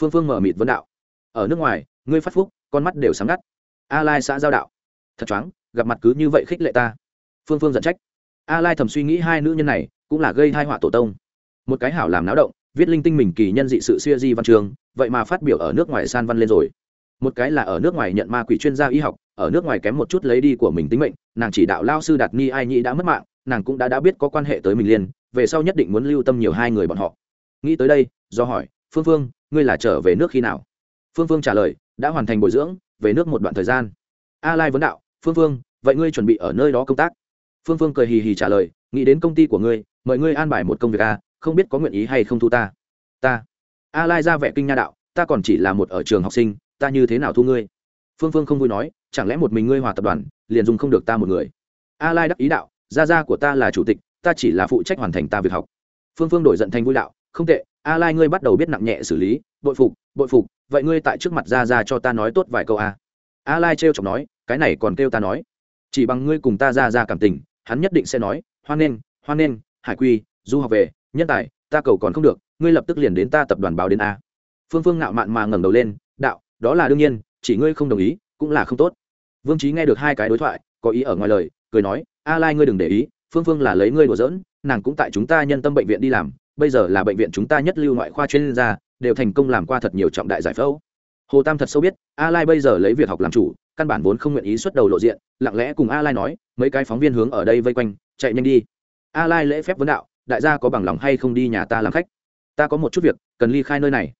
Phương Phương mở mịt vấn đạo. Ở nước ngoài, ngươi phát phúc, con mắt đều sáng ngắt. A Lai xã giao đạo. Thật choáng, gặp mặt cứ như vậy khích lệ ta. Phương Phương giận trách a lai thầm suy nghĩ hai nữ nhân này cũng là gây thai họa tổ tông một cái hảo làm náo động viết linh tinh mình kỳ nhân dị sự xuya di văn trường vậy mà phát biểu ở nước ngoài san văn lên rồi một cái là ở nước ngoài nhận ma quỷ chuyên gia y học ở nước ngoài kém một chút lấy đi của mình tính mệnh nàng chỉ đạo lao sư đạt ni ai nhĩ đã mất mạng nàng cũng đã đã biết có quan hệ tới mình liên, về sau nhất định muốn lưu tâm nhiều hai người bọn họ. Nghĩ tới đây, do hỏi, phương phương, ngươi là trở về nước khi nào? Phương phương trả lời, đã hoàn thành bồi dưỡng, về nước một đoạn thời gian. A lai vấn đạo, phương phương, vậy ngươi chuẩn bị ở nơi đó công tác? Phương phương cười hì hì trả lời, nghĩ đến công ty của ngươi, mời ngươi an bài một công việc a không biết có nguyện ý hay không thu ta. Ta? A lai ra vẻ kinh nha đạo, ta còn chỉ là một ở trường học sinh, ta như thế nào thu ngươi? Phương phương không vui nói, chẳng lẽ một mình ngươi hòa tập đoàn, liền dùng không được ta một người? A lai đắc ý đạo gia gia của ta là chủ tịch, ta chỉ là phụ trách hoàn thành ta việc học. Phương phương đổi giận thành vui đạo, không tệ, a lai ngươi bắt đầu biết nặng nhẹ xử lý, bội phục bội phục, vậy ngươi tại trước mặt gia gia cho ta nói tốt vài câu a. A lai trêu chọc nói, cái này còn kêu ta nói. Chỉ bằng ngươi cùng ta gia gia cảm tình, hắn nhất định sẽ nói, hoan nghênh hoan nghênh, hải quy, du học về, nhân tài, ta cầu còn không được, ngươi lập tức liền đến ta tập đoàn báo đến a phương phương ngạo mạn mà ngẩng đầu lên, đạo, đó là đương nhiên, chỉ ngươi không đồng ý, cũng là không tốt. Vương trí nghe được hai cái đối thoại, có ý ở ngoài lời, cười nói a lai ngươi đừng để ý, phương phương là lấy ngươi đùa giỡn, nàng cũng tại chúng ta nhân tâm bệnh viện đi làm, bây giờ là bệnh viện chúng ta nhất lưu ngoại khoa chuyên gia, đều thành công làm qua thật nhiều trọng đại giải phẫu. Hồ tam thật sâu biết, a lai bây giờ lấy việc học làm chủ, căn bản vốn không nguyện ý xuất đầu lộ diện, lặng lẽ cùng a lai nói, mấy cái phóng viên hướng ở đây vây quanh, chạy nhanh đi. A lai lễ phép vấn đạo, đại gia có bằng lòng hay không đi nhà ta làm khách? Ta có một chút việc, cần ly khai nơi này.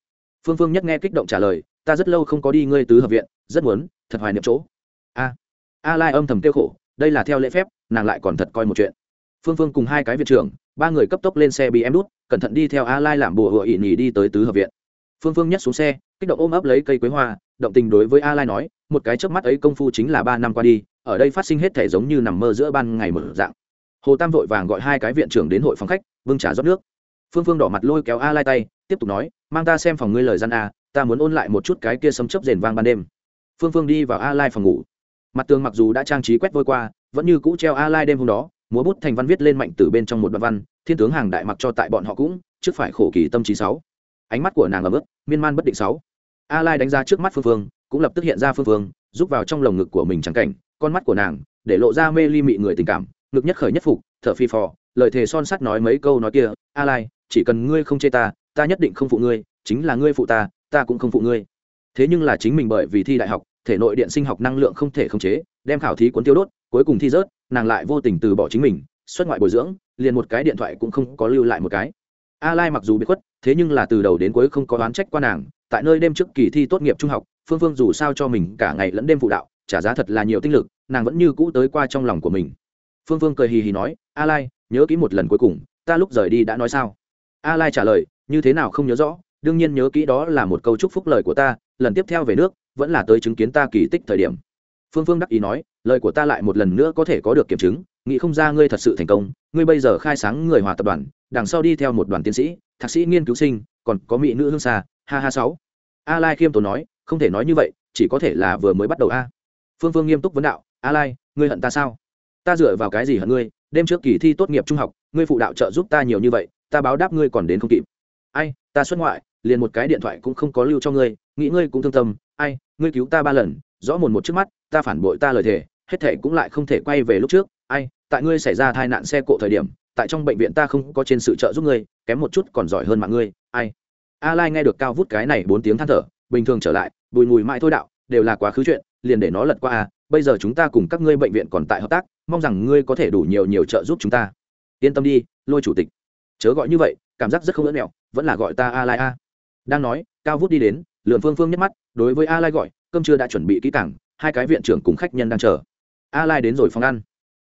Phương phương nhất nghe kích động trả lời, ta rất lâu không có đi ngươi tứ hợp viện, rất muốn, thật hoài niệm chỗ. A a lai âm thầm tiêu khổ đây là theo lễ phép, nàng lại còn thật coi một chuyện. Phương phương cùng hai cái viện trưởng, ba người cấp tốc lên xe bị em đút, cẩn thận đi theo a lai làm bùa hựa ỉ nhì đi tới tứ hợp viện. Phương phương nhất xuống xe, kích động ôm ấp lấy cây quế hoa, động tình đối với a lai nói, một cái chớp mắt ấy công phu chính là ba năm qua đi, ở đây phát sinh hết thể giống như nằm mơ giữa ban ngày mở dạng. Hồ tam vội vàng gọi hai cái viện trưởng đến hội phòng khách vương trà rót nước. Phương phương đỏ mặt lôi kéo a lai tay, tiếp tục nói, mang ta xem phòng ngươi lời gian a, ta muốn ôn lại một chút cái kia sấm chớp rền vang ban đêm. Phương phương đi vào a lai phòng ngủ mặt tường mặc dù đã trang trí quét vôi qua, vẫn như cũ treo a lai đêm hôm đó, múa bút thành văn viết lên mạnh từ bên trong một đoạn văn, thiên tướng hàng đại mặc cho tại bọn họ cũng, trước phải khổ kỳ tâm trí sáu. Ánh mắt của nàng ấm ướt miên man bất định sáu. A lai đánh ra trước mắt phương phương, cũng lập tức hiện ra phương phương giúp vào trong lồng ngực của mình trắng cảnh, con mắt của nàng, để lộ ra mê ly mị người tình cảm, ngực nhất khởi nhất phục, thở phi phò, lời thề son sắt nói mấy câu nói kia a lai chỉ cần ngươi không chê ta ta nhất định không phụ ngươi, chính là ngươi phụ ta ta cũng không phụ ngươi. Thế nhưng là chính mình bởi vì thi đại học thể nội điện sinh học năng lượng không thể khống chế, đem khảo thí cuốn tiêu đốt, cuối cùng thi rớt, nàng lại vô tình từ bỏ chính mình, xuất ngoại bồi dưỡng, liền một cái điện thoại cũng không có lưu lại một cái. A lai mặc dù bị khuất, thế nhưng là từ đầu đến cuối không có đoán trách qua nàng, tại nơi đêm trước kỳ thi tốt nghiệp trung học, phương phương dù sao cho mình cả ngày lẫn đêm phụ đạo, trả giá thật là nhiều tinh lực, nàng vẫn như cũ tới qua trong lòng của mình. Phương phương cười hì hì nói a lai nhớ kỹ một lần cuối cùng, ta lúc rời đi đã nói sao? A lai trả lời, như thế nào không nhớ rõ, đương nhiên nhớ kỹ đó là một câu chúc phúc lời của ta, lần tiếp theo về nước vẫn là tới chứng kiến ta kỳ tích thời điểm. Phương phương đắc ý nói, lời của ta lại một lần nữa có thể có được kiểm chứng, nghĩ không ra ngươi thật sự thành công, ngươi bây giờ khai sáng người hòa tập đoàn, đằng sau đi theo một đoàn tiến sĩ, thạc sĩ nghiên cứu sinh, còn có mỹ nữ hương xa, ha ha sáu. A lai khiêm tốn nói, không thể nói như vậy, chỉ có thể là vừa mới bắt đầu a. Phương phương nghiêm túc vấn đạo a lai ngươi hận ta sao? Ta dựa vào cái gì hận ngươi? Đêm trước kỳ thi tốt nghiệp trung học, ngươi phụ đạo trợ giúp ta nhiều như vậy, ta báo đáp ngươi còn đến không kịp. Ai, ta xuất ngoại, liền một cái điện thoại cũng không có lưu cho ngươi, nghĩ ngươi cũng thương tâm ai, ngươi cứu ta ba lần, rõ mồn một trước mắt, ta phản bội ta lời thề, hết thể cũng lại không thể quay về lúc trước. Ai, tại ngươi xảy ra tai nạn xe cộ thời điểm, tại trong bệnh viện ta không có trên sự trợ giúp ngươi, kém một chút còn giỏi hơn mạng ngươi. Ai? A lai nghe được cao vút cái này bốn tiếng than thở, bình thường trở lại, bùi mùi mãi thôi đạo, đều là quá khứ chuyện, liền để nó lật qua à bây giờ chúng ta cùng các ngươi bệnh viện còn tại hợp tác, mong rằng ngươi có thể đủ nhiều nhiều trợ giúp chúng ta. Yên tâm đi, lôi chủ tịch. Chớ gọi như vậy, cảm giác rất không lẫn mẹo, vẫn là gọi ta a lai a. Đang nói, cao vút đi đến lượn phương phương nhắc mắt, đối với a lai gọi, cơm trưa đã chuẩn bị kỹ càng, hai cái viện trưởng cùng khách nhân đang chờ. A lai đến rồi phòng ăn.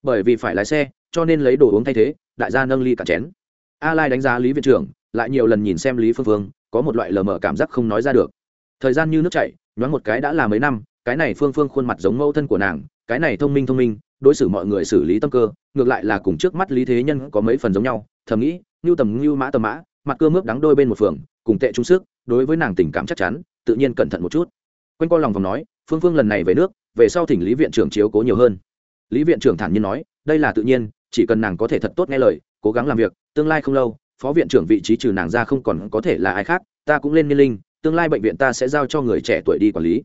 Bởi vì phải lái xe, cho nên lấy đồ uống thay thế, đại gia nâng ly cả chén. A lai đánh giá lý viện trưởng, lại nhiều lần nhìn xem lý phương phương, có một loại lờ mờ cảm giác không nói ra được. Thời gian như nước chảy, nhoáng một cái đã là mấy năm, cái này phương phương khuôn mặt giống mẫu thân của nàng, cái này thông minh thông minh, đối xử mọi người xử lý tâm cơ, ngược lại là cùng trước mắt lý thế nhân có mấy phần giống nhau, thầm nghĩ, ngưu tầm ngưu mã tầm mã, mặt cơ mướp đắng đôi bên một phường, cùng tệ trung sức đối với nàng tình cảm chắc chắn, tự nhiên cẩn thận một chút. Quanh co lòng vòng nói, phương phương lần này về nước, về sau thỉnh lý viện trưởng chiếu cố nhiều hơn. Lý viện trưởng thản nhiên nói, đây là tự nhiên, chỉ cần nàng có thể thật tốt nghe lời, cố gắng làm việc, tương lai không lâu, phó viện trưởng vị trí trừ nàng ra không còn có thể là ai khác, ta cũng lên niên linh, tương lai bệnh viện ta sẽ giao cho người trẻ tuổi đi quản lý.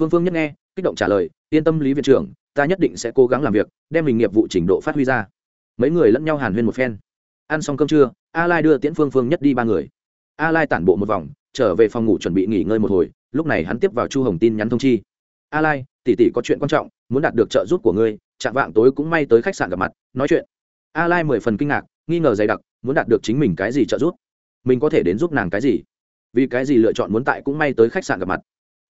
Phương phương nhất nghe, kích động trả lời, yên tâm lý viện trưởng, ta nhất định sẽ cố gắng làm việc, đem mình nghiệp vụ trình độ phát huy ra. Mấy người lẫn nhau hàn huyên một phen. Ăn xong cơm trưa, a lai đưa tiễn phương phương nhất đi ba người. A lai tản bộ một vòng trở về phòng ngủ chuẩn bị nghỉ ngơi một hồi, lúc này hắn tiếp vào chu hồng tin nhắn thông chi. A lai, tỷ tỷ có chuyện quan trọng, muốn đạt được trợ giúp của ngươi, chạm vạng tối cũng may tới khách sạn gặp mặt, nói chuyện. A lai mười phần kinh ngạc, nghi ngờ dày đặc, muốn đạt được chính mình cái gì trợ giúp? Mình có thể đến giúp nàng cái gì? Vì cái gì lựa chọn muốn tại cũng may tới khách sạn gặp mặt?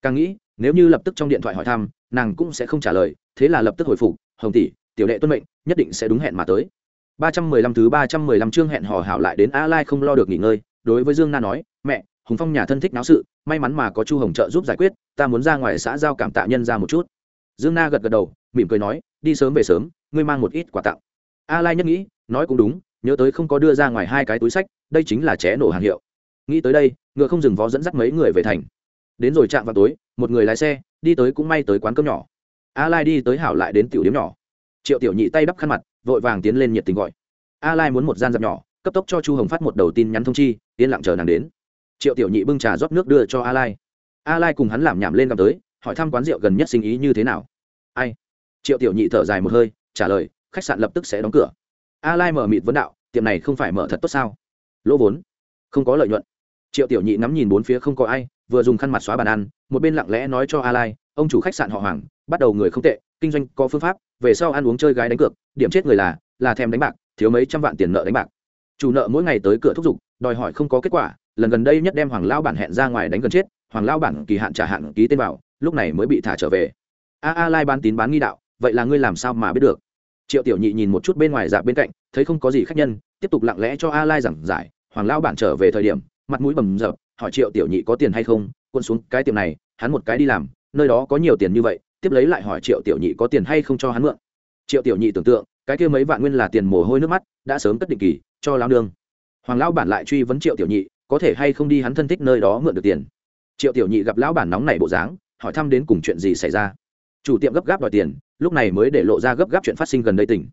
Càng nghĩ, nếu như lập tức trong điện thoại hỏi thăm, nàng cũng sẽ không trả lời, thế là lập tức hồi phục, hồng tỷ, tiểu đệ tuân mệnh, nhất định sẽ đúng hẹn mà tới. Ba trăm mười lăm thứ ba trăm mười lăm chương hẹn hò hảo lại đến a lai không lo được nghỉ ngơi, đối với dương na nói, mẹ hùng phong nhà thân thích náo sự, may mắn mà có chu hồng trợ giúp giải quyết, ta muốn ra ngoài xã giao cảm tạ nhân ra một chút. Dương na gật gật đầu, mỉm cười nói, đi sớm về sớm, ngươi mang một ít quà tặng. A lai nhất nghĩ, nói cũng đúng, nhớ tới không có đưa ra ngoài hai cái túi sách, đây chính là ché nổ hàng hiệu. Nghĩ tới đây, ngựa không dừng vó dẫn dắt mấy người về thành. Đến rồi chạm vào tối, một người lái xe, đi tới cũng may tới quán cơm nhỏ. A lai đi tới hảo lại đến tiểu điếm nhỏ. Triệu tiểu nhị tay đắp khăn mặt, vội vàng tiến lên nhiệt tình gọi. A lai muốn một gian dạp nhỏ, cấp tốc cho chu hồng phát một đầu tin nhắn thông chi, yên lặng chờ nàng đến triệu tiểu nhị bưng trà rót nước đưa cho a lai a lai cùng hắn làm nhảm lên gặp tới, hỏi thăm quán rượu gần nhất sinh ý như thế nào. Ai? Triệu tiểu nhị thở dài một hơi, trả lời, khách sạn lập tức sẽ đóng cửa. A lai mở mịt vấn đạo, tiệm này không phải mở thật tốt sao? Lỗ vốn. Không có lợi nhuận. Triệu tiểu nhị ngắm nhìn bốn phía không có ai, vừa dùng khăn mặt xóa bàn ăn, một bên lặng lẽ nói cho a lai ông chủ khách sạn họ hoàng, bắt đầu người không tệ, kinh doanh có phương pháp, về sau ăn uống chơi gái đánh cược, điểm chết người là là thèm đánh bạc, thiếu mấy trăm vạn tiền nợ đánh bạc. Chủ nợ mỗi ngày tới cửa thúc giục, đòi hỏi không có kết quả lần gần đây nhất đem hoàng lao bản hẹn ra ngoài đánh gần chết, hoàng lao bản kỳ hạn trả hạn ký tên vào, lúc này mới bị thả trở về. A a lai bán tín bán nghi đạo, vậy là ngươi làm sao mà biết được? Triệu tiểu nhị nhìn một chút bên ngoài dạp bên cạnh, thấy không có gì khách nhân, tiếp tục lặng lẽ cho a lai giảng giải, hoàng lao bản trở về thời điểm, mặt mũi bầm dập, hỏi triệu tiểu nhị có tiền hay không quân xuống cái tiệm này, hắn một cái đi làm, nơi đó có nhiều tiền như vậy, tiếp lấy lại hỏi triệu tiểu nhị có tiền hay không cho hắn mượn. Triệu tiểu nhị tưởng tượng, cái kia mấy vạn nguyên là tiền mồ hôi nước mắt, đã sớm cất định kỳ, cho lao nương. Hoàng lão bản lại truy vấn triệu tiểu nhị có thể hay không đi hắn thân thích nơi đó mượn được tiền. Triệu tiểu nhị gặp lão bản nóng này bộ dáng, hỏi thăm đến cùng chuyện gì xảy ra. Chủ tiệm gấp gáp đòi tiền, lúc này mới để lộ ra gấp gáp chuyện phát sinh gần đây tỉnh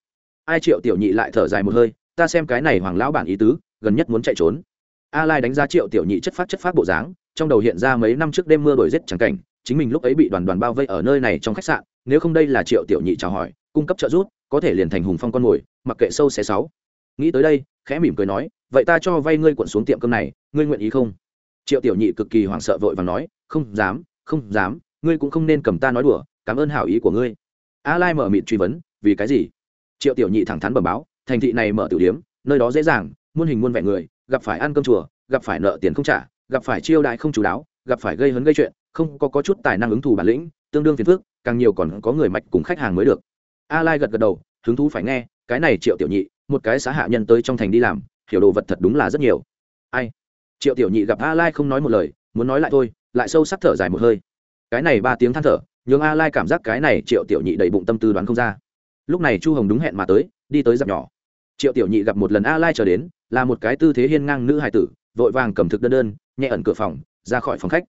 ai triệu tiểu nhị lại thở dài một hơi, ta xem cái này hoàng lão bản ý tứ, gần nhất muốn chạy trốn. A lai đánh giá triệu tiểu nhị chất phát chất phát bộ dáng, trong đầu hiện ra mấy năm trước đêm mưa đổi rét chẳng cảnh, chính mình lúc ấy bị đoàn đoàn bao vây ở nơi này trong khách sạn, nếu không đây là triệu tiểu nhị chào hỏi, cung cấp trợ giúp, có thể liền thành hùng phong con mồi, mặc kệ sâu xé sáu. Nghĩ tới đây, khẽ mỉm cười nói vậy ta cho vay ngươi cuộn xuống tiệm cơm này ngươi nguyện ý không? Triệu tiểu nhị cực kỳ hoảng sợ vội và nói không dám không dám ngươi cũng không nên cầm ta nói đùa cảm ơn hảo ý của ngươi. A lai mở mịt truy vấn vì cái gì? Triệu tiểu nhị thẳng thắn bẩm báo thành thị này mở tiểu điếm nơi đó dễ dàng muôn hình muôn vẻ người gặp phải ăn cơm chùa gặp phải nợ tiền không trả gặp phải chiêu đại không chú đáo gặp phải gây hấn gây chuyện không có, có chút tài năng ứng thù bản lĩnh tương đương phiền phức càng nhiều còn có người mạch cùng khách hàng mới được. A lai gật gật đầu hứng thú phải nghe cái này triệu tiểu nhị một cái xã hạ nhân tới trong thành đi làm hiểu đồ vật thật đúng là rất nhiều. Ai? Triệu tiểu nhị gặp a lai không nói một lời, muốn nói lại thôi, lại sâu sắc thở dài một hơi. Cái này ba tiếng than thở, nhường a lai cảm giác cái này triệu tiểu nhị đầy bụng tâm tư đoán không ra. Lúc này chu hồng đúng hẹn mà tới, đi tới dạp nhỏ. Triệu tiểu nhị gặp một lần a lai trở đến, là một cái tư thế hiên ngang nữ hài tử, vội vàng cầm thực đơn đơn, nhẹ ẩn cửa phòng, ra khỏi phòng khách.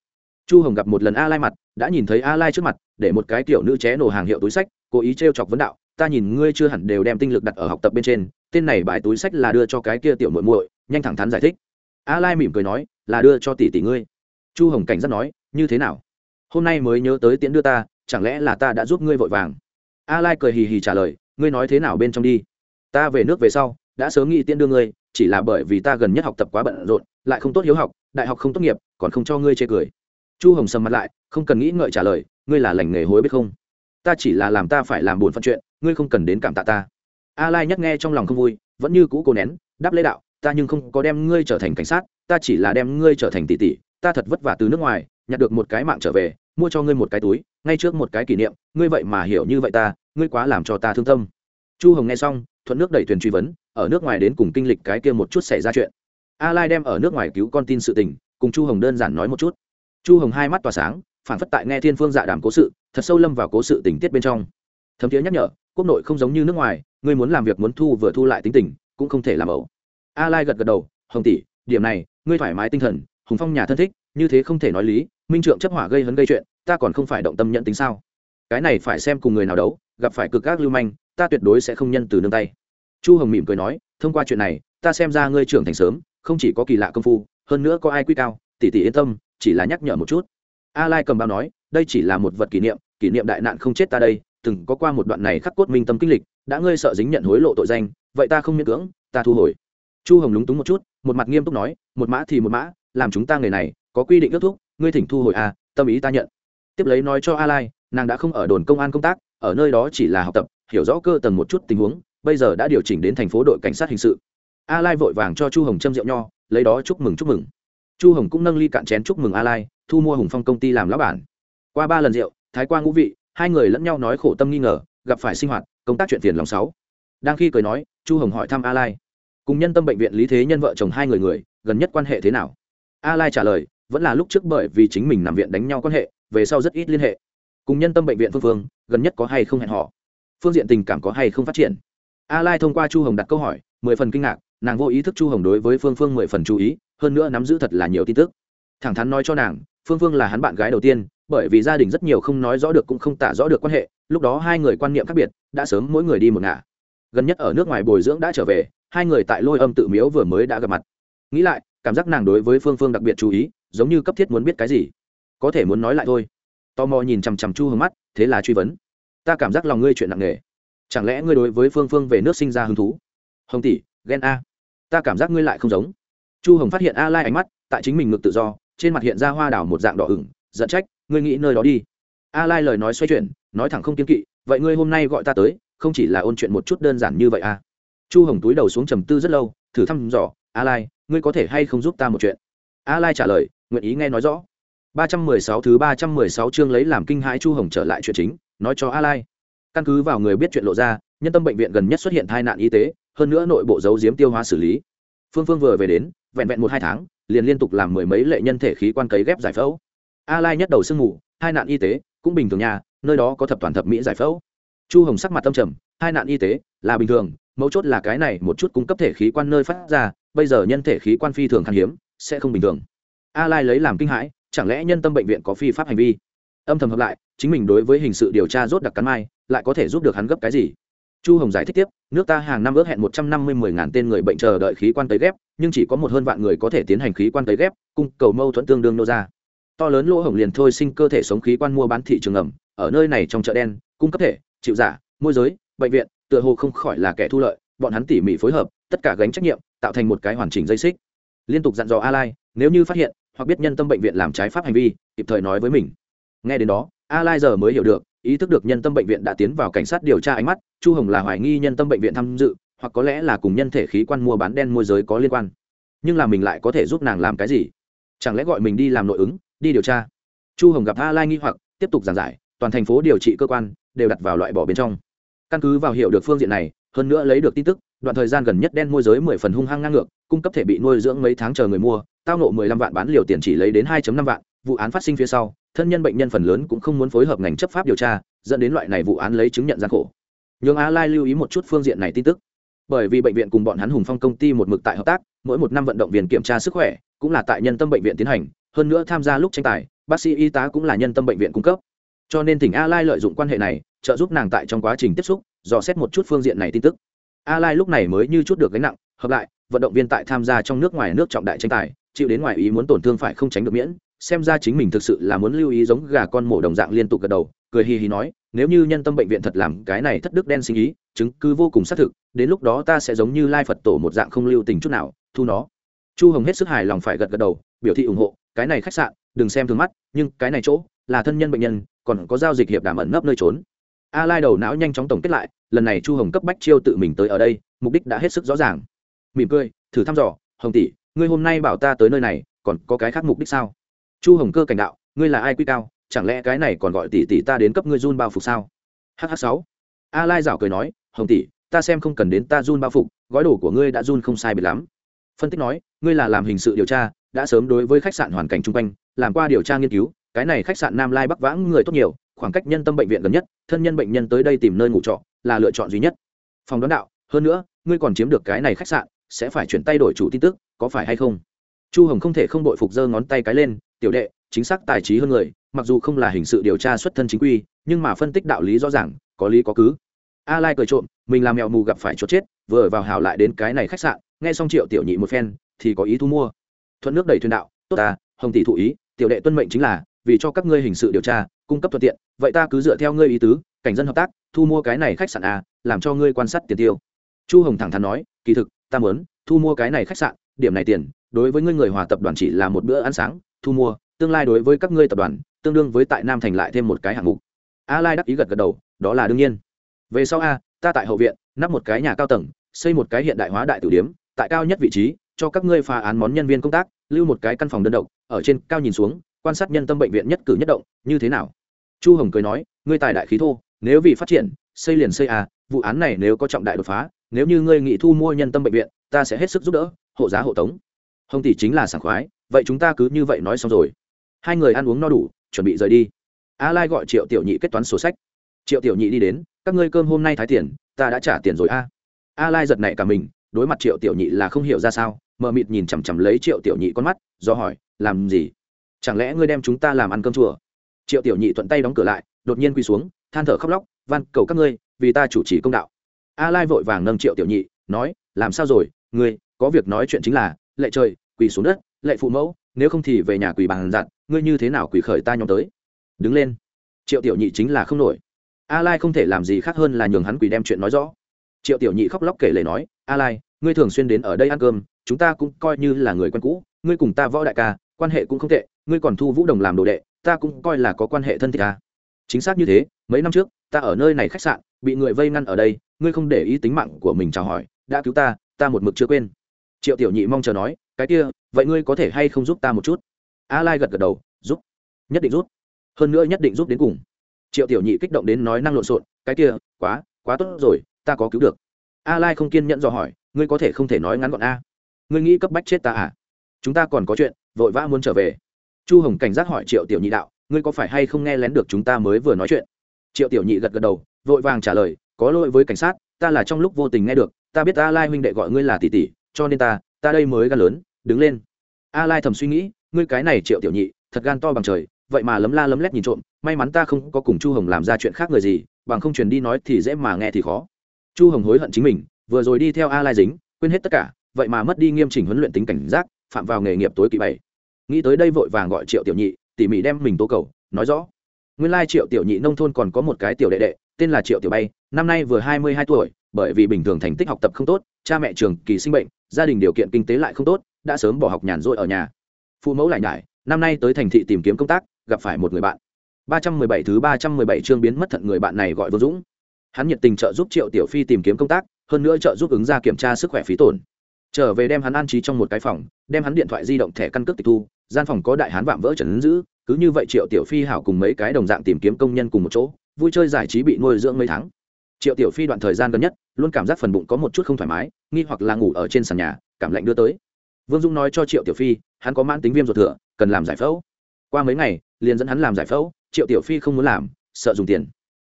Chu hồng gặp một lần a lai mặt, đã nhìn thấy a lai trước mặt, để một cái tiểu nữ ché nổ hàng hiệu túi sách, cố ý trêu chọc vấn đạo ta nhìn ngươi chưa hẳn đều đem tinh lực đặt ở học tập bên trên, tên này bài túi sách là đưa cho cái kia tiểu muội muội, nhanh thẳng thắn giải thích. A lai mỉm cười nói, là đưa cho tỷ tỷ ngươi. Chu hồng cảnh giác nói, như thế nào? Hôm nay mới nhớ tới tiễn đưa ta, chẳng lẽ là ta đã giúp ngươi vội vàng? A lai cười hì hì trả lời, ngươi nói thế nào bên trong đi? Ta về nước về sau, đã sớm nghĩ tiễn đưa ngươi, chỉ là bởi vì ta gần nhất học tập quá bận rộn, lại không tốt hiếu học, đại học không tốt nghiệp, còn không cho ngươi chê cười. Chu hồng sầm mặt lại, không cần nghĩ ngợi trả lời, ngươi là lành nghề hối biết không? Ta chỉ là làm ta phải làm buồn phận chuyện ngươi không cần đến cảm tạ ta. A lai nhắc nghe trong lòng không vui, vẫn như cũ cố nén, đáp lễ đạo, ta nhưng không có đem ngươi trở thành cảnh sát, ta chỉ là đem ngươi trở thành tỷ tỷ, ta thật vất vả từ nước ngoài, nhặt được một cái mạng trở về, mua cho ngươi một cái túi, ngay trước một cái kỷ niệm, ngươi vậy mà hiểu như vậy ta, ngươi quá làm cho ta thương tâm. Chu hồng nghe xong, thuận nước đẩy thuyền truy vấn, ở nước ngoài đến cùng kinh lịch cái kia một chút xảy ra chuyện. A lai đem ở nước ngoài cứu con tin sự tình, cùng chu hồng đơn giản nói một chút. Chu hồng hai mắt tỏa sáng, phản phất tại nghe thiên phương dạ đàm cố sự, thật sâu lâm vào cố sự tình tiết bên trong. Thấm thiế nhắc nhở quốc nội không giống như nước ngoài, ngươi muốn làm việc muốn thu vừa thu lại tính tình, cũng không thể làm ẩu. A lai gật gật đầu, hồng tỷ, điểm này, ngươi thoải mái tinh thần, hùng phong nhà thân thích, như thế không thể nói lý, minh trượng chấp hỏa gây hấn gây chuyện, ta còn không phải động tâm nhận tính sao? Cái này phải xem cùng người nào đấu, gặp phải cực các lưu manh, ta tuyệt đối sẽ không nhân từ nương tay. Chu hồng mỉm cười nói, thông qua chuyện này, ta xem ra ngươi trưởng thành sớm, không chỉ có kỳ lạ công phu, hơn nữa có ai quy cao, tỷ tỷ yên tâm, chỉ là nhắc nhở một chút. A lai cầm bao nói, đây chỉ là một vật kỷ niệm kỷ niệm đại nạn không chết ta đây từng có qua một đoạn này khắc cốt minh tâm kinh lịch đã ngươi sợ dính nhận hối lộ tội danh vậy ta không miễn cưỡng ta thu hồi. Chu hồng lúng túng một chút một mặt nghiêm túc nói một mã thì một mã làm chúng ta người này có quy định ước thúc ngươi thỉnh thu hồi a à, tâm ý ta nhận. Tiếp lấy nói cho a lai nàng đã không ở đồn công an công tác ở nơi đó chỉ là học tập hiểu rõ cơ tầng một chút tình huống bây giờ đã điều chỉnh đến thành phố đội cảnh sát hình sự. A lai vội vàng cho chu hồng châm rượu nho lấy đó chúc mừng chúc mừng. Chu hồng cũng nâng ly cạn chén chúc mừng a lai thu mua hùng phong công ty làm lão bản. Qua ba lần rượu thái qua ngũ vị hai người lẫn nhau nói khổ tâm nghi ngờ, gặp phải sinh hoạt, công tác chuyện tiền lòng sáu. Đang khi cười nói, chu hồng hỏi thăm a lai cùng nhân tâm bệnh viện lý thế nhân vợ chồng hai người người, gần nhất quan hệ thế nào? A lai trả lời, vẫn là lúc trước bởi vì chính mình nằm viện đánh nhau quan hệ, về sau rất ít liên hệ. Cùng nhân tâm bệnh viện phương phương, gần nhất có hay không hẹn họ phương diện tình cảm có hay không phát triển? A lai thông qua chu hồng đặt câu hỏi, mười phần kinh ngạc, nàng vô ý thức chu hồng đối với phương phương mười phần chú ý, hơn nữa nắm giữ thật là nhiều tin tức. Thẳng thắn nói cho nàng, phương phương là hắn bạn gái đầu tiên bởi vì gia đình rất nhiều không nói rõ được cũng không tả rõ được quan hệ, lúc đó hai người quan niệm khác biệt, đã sớm mỗi người đi một ngả. Gần nhất ở nước ngoài bồi dưỡng đã trở về, hai người tại lôi âm tự miếu vừa mới đã gặp mặt. Nghĩ lại, cảm giác nàng đối với phương phương đặc biệt chú ý, giống như cấp thiết muốn biết cái gì. Có thể muốn nói lại thôi. Tò mò nhìn chằm chằm chu hướng mắt, thế là truy vấn. Ta cảm giác lòng ngươi chuyện nặng nề. Chẳng lẽ ngươi đối với phương phương về nước sinh ra hứng thú? Hồng tỷ, ghen a. Ta cảm giác ngươi lại không giống. Chu hồng phát hiện a lai ánh mắt, tại chính mình ngực tự do, trên mặt hiện ra hoa đảo một dạng đỏ ửng, giận trách ngươi nghĩ nơi đó đi. A lai lời nói xoay chuyển, nói thẳng không kiên kỵ, vậy ngươi hôm nay gọi ta tới, không chỉ là ôn chuyện một chút đơn giản như vậy à? Chu hồng túi đầu xuống trầm tư rất lâu, thử thăm dò, a lai, ngươi có thể hay không giúp ta một chuyện? A lai trả lời, nguyện ý nghe nói rõ. 316 thứ 316 chương lấy làm kinh hãi chu hồng trở lại chuyện chính, nói cho a lai. Căn cứ vào người biết chuyện lộ ra, nhân tâm bệnh viện gần nhất xuất hiện tai nạn y tế, hơn nữa nội bộ giấu giếm tiêu hóa xử lý. Phương phương vừa về đến, vẹn vẹn một hai tháng, liền liên tục làm mười mấy lệ nhân thể khí quan cấy ghép giải phẫu a lai nhất đầu sương mù, hai nạn y tế, cũng bình thường nhà nơi đó có thập toàn thập mỹ giải phẫu. Chu hồng sắc mặt tâm trầm, hai nạn y tế, là bình thường, mấu chốt là cái này một chút cung cấp thể khí quan nơi phát ra, bây giờ nhân thể khí quan phi thường khan hiếm, sẽ không bình thường. A lai lấy làm kinh hãi, chẳng lẽ nhân tâm bệnh viện có phi pháp hành vi? Âm thầm hợp lại, chính mình đối với hình sự điều tra rốt đặc cắn mai, lại có thể giúp được hắn gấp cái gì? Chu hồng giải thích tiếp, nước ta hàng năm ước hẹn một trăm năm mươi mười ngàn tên người bệnh chờ đợi khí quan tấy ghép, nhưng chỉ có một hơn vạn người có thể tiến hành khí quan tấy ghép, cung cầu mâu thuẫn tương đương nô ra to lớn lỗ hổng liền thôi sinh cơ thể sống khí quan mua bán thị trường ẩm, ở nơi này trong chợ đen, cung cấp thể, chịu giả, môi giới, bệnh viện, tựa hồ không khỏi là kẻ thu lợi, bọn hắn tỉ mỉ phối hợp, tất cả gánh trách nhiệm, tạo thành một cái hoàn chỉnh dây xích. Liên tục dặn dò a lai nếu như phát hiện, hoặc biết nhân tâm bệnh viện làm trái pháp hành vi, kịp thời nói với mình. Nghe đến đó a lai giờ mới hiểu được, ý thức được nhân tâm bệnh viện đã tiến vào cảnh sát điều tra ánh mắt, chu hồng là hoài nghi nhân tâm bệnh viện tham dự, hoặc có lẽ là cùng nhân thể khí quan mua bán đen môi giới có liên quan. Nhưng là mình lại có thể giúp nàng làm cái gì? Chẳng lẽ gọi mình đi làm nội ứng đi điều tra. Chu hồng gặp a lai nghi hoặc, tiếp tục giảng giải, toàn thành phố điều trị cơ quan đều đặt vào loại bỏ bên trong. Căn cứ vào hiểu được phương diện này, hơn nữa lấy được tin tức, đoạn thời gian gần nhất đen môi giới mười phần hung hăng ngang ngược, cung cấp thể bị nuôi dưỡng mấy tháng chờ người mua, tao nộ mười lăm vạn bán liều tiền chỉ lấy đến hai năm vạn, vụ án phát sinh phía sau, thân nhân bệnh nhân phần lớn cũng không muốn phối hợp ngành chấp pháp điều tra, dẫn đến loại này vụ án lấy chứng nhận gian khổ. Nhường a lai lưu ý một chút phương diện này tin tức. Bởi vì bệnh viện cùng bọn hắn hùng phong công ty một mực tại hợp tác, mỗi một năm vận động viên kiểm tra sức khỏe, cũng là tại nhân tâm bệnh viện tiến hành hơn nữa tham gia lúc tranh tài, bác sĩ y tá cũng là nhân tâm bệnh viện cung cấp. Cho nên tỉnh a lai lợi dụng quan hệ này, trợ giúp nàng tại trong quá trình tiếp xúc, dò xét một chút phương diện này tin tức. A lai lúc này mới như chút được gánh nặng, hợp lại, vận động viên tại tham gia trong nước ngoài nước trọng đại tranh tài, chịu đến ngoài ý muốn tổn thương phải không tránh được miễn, xem ra chính mình thực sự là muốn lưu ý giống gà con mổ đồng dạng liên tục gật đầu, cười hì hì nói, nếu như nhân tâm bệnh viện thật làm cái này thất đức đen sinh ý, chứng cứ vô cùng xác thực, đến lúc đó ta sẽ giống như lai phật tổ một dạng không lưu tình chút nào, thu nó. Chu hồng hết sức hài lòng phải gật gật đầu, biểu thị ủng hộ cái này khách sạn, đừng xem thường mắt, nhưng cái này chỗ là thân nhân bệnh nhân, còn có giao dịch hiệp đảm ẩn nấp nơi trốn. A lai đầu não nhanh chóng tổng kết lại, lần này chu hồng cấp bách chiêu tự mình tới ở đây, mục đích đã hết sức rõ ràng. Mỉm cười, thử thăm dò, hồng tỷ, ngươi hôm nay bảo ta tới nơi này, còn có cái khác mục đích sao? Chu hồng cơ cảnh đạo, ngươi là ai quy cao, chẳng lẽ cái này còn gọi tỷ tỷ ta đến cấp ngươi run bao phục sao? Hh sáu. A lai rảo cười nói, hồng tỷ, ta xem không cần đến ta run bao phục, gói đồ của ngươi đã run không sai biệt lắm. Phân tích nói, ngươi là làm hình sự điều tra đã sớm đối với khách sạn hoàn cảnh chung quanh, làm qua điều tra nghiên cứu, cái này khách sạn nam lai bắc vãng người tốt nhiều, khoảng cách nhân tâm bệnh viện gần nhất, thân nhân bệnh nhân tới đây tìm nơi ngủ trọ là lựa chọn duy nhất. Phòng đoán đạo, hơn nữa, ngươi còn chiếm được cái này khách sạn, sẽ phải chuyển tay đổi chủ tin tức, có phải hay không? Chu hồng không thể không đội phục giơ ngón tay cái lên, tiểu đệ, chính xác tài trí hơn người, mặc dù không là hình sự điều tra xuất thân chính quy, nhưng mà phân tích đạo lý rõ ràng, có lý có cứ. A lai cười trộm, mình làm mèo mù gặp phải chốt chết, vừa vào hào lại đến cái này khách sạn, nghe xong triệu tiểu nhị một phen, thì có ý thu mua thuận nước đẩy thuyền đạo, tốt ta, hồng tỷ thụ ý, tiểu đệ tuân mệnh chính là, vì cho các ngươi hình sự điều tra, cung cấp thuận tiện, vậy ta cứ dựa theo ngươi ý tứ, cảnh dân hợp tác, thu mua cái này khách sạn a làm cho ngươi quan sát tiền tiêu. Chu hồng thẳng thắn nói, kỳ thực, ta muốn thu mua cái này khách sạn, điểm này tiền, đối với ngươi người hòa tập đoàn chỉ là một bữa ăn sáng, thu mua, tương lai đối với các ngươi tập đoàn, tương đương với tại nam thành lại thêm một cái hạng mục. A lai đắc ý gật gật đầu, đó là đương nhiên. Về sau a, ta tại hậu viện, nắp một cái nhà cao tầng, xây một cái hiện đại hóa đại tử điếm tại cao nhất vị trí cho các ngươi phá án món nhân viên công tác, lưu một cái căn phòng đơn độc, ở trên cao nhìn xuống, quan sát nhân tâm bệnh viện nhất cử nhất động, như thế nào? Chu hồng cười nói, ngươi tài đại khí thô, nếu vì phát triển, xây liền xây à. vụ án này nếu có trọng đại đột phá, nếu như ngươi nghị thu mua nhân tâm bệnh viện, ta sẽ hết sức giúp đỡ, hộ giá hộ tống. Hồng tỷ chính là sảng khoái, vậy chúng ta cứ như vậy nói xong rồi. Hai người ăn uống no đủ, chuẩn bị rời đi. A lai gọi triệu tiểu nhị kết toán sổ sách. Triệu tiểu nhị đi đến, các ngươi cơm hôm nay thái tiền, ta đã trả tiền rồi a. A lai giật nảy cả mình đối mặt triệu tiểu nhị là không hiểu ra sao, mờ mịt nhìn chằm chằm lấy triệu tiểu nhị con mắt, do hỏi, làm gì? Chẳng lẽ ngươi đem chúng ta làm ăn cơm chùa? Triệu tiểu nhị thuận tay đóng cửa lại, đột nhiên quỳ xuống, than thở khóc lóc, van, cầu các ngươi, vì ta chủ trì công đạo. A lai vội vàng nâng triệu tiểu nhị, nói, làm sao rồi, ngươi, có việc nói chuyện chính là, lệ trời, quỳ xuống đất, lệ phụ mẫu, nếu không thì về nhà quỳ bàn dặn ngươi như thế nào quỳ khởi ta nhóm tới? Đứng lên. Triệu tiểu nhị chính là không nổi. A lai không thể làm gì khác hơn là nhường hắn quỳ đem chuyện nói rõ triệu tiểu nhị khóc lóc kể lể nói, a lai, ngươi thường xuyên đến ở đây ăn cơm, chúng ta cũng coi như là người quen cũ, ngươi cùng ta võ đại ca, quan hệ cũng không tệ, ngươi còn thu vũ đồng làm đồ đệ, ta cũng coi là có quan hệ thân thiết ta. Chính xác như thế, mấy năm trước, ta ở nơi này khách sạn, bị người vây ngăn ở đây, ngươi không để ý tính mạng của mình chào hỏi, đã cứu ta ta một mực chưa quên. Triệu tiểu nhị mong chờ nói, cái kia, vậy ngươi có thể hay không giúp ta một chút? A lai gật gật đầu, giúp, nhất định giúp, hơn nữa nhất định giúp đến cùng. Triệu tiểu nhị kích động đến nói năng lộn xộn, cái kia, quá quá tốt rồi ta có cứu được. A lai không kiên nhẫn dò hỏi, ngươi có thể không thể nói ngắn gọn a. Ngươi nghĩ cấp bách chết ta à? Chúng ta còn có chuyện, vội vã muốn trở về. Chu hồng cảnh giác hỏi triệu tiểu nhị đạo, ngươi có phải hay không nghe lén được chúng ta mới vừa nói chuyện? Triệu tiểu nhị gật gật đầu, vội vàng trả lời, có lỗi với cảnh sát, ta là trong lúc vô tình nghe được, ta biết a lai huynh đệ gọi ngươi là tỷ tỷ, cho nên ta ta đây mới gan lớn, đứng lên. A lai thầm suy nghĩ, ngươi cái này triệu tiểu nhị, thật gan to bằng trời, vậy mà lấm la lấm lét nhìn trộm, may mắn ta không có cùng chu hồng làm ra chuyện khác người gì, bằng không truyền đi nói thì dễ mà nghe thì khó chu hồng hối hận chính mình, vừa rồi đi theo a lai dính, quên hết tất cả, vậy mà mất đi nghiêm chỉnh huấn luyện tính cảnh giác, phạm vào nghề nghiệp tối kỵ bảy nghĩ tới đây vội vàng gọi triệu tiểu nhị, tỉ mỉ đem mình tố cầu, nói rõ. Nguyên lai triệu tiểu nhị nông thôn còn có một cái tiểu đệ đệ, tên là triệu tiểu bay, năm nay vừa hai mươi hai tuổi, bởi vì bình thường thành tích học tập không tốt, cha mẹ trường kỳ sinh bệnh, gia đình điều kiện kinh tế lại không tốt, đã sớm bỏ học nhàn rỗi ở nhà. Phụ mẫu lại nhải, năm nay tới thành thị tìm kiếm công tác, gặp phải một người bạn. ba trăm mười bảy thứ ba trăm mười bảy chương biến mất thận người bạn này gọi Vương Dũng. Hắn nhiệt tình trợ giúp Triệu Tiểu Phi tìm kiếm công tác, hơn nữa trợ giúp ứng ra kiểm tra sức khỏe phí tổn. Trở về đem hắn an trí trong một cái phòng, đem hắn điện thoại di động thẻ căn cước tịch thu, gian phòng có đại hán vạm vỡ trần giữ, cứ như vậy Triệu Tiểu Phi hảo cùng mấy cái đồng dạng tìm kiếm công nhân cùng một chỗ, vui chơi giải trí bị nuôi dưỡng mấy tháng. Triệu Tiểu Phi đoạn thời gian gần nhất, luôn cảm giác phần bụng có một chút không thoải mái, nghi hoặc là ngủ ở trên sàn nhà, cảm lạnh đưa tới. Vương Dung nói cho Triệu Tiểu Phi, hắn có mãn tính viêm ruột thừa, cần làm giải phẫu qua mấy ngày liền dẫn hắn làm giải phẫu triệu tiểu phi không muốn làm sợ dùng tiền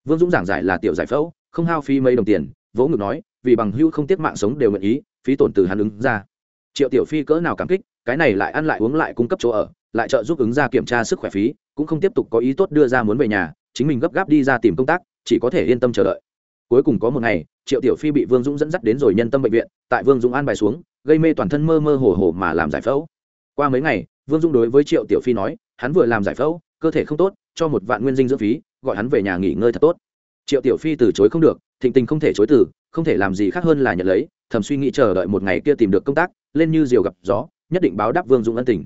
vương dũng giảng giải là tiểu giải phẫu, không hao phí mấy đồng tiền, vỗ ngực nói, vì bằng hưu không tiết mạng sống đều nguyện ý, phí tổn từ hắn ứng ra. Triệu tiểu phi cỡ nào cảm kích, cái này lại ăn lại uống lại cung cấp chỗ ở, lại trợ giúp ứng ra kiểm tra sức khỏe phí, cũng không tiếp tục có ý tốt đưa ra muốn về nhà, chính mình gấp gáp đi ra tìm công tác, chỉ có thể yên tâm chờ đợi. Cuối cùng có một ngày, triệu tiểu phi bị vương dũng dẫn dắt đến rồi nhân tâm bệnh viện, tại vương dũng an bài xuống, gây mê toàn thân mơ mơ hồ hồ mà làm giải phẫu. Qua mấy ngày, vương dũng đối với triệu tiểu phi nói, hắn vừa làm giải phẫu, cơ thể không tốt, cho một vạn nguyên dinh dưỡng phí gọi hắn về nhà nghỉ ngơi thật tốt. Triệu tiểu phi từ chối không được, thịnh tình không thể chối từ, không thể làm gì khác hơn là nhận lấy, thầm suy nghĩ chờ đợi một ngày kia tìm được công tác, lên như diều gặp gió, nhất định báo đáp vương dũng ân tình.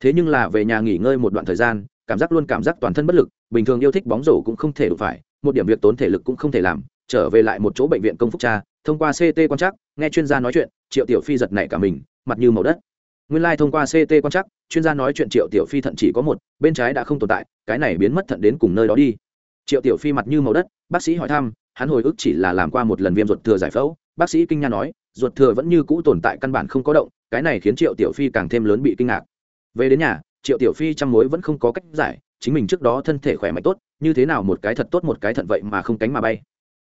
Thế nhưng là về nhà nghỉ ngơi một đoạn thời gian, cảm giác luôn cảm giác toàn thân bất lực, bình thường yêu thích bóng rổ cũng không thể đụng phải, một điểm việc tốn thể lực cũng không thể làm, trở về lại một chỗ bệnh viện công phúc cha thông qua ct quan trắc, nghe chuyên gia nói chuyện, triệu tiểu phi giật nảy cả mình, mặt như màu đất. Nguyên lai、like、thông qua ct quan trắc, chuyên gia nói chuyện triệu tiểu phi thận chỉ có một, bên trái đã không tồn tại, cái này biến mất thận đến cùng nơi đó đi triệu tiểu phi mặt như màu đất, bác sĩ hỏi thăm, hắn hồi ức chỉ là làm qua một lần viêm ruột thừa giải phẫu. Bác sĩ kinh nha nói, ruột thừa vẫn như cũ tồn tại căn bản không có động, cái này khiến triệu tiểu phi càng thêm lớn bị kinh ngạc. Về đến nhà, triệu tiểu phi chăm mối vẫn không có cách giải, chính mình trước đó thân thể khỏe mạnh tốt, như thế nào một cái thật tốt một cái thận vậy mà không cánh mà bay.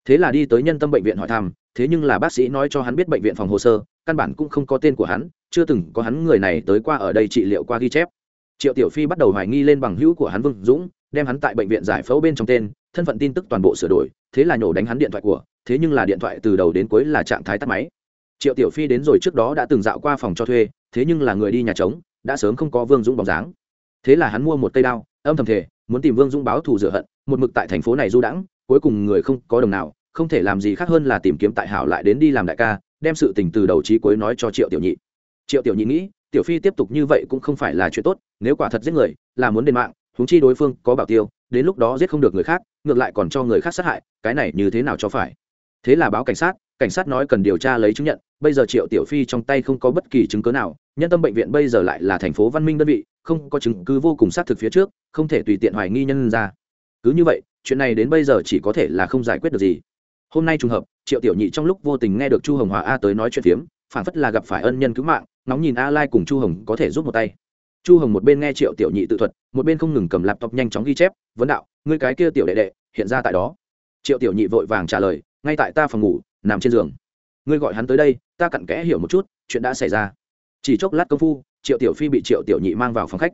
Thế là đi tới nhân tâm bệnh viện hỏi thăm, thế nhưng là bác sĩ nói cho hắn biết bệnh viện phòng hồ sơ, căn bản cũng không có tên của hắn, chưa từng có hắn người này tới qua ở đây trị liệu qua ghi chép. Triệu tiểu phi bắt đầu hoài nghi lên bằng hữu của hắn vương dũng đem hắn tại bệnh viện giải phẫu bên trong tên, thân phận tin tức toàn bộ sửa đổi, thế là nhổ đánh hắn điện thoại của, thế nhưng là điện thoại từ đầu đến cuối là trạng thái tắt máy. Triệu tiểu phi đến rồi trước đó đã từng dạo qua phòng cho thuê, thế nhưng là người đi nhà trống, đã sớm không có vương dũng bóng dáng. Thế là hắn mua một cây đao, âm thầm thể muốn tìm vương dũng báo thù rửa hận, một mực tại thành phố này du đãng, cuối cùng người không có đồng nào, không thể làm gì khác hơn là tìm kiếm tại hảo lại đến đi làm đại ca, đem sự tình từ đầu trí cuối nói cho triệu tiểu nhị. Triệu tiểu nhị nghĩ, tiểu phi tiếp tục như vậy cũng không phải là chuyện tốt, nếu quả thật giết người, là muốn đền mạng huống chi đối phương có bảo tiêu, đến lúc đó giết không được người khác, ngược lại còn cho người khác sát hại, cái này như thế nào cho phải? Thế là báo cảnh sát cảnh sát nói cần điều tra lấy chứng nhận, bây giờ triệu tiểu phi trong tay không có bất kỳ chứng cứ nào, nhân tâm bệnh viện bây giờ lại là thành phố văn minh đơn vị, không có chứng cứ vô cùng xác thực phía trước, không thể tùy tiện hoài nghi nhân ra. Cứ như vậy, chuyện này đến bây giờ chỉ có thể là không giải quyết được gì. Hôm nay trùng hợp, triệu tiểu nhị trong lúc vô tình nghe được chu hồng hòa a tới nói chuyện phiếm, phản phất là gặp phải ân nhân cứu mạng nóng nhìn a lai cùng chu hồng có thể giúp một tay chu hồng một bên nghe triệu tiểu nhị tự thuật, một bên không ngừng cầm laptop nhanh chóng ghi chép, vấn đạo, ngươi cái kia tiểu đệ đệ, hiện ra tại đó. Triệu tiểu nhị vội vàng trả lời, ngay tại ta phòng ngủ, nằm trên giường. Ngươi gọi hắn tới đây, ta cặn kẽ hiểu một chút, chuyện đã xảy ra. Chỉ chốc lát công phu, triệu tiểu phi bị triệu tiểu nhị mang vào phòng khách.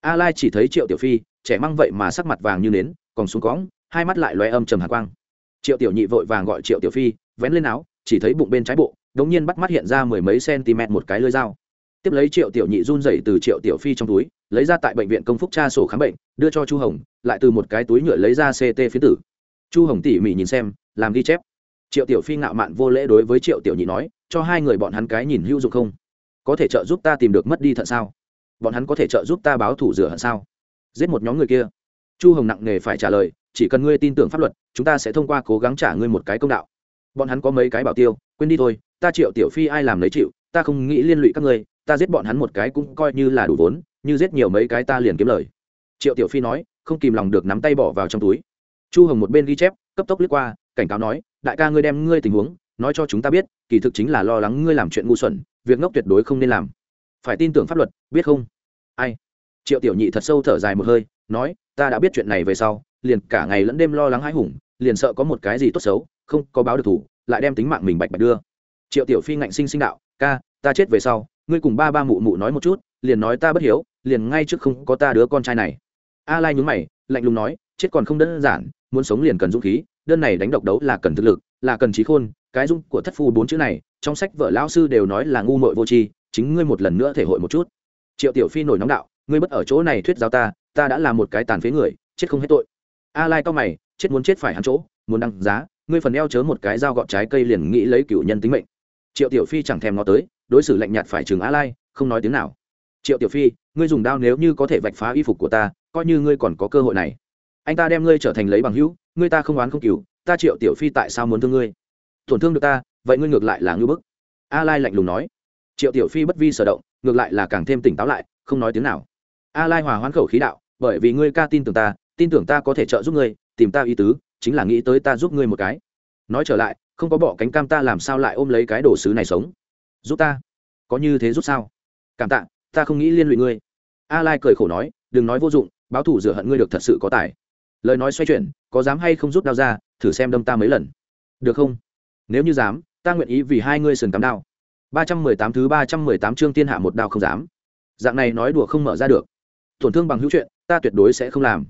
A lai chỉ thấy triệu tiểu phi, trẻ mang vậy mà sắc mặt vàng như nến, còn xuống cõng, hai mắt lại loe âm trầm hạ quang. Triệu tiểu nhị vội vàng gọi triệu tiểu phi, vén lên áo, chỉ thấy bụng bên trái bộ đống nhiên bắt mắt hiện ra mười mấy cm một cái lưỡi dao tiếp lấy triệu tiểu nhị run dậy từ triệu tiểu phi trong túi, lấy ra tại bệnh viện công phúc tra sổ khám bệnh, đưa cho chu hồng, lại từ một cái túi nhựa lấy ra ct phiến tử. Chu hồng tỉ mỉ nhìn xem, làm ghi chép. Triệu tiểu phi ngạo mạn vô lễ đối với triệu tiểu nhị nói, cho hai người bọn hắn cái nhìn hữu dụng không? Có thể trợ giúp ta tìm được mất đi thận sao? Bọn hắn có thể trợ giúp ta báo thủ rửa hận sao? Giết một nhóm người kia. Chu hồng nặng nề phải trả lời, chỉ cần ngươi tin tưởng pháp luật, chúng ta sẽ thông qua cố gắng trả ngươi một cái công đạo. Bọn hắn có mấy cái bảo tiêu, quên đi thôi, ta triệu tiểu phi ai làm lấy chịu, ta không nghĩ liên lụy các ngươi ta giết bọn hắn một cái cũng coi như là đủ vốn, như giết nhiều mấy cái ta liền kiếm lời. Triệu tiểu phi nói, không kìm lòng được nắm tay bỏ vào trong túi. Chu hồng một bên ghi chép, cấp tốc lướt qua, cảnh cáo nói, đại ca ngươi đem ngươi tình huống nói cho chúng ta biết, kỳ thực chính là lo lắng ngươi làm chuyện ngu xuẩn, việc ngốc tuyệt đối không nên làm. Phải tin tưởng pháp luật, biết không? Ai? Triệu tiểu nhị thật sâu thở dài một hơi, nói, ta đã biết chuyện này về sau, liền cả ngày lẫn đêm lo lắng hãi hùng, liền sợ có một cái gì tốt xấu, không có báo được thủ, lại đem tính mạng mình bạch bạch đưa. Triệu tiểu phi ngạnh sinh sinh đạo, ca, ta chết về sau ngươi cùng ba ba mụ mụ nói một chút, liền nói ta bất hiếu, liền ngay trước không có ta đứa con trai này. A lai nhún mày, lạnh lùng nói, chết còn không đơn giản, muốn sống liền cần dũng khí, đơn này đánh độc đấu là cần thực lực, là cần trí khôn, cái dung của thất phu bốn chữ này, trong sách vợ lão sư đều nói là ngu muội vô tri, chính ngươi một lần nữa thể hội một chút. Triệu tiểu phi nổi nóng đạo, ngươi bất ở chỗ này thuyết giáo ta ta đã là một cái tàn phế người, chết không hết tội. A lai cao mày, chết muốn chết phải hắn chỗ, muốn đăng giá, ngươi phần eo chớ một cái dao gọt trái cây liền nghĩ lấy cựu nhân tính mệnh. Triệu tiểu phi chẳng thèm ngó tới đối xử lạnh nhạt phải chừng a lai, không nói tiếng nào. Triệu tiểu phi, ngươi dùng đao nếu như có thể vạch phá y phục của ta, coi như ngươi còn có cơ hội này. Anh ta đem ngươi trở thành lấy bằng hữu, ngươi ta không oán không cứu ta triệu tiểu phi tại sao muốn thương ngươi? Tổn thương được ta, vậy ngươi ngược lại là ngư bức. A lai lạnh lùng nói. Triệu tiểu phi bất vi sở động, ngược lại là càng thêm tỉnh táo lại, không nói tiếng nào. A lai hòa hoán khẩu khí đạo, bởi vì ngươi ca tin tưởng ta, tin tưởng ta có thể trợ giúp ngươi, tìm ta ý tứ, chính là nghĩ tới ta giúp ngươi một cái. Nói trở lại, không có bỏ cánh cam ta làm sao lại ôm lấy cái đồ sứ này sống? Giúp ta. Có như thế giúp sao? Cảm tạ, ta không nghĩ liên lụy ngươi. A lai cười khổ nói, đừng nói vô dụng, báo thủ rửa hận ngươi được thật sự có tài. Lời nói xoay chuyển, có dám hay không rút đao ra, thử xem đâm ta mấy lần. Được không? Nếu như dám, ta nguyện ý vì hai ngươi sườn cắm đao. Ba trăm mười tám thứ ba trăm mười tám chương tiên hạ một đao không dám. Dạng này nói đùa không mở ra được. Tổn thương bằng hữu chuyện, ta tuyệt đối sẽ không làm.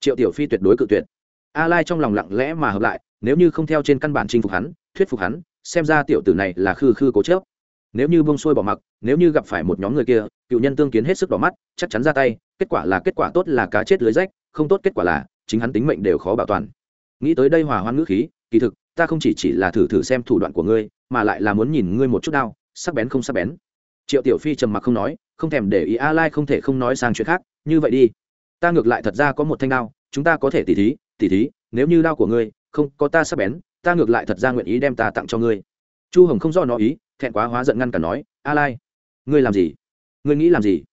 Triệu tiểu phi tuyệt đối cự tuyệt. A lai trong lòng lặng lẽ mà hợp lại, nếu như không theo trên căn bản chinh phục hắn, thuyết phục hắn, xem ra tiểu tử này là khư khư cố chớp nếu như bông xuôi bỏ mặc, nếu như gặp phải một nhóm người kia, cựu nhân tương kiến hết sức đỏ mắt, chắc chắn ra tay, kết quả là kết quả tốt là cá chết lưới rách, không tốt kết quả là, chính hắn tính mệnh đều khó bảo toàn. Nghĩ tới đây hòa hoan ngữ khí, kỳ thực, ta không chỉ chỉ là thử thử xem thủ đoạn của ngươi, mà lại là muốn nhìn ngươi một chút đau sắc bén không sắc bén. Triệu tiểu phi trầm mặc không nói, không thèm để ý a lai không thể không nói sang chuyện khác, như vậy đi. Ta ngược lại thật ra có một thanh đao, chúng ta có thể tỉ thí tỉ thí, nếu như đao của ngươi không có ta sắc bén, ta ngược lại thật ra nguyện ý đem ta tặng cho ngươi chu hồng không do nó ý, thẹn quá hóa giận ngăn cả nói, a lai, ngươi làm gì? Ngươi nghĩ làm gì?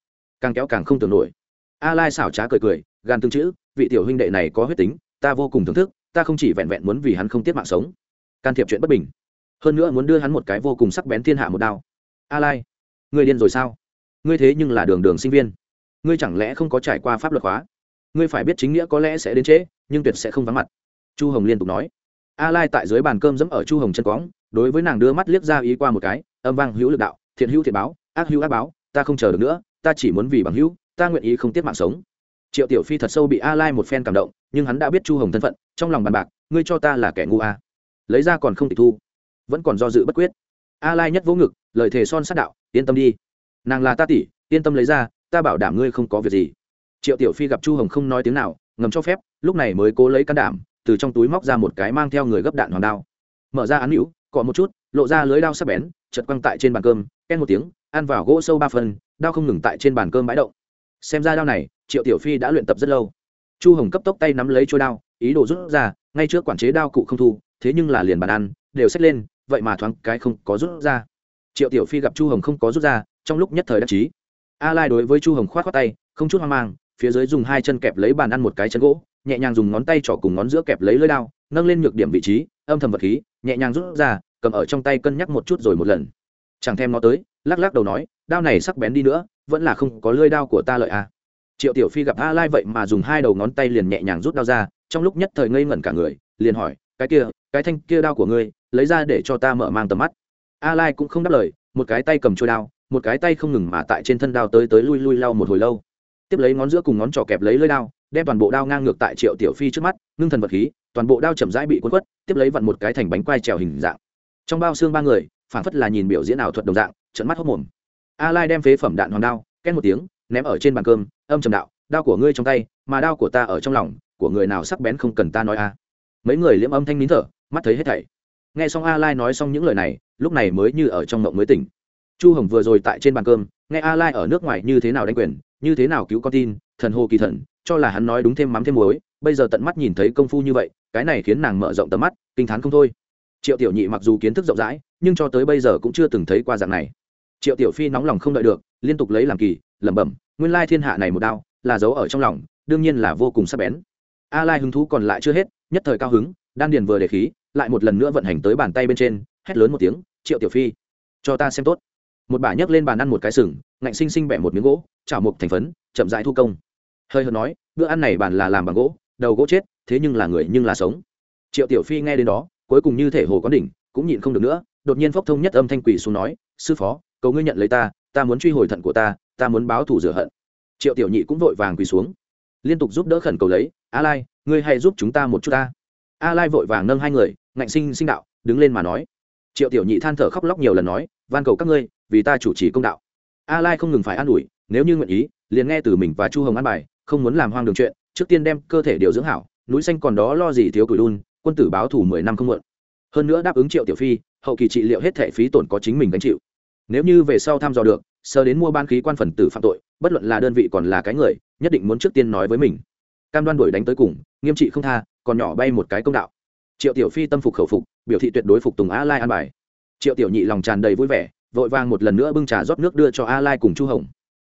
Càng kéo càng không tưởng nổi. A lai xảo trá cười cười, gan tương chữ, vị tiểu huynh đệ này có huyết tính, ta vô cùng thưởng thức, ta không chỉ vẹn vẹn muốn vì hắn không tiếp mạng sống. Can thiệp chuyện bất bình. Hơn nữa muốn đưa hắn một cái vô cùng sắc bén thiên hạ một đao. A lai, ngươi điên rồi sao? Ngươi thế nhưng là đường đường sinh viên. Ngươi chẳng lẽ không có trải qua pháp luật hóa? Ngươi phải biết chính nghĩa có lẽ sẽ đến trễ, nhưng tuyệt sẽ không vắng mặt. Chu hồng liên tục nói a lai tại dưới bàn cơm dẫm ở chu hồng chân cóng đối với nàng đưa mắt liếc ra ý qua một cái, âm vang hữu lực đạo, thiện hữu thiện báo, ác hữu ác báo, ta không chờ được nữa, ta chỉ muốn vì bằng hữu, ta nguyện ý không tiếp mạng sống. Triệu tiểu phi thật sâu bị a lai một phen cảm động, nhưng hắn đã biết chu hồng thân phận, trong lòng bàn bạc, ngươi cho ta là kẻ ngu a. Lấy ra còn không tịch thu, vẫn còn do dự bất quyết. A lai nhất vỗ ngực, lời thề son sát đạo, yên tâm đi, nàng là ta tỷ, yên tâm lấy ra, ta bảo đảm ngươi không có việc gì. Triệu tiểu phi gặp chu hồng không nói tiếng nào, ngầm cho phép, lúc này mới cố lấy can đảm từ trong túi móc ra một cái mang theo người gấp đạn hoàng đao. Mở ra án hữu, cọ một chút, lộ ra lưới đao sắc bén chật quăng tại trên bàn cơm, ken một tiếng, ăn vào gỗ sâu ba phân đao không ngừng tại trên bàn cơm bãi động. Xem ra đao này, triệu tiểu phi đã luyện tập rất lâu. Chu hồng cấp tốc tay nắm lấy trôi đao, ý đồ rút ra, ngay trước quản chế đao cụ không thu, thế nhưng là liền bàn ăn, đều xách lên, vậy mà thoáng cái không có rút ra. Triệu tiểu phi gặp chu hồng không có rút ra, trong lúc nhất thời đắc chí. A lai đối với chu hồng khoát khoát tay, không chút hoang mang phía dưới dùng hai chân kẹp lấy bàn ăn một cái chân gỗ, nhẹ nhàng dùng ngón tay trỏ cùng ngón giữa kẹp lấy lưỡi đao, nâng lên nhược điểm vị trí, âm thầm vật khí, nhẹ nhàng rút ra, cầm ở trong tay cân nhắc một chút rồi một lần. Chẳng thèm nó tới, lắc lắc đầu nói, đao này sắc bén đi nữa, vẫn là không có lưỡi đao của ta lợi à. triệu tiểu phi gặp a lai vậy mà dùng hai đầu ngón tay liền nhẹ nhàng rút đao ra, trong lúc nhất thời ngây ngẩn cả người, liền hỏi, cái kia, cái thanh kia đao của ngươi, lấy ra để cho ta mở mang tầm mắt. A lai cũng không đáp lời, một cái tay cầm trôi đao, một cái tay không ngừng mà tại trên thân đao tới tới lui lui lau một hồi lâu tiếp lấy ngón giữa cùng ngón trỏ kẹp lấy lưỡi đao, đem toàn bộ đao ngang ngược tại triệu tiểu phi trước mắt, ngưng thần vật khí, toàn bộ đao chậm rãi bị cuốn quất, tiếp lấy vặn một cái thành bánh quai trèo hình dạng. Trong bao xương ba người phản phất là nhìn biểu diễn ảo thuật đồng dạng trận mắt hốc mồm. A lai đem phế phẩm đạn hoàn đao, két một tiếng, ném ở trên bàn cơm, âm trầm đạo, đao của ngươi trong tay, mà đao của ta ở trong lòng, của người nào sắc bén không cần ta nói a. Mấy người liễm âm thanh nín thở, mắt thấy hết thảy. Nghe xong a lai nói xong những lời này, lúc này mới như ở trong mộng mới tỉnh. Chu hồng vừa rồi tại trên bàn cơm, nghe a lai ở nước ngoài như thế nào đánh quyền như thế nào cứu con tin, thần hồ kỳ thần, cho là hắn nói đúng thêm mắm thêm muối, bây giờ tận mắt nhìn thấy công phu như vậy, cái này khiến nàng mở rộng tầm mắt, kinh t h á n không thôi. Triệu tiểu nhị mặc dù kiến thức rộng rãi, nhưng cho tới bây giờ cũng chưa từng thấy qua dạng này. Triệu tiểu phi nóng lòng không đợi được, liên tục lấy làm kỳ, lẩm bẩm, nguyên lai thiên hạ này một đao, là giấu ở trong lòng, đương nhiên là vô cùng sắc bén. A lai hứng thú còn lại chưa hết, nhất thời cao hứng, đan điền vừa để khí, lại một lần nữa vận hành tới bàn tay bên trên, hét lớn một tiếng, triệu tiểu phi, cho ta xem tốt. Một bà nhấc lên bàn ăn một cái sừng ngạnh sinh sinh bẻ một miếng gỗ, chảo mục thành phấn, chậm rãi thu công. Hơi hợt nói, bữa ăn này bàn là làm bằng gỗ, đầu gỗ chết, thế nhưng là người nhưng là sống. Triệu tiểu phi nghe đến đó, cuối cùng như thể hồ có đỉnh, cũng nhịn không được nữa, đột nhiên phốc thông nhất âm thanh quỷ xuống nói, sư phó, cầu ngươi nhận lấy ta ta muốn truy hồi thận của ta ta muốn báo thù rửa hận. Triệu tiểu nhị cũng vội vàng quỳ xuống. Liên tục giúp đỡ khẩn cầu lấy, a lai, ngươi hãy giúp chúng ta một chút ta. A lai vội vàng nâng hai người, ngạnh sinh sinh đạo, đứng lên mà nói. Triệu tiểu nhị than thở khóc lóc nhiều lần nói, van cầu các ngươi, vì ta chủ trì công đạo a lai không ngừng phải an ủi, nếu như nguyện ý, liền nghe từ mình và chu hồng an bài, không muốn làm hoang đường chuyện, trước tiên đem cơ thể điều dưỡng hảo, núi xanh còn đó lo gì thiếu tuổi đun, quân tử báo thủ mười năm không mượn hơn nữa đáp ứng triệu tiểu phi, hậu kỳ trị liệu hết thẻ phí tổn có chính mình gánh chịu. Nếu như về sau thăm dò được, sơ đến mua ban khí quan phần tử phạm tội, bất luận là đơn vị còn là cái người, nhất định muốn trước tiên nói với mình. Cam đoan đuổi đánh tới cùng, nghiêm trị không tha, còn nhỏ bay một cái công đạo. Triệu tiểu phi tâm phục khẩu phục, biểu thị tuyệt đối phục tùng a lai an bài. Triệu tiểu nhị lòng tràn đầy vui vẻ vội vàng một lần nữa bưng trà rót nước đưa cho a lai cùng chu hồng.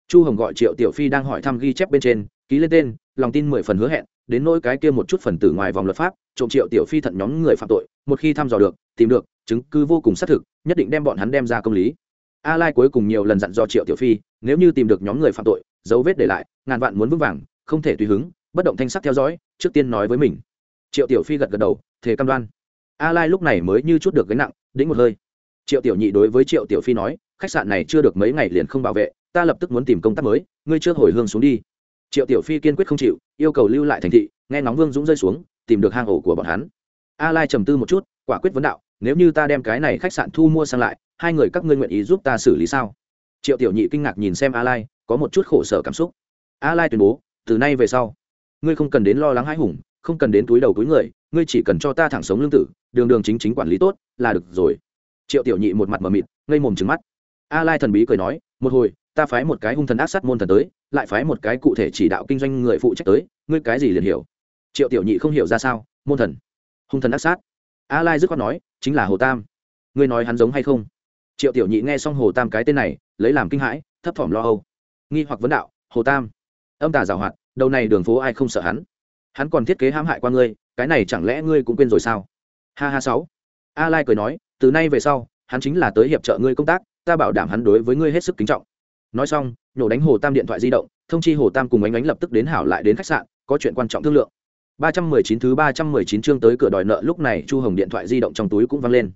Chu hồng gọi triệu tiểu phi đang hỏi thăm ghi chép bên trên, ký lên tên, lòng tin mười phần hứa hẹn, đến nỗi cái kia một chút phần tử ngoài vòng luật pháp, trộm triệu tiểu phi thận nhóm người phạm tội, một khi thăm dò được, tìm được, chứng cứ vô cùng xác thực, nhất định đem bọn hắn đem ra công lý. A lai cuối cùng nhiều lần dặn do triệu tiểu phi, nếu như tìm được nhóm người phạm tội, dấu vết để lại, ngàn vạn muốn vững vàng, không thể tùy hứng, bất động thanh sắc theo dõi, trước tiên nói với mình. Triệu tiểu phi gật gật đầu, thề cam đoan. A lai lúc này mới như chút được gánh nặng, đĩnh một hơi triệu tiểu nhị đối với triệu tiểu phi nói, khách sạn này chưa được mấy ngày liền không bảo vệ, ta lập tức muốn tìm công tác mới, ngươi chưa hồi hương xuống đi. Triệu tiểu phi kiên quyết không chịu, yêu cầu lưu lại thành thị, nghe nóng vương dũng rơi xuống, tìm được hang ổ của bọn hắn. A lai trầm tư một chút, quả quyết vấn đạo, nếu như ta đem cái này khách sạn thu mua sang lại, hai người các ngươi nguyện ý giúp ta xử lý sao? Triệu tiểu nhị kinh ngạc nhìn xem a lai, có một chút khổ sở cảm xúc. A lai tuyên bố, từ nay về sau, ngươi không cần đến lo lắng hãi hùng, không cần đến túi đầu túi người, ngươi chỉ cần cho ta thẳng sống lương tử, đường đường chính chính quản lý tốt, là được rồi triệu tiểu nhị một mặt mờ mịt, ngây mồm trứng mắt. A lai thần bí cười nói, một hồi, ta phái một cái hung thần ác sát môn thần tới, lại phái một cái cụ thể chỉ đạo kinh doanh người phụ trách tới, ngươi cái gì liền hiểu. Triệu tiểu nhị không hiểu ra sao, môn thần, hung thần ác sát. A lai dứt khoát nói, chính là hồ tam. Ngươi nói hắn giống hay không? Triệu tiểu nhị nghe xong hồ tam cái tên này, lấy làm kinh hãi, thấp thỏm lo âu. Nghi hoặc vấn đạo, hồ tam. Âm tà giảo hoạt, đầu này đường phố ai không sợ hắn? Hắn còn thiết kế hãm hại qua ngươi, cái này chẳng lẽ ngươi cũng quên rồi sao? Ha ha sáu. A lai cười nói từ nay về sau, hắn chính là tới hiệp trợ ngươi công tác, ta bảo đảm hắn đối với ngươi hết sức kính trọng. Nói xong, nhổ đánh hồ tam điện thoại di động, thông chi hồ tam cùng ánh ánh lập tức đến hảo lại đến khách sạn, có chuyện quan trọng thương lượng. 319 thứ 319 chương tới cửa đòi nợ, lúc này chu hồng điện thoại di động trong túi cũng văng lên.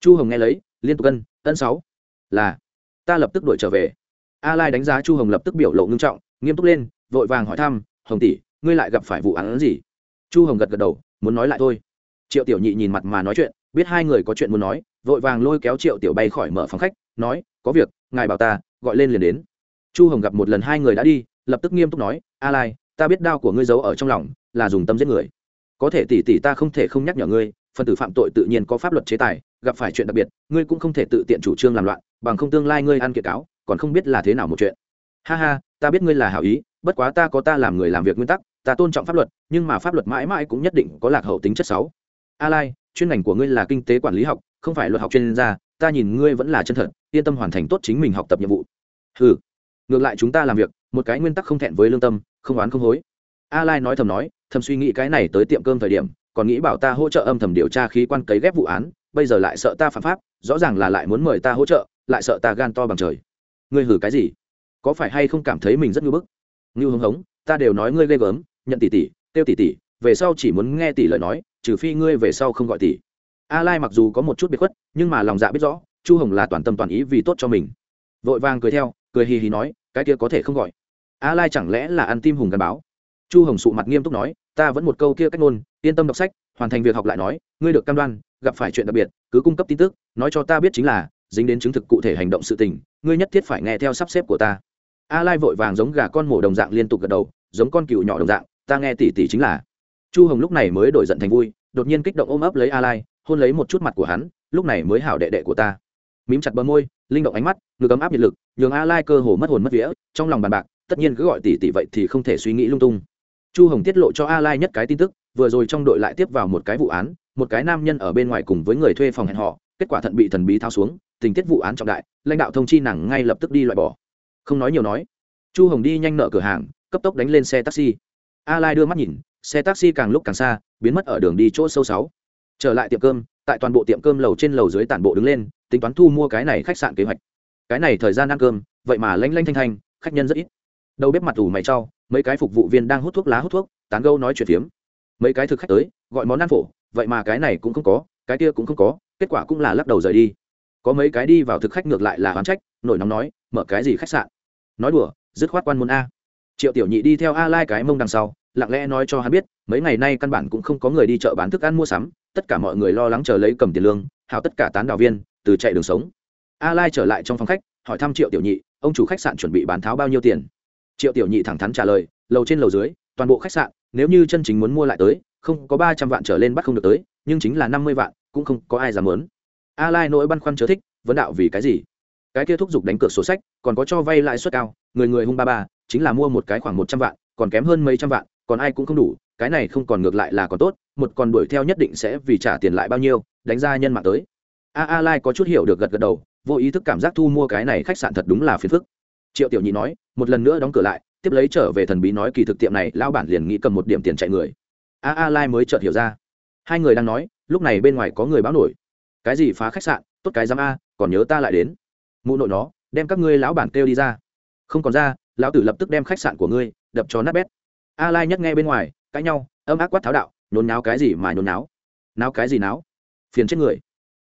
Chu hồng nghe lấy, liên tục cân ân sáu. Là, ta lập tức đuổi trở về. A lai đánh giá chu hồng lập tức biểu lộ ngưng trọng, nghiêm túc lên, vội vàng hỏi thăm, hồng tỷ, ngươi lại gặp phải vụ án gì? Chu hồng gật gật đầu, muốn nói lại thôi. Triệu tiểu nhị nhìn mặt mà nói chuyện biết hai người có chuyện muốn nói, vội vàng lôi kéo triệu tiểu bay khỏi mở phòng khách, nói, có việc, ngài bảo ta, gọi lên liền đến. Chu hồng gặp một lần hai người đã đi, lập tức nghiêm túc nói, a lai, ta biết đau của ngươi giấu ở trong lòng, là dùng tâm giết người. Có thể tỷ tỷ ta không thể không nhắc nhở ngươi, phần tử phạm tội tự nhiên có pháp luật chế tài, gặp phải chuyện đặc biệt, ngươi cũng không thể tự tiện chủ trương làm loạn, bằng không tương lai ngươi ăn kiệt cáo, còn không biết là thế nào một chuyện. Ha ha, ta biết ngươi là hảo ý, bất quá ta có ta làm người làm việc nguyên tắc, ta tôn trọng pháp luật, nhưng mà pháp luật mãi mãi cũng nhất định có lạc hậu tính chất xấu. A lai chuyên ngành của ngươi là kinh tế quản lý học, không phải luật học chuyên gia, ta nhìn ngươi vẫn là chân thật, yên tâm hoàn thành tốt chính mình học tập nhiệm vụ. Ừ ngược lại chúng ta làm việc, một cái nguyên tắc không thẹn với lương tâm, không oán không hối. A lai nói thầm nói, thầm suy nghĩ cái này tới tiệm cơm thời điểm, còn nghĩ bảo ta hỗ trợ âm thầm điều tra khí quan cấy ghép vụ án, bây giờ lại sợ ta phạm pháp, rõ ràng là lại muốn mời ta hỗ trợ, lại sợ ta gan to bằng trời. Ngươi hử cái gì? Có phải hay không cảm thấy mình rất ngưu bức? Ngưu hống hống, ta đều nói ngươi ghê gớm, nhận tỷ tỷ tiêu tỷ tỷ về sau chỉ muốn nghe tỷ lời nói, trừ phi ngươi về sau không gọi tỷ. A lai mặc dù có một chút biệt khuất, nhưng mà lòng dạ biết rõ, chu hồng là toàn tâm toàn ý vì tốt cho mình. Vội vàng cười theo, cười hì hì nói, cái kia có thể không gọi. A lai chẳng lẽ là ăn tim hùng gắn báo? Chu hồng sụ mặt nghiêm túc nói, ta vẫn một câu kia cách ngôn, yên tâm đọc sách, hoàn thành việc học lại nói, ngươi được cam đoan, gặp phải chuyện đặc biệt, cứ cung cấp tin tức, nói cho ta biết chính là, dính đến chứng thực cụ thể hành động sự tình, ngươi nhất thiết phải nghe theo sắp xếp của ta. A lai vội vàng giống gà con mổ đồng dạng liên tục gật đầu, giống con cừu nhỏ đồng dạng, ta nghe tỉ tỉ chính là chu hồng lúc này mới đổi giận thành vui, đột nhiên kích động ôm ấp lấy a lai hôn lấy một chút mặt của hắn, lúc này mới hảo đệ đệ của ta. Mím chặt bờ môi, linh động ánh mắt ngược ấm áp nhiệt lực, nhường a lai cơ hồ mất hồn mất vía, trong lòng bàn bạc, tất nhiên cứ gọi tỷ tỷ vậy thì không thể suy nghĩ lung tung. Chu hồng tiết lộ cho a lai nhất cái tin tức, vừa rồi trong đội lại tiếp vào một cái vụ án, một cái nam nhân ở bên ngoài cùng với người thuê phòng hẹn họ kết quả thận bị thần bí thao xuống, tình tiết vụ án trọng đại, lãnh đạo thông chi nàng ngay lập tức đi loại bỏ. Không nói nhiều nói, chu hồng đi nhanh nợ cửa hàng, cấp tốc đánh lên xe taxi. A lai đưa mắt nhìn xe taxi càng lúc càng xa, biến mất ở đường đi chỗ sâu sáu. Trở lại tiệm cơm, tại toàn bộ tiệm cơm lầu trên lầu dưới tản bộ đứng lên, tính toán thu mua cái này khách sạn kế hoạch. Cái này thời gian ăn cơm, vậy mà lanh lanh thanh thanh, khách nhân rất ít. Đầu bếp mặt ủ mày trau mấy cái phục vụ viên đang hút thuốc lá hút thuốc, tán gâu nói chuyện phiếm. Mấy cái thực khách tới, gọi món ăn phổ, vậy mà cái này cũng không có, cái kia cũng không có, kết quả cũng là lắc đầu rời đi. Có mấy cái đi vào thực khách ngược lại là oán trách, nổi nóng nói, mở cái gì khách sạn? Nói đùa, dứt khoát quan môn a triệu tiểu nhị đi theo a lai cái mông đằng sau, lặng lẽ nói cho hắn biết, mấy ngày nay căn bản cũng không có người đi chợ bán thức ăn mua sắm, tất cả mọi người lo lắng chờ lấy cầm tiền lương hào tất cả tán đạo viên, từ chạy đường sống. A lai trở lại trong phòng khách, hỏi thăm triệu tiểu nhị, ông chủ khách sạn chuẩn bị bán tháo bao nhiêu tiền? Triệu tiểu nhị thẳng thắn trả lời, lầu trên lầu dưới, toàn bộ khách sạn, nếu như chân chính muốn mua lại tới, không có ba trăm vạn trở lên bắt không được tới, nhưng chính là năm mươi vạn, cũng không có ai dám muốn. A lai nỗi băn khoăn chớ thích, vấn đạo vì cái gì? Cái kia thúc giục đánh cược sổ sách, còn có cho vay lãi suất cao, người người hung ba ba chính là mua một cái khoảng một trăm vạn, còn kém hơn mấy trăm vạn, còn ai cũng không đủ, cái này không còn ngược lại là còn tốt, một còn đuổi theo nhất định sẽ vì trả tiền lại bao nhiêu, đánh ra nhân mạng tới. A a lai có chút hiểu được gật gật đầu, vô ý thức cảm giác thu mua cái này khách sạn thật đúng là phiền phức. Triệu tiểu nhị nói, một lần nữa đóng cửa lại, tiếp lấy trở về thần bí nói kỳ thực tiệm này, lão bản liền nghĩ cầm một điểm tiền chạy người. A a lai mới chợt hiểu ra. Hai người đang nói, lúc này bên ngoài có người báo nổi. Cái gì phá khách sạn, tốt cái giám a, còn nhớ ta lại đến. Mụ nội nó, đem các ngươi lão bản kêu đi ra. Không còn ra lão tử lập tức đem khách sạn của ngươi đập cho nát bét. A lai nhất nghe bên ngoài, cãi nhau, âm ác quát tháo đạo nhốn náo cái gì mà nhốn náo? Náo cái gì náo? Phiền chết người.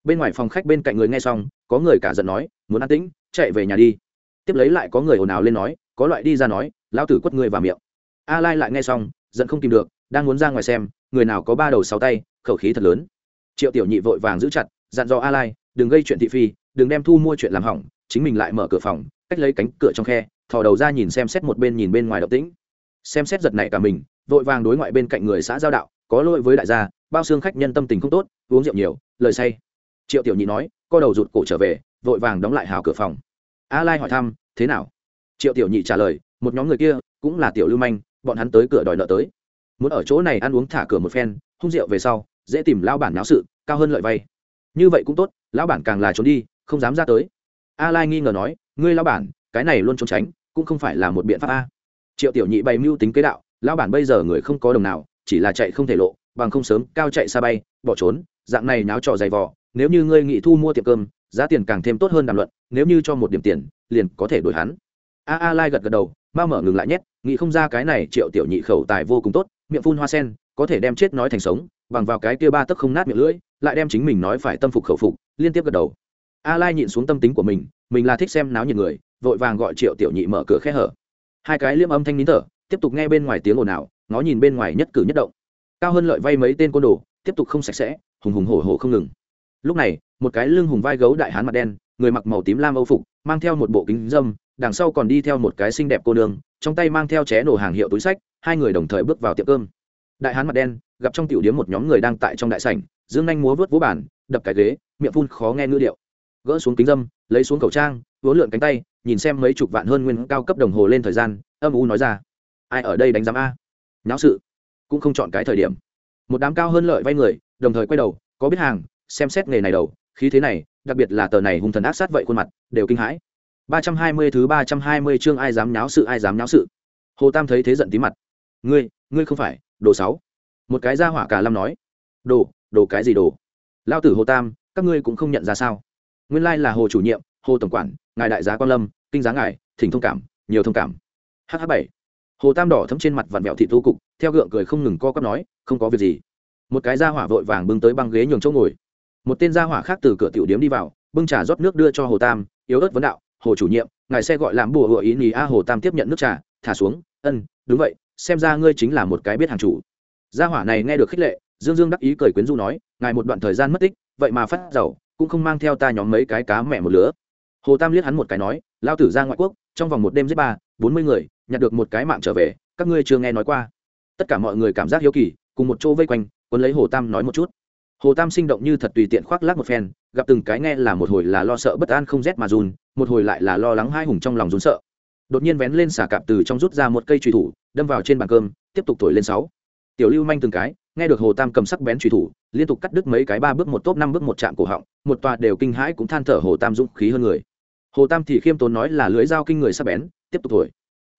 Bên ngoài phòng khách bên cạnh người nghe xong, có người cả giận nói, muốn an tĩnh, chạy về nhà đi. Tiếp lấy lại có người ồn ào lên nói, có loại đi ra nói, lão tử quất người vào miệng. A lai lại nghe xong, giận không tìm được, đang muốn ra ngoài xem, người nào có ba đầu sáu tay, khẩu khí thật lớn. Triệu tiểu nhị vội vàng giữ chặt, dặn dò a lai, đừng gây chuyện thị phi, đừng đem thu mua chuyện làm hỏng, chính mình lại mở cửa phòng, cách lấy cánh cửa trong khe thò đầu ra nhìn xem xét một bên nhìn bên ngoài động tĩnh. Xem xét giật này cả mình, vội vàng đối ngoại bên cạnh người xã giao đạo, có lỗi với đại gia, bao xương khách nhân tâm tình không tốt, uống rượu nhiều, lời say. Triệu tiểu nhị nói, co đầu rụt cổ trở về, vội vàng đóng lại hào cửa phòng. A lai hỏi thăm, thế nào? Triệu tiểu nhị trả lời, một nhóm người kia, cũng là tiểu lưu manh, bọn hắn tới cửa đòi nợ tới. Muốn ở chỗ này ăn uống thả cửa một phen, hung rượu về sau, dễ tìm lão bản náo sự, cao hơn lợi vay. Như vậy cũng tốt, lão bản càng là trốn đi, không dám ra tới. A lai nghi ngờ nói, ngươi lão bản, cái này luôn trốn tránh cũng không phải là một biện pháp a. Triệu tiểu nhị bày mưu tính kế đạo, lão bản bây giờ người không có đồng nào, chỉ là chạy không thể lộ, bằng không sớm cao chạy xa bay, bỏ trốn, dạng này náo trò dày vò, nếu như ngươi nghĩ thu mua tiệm cơm, giá tiền càng thêm tốt hơn đàm luận, nếu như cho một điểm tiền, liền có thể đổi hắn. A a lai gật gật đầu ma mở ngừng lại nhét, nghĩ không ra cái này triệu tiểu nhị khẩu tài vô cùng tốt, miệng phun hoa sen, có thể đem chết nói thành sống, bằng vào cái kia ba tấc không nát miệng lưỡi, lại đem chính mình nói phải tâm phục khẩu phục, liên tiếp gật đầu. A lai nhịn xuống tâm tính của mình mình là thích xem náo nhiệt người vội vàng gọi triệu tiểu nhị mở cửa khe hở. Hai cái liêm âm thanh nín thở, tiếp tục nghe bên ngoài tiếng ồn ào, ngó nhìn bên ngoài nhất cử nhất động. Cao hơn lợi vay mấy tên côn đồ, tiếp tục không sạch sẽ, hùng hùng hổ hổ không ngừng. Lúc này, một cái lưng hùng vai gấu đại hán mặt đen, người mặc màu tím lam âu phục, mang theo một bộ kính dâm, đằng sau còn đi theo một cái xinh đẹp cô nương, trong tay mang theo ché nổ hàng hiệu túi sách, hai người đồng thời bước vào tiệm cơm. Đại hán mặt đen, gặp trong tiểu điếm một nhóm người đang tại trong đại sảnh, dương nhanh múa vớt vỗ bản đập cái ghế, miệng phun khó nghe ngữ điệu. Gỡ xuống kính dâm, lấy xuống khẩu trang vỗ lượn cánh tay, nhìn xem mấy chục vạn hơn nguyên cao cấp đồng hồ lên thời gian, âm u nói ra, ai ở đây đánh giám a? Nháo sự. Cũng không chọn cái thời điểm. Một đám cao hơn lợi vay người, đồng thời quay đầu, có biết hàng, xem xét nghề này đầu, khí thế này, đặc biệt là tờ này hung thần ác sát vậy khuôn mặt, đều kinh hãi. ba trăm hai mươi thứ ba trăm hai mươi chương ai dám nháo sự, ai dám nháo sự. Hồ tam thấy thế giận tí mặt. Ngươi ngươi không phải, đồ sáu một cái ra hỏa cả lâm nói. Đồ đồ cái gì đồ? Lao tử hồ tam, các ngươi cũng không nhận ra sao? Nguyên lai là hồ chủ nhiệm hồ tổng quản, ngài đại giá quan lâm, kinh giá ngài, thỉnh thông cảm, nhiều thông cảm. Hh bảy. Hồ tam đỏ thấm trên mặt vặn vẹo thị thu cục, theo gượng cười không ngừng co quắp nói, không có việc gì. Một cái da hỏa vội vàng bưng tới băng ghế nhường chỗ ngồi. Một tên gia hỏa khác từ cửa tiểu điếm đi vào, bưng trà rót nước đưa cho hồ tam, yếu ớt vấn đạo, hồ chủ nhiệm, ngài xe gọi làm bùa hựa ý nhì a. Hồ tam tiếp nhận nước trà, thả xuống, ân, đúng vậy, xem ra ngươi chính là một cái biết hàng chủ. Gia hỏa này nghe được khích lệ, dương dương đắc ý cười quyến du nói, ngài một đoạn thời gian mất tích, vậy mà phát giàu cũng không mang theo ta nhóm mấy cái cá mẹ một lứa hồ tam liếc hắn một cái nói, lao tử ra ngoại quốc, trong vòng một đêm giết ba, bốn mươi người, nhặt được một cái mạng trở về, các ngươi chưa nghe nói qua. Tất cả mọi người cảm giác hiếu kỳ, cùng một chỗ vây quanh quân lấy hồ tam nói một chút. Hồ tam sinh động như thật tùy tiện khoác lác một phen, gặp từng cái nghe là một hồi là lo sợ bất an không rét mà run, một hồi lại là lo lắng hai hùng trong lòng run sợ. Đột nhiên vén lên xả cạp từ trong rút ra một cây truy thủ, đâm vào trên bàn cơm, tiếp tục thổi lên sáu. Tiểu lưu manh từng cái, nghe được hồ tam cầm sắc bén truy thủ, liên tục cắt đứt mấy cái ba bước một tốp năm bước một chạm cổ họng, một tòa đều kinh hãi cũng than thở hồ tam dũng khí hơn người hồ tam thì khiêm tốn nói là lưới dao kinh người sắp bén, tiếp tục thổi.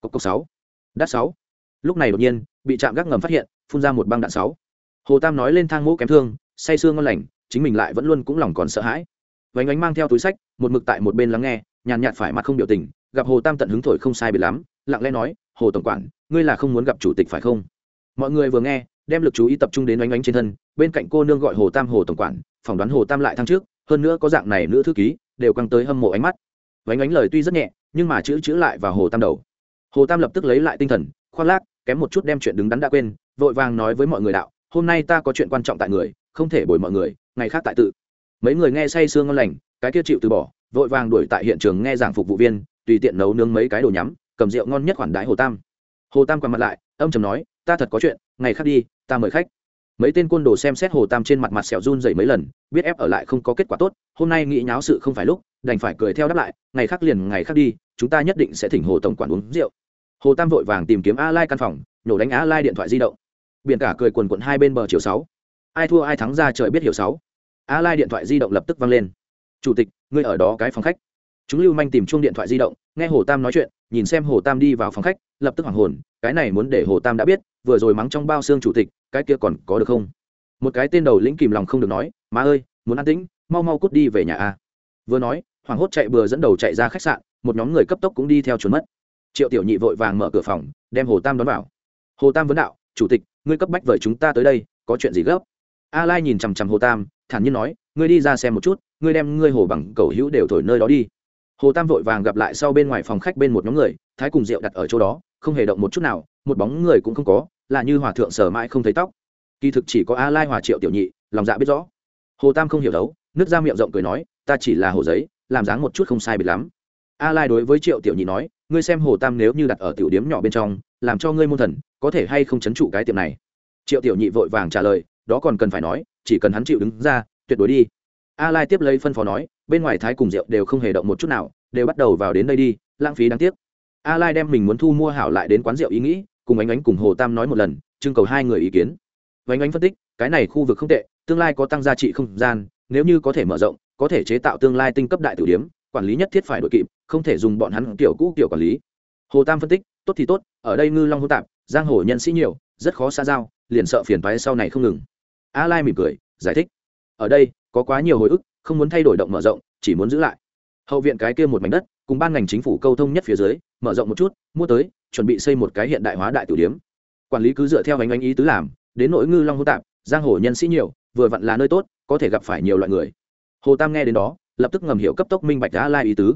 Cốc cốc sáu. Đắt sáu. Lúc này đột nhiên, bị chạm gác ngầm phát hiện, phun ra một băng đạn sáu. Hồ tam nói lên thang mũ kém thương, say sương ngon lành, chính mình lại vẫn luôn cũng lòng còn sợ hãi. Vánh ánh mang theo túi sách, một mực tại một bên lắng nghe, nhàn nhạt phải mặt không biểu tình, gặp hồ tam tận hứng thổi không sai biệt lắm, lặng lẽ nói, hồ tổng quản, ngươi là không muốn gặp chủ tịch phải không? Mọi người vừa nghe, đem lực chú ý tập trung đến oanh oanh trên thân, bên cạnh cô nương gọi hồ tam, hồ tổng quản, phỏng đoán hồ tam lại thăng trước, hơn nữa có dạng này nữ thư ký, đều căng tới hâm mộ ánh mắt vánh ánh lời tuy rất nhẹ, nhưng mà chữ chữ lại vào hồ tam đầu. Hồ tam lập tức lấy lại tinh thần, khoác lác, kém một chút đem chuyện đứng đắn đã quên, vội vàng nói với mọi người đạo, hôm nay ta có chuyện quan trọng tại người, không thể bồi mọi người, ngày khác tại tự. Mấy người nghe say sương ngon lành, cái kia chịu từ bỏ, vội vàng đuổi tại hiện trường nghe giảng phục vụ viên, tùy tiện nấu nướng mấy cái đồ nhắm, cầm rượu ngon nhất khoản đái hồ tam. Hồ tam quằn mặt lại, âm chầm nói, ta thật có chuyện, ngày khác đi, ta mời khách. Mấy tên côn đồ xem xét hồ tam trên mặt mặt sẹo run dày mấy lần, biết ép ở lại không có kết quả tốt, hôm nay nghĩ nháo sự không phải lúc đành phải cười theo đáp lại, ngày khác liền ngày khác đi, chúng ta nhất định sẽ thỉnh hồ tổng quản uống rượu. Hồ tam vội vàng tìm kiếm a lai căn phòng, nhổ đánh a lai điện thoại di động. Biển cả cười quần quận hai bên bờ chiều sáu. Ai thua ai thắng ra trời biết hiểu sáu. A lai điện thoại di động lập tức văng lên. Chủ tịch, ngươi ở đó cái phòng khách. Chúng lưu manh tìm Chung điện thoại di động, nghe hồ tam nói chuyện, nhìn xem hồ tam đi vào phòng khách, lập tức hoảng hồn, cái này muốn để hồ tam đã biết, vừa rồi mắng trong bao xương chủ tịch, cái kia còn có được không? Một cái tên đầu lĩnh kìm lòng không được nói, má ơi, muốn an tĩnh, mau mau cút đi về nhà a. Vừa nói hoảng hốt chạy bừa dẫn đầu chạy ra khách sạn, một nhóm người cấp tốc cũng đi theo trốn mất. Triệu tiểu nhị vội vàng mở cửa phòng, đem hồ tam đón vào. Hồ tam vấn đạo, chủ tịch, ngươi cấp bách vời chúng ta tới đây, có chuyện gì gấp? A lai nhìn chằm chằm hồ tam, thản nhiên nói, ngươi đi ra xem một chút, ngươi đem ngươi hồ bằng cầu hữu đều thổi nơi đó đi. Hồ tam vội vàng gặp lại sau bên ngoài phòng khách bên một nhóm người, thái cùng rượu đặt ở chỗ đó, không hề động một chút nào, một bóng người cũng không có, là như hòa thượng sở mãi không thấy tóc. Kỳ thực chỉ có a lai hòa triệu tiểu nhị, lòng dạ biết rõ. Hồ tam không hiểu đấu, nước ra miệng rộng cười nói, ta chỉ là hồ giấy làm dáng một chút không sai biệt lắm. A lai đối với triệu tiểu nhị nói, ngươi xem hồ tam nếu như đặt ở tiểu điếm nhỏ bên trong, làm cho ngươi môn thần, có thể hay không chấn trụ cái tiệm này? Triệu tiểu nhị vội vàng trả lời, đó còn cần phải nói, chỉ cần hắn chịu đứng ra, tuyệt đối đi. A lai tiếp lấy phân phó nói, bên ngoài thái cùng rượu đều không hề động một chút nào, đều bắt đầu vào đến đây đi, lãng phí đáng tiếc. A lai đem mình muốn thu mua hảo lại đến quán rượu ý nghĩ, cùng ánh ánh cùng hồ tam nói một lần, trưng cầu hai người ý kiến. Ánh ánh phân tích, cái này khu vực không tệ, tương lai có tăng giá trị không gian, nếu như có thể mở rộng có thể chế tạo tương lai tinh cấp đại tử điếm, quản lý nhất thiết phải đội kịp, không thể dùng bọn hắn tiểu cũ kiểu quản lý. Hồ tam phân tích, tốt thì tốt, ở đây ngư long hô tạp, giang hồ nhân sĩ nhiều, rất khó xa giao, liền sợ phiền toái sau này không ngừng. A lai mỉm cười, giải thích. Ở đây, có quá nhiều hồi ức, không muốn thay đổi động mở rộng, chỉ muốn giữ lại. Hậu viện cái kia một mảnh đất, cùng ban ngành chính phủ câu thông nhất phía dưới, mở rộng một chút, mua tới, chuẩn bị xây một cái hiện đại hóa đại tử điếm. Quản lý cứ dựa theo ánh ánh ý tứ làm, đến nỗi ngư long hô tạp, giang hồ nhân sĩ nhiều, vừa vặn là nơi tốt, có thể gặp phải nhiều loại người hồ tam nghe đến đó, lập tức ngầm hiểu cấp tốc minh bạch a lai ý tứ.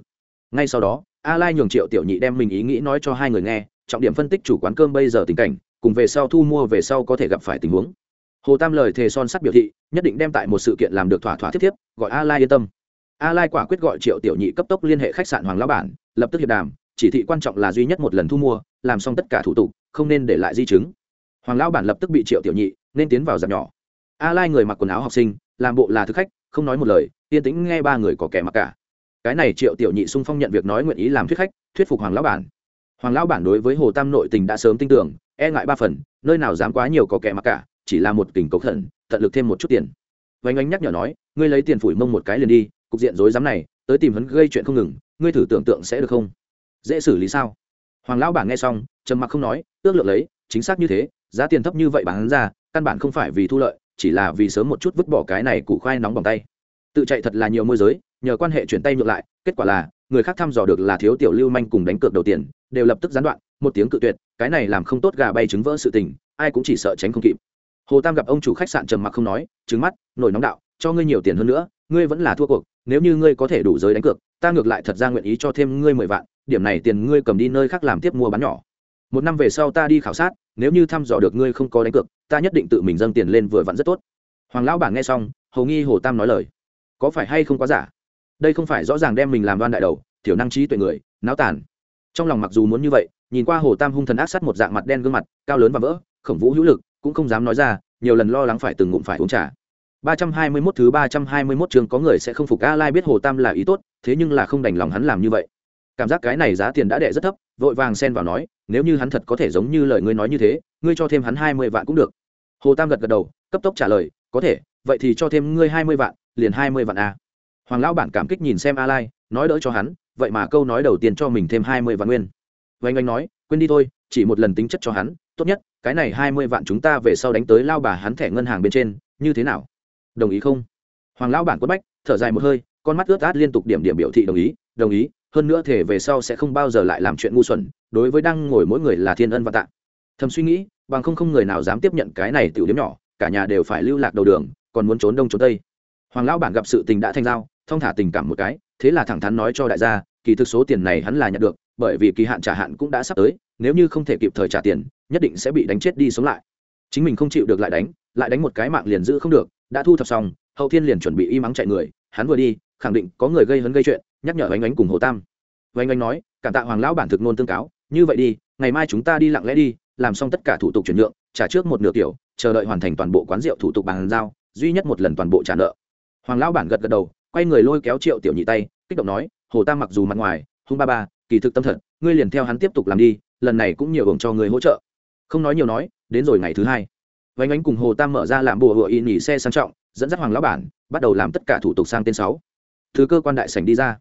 Ngay sau đó, a lai nhường triệu tiểu nhị đem mình ý nghĩ nói cho hai người nghe, trọng điểm phân tích chủ quán cơm bây giờ tình cảnh, cùng về sau thu mua về sau có thể gặp phải tình huống. Hồ tam lời thề son sắt biểu thị, nhất định đem tại một sự kiện làm được thỏa thỏa thiết thiếp gọi a lai yên tâm. A lai quả quyết gọi triệu tiểu nhị cấp tốc liên hệ khách sạn hoàng lão bản, lập tức hiệp đàm, chỉ thị quan trọng là duy nhất một lần thu mua, làm xong tất cả thủ tục, không nên để lại di chứng. Hoàng lão bản lập tức bị triệu tiểu nhị nên tiến vào giảm nhỏ. A lai người mặc quần áo học sinh, làm bộ là thực khách không nói một lời, yên tĩnh nghe ba người có kẻ mặc cả. Cái này triệu tiểu nhị sung phong nhận việc nói nguyện ý làm thuyết khách, thuyết phục hoàng lão bản. Hoàng lão bản đối với hồ tam nội tình đã sớm tin tưởng e ngại ba phần, nơi nào dám quá nhiều có kẻ mặc cả, chỉ là một kình cầu khẩn, tận lực thêm một chút tiền. Vánh ánh nhắc nhở nói, ngươi lấy tiền phủi mông một cái liền đi, cục diện rối rắm này, tới tìm hắn gây chuyện không ngừng, ngươi thử tưởng tượng sẽ được không? Dễ xử lý sao? Hoàng lão bản nghe xong, trầm mặc không nói, ước lượng lấy, chính xác như thế, giá tiền thấp như vậy bán ra, căn bản không phải vì thu lợi chỉ là vì sớm một chút vứt bỏ cái này củ khoai nóng bằng tay. Tự chạy thật là nhiều môi giới, nhờ quan hệ chuyển tay ngược lại, kết quả là, người khác thăm dò được là thiếu tiểu lưu manh cùng đánh cược đầu tiền, đều lập tức gián đoạn, một tiếng cự tuyệt, cái này làm không tốt gà bay trứng vỡ sự tình, ai cũng chỉ sợ tránh không kịp. Hồ tam gặp ông chủ khách sạn trầm mặc không nói trứng mắt, nổi nóng đạo, cho ngươi nhiều tiền hơn nữa, ngươi vẫn là thua cuộc, nếu như ngươi có thể đủ giới đánh cược, ta ngược lại thật ra nguyện ý cho thêm ngươi mười vạn, điểm này tiền ngươi cầm đi nơi khác làm tiếp mua bán nhỏ một năm về sau ta đi khảo sát nếu như thăm dò được ngươi không có đánh cược ta nhất định tự mình dâng tiền lên vừa vặn rất tốt. Hoàng lão bản nghe xong hầu nghi hồ tam nói lời. Có phải hay không quá giả? Đây không phải rõ ràng đem mình làm đoan đại đầu thiểu năng trí tuệ người náo tàn. Trong lòng mặc dù muốn như vậy nhìn qua hồ tam hung thần ác sát một dạng mặt đen gương mặt cao lớn và vỡ khổng vũ hữu lực cũng không dám nói ra nhiều lần lo lắng phải từng ngụm phải uống trà. 321 thứ 321 trường có người sẽ không phục A Lai biết Hồ Tam là ý tốt, thế nhưng là không đành lòng hắn làm như vậy. Cảm giác cái này giá tiền đã đẻ rất thấp, vội vàng xen vào nói, nếu như hắn thật có thể giống như lời ngươi nói như thế, ngươi cho thêm hắn 20 vạn cũng được. Hồ Tam gật gật đầu, cấp tốc trả lời, có thể, vậy thì cho thêm ngươi 20 vạn, liền 20 vạn a. Hoàng lão bản cảm kích nhìn xem A Lai, nói đỡ cho hắn, vậy mà câu nói đầu tiên cho mình thêm 20 vạn nguyên. Vành anh nói, quên đi thôi, chỉ một lần tính chất cho hắn, tốt nhất, cái này 20 vạn chúng ta về sau đánh tới lao bà hắn thẻ ngân hàng bên trên, như thế nào? đồng ý không hoàng lão bản quất bách thở dài một hơi con mắt ướt át liên tục điểm điểm biểu thị đồng ý đồng ý hơn nữa thể về sau sẽ không bao giờ lại làm chuyện ngu xuẩn, đối với đang ngồi mỗi người là thiên ân và tạ. Thầm suy nghĩ, bằng không không người nào dám tiếp nhận cái này tiểu điểm nhỏ, cả nhà đều phải lưu lạc đầu đường, còn muốn trốn đông trốn tây. Hoàng lão bản gặp sự tình đã thanh giao thông thả tình cảm một cái, thế là thẳng thắn nói cho đại gia, kỳ thực số tiền này hắn là nhận được, bởi vì kỳ hạn trả hạn cũng đã sắp tới, nếu như không thể kịp thời trả tiền, nhất định sẽ bị đánh chết đi sống lại. Chính mình không chịu được lại đánh lại đánh một cái mạng liền giữ không được, đã thu thập xong, hậu thiên liền chuẩn bị y mắng chạy người, hắn vừa đi, khẳng định có người gây hấn gây chuyện nhắc nhở oanh oanh cùng hồ tam. Oanh oanh nói, cảm tạ hoàng lão bản thực nôn tương cáo, như vậy đi, ngày mai chúng ta đi lặng lẽ đi, làm xong tất cả thủ tục chuyển nhượng, trả trước một nửa kiểu, chờ đợi hoàn thành toàn bộ quán rượu thủ tục bàn giao, duy nhất một lần toàn bộ trả nợ. Hoàng lão bản gật gật đầu, quay người lôi kéo triệu tiểu nhị tay, kích động nói, hồ tam mặc dù mặt ngoài, hung ba ba, kỳ thực tâm thật, ngươi liền theo hắn tiếp tục làm đi, lần này cũng nhiều hưởng cho người hỗ trợ. Không nói nhiều nói, đến rồi ngày thứ hai. Vánh ánh cùng hồ tam mở ra làm bùa hựa y nhỉ xe sang trọng, dẫn dắt hoàng lão bản, bắt đầu làm tất cả thủ tục sang tên sáu. Thứ cơ quan đại sảnh đi ra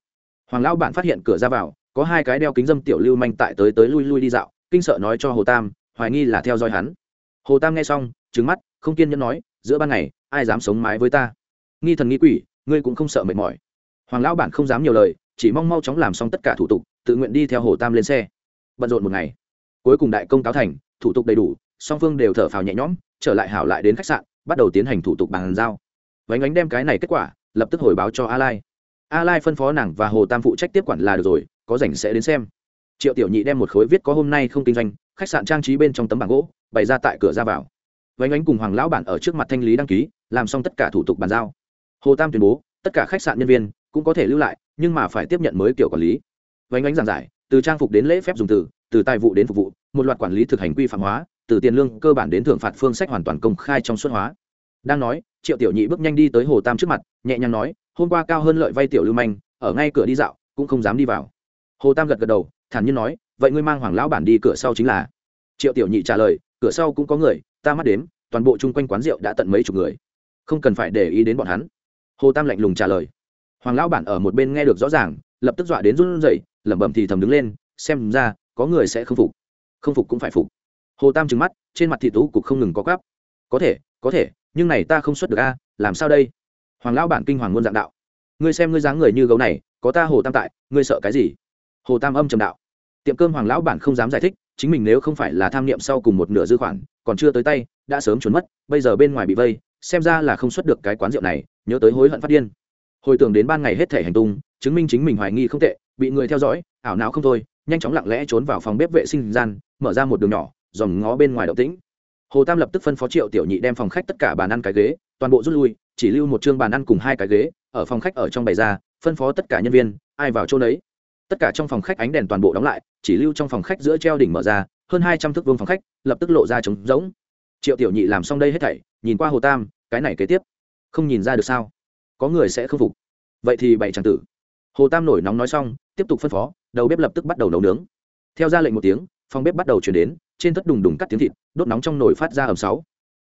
hoàng lão bản phát hiện cửa ra vào, có hai cái đeo kính dâm tiểu lưu manh tại tới tới lui lui đi dạo, kinh sợ nói cho hồ tam, hoài nghi là theo dõi hắn. Hồ tam nghe xong trứng mắt, không kiên nhẫn nói, giữa ban ngày, ai dám sống mái với ta? Nghi thần nghi quỷ, ngươi cũng không sợ mệt mỏi. Hoàng lão bản không dám nhiều lời, chỉ mong mau chóng làm xong tất cả thủ tục, tự nguyện đi theo hồ tam lên xe. Bận rộn một ngày, cuối cùng đại công cáo thành, thủ tục đầy đủ, song phương đều thở phào nhẹ nhõm, trở lại hảo lại đến khách sạn, bắt đầu tiến hành thủ tục bàn giao. Vánh ánh đem cái này kết quả, lập tức hồi báo cho a lai a lai phân phó nàng và hồ tam phụ trách tiếp quản là được rồi, có rảnh sẽ đến xem. Triệu tiểu nhị đem một khối viết có hôm nay không kinh doanh, khách sạn trang trí bên trong tấm bảng gỗ, bày ra tại cửa ra vào. Vánh ánh cùng hoàng lão bản ở trước mặt thanh lý đăng ký, làm xong tất cả thủ tục bàn giao. Hồ tam tuyên bố, tất cả khách sạn nhân viên cũng có thể lưu lại, nhưng mà phải tiếp nhận mới kiểu quản lý. Vánh ánh giảng giải, từ trang phục đến lễ phép dùng từ từ tài vụ đến phục vụ, một loạt quản lý thực hành quy phạm hóa, từ tiền lương cơ bản đến thưởng phạt phương sách hoàn toàn công khai trong suất hóa đang nói, triệu tiểu nhị bước nhanh đi tới hồ tam trước mặt, nhẹ nhàng nói, hôm qua cao hơn lợi vay tiểu lưu manh, ở ngay cửa đi dạo, cũng không dám đi vào. Hồ tam gật gật đầu, thản nhiên nói, vậy ngươi mang hoàng lão bản đi cửa sau chính là. Triệu tiểu nhị trả lời, cửa sau cũng có người, ta mắt đếm, toàn bộ chung quanh quán rượu đã tận mấy chục người. Không cần phải để ý đến bọn hắn. Hồ tam lạnh lùng trả lời. Hoàng lão bản ở một bên nghe được rõ ràng, lập tức dọa đến run rẩy, lẩm bẩm thì thầm đứng lên, xem ra, có người sẽ không phục. Không phục cũng phải phục. Hồ tam trừng mắt, trên mặt thị tú cục không ngừng có gắp có thể có thể nhưng này ta không xuất được a, làm sao đây? Hoàng lão bản kinh hoàng muôn dạng đạo. Ngươi xem ngươi dáng người như gấu này, có ta hồ tam tại, ngươi sợ cái gì? Hồ tam âm trầm đạo. Tiệm cơm hoàng lão bản không dám giải thích, chính mình nếu không phải là tham niệm sau cùng một nửa dư khoản, còn chưa tới tay, đã sớm trốn mất, bây giờ bên ngoài bị vây, xem ra là không xuất được cái quán rượu này, nhớ tới hối hận phát điên. Hồi tưởng đến ban ngày hết thể hành tung, chứng minh chính mình hoài nghi không tệ, bị người theo dõi, ảo não không thôi, nhanh chóng lặng lẽ trốn vào phòng bếp vệ sinh gian, mở ra một đường nhỏ, dòm ngó bên ngoài động tĩnh hồ tam lập tức phân phó triệu tiểu nhị đem phòng khách tất cả bàn ăn cái ghế, toàn bộ rút lui, chỉ lưu một chương bàn ăn cùng hai cái ghế, ở phòng khách ở trong bày ra, phân phó tất cả nhân viên, ai vào chỗ đấy tất cả trong phòng khách ánh đèn toàn bộ đóng lại, chỉ lưu trong phòng khách giữa treo đỉnh mở ra, hơn hai trăm thước vương phòng khách, lập tức lộ ra trống rỗng. Triệu tiểu nhị làm xong đây hết thảy, nhìn qua hồ tam, cái này kế tiếp, không nhìn ra được sao? Có người sẽ không phục. Vậy thì bảy tràng tử. Hồ tam nổi nóng nói xong, tiếp tục phân phó, đầu bếp lập tức bắt đầu nấu nướng. Theo ra lệnh một tiếng, phòng bếp bắt đầu chuyển đến trên tất đùng đùng cắt tiếng thịt, đốt nóng trong nồi phát ra ẩm sáu.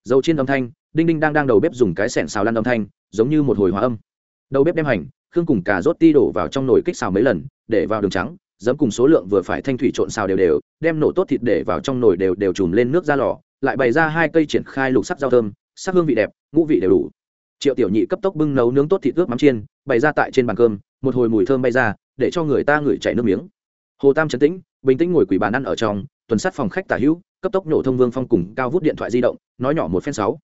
Dầu trên âm thanh, đinh đinh đang đang đầu bếp dùng cái sẻn xào lăn âm thanh, giống như một hồi hóa âm. Đầu bếp đem hành, khương cùng cà rốt ti đổ vào trong nồi kích xào mấy lần, để vào đường trắng, giấm cùng số lượng vừa phải thanh thủy trộn xào đều đều, đem nổ tốt thịt để vào trong nồi đều đều chùm lên nước ra lò, lại bày ra hai cây triển khai lục sắc rau thơm, sắc hương vị đẹp, ngũ vị đều đủ. Triệu tiểu nhị cấp tốc bưng nấu nướng tốt thịt ướp mắm chiên, bày ra tại trên bàn cơm, một hồi mùi thơm bay ra, để cho người ta ngửi chảy nước miếng. Hồ tam trấn tĩnh, bình tĩnh ngồi quỷ bàn ăn ở trong tuần sát phòng khách tả hữu, cấp tốc nổ thông vương phong cùng cao vút điện thoại di động, nói nhỏ một phen sáu.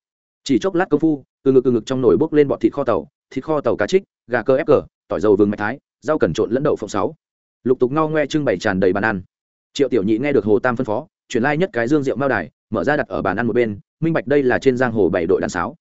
Chỉ chốc lát công phu, từ ngực từ ngực trong nồi bốc lên bọt thịt kho tàu, thịt kho tàu cá trích, gà cơ ép cờ, tỏi dầu vừng mạch thái, rau cần trộn lẫn đậu phộng sáu. Lục tục ngao ngoe trưng bày tràn đầy bàn ăn. Triệu tiểu nhị nghe được hồ tam phân phó chuyển lai nhất cái dương rượu mao đài, mở ra đặt ở bàn ăn một bên, minh bạch đây là trên giang hồ bảy đội đàn sáo.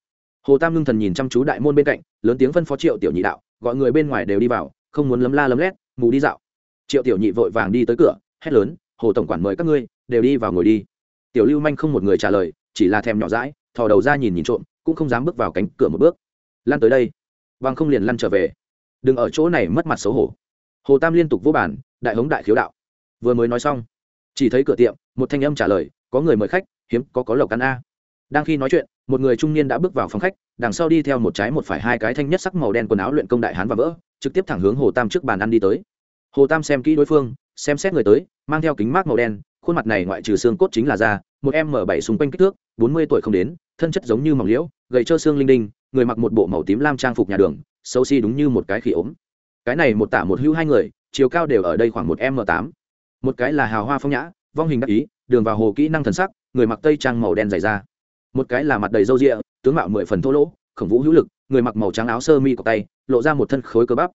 Hồ tam ngưng thần nhìn chăm chú đại môn bên cạnh, lớn tiếng phân phó triệu tiểu nhị đạo, gọi người bên ngoài đều đi vào, không muốn lấm la lấm lét, mù đi dạo. Triệu tiểu nhị vội vàng đi tới cửa, hét lớn hồ tổng quản mời các ngươi, đều đi vào ngồi đi. Tiểu lưu manh không một người trả lời, chỉ là thèm nhỏ rãi thò đầu ra nhìn nhìn trộm, cũng không dám bước vào cánh cửa một bước. Lăn tới đây. Bằng không liền lăn trở về. Đừng ở chỗ này mất mặt xấu hổ. Hồ tam liên tục vô bản đại hống đại khiếu đạo. Vừa mới nói xong, chỉ thấy cửa tiệm, một thanh âm trả lời, có người mời khách, hiếm, có có lộc ăn a. Đang khi nói chuyện, một người trung niên đã bước vào phòng khách, đằng sau đi theo một trái một phải hai cái thanh nhất sắc màu đen quần áo luyện công đại hán và vỡ, trực tiếp thẳng hướng hồ tam trước bàn ăn đi tới. Hồ tam xem kỹ đối phương xem xét người tới, mang theo kính mát màu đen, khuôn mặt này ngoại trừ xương cốt chính là da, một em m bảy xung quanh kích thước, bốn mươi tuổi không đến, thân chất giống như mỏng liễu, gầy trơ xương linh đinh, người mặc một bộ màu tím lam trang phục nhà đường, xấu xi đúng như một cái khỉ ốm. Cái này một tả một hữu hai người, chiều cao đều ở đây khoảng một m tám. Một cái là hào hoa phong nhã, vong hình đắc ý, đường vào hồ kỹ năng thần sắc, người mặc tây trang màu đen dày da. Một cái là mặt đầy râu rịa, tướng mạo mười phần thô lỗ, khổng vũ hữu lực, người mặc màu trắng áo sơ mi cọc tay, lộ ra một thân khối cơ bắp.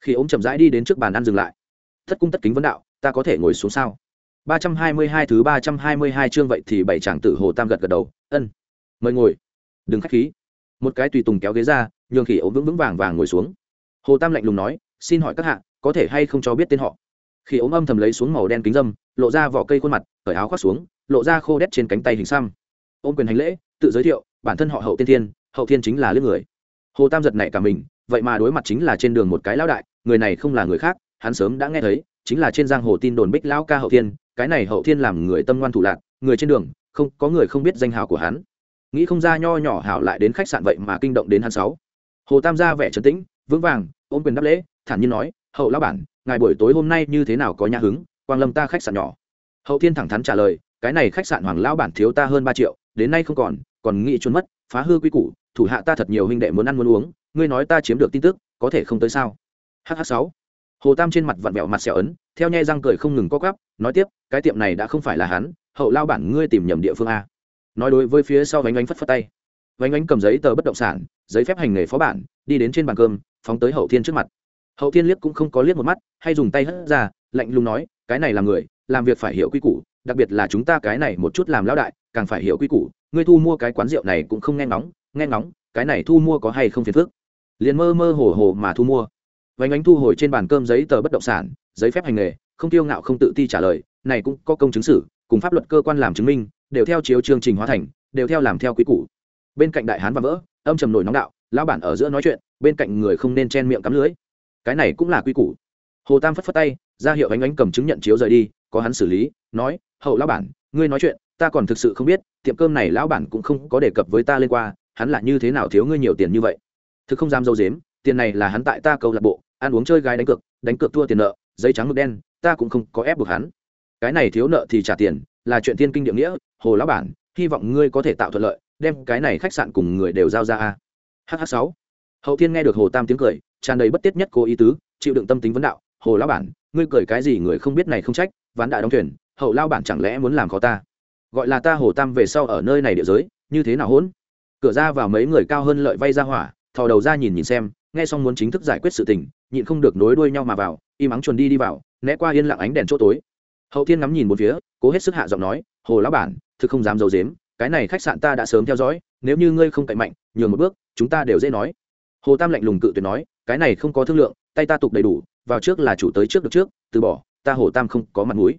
Khi ống chậm rãi đi đến trước bàn ăn dừng lại thất cung tất kính vấn đạo, ta có thể ngồi xuống sao? ba trăm hai mươi hai thứ ba trăm hai mươi hai chương vậy thì bảy chàng tử hồ tam gật gật đầu, ân, mời ngồi. Đừng khách khí. Một cái tùy tùng kéo ghế ra, nhường khỉ ống vững vững vàng vàng ngồi xuống. Hồ tam lạnh lùng nói, xin hỏi các hạ, có thể hay không cho biết tên họ? Khi ống âm thầm lấy xuống màu đen kính dâm, lộ ra vỏ cây khuôn mặt, cởi áo khoác xuống, lộ ra khô đét trên cánh tay hình xăm. Ôm quyền hành lễ, tự giới thiệu, bản thân họ hậu tiên thiên, hậu thiên chính là lướt người. Hồ tam giật này cả mình, vậy mà đối mặt chính là trên đường một cái lão đại, người này không là người khác hắn sớm đã nghe thấy, chính là trên giang hồ tin đồn bích lão ca hậu thiên, cái này hậu thiên làm người tâm ngoan thủ lạc, người trên đường, không, có người không biết danh hào của hắn. Nghĩ không ra nho nhỏ hảo lại đến khách sạn vậy mà kinh động đến hắn sáu. Hồ tam gia vẻ trấn tĩnh, vững vàng, ôm quyền đáp lễ, thản nhiên nói, hậu lão bản, ngài buổi tối hôm nay như thế nào có nhà hứng? Quang lâm ta khách sạn nhỏ. Hậu thiên thẳng thắn trả lời, cái này khách sạn hoàng lão bản thiếu ta hơn ba triệu, đến nay không còn còn nghĩ trốn mất, phá hư quy củ, thủ hạ ta thật nhiều huynh đệ muốn ăn muốn uống, ngươi nói ta chiếm được tin tức, có thể không tới sao? Hh sáu hồ tam trên mặt vặn vẹo mặt xẻo ấn, theo nhai răng cười không ngừng co cắp nói tiếp, cái tiệm này đã không phải là hắn, hậu lao bản ngươi tìm nhầm địa phương a. Nói đối với phía sau vánh ánh phất phất tay. Vánh ánh cầm giấy tờ bất động sản, giấy phép hành nghề phó bản, đi đến trên bàn cơm, phóng tới hậu thiên trước mặt. Hậu thiên liếc cũng không có liếc một mắt, hay dùng tay hất ra, lạnh lùng nói, cái này là người, làm việc phải hiểu quy củ, đặc biệt là chúng ta cái này một chút làm lão đại, càng phải hiểu quy củ, ngươi thu mua cái quán rượu này cũng không nghe ngóng nghe ngóng, cái này thu mua có hay không phiền phức? Liền mơ mơ hồ hồ mà thu mua vánh ánh thu hồi trên bàn cơm giấy tờ bất động sản, giấy phép hành nghề, không tiêu ngạo không tự ti trả lời, này cũng có công chứng sử cùng pháp luật cơ quan làm chứng minh, đều theo chiếu chương trình hóa thành, đều theo làm theo quý củ. Bên cạnh đại hán và vỡ, âm trầm nổi nóng đạo, lão bản ở giữa nói chuyện, bên cạnh người không nên chen miệng cắm lưới. Cái này cũng là quy củ. Hồ tam phất phất tay, ra hiệu ánh ánh cầm chứng nhận chiếu rời đi, có hắn xử lý, nói, hậu lão bản, ngươi nói chuyện, ta còn thực sự không biết, tiệm cơm này lão bản cũng không có đề cập với ta lên qua hắn là như thế nào thiếu ngươi nhiều tiền như vậy? Thực không dám dâu dếm, tiền này là hắn tại ta câu lạc bộ ăn uống chơi gái đánh cược đánh cược thua tiền nợ, giấy trắng mực đen, ta cũng không có ép buộc hắn. Cái này thiếu nợ thì trả tiền, là chuyện tiên kinh địa nghĩa, hồ lão bản, hy vọng ngươi có thể tạo thuận lợi, đem cái này khách sạn cùng người đều giao ra a. Hh sáu. Hậu thiên nghe được hồ tam tiếng cười, tràn đầy bất tiết nhất cố ý tứ, chịu đựng tâm tính vấn đạo, hồ lão bản, ngươi cười cái gì người không biết này không trách, ván đại đóng thuyền, hậu lao bản chẳng lẽ muốn làm khó ta? Gọi là ta hồ tam về sau ở nơi này địa giới, như thế nào hỗn? Cửa ra vào mấy người cao hơn lợi vay ra hỏa, thò đầu ra nhìn nhìn xem nghe xong muốn chính thức giải quyết sự tình, nhịn không được nối đuôi nhau mà vào, im ắng chuồn đi đi vào, né qua yên lặng ánh đèn chỗ tối. Hậu thiên ngắm nhìn một phía, cố hết sức hạ giọng nói, hồ lão bản, thực không dám d i dếm cái này khách sạn ta đã sớm theo dõi, nếu như ngươi không cậy mạnh, nhường một bước, chúng ta đều dễ nói. Hồ tam lạnh lùng cự tuyệt nói, cái này không có thương lượng, tay ta tục đầy đủ, vào trước là chủ tới trước được trước, từ bỏ, ta hồ tam không có mặt mũi.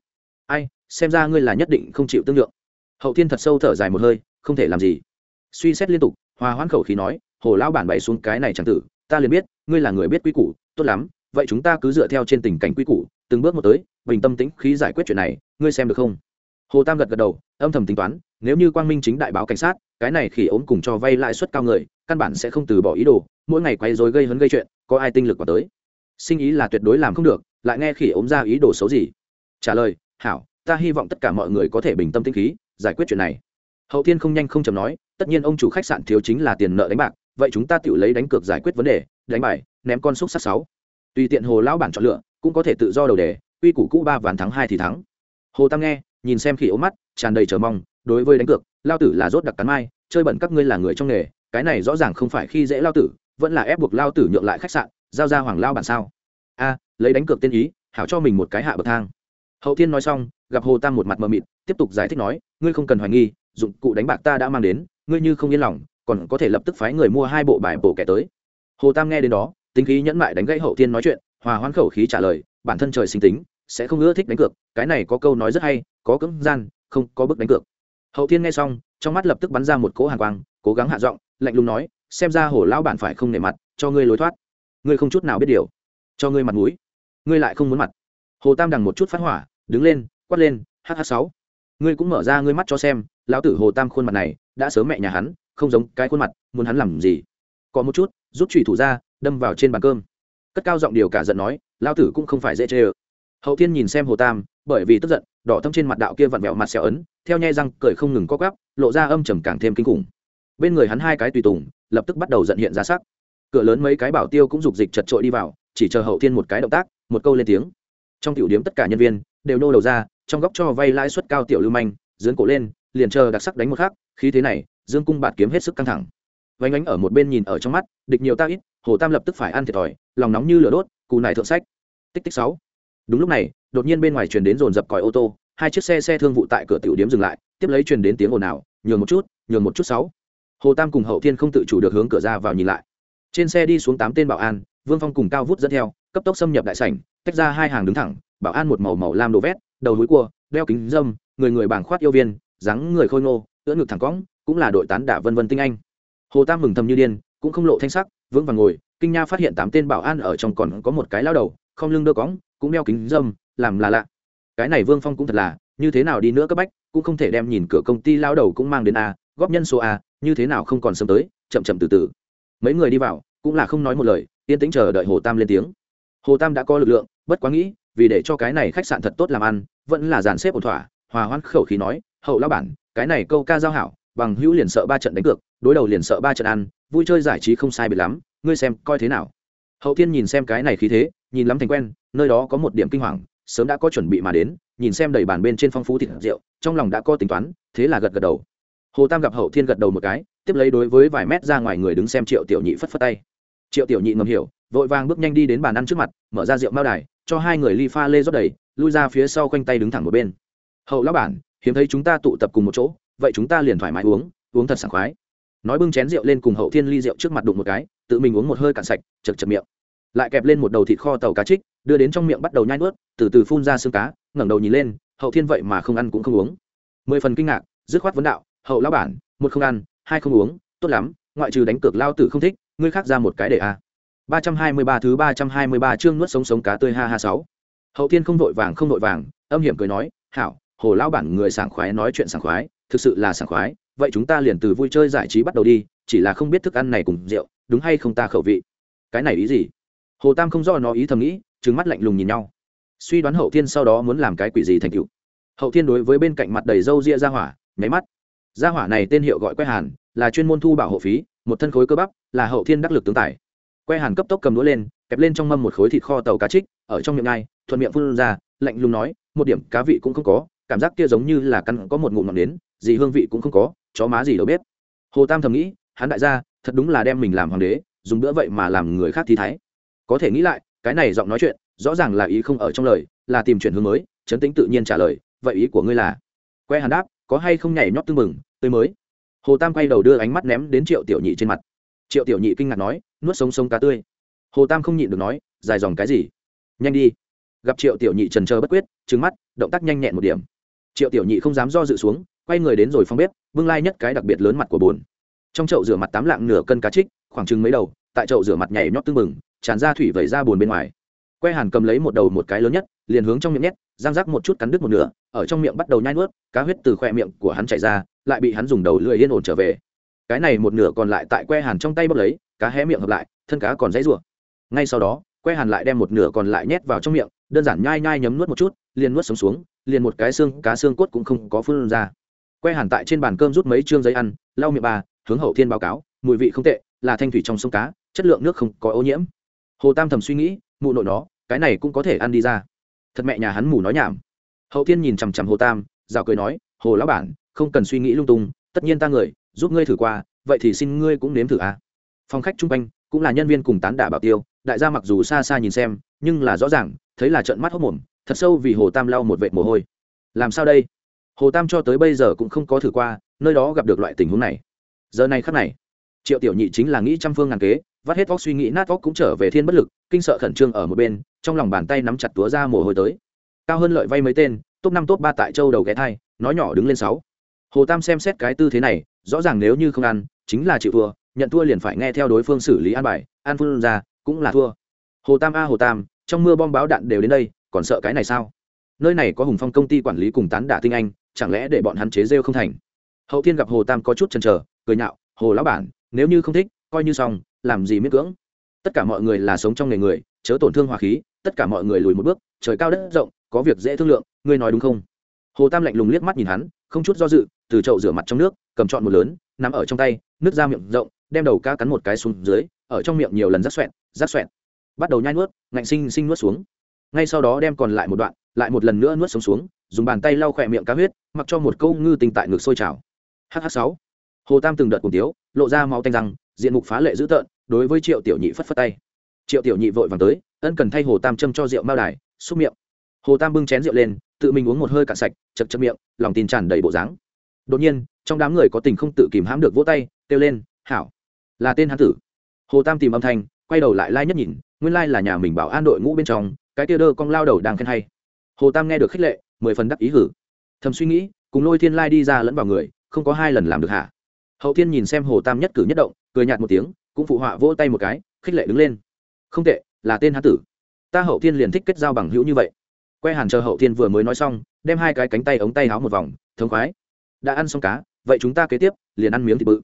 Ai, xem ra ngươi là nhất định không chịu tương lượng. Hậu thiên thật sâu thở dài một hơi, không thể làm gì. Suy xét liên tục, hòa hoãn khẩu khí nói, hồ lão bản bày xuống cái này chẳng tử ta liền biết, ngươi là người biết quy củ, tốt lắm, vậy chúng ta cứ dựa theo trên tình cảnh quy củ, từng bước một tới, bình tâm tĩnh khí giải quyết chuyện này, ngươi xem được không? Hồ tam gật gật đầu, âm thầm tính toán, nếu như quang minh chính đại báo cảnh sát, cái này khỉ ốm cùng cho vay lãi suất cao người, căn bản sẽ không từ bỏ ý đồ, mỗi ngày quay dối gây hấn gây chuyện, có ai tinh lực vào tới? Sinh ý là tuyệt đối làm không được, lại nghe khỉ ốm ra ý đồ xấu gì? Trả lời, hảo, ta hy vọng tất cả mọi người có thể bình tâm tĩnh khí, giải quyết chuyện này. Hậu thiên không nhanh không chầm nói, tất nhiên ông chủ khách sạn thiếu chính là tiền nợ đánh bạc vậy chúng ta tự lấy đánh cược giải quyết vấn đề, đánh bài, ném con xúc sắc sáu. Tùy tiện hồ lão bản chọn lựa, cũng có thể tự do đầu đề, quy củ cũ ba ván thắng hai thì thắng. Hồ tam nghe, nhìn xem khỉ ốm mắt, tràn đầy chờ mong, đối với đánh cược, lao tử là rốt đặc cắn mai, chơi bẩn các ngươi là người trong nghề, cái này rõ ràng không phải khi dễ lao tử, vẫn là ép buộc lao tử nhượng lại khách sạn, giao ra hoàng lao bản sao? A, lấy đánh cược tiên ý, hảo cho mình một cái hạ bậc thang. Hậu thiên nói xong, gặp hồ tam một mặt mờ mịt, tiếp tục giải thích nói, ngươi không cần hoài nghi, dụng cụ đánh bạc ta đã mang đến, ngươi như không yên lòng còn có thể lập tức phái người mua hai bộ bài bổ kẻ tới. Hồ tam nghe đến đó, tính khí nhẫn mại đánh gãy hậu thiên nói chuyện, hòa hoãn khẩu khí trả lời, bản thân trời sinh tính, sẽ không ưa thích đánh cược, cái này có câu nói rất hay, có cưỡng gian, không có bức đánh cược. Hậu thiên nghe xong, trong mắt lập tức bắn ra một cỗ hàng quang, cố gắng hạ giọng, lạnh lùng nói, xem ra hồ lão bản phải không nể mặt, cho ngươi lối thoát. Ngươi không chút nào biết điều, cho ngươi mặt mũi. Ngươi lại không muốn mặt. Hồ tam đằng một chút phát hỏa, đứng lên, quát lên hh sáu. Ngươi cũng mở ra ngươi mắt cho xem, lão tử hồ tam khuôn mặt này, đã sớm mẹ nhà hắn không giống cái khuôn mặt, muốn hắn làm gì? Có một chút rút trùy thủ ra, đâm vào trên bàn cơm. Cất cao giọng điều cả giận nói lao tử cũng không phải dễ chê ơ. Hậu thiên nhìn xem hồ tam, bởi vì tức giận, đỏ thâm trên mặt đạo kia vặn vẹo mặt xẻo ấn, theo nhai răng cười không ngừng co gắp lộ ra âm trầm càng thêm kinh khủng. Bên người hắn hai cái tùy tùng, lập tức bắt đầu giận hiện ra sắc. Cửa lớn mấy cái bảo tiêu cũng dục dịch chật trội đi vào, chỉ chờ hậu thiên một cái động tác, một câu lên tiếng. Trong tiểu điếm tất cả nhân viên, đều nô đầu ra, trong góc cho vay lãi suất cao tiểu lưu manh dướn cổ lên, liền chờ đặc sắc đánh một khác khí thế này dương cung bạt kiếm hết sức căng thẳng. Vánh ánh ở một bên nhìn ở trong mắt, địch nhiều ta ít, hồ tam lập tức phải ăn thiệt thòi, lòng nóng như lửa đốt, cù nải thượng sách. Tích tích sáu. Đúng lúc này, đột nhiên bên ngoài truyền đến dồn dập còi ô tô, hai chiếc xe xe thương vụ tại cửa tiểu điếm dừng lại, tiếp lấy truyền đến tiếng ồn ào, nhường một chút, nhường một chút sáu. Hồ tam cùng hậu thiên không tự chủ được hướng cửa ra vào nhìn lại. Trên xe đi xuống tám tên bảo an, vương phong cùng cao vút dẫn theo, cấp tốc xâm nhập đại sảnh, tách ra hai hàng đứng thẳng, bảo an một màu màu lam đồ vét, đầu núi cua, đeo kính dâm, người người bảng khoát yêu viên, dáng người khôi ngô, ưỡn ngực thẳng cõng cũng là đội tán đả vân vân tinh anh. Hồ tam mừng thầm như điên, cũng không lộ thanh sắc, vững vàng ngồi, kinh nha phát hiện tám tên bảo an ở trong còn có một cái lao đầu, không lưng đỡ cóng, cũng đeo kính dâm, làm là lạ. Cái này vương phong cũng thật là, như thế nào đi nữa cấp bách, cũng không thể đem nhìn cửa công ty lao đầu cũng mang đến a, góp nhân số a, như thế nào không còn sớm tới, chậm chậm từ từ. Mấy người đi vào, cũng là không nói một lời, yên tĩnh chờ đợi hồ tam lên tiếng. Hồ tam đã có lực lượng, bất quá nghĩ, vì để cho cái này khách sạn thật tốt làm ăn, vẫn là dàn xếp ổn thỏa, hòa hoãn khẩu khí nói, hậu lao bản, cái này câu ca giao hảo bằng hữu liền sợ ba trận đánh cược, đối đầu liền sợ ba trận ăn, vui chơi giải trí không sai biệt lắm, ngươi xem, coi thế nào? Hậu thiên nhìn xem cái này khí thế, nhìn lắm thành quen, nơi đó có một điểm kinh hoàng, sớm đã có chuẩn bị mà đến, nhìn xem đầy bàn bên trên phong phú thịt rượu, trong lòng đã có tính toán, thế là gật gật đầu. Hồ tam gặp hậu thiên gật đầu một cái, tiếp lấy đối với vài mét ra ngoài người đứng xem triệu tiểu nhị phất phất tay. Triệu tiểu nhị ngầm hiểu, vội vàng bước nhanh đi đến bàn ăn trước mặt, mở ra rượu mao đài, cho hai người ly pha lê rót đầy, lui ra phía sau quanh tay đứng thẳng một bên. Hậu lão bản, hiếm thấy chúng ta tụ tập cùng một chỗ vậy chúng ta liền thoải mái uống uống thật sảng khoái. Nói bưng chén rượu lên cùng hậu thiên ly rượu trước mặt đụng một cái, tự mình uống một hơi cạn sạch, chật chật miệng. Lại kẹp lên một đầu thịt kho tàu cá trích, đưa đến trong miệng bắt đầu nhai nuốt, từ từ phun ra xương cá, ngẩng đầu nhìn lên, hậu thiên vậy mà không ăn cũng không uống. Mười phần kinh ngạc, dứt khoát vấn đạo, hậu lão bản, một không ăn, hai không uống, tốt lắm, ngoại trừ đánh cược lao tử không thích, ngươi khác ra một cái để a. Ba trăm hai mươi ba thứ ba trăm hai mươi ba chương nuốt sống sống cá tươi ha ha sáu. Hậu thiên không vội vàng, không vội vàng, âm hiểm cười nói, hảo, hồ lão bản người sảng khoái nói chuyện sảng khoái thực sự là sảng khoái, vậy chúng ta liền từ vui chơi giải trí bắt đầu đi, chỉ là không biết thức ăn này cùng rượu, đúng hay không ta khẩu vị. Cái này ý gì? Hồ tam không do nó ý thầm nghĩ trứng mắt lạnh lùng nhìn nhau. Suy đoán hậu thiên sau đó muốn làm cái quỷ gì thành cựu hậu thiên đối với bên cạnh mặt đầy râu ria ra hỏa, nháy mắt. Ra hỏa này tên hiệu gọi quay hàn, là chuyên môn thu bảo hộ phí, một thân khối cơ bắp, là hậu thiên đắc lực tướng tài. Que hàn cấp tốc cầm đũa lên, kẹp lên trong mâm một khối thịt kho tàu cá trích, ở trong miệng ngay, thuận miệng phun ra, lạnh lùng nói, một điểm cá vị cũng không có, cảm giác kia giống như là căn có một ngụm ngọn đến gì hương vị cũng không có, chó má gì đâu biết. Hồ tam thầm nghĩ, hắn đại gia, thật đúng là đem mình làm hoàng đế, dùng bữa vậy mà làm người khác thi thái. Có thể nghĩ lại, cái này giọng nói chuyện, rõ ràng là ý không ở trong lời, là tìm chuyện hướng mới chấn tĩnh tự nhiên trả lời, vậy ý của ngươi là? Que hàn đáp, có hay không nhảy nhót tưng mừng tươi mới. Hồ tam quay đầu đưa ánh mắt ném đến triệu tiểu nhị trên mặt. Triệu tiểu nhị kinh ngạc nói, nuốt sống sống cá tươi. Hồ tam không nhịn được nói, dài dòng cái gì? Nhanh đi. Gặp triệu tiểu nhị trần trờ bất quyết trứng mắt, động tác nhanh nhẹn một điểm. Triệu tiểu nhị không dám do dự xuống quay người đến rồi phong bếp, bưng lai nhất cái đặc biệt lớn mặt của bồn. Trong chậu rửa mặt tám lạng nửa cân cá trích, khoảng chừng mấy đầu, tại chậu rửa mặt nhảy nhót tưng bừng, tràn ra thủy vẩy ra bồn bên ngoài. Que hàn cầm lấy một đầu một cái lớn nhất, liền hướng trong miệng nhét, răng rắc một chút cắn đứt một nửa, ở trong miệng bắt đầu nhai nuốt, cá huyết từ khoe miệng của hắn chảy ra, lại bị hắn dùng đầu lưỡi yên ổn trở về. Cái này một nửa còn lại tại que hàn trong tay bốc lấy, cá hé miệng hợp lại, thân cá còn dãy rủa. Ngay sau đó, que hàn lại đem một nửa còn lại nhét vào trong miệng, đơn giản nhai nhai nhấm nuốt một chút, liền nuốt sống xuống, liền một cái xương, cá xương cốt cũng không có phun ra que hàn tại trên bàn cơm rút mấy chương giấy ăn, lau miệng bà, hướng hậu thiên báo cáo, mùi vị không tệ, là thanh thủy trong sông cá, chất lượng nước không có ô nhiễm. Hồ tam thầm suy nghĩ, mụ nội nó, cái này cũng có thể ăn đi ra. Thật mẹ nhà hắn mù nói nhảm. Hậu thiên nhìn chằm chằm hồ tam rào cười nói, hồ lão bản, không cần suy nghĩ lung tung, tất nhiên ta người, giúp ngươi thử qua, vậy thì xin ngươi cũng nếm thử à. phòng khách chung quanh, cũng là nhân viên cùng tán đả bảo tiêu, đại gia mặc dù xa xa nhìn xem, nhưng là rõ ràng, thấy là trận mắt hốc mồm, thật sâu vì hồ tam lau một vệt mồ hôi. Làm sao đây? Hồ tam cho tới bây giờ cũng không có thử qua, nơi đó gặp được loại tình huống này. Giờ này khắc này, triệu tiểu nhị chính là nghĩ trăm phương ngàn kế, vắt hết óc suy nghĩ, nát vóc cũng trở về thiên bất lực, kinh sợ khẩn trương ở một bên, trong lòng bàn tay nắm chặt túa ra mồ hôi tới. Cao hơn lợi vay mấy tên, top năm, top ba tại châu đầu ghé thai, nói nhỏ đứng lên sáu. Hồ tam xem xét cái tư thế này, rõ ràng nếu như không ăn, chính là chịu thua, nhận thua liền phải nghe theo đối phương xử lý an bài, an phương ra, cũng là thua. Hồ tam a, hồ tam, trong mưa bom báo đạn đều đến đây, còn sợ cái này sao? Nơi này có hùng phong công ty quản lý cùng tán đả tinh anh chẳng lẽ để bọn hắn chế rêu không thành? Hậu thiên gặp hồ tam có chút chần chờ, cười nhạo, hồ lão bản, nếu như không thích, coi như xong, làm gì miễn cưỡng. Tất cả mọi người là sống trong nghề người, chớ tổn thương hòa khí, tất cả mọi người lùi một bước, trời cao đất rộng, có việc dễ thương lượng, ngươi nói đúng không? Hồ tam lạnh lùng liếc mắt nhìn hắn, không chút do dự, từ chậu rửa mặt trong nước, cầm trọn một lớn nằm ở trong tay, nước ra miệng rộng, đem đầu ca cắn một cái xuống dưới, ở trong miệng nhiều lần rát xoẹn rát xoẹn bắt đầu nhai nuốt, ngạnh sinh sinh nuốt xuống. Ngay sau đó đem còn lại một đoạn lại một lần nữa nuốt sống xuống, dùng bàn tay lau khỏe miệng cá huyết, mặc cho một câu ngư tình tại ngực sôi trào. Hh sáu. Hồ tam từng đợt cùng tiếu, lộ ra máu tanh răng, diện mục phá lệ dữ tợn, đối với triệu tiểu nhị phất phất tay. Triệu tiểu nhị vội vàng tới, ân cần thay hồ tam châm cho rượu mao đài, xúc miệng. Hồ tam bưng chén rượu lên, tự mình uống một hơi cạn sạch chật chật miệng, lòng tin tràn đầy bộ dáng. Đột nhiên, trong đám người có tình không tự kìm hãm được vỗ tay, kêu lên, hảo. Là tên hán tử. Hồ tam tìm âm thanh, quay đầu lại lai nhất nhìn, nguyên lai là nhà mình bảo an đội ngũ bên trong, cái tia đơ con lao đầu đang khen hay hồ tam nghe được khích lệ, mười phần đắc ý hử. Thầm suy nghĩ, cùng lôi thiên lai đi ra lẫn vào người, không có hai lần làm được hả? Hậu thiên nhìn xem hồ tam nhất cử nhất động, cười nhạt một tiếng, cũng phụ họa vỗ tay một cái, khích lệ đứng lên. Không tệ, là tên hán tử. Ta hậu thiên liền thích kết giao bằng hữu như vậy. Que hàn chờ hậu thiên vừa mới nói xong, đem hai cái cánh tay ống tay háo một vòng, thống khoái. Đã ăn xong cá, vậy chúng ta kế tiếp, liền ăn miếng thịt bự.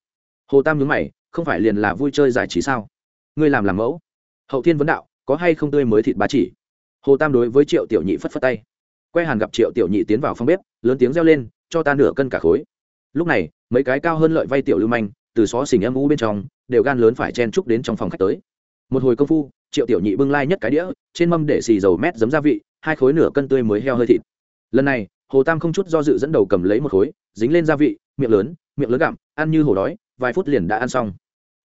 Hồ tam nhớ mày, không phải liền là vui chơi giải trí sao? Ngươi làm làm mẫu. Hậu thiên vấn đạo, có hay không tươi mới thịt bá chỉ? Hồ tam đối với triệu tiểu nhị phất phất tay. Que hàn gặp triệu tiểu nhị tiến vào phòng bếp, lớn tiếng reo lên, cho ta nửa cân cả khối. Lúc này, mấy cái cao hơn lợi vay tiểu lưu manh, từ xó xỉnh âm u bên trong, đều gan lớn phải chen trúc đến trong phòng khách tới. Một hồi công phu, triệu tiểu nhị bưng lai nhất cái đĩa, trên mâm để xì dầu mét giấm gia vị, hai khối nửa cân tươi mới heo hơi thịt. Lần này, hồ tam không chút do dự dẫn đầu cầm lấy một khối, dính lên gia vị, miệng lớn miệng lớn gặm, ăn như hổ đói, vài phút liền đã ăn xong.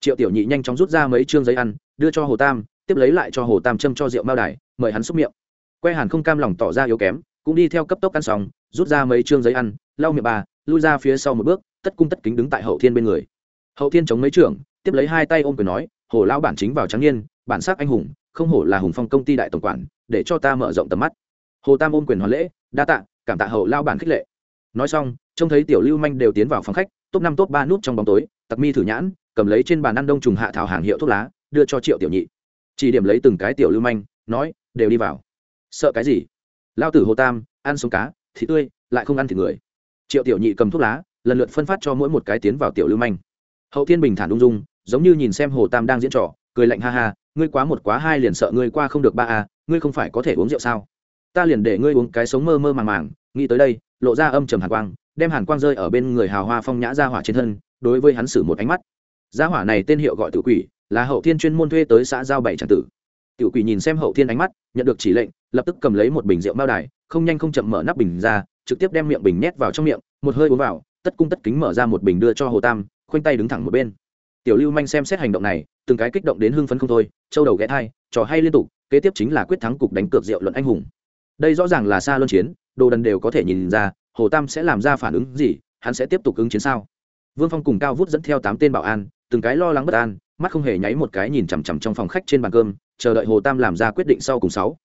Triệu tiểu nhị nhanh chóng rút ra mấy chương giấy ăn, đưa cho hồ tam tiếp lấy lại cho hồ tam trâm cho rượu mao đài, mời hắn xúc miệng. Que hàn không cam lòng tỏ ra yếu kém, cũng đi theo cấp tốc ăn xong, rút ra mấy chương giấy ăn, lau miệng bà, lui ra phía sau một bước, tất cung tất kính đứng tại hậu thiên bên người. Hậu thiên chống mấy trưởng, tiếp lấy hai tay ôm quyền nói, hồ lao bản chính vào trắng niên, bản sắc anh hùng, không hổ là hùng phong công ty đại tổng quản, để cho ta mở rộng tầm mắt. Hồ tam ôm quyền hoàn lễ, đa tạ, cảm tạ hậu lao bản khích lệ. Nói xong, trông thấy tiểu lưu manh đều tiến vào phòng khách, top năm, top ba nút trong bóng tối, tặc mi thử nhãn, cầm lấy trên bàn ăn đông trùng hạ thảo hàng hiệu thuốc lá, đưa cho triệu tiểu nhị chỉ điểm lấy từng cái tiểu lưu manh, nói, đều đi vào. Sợ cái gì? Lao tử hồ tam, ăn sống cá, thịt tươi, lại không ăn thịt người. Triệu tiểu nhị cầm thuốc lá, lần lượt phân phát cho mỗi một cái tiến vào tiểu lưu manh. Hậu thiên bình thản ung dung, giống như nhìn xem hồ tam đang diễn trò, cười lạnh ha ha, ngươi quá một quá hai liền sợ ngươi qua không được ba a, ngươi không phải có thể uống rượu sao? Ta liền để ngươi uống cái sống mơ mơ màng màng. Nghĩ tới đây, lộ ra âm trầm hàn quang, đem hàn quang rơi ở bên người hào hoa phong nhã ra hỏa trên thân, đối với hắn xử một ánh mắt. Gia hỏa này tên hiệu gọi tự quỷ là hậu thiên chuyên môn thuê tới xã giao bảy tràng tử. Tiểu quỷ nhìn xem hậu thiên ánh mắt, nhận được chỉ lệnh, lập tức cầm lấy một bình rượu mao đài, không nhanh không chậm mở nắp bình ra, trực tiếp đem miệng bình nhét vào trong miệng, một hơi uống vào, tất cung tất kính mở ra một bình đưa cho hồ tam, khoanh tay đứng thẳng một bên. Tiểu lưu manh xem xét hành động này, từng cái kích động đến hưng phấn không thôi, châu đầu ghé thai, trò hay liên tục, kế tiếp chính là quyết thắng cục đánh cược rượu luận anh hùng. Đây rõ ràng là xa luân chiến, đồ đần đều có thể nhìn ra, hồ tam sẽ làm ra phản ứng gì, hắn sẽ tiếp tục ứng chiến sao? Vương phong cùng cao vút dẫn theo tám tên bảo an, từng cái lo lắng bất an mắt không hề nháy một cái nhìn chằm chằm trong phòng khách trên bàn cơm, chờ đợi hồ tam làm ra quyết định sau cùng sáu.